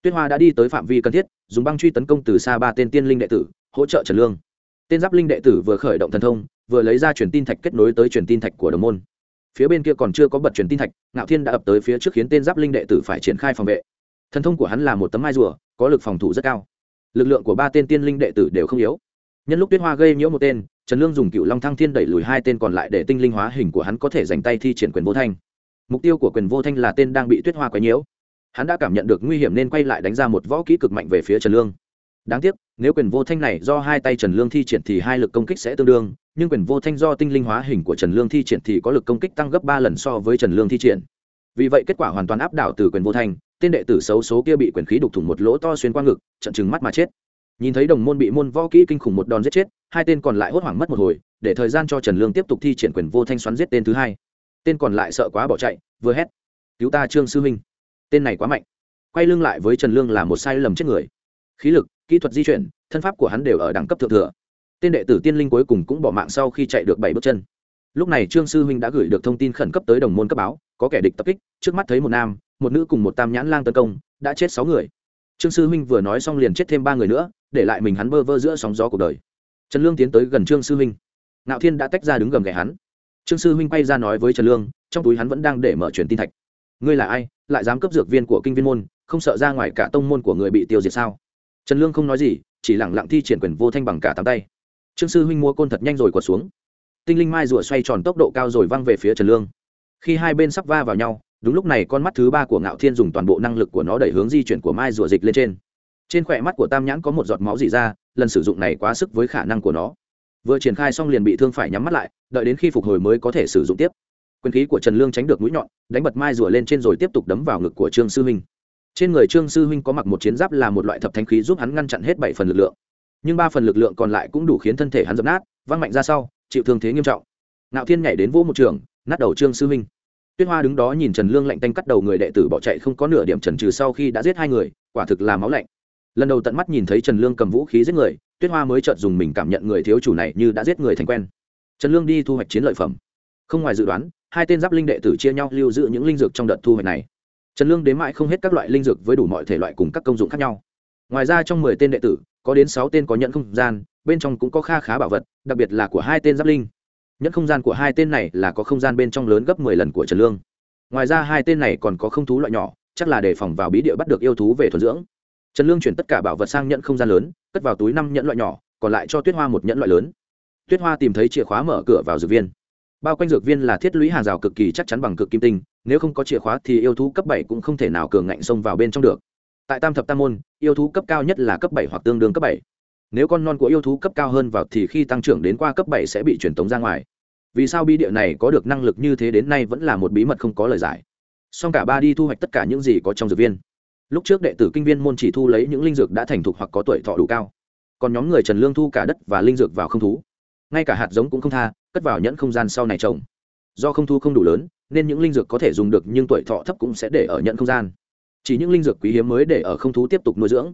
Tuyết hoa đã đi tới phạm vi cần thiết, dùng băng truy tấn công từ xa ba tên tiên linh đệ tử, hỗ trợ trần lương. Tên giáp linh đệ tử vừa khởi động thần thông, vừa lấy ra truyền tin thạch kết nối tới truyền tin thạch của đồng môn. Phía bên kia còn chưa có bật truyền tin thạch, ngạo thiên đã ập tới phía trước khiến tên giáp linh đệ tử phải triển khai phòng vệ. Thần thông của hắn là một tấm mai rùa, có lực phòng thủ rất cao. Lực lượng của ba tên tiên linh đệ tử đều không yếu. Nhân lúc tuyết hoa gây nhiễu một tên, trần lương dùng cựu long thăng thiên đẩy lùi hai tên còn lại để tinh linh hóa hình của hắn có thể dành tay thi triển quyền vô thanh mục tiêu của quyền vô thanh là tên đang bị tuyết hoa quấy nhiễu. Hắn đã cảm nhận được nguy hiểm nên quay lại đánh ra một võ kỹ cực mạnh về phía trần lương. Đáng tiếc, nếu quyền vô thanh này do hai tay trần lương thi triển thì hai lực công kích sẽ tương đương, nhưng quyền vô thanh do tinh linh hóa hình của trần lương thi triển thì có lực công kích tăng gấp ba lần so với trần lương thi triển. Vì vậy kết quả hoàn toàn áp đảo từ quyền vô thanh, tên đệ tử xấu số kia bị quyền khí đục thủng một lỗ to xuyên qua ngực, trận trừng mắt mà chết. Nhìn thấy đồng môn bị môn võ kỹ kinh khủng một đòn giết chết, hai tên còn lại hốt hoảng mất một hồi, để thời gian cho trần lương tiếp tục thi triển quyền vô thanh xoắn giết tên thứ hai tên còn lại sợ quá bỏ chạy, vừa hét, cứu ta, trương sư huynh tên này quá mạnh. Quay lưng lại với trần lương là một sai lầm chết người. Khí lực, kỹ thuật di chuyển, thân pháp của hắn đều ở đẳng cấp thượng thừa. Tên đệ tử tiên linh cuối cùng cũng bỏ mạng sau khi chạy được bảy bước chân. Lúc này trương sư huynh đã gửi được thông tin khẩn cấp tới đồng môn cấp báo, có kẻ địch tập kích, trước mắt thấy một nam, một nữ cùng một tam nhãn lang tấn công, đã chết sáu người. Trương sư huynh vừa nói xong liền chết thêm ba người nữa, để lại mình hắn bơ vơ giữa sóng gió cuộc đời. Trần lương tiến tới gần trương sư huynh ngạo thiên đã tách ra đứng gầm ghẻ hắn trương sư huynh quay ra nói với trần lương, trong túi hắn vẫn đang để mở truyền tin thạch. Ngươi là ai? Lại dám cấp dược viên của kinh viên môn, không sợ ra ngoài cả tông môn của người bị tiêu diệt sao? Trần lương không nói gì, chỉ lẳng lặng thi triển quyền vô thanh bằng cả tám tay. Trương sư huynh mua côn thật nhanh rồi quật xuống. Tinh linh mai rùa xoay tròn tốc độ cao rồi văng về phía trần lương. Khi hai bên sắp va vào nhau, đúng lúc này con mắt thứ ba của ngạo thiên dùng toàn bộ năng lực của nó đẩy hướng di chuyển của mai rùa dịch lên trên. Trên khỏe mắt của tam nhãn có một giọt máu dì ra, lần sử dụng này quá sức với khả năng của nó vừa triển khai xong liền bị thương phải nhắm mắt lại, đợi đến khi phục hồi mới có thể sử dụng tiếp. Quyền khí của trần lương tránh được mũi nhọn, đánh bật mai rùa lên trên rồi tiếp tục đấm vào ngực của trương sư huynh. Trên người trương sư huynh có mặc một chiến giáp là một loại thập thanh khí giúp hắn ngăn chặn hết bảy phần lực lượng. Nhưng ba phần lực lượng còn lại cũng đủ khiến thân thể hắn dập nát, văng mạnh ra sau, chịu thương thế nghiêm trọng. Nạo thiên nhảy đến vỗ một trường, nát đầu trương sư huynh. Tuyết hoa đứng đó nhìn trần lương lạnh tanh cắt đầu người đệ tử bỏ chạy không có nửa điểm trần trừ sau khi đã giết hai người, quả thực là máu lạnh. Lần đầu tận mắt nhìn thấy trần lương cầm vũ khí giết người tuyết hoa mới chợt dùng mình cảm nhận người thiếu chủ này như đã giết người thành quen. Trần lương đi thu hoạch chiến lợi phẩm. Không ngoài dự đoán, hai tên giáp linh đệ tử chia nhau lưu giữ những linh dược trong đợt thu hoạch này. Trần lương đến mãi không hết các loại linh dược với đủ mọi thể loại cùng các công dụng khác nhau. Ngoài ra trong mười tên đệ tử, có đến sáu tên có nhận không gian, bên trong cũng có kha khá bảo vật, đặc biệt là của hai tên giáp linh. Nhận không gian của hai tên này là có không gian bên trong lớn gấp mười lần của trần lương. Ngoài ra hai tên này còn có không thú loại nhỏ, chắc là để phòng vào bí địa bắt được yêu thú về thuần dưỡng trần lương chuyển tất cả bảo vật sang nhận không gian lớn, cất vào túi năm nhẫn loại nhỏ, còn lại cho tuyết hoa một nhẫn loại lớn. Tuyết hoa tìm thấy chìa khóa mở cửa vào dược viên. Bao quanh dược viên là thiết lũy hàng rào cực kỳ chắc chắn bằng cực kim tinh, nếu không có chìa khóa thì yêu thú cấp bảy cũng không thể nào cường ngạnh xông vào bên trong được. Tại tam thập tam môn, yêu thú cấp cao nhất là cấp bảy hoặc tương đương cấp bảy. Nếu con non của yêu thú cấp cao hơn vào thì khi tăng trưởng đến qua cấp bảy sẽ bị truyền tống ra ngoài. Vì sao bi địa này có được năng lực như thế đến nay vẫn là một bí mật không có lời giải. Song cả ba đi thu hoạch tất cả những gì có trong dược viên lúc trước đệ tử kinh viên môn chỉ thu lấy những linh dược đã thành thục hoặc có tuổi thọ đủ cao. Còn nhóm người trần lương thu cả đất và linh dược vào không thú. Ngay cả hạt giống cũng không tha, cất vào nhẫn không gian sau này trồng. Do không thu không đủ lớn, nên những linh dược có thể dùng được nhưng tuổi thọ thấp cũng sẽ để ở nhận không gian. Chỉ những linh dược quý hiếm mới để ở không thú tiếp tục nuôi dưỡng.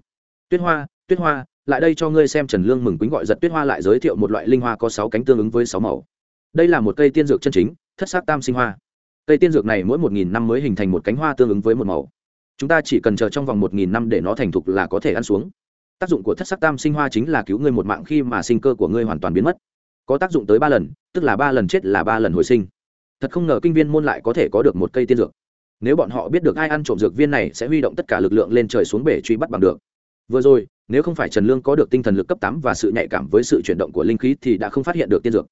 Tuyết hoa tuyết hoa, lại đây cho ngươi xem trần lương mừng quýnh gọi giật tuyết hoa lại giới thiệu một loại linh hoa có sáu cánh tương ứng với sáu màu. Đây là một cây tiên dược chân chính, thất sắc tam sinh hoa. Cây tiên dược này mỗi một nghìn năm mới hình thành một cánh hoa tương ứng với một màu chúng ta chỉ cần chờ trong vòng một nghìn năm để nó thành thục là có thể ăn xuống. Tác dụng của thất sắc tam sinh hoa chính là cứu ngươi một mạng khi mà sinh cơ của ngươi hoàn toàn biến mất. Có tác dụng tới ba lần, tức là ba lần chết là ba lần hồi sinh. Thật không ngờ kinh viên môn lại có thể có được một cây tiên dược. Nếu bọn họ biết được ai ăn trộm dược viên này sẽ huy động tất cả lực lượng lên trời xuống bể truy bắt bằng được. Vừa rồi, nếu không phải trần lương có được tinh thần lực cấp tám và sự nhạy cảm với sự chuyển động của linh khí thì đã không phát hiện được tiên dược.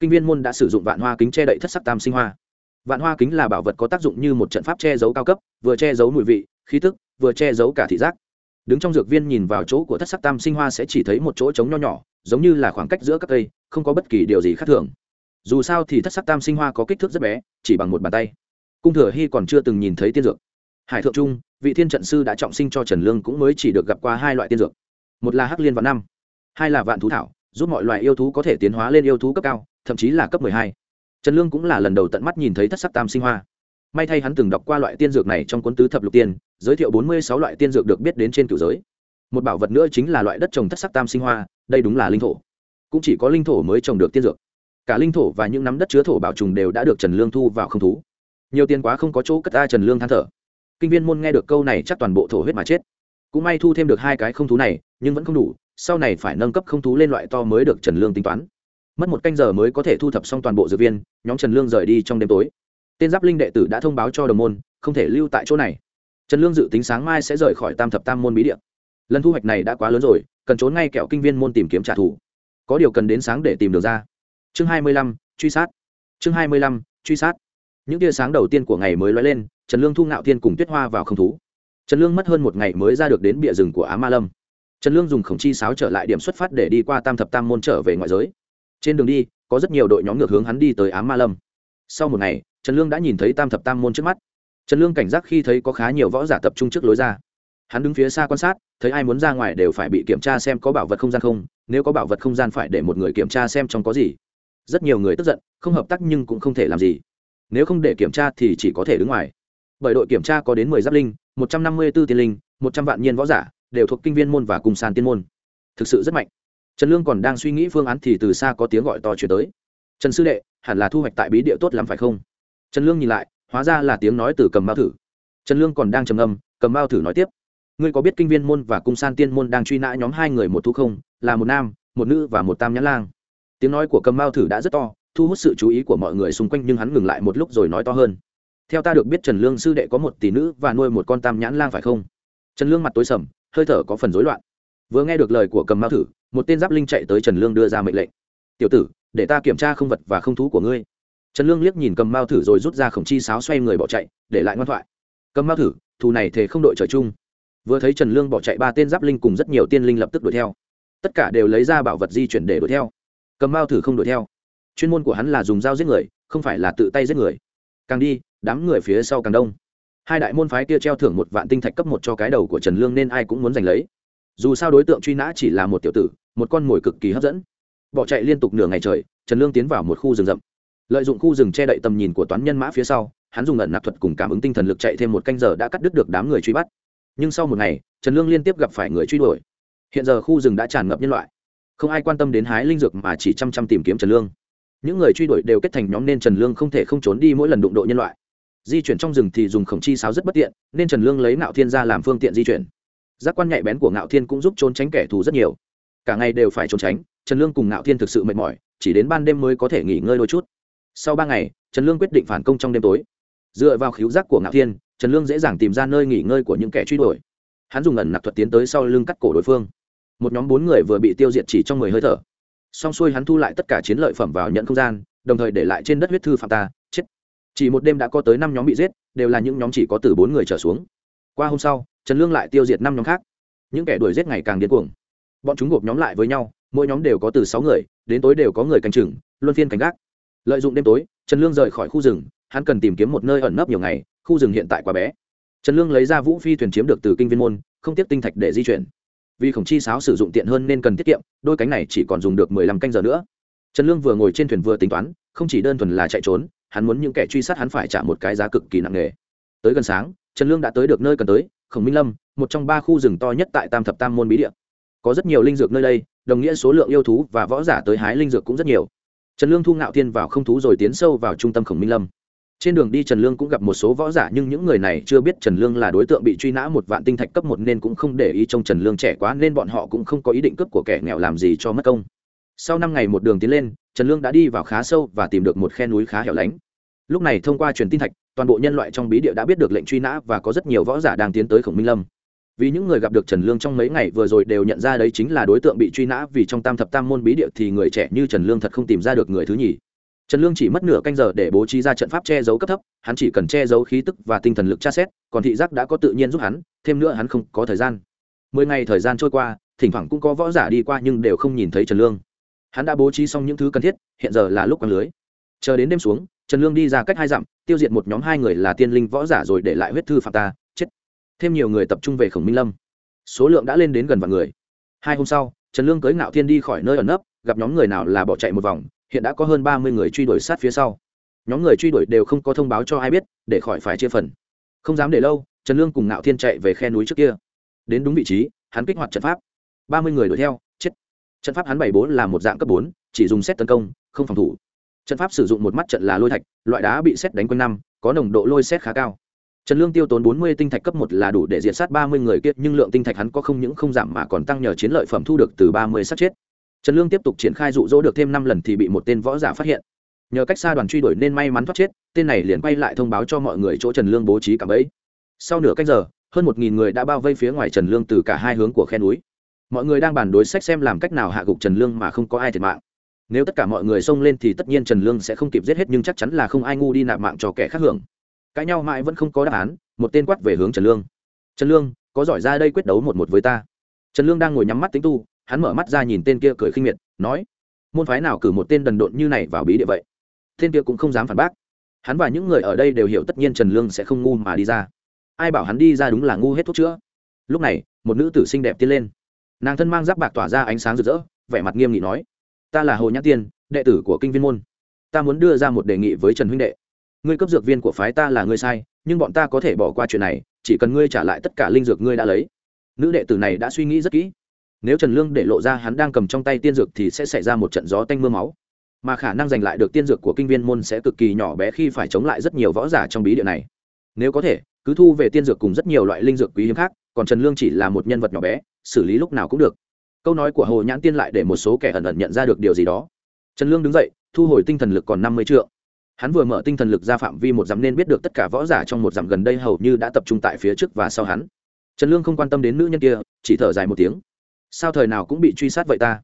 Kinh viên môn đã sử dụng vạn hoa kính che đậy thất sắc tam sinh hoa. Vạn hoa kính là bảo vật có tác dụng như một trận pháp che giấu cao cấp, vừa che giấu mùi vị khí tức, vừa che giấu cả thị giác. Đứng trong dược viên nhìn vào chỗ của thất sắc tam sinh hoa sẽ chỉ thấy một chỗ trống nho nhỏ, giống như là khoảng cách giữa các cây, không có bất kỳ điều gì khác thường. Dù sao thì thất sắc tam sinh hoa có kích thước rất bé, chỉ bằng một bàn tay. Cung thừa hy còn chưa từng nhìn thấy tiên dược. Hải thượng trung, vị thiên trận sư đã trọng sinh cho trần lương cũng mới chỉ được gặp qua hai loại tiên dược. Một là hắc liên vạn năm, hai là vạn thú thảo, giúp mọi loại yêu thú có thể tiến hóa lên yêu thú cấp cao, thậm chí là cấp mười hai. Trần lương cũng là lần đầu tận mắt nhìn thấy thất sắc tam sinh hoa may thay hắn từng đọc qua loại tiên dược này trong cuốn tứ thập lục tiên, giới thiệu bốn mươi sáu loại tiên dược được biết đến trên cửu giới. Một bảo vật nữa chính là loại đất trồng thất sắc tam sinh hoa, đây đúng là linh thổ. Cũng chỉ có linh thổ mới trồng được tiên dược. Cả linh thổ và những nắm đất chứa thổ bảo trùng đều đã được trần lương thu vào không thú. Nhiều tiền quá không có chỗ cất ta trần lương than thở. Kinh viên môn nghe được câu này chắc toàn bộ thổ huyết mà chết. Cũng may thu thêm được hai cái không thú này, nhưng vẫn không đủ, sau này phải nâng cấp không thú lên loại to mới được trần lương tính toán. Mất một canh giờ mới có thể thu thập xong toàn bộ dược viên, nhóm trần lương rời đi trong đêm tối tên giáp linh đệ tử đã thông báo cho đồng môn, không thể lưu tại chỗ này. Trần lương dự tính sáng mai sẽ rời khỏi tam thập tam môn bí Điện. lần thu hoạch này đã quá lớn rồi, cần trốn ngay kẹo kinh viên môn tìm kiếm trả thù. Có điều cần đến sáng để tìm được ra. Chương hai mươi lăm, truy sát. Chương hai mươi lăm, truy sát. Những tia sáng đầu tiên của ngày mới lóe lên, trần lương thu ngạo thiên cùng tuyết hoa vào không thú. Trần lương mất hơn một ngày mới ra được đến bìa rừng của á ma lâm. Trần lương dùng khổng chi sáo trở lại điểm xuất phát để đi qua tam thập tam môn trở về ngoại giới. Trên đường đi, có rất nhiều đội nhóm ngược hướng hắn đi tới á ma lâm. Sau một ngày trần lương đã nhìn thấy tam thập tam môn trước mắt. Trần lương cảnh giác khi thấy có khá nhiều võ giả tập trung trước lối ra. Hắn đứng phía xa quan sát, thấy ai muốn ra ngoài đều phải bị kiểm tra xem có bảo vật không gian không, nếu có bảo vật không gian phải để một người kiểm tra xem trong có gì. Rất nhiều người tức giận, không hợp tác nhưng cũng không thể làm gì. Nếu không để kiểm tra thì chỉ có thể đứng ngoài. Bởi đội kiểm tra có đến mười giáp linh, một trăm năm mươi b ố tiên linh, một trăm vạn nhiên võ giả, đều thuộc kinh viên môn và cùng sàn tiên môn. Thực sự rất mạnh. Trần lương còn đang suy nghĩ phương án thì từ xa có tiếng gọi to chuyển tới. Trần sư đệ, hẳn là thu hoạch tại bí địa tốt lắm phải không? Trần lương nhìn lại, hóa ra là tiếng nói từ cầm bao thử. Trần lương còn đang trầm âm cầm bao thử nói tiếp. Ngươi có biết kinh viên môn và cung san tiên môn đang truy nã nhóm hai người một thu không? Là một nam, một nữ và một tam nhãn lang. Tiếng nói của cầm bao thử đã rất to, thu hút sự chú ý của mọi người xung quanh nhưng hắn ngừng lại một lúc rồi nói to hơn. Theo ta được biết trần lương sư đệ có một tỷ nữ và nuôi một con tam nhãn lang phải không? Trần lương mặt tối sầm, hơi thở có phần rối loạn. Vừa nghe được lời của cầm bao thử, một tên giáp linh chạy tới trần lương đưa ra mệnh lệnh. Tiểu tử, để ta kiểm tra không vật và không thú của ngươi trần lương liếc nhìn cầm Mao thử rồi rút ra khổng chi sáo xoay người bỏ chạy để lại ngoan thoại cầm Mao thử thù này thể không đội trời chung vừa thấy trần lương bỏ chạy ba tên giáp linh cùng rất nhiều tiên linh lập tức đuổi theo tất cả đều lấy ra bảo vật di chuyển để đuổi theo cầm Mao thử không đuổi theo chuyên môn của hắn là dùng dao giết người không phải là tự tay giết người càng đi đám người phía sau càng đông hai đại môn phái kia treo thưởng một vạn tinh thạch cấp một cho cái đầu của trần lương nên ai cũng muốn giành lấy dù sao đối tượng truy nã chỉ là một tiểu tử một con mồi cực kỳ hấp dẫn bỏ chạy liên tục nửa ngày trời trần lương tiến vào một khu rừng rậm lợi dụng khu rừng che đậy tầm nhìn của toán nhân mã phía sau, hắn dùng ẩn nạp thuật cùng cảm ứng tinh thần lực chạy thêm một canh giờ đã cắt đứt được đám người truy bắt. Nhưng sau một ngày, trần lương liên tiếp gặp phải người truy đuổi. Hiện giờ khu rừng đã tràn ngập nhân loại. Không ai quan tâm đến hái linh dược mà chỉ chăm chăm tìm kiếm trần lương. Những người truy đuổi đều kết thành nhóm nên trần lương không thể không trốn đi mỗi lần đụng độ nhân loại. Di chuyển trong rừng thì dùng khổng chi sáo rất bất tiện, nên trần lương lấy ngạo thiên ra làm phương tiện di chuyển. Giác quan nhạy bén của ngạo thiên cũng giúp trốn tránh kẻ thù rất nhiều. Cả ngày đều phải trốn tránh, trần lương cùng ngạo thiên thực sự mệt mỏi, chỉ đến ban đêm mới có thể nghỉ ngơi đôi chút sau ba ngày, trần lương quyết định phản công trong đêm tối. Dựa vào khíu giác của ngạo thiên, trần lương dễ dàng tìm ra nơi nghỉ ngơi của những kẻ truy đuổi. Hắn dùng ẩn nặc thuật tiến tới sau lưng cắt cổ đối phương. Một nhóm bốn người vừa bị tiêu diệt chỉ trong mười hơi thở. Xong xuôi hắn thu lại tất cả chiến lợi phẩm vào nhận không gian, đồng thời để lại trên đất huyết thư phạm ta, chết. Chỉ một đêm đã có tới năm nhóm bị giết, đều là những nhóm chỉ có từ bốn người trở xuống. Qua hôm sau, trần lương lại tiêu diệt năm nhóm khác. Những kẻ đuổi giết ngày càng điên cuồng. Bọn chúng gộp nhóm lại với nhau, mỗi nhóm đều có từ sáu người, đến tối đều có người canh chừng, luân phiên cảnh gác lợi dụng đêm tối, trần lương rời khỏi khu rừng, hắn cần tìm kiếm một nơi ẩn nấp nhiều ngày, khu rừng hiện tại quá bé. Trần lương lấy ra vũ phi thuyền chiếm được từ kinh viên môn, không tiếp tinh thạch để di chuyển. Vì khổng chi sáo sử dụng tiện hơn nên cần tiết kiệm, đôi cánh này chỉ còn dùng được mười lăm canh giờ nữa. Trần lương vừa ngồi trên thuyền vừa tính toán, không chỉ đơn thuần là chạy trốn, hắn muốn những kẻ truy sát hắn phải trả một cái giá cực kỳ nặng nề. Tới gần sáng, trần lương đã tới được nơi cần tới, khổng minh lâm, một trong ba khu rừng to nhất tại tam thập tam môn bí địa. Có rất nhiều linh dược nơi đây, đồng nghĩa số lượng yêu thú và võ giả tới hái linh dược cũng rất nhiều trần lương thu ngạo thiên vào không thú rồi tiến sâu vào trung tâm khổng minh lâm. Trên đường đi trần lương cũng gặp một số võ giả, nhưng những người này chưa biết trần lương là đối tượng bị truy nã một vạn tinh thạch cấp một nên cũng không để ý trông trần lương trẻ quá nên bọn họ cũng không có ý định cướp của kẻ nghèo làm gì cho mất công. Sau năm ngày một đường tiến lên, trần lương đã đi vào khá sâu và tìm được một khe núi khá hẻo lánh. Lúc này thông qua truyền tin thạch, toàn bộ nhân loại trong bí địa đã biết được lệnh truy nã và có rất nhiều võ giả đang tiến tới khổng minh lâm vì những người gặp được trần lương trong mấy ngày vừa rồi đều nhận ra đấy chính là đối tượng bị truy nã, vì trong tam thập tam môn bí địa thì người trẻ như trần lương thật không tìm ra được người thứ nhì. Trần lương chỉ mất nửa canh giờ để bố trí ra trận pháp che giấu cấp thấp, hắn chỉ cần che giấu khí tức và tinh thần lực tra xét, còn thị giác đã có tự nhiên giúp hắn, thêm nữa hắn không có thời gian. Mười ngày thời gian trôi qua, thỉnh thoảng cũng có võ giả đi qua nhưng đều không nhìn thấy trần lương. Hắn đã bố trí xong những thứ cần thiết, hiện giờ là lúc quăng lưới. Chờ đến đêm xuống, trần lương đi ra cách hai dặm, tiêu diệt một nhóm hai người là tiên linh võ giả rồi để lại huyết thư phạm ta thêm nhiều người tập trung về khổng minh lâm số lượng đã lên đến gần vạn người hai hôm sau trần lương cưới ngạo thiên đi khỏi nơi ẩn nấp gặp nhóm người nào là bỏ chạy một vòng hiện đã có hơn ba mươi người truy đuổi sát phía sau nhóm người truy đuổi đều không có thông báo cho ai biết để khỏi phải chia phần không dám để lâu trần lương cùng ngạo thiên chạy về khe núi trước kia đến đúng vị trí hắn kích hoạt trận pháp ba mươi người đuổi theo chết trận pháp hắn bảy bốn là một dạng cấp bốn chỉ dùng xét tấn công không phòng thủ trận pháp sử dụng một mắt trận là lôi thạch loại đá bị xét đánh quanh năm có nồng độ lôi xét khá cao trần lương tiêu tốn bốn mươi tinh thạch cấp một là đủ để diệt sát ba mươi người kia, nhưng lượng tinh thạch hắn có không những không giảm mà còn tăng nhờ chiến lợi phẩm thu được từ ba mươi sát chết. Trần lương tiếp tục triển khai dụ dỗ được thêm năm lần thì bị một tên võ giả phát hiện. Nhờ cách xa đoàn truy đuổi nên may mắn thoát chết tên này liền quay lại thông báo cho mọi người chỗ trần lương bố trí cả bẫy. Sau nửa cách giờ hơn một nghìn người đã bao vây phía ngoài trần lương từ cả hai hướng của khe núi. Mọi người đang bàn đối sách xem làm cách nào hạ gục trần lương mà không có ai thiệt mạng. Nếu tất cả mọi người xông lên thì tất nhiên trần lương sẽ không kịp giết hết nhưng chắc chắn là không ai ngu đi nạp mạng cho kẻ khác hưởng cãi nhau mãi vẫn không có đáp án, một tên quát về hướng trần lương. Trần lương, có giỏi ra đây quyết đấu một một với ta. Trần lương đang ngồi nhắm mắt tính tu, hắn mở mắt ra nhìn tên kia cười khinh miệt, nói, môn phái nào cử một tên đần độn như này vào bí địa vậy? Tên kia cũng không dám phản bác. Hắn và những người ở đây đều hiểu tất nhiên trần lương sẽ không ngu mà đi ra. Ai bảo hắn đi ra đúng là ngu hết thuốc chữa. Lúc này, một nữ tử xinh đẹp tiến lên. Nàng thân mang giáp bạc tỏa ra ánh sáng rực rỡ, vẻ mặt nghiêm nghị nói, ta là hồ nhã tiên, đệ tử của kinh viên môn. Ta muốn đưa ra một đề nghị với trần huynh đệ ngươi cấp dược viên của phái ta là ngươi sai, nhưng bọn ta có thể bỏ qua chuyện này, chỉ cần ngươi trả lại tất cả linh dược ngươi đã lấy. Nữ đệ tử này đã suy nghĩ rất kỹ. Nếu trần lương để lộ ra hắn đang cầm trong tay tiên dược thì sẽ xảy ra một trận gió tanh m ư a máu. Mà khả năng giành lại được tiên dược của kinh viên môn sẽ cực kỳ nhỏ bé khi phải chống lại rất nhiều võ giả trong bí địa này. Nếu có thể, cứ thu về tiên dược cùng rất nhiều loại linh dược quý hiếm khác, còn trần lương chỉ là một nhân vật nhỏ bé, xử lý lúc nào cũng được. Câu nói của hồ nhãn tiên lại để một số kẻ ẩn ẩn nhận ra được điều gì đó. Trần lương đứng dậy, thu hồi tinh thần lực còn năm mươi triệu hắn vừa mở tinh thần lực ra phạm vi một dặm nên biết được tất cả võ giả trong một dặm gần đây hầu như đã tập trung tại phía trước và sau hắn. Trần lương không quan tâm đến nữ nhân kia, chỉ thở dài một tiếng. Sao thời nào cũng bị truy sát vậy ta?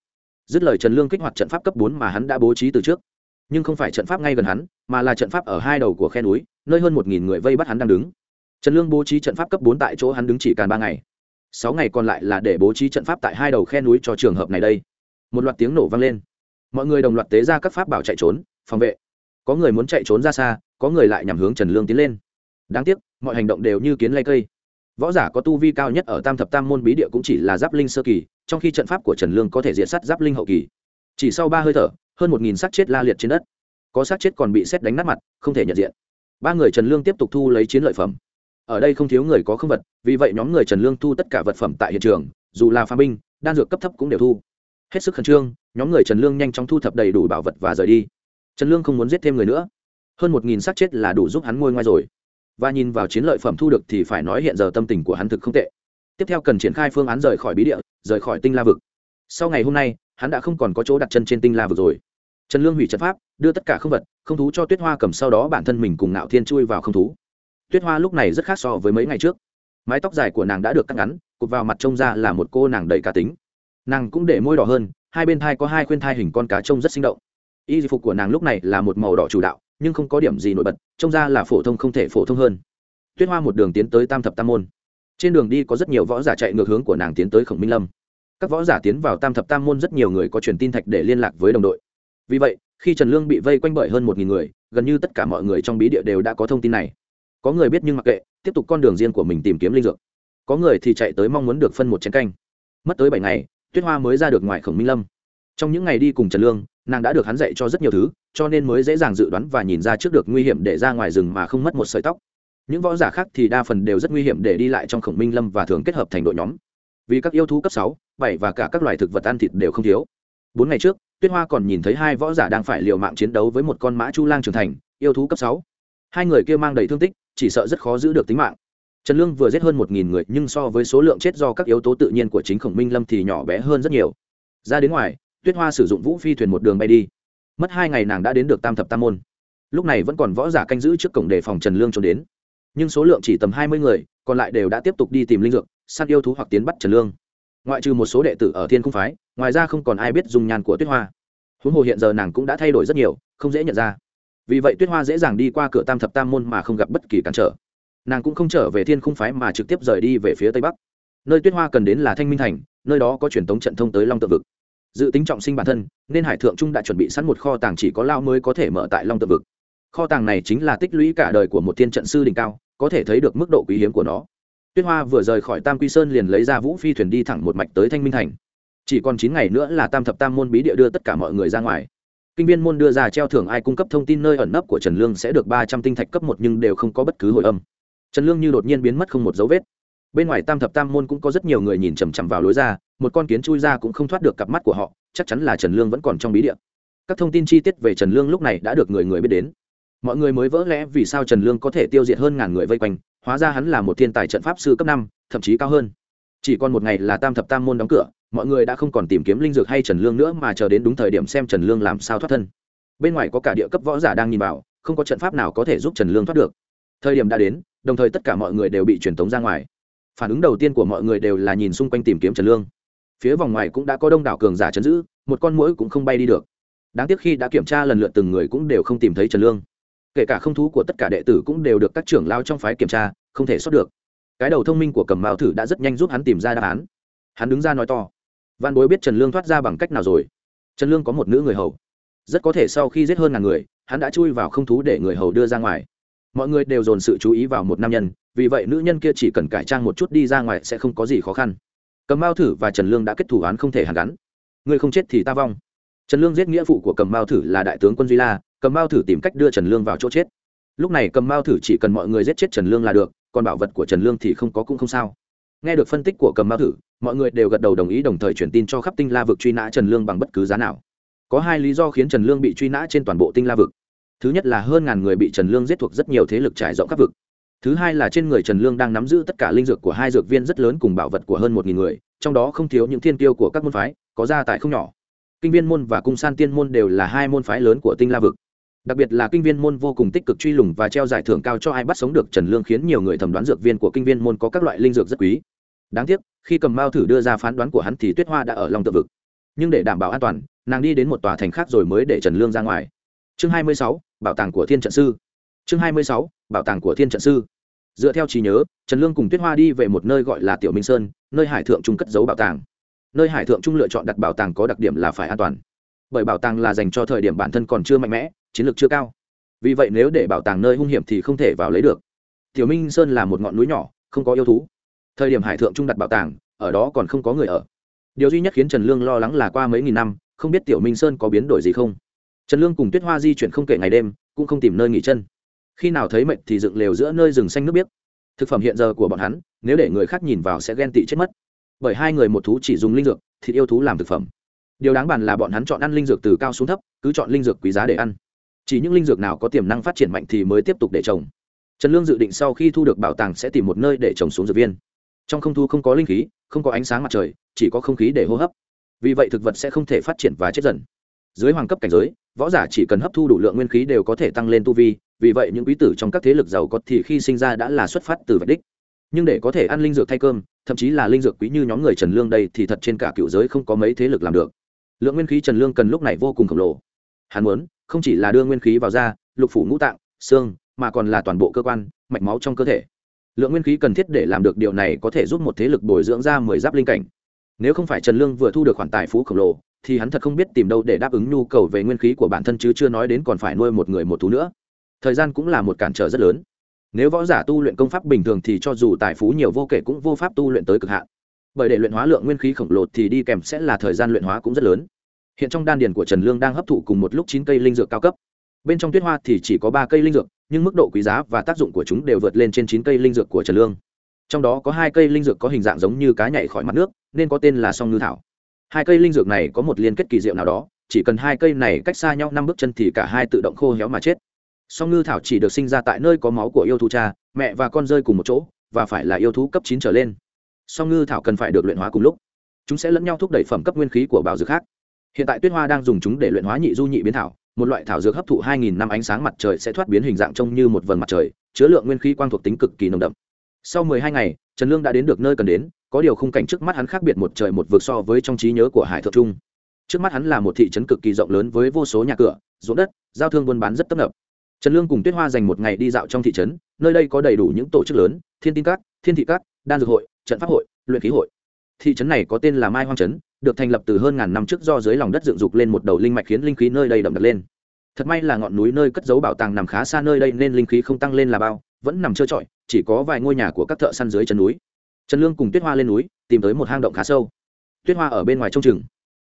Dứt lời trần lương kích hoạt trận pháp cấp bốn mà hắn đã bố trí từ trước. Nhưng không phải trận pháp ngay gần hắn, mà là trận pháp ở hai đầu của khe núi, nơi hơn một nghìn người vây bắt hắn đang đứng. Trần lương bố trí trận pháp cấp bốn tại chỗ hắn đứng chỉ càn ba ngày. Sáu ngày còn lại là để bố trí trận pháp tại hai đầu khe núi cho trường hợp này đây. Một loạt tiếng nổ vang lên. Mọi người đồng loạt tế ra các pháp bảo chạy trốn, phòng vệ có người muốn chạy trốn ra xa, có người lại nhằm hướng trần lương tiến lên. Đáng tiếc, mọi hành động đều như kiến lay cây. Võ giả có tu vi cao nhất ở tam thập tam môn bí địa cũng chỉ là giáp linh sơ kỳ, trong khi trận pháp của trần lương có thể diệt sát giáp linh hậu kỳ. Chỉ sau ba hơi thở, hơn một nghìn xác chết la liệt trên đất. Có xác chết còn bị xét đánh nát mặt, không thể nhận diện. Ba người trần lương tiếp tục thu lấy chiến lợi phẩm. Ở đây không thiếu người có không vật, vì vậy nhóm người trần lương thu tất cả vật phẩm tại hiện trường, dù là pha binh, đan dược cấp thấp cũng đều thu. Hết sức khẩn trương, nhóm người trần lương nhanh chóng thu thập đầy đủ bảo vật và rời đi trần lương không muốn giết thêm người nữa. Hơn một nghìn xác chết là đủ giúp hắn ngôi ngoài rồi. Và nhìn vào chiến lợi phẩm thu được thì phải nói hiện giờ tâm tình của hắn thực không tệ. Tiếp theo cần triển khai phương án rời khỏi bí địa, rời khỏi tinh la vực. Sau ngày hôm nay, hắn đã không còn có chỗ đặt chân trên tinh la vực rồi. Trần lương hủy trận pháp, đưa tất cả không vật, không thú cho tuyết hoa cầm sau đó bản thân mình cùng ngạo thiên chui vào không thú. Tuyết hoa lúc này rất khác so với mấy ngày trước. Mái tóc dài của nàng đã được cắt ngắn cụt vào mặt trông ra là một cô nàng đầy cá tính. Nàng cũng để môi đỏ hơn, hai bên thai có hai khuyên thai hình con cá trông rất sinh động y phục của nàng lúc này là một màu đỏ chủ đạo, nhưng không có điểm gì nổi bật, trông ra là phổ thông không thể phổ thông hơn. Tuyết hoa một đường tiến tới tam thập tam môn. Trên đường đi có rất nhiều võ giả chạy ngược hướng của nàng tiến tới khổng minh lâm. Các võ giả tiến vào tam thập tam môn rất nhiều người có truyền tin thạch để liên lạc với đồng đội. Vì vậy, khi trần lương bị vây quanh bởi hơn một nghìn người, gần như tất cả mọi người trong bí địa đều đã có thông tin này. Có người biết nhưng mặc kệ, tiếp tục con đường riêng của mình tìm kiếm linh dược. Có người thì chạy tới mong muốn được phân một chén canh. Mất tới bảy ngày, tuyết hoa mới ra được ngoài khổng minh lâm. Trong những ngày đi cùng trần lương nàng đã được hắn dạy cho rất nhiều thứ, cho nên mới dễ dàng dự đoán và nhìn ra trước được nguy hiểm để ra ngoài rừng mà không mất một sợi tóc. Những võ giả khác thì đa phần đều rất nguy hiểm để đi lại trong khổng minh lâm và thường kết hợp thành đội nhóm. Vì các yêu thú cấp sáu, bảy và cả các loài thực vật ăn thịt đều không thiếu. Bốn ngày trước, tuyết hoa còn nhìn thấy hai võ giả đang phải liều mạng chiến đấu với một con mã chu lang trưởng thành, yêu thú cấp sáu. Hai người kia mang đầy thương tích, chỉ sợ rất khó giữ được tính mạng. Trần lương vừa giết hơn một nghìn người, nhưng so với số lượng chết do các yếu tố tự nhiên của chính khổng minh lâm thì nhỏ bé hơn rất nhiều. Ra đến ngoài tuyết hoa sử dụng vũ phi thuyền một đường bay đi. Mất hai ngày nàng đã đến được tam thập tam môn. Lúc này vẫn còn võ giả canh giữ trước cổng đề phòng trần lương trốn đến. Nhưng số lượng chỉ tầm hai mươi người, còn lại đều đã tiếp tục đi tìm linh dược, săn yêu thú hoặc tiến bắt trần lương. Ngoại trừ một số đệ tử ở thiên cung phái, ngoài ra không còn ai biết dùng nhàn của tuyết hoa. Huống hồ hiện giờ nàng cũng đã thay đổi rất nhiều, không dễ nhận ra. Vì vậy tuyết hoa dễ dàng đi qua cửa tam thập tam môn mà không gặp bất kỳ cản trở. Nàng cũng không trở về thiên khung phái mà trực tiếp rời đi về phía tây bắc. Nơi tuyết hoa cần đến là thanh minh thành, nơi đó có truyền thống trận thông tới long tự vực dự tính trọng sinh bản thân, nên hải thượng trung đã chuẩn bị sẵn một kho tàng chỉ có lao mới có thể mở tại long tự vực. Kho tàng này chính là tích lũy cả đời của một thiên trận sư đỉnh cao, có thể thấy được mức độ quý hiếm của nó. Tuyết hoa vừa rời khỏi tam quy sơn liền lấy ra vũ phi thuyền đi thẳng một mạch tới thanh minh thành. Chỉ còn chín ngày nữa là tam thập tam môn bí địa đưa tất cả mọi người ra ngoài. Kinh viên môn đưa ra treo thưởng ai cung cấp thông tin nơi ẩn nấp của trần lương sẽ được ba trăm tinh thạch cấp một nhưng đều không có bất cứ hồi âm. Trần lương như đột nhiên biến mất không một dấu vết bên ngoài tam thập tam môn cũng có rất nhiều người nhìn chằm chằm vào lối ra, một con kiến chui ra cũng không thoát được cặp mắt của họ, chắc chắn là trần lương vẫn còn trong bí địa. Các thông tin chi tiết về trần lương lúc này đã được người người biết đến. Mọi người mới vỡ lẽ vì sao trần lương có thể tiêu diệt hơn ngàn người vây quanh, hóa ra hắn là một thiên tài trận pháp sư cấp năm, thậm chí cao hơn. Chỉ còn một ngày là tam thập tam môn đóng cửa, mọi người đã không còn tìm kiếm linh dược hay trần lương nữa mà chờ đến đúng thời điểm xem trần lương làm sao thoát thân. Bên ngoài có cả địa cấp võ giả đang nhìn vào, không có trận pháp nào có thể giúp trần lương thoát được. Thời điểm đã đến, đồng thời tất cả mọi người đều bị truyền tống ra ngoài phản ứng đầu tiên của mọi người đều là nhìn xung quanh tìm kiếm trần lương. Phía vòng ngoài cũng đã có đông đảo cường giả chấn giữ, một con mũi cũng không bay đi được. Đáng tiếc khi đã kiểm tra lần lượt từng người cũng đều không tìm thấy trần lương. Kể cả không thú của tất cả đệ tử cũng đều được các trưởng lao trong phái kiểm tra, không thể xuất được. Cái đầu thông minh của cầm mao thử đã rất nhanh giúp hắn tìm ra đáp án. Hắn đứng ra nói to, văn bối biết trần lương thoát ra bằng cách nào rồi? Trần lương có một nữ người hầu. Rất có thể sau khi giết hơn ngàn người, hắn đã chui vào không thú để người hầu đưa ra ngoài mọi người đều dồn sự chú ý vào một nam nhân, vì vậy nữ nhân kia chỉ cần cải trang một chút đi ra ngoài sẽ không có gì khó khăn. Cầm mao thử và trần lương đã kết thủ án không thể hàn gắn. Người không chết thì ta vong. Trần lương giết nghĩa phụ của cầm mao thử là đại tướng quân duy la, cầm mao thử tìm cách đưa trần lương vào chỗ chết. Lúc này cầm mao thử chỉ cần mọi người giết chết trần lương là được, còn bảo vật của trần lương thì không có cũng không sao. Nghe được phân tích của cầm mao thử, mọi người đều gật đầu đồng ý đồng thời truyền tin cho khắp tinh la vực truy nã trần lương bằng bất cứ giá nào. Có hai lý do khiến trần lương bị truy nã trên toàn bộ tinh la vực thứ nhất là hơn ngàn người bị trần lương giết thuộc rất nhiều thế lực trải rộng các vực. Thứ hai là trên người trần lương đang nắm giữ tất cả linh dược của hai dược viên rất lớn cùng bảo vật của hơn một nghìn người trong đó không thiếu những thiên tiêu của các môn phái có gia tài không nhỏ. Kinh viên môn và cung san tiên môn đều là hai môn phái lớn của tinh la vực. Đặc biệt là kinh viên môn vô cùng tích cực truy lùng và treo giải thưởng cao cho ai bắt sống được trần lương khiến nhiều người thẩm đoán dược viên của kinh viên môn có các loại linh dược rất quý. Đáng tiếc khi cầm mao thử đưa ra phán đoán của hắn thì tuyết hoa đã ở lòng tự vực. Nhưng để đảm bảo an toàn nàng đi đến một tòa thành khác rồi mới để trần lương ra ngoài. Chương 26, bảo tàng của thiên trận sư. Chương 26, bảo tàng của thiên trận sư. Dựa theo trí nhớ trần lương cùng tuyết hoa đi về một nơi gọi là tiểu minh sơn nơi hải thượng trung cất giấu bảo tàng. Nơi hải thượng trung lựa chọn đặt bảo tàng có đặc điểm là phải an toàn. Bởi bảo tàng là dành cho thời điểm bản thân còn chưa mạnh mẽ chiến lược chưa cao. Vì vậy nếu để bảo tàng nơi hung hiểm thì không thể vào lấy được. Tiểu minh sơn là một ngọn núi nhỏ không có yêu thú. Thời điểm hải thượng trung đặt bảo tàng ở đó còn không có người ở. Điều duy nhất khiến trần lương lo lắng là qua mấy nghìn năm không biết tiểu minh sơn có biến đổi gì không trần lương cùng tuyết hoa di chuyển không kể ngày đêm, cũng không tìm nơi nghỉ chân. Khi nào thấy mệnh thì dựng lều giữa nơi rừng xanh nước biếc. Thực phẩm hiện giờ của bọn hắn, nếu để người khác nhìn vào sẽ ghen tị chết mất. Bởi hai người một thú chỉ dùng linh dược, thịt yêu thú làm thực phẩm. Điều đáng bàn là bọn hắn chọn ăn linh dược từ cao xuống thấp, cứ chọn linh dược quý giá để ăn. Chỉ những linh dược nào có tiềm năng phát triển mạnh thì mới tiếp tục để trồng. Trần lương dự định sau khi thu được bảo tàng sẽ tìm một nơi để trồng xuống dược viên. Trong không thu không có linh khí, không có ánh sáng mặt trời, chỉ có không khí để hô hấp. Vì vậy thực vật sẽ không thể phát triển và chết dần. Dưới hoàng cấp cảnh giới võ giả chỉ cần hấp thu đủ lượng nguyên khí đều có thể tăng lên tu vi, vì vậy những quý tử trong các thế lực giàu có thì khi sinh ra đã là xuất phát từ vạch đích. Nhưng để có thể ăn linh dược thay cơm, thậm chí là linh dược quý như nhóm người trần lương đây thì thật trên cả cựu giới không có mấy thế lực làm được. Lượng nguyên khí trần lương cần lúc này vô cùng khổng lồ. Hắn muốn, không chỉ là đưa nguyên khí vào da, lục phủ ngũ tạng, xương, mà còn là toàn bộ cơ quan, mạch máu trong cơ thể. Lượng nguyên khí cần thiết để làm được điều này có thể giúp một thế lực bồi dưỡng ra mười giáp linh cảnh. Nếu không phải trần lương vừa thu được khoản tài phú khổng lồ thì hắn thật không biết tìm đâu để đáp ứng nhu cầu về nguyên khí của bản thân chứ chưa nói đến còn phải nuôi một người một thú nữa. Thời gian cũng là một cản trở rất lớn. Nếu võ giả tu luyện công pháp bình thường thì cho dù tài phú nhiều vô kể cũng vô pháp tu luyện tới cực hạn. Bởi để luyện hóa lượng nguyên khí khổng lồ thì đi kèm sẽ là thời gian luyện hóa cũng rất lớn. Hiện trong đan điền của trần lương đang hấp thụ cùng một lúc chín cây linh dược cao cấp. Bên trong tuyết hoa thì chỉ có ba cây linh dược, nhưng mức độ quý giá và tác dụng của chúng đều vượt lên trên chín cây linh dược của trần lương. Trong đó có hai cây linh dược có hình dạng giống như cá nhảy khỏi mặt nước, nên có tên là song ngư thảo hai cây linh dược này có một liên kết kỳ diệu nào đó, chỉ cần hai cây này cách xa nhau năm bước chân thì cả hai tự động khô héo mà chết. Song ngư thảo chỉ được sinh ra tại nơi có máu của yêu thú cha, mẹ và con rơi cùng một chỗ, và phải là yêu thú cấp chín trở lên. Song ngư thảo cần phải được luyện hóa cùng lúc. Chúng sẽ lẫn nhau thúc đẩy phẩm cấp nguyên khí của bảo dược khác. Hiện tại tuyết hoa đang dùng chúng để luyện hóa nhị du nhị biến thảo, một loại thảo dược hấp thụ 2.000 năm ánh sáng mặt trời sẽ thoát biến hình dạng trông như một vầng mặt trời, chứa lượng nguyên khí quang thuộc tính cực kỳ nồng đậm sau 12 ngày, trần lương đã đến được nơi cần đến, có điều khung cảnh trước mắt hắn khác biệt một trời một vực so với trong trí nhớ của hải thượng trung. Trước mắt hắn là một thị trấn cực kỳ rộng lớn với vô số nhà cửa, ruộng đất, giao thương buôn bán rất tấp nập. Trần lương cùng tuyết hoa dành một ngày đi dạo trong thị trấn, nơi đây có đầy đủ những tổ chức lớn, thiên tin các, thiên thị các, đan dược hội, trận pháp hội, luyện khí hội. Thị trấn này có tên là mai hoang trấn, được thành lập từ hơn ngàn năm trước do dưới lòng đất dựng dục lên một đầu linh mạch khiến linh khí nơi đây đậm đặc lên. Thật may là ngọn núi nơi cất giấu bảo tàng nằm khá xa nơi đây nên linh khí không tăng lên là bao, vẫn nằm trơ trọi chỉ có vài ngôi nhà của các thợ săn dưới chân núi. Trần lương cùng tuyết hoa lên núi, tìm tới một hang động khá sâu. Tuyết hoa ở bên ngoài trông chừng.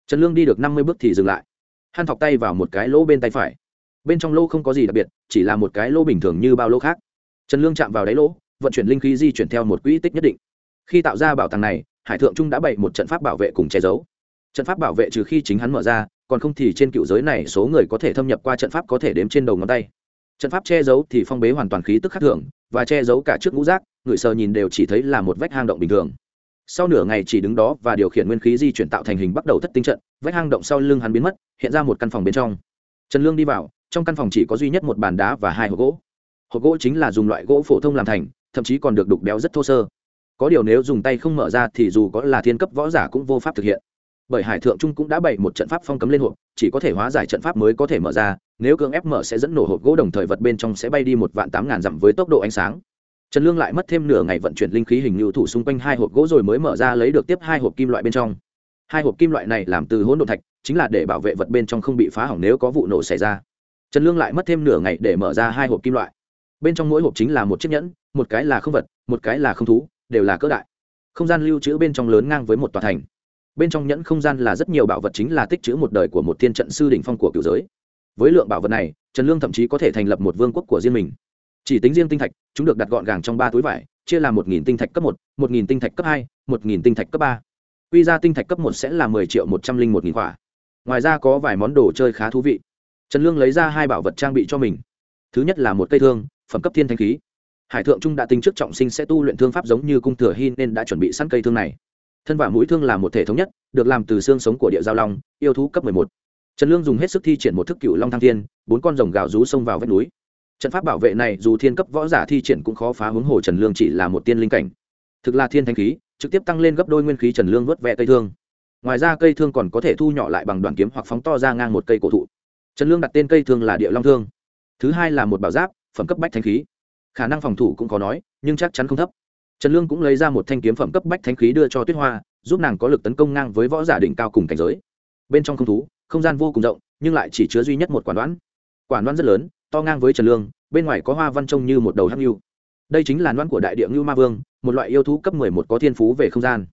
Trần lương đi được năm mươi bước thì dừng lại. Hắn thọc tay vào một cái lỗ bên tay phải. Bên trong lỗ không có gì đặc biệt, chỉ là một cái lỗ bình thường như bao lỗ khác. Trần lương chạm vào đáy lỗ, vận chuyển linh khí di chuyển theo một quỹ tích nhất định. Khi tạo ra bảo tàng này, hải thượng trung đã bày một trận pháp bảo vệ cùng che giấu. Trận pháp bảo vệ trừ khi chính hắn mở ra, còn không thì trên cựu giới này số người có thể thâm nhập qua trận pháp có thể đếm trên đầu ngón tay. Trận pháp che giấu thì phong bế hoàn toàn khí tức khắc thường và che giấu cả trước ngũ rác, người sờ nhìn đều chỉ thấy là một vách hang động bình thường. Sau nửa ngày chỉ đứng đó và điều khiển nguyên khí di chuyển tạo thành hình bắt đầu thất tinh trận, vách hang động sau lưng hắn biến mất, hiện ra một căn phòng bên trong. Trần lương đi vào, trong căn phòng chỉ có duy nhất một bàn đá và hai hộp gỗ. Hộp gỗ chính là dùng loại gỗ phổ thông làm thành, thậm chí còn được đục béo rất thô sơ. Có điều nếu dùng tay không mở ra thì dù có là thiên cấp võ giả cũng vô pháp thực hiện bởi hải thượng trung cũng đã bày một trận pháp phong cấm lên hộp, chỉ có thể hóa giải trận pháp mới có thể mở ra, nếu cưỡng ép mở sẽ dẫn nổ hộp gỗ đồng thời vật bên trong sẽ bay đi một vạn tám ngàn dặm với tốc độ ánh sáng. Trần lương lại mất thêm nửa ngày vận chuyển linh khí hình lưu thủ xung quanh hai hộp gỗ rồi mới mở ra lấy được tiếp hai hộp kim loại bên trong. Hai hộp kim loại này làm từ hỗn độn thạch, chính là để bảo vệ vật bên trong không bị phá hỏng nếu có vụ nổ xảy ra. Trần lương lại mất thêm nửa ngày để mở ra hai hộp kim loại. Bên trong mỗi hộp chính là một chiếc nhẫn, một cái là không vật, một cái là không thú, đều là cỡ đại. Không gian lưu trữ bên trong lớn ngang với một tòa thành bên trong nhẫn không gian là rất nhiều bảo vật chính là tích trữ một đời của một thiên trận sư đỉnh phong của cựu giới. Với lượng bảo vật này, trần lương thậm chí có thể thành lập một vương quốc của riêng mình. Chỉ tính riêng tinh thạch, chúng được đặt gọn gàng trong ba túi vải, chia làm một nghìn tinh thạch cấp một một nghìn tinh thạch cấp hai, một nghìn tinh thạch cấp ba. Quy ra tinh thạch cấp một sẽ là mười triệu một trăm linh một nghìn quả. Ngoài ra có vài món đồ chơi khá thú vị. Trần lương lấy ra hai bảo vật trang bị cho mình. Thứ nhất là một cây thương, phẩm cấp thiên thanh khí. Hải thượng trung đã tính trước trọng sinh sẽ tu luyện thương pháp giống như cung thừa hy nên đã chuẩn bị sẵn cây thương này thân và mũi thương là một thể thống nhất, được làm từ xương sống của địa giao long, yêu thú cấp một. Trần lương dùng hết sức thi triển một thức cựu long thăng thiên, bốn con rồng gạo rú xông vào vách núi. Trận pháp bảo vệ này dù thiên cấp võ giả thi triển cũng khó phá hướng hồ trần lương chỉ là một tiên linh cảnh. Thực là thiên thanh khí, trực tiếp tăng lên gấp đôi nguyên khí trần lương vớt vẹ cây thương. Ngoài ra cây thương còn có thể thu nhỏ lại bằng đoàn kiếm hoặc phóng to ra ngang một cây cổ thụ. Trần lương đặt tên cây thương là địa long thương. Thứ hai là một bảo giáp, phẩm cấp bách thanh khí. Khả năng phòng thủ cũng có nói, nhưng chắc chắn không thấp trần lương cũng lấy ra một thanh kiếm phẩm cấp bách thanh khí đưa cho tuyết hoa, giúp nàng có lực tấn công ngang với võ giả đỉnh cao cùng cảnh giới. Bên trong không thú, không gian vô cùng rộng, nhưng lại chỉ chứa duy nhất một quản đoán. Quản đoán rất lớn, to ngang với trần lương, bên ngoài có hoa văn trông như một đầu hắc ngưu đây chính là đoán của đại địa ngưu ma vương, một loại yêu thú cấp mười một có thiên phú về không gian.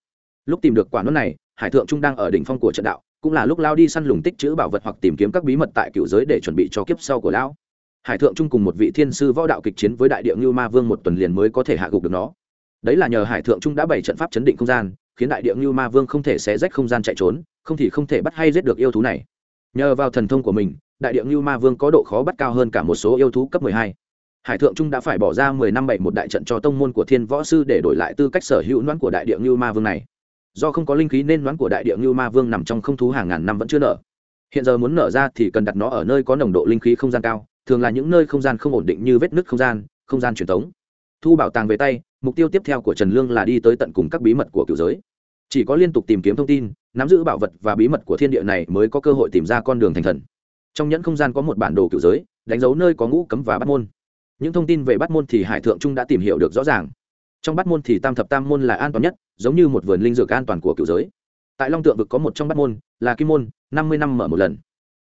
Lúc tìm được quản đoán này, hải thượng trung đang ở đỉnh phong của trận đạo, cũng là lúc lao đi săn lùng tích chữ bảo vật hoặc tìm kiếm các bí mật tại cựu giới để chuẩn bị cho kiếp sau của lão. Hải thượng trung cùng một vị thiên sư võ đạo kịch chiến với đại địa ngưu ma vương một tuần liền mới có thể hạ gục được nó đấy là nhờ hải thượng trung đã bày trận pháp chấn định không gian, khiến đại địa ngưu ma vương không thể xé rách không gian chạy trốn, không thì không thể bắt hay giết được yêu thú này. Nhờ vào thần thông của mình, đại địa ngưu ma vương có độ khó bắt cao hơn cả một số yêu thú cấp mười hai. Hải thượng trung đã phải bỏ ra mười năm bảy một đại trận cho tông môn của thiên võ sư để đổi lại tư cách sở hữu đoán của đại địa ngưu ma vương này. Do không có linh khí nên đoán của đại địa ngưu ma vương nằm trong không thú hàng ngàn năm vẫn chưa nở. Hiện giờ muốn nở ra thì cần đặt nó ở nơi có nồng độ linh khí không gian cao, thường là những nơi không gian không ổn định như vết nứt không gian không gian truyền thống. Thu bảo tàng về tay mục tiêu tiếp theo của trần lương là đi tới tận cùng các bí mật của cựu giới. Chỉ có liên tục tìm kiếm thông tin, nắm giữ bảo vật và bí mật của thiên địa này mới có cơ hội tìm ra con đường thành thần. Trong nhẫn không gian có một bản đồ cựu giới, đánh dấu nơi có ngũ cấm và bắt môn. Những thông tin về bắt môn thì hải thượng trung đã tìm hiểu được rõ ràng. Trong bắt môn thì tam thập tam môn là an toàn nhất, giống như một vườn linh dược an toàn của cựu giới. Tại long tượng vực có một trong bắt môn, là kim môn, năm mươi năm mở một lần.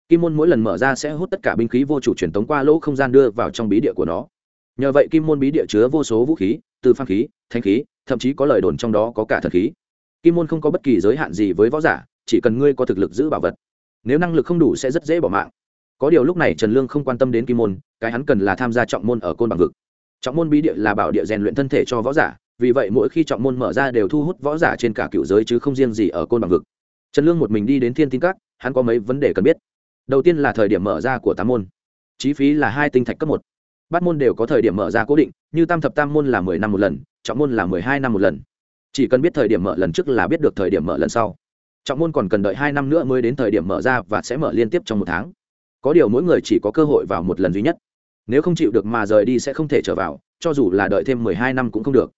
Kim môn mỗi lần mở ra sẽ hút tất cả binh khí vô chủ truyền tống qua lỗ không gian đưa vào trong bí địa của nó nhờ vậy kim môn bí địa chứa vô số vũ khí, từ phan khí thanh khí, thậm chí có lời đồn trong đó có cả thần khí. Kim môn không có bất kỳ giới hạn gì với võ giả, chỉ cần ngươi có thực lực giữ bảo vật, nếu năng lực không đủ sẽ rất dễ bỏ mạng. Có điều lúc này trần lương không quan tâm đến kim môn, cái hắn cần là tham gia trọng môn ở côn bằng vực. Trọng môn bí địa là bảo địa rèn luyện thân thể cho võ giả, vì vậy mỗi khi trọng môn mở ra đều thu hút võ giả trên cả cựu giới chứ không riêng gì ở côn bằng vực. Trần lương một mình đi đến thiên tín các, hắn có mấy vấn đề cần biết. Đầu tiên là thời điểm mở ra của tám môn. Chi phí là hai tinh thạch cấp một bát môn đều có thời điểm mở ra cố định, như tam thập tam môn là mười năm một lần, trọng môn là mười hai năm một lần. Chỉ cần biết thời điểm mở lần trước là biết được thời điểm mở lần sau. Trọng môn còn cần đợi hai năm nữa mới đến thời điểm mở ra và sẽ mở liên tiếp trong một tháng. Có điều mỗi người chỉ có cơ hội vào một lần duy nhất. Nếu không chịu được mà rời đi sẽ không thể trở vào, cho dù là đợi thêm mười hai năm cũng không được.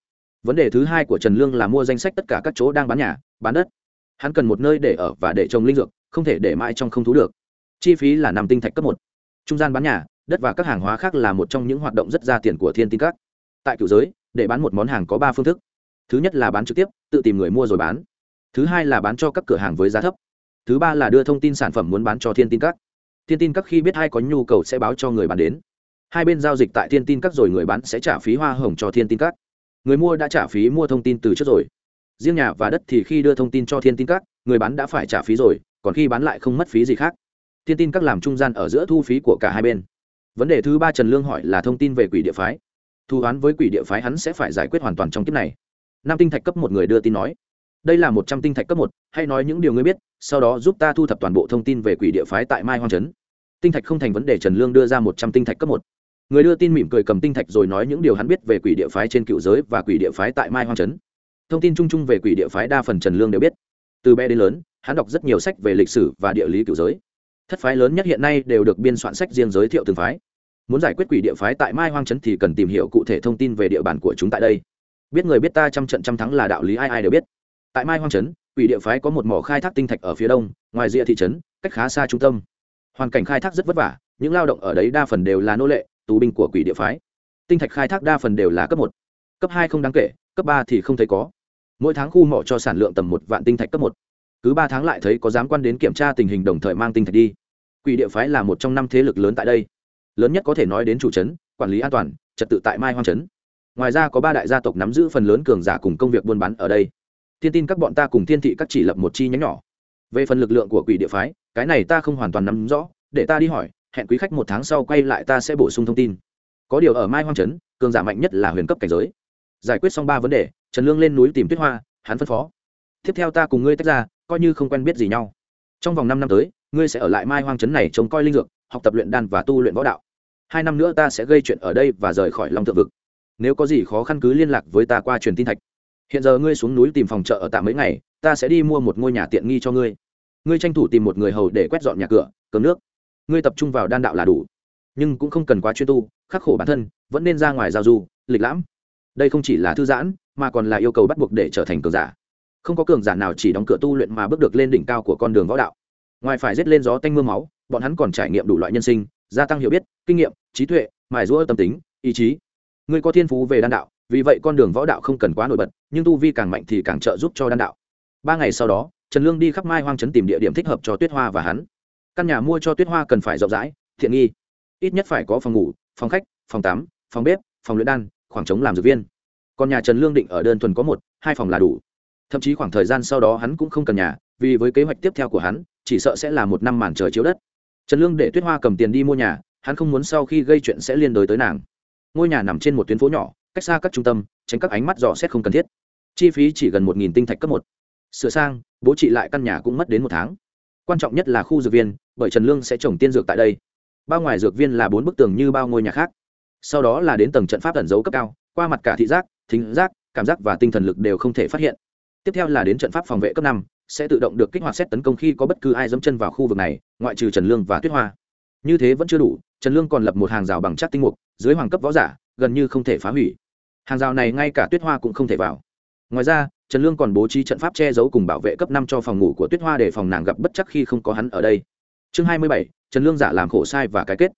Vấn đề thứ hai của trần lương là mua danh sách tất cả các chỗ đang bán nhà, bán đất. Hắn cần một nơi để ở và để trồng linh dược, không thể để mãi trong không thú được. Chi phí là năm tinh thạch cấp một. Trung gian bán nhà đất và các hàng hóa khác là một trong những hoạt động rất ra tiền của thiên tin các. Tại cựu giới, để bán một món hàng có ba phương thức. Thứ nhất là bán trực tiếp, tự tìm người mua rồi bán. Thứ hai là bán cho các cửa hàng với giá thấp. Thứ ba là đưa thông tin sản phẩm muốn bán cho thiên tin các. Thiên tin các khi biết ai có nhu cầu sẽ báo cho người bán đến. Hai bên giao dịch tại thiên tin các rồi người bán sẽ trả phí hoa hồng cho thiên tin các. Người mua đã trả phí mua thông tin từ trước rồi. Riêng nhà và đất thì khi đưa thông tin cho thiên tin các, người bán đã phải trả phí rồi, còn khi bán lại không mất phí gì khác. Thiên tin các làm trung gian ở giữa thu phí của cả hai bên vấn đề thứ ba trần lương hỏi là thông tin về quỷ địa phái. Thu hoán với quỷ địa phái hắn sẽ phải giải quyết hoàn toàn trong kiếp này. Năm tinh thạch cấp một người đưa tin nói, đây là một trăm tinh thạch cấp một hay nói những điều ngươi biết, sau đó giúp ta thu thập toàn bộ thông tin về quỷ địa phái tại mai hoang trấn. Tinh thạch không thành vấn đề, trần lương đưa ra một trăm tinh thạch cấp một. Người đưa tin mỉm cười cầm tinh thạch rồi nói những điều hắn biết về quỷ địa phái trên cựu giới và quỷ địa phái tại mai hoang trấn. Thông tin chung chung về quỷ địa phái đa phần trần lương đều biết. Từ bé đến lớn, hắn đọc rất nhiều sách về lịch sử và địa lý cựu giới thất phái lớn nhất hiện nay đều được biên soạn sách riêng giới thiệu từng phái. Muốn giải quyết quỷ địa phái tại mai hoang trấn thì cần tìm hiểu cụ thể thông tin về địa bàn của chúng tại đây. Biết người biết ta trăm trận trăm thắng là đạo lý ai ai đều biết. Tại mai hoang trấn, quỷ địa phái có một mỏ khai thác tinh thạch ở phía đông, ngoài rìa thị trấn, cách khá xa trung tâm. Hoàn cảnh khai thác rất vất vả, những lao động ở đấy đa phần đều là nô lệ, tù binh của quỷ địa phái. Tinh thạch khai thác đa phần đều là cấp một. Cấp hai không đáng kể, cấp ba thì không thấy có. Mỗi tháng khu mỏ cho sản lượng tầm một vạn tinh thạch cấp một cứ ba tháng lại thấy có giám quan đến kiểm tra tình hình đồng thời mang tinh thạch đi. Quỷ địa phái là một trong năm thế lực lớn tại đây. Lớn nhất có thể nói đến chủ trấn, quản lý an toàn, trật tự tại mai hoang trấn. Ngoài ra có ba đại gia tộc nắm giữ phần lớn cường giả cùng công việc buôn bán ở đây. Thiên tin các bọn ta cùng thiên thị các chỉ lập một chi nhánh nhỏ. Về phần lực lượng của quỷ địa phái, cái này ta không hoàn toàn nắm rõ, để ta đi hỏi, hẹn quý khách một tháng sau quay lại ta sẽ bổ sung thông tin. Có điều ở mai hoang trấn, cường giả mạnh nhất là huyền cấp cảnh giới. Giải quyết xong ba vấn đề, trần lương lên núi tìm tuyết hoa, hắn phân phó. Tiếp theo ta cùng ngươi tách ra coi như không quen biết gì nhau. Trong vòng năm năm tới, ngươi sẽ ở lại mai hoang trấn này trông coi linh dược, học tập luyện đan và tu luyện võ đạo. Hai năm nữa ta sẽ gây chuyện ở đây và rời khỏi long thượng vực. Nếu có gì khó khăn cứ liên lạc với ta qua truyền tin thạch. Hiện giờ ngươi xuống núi tìm phòng chợ ở tạm mấy ngày, ta sẽ đi mua một ngôi nhà tiện nghi cho ngươi. Ngươi tranh thủ tìm một người hầu để quét dọn nhà cửa cơm nước. Ngươi tập trung vào đan đạo là đủ. Nhưng cũng không cần quá chuyên tu, khắc khổ bản thân, vẫn nên ra ngoài giao du, lịch lãm. Đây không chỉ là thư giãn, mà còn là yêu cầu bắt buộc để trở thành cường giả không có cường giả nào chỉ đóng cửa tu luyện mà bước được lên đỉnh cao của con đường võ đạo. Ngoài phải rết lên gió tanh m ư a máu, bọn hắn còn trải nghiệm đủ loại nhân sinh, gia tăng hiểu biết, kinh nghiệm, trí tuệ, mài rũa tâm tính, ý chí. Người có thiên phú về đan đạo, vì vậy con đường võ đạo không cần quá nổi bật, nhưng tu vi càng mạnh thì càng trợ giúp cho đan đạo. Ba ngày sau đó, trần lương đi khắp mai hoang trấn tìm địa điểm thích hợp cho tuyết hoa và hắn. Căn nhà mua cho tuyết hoa cần phải rộng rãi thiện nghi. Ít nhất phải có phòng ngủ, phòng khách, phòng tắm, phòng bếp, phòng luyện đan, khoảng trống làm dược viên. Còn nhà trần lương định ở đơn thuần có một, hai phòng là đủ thậm chí khoảng thời gian sau đó hắn cũng không cần nhà, vì với kế hoạch tiếp theo của hắn, chỉ sợ sẽ là một năm màn trời chiếu đất. Trần lương để tuyết hoa cầm tiền đi mua nhà, hắn không muốn sau khi gây chuyện sẽ liên đới tới nàng. Ngôi nhà nằm trên một tuyến phố nhỏ, cách xa các trung tâm, tránh các ánh mắt dò xét không cần thiết. Chi phí chỉ gần một nghìn tinh thạch cấp một. Sửa sang, bố trị lại căn nhà cũng mất đến một tháng. Quan trọng nhất là khu dược viên, bởi trần lương sẽ trồng tiên dược tại đây. Bao ngoài dược viên là bốn bức tường như bao ngôi nhà khác. Sau đó là đến tầng trận pháp ẩn dấu cấp cao, qua mặt cả thị giác, thính giác, cảm giác và tinh thần lực đều không thể phát hiện tiếp theo là đến trận pháp phòng vệ cấp năm, sẽ tự động được kích hoạt xét tấn công khi có bất cứ ai dẫm chân vào khu vực này, ngoại trừ trần lương và tuyết hoa. Như thế vẫn chưa đủ, trần lương còn lập một hàng rào bằng chắc tinh mục, dưới hoàng cấp võ giả, gần như không thể phá hủy. Hàng rào này ngay cả tuyết hoa cũng không thể vào. Ngoài ra, trần lương còn bố trí trận pháp che giấu cùng bảo vệ cấp năm cho phòng ngủ của tuyết hoa để phòng nàng gặp bất chắc khi không có hắn ở đây. Chương hai mươi bảy, trần lương giả làm khổ sai và cái kết.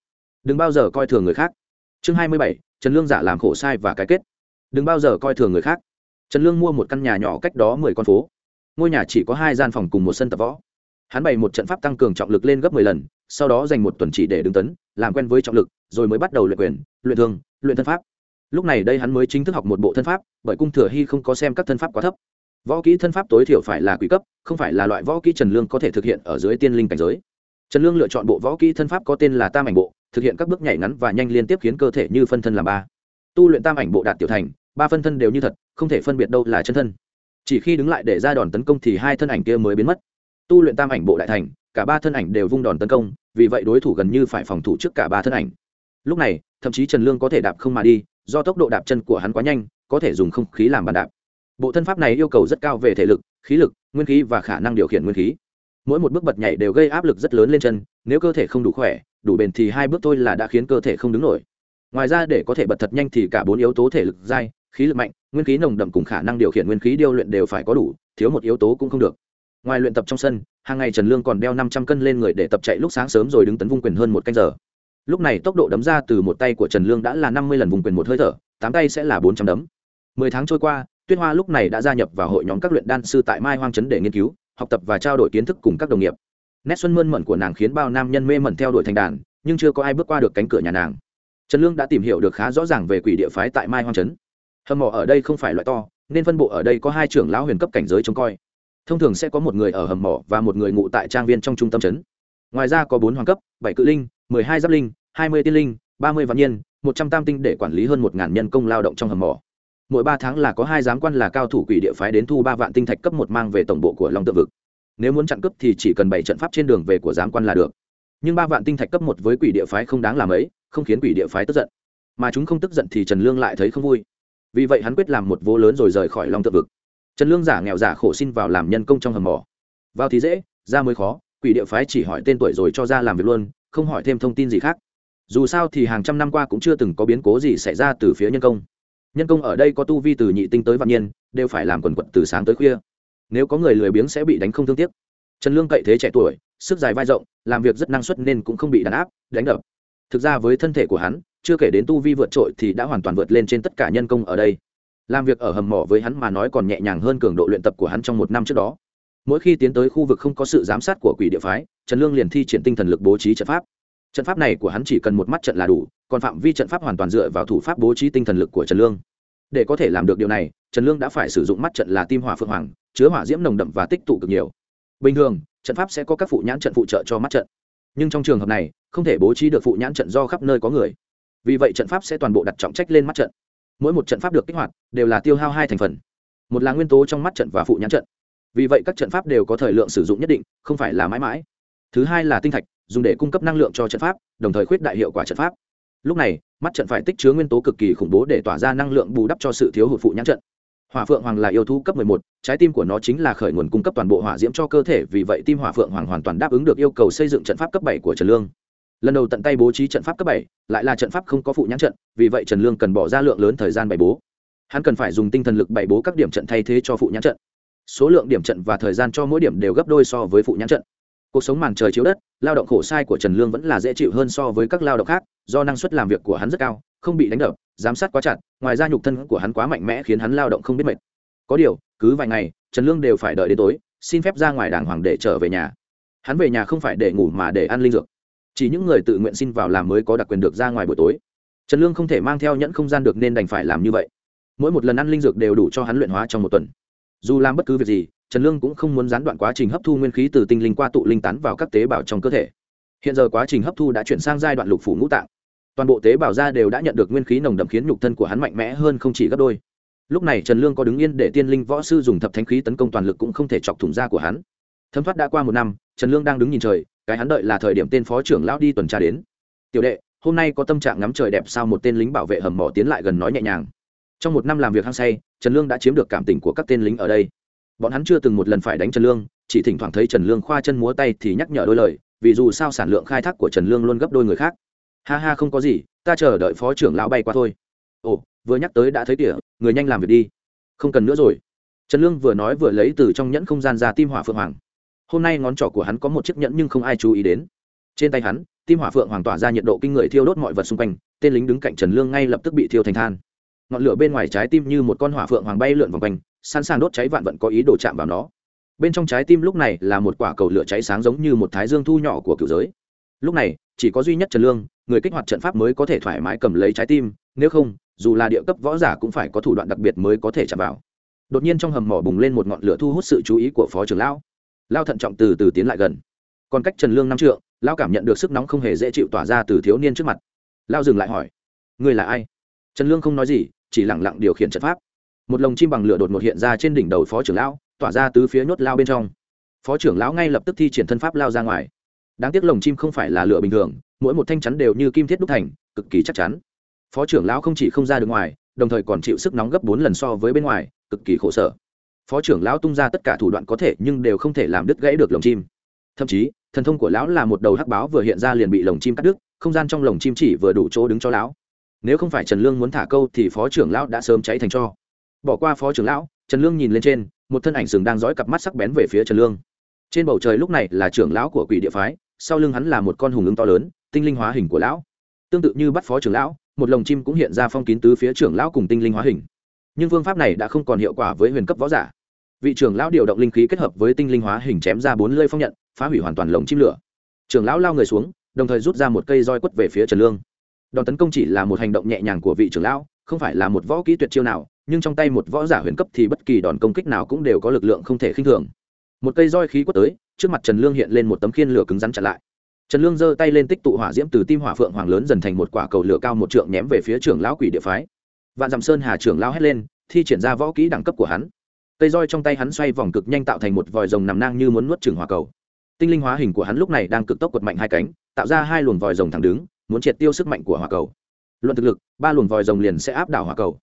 Đừng bao giờ coi thường người khác. Chương hai mươi bảy, trần lương giả làm khổ sai và cái kết. Đừng bao giờ coi thường người khác trần lương mua một căn nhà nhỏ cách đó mười con phố. Ngôi nhà chỉ có hai gian phòng cùng một sân tập võ. Hắn bày một trận pháp tăng cường trọng lực lên gấp mười lần, sau đó dành một tuần chỉ để đứng tấn, làm quen với trọng lực, rồi mới bắt đầu luyện quyền, luyện thương, luyện thân pháp. Lúc này đây hắn mới chính thức học một bộ thân pháp, bởi cung thừa hy không có xem các thân pháp quá thấp. Võ kỹ thân pháp tối thiểu phải là quý cấp, không phải là loại võ kỹ trần lương có thể thực hiện ở dưới tiên linh cảnh giới. Trần lương lựa chọn bộ võ kỹ thân pháp có tên là tam ảnh bộ, thực hiện các bước nhảy ngắn và nhanh liên tiếp khiến cơ thể như phân thân làm ba. Tu luyện tam ảnh bộ đạt tiểu thành ba phân thân đều như thật, không thể phân biệt đâu là chân thân. Chỉ khi đứng lại để ra đòn tấn công thì hai thân ảnh kia mới biến mất. Tu luyện tam ảnh bộ đại thành, cả ba thân ảnh đều vung đòn tấn công, vì vậy đối thủ gần như phải phòng thủ trước cả ba thân ảnh. Lúc này, thậm chí trần lương có thể đạp không mà đi, do tốc độ đạp chân của hắn quá nhanh, có thể dùng không khí làm bàn đạp. Bộ thân pháp này yêu cầu rất cao về thể lực, khí lực, nguyên khí và khả năng điều khiển nguyên khí. Mỗi một bước bật nhảy đều gây áp lực rất lớn lên chân, nếu cơ thể không đủ khỏe, đủ bền thì hai bước thôi là đã khiến cơ thể không đứng nổi. Ngoài ra để có thể bật thật nhanh thì cả bốn yếu tố thể lực dai khí lực mạnh, nguyên khí nồng đậm cùng khả năng điều khiển nguyên khí điêu luyện đều phải có đủ, thiếu một yếu tố cũng không được. Ngoài luyện tập trong sân, hàng ngày trần lương còn đeo năm trăm cân lên người để tập chạy lúc sáng sớm rồi đứng tấn vung quyền hơn một canh giờ. Lúc này tốc độ đấm ra từ một tay của trần lương đã là năm mươi lần vùng quyền một hơi thở, tám tay sẽ là bốn trăm đấm. Mười tháng trôi qua, tuyết hoa lúc này đã gia nhập vào hội nhóm các luyện đan sư tại mai hoang trấn để nghiên cứu, học tập và trao đổi kiến thức cùng các đồng nghiệp. Nét xuân mơn mận của nàng khiến bao nam nhân mê mẩn theo đuổi thành đàn, nhưng chưa có ai bước qua được cánh cửa nhà nàng. Trần lương đã tìm hiểu được khá rõ ràng về quỷ địa phái tại mai hoang trấn hầm mỏ ở đây không phải loại to, nên phân bộ ở đây có hai trưởng lão huyền cấp cảnh giới trông coi. Thông thường sẽ có một người ở hầm mỏ và một người ngụ tại trang viên trong trung tâm trấn. Ngoài ra có bốn hoàng cấp, bảy cự linh, mười hai giáp linh, hai mươi tiên linh, ba mươi vạn nhiên một trăm tam tinh để quản lý hơn một ngàn nhân công lao động trong hầm mỏ. Mỗi ba tháng là có hai giám quan là cao thủ quỷ địa phái đến thu ba vạn tinh thạch cấp một mang về tổng bộ của long tự vực. Nếu muốn chặn cấp thì chỉ cần bảy trận pháp trên đường về của giám quan là được. Nhưng ba vạn tinh thạch cấp một với quỷ địa phái không đáng làm ấy không khiến quỷ địa phái tức giận. Mà chúng không tức giận thì trần lương lại thấy không vui vì vậy hắn quyết làm một vô lớn rồi rời khỏi long tự vực. Trần lương giả nghèo giả khổ xin vào làm nhân công trong hầm mỏ. Vào thì dễ, ra mới khó, quỷ địa phái chỉ hỏi tên tuổi rồi cho ra làm việc luôn, không hỏi thêm thông tin gì khác. Dù sao thì hàng trăm năm qua cũng chưa từng có biến cố gì xảy ra từ phía nhân công. Nhân công ở đây có tu vi từ nhị tinh tới vạn nhiên đều phải làm quần quật từ sáng tới khuya. Nếu có người lười biếng sẽ bị đánh không thương tiếc. Trần lương cậy thế trẻ tuổi, sức dài vai rộng, làm việc rất năng suất nên cũng không bị đàn áp, đánh đập. Thực ra với thân thể của hắn chưa kể đến tu vi vượt trội thì đã hoàn toàn vượt lên trên tất cả nhân công ở đây. Làm việc ở hầm mỏ với hắn mà nói còn nhẹ nhàng hơn cường độ luyện tập của hắn trong một năm trước đó. Mỗi khi tiến tới khu vực không có sự giám sát của quỷ địa phái, trần lương liền thi triển tinh thần lực bố trí trận pháp. Trận pháp này của hắn chỉ cần một mắt trận là đủ, còn phạm vi trận pháp hoàn toàn dựa vào thủ pháp bố trí tinh thần lực của trần lương. Để có thể làm được điều này, trần lương đã phải sử dụng mắt trận là tim hỏa phượng hoàng, chứa hỏa diễm nồng đậm và tích tụ cực nhiều. Bình thường, trận pháp sẽ có các phụ nhãn trận phụ trợ cho mắt trận. Nhưng trong trường hợp này, không thể bố trí được phụ nhãn trận do khắp nơi có người vì vậy trận pháp sẽ toàn bộ đặt trọng trách lên mắt trận. Mỗi một trận pháp được kích hoạt đều là tiêu hao hai thành phần. Một là nguyên tố trong mắt trận và phụ nhãn trận. Vì vậy các trận pháp đều có thời lượng sử dụng nhất định không phải là mãi mãi. Thứ hai là tinh thạch dùng để cung cấp năng lượng cho trận pháp đồng thời khuyết đại hiệu quả trận pháp. Lúc này mắt trận phải tích chứa nguyên tố cực kỳ khủng bố để tỏa ra năng lượng bù đắp cho sự thiếu hụt phụ nhãn trận. Hỏa phượng hoàng là yêu thú cấp 11, trái tim của nó chính là khởi nguồn cung cấp toàn bộ hỏa diễm cho cơ thể vì vậy tim hỏa phượng hoàng hoàn toàn đáp ứng được yêu cầu xây dựng trận pháp cấp 7 của trần lương lần đầu tận tay bố trí trận pháp cấp bảy, lại là trận pháp không có phụ nhãn trận vì vậy trần lương cần bỏ ra lượng lớn thời gian bày bố. Hắn cần phải dùng tinh thần lực bày bố các điểm trận thay thế cho phụ nhãn trận. Số lượng điểm trận và thời gian cho mỗi điểm đều gấp đôi so với phụ nhãn trận. Cuộc sống màn trời chiếu đất lao động khổ sai của trần lương vẫn là dễ chịu hơn so với các lao động khác do năng suất làm việc của hắn rất cao không bị đánh đập giám sát quá chặt ngoài ra nhục thân của hắn quá mạnh mẽ khiến hắn lao động không biết mệt. Có điều cứ vài ngày trần lương đều phải đợi đến tối xin phép ra ngoài đàng hoàng để trở về nhà. Hắn về nhà không phải để ngủ mà để ăn linh dược chỉ những người tự nguyện xin vào làm mới có đặc quyền được ra ngoài buổi tối. Trần lương không thể mang theo nhẫn không gian được nên đành phải làm như vậy. Mỗi một lần ăn linh dược đều đủ cho hắn luyện hóa trong một tuần. Dù làm bất cứ việc gì, trần lương cũng không muốn gián đoạn quá trình hấp thu nguyên khí từ tinh linh qua tụ linh tán vào các tế bào trong cơ thể. Hiện giờ quá trình hấp thu đã chuyển sang giai đoạn lục phủ ngũ tạng. Toàn bộ tế bào da đều đã nhận được nguyên khí nồng đậm khiến nhục thân của hắn mạnh mẽ hơn không chỉ gấp đôi. Lúc này trần lương có đứng yên để tiên linh võ sư dùng thập thánh khí tấn công toàn lực cũng không thể chọc thủng da của hắn. Thấm thoát đã qua một năm, trần lương đang đứng nhìn trời cái hắn đợi là thời điểm tên phó trưởng lão đi tuần tra đến. Tiểu đệ hôm nay có tâm trạng ngắm trời đẹp sao một tên lính bảo vệ hầm mỏ tiến lại gần nói nhẹ nhàng. Trong một năm làm việc hăng say trần lương đã chiếm được cảm tình của các tên lính ở đây. Bọn hắn chưa từng một lần phải đánh trần lương chỉ thỉnh thoảng thấy trần lương khoa chân múa tay thì nhắc nhở đôi lời vì dù sao sản lượng khai thác của trần lương luôn gấp đôi người khác. Ha ha không có gì ta chờ đợi phó trưởng lão bay qua thôi. Ồ vừa nhắc tới đã thấy tiệc, người nhanh làm việc đi. Không cần nữa rồi. Trần lương vừa nói vừa lấy từ trong nhẫn không gian ra tim hỏa phượng hoàng hôm nay ngón trỏ của hắn có một chiếc nhẫn nhưng không ai chú ý đến. Trên tay hắn, tim hỏa phượng hoàng tỏa ra nhiệt độ kinh người thiêu đốt mọi vật xung quanh, tên lính đứng cạnh trần lương ngay lập tức bị thiêu thành than. Ngọn lửa bên ngoài trái tim như một con hỏa phượng hoàng bay lượn vòng quanh, sẵn sàng đốt cháy vạn vận có ý đồ chạm vào nó. Bên trong trái tim lúc này là một quả cầu lửa cháy sáng giống như một thái dương thu nhỏ của cựu giới. Lúc này, chỉ có duy nhất trần lương, người kích hoạt trận pháp mới có thể thoải mái cầm lấy trái tim, nếu không, dù là địa cấp võ giả cũng phải có thủ đoạn đặc biệt mới có thể chạm vào. Đột nhiên trong hầm mỏ bùng lên một ngọn lửa thu hút sự chú ý của phó trưởng lão lao thận trọng từ từ tiến lại gần. Còn cách trần lương năm trượng, lao cảm nhận được sức nóng không hề dễ chịu tỏa ra từ thiếu niên trước mặt. Lao dừng lại hỏi người là ai? Trần lương không nói gì, chỉ lẳng lặng điều khiển trận pháp. Một lồng chim bằng lửa đột ngột hiện ra trên đỉnh đầu phó trưởng lão, tỏa ra từ phía nhốt lao bên trong. Phó trưởng lão ngay lập tức thi triển thân pháp lao ra ngoài. Đáng tiếc lồng chim không phải là lửa bình thường, mỗi một thanh chắn đều như kim thiết đúc thành, cực kỳ chắc chắn. Phó trưởng lão không chỉ không ra được ngoài, đồng thời còn chịu sức nóng gấp bốn lần so với bên ngoài, cực kỳ khổ sở phó trưởng lão tung ra tất cả thủ đoạn có thể nhưng đều không thể làm đứt gãy được lồng chim. Thậm chí, thần thông của lão là một đầu hắc báo vừa hiện ra liền bị lồng chim cắt đứt, không gian trong lồng chim chỉ vừa đủ chỗ đứng cho lão. Nếu không phải trần lương muốn thả câu thì phó trưởng lão đã sớm cháy thành cho. Bỏ qua phó trưởng lão, trần lương nhìn lên trên, một thân ảnh sừng đang dõi cặp mắt sắc bén về phía trần lương. Trên bầu trời lúc này là trưởng lão của quỷ địa phái, sau lưng hắn là một con hùng ứng to lớn, tinh linh hóa hình của lão. Tương tự như bắt phó trưởng lão, một lồng chim cũng hiện ra phong kín tứ phía trưởng lão cùng tinh linh hóa hình. Nhưng phương pháp này đã không còn hiệu quả với huyền cấp võ giả vị trưởng lão điều động linh khí kết hợp với tinh linh hóa hình chém ra bốn lơi phong nhận, phá hủy hoàn toàn lồng chim lửa. Trưởng lão lao người xuống, đồng thời rút ra một cây roi quất về phía trần lương. Đòn tấn công chỉ là một hành động nhẹ nhàng của vị trưởng lão, không phải là một võ kỹ tuyệt chiêu nào, nhưng trong tay một võ giả huyền cấp thì bất kỳ đòn công kích nào cũng đều có lực lượng không thể khinh thường. Một cây roi khí quất tới, trước mặt trần lương hiện lên một tấm khiên lửa cứng rắn chặn lại. Trần lương giơ tay lên tích tụ hỏa diễm từ tim hỏa phượng hoàng lớn dần thành một quả cầu lửa cao một trượng ném về phía trưởng lão quỷ địa phái. Vạn dặm sơn hà trưởng lão hét lên, thi triển ra võ kỹ đẳng cấp của hắn cây roi trong tay hắn xoay vòng cực nhanh tạo thành một vòi rồng nằm nang như muốn nuốt trừng hỏa cầu. Tinh linh hóa hình của hắn lúc này đang cực tốc quật mạnh hai cánh, tạo ra hai luồng vòi rồng thẳng đứng, muốn triệt tiêu sức mạnh của hỏa cầu. Luận thực lực, ba luồng vòi rồng liền sẽ áp đảo hỏa cầu.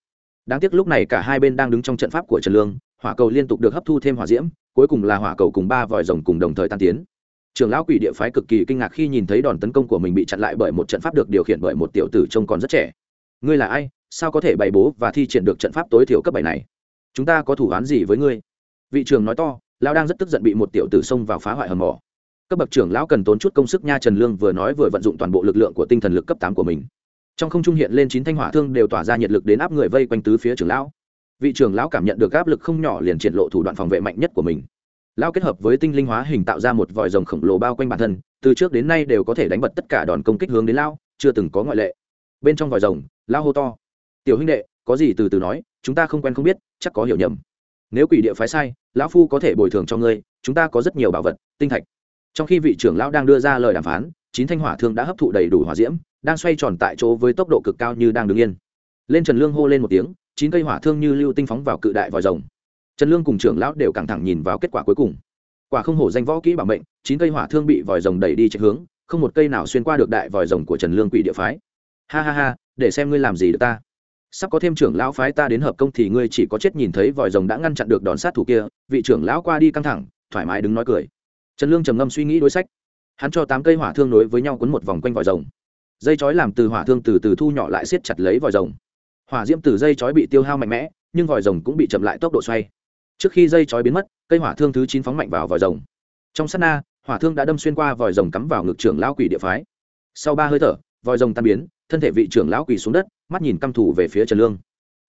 Đáng tiếc lúc này cả hai bên đang đứng trong trận pháp của trần lương, hỏa cầu liên tục được hấp thu thêm hỏa diễm, cuối cùng là hỏa cầu cùng ba vòi rồng cùng đồng thời tan tiến. Trưởng lão quỷ địa phái cực kỳ kinh ngạc khi nhìn thấy đòn tấn công của mình bị chặn lại bởi một trận pháp được điều khiển bởi một tiểu tử trông còn rất trẻ. Ngươi là ai? Sao có thể bày bố và thi triển được trận pháp tối thiểu cấp bảy này? Chúng ta có thủ án gì với ngươi? Vị trưởng nói to lão đang rất tức giận bị một tiểu tử xông vào phá hoại hầm mỏ. Cấp bậc trưởng lão cần tốn chút công sức nha trần lương vừa nói vừa vận dụng toàn bộ lực lượng của tinh thần lực cấp tám của mình. Trong không trung hiện lên chín thanh hỏa thương đều tỏa ra nhiệt lực đến áp người vây quanh tứ phía trưởng lão. Vị trưởng lão cảm nhận được áp lực không nhỏ liền triển lộ thủ đoạn phòng vệ mạnh nhất của mình. Lão kết hợp với tinh linh hóa hình tạo ra một vòi rồng khổng lồ bao quanh bản thân từ trước đến nay đều có thể đánh bật tất cả đòn công kích hướng đến lão, chưa từng có ngoại lệ. Bên trong vòi rồng lão hô to tiểu huynh đệ có gì từ từ nói chúng ta không quen không biết, chắc có hiểu nhầm. Nếu quỷ địa phái sai, lão phu có thể bồi thường cho ngươi, chúng ta có rất nhiều bảo vật, tinh thạch. Trong khi vị trưởng lão đang đưa ra lời đàm phán, chín thanh hỏa thương đã hấp thụ đầy đủ hỏa diễm, đang xoay tròn tại chỗ với tốc độ cực cao như đang đứng yên. Lên trần lương hô lên một tiếng, chín cây hỏa thương như lưu tinh phóng vào cự đại vòi rồng. Trần lương cùng trưởng lão đều căng thẳng nhìn vào kết quả cuối cùng. Quả không hổ danh võ kỹ bảo mệnh, chín cây hỏa thương bị vòi rồng đẩy đi chạy hướng, không một cây nào xuyên qua được đại vòi rồng của trần lương quỷ địa phái. Ha ha ha, để xem ngươi làm gì được ta sắp có thêm trưởng lão phái ta đến hợp công thì ngươi chỉ có chết nhìn thấy vòi rồng đã ngăn chặn được đòn sát thủ kia, vị trưởng lão qua đi căng thẳng, thoải mái đứng nói cười. Trần lương trầm ngâm suy nghĩ đối sách. Hắn cho tám cây hỏa thương nối với nhau quấn một vòng quanh vòi rồng. Dây chói làm từ hỏa thương từ từ thu nhỏ lại siết chặt lấy vòi rồng. Hỏa diễm từ dây chói bị tiêu hao mạnh mẽ, nhưng vòi rồng cũng bị chậm lại tốc độ xoay. Trước khi dây chói biến mất, cây hỏa thương thứ chín phóng mạnh vào vòi rồng. Trong sát na, hỏa thương đã đâm xuyên qua vòi rồng cắm vào ngực trưởng lão quỷ địa phái. Sau ba hơi thở, vòi rồng tan biến, thân thể vị trưởng lão quỷ xuống đất mắt nhìn căm thủ về phía trần lương.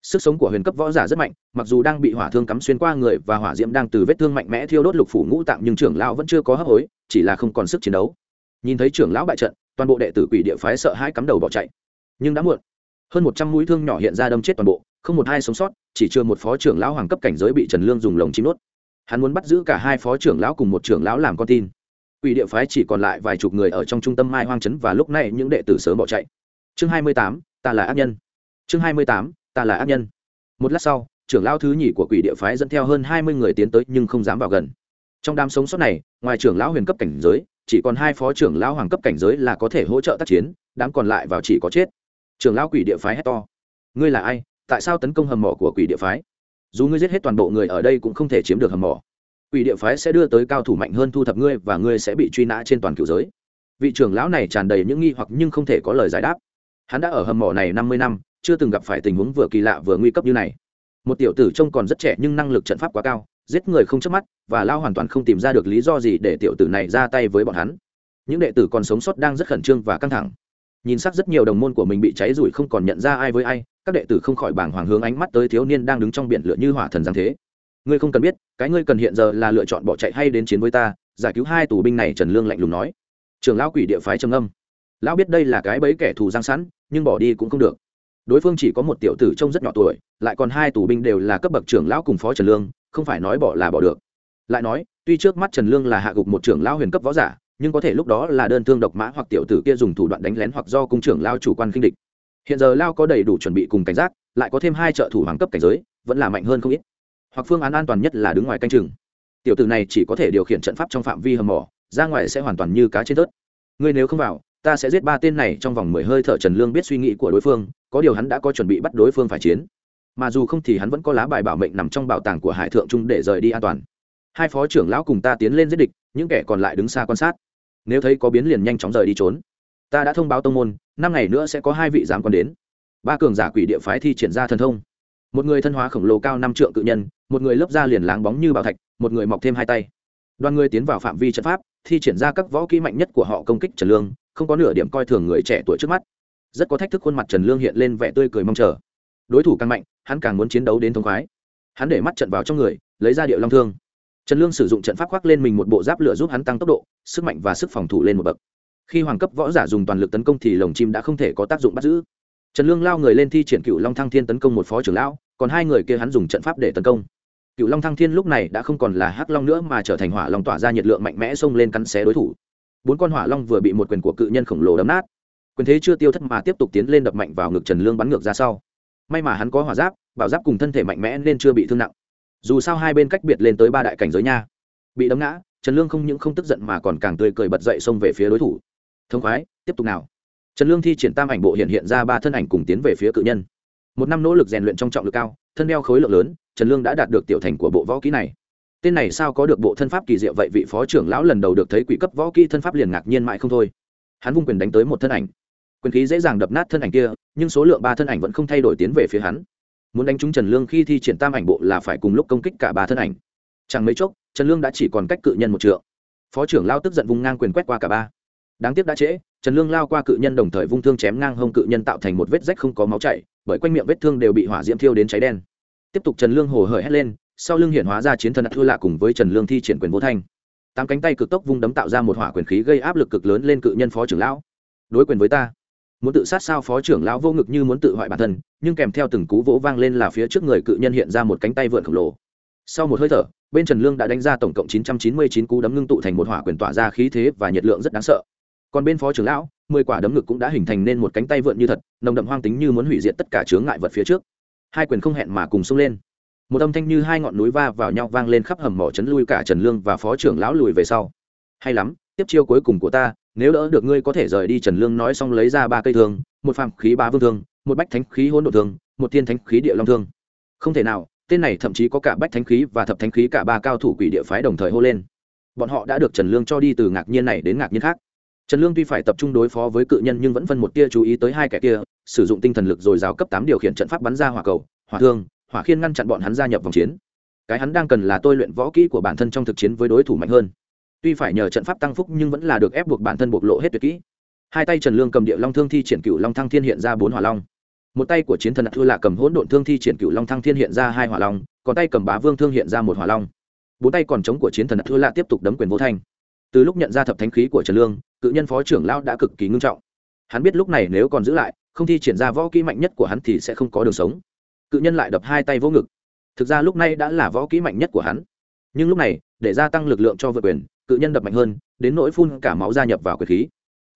Sức sống của huyền cấp võ giả rất mạnh, mặc dù đang bị hỏa thương cắm xuyên qua người và hỏa diễm đang từ vết thương mạnh mẽ thiêu đốt lục phủ ngũ tạng nhưng trưởng lão vẫn chưa có hấp hối, chỉ là không còn sức chiến đấu. Nhìn thấy trưởng lão bại trận, toàn bộ đệ tử quỷ địa phái sợ hai cắm đầu bỏ chạy. Nhưng đã muộn. Hơn một trăm mũi thương nhỏ hiện ra đâm chết toàn bộ, không một ai sống sót, chỉ chưa một phó trưởng lão hoàng cấp cảnh giới bị trần lương dùng lồng chim nốt hắn muốn bắt giữ cả hai phó trưởng lão cùng một trưởng lão làm con tin. Quỷ địa phái chỉ còn lại vài chục người ở trong trung tâm mai hoang trấn và lúc này những đệ tử sớm bỏ chạy. Chương hai mươi tám ta là ác nhân. Chương hai mươi tám, ta là ác nhân. Một lát sau, trưởng lao thứ nhì của quỷ địa phái dẫn theo hơn hai mươi người tiến tới nhưng không dám vào gần. Trong đám sống sót này, ngoài trưởng lão huyền cấp cảnh giới, chỉ còn hai phó trưởng lão hoàng cấp cảnh giới là có thể hỗ trợ tác chiến, đám còn lại vào chỉ có chết. Trưởng lão quỷ địa phái hét to. Ngươi là ai? Tại sao tấn công hầm mỏ của quỷ địa phái? Dù ngươi giết hết toàn bộ người ở đây cũng không thể chiếm được hầm mỏ. Quỷ địa phái sẽ đưa tới cao thủ mạnh hơn thu thập ngươi và ngươi sẽ bị truy nã trên toàn cựu giới. Vị trưởng lão này tràn đầy những nghi hoặc nhưng không thể có lời giải đáp hắn đã ở hầm mỏ này năm mươi năm, chưa từng gặp phải tình huống vừa kỳ lạ vừa nguy cấp như này. Một tiểu tử trông còn rất trẻ nhưng năng lực trận pháp quá cao, giết người không chớp mắt và lao hoàn toàn không tìm ra được lý do gì để tiểu tử này ra tay với bọn hắn. Những đệ tử còn sống sót đang rất khẩn trương và căng thẳng. Nhìn sắc rất nhiều đồng môn của mình bị cháy rủi không còn nhận ra ai với ai, các đệ tử không khỏi bàng hoàng hướng ánh mắt tới thiếu niên đang đứng trong biển lửa như hỏa thần giáng thế. Ngươi không cần biết, cái ngươi cần hiện giờ là lựa chọn bỏ chạy hay đến chiến với ta, giải cứu hai tù binh này trần lương lạnh lùng nói. Trường lão quỷ địa phái trầm âm lão biết đây là cái bẫy kẻ thù giang sẵn, nhưng bỏ đi cũng không được. Đối phương chỉ có một tiểu tử trông rất nhỏ tuổi, lại còn hai tù binh đều là cấp bậc trưởng lão cùng phó trần lương, không phải nói bỏ là bỏ được. Lại nói, tuy trước mắt trần lương là hạ gục một trưởng lão huyền cấp võ giả, nhưng có thể lúc đó là đơn thương độc mã hoặc tiểu tử kia dùng thủ đoạn đánh lén hoặc do cung trưởng lao chủ quan kinh địch. Hiện giờ lao có đầy đủ chuẩn bị cùng cảnh giác, lại có thêm hai trợ thủ hoàng cấp cảnh giới, vẫn là mạnh hơn không ít. Hoặc phương án an toàn nhất là đứng ngoài canh chừng. Tiểu tử này chỉ có thể điều khiển trận pháp trong phạm vi hầm mỏ, ra ngoài sẽ hoàn toàn như cá trên tớt. Ngươi nếu không vào ta sẽ giết ba tên này trong vòng mười hơi thở trần lương biết suy nghĩ của đối phương, có điều hắn đã có chuẩn bị bắt đối phương phải chiến. Mà dù không thì hắn vẫn có lá bài bảo mệnh nằm trong bảo tàng của hải thượng trung để rời đi an toàn. Hai phó trưởng lão cùng ta tiến lên giết địch, những kẻ còn lại đứng xa quan sát. Nếu thấy có biến liền nhanh chóng rời đi trốn. Ta đã thông báo tông môn, năm ngày nữa sẽ có hai vị giám quan đến. Ba cường giả quỷ địa phái thi triển ra thần thông. Một người thân hóa khổng lồ cao năm trượng cự nhân, một người lớp da liền láng bóng như bảo thạch, một người mọc thêm hai tay. Đoàn người tiến vào phạm vi trận pháp, thi triển ra các võ kỹ mạnh nhất của họ công kích trần lương không có nửa điểm coi thường người trẻ tuổi trước mắt. Rất có thách thức khuôn mặt trần lương hiện lên vẻ tươi cười mong chờ. Đối thủ càng mạnh, hắn càng muốn chiến đấu đến thống khoái. Hắn để mắt trận vào trong người, lấy ra điệu long thương. Trần lương sử dụng trận pháp khoác lên mình một bộ giáp lửa giúp hắn tăng tốc độ, sức mạnh và sức phòng thủ lên một bậc. Khi hoàng cấp võ giả dùng toàn lực tấn công thì lồng chim đã không thể có tác dụng bắt giữ. Trần lương lao người lên thi triển cựu long thăng thiên tấn công một phó trưởng lão, còn hai người kia hắn dùng trận pháp để tấn công. Cựu long thăng thiên lúc này đã không còn là hắc long nữa mà trở thành hỏa long tỏa ra nhiệt lượng mạnh mẽ xông lên cắn xé đối thủ bốn con hỏa long vừa bị một quyền của cự nhân khổng lồ đấm nát. Quyền thế chưa tiêu thất mà tiếp tục tiến lên đập mạnh vào ngực trần lương bắn ngược ra sau. May mà hắn có hỏa giáp, bảo giáp cùng thân thể mạnh mẽ nên chưa bị thương nặng. Dù sao hai bên cách biệt lên tới ba đại cảnh giới nha. Bị đấm ngã, trần lương không những không tức giận mà còn càng tươi cười bật dậy xông về phía đối thủ. Thông khoái, tiếp tục nào. Trần lương thi triển tam ảnh bộ hiện hiện ra ba thân ảnh cùng tiến về phía cự nhân. Một năm nỗ lực rèn luyện trong trọng lực cao, thân đeo khối lượng lớn, trần lương đã đạt được tiểu thành của bộ võ kỹ này tên này sao có được bộ thân pháp kỳ diệu vậy? Vị phó trưởng lão lần đầu được thấy quỷ cấp võ kỹ thân pháp liền ngạc nhiên mãi không thôi. Hắn vung quyền đánh tới một thân ảnh. Quyền khí dễ dàng đập nát thân ảnh kia, nhưng số lượng ba thân ảnh vẫn không thay đổi tiến về phía hắn. Muốn đánh trúng trần lương khi thi triển tam ảnh bộ là phải cùng lúc công kích cả ba thân ảnh. Chẳng mấy chốc, trần lương đã chỉ còn cách cự nhân một trượng. Phó trưởng lao tức giận vung ngang quyền quét qua cả ba. Đáng tiếc đã trễ, trần lương lao qua cự nhân đồng thời vung thương chém ngang hông cự nhân tạo thành một vết rách không có máu chảy, bởi quanh miệng vết thương đều bị hỏa diễm thiêu đến cháy đen. Tiếp tục trần lương hồ hởi hét lên sau lưng hiện hóa ra chiến thần thua lạ cùng với trần lương thi triển quyền vô thanh. Tám cánh tay cực tốc vung đấm tạo ra một hỏa quyền khí gây áp lực cực lớn lên cự nhân phó trưởng lão. Đối quyền với ta. Muốn tự sát sao phó trưởng lão vô ngực như muốn tự hoại bản thân, nhưng kèm theo từng cú vỗ vang lên là phía trước người cự nhân hiện ra một cánh tay vượn khổng lồ. Sau một hơi thở, bên trần lương đã đánh ra tổng cộng 999 cú đấm ngưng tụ thành một hỏa quyền tỏa ra khí thế và nhiệt lượng rất đáng sợ. Còn bên phó trưởng lão, mười quả đấm ngực cũng đã hình thành nên một cánh tay vượn như thật, nồng đậm hoang tính như muốn hủy diệt tất cả chướng ngại vật phía trước. Hai quyền không hẹn mà cùng xông lên một âm thanh như hai ngọn núi va vào nhau vang lên khắp hầm mỏ chấn lui cả trần lương và phó trưởng lão lùi về sau. Hay lắm, tiếp chiêu cuối cùng của ta, nếu đỡ được ngươi có thể rời đi trần lương nói xong lấy ra ba cây thương, một phàm khí ba vương thương, một bách thánh khí hỗn độ thương, một thiên thánh khí địa long thương. Không thể nào, tên này thậm chí có cả bách thánh khí và thập thánh khí cả ba cao thủ quỷ địa phái đồng thời hô lên. Bọn họ đã được trần lương cho đi từ ngạc nhiên này đến ngạc nhiên khác. Trần lương tuy phải tập trung đối phó với cự nhân nhưng vẫn phân một tia chú ý tới hai kẻ kia, sử dụng tinh thần lực rồi dào cấp tám điều khiển trận pháp bắn ra hỏa cầu, hỏa thương hỏa khiên ngăn chặn bọn hắn gia nhập vòng chiến. Cái hắn đang cần là tôi luyện võ kỹ của bản thân trong thực chiến với đối thủ mạnh hơn. Tuy phải nhờ trận pháp tăng phúc nhưng vẫn là được ép buộc bản thân bộc lộ hết tuyệt kỹ. Hai tay trần lương cầm địa long thương thi triển cựu long thăng thiên hiện ra bốn hỏa long. Một tay của chiến thần thư là cầm hỗn độn thương thi triển cựu long thăng thiên hiện ra hai hỏa long, còn tay cầm bá vương thương hiện ra một hỏa long. Bốn tay còn chống của chiến thần thư là tiếp tục đấm quyền vô thanh. Từ lúc nhận ra thập thánh khí của trần lương, cự nhân phó trưởng lão đã cực kỳ ngưng trọng. Hắn biết lúc này nếu còn giữ lại, không thi triển ra võ kỹ mạnh nhất của hắn thì sẽ không có đường sống cự nhân lại đập hai tay vô ngực. Thực ra lúc này đã là võ kỹ mạnh nhất của hắn. Nhưng lúc này, để gia tăng lực lượng cho vượt quyền, cự nhân đập mạnh hơn, đến nỗi phun cả máu gia nhập vào quyền khí.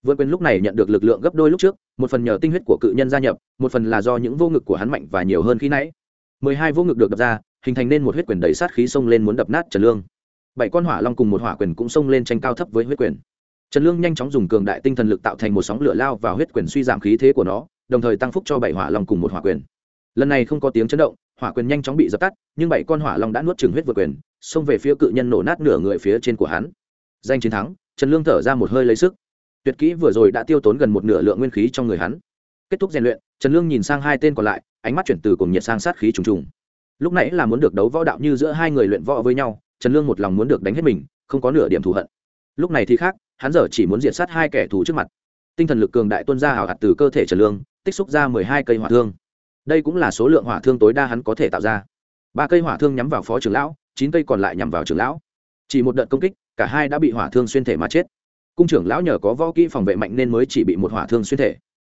Vượt quyền lúc này nhận được lực lượng gấp đôi lúc trước, một phần nhờ tinh huyết của cự nhân gia nhập, một phần là do những vô ngực của hắn mạnh và nhiều hơn khi nãy. Mười hai vô ngực được đập ra, hình thành nên một huyết quyền đầy sát khí xông lên muốn đập nát trần lương. Bảy con hỏa long cùng một hỏa quyền cũng xông lên tranh cao thấp với huyết quyền. Trần lương nhanh chóng dùng cường đại tinh thần lực tạo thành một sóng lửa lao vào huyết quyền suy giảm khí thế của nó, đồng thời tăng phúc cho bảy hỏa long cùng một hỏa quyền lần này không có tiếng chấn động, hỏa quyền nhanh chóng bị dập tắt, nhưng bảy con hỏa long đã nuốt chừng huyết vượt quyền, xông về phía cự nhân nổ nát nửa người phía trên của hắn. Danh chiến thắng, trần lương thở ra một hơi lấy sức. Tuyệt kỹ vừa rồi đã tiêu tốn gần một nửa lượng nguyên khí trong người hắn. Kết thúc rèn luyện, trần lương nhìn sang hai tên còn lại, ánh mắt chuyển từ cùng nhiệt sang sát khí trùng trùng. Lúc nãy là muốn được đấu võ đạo như giữa hai người luyện võ với nhau, trần lương một lòng muốn được đánh hết mình, không có nửa điểm thù hận. Lúc này thì khác, hắn giờ chỉ muốn diệt sát hai kẻ thù trước mặt. Tinh thần lực cường đại tuân ra hào hạt từ cơ thể trần lương, tích xúc ra mười hai cây hỏa thương đây cũng là số lượng hỏa thương tối đa hắn có thể tạo ra. Ba cây hỏa thương nhắm vào phó trưởng lão, chín cây còn lại nhằm vào trưởng lão. Chỉ một đợt công kích, cả hai đã bị hỏa thương xuyên thể mà chết. Cung trưởng lão nhờ có võ kỹ phòng vệ mạnh nên mới chỉ bị một hỏa thương xuyên thể.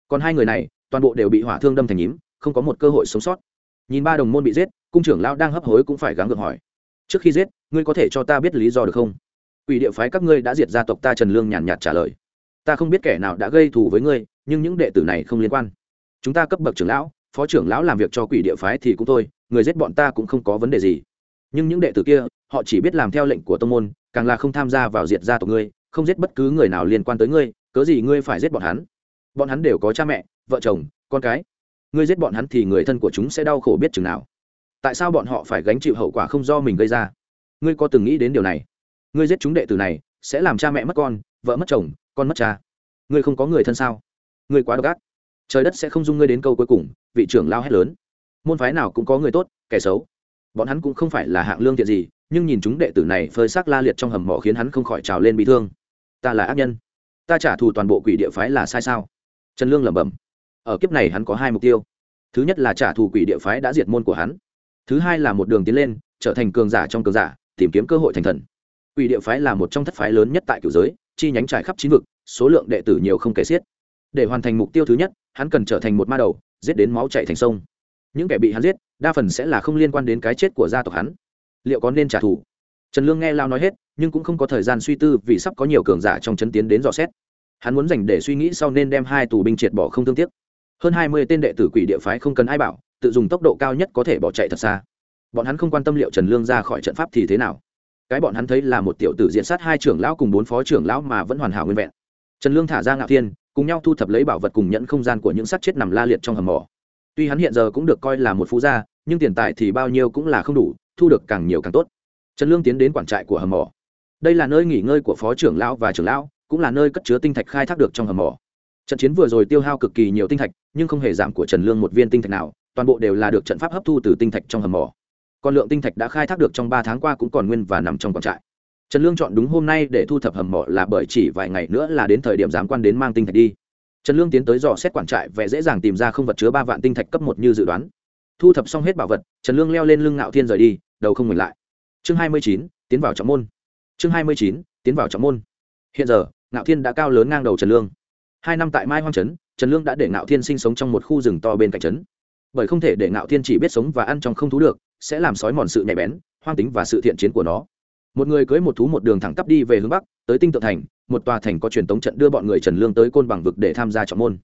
Còn hai người này, toàn bộ đều bị hỏa thương đâm thành nhím, không có một cơ hội sống sót. Nhìn ba đồng môn bị giết, cung trưởng lão đang hấp hối cũng phải gắng gượng hỏi. Trước khi giết, ngươi có thể cho ta biết lý do được không? Ủy địa phái các ngươi đã diệt gia tộc ta trần lương nhàn nhạt trả lời. Ta không biết kẻ nào đã gây thù với ngươi, nhưng những đệ tử này không liên quan. Chúng ta cấp bậc trưởng lão phó trưởng lão làm việc cho quỷ địa phái thì cũng thôi, người giết bọn ta cũng không có vấn đề gì. Nhưng những đệ tử kia, họ chỉ biết làm theo lệnh của tông môn, càng là không tham gia vào diệt gia tộc ngươi, không giết bất cứ người nào liên quan tới ngươi, cớ gì ngươi phải giết bọn hắn? Bọn hắn đều có cha mẹ, vợ chồng, con cái. Ngươi giết bọn hắn thì người thân của chúng sẽ đau khổ biết chừng nào. Tại sao bọn họ phải gánh chịu hậu quả không do mình gây ra? Ngươi có từng nghĩ đến điều này? Ngươi giết chúng đệ tử này, sẽ làm cha mẹ mất con, vợ mất chồng, con mất cha. Ngươi không có người thân sao? Ngươi quá độc ác trời đất sẽ không dung ngươi đến câu cuối cùng, vị trưởng lao hét lớn. Môn phái nào cũng có người tốt, kẻ xấu. Bọn hắn cũng không phải là hạng lương thiện gì, nhưng nhìn chúng đệ tử này phơi xác la liệt trong hầm mỏ khiến hắn không khỏi trào lên bị thương. Ta là ác nhân. Ta trả thù toàn bộ quỷ địa phái là sai sao? Trần lương lẩm bẩm. Ở kiếp này hắn có hai mục tiêu. Thứ nhất là trả thù quỷ địa phái đã diệt môn của hắn. Thứ hai là một đường tiến lên, trở thành cường giả trong cường giả, tìm kiếm cơ hội thành thần. Quỷ địa phái là một trong thất phái lớn nhất tại cửu giới, chi nhánh trải khắp chín vực, số lượng đệ tử nhiều không kể xiết. Để hoàn thành mục tiêu thứ nhất hắn cần trở thành một ma đầu, giết đến máu chạy thành sông. Những kẻ bị hắn giết, đa phần sẽ là không liên quan đến cái chết của gia tộc hắn. Liệu có nên trả thù? Trần lương nghe lao nói hết, nhưng cũng không có thời gian suy tư vì sắp có nhiều cường giả trong chấn tiến đến dò xét. Hắn muốn dành để suy nghĩ sau nên đem hai tù binh triệt bỏ không thương tiếc. Hơn hai mươi tên đệ tử quỷ địa phái không cần ai bảo, tự dùng tốc độ cao nhất có thể bỏ chạy thật xa. Bọn hắn không quan tâm liệu trần lương ra khỏi trận pháp thì thế nào. Cái bọn hắn thấy là một tiểu tử diện sát hai trưởng lão cùng bốn phó trưởng lão mà vẫn hoàn hảo nguyên vẹn. Trần lương thả ra ngạo thiên cùng nhau thu thập lấy bảo vật cùng nhận không gian của những xác chết nằm la liệt trong hầm mỏ. Tuy hắn hiện giờ cũng được coi là một phú gia, nhưng tiền tài thì bao nhiêu cũng là không đủ, thu được càng nhiều càng tốt. Trần lương tiến đến quản trại của hầm mỏ. Đây là nơi nghỉ ngơi của phó trưởng lão và trưởng lão, cũng là nơi cất chứa tinh thạch khai thác được trong hầm mỏ. Trận chiến vừa rồi tiêu hao cực kỳ nhiều tinh thạch, nhưng không hề giảm của trần lương một viên tinh thạch nào, toàn bộ đều là được trận pháp hấp thu từ tinh thạch trong hầm mỏ. Còn lượng tinh thạch đã khai thác được trong ba tháng qua cũng còn nguyên và nằm trong quản trại trần lương chọn đúng hôm nay để thu thập hầm mỏ là bởi chỉ vài ngày nữa là đến thời điểm giám quan đến mang tinh thạch đi. Trần lương tiến tới dò xét quản trại, vẻ dễ dàng tìm ra không vật chứa ba vạn tinh thạch cấp một như dự đoán. Thu thập xong hết bảo vật, trần lương leo lên lưng ngạo thiên rời đi, đầu không ngừng lại. Chương hai mươi chín, tiến vào trọng môn. Chương hai mươi chín, tiến vào trọng môn. Hiện giờ, ngạo thiên đã cao lớn ngang đầu trần lương. Hai năm tại mai hoang trấn, trần lương đã để ngạo thiên sinh sống trong một khu rừng to bên cạnh trấn. Bởi không thể để ngạo thiên chỉ biết sống và ăn trong không thú được, sẽ làm sói mòn sự nhạy bén, hoang tính và sự thiện chiến của nó một người cưới một thú một đường thẳng tắp đi về hướng bắc, tới tinh tự thành, một tòa thành có truyền tống trận đưa bọn người trần lương tới côn bằng vực để tham gia trọng môn.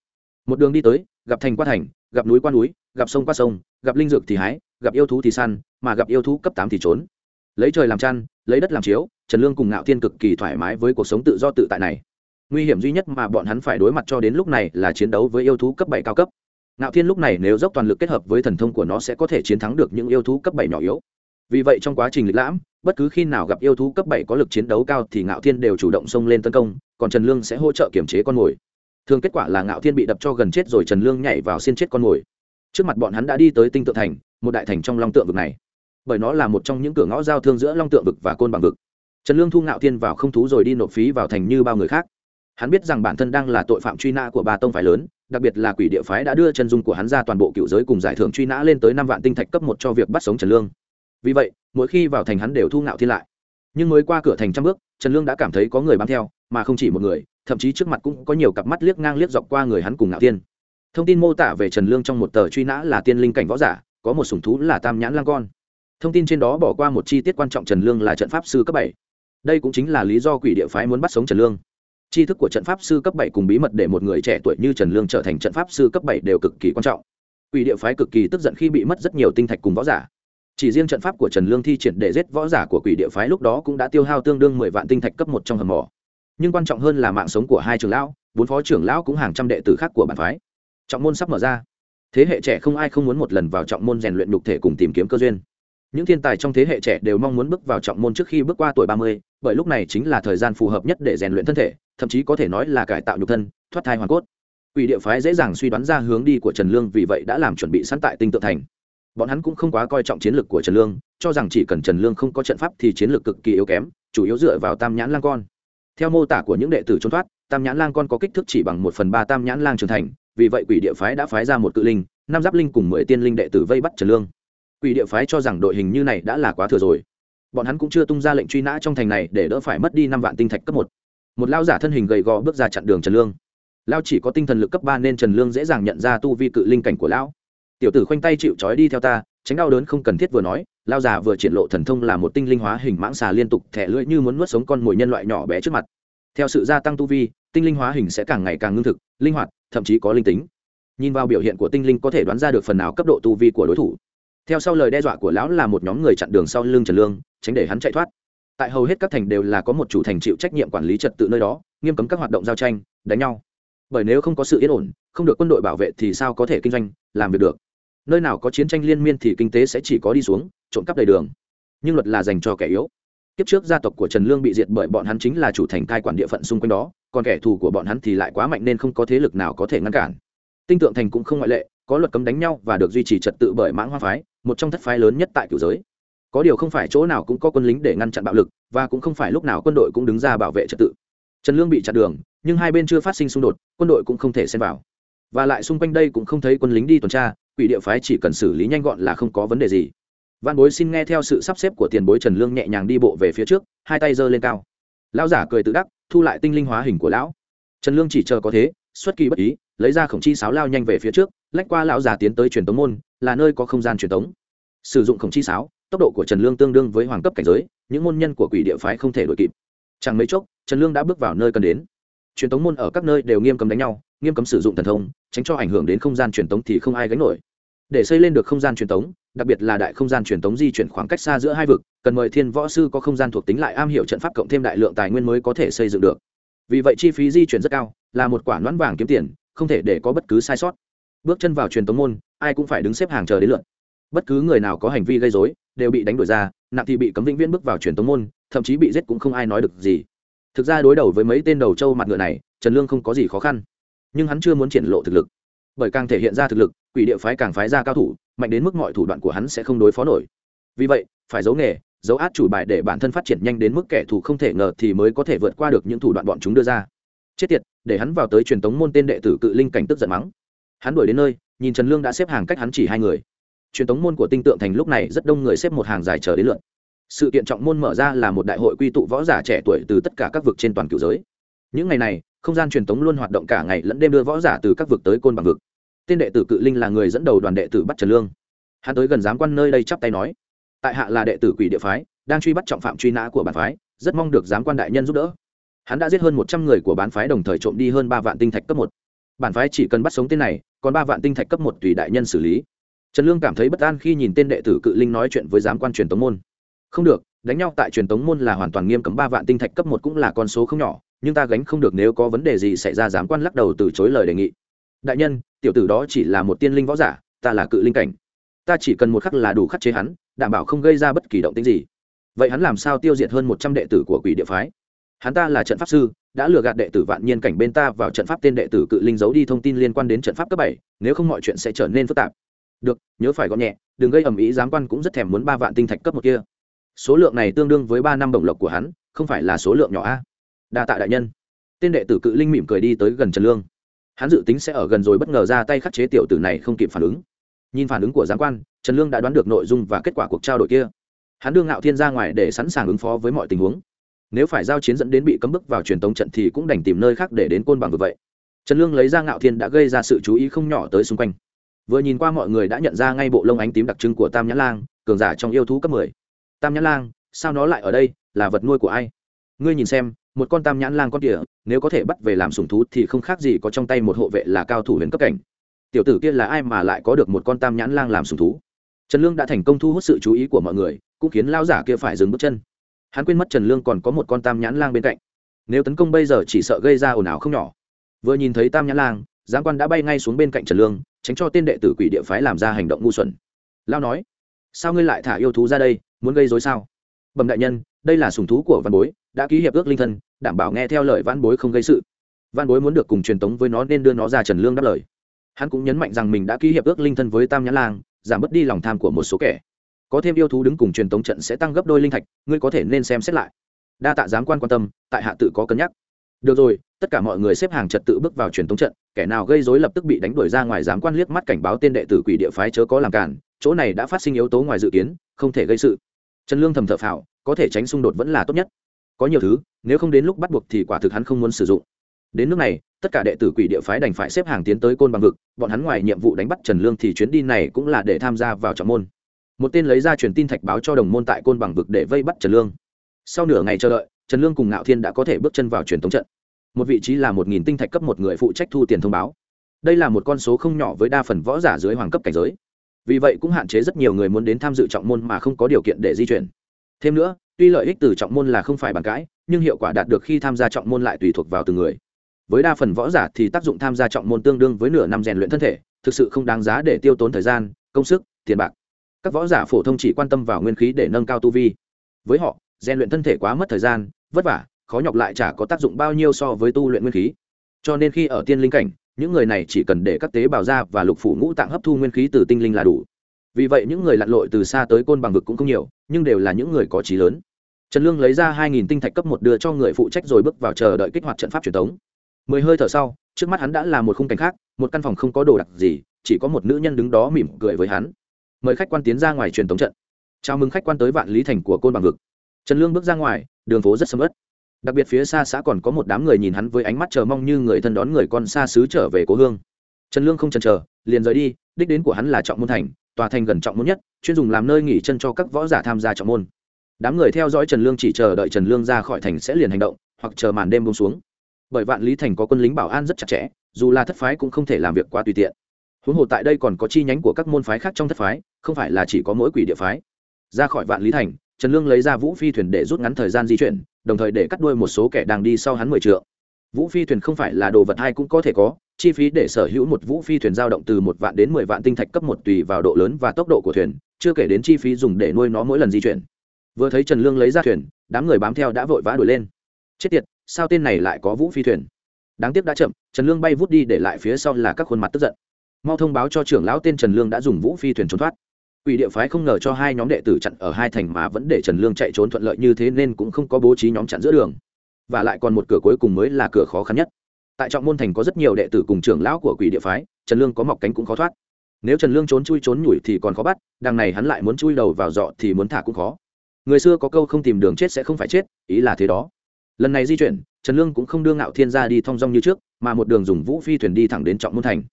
Một đường đi tới, gặp thành qua thành, gặp núi qua núi, gặp sông qua sông, gặp linh dược thì hái, gặp yêu thú thì săn, mà gặp yêu thú cấp tám thì trốn. Lấy trời làm chăn, lấy đất làm chiếu, trần lương cùng ngạo thiên cực kỳ thoải mái với cuộc sống tự do tự tại này. Nguy hiểm duy nhất mà bọn hắn phải đối mặt cho đến lúc này là chiến đấu với yêu thú cấp bảy cao cấp. Ngạo thiên lúc này nếu dốc toàn lực kết hợp với thần thông của nó sẽ có thể chiến thắng được những yêu thú cấp bảy nhỏ yếu vì vậy trong quá trình lịch lãm, bất cứ khi nào gặp yêu thú cấp bảy có lực chiến đấu cao thì ngạo thiên đều chủ động xông lên tấn công, còn trần lương sẽ hỗ trợ kiểm chế con mồi. Thường kết quả là ngạo thiên bị đập cho gần chết rồi trần lương nhảy vào xin chết con mồi. Trước mặt bọn hắn đã đi tới tinh tượng thành, một đại thành trong long tượng vực này. Bởi nó là một trong những cửa ngõ giao thương giữa long tượng vực và côn bằng vực. Trần lương thu ngạo thiên vào không thú rồi đi nộp phí vào thành như bao người khác. Hắn biết rằng bản thân đang là tội phạm truy nã của ba tông phái lớn, đặc biệt là quỷ địa phái đã đưa chân dung của hắn ra toàn bộ cựu giới cùng giải thưởng truy nã lên tới năm vạn tinh thạch cấp một cho việc bắt sống trần lương vì vậy, mỗi khi vào thành hắn đều thu ngạo thiên lại. Nhưng mới qua cửa thành trăm bước, trần lương đã cảm thấy có người bám theo, mà không chỉ một người, thậm chí trước mặt cũng có nhiều cặp mắt liếc ngang liếc dọc qua người hắn cùng ngạo thiên. Thông tin mô tả về trần lương trong một tờ truy nã là tiên linh cảnh võ giả, có một sủng thú là tam nhãn lang con. Thông tin trên đó bỏ qua một chi tiết quan trọng trần lương là trận pháp sư cấp bảy. Đây cũng chính là lý do quỷ địa phái muốn bắt sống trần lương. Tri thức của trận pháp sư cấp bảy cùng bí mật để một người trẻ tuổi như trần lương trở thành trận pháp sư cấp bảy đều cực kỳ quan trọng. Quỷ địa phái cực kỳ tức giận khi bị mất rất nhiều tinh thạch cùng võ giả chỉ riêng trận pháp của trần lương thi triển để giết võ giả của quỷ địa phái lúc đó cũng đã tiêu hao tương đương mười vạn tinh thạch cấp một trong hầm mỏ. Nhưng quan trọng hơn là mạng sống của hai trưởng lão, bốn phó trưởng lão cũng hàng trăm đệ tử khác của bản phái. Trọng môn sắp mở ra. Thế hệ trẻ không ai không muốn một lần vào trọng môn rèn luyện nhục thể cùng tìm kiếm cơ duyên. Những thiên tài trong thế hệ trẻ đều mong muốn bước vào trọng môn trước khi bước qua tuổi ba mươi, bởi lúc này chính là thời gian phù hợp nhất để rèn luyện thân thể, thậm chí có thể nói là cải tạo nhục thân, thoát thai hoàn cốt. Quỷ địa phái dễ dàng suy đoán ra hướng đi của Trần Lương vì vậy đã làm chuẩn bị sẵn tại Tinh Tượng Thành. Bọn hắn cũng không quá coi trọng chiến lược của Trần Lương, cho rằng chỉ cần Trần Lương không có trận pháp thì chiến lược cực kỳ yếu kém, chủ yếu dựa vào Tam Nhãn Lang con. Theo mô tả của những đệ tử trốn thoát, Tam Nhãn Lang con có kích thước chỉ bằng một phần ba Tam Nhãn Lang trưởng thành, vì vậy Quỷ địa phái đã phái ra một cự linh, năm giáp linh cùng mười tiên linh đệ tử vây bắt Trần Lương. Quỷ địa phái cho rằng đội hình như này đã là quá thừa rồi. Bọn hắn cũng chưa tung ra lệnh truy nã trong thành này để đỡ phải mất đi năm vạn tinh thạch cấp một. Một lão giả thân hình gầy gò bước ra chặn đường Trần Lương lao chỉ có tinh thần lực cấp ba nên trần lương dễ dàng nhận ra tu vi cự linh cảnh của lão tiểu tử khoanh tay chịu trói đi theo ta, tránh đau đớn không cần thiết vừa nói, lao già vừa triển lộ thần thông là một tinh linh hóa hình mãng xà liên tục thẻ lưỡi như muốn nuốt sống con mồi nhân loại nhỏ bé trước mặt. Theo sự gia tăng tu vi, tinh linh hóa hình sẽ càng ngày càng ngưng thực, linh hoạt, thậm chí có linh tính. Nhìn vào biểu hiện của tinh linh có thể đoán ra được phần nào cấp độ tu vi của đối thủ. Theo sau lời đe dọa của lão là một nhóm người chặn đường sau lưng trần lương, tránh để hắn chạy thoát. Tại hầu hết các thành đều là có một chủ thành chịu trách nhiệm quản lý trật tự nơi đó, nghiêm cấm các hoạt động giao tranh, đánh nhau. Bởi nếu không có sự yên ổn, không được quân đội bảo vệ thì sao có thể kinh doanh, làm việc được? Nơi nào có chiến tranh liên miên thì kinh tế sẽ chỉ có đi xuống, trộm cắp đầy đường. Nhưng luật là dành cho kẻ yếu. Kiếp trước gia tộc của trần lương bị diệt bởi bọn hắn chính là chủ thành cai quản địa phận xung quanh đó, còn kẻ thù của bọn hắn thì lại quá mạnh nên không có thế lực nào có thể ngăn cản. Tinh tượng thành cũng không ngoại lệ, có luật cấm đánh nhau và được duy trì trật tự bởi mãng hoa phái, một trong thất phái lớn nhất tại cửu giới. Có điều không phải chỗ nào cũng có quân lính để ngăn chặn bạo lực, và cũng không phải lúc nào quân đội cũng đứng ra bảo vệ trật tự. Trần lương bị chặn đường, nhưng hai bên chưa phát sinh xung đột, quân đội cũng không thể xen vào. Và lại xung quanh đây cũng không thấy quân lính đi tuần tra quỷ địa phái chỉ cần xử lý nhanh gọn là không có vấn đề gì. Văn bối xin nghe theo sự sắp xếp của tiền bối trần lương nhẹ nhàng đi bộ về phía trước, hai tay giơ lên cao. Lão giả cười tự đắc, thu lại tinh linh hóa hình của lão. Trần lương chỉ chờ có thế, xuất kỳ bất ý, lấy ra khổng chi sáo lao nhanh về phía trước, lách qua lão già tiến tới truyền tống môn, là nơi có không gian truyền tống. Sử dụng khổng chi sáo, tốc độ của trần lương tương đương với hoàng cấp cảnh giới, những môn nhân của quỷ địa phái không thể đuổi kịp. Chẳng mấy chốc, trần lương đã bước vào nơi cần đến. Truyền tống môn ở các nơi đều nghiêm cấm đánh nhau, nghiêm cấm sử dụng thần thông, tránh cho ảnh hưởng đến không gian truyền tống thì không ai gánh nổi để xây lên được không gian truyền tống, đặc biệt là đại không gian truyền tống di chuyển khoảng cách xa giữa hai vực, cần mời thiên võ sư có không gian thuộc tính lại am hiểu trận pháp cộng thêm đại lượng tài nguyên mới có thể xây dựng được. Vì vậy chi phí di chuyển rất cao, là một quả nón vàng kiếm tiền, không thể để có bất cứ sai sót. Bước chân vào truyền tống môn, ai cũng phải đứng xếp hàng chờ đến lượt. Bất cứ người nào có hành vi gây dối đều bị đánh đuổi ra, nặng thì bị cấm vĩnh viễn bước vào truyền tống môn, thậm chí bị giết cũng không ai nói được gì. Thực ra đối đầu với mấy tên đầu trâu mặt ngựa này, trần lương không có gì khó khăn. Nhưng hắn chưa muốn triển lộ thực lực bởi càng thể hiện ra thực lực, quỷ địa phái càng phái ra cao thủ, mạnh đến mức mọi thủ đoạn của hắn sẽ không đối phó nổi. Vì vậy, phải giấu nghề, giấu át chủ bài để bản thân phát triển nhanh đến mức kẻ thù không thể ngờ thì mới có thể vượt qua được những thủ đoạn bọn chúng đưa ra. Chết tiệt, để hắn vào tới truyền tống môn tên đệ tử cự linh cảnh tức giận mắng. Hắn đuổi đến nơi, nhìn trần lương đã xếp hàng cách hắn chỉ hai người. Truyền tống môn của tinh tượng thành lúc này rất đông người xếp một hàng dài chờ đến lượt. Sự kiện trọng môn mở ra là một đại hội quy tụ võ giả trẻ tuổi từ tất cả các vực trên toàn cựu giới. Những ngày này, không gian truyền thống luôn hoạt động cả ngày lẫn đêm đưa võ giả từ các vực tới côn bằng vực tên đệ tử cự linh là người dẫn đầu đoàn đệ tử bắt trần lương. Hắn tới gần giám quan nơi đây chắp tay nói, tại hạ là đệ tử quỷ địa phái, đang truy bắt trọng phạm truy nã của bản phái, rất mong được giám quan đại nhân giúp đỡ. Hắn đã giết hơn một trăm người của bán phái đồng thời trộm đi hơn ba vạn tinh thạch cấp một. Bản phái chỉ cần bắt sống tên này, còn ba vạn tinh thạch cấp một tùy đại nhân xử lý. Trần lương cảm thấy bất an khi nhìn tên đệ tử cự linh nói chuyện với giám quan truyền tống môn. Không được, đánh nhau tại truyền tống môn là hoàn toàn nghiêm cấm, ba vạn tinh thạch cấp một cũng là con số không nhỏ, nhưng ta gánh không được nếu có vấn đề gì xảy ra, giám quan lắc đầu từ chối lời đề nghị đại nhân, tiểu tử đó chỉ là một tiên linh võ giả, ta là cự linh cảnh. Ta chỉ cần một khắc là đủ khắc chế hắn, đảm bảo không gây ra bất kỳ động tính gì. Vậy hắn làm sao tiêu diệt hơn một trăm đệ tử của quỷ địa phái? Hắn ta là trận pháp sư, đã lừa gạt đệ tử vạn nhiên cảnh bên ta vào trận pháp tên đệ tử cự linh giấu đi thông tin liên quan đến trận pháp cấp bảy, nếu không mọi chuyện sẽ trở nên phức tạp. Được, nhớ phải gọn nhẹ, đừng gây ầm ĩ giám quan cũng rất thèm muốn ba vạn tinh thạch cấp một kia. Số lượng này tương đương với ba năm bổng lộc của hắn, không phải là số lượng nhỏ a. Đa tạ đại nhân. Tên đệ tử cự linh mỉm cười đi tới gần trần lương hắn dự tính sẽ ở gần rồi bất ngờ ra tay khắc chế tiểu tử này không kịp phản ứng. Nhìn phản ứng của giám quan, trần lương đã đoán được nội dung và kết quả cuộc trao đổi kia. Hắn đương ngạo thiên ra ngoài để sẵn sàng ứng phó với mọi tình huống. Nếu phải giao chiến dẫn đến bị cấm bức vào truyền tống trận thì cũng đành tìm nơi khác để đến côn bằng vừa vậy. Trần lương lấy ra ngạo thiên đã gây ra sự chú ý không nhỏ tới xung quanh. Vừa nhìn qua mọi người đã nhận ra ngay bộ lông ánh tím đặc trưng của tam nhã lang, cường giả trong yêu thú cấp mười. Tam nhã lang, sao nó lại ở đây? Là vật nuôi của ai? Ngươi nhìn xem một con tam nhãn lang con địa nếu có thể bắt về làm sùng thú thì không khác gì có trong tay một hộ vệ là cao thủ huyền cấp cảnh. Tiểu tử kia là ai mà lại có được một con tam nhãn lang làm sùng thú? Trần lương đã thành công thu hút sự chú ý của mọi người, cũng khiến lao giả kia phải dừng bước chân. Hắn quên mất trần lương còn có một con tam nhãn lang bên cạnh. Nếu tấn công bây giờ chỉ sợ gây ra ồn ào không nhỏ. Vừa nhìn thấy tam nhãn lang, giáng quan đã bay ngay xuống bên cạnh trần lương, tránh cho tên đệ tử quỷ địa phái làm ra hành động ngu xuẩn. Lao nói, sao ngươi lại thả yêu thú ra đây, muốn gây dối sao? Bẩm đại nhân, đây là sùng thú của văn bối, đã ký hiệp ước linh thân đảm bảo nghe theo lời văn bối không gây sự. Văn bối muốn được cùng truyền tống với nó nên đưa nó ra trần lương đáp lời. Hắn cũng nhấn mạnh rằng mình đã ký hiệp ước linh thân với tam nhãn lang, giảm bớt đi lòng tham của một số kẻ. Có thêm yêu thú đứng cùng truyền tống trận sẽ tăng gấp đôi linh thạch, ngươi có thể nên xem xét lại. Đa tạ giám quan quan tâm, tại hạ tự có cân nhắc. Được rồi, tất cả mọi người xếp hàng trật tự bước vào truyền tống trận, kẻ nào gây dối lập tức bị đánh đuổi ra ngoài giám quan liếc mắt cảnh báo tên đệ tử quỷ địa phái chớ có làm cản, chỗ này đã phát sinh yếu tố ngoài dự kiến, không thể gây sự. Trần lương thầm thở phào, có thể tránh xung đột vẫn là tốt nhất có nhiều thứ, nếu không đến lúc bắt buộc thì quả thực hắn không muốn sử dụng. Đến nước này, tất cả đệ tử quỷ địa phái đành phải xếp hàng tiến tới côn bằng vực, bọn hắn ngoài nhiệm vụ đánh bắt trần lương thì chuyến đi này cũng là để tham gia vào trọng môn. Một tên lấy ra truyền tin thạch báo cho đồng môn tại côn bằng vực để vây bắt trần lương. Sau nửa ngày chờ đợi, trần lương cùng ngạo thiên đã có thể bước chân vào truyền thống trận. Một vị trí là một nghìn tinh thạch cấp một người phụ trách thu tiền thông báo. Đây là một con số không nhỏ với đa phần võ giả dưới hoàng cấp cảnh giới. Vì vậy cũng hạn chế rất nhiều người muốn đến tham dự trọng môn mà không có điều kiện để di chuyển thêm nữa, tuy lợi ích từ trọng môn là không phải bàn cãi, nhưng hiệu quả đạt được khi tham gia trọng môn lại tùy thuộc vào từng người. Với đa phần võ giả thì tác dụng tham gia trọng môn tương đương với nửa năm rèn luyện thân thể, thực sự không đáng giá để tiêu tốn thời gian, công sức, tiền bạc. Các võ giả phổ thông chỉ quan tâm vào nguyên khí để nâng cao tu vi. Với họ, rèn luyện thân thể quá mất thời gian, vất vả, khó nhọc lại chả có tác dụng bao nhiêu so với tu luyện nguyên khí. Cho nên khi ở tiên linh cảnh, những người này chỉ cần để các tế bào da và lục phủ ngũ tạng hấp thu nguyên khí từ tinh linh là đủ vì vậy những người lặn lội từ xa tới côn bằng vực cũng không nhiều, nhưng đều là những người có trí lớn. Trần lương lấy ra hai nghìn tinh thạch cấp một đưa cho người phụ trách rồi bước vào chờ đợi kích hoạt trận pháp truyền thống mười hơi thở sau, trước mắt hắn đã là một khung cảnh khác, một căn phòng không có đồ đặc gì, chỉ có một nữ nhân đứng đó mỉm cười với hắn. Mời khách quan tiến ra ngoài truyền thống trận. Chào mừng khách quan tới vạn lý thành của côn bằng vực. Trần lương bước ra ngoài, đường phố rất sầm ớt đặc biệt phía xa xã còn có một đám người nhìn hắn với ánh mắt chờ mong như người thân đón người con xa xứ trở về cố hương. Trần lương không chần chờ, liền rời đi, đích đến của hắn là trọng môn thành tòa thành gần trọng môn nhất, chuyên dùng làm nơi nghỉ chân cho các võ giả tham gia trọng môn. Đám người theo dõi trần lương chỉ chờ đợi trần lương ra khỏi thành sẽ liền hành động, hoặc chờ màn đêm bông xuống. Bởi vạn lý thành có quân lính bảo an rất chặt chẽ, dù là thất phái cũng không thể làm việc quá tùy tiện. Huống hồ tại đây còn có chi nhánh của các môn phái khác trong thất phái, không phải là chỉ có mỗi quỷ địa phái. Ra khỏi vạn lý thành, trần lương lấy ra vũ phi thuyền để rút ngắn thời gian di chuyển, đồng thời để cắt đuôi một số kẻ đang đi sau hắn mười trượng. Vũ phi thuyền không phải là đồ vật hay cũng có thể có chi phí để sở hữu một vũ phi thuyền giao động từ một vạn đến mười vạn tinh thạch cấp một tùy vào độ lớn và tốc độ của thuyền, chưa kể đến chi phí dùng để nuôi nó mỗi lần di chuyển. Vừa thấy trần lương lấy ra thuyền, đám người bám theo đã vội vã đuổi lên. Chết tiệt, sao tên này lại có vũ phi thuyền? Đáng tiếc đã chậm, trần lương bay vút đi để lại phía sau là các khuôn mặt tức giận. Mau thông báo cho trưởng lão tên trần lương đã dùng vũ phi thuyền trốn thoát. Quỷ địa phái không ngờ cho hai nhóm đệ tử chặn ở hai thành mà vẫn để Trần Lương chạy trốn thuận lợi như thế nên cũng không có bố trí nhóm chặn giữa đường. Và lại còn một cửa cuối cùng mới là cửa khó khăn nhất. Tại Trọng môn thành có rất nhiều đệ tử cùng trưởng lão của Quỷ địa phái, Trần Lương có mọc cánh cũng khó thoát. Nếu Trần Lương trốn chui trốn nhủi thì còn khó bắt, đằng này hắn lại muốn chui đầu vào dọ thì muốn thả cũng khó. Người xưa có câu không tìm đường chết sẽ không phải chết, ý là thế đó. Lần này di chuyển, Trần Lương cũng không đưa Ngạo Thiên ra đi thong dong như trước, mà một đường dùng vũ phi thuyền đi thẳng đến Trọng môn thành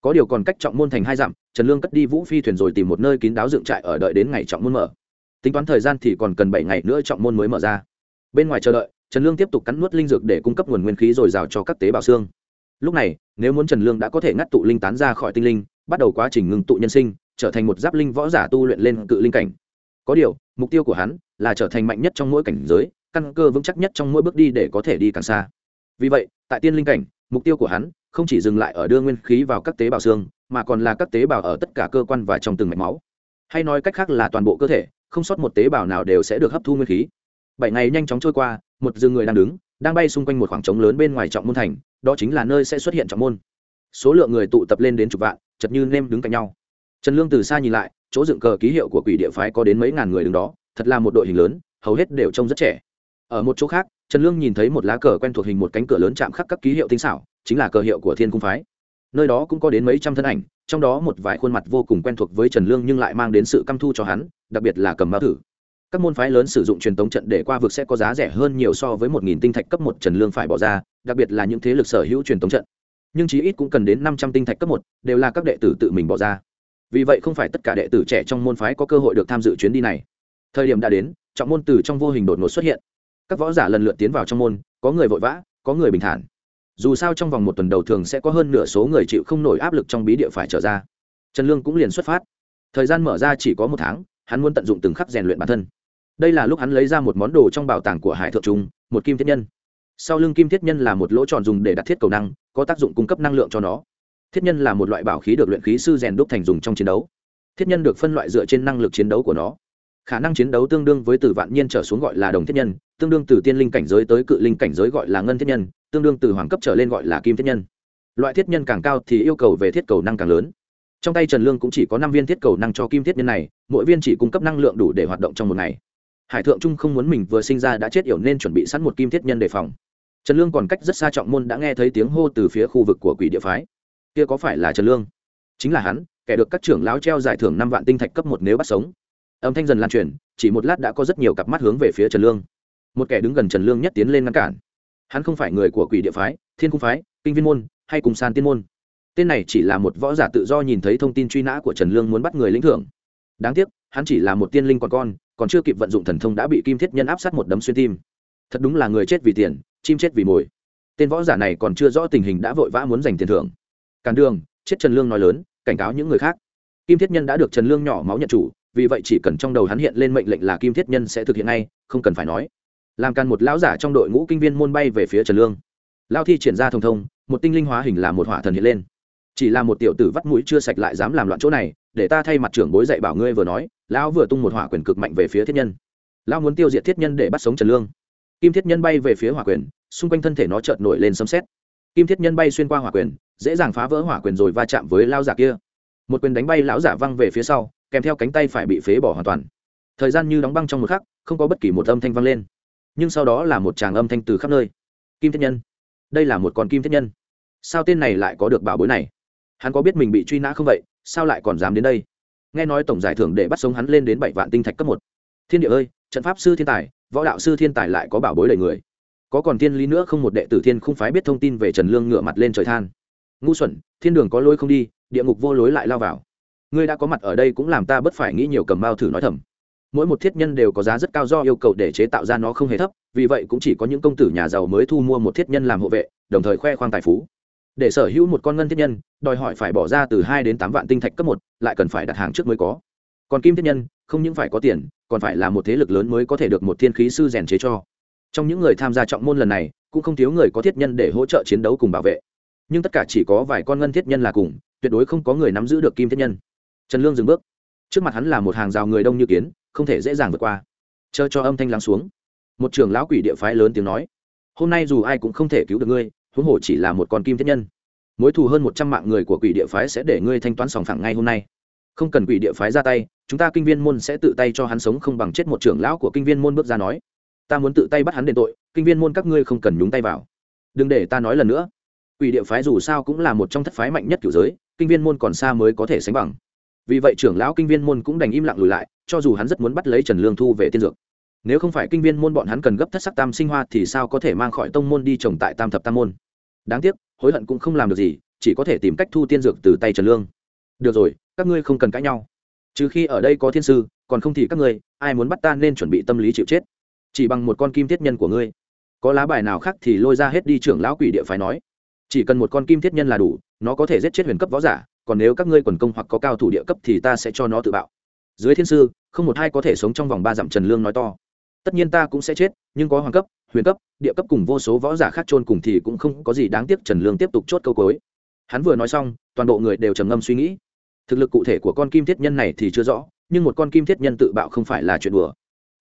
có điều còn cách trọng môn thành hai dặm trần lương cất đi vũ phi thuyền rồi tìm một nơi kín đáo dựng trại ở đợi đến ngày trọng môn mở tính toán thời gian thì còn cần bảy ngày nữa trọng môn mới mở ra bên ngoài chờ đợi trần lương tiếp tục cắn nuốt linh dược để cung cấp nguồn nguyên khí dồi dào cho các tế bào xương. Lúc này, nếu muốn trần lương đã có thể ngắt tụ linh tán ra khỏi tinh linh, bắt đầu quá trình ngừng tụ nhân sinh, trở thành một giáp linh võ giả tu luyện lên cự linh cảnh. Có điều, mục tiêu của hắn là trở thành mạnh nhất trong mỗi cảnh giới, căn cơ vững chắc nhất trong mỗi bước đi để có thể đi càng xa. Vì vậy, tại tiên linh cảnh, mục tiêu của hắn không chỉ dừng lại ở đưa nguyên khí vào các tế bào xương, mà còn là các tế bào ở tất cả cơ quan và trong từng mạch máu. Hay nói cách khác là toàn bộ cơ thể, không sót một tế bào nào đều sẽ được hấp thu nguyên khí. Bảy ngày nhanh chóng trôi qua một rừng người đang đứng, đang bay xung quanh một khoảng trống lớn bên ngoài trọng môn thành, đó chính là nơi sẽ xuất hiện trọng môn. Số lượng người tụ tập lên đến chục vạn, chật như nêm đứng cạnh nhau. Trần lương từ xa nhìn lại, chỗ dựng cờ ký hiệu của quỷ địa phái có đến mấy ngàn người đứng đó, thật là một đội hình lớn, hầu hết đều trông rất trẻ. Ở một chỗ khác, trần lương nhìn thấy một lá cờ quen thuộc hình một cánh cửa lớn chạm khắc các ký hiệu tinh xảo, chính là cờ hiệu của thiên cung phái. Nơi đó cũng có đến mấy trăm thân ảnh, trong đó một vài khuôn mặt vô cùng quen thuộc với trần lương nhưng lại mang đến sự căm thu cho hắn, đặc biệt là cầm bao thử các môn phái lớn sử dụng truyền tống trận để qua vực sẽ có giá rẻ hơn nhiều so với một nghìn tinh thạch cấp một trần lương phải bỏ ra, đặc biệt là những thế lực sở hữu truyền tống trận. Nhưng chí ít cũng cần đến năm trăm tinh thạch cấp một, đều là các đệ tử tự mình bỏ ra. Vì vậy không phải tất cả đệ tử trẻ trong môn phái có cơ hội được tham dự chuyến đi này. Thời điểm đã đến, trọng môn từ trong vô hình đột ngột xuất hiện. Các võ giả lần lượt tiến vào trong môn, có người vội vã, có người bình thản. Dù sao trong vòng một tuần đầu thường sẽ có hơn nửa số người chịu không nổi áp lực trong bí địa phải trở ra. Trần lương cũng liền xuất phát. Thời gian mở ra chỉ có một tháng, hắn muốn tận dụng từng khắc rèn luyện bản thân đây là lúc hắn lấy ra một món đồ trong bảo tàng của hải thượng trung, một kim thiết nhân. Sau lưng kim thiết nhân là một lỗ tròn dùng để đặt thiết cầu năng, có tác dụng cung cấp năng lượng cho nó. Thiết nhân là một loại bảo khí được luyện khí sư rèn đúc thành dùng trong chiến đấu. Thiết nhân được phân loại dựa trên năng lực chiến đấu của nó. Khả năng chiến đấu tương đương với từ vạn nhiên trở xuống gọi là đồng thiết nhân, tương đương từ tiên linh cảnh giới tới cự linh cảnh giới gọi là ngân thiết nhân, tương đương từ hoàng cấp trở lên gọi là kim thiết nhân. Loại thiết nhân càng cao thì yêu cầu về thiết cầu năng càng lớn. Trong tay trần lương cũng chỉ có năm viên thiết cầu năng cho kim thiết nhân này, mỗi viên chỉ cung cấp năng lượng đủ để hoạt động trong một ngày hải thượng trung không muốn mình vừa sinh ra đã chết yểu nên chuẩn bị sẵn một kim thiết nhân đề phòng. Trần lương còn cách rất xa trọng môn đã nghe thấy tiếng hô từ phía khu vực của quỷ địa phái. Kia có phải là trần lương? Chính là hắn, kẻ được các trưởng lão treo giải thưởng năm vạn tinh thạch cấp một nếu bắt sống. Âm thanh dần lan truyền, chỉ một lát đã có rất nhiều cặp mắt hướng về phía trần lương. Một kẻ đứng gần trần lương nhất tiến lên ngăn cản. Hắn không phải người của quỷ địa phái, thiên cung phái, kinh viên môn, hay cùng san tiên môn. Tên này chỉ là một võ giả tự do nhìn thấy thông tin truy nã của trần lương muốn bắt người lĩnh thưởng. Đáng tiếc, hắn chỉ là một tiên linh còn con còn chưa kịp vận dụng thần thông đã bị kim thiết nhân áp sát một đấm xuyên tim. Thật đúng là người chết vì tiền, chim chết vì mồi. Tên võ giả này còn chưa rõ tình hình đã vội vã muốn giành tiền thưởng. Càn đường, chết trần lương nói lớn, cảnh cáo những người khác. Kim thiết nhân đã được trần lương nhỏ máu nhận chủ, vì vậy chỉ cần trong đầu hắn hiện lên mệnh lệnh là kim thiết nhân sẽ thực hiện ngay, không cần phải nói. Làm càn một lão giả trong đội ngũ kinh viên môn bay về phía trần lương. Lao thi triển ra thông thông, một tinh linh hóa hình là một hỏa thần hiện lên. Chỉ là một tiểu tử vắt mũi chưa sạch lại dám làm loạn chỗ này để ta thay mặt trưởng bối dạy bảo ngươi vừa nói, lão vừa tung một hỏa quyền cực mạnh về phía thiết nhân. Lão muốn tiêu diệt thiết nhân để bắt sống trần lương. Kim thiết nhân bay về phía hỏa quyền, xung quanh thân thể nó chợt nổi lên sấm xét kim thiết nhân bay xuyên qua hỏa quyền, dễ dàng phá vỡ hỏa quyền rồi va chạm với lao giả kia. Một quyền đánh bay lão giả văng về phía sau, kèm theo cánh tay phải bị phế bỏ hoàn toàn. Thời gian như đóng băng trong một khắc, không có bất kỳ một âm thanh vang lên. Nhưng sau đó là một tràng âm thanh từ khắp nơi. Kim thiết nhân. Đây là một con kim thiết nhân. Sao tên này lại có được bảo bối này? Hắn có biết mình bị truy nã không vậy? Sao lại còn dám đến đây? Nghe nói tổng giải thưởng để bắt sống hắn lên đến bảy vạn tinh thạch cấp một. Thiên địa ơi, trận pháp sư thiên tài, võ đạo sư thiên tài lại có bảo bối đầy người. Có còn thiên lý nữa không một đệ tử thiên không phái biết thông tin về trần lương ngửa mặt lên trời than. Ngu xuẩn, thiên đường có lối không đi, địa ngục vô lối lại lao vào. Ngươi đã có mặt ở đây cũng làm ta bất phải nghĩ nhiều cầm bao thử nói thầm. Mỗi một thiết nhân đều có giá rất cao do yêu cầu để chế tạo ra nó không hề thấp, vì vậy cũng chỉ có những công tử nhà giàu mới thu mua một thiết nhân làm hộ vệ, đồng thời khoe khoang tài phú để sở hữu một con ngân thiết nhân, đòi hỏi phải bỏ ra từ hai đến tám vạn tinh thạch cấp một, lại cần phải đặt hàng trước mới có. Còn kim thiết nhân, không những phải có tiền, còn phải là một thế lực lớn mới có thể được một thiên khí sư rèn chế cho. Trong những người tham gia trọng môn lần này, cũng không thiếu người có thiết nhân để hỗ trợ chiến đấu cùng bảo vệ. Nhưng tất cả chỉ có vài con ngân thiết nhân là cùng, tuyệt đối không có người nắm giữ được kim thiết nhân. Trần lương dừng bước. Trước mặt hắn là một hàng rào người đông như kiến, không thể dễ dàng vượt qua. Chờ cho âm thanh lắng xuống. Một trưởng lão quỷ địa phái lớn tiếng nói. Hôm nay dù ai cũng không thể cứu được ngươi huống hồ chỉ là một con kim thiết nhân. Mối thù hơn một trăm mạng người của quỷ địa phái sẽ để ngươi thanh toán sòng phẳng ngay hôm nay. Không cần quỷ địa phái ra tay, chúng ta kinh viên môn sẽ tự tay cho hắn sống không bằng chết một trưởng lão của kinh viên môn bước ra nói. Ta muốn tự tay bắt hắn đền tội, kinh viên môn các ngươi không cần nhúng tay vào. Đừng để ta nói lần nữa. Quỷ địa phái dù sao cũng là một trong thất phái mạnh nhất kiểu giới, kinh viên môn còn xa mới có thể sánh bằng. Vì vậy trưởng lão kinh viên môn cũng đành im lặng lùi lại, cho dù hắn rất muốn bắt lấy trần lương thu về tiên dược nếu không phải kinh viên môn bọn hắn cần gấp thất sắc tam sinh hoa thì sao có thể mang khỏi tông môn đi trồng tại tam thập tam môn? Đáng tiếc, hối hận cũng không làm được gì, chỉ có thể tìm cách thu tiên dược từ tay trần lương. Được rồi, các ngươi không cần cãi nhau. Trừ khi ở đây có thiên sư, còn không thì các ngươi, ai muốn bắt ta nên chuẩn bị tâm lý chịu chết. Chỉ bằng một con kim thiết nhân của ngươi. Có lá bài nào khác thì lôi ra hết đi trưởng lão quỷ địa phải nói. Chỉ cần một con kim thiết nhân là đủ, nó có thể giết chết huyền cấp võ giả, còn nếu các ngươi quần công hoặc có cao thủ địa cấp thì ta sẽ cho nó tự bạo. Dưới thiên sư, không một hai có thể sống trong vòng ba dặm trần lương nói to tất nhiên ta cũng sẽ chết, nhưng có hoàng cấp, huyền cấp, địa cấp cùng vô số võ giả khác chôn cùng thì cũng không có gì đáng tiếc trần lương tiếp tục chốt câu cối hắn vừa nói xong, toàn bộ người đều trầm ngâm suy nghĩ. Thực lực cụ thể của con kim thiết nhân này thì chưa rõ, nhưng một con kim thiết nhân tự bạo không phải là chuyện đùa.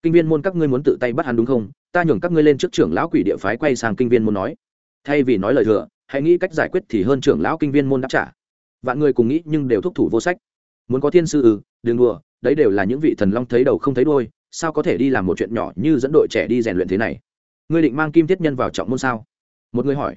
Kinh viên môn các ngươi muốn tự tay bắt hắn đúng không? Ta nhường các ngươi lên trước trưởng lão quỷ địa phái quay sang kinh viên môn nói. Thay vì nói lời thừa, hãy nghĩ cách giải quyết thì hơn trưởng lão kinh viên môn đáp trả. Vạn người cùng nghĩ nhưng đều thúc thủ vô sách. Muốn có thiên sư ừ đừng đùa, đấy đều là những vị thần long thấy đầu không thấy đôi sao có thể đi làm một chuyện nhỏ như dẫn đội trẻ đi rèn luyện thế này? Ngươi định mang kim thiết nhân vào trọng môn sao? Một người hỏi.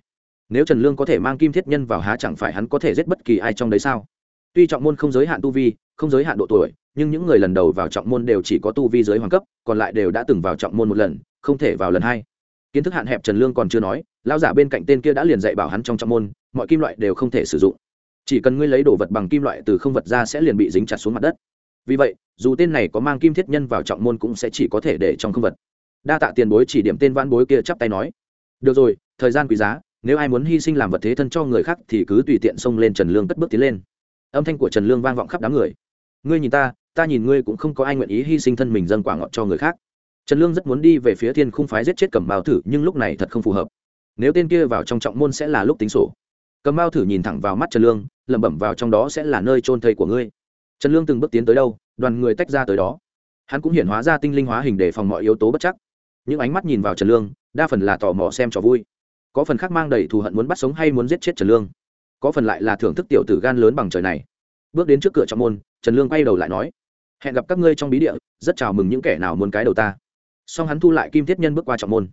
Nếu trần lương có thể mang kim thiết nhân vào há chẳng phải hắn có thể giết bất kỳ ai trong đấy sao? Tuy trọng môn không giới hạn tu vi, không giới hạn độ tuổi, nhưng những người lần đầu vào trọng môn đều chỉ có tu vi giới hoàng cấp, còn lại đều đã từng vào trọng môn một lần, không thể vào lần hai. Kiến thức hạn hẹp trần lương còn chưa nói lao giả bên cạnh tên kia đã liền dạy bảo hắn trong trọng môn, mọi kim loại đều không thể sử dụng. Chỉ cần ngươi lấy đồ vật bằng kim loại từ không vật ra sẽ liền bị dính chặt xuống mặt đất vì vậy, dù tên này có mang kim thiết nhân vào trọng môn cũng sẽ chỉ có thể để trong không vật. Đa tạ tiền bối chỉ điểm tên văn bối kia chắp tay nói. Được rồi, thời gian quý giá, nếu ai muốn hy sinh làm vật thế thân cho người khác thì cứ tùy tiện xông lên trần lương cất bước tiến lên. Âm thanh của trần lương vang vọng khắp đám người. Ngươi nhìn ta ta nhìn ngươi cũng không có ai nguyện ý hy sinh thân mình dâng quả ngọt cho người khác. Trần lương rất muốn đi về phía thiên khung phái giết chết cầm bao thử, nhưng lúc này thật không phù hợp. Nếu tên kia vào trong trọng môn sẽ là lúc tính sổ. Cầm bao thử nhìn thẳng vào mắt trần lương, lẩm bẩm vào trong đó sẽ là nơi trôn thây của ngươi trần lương từng bước tiến tới đâu, đoàn người tách ra tới đó. Hắn cũng hiện hóa ra tinh linh hóa hình để phòng mọi yếu tố bất chắc. Những ánh mắt nhìn vào trần lương, đa phần là tò mò xem trò vui. Có phần khác mang đầy thù hận muốn bắt sống hay muốn giết chết trần lương. Có phần lại là thưởng thức tiểu tử gan lớn bằng trời này. Bước đến trước cửa trọng môn, trần lương quay đầu lại nói, hẹn gặp các ngươi trong bí địa, rất chào mừng những kẻ nào muốn cái đầu ta. Song hắn thu lại kim thiết nhân bước qua trọng môn.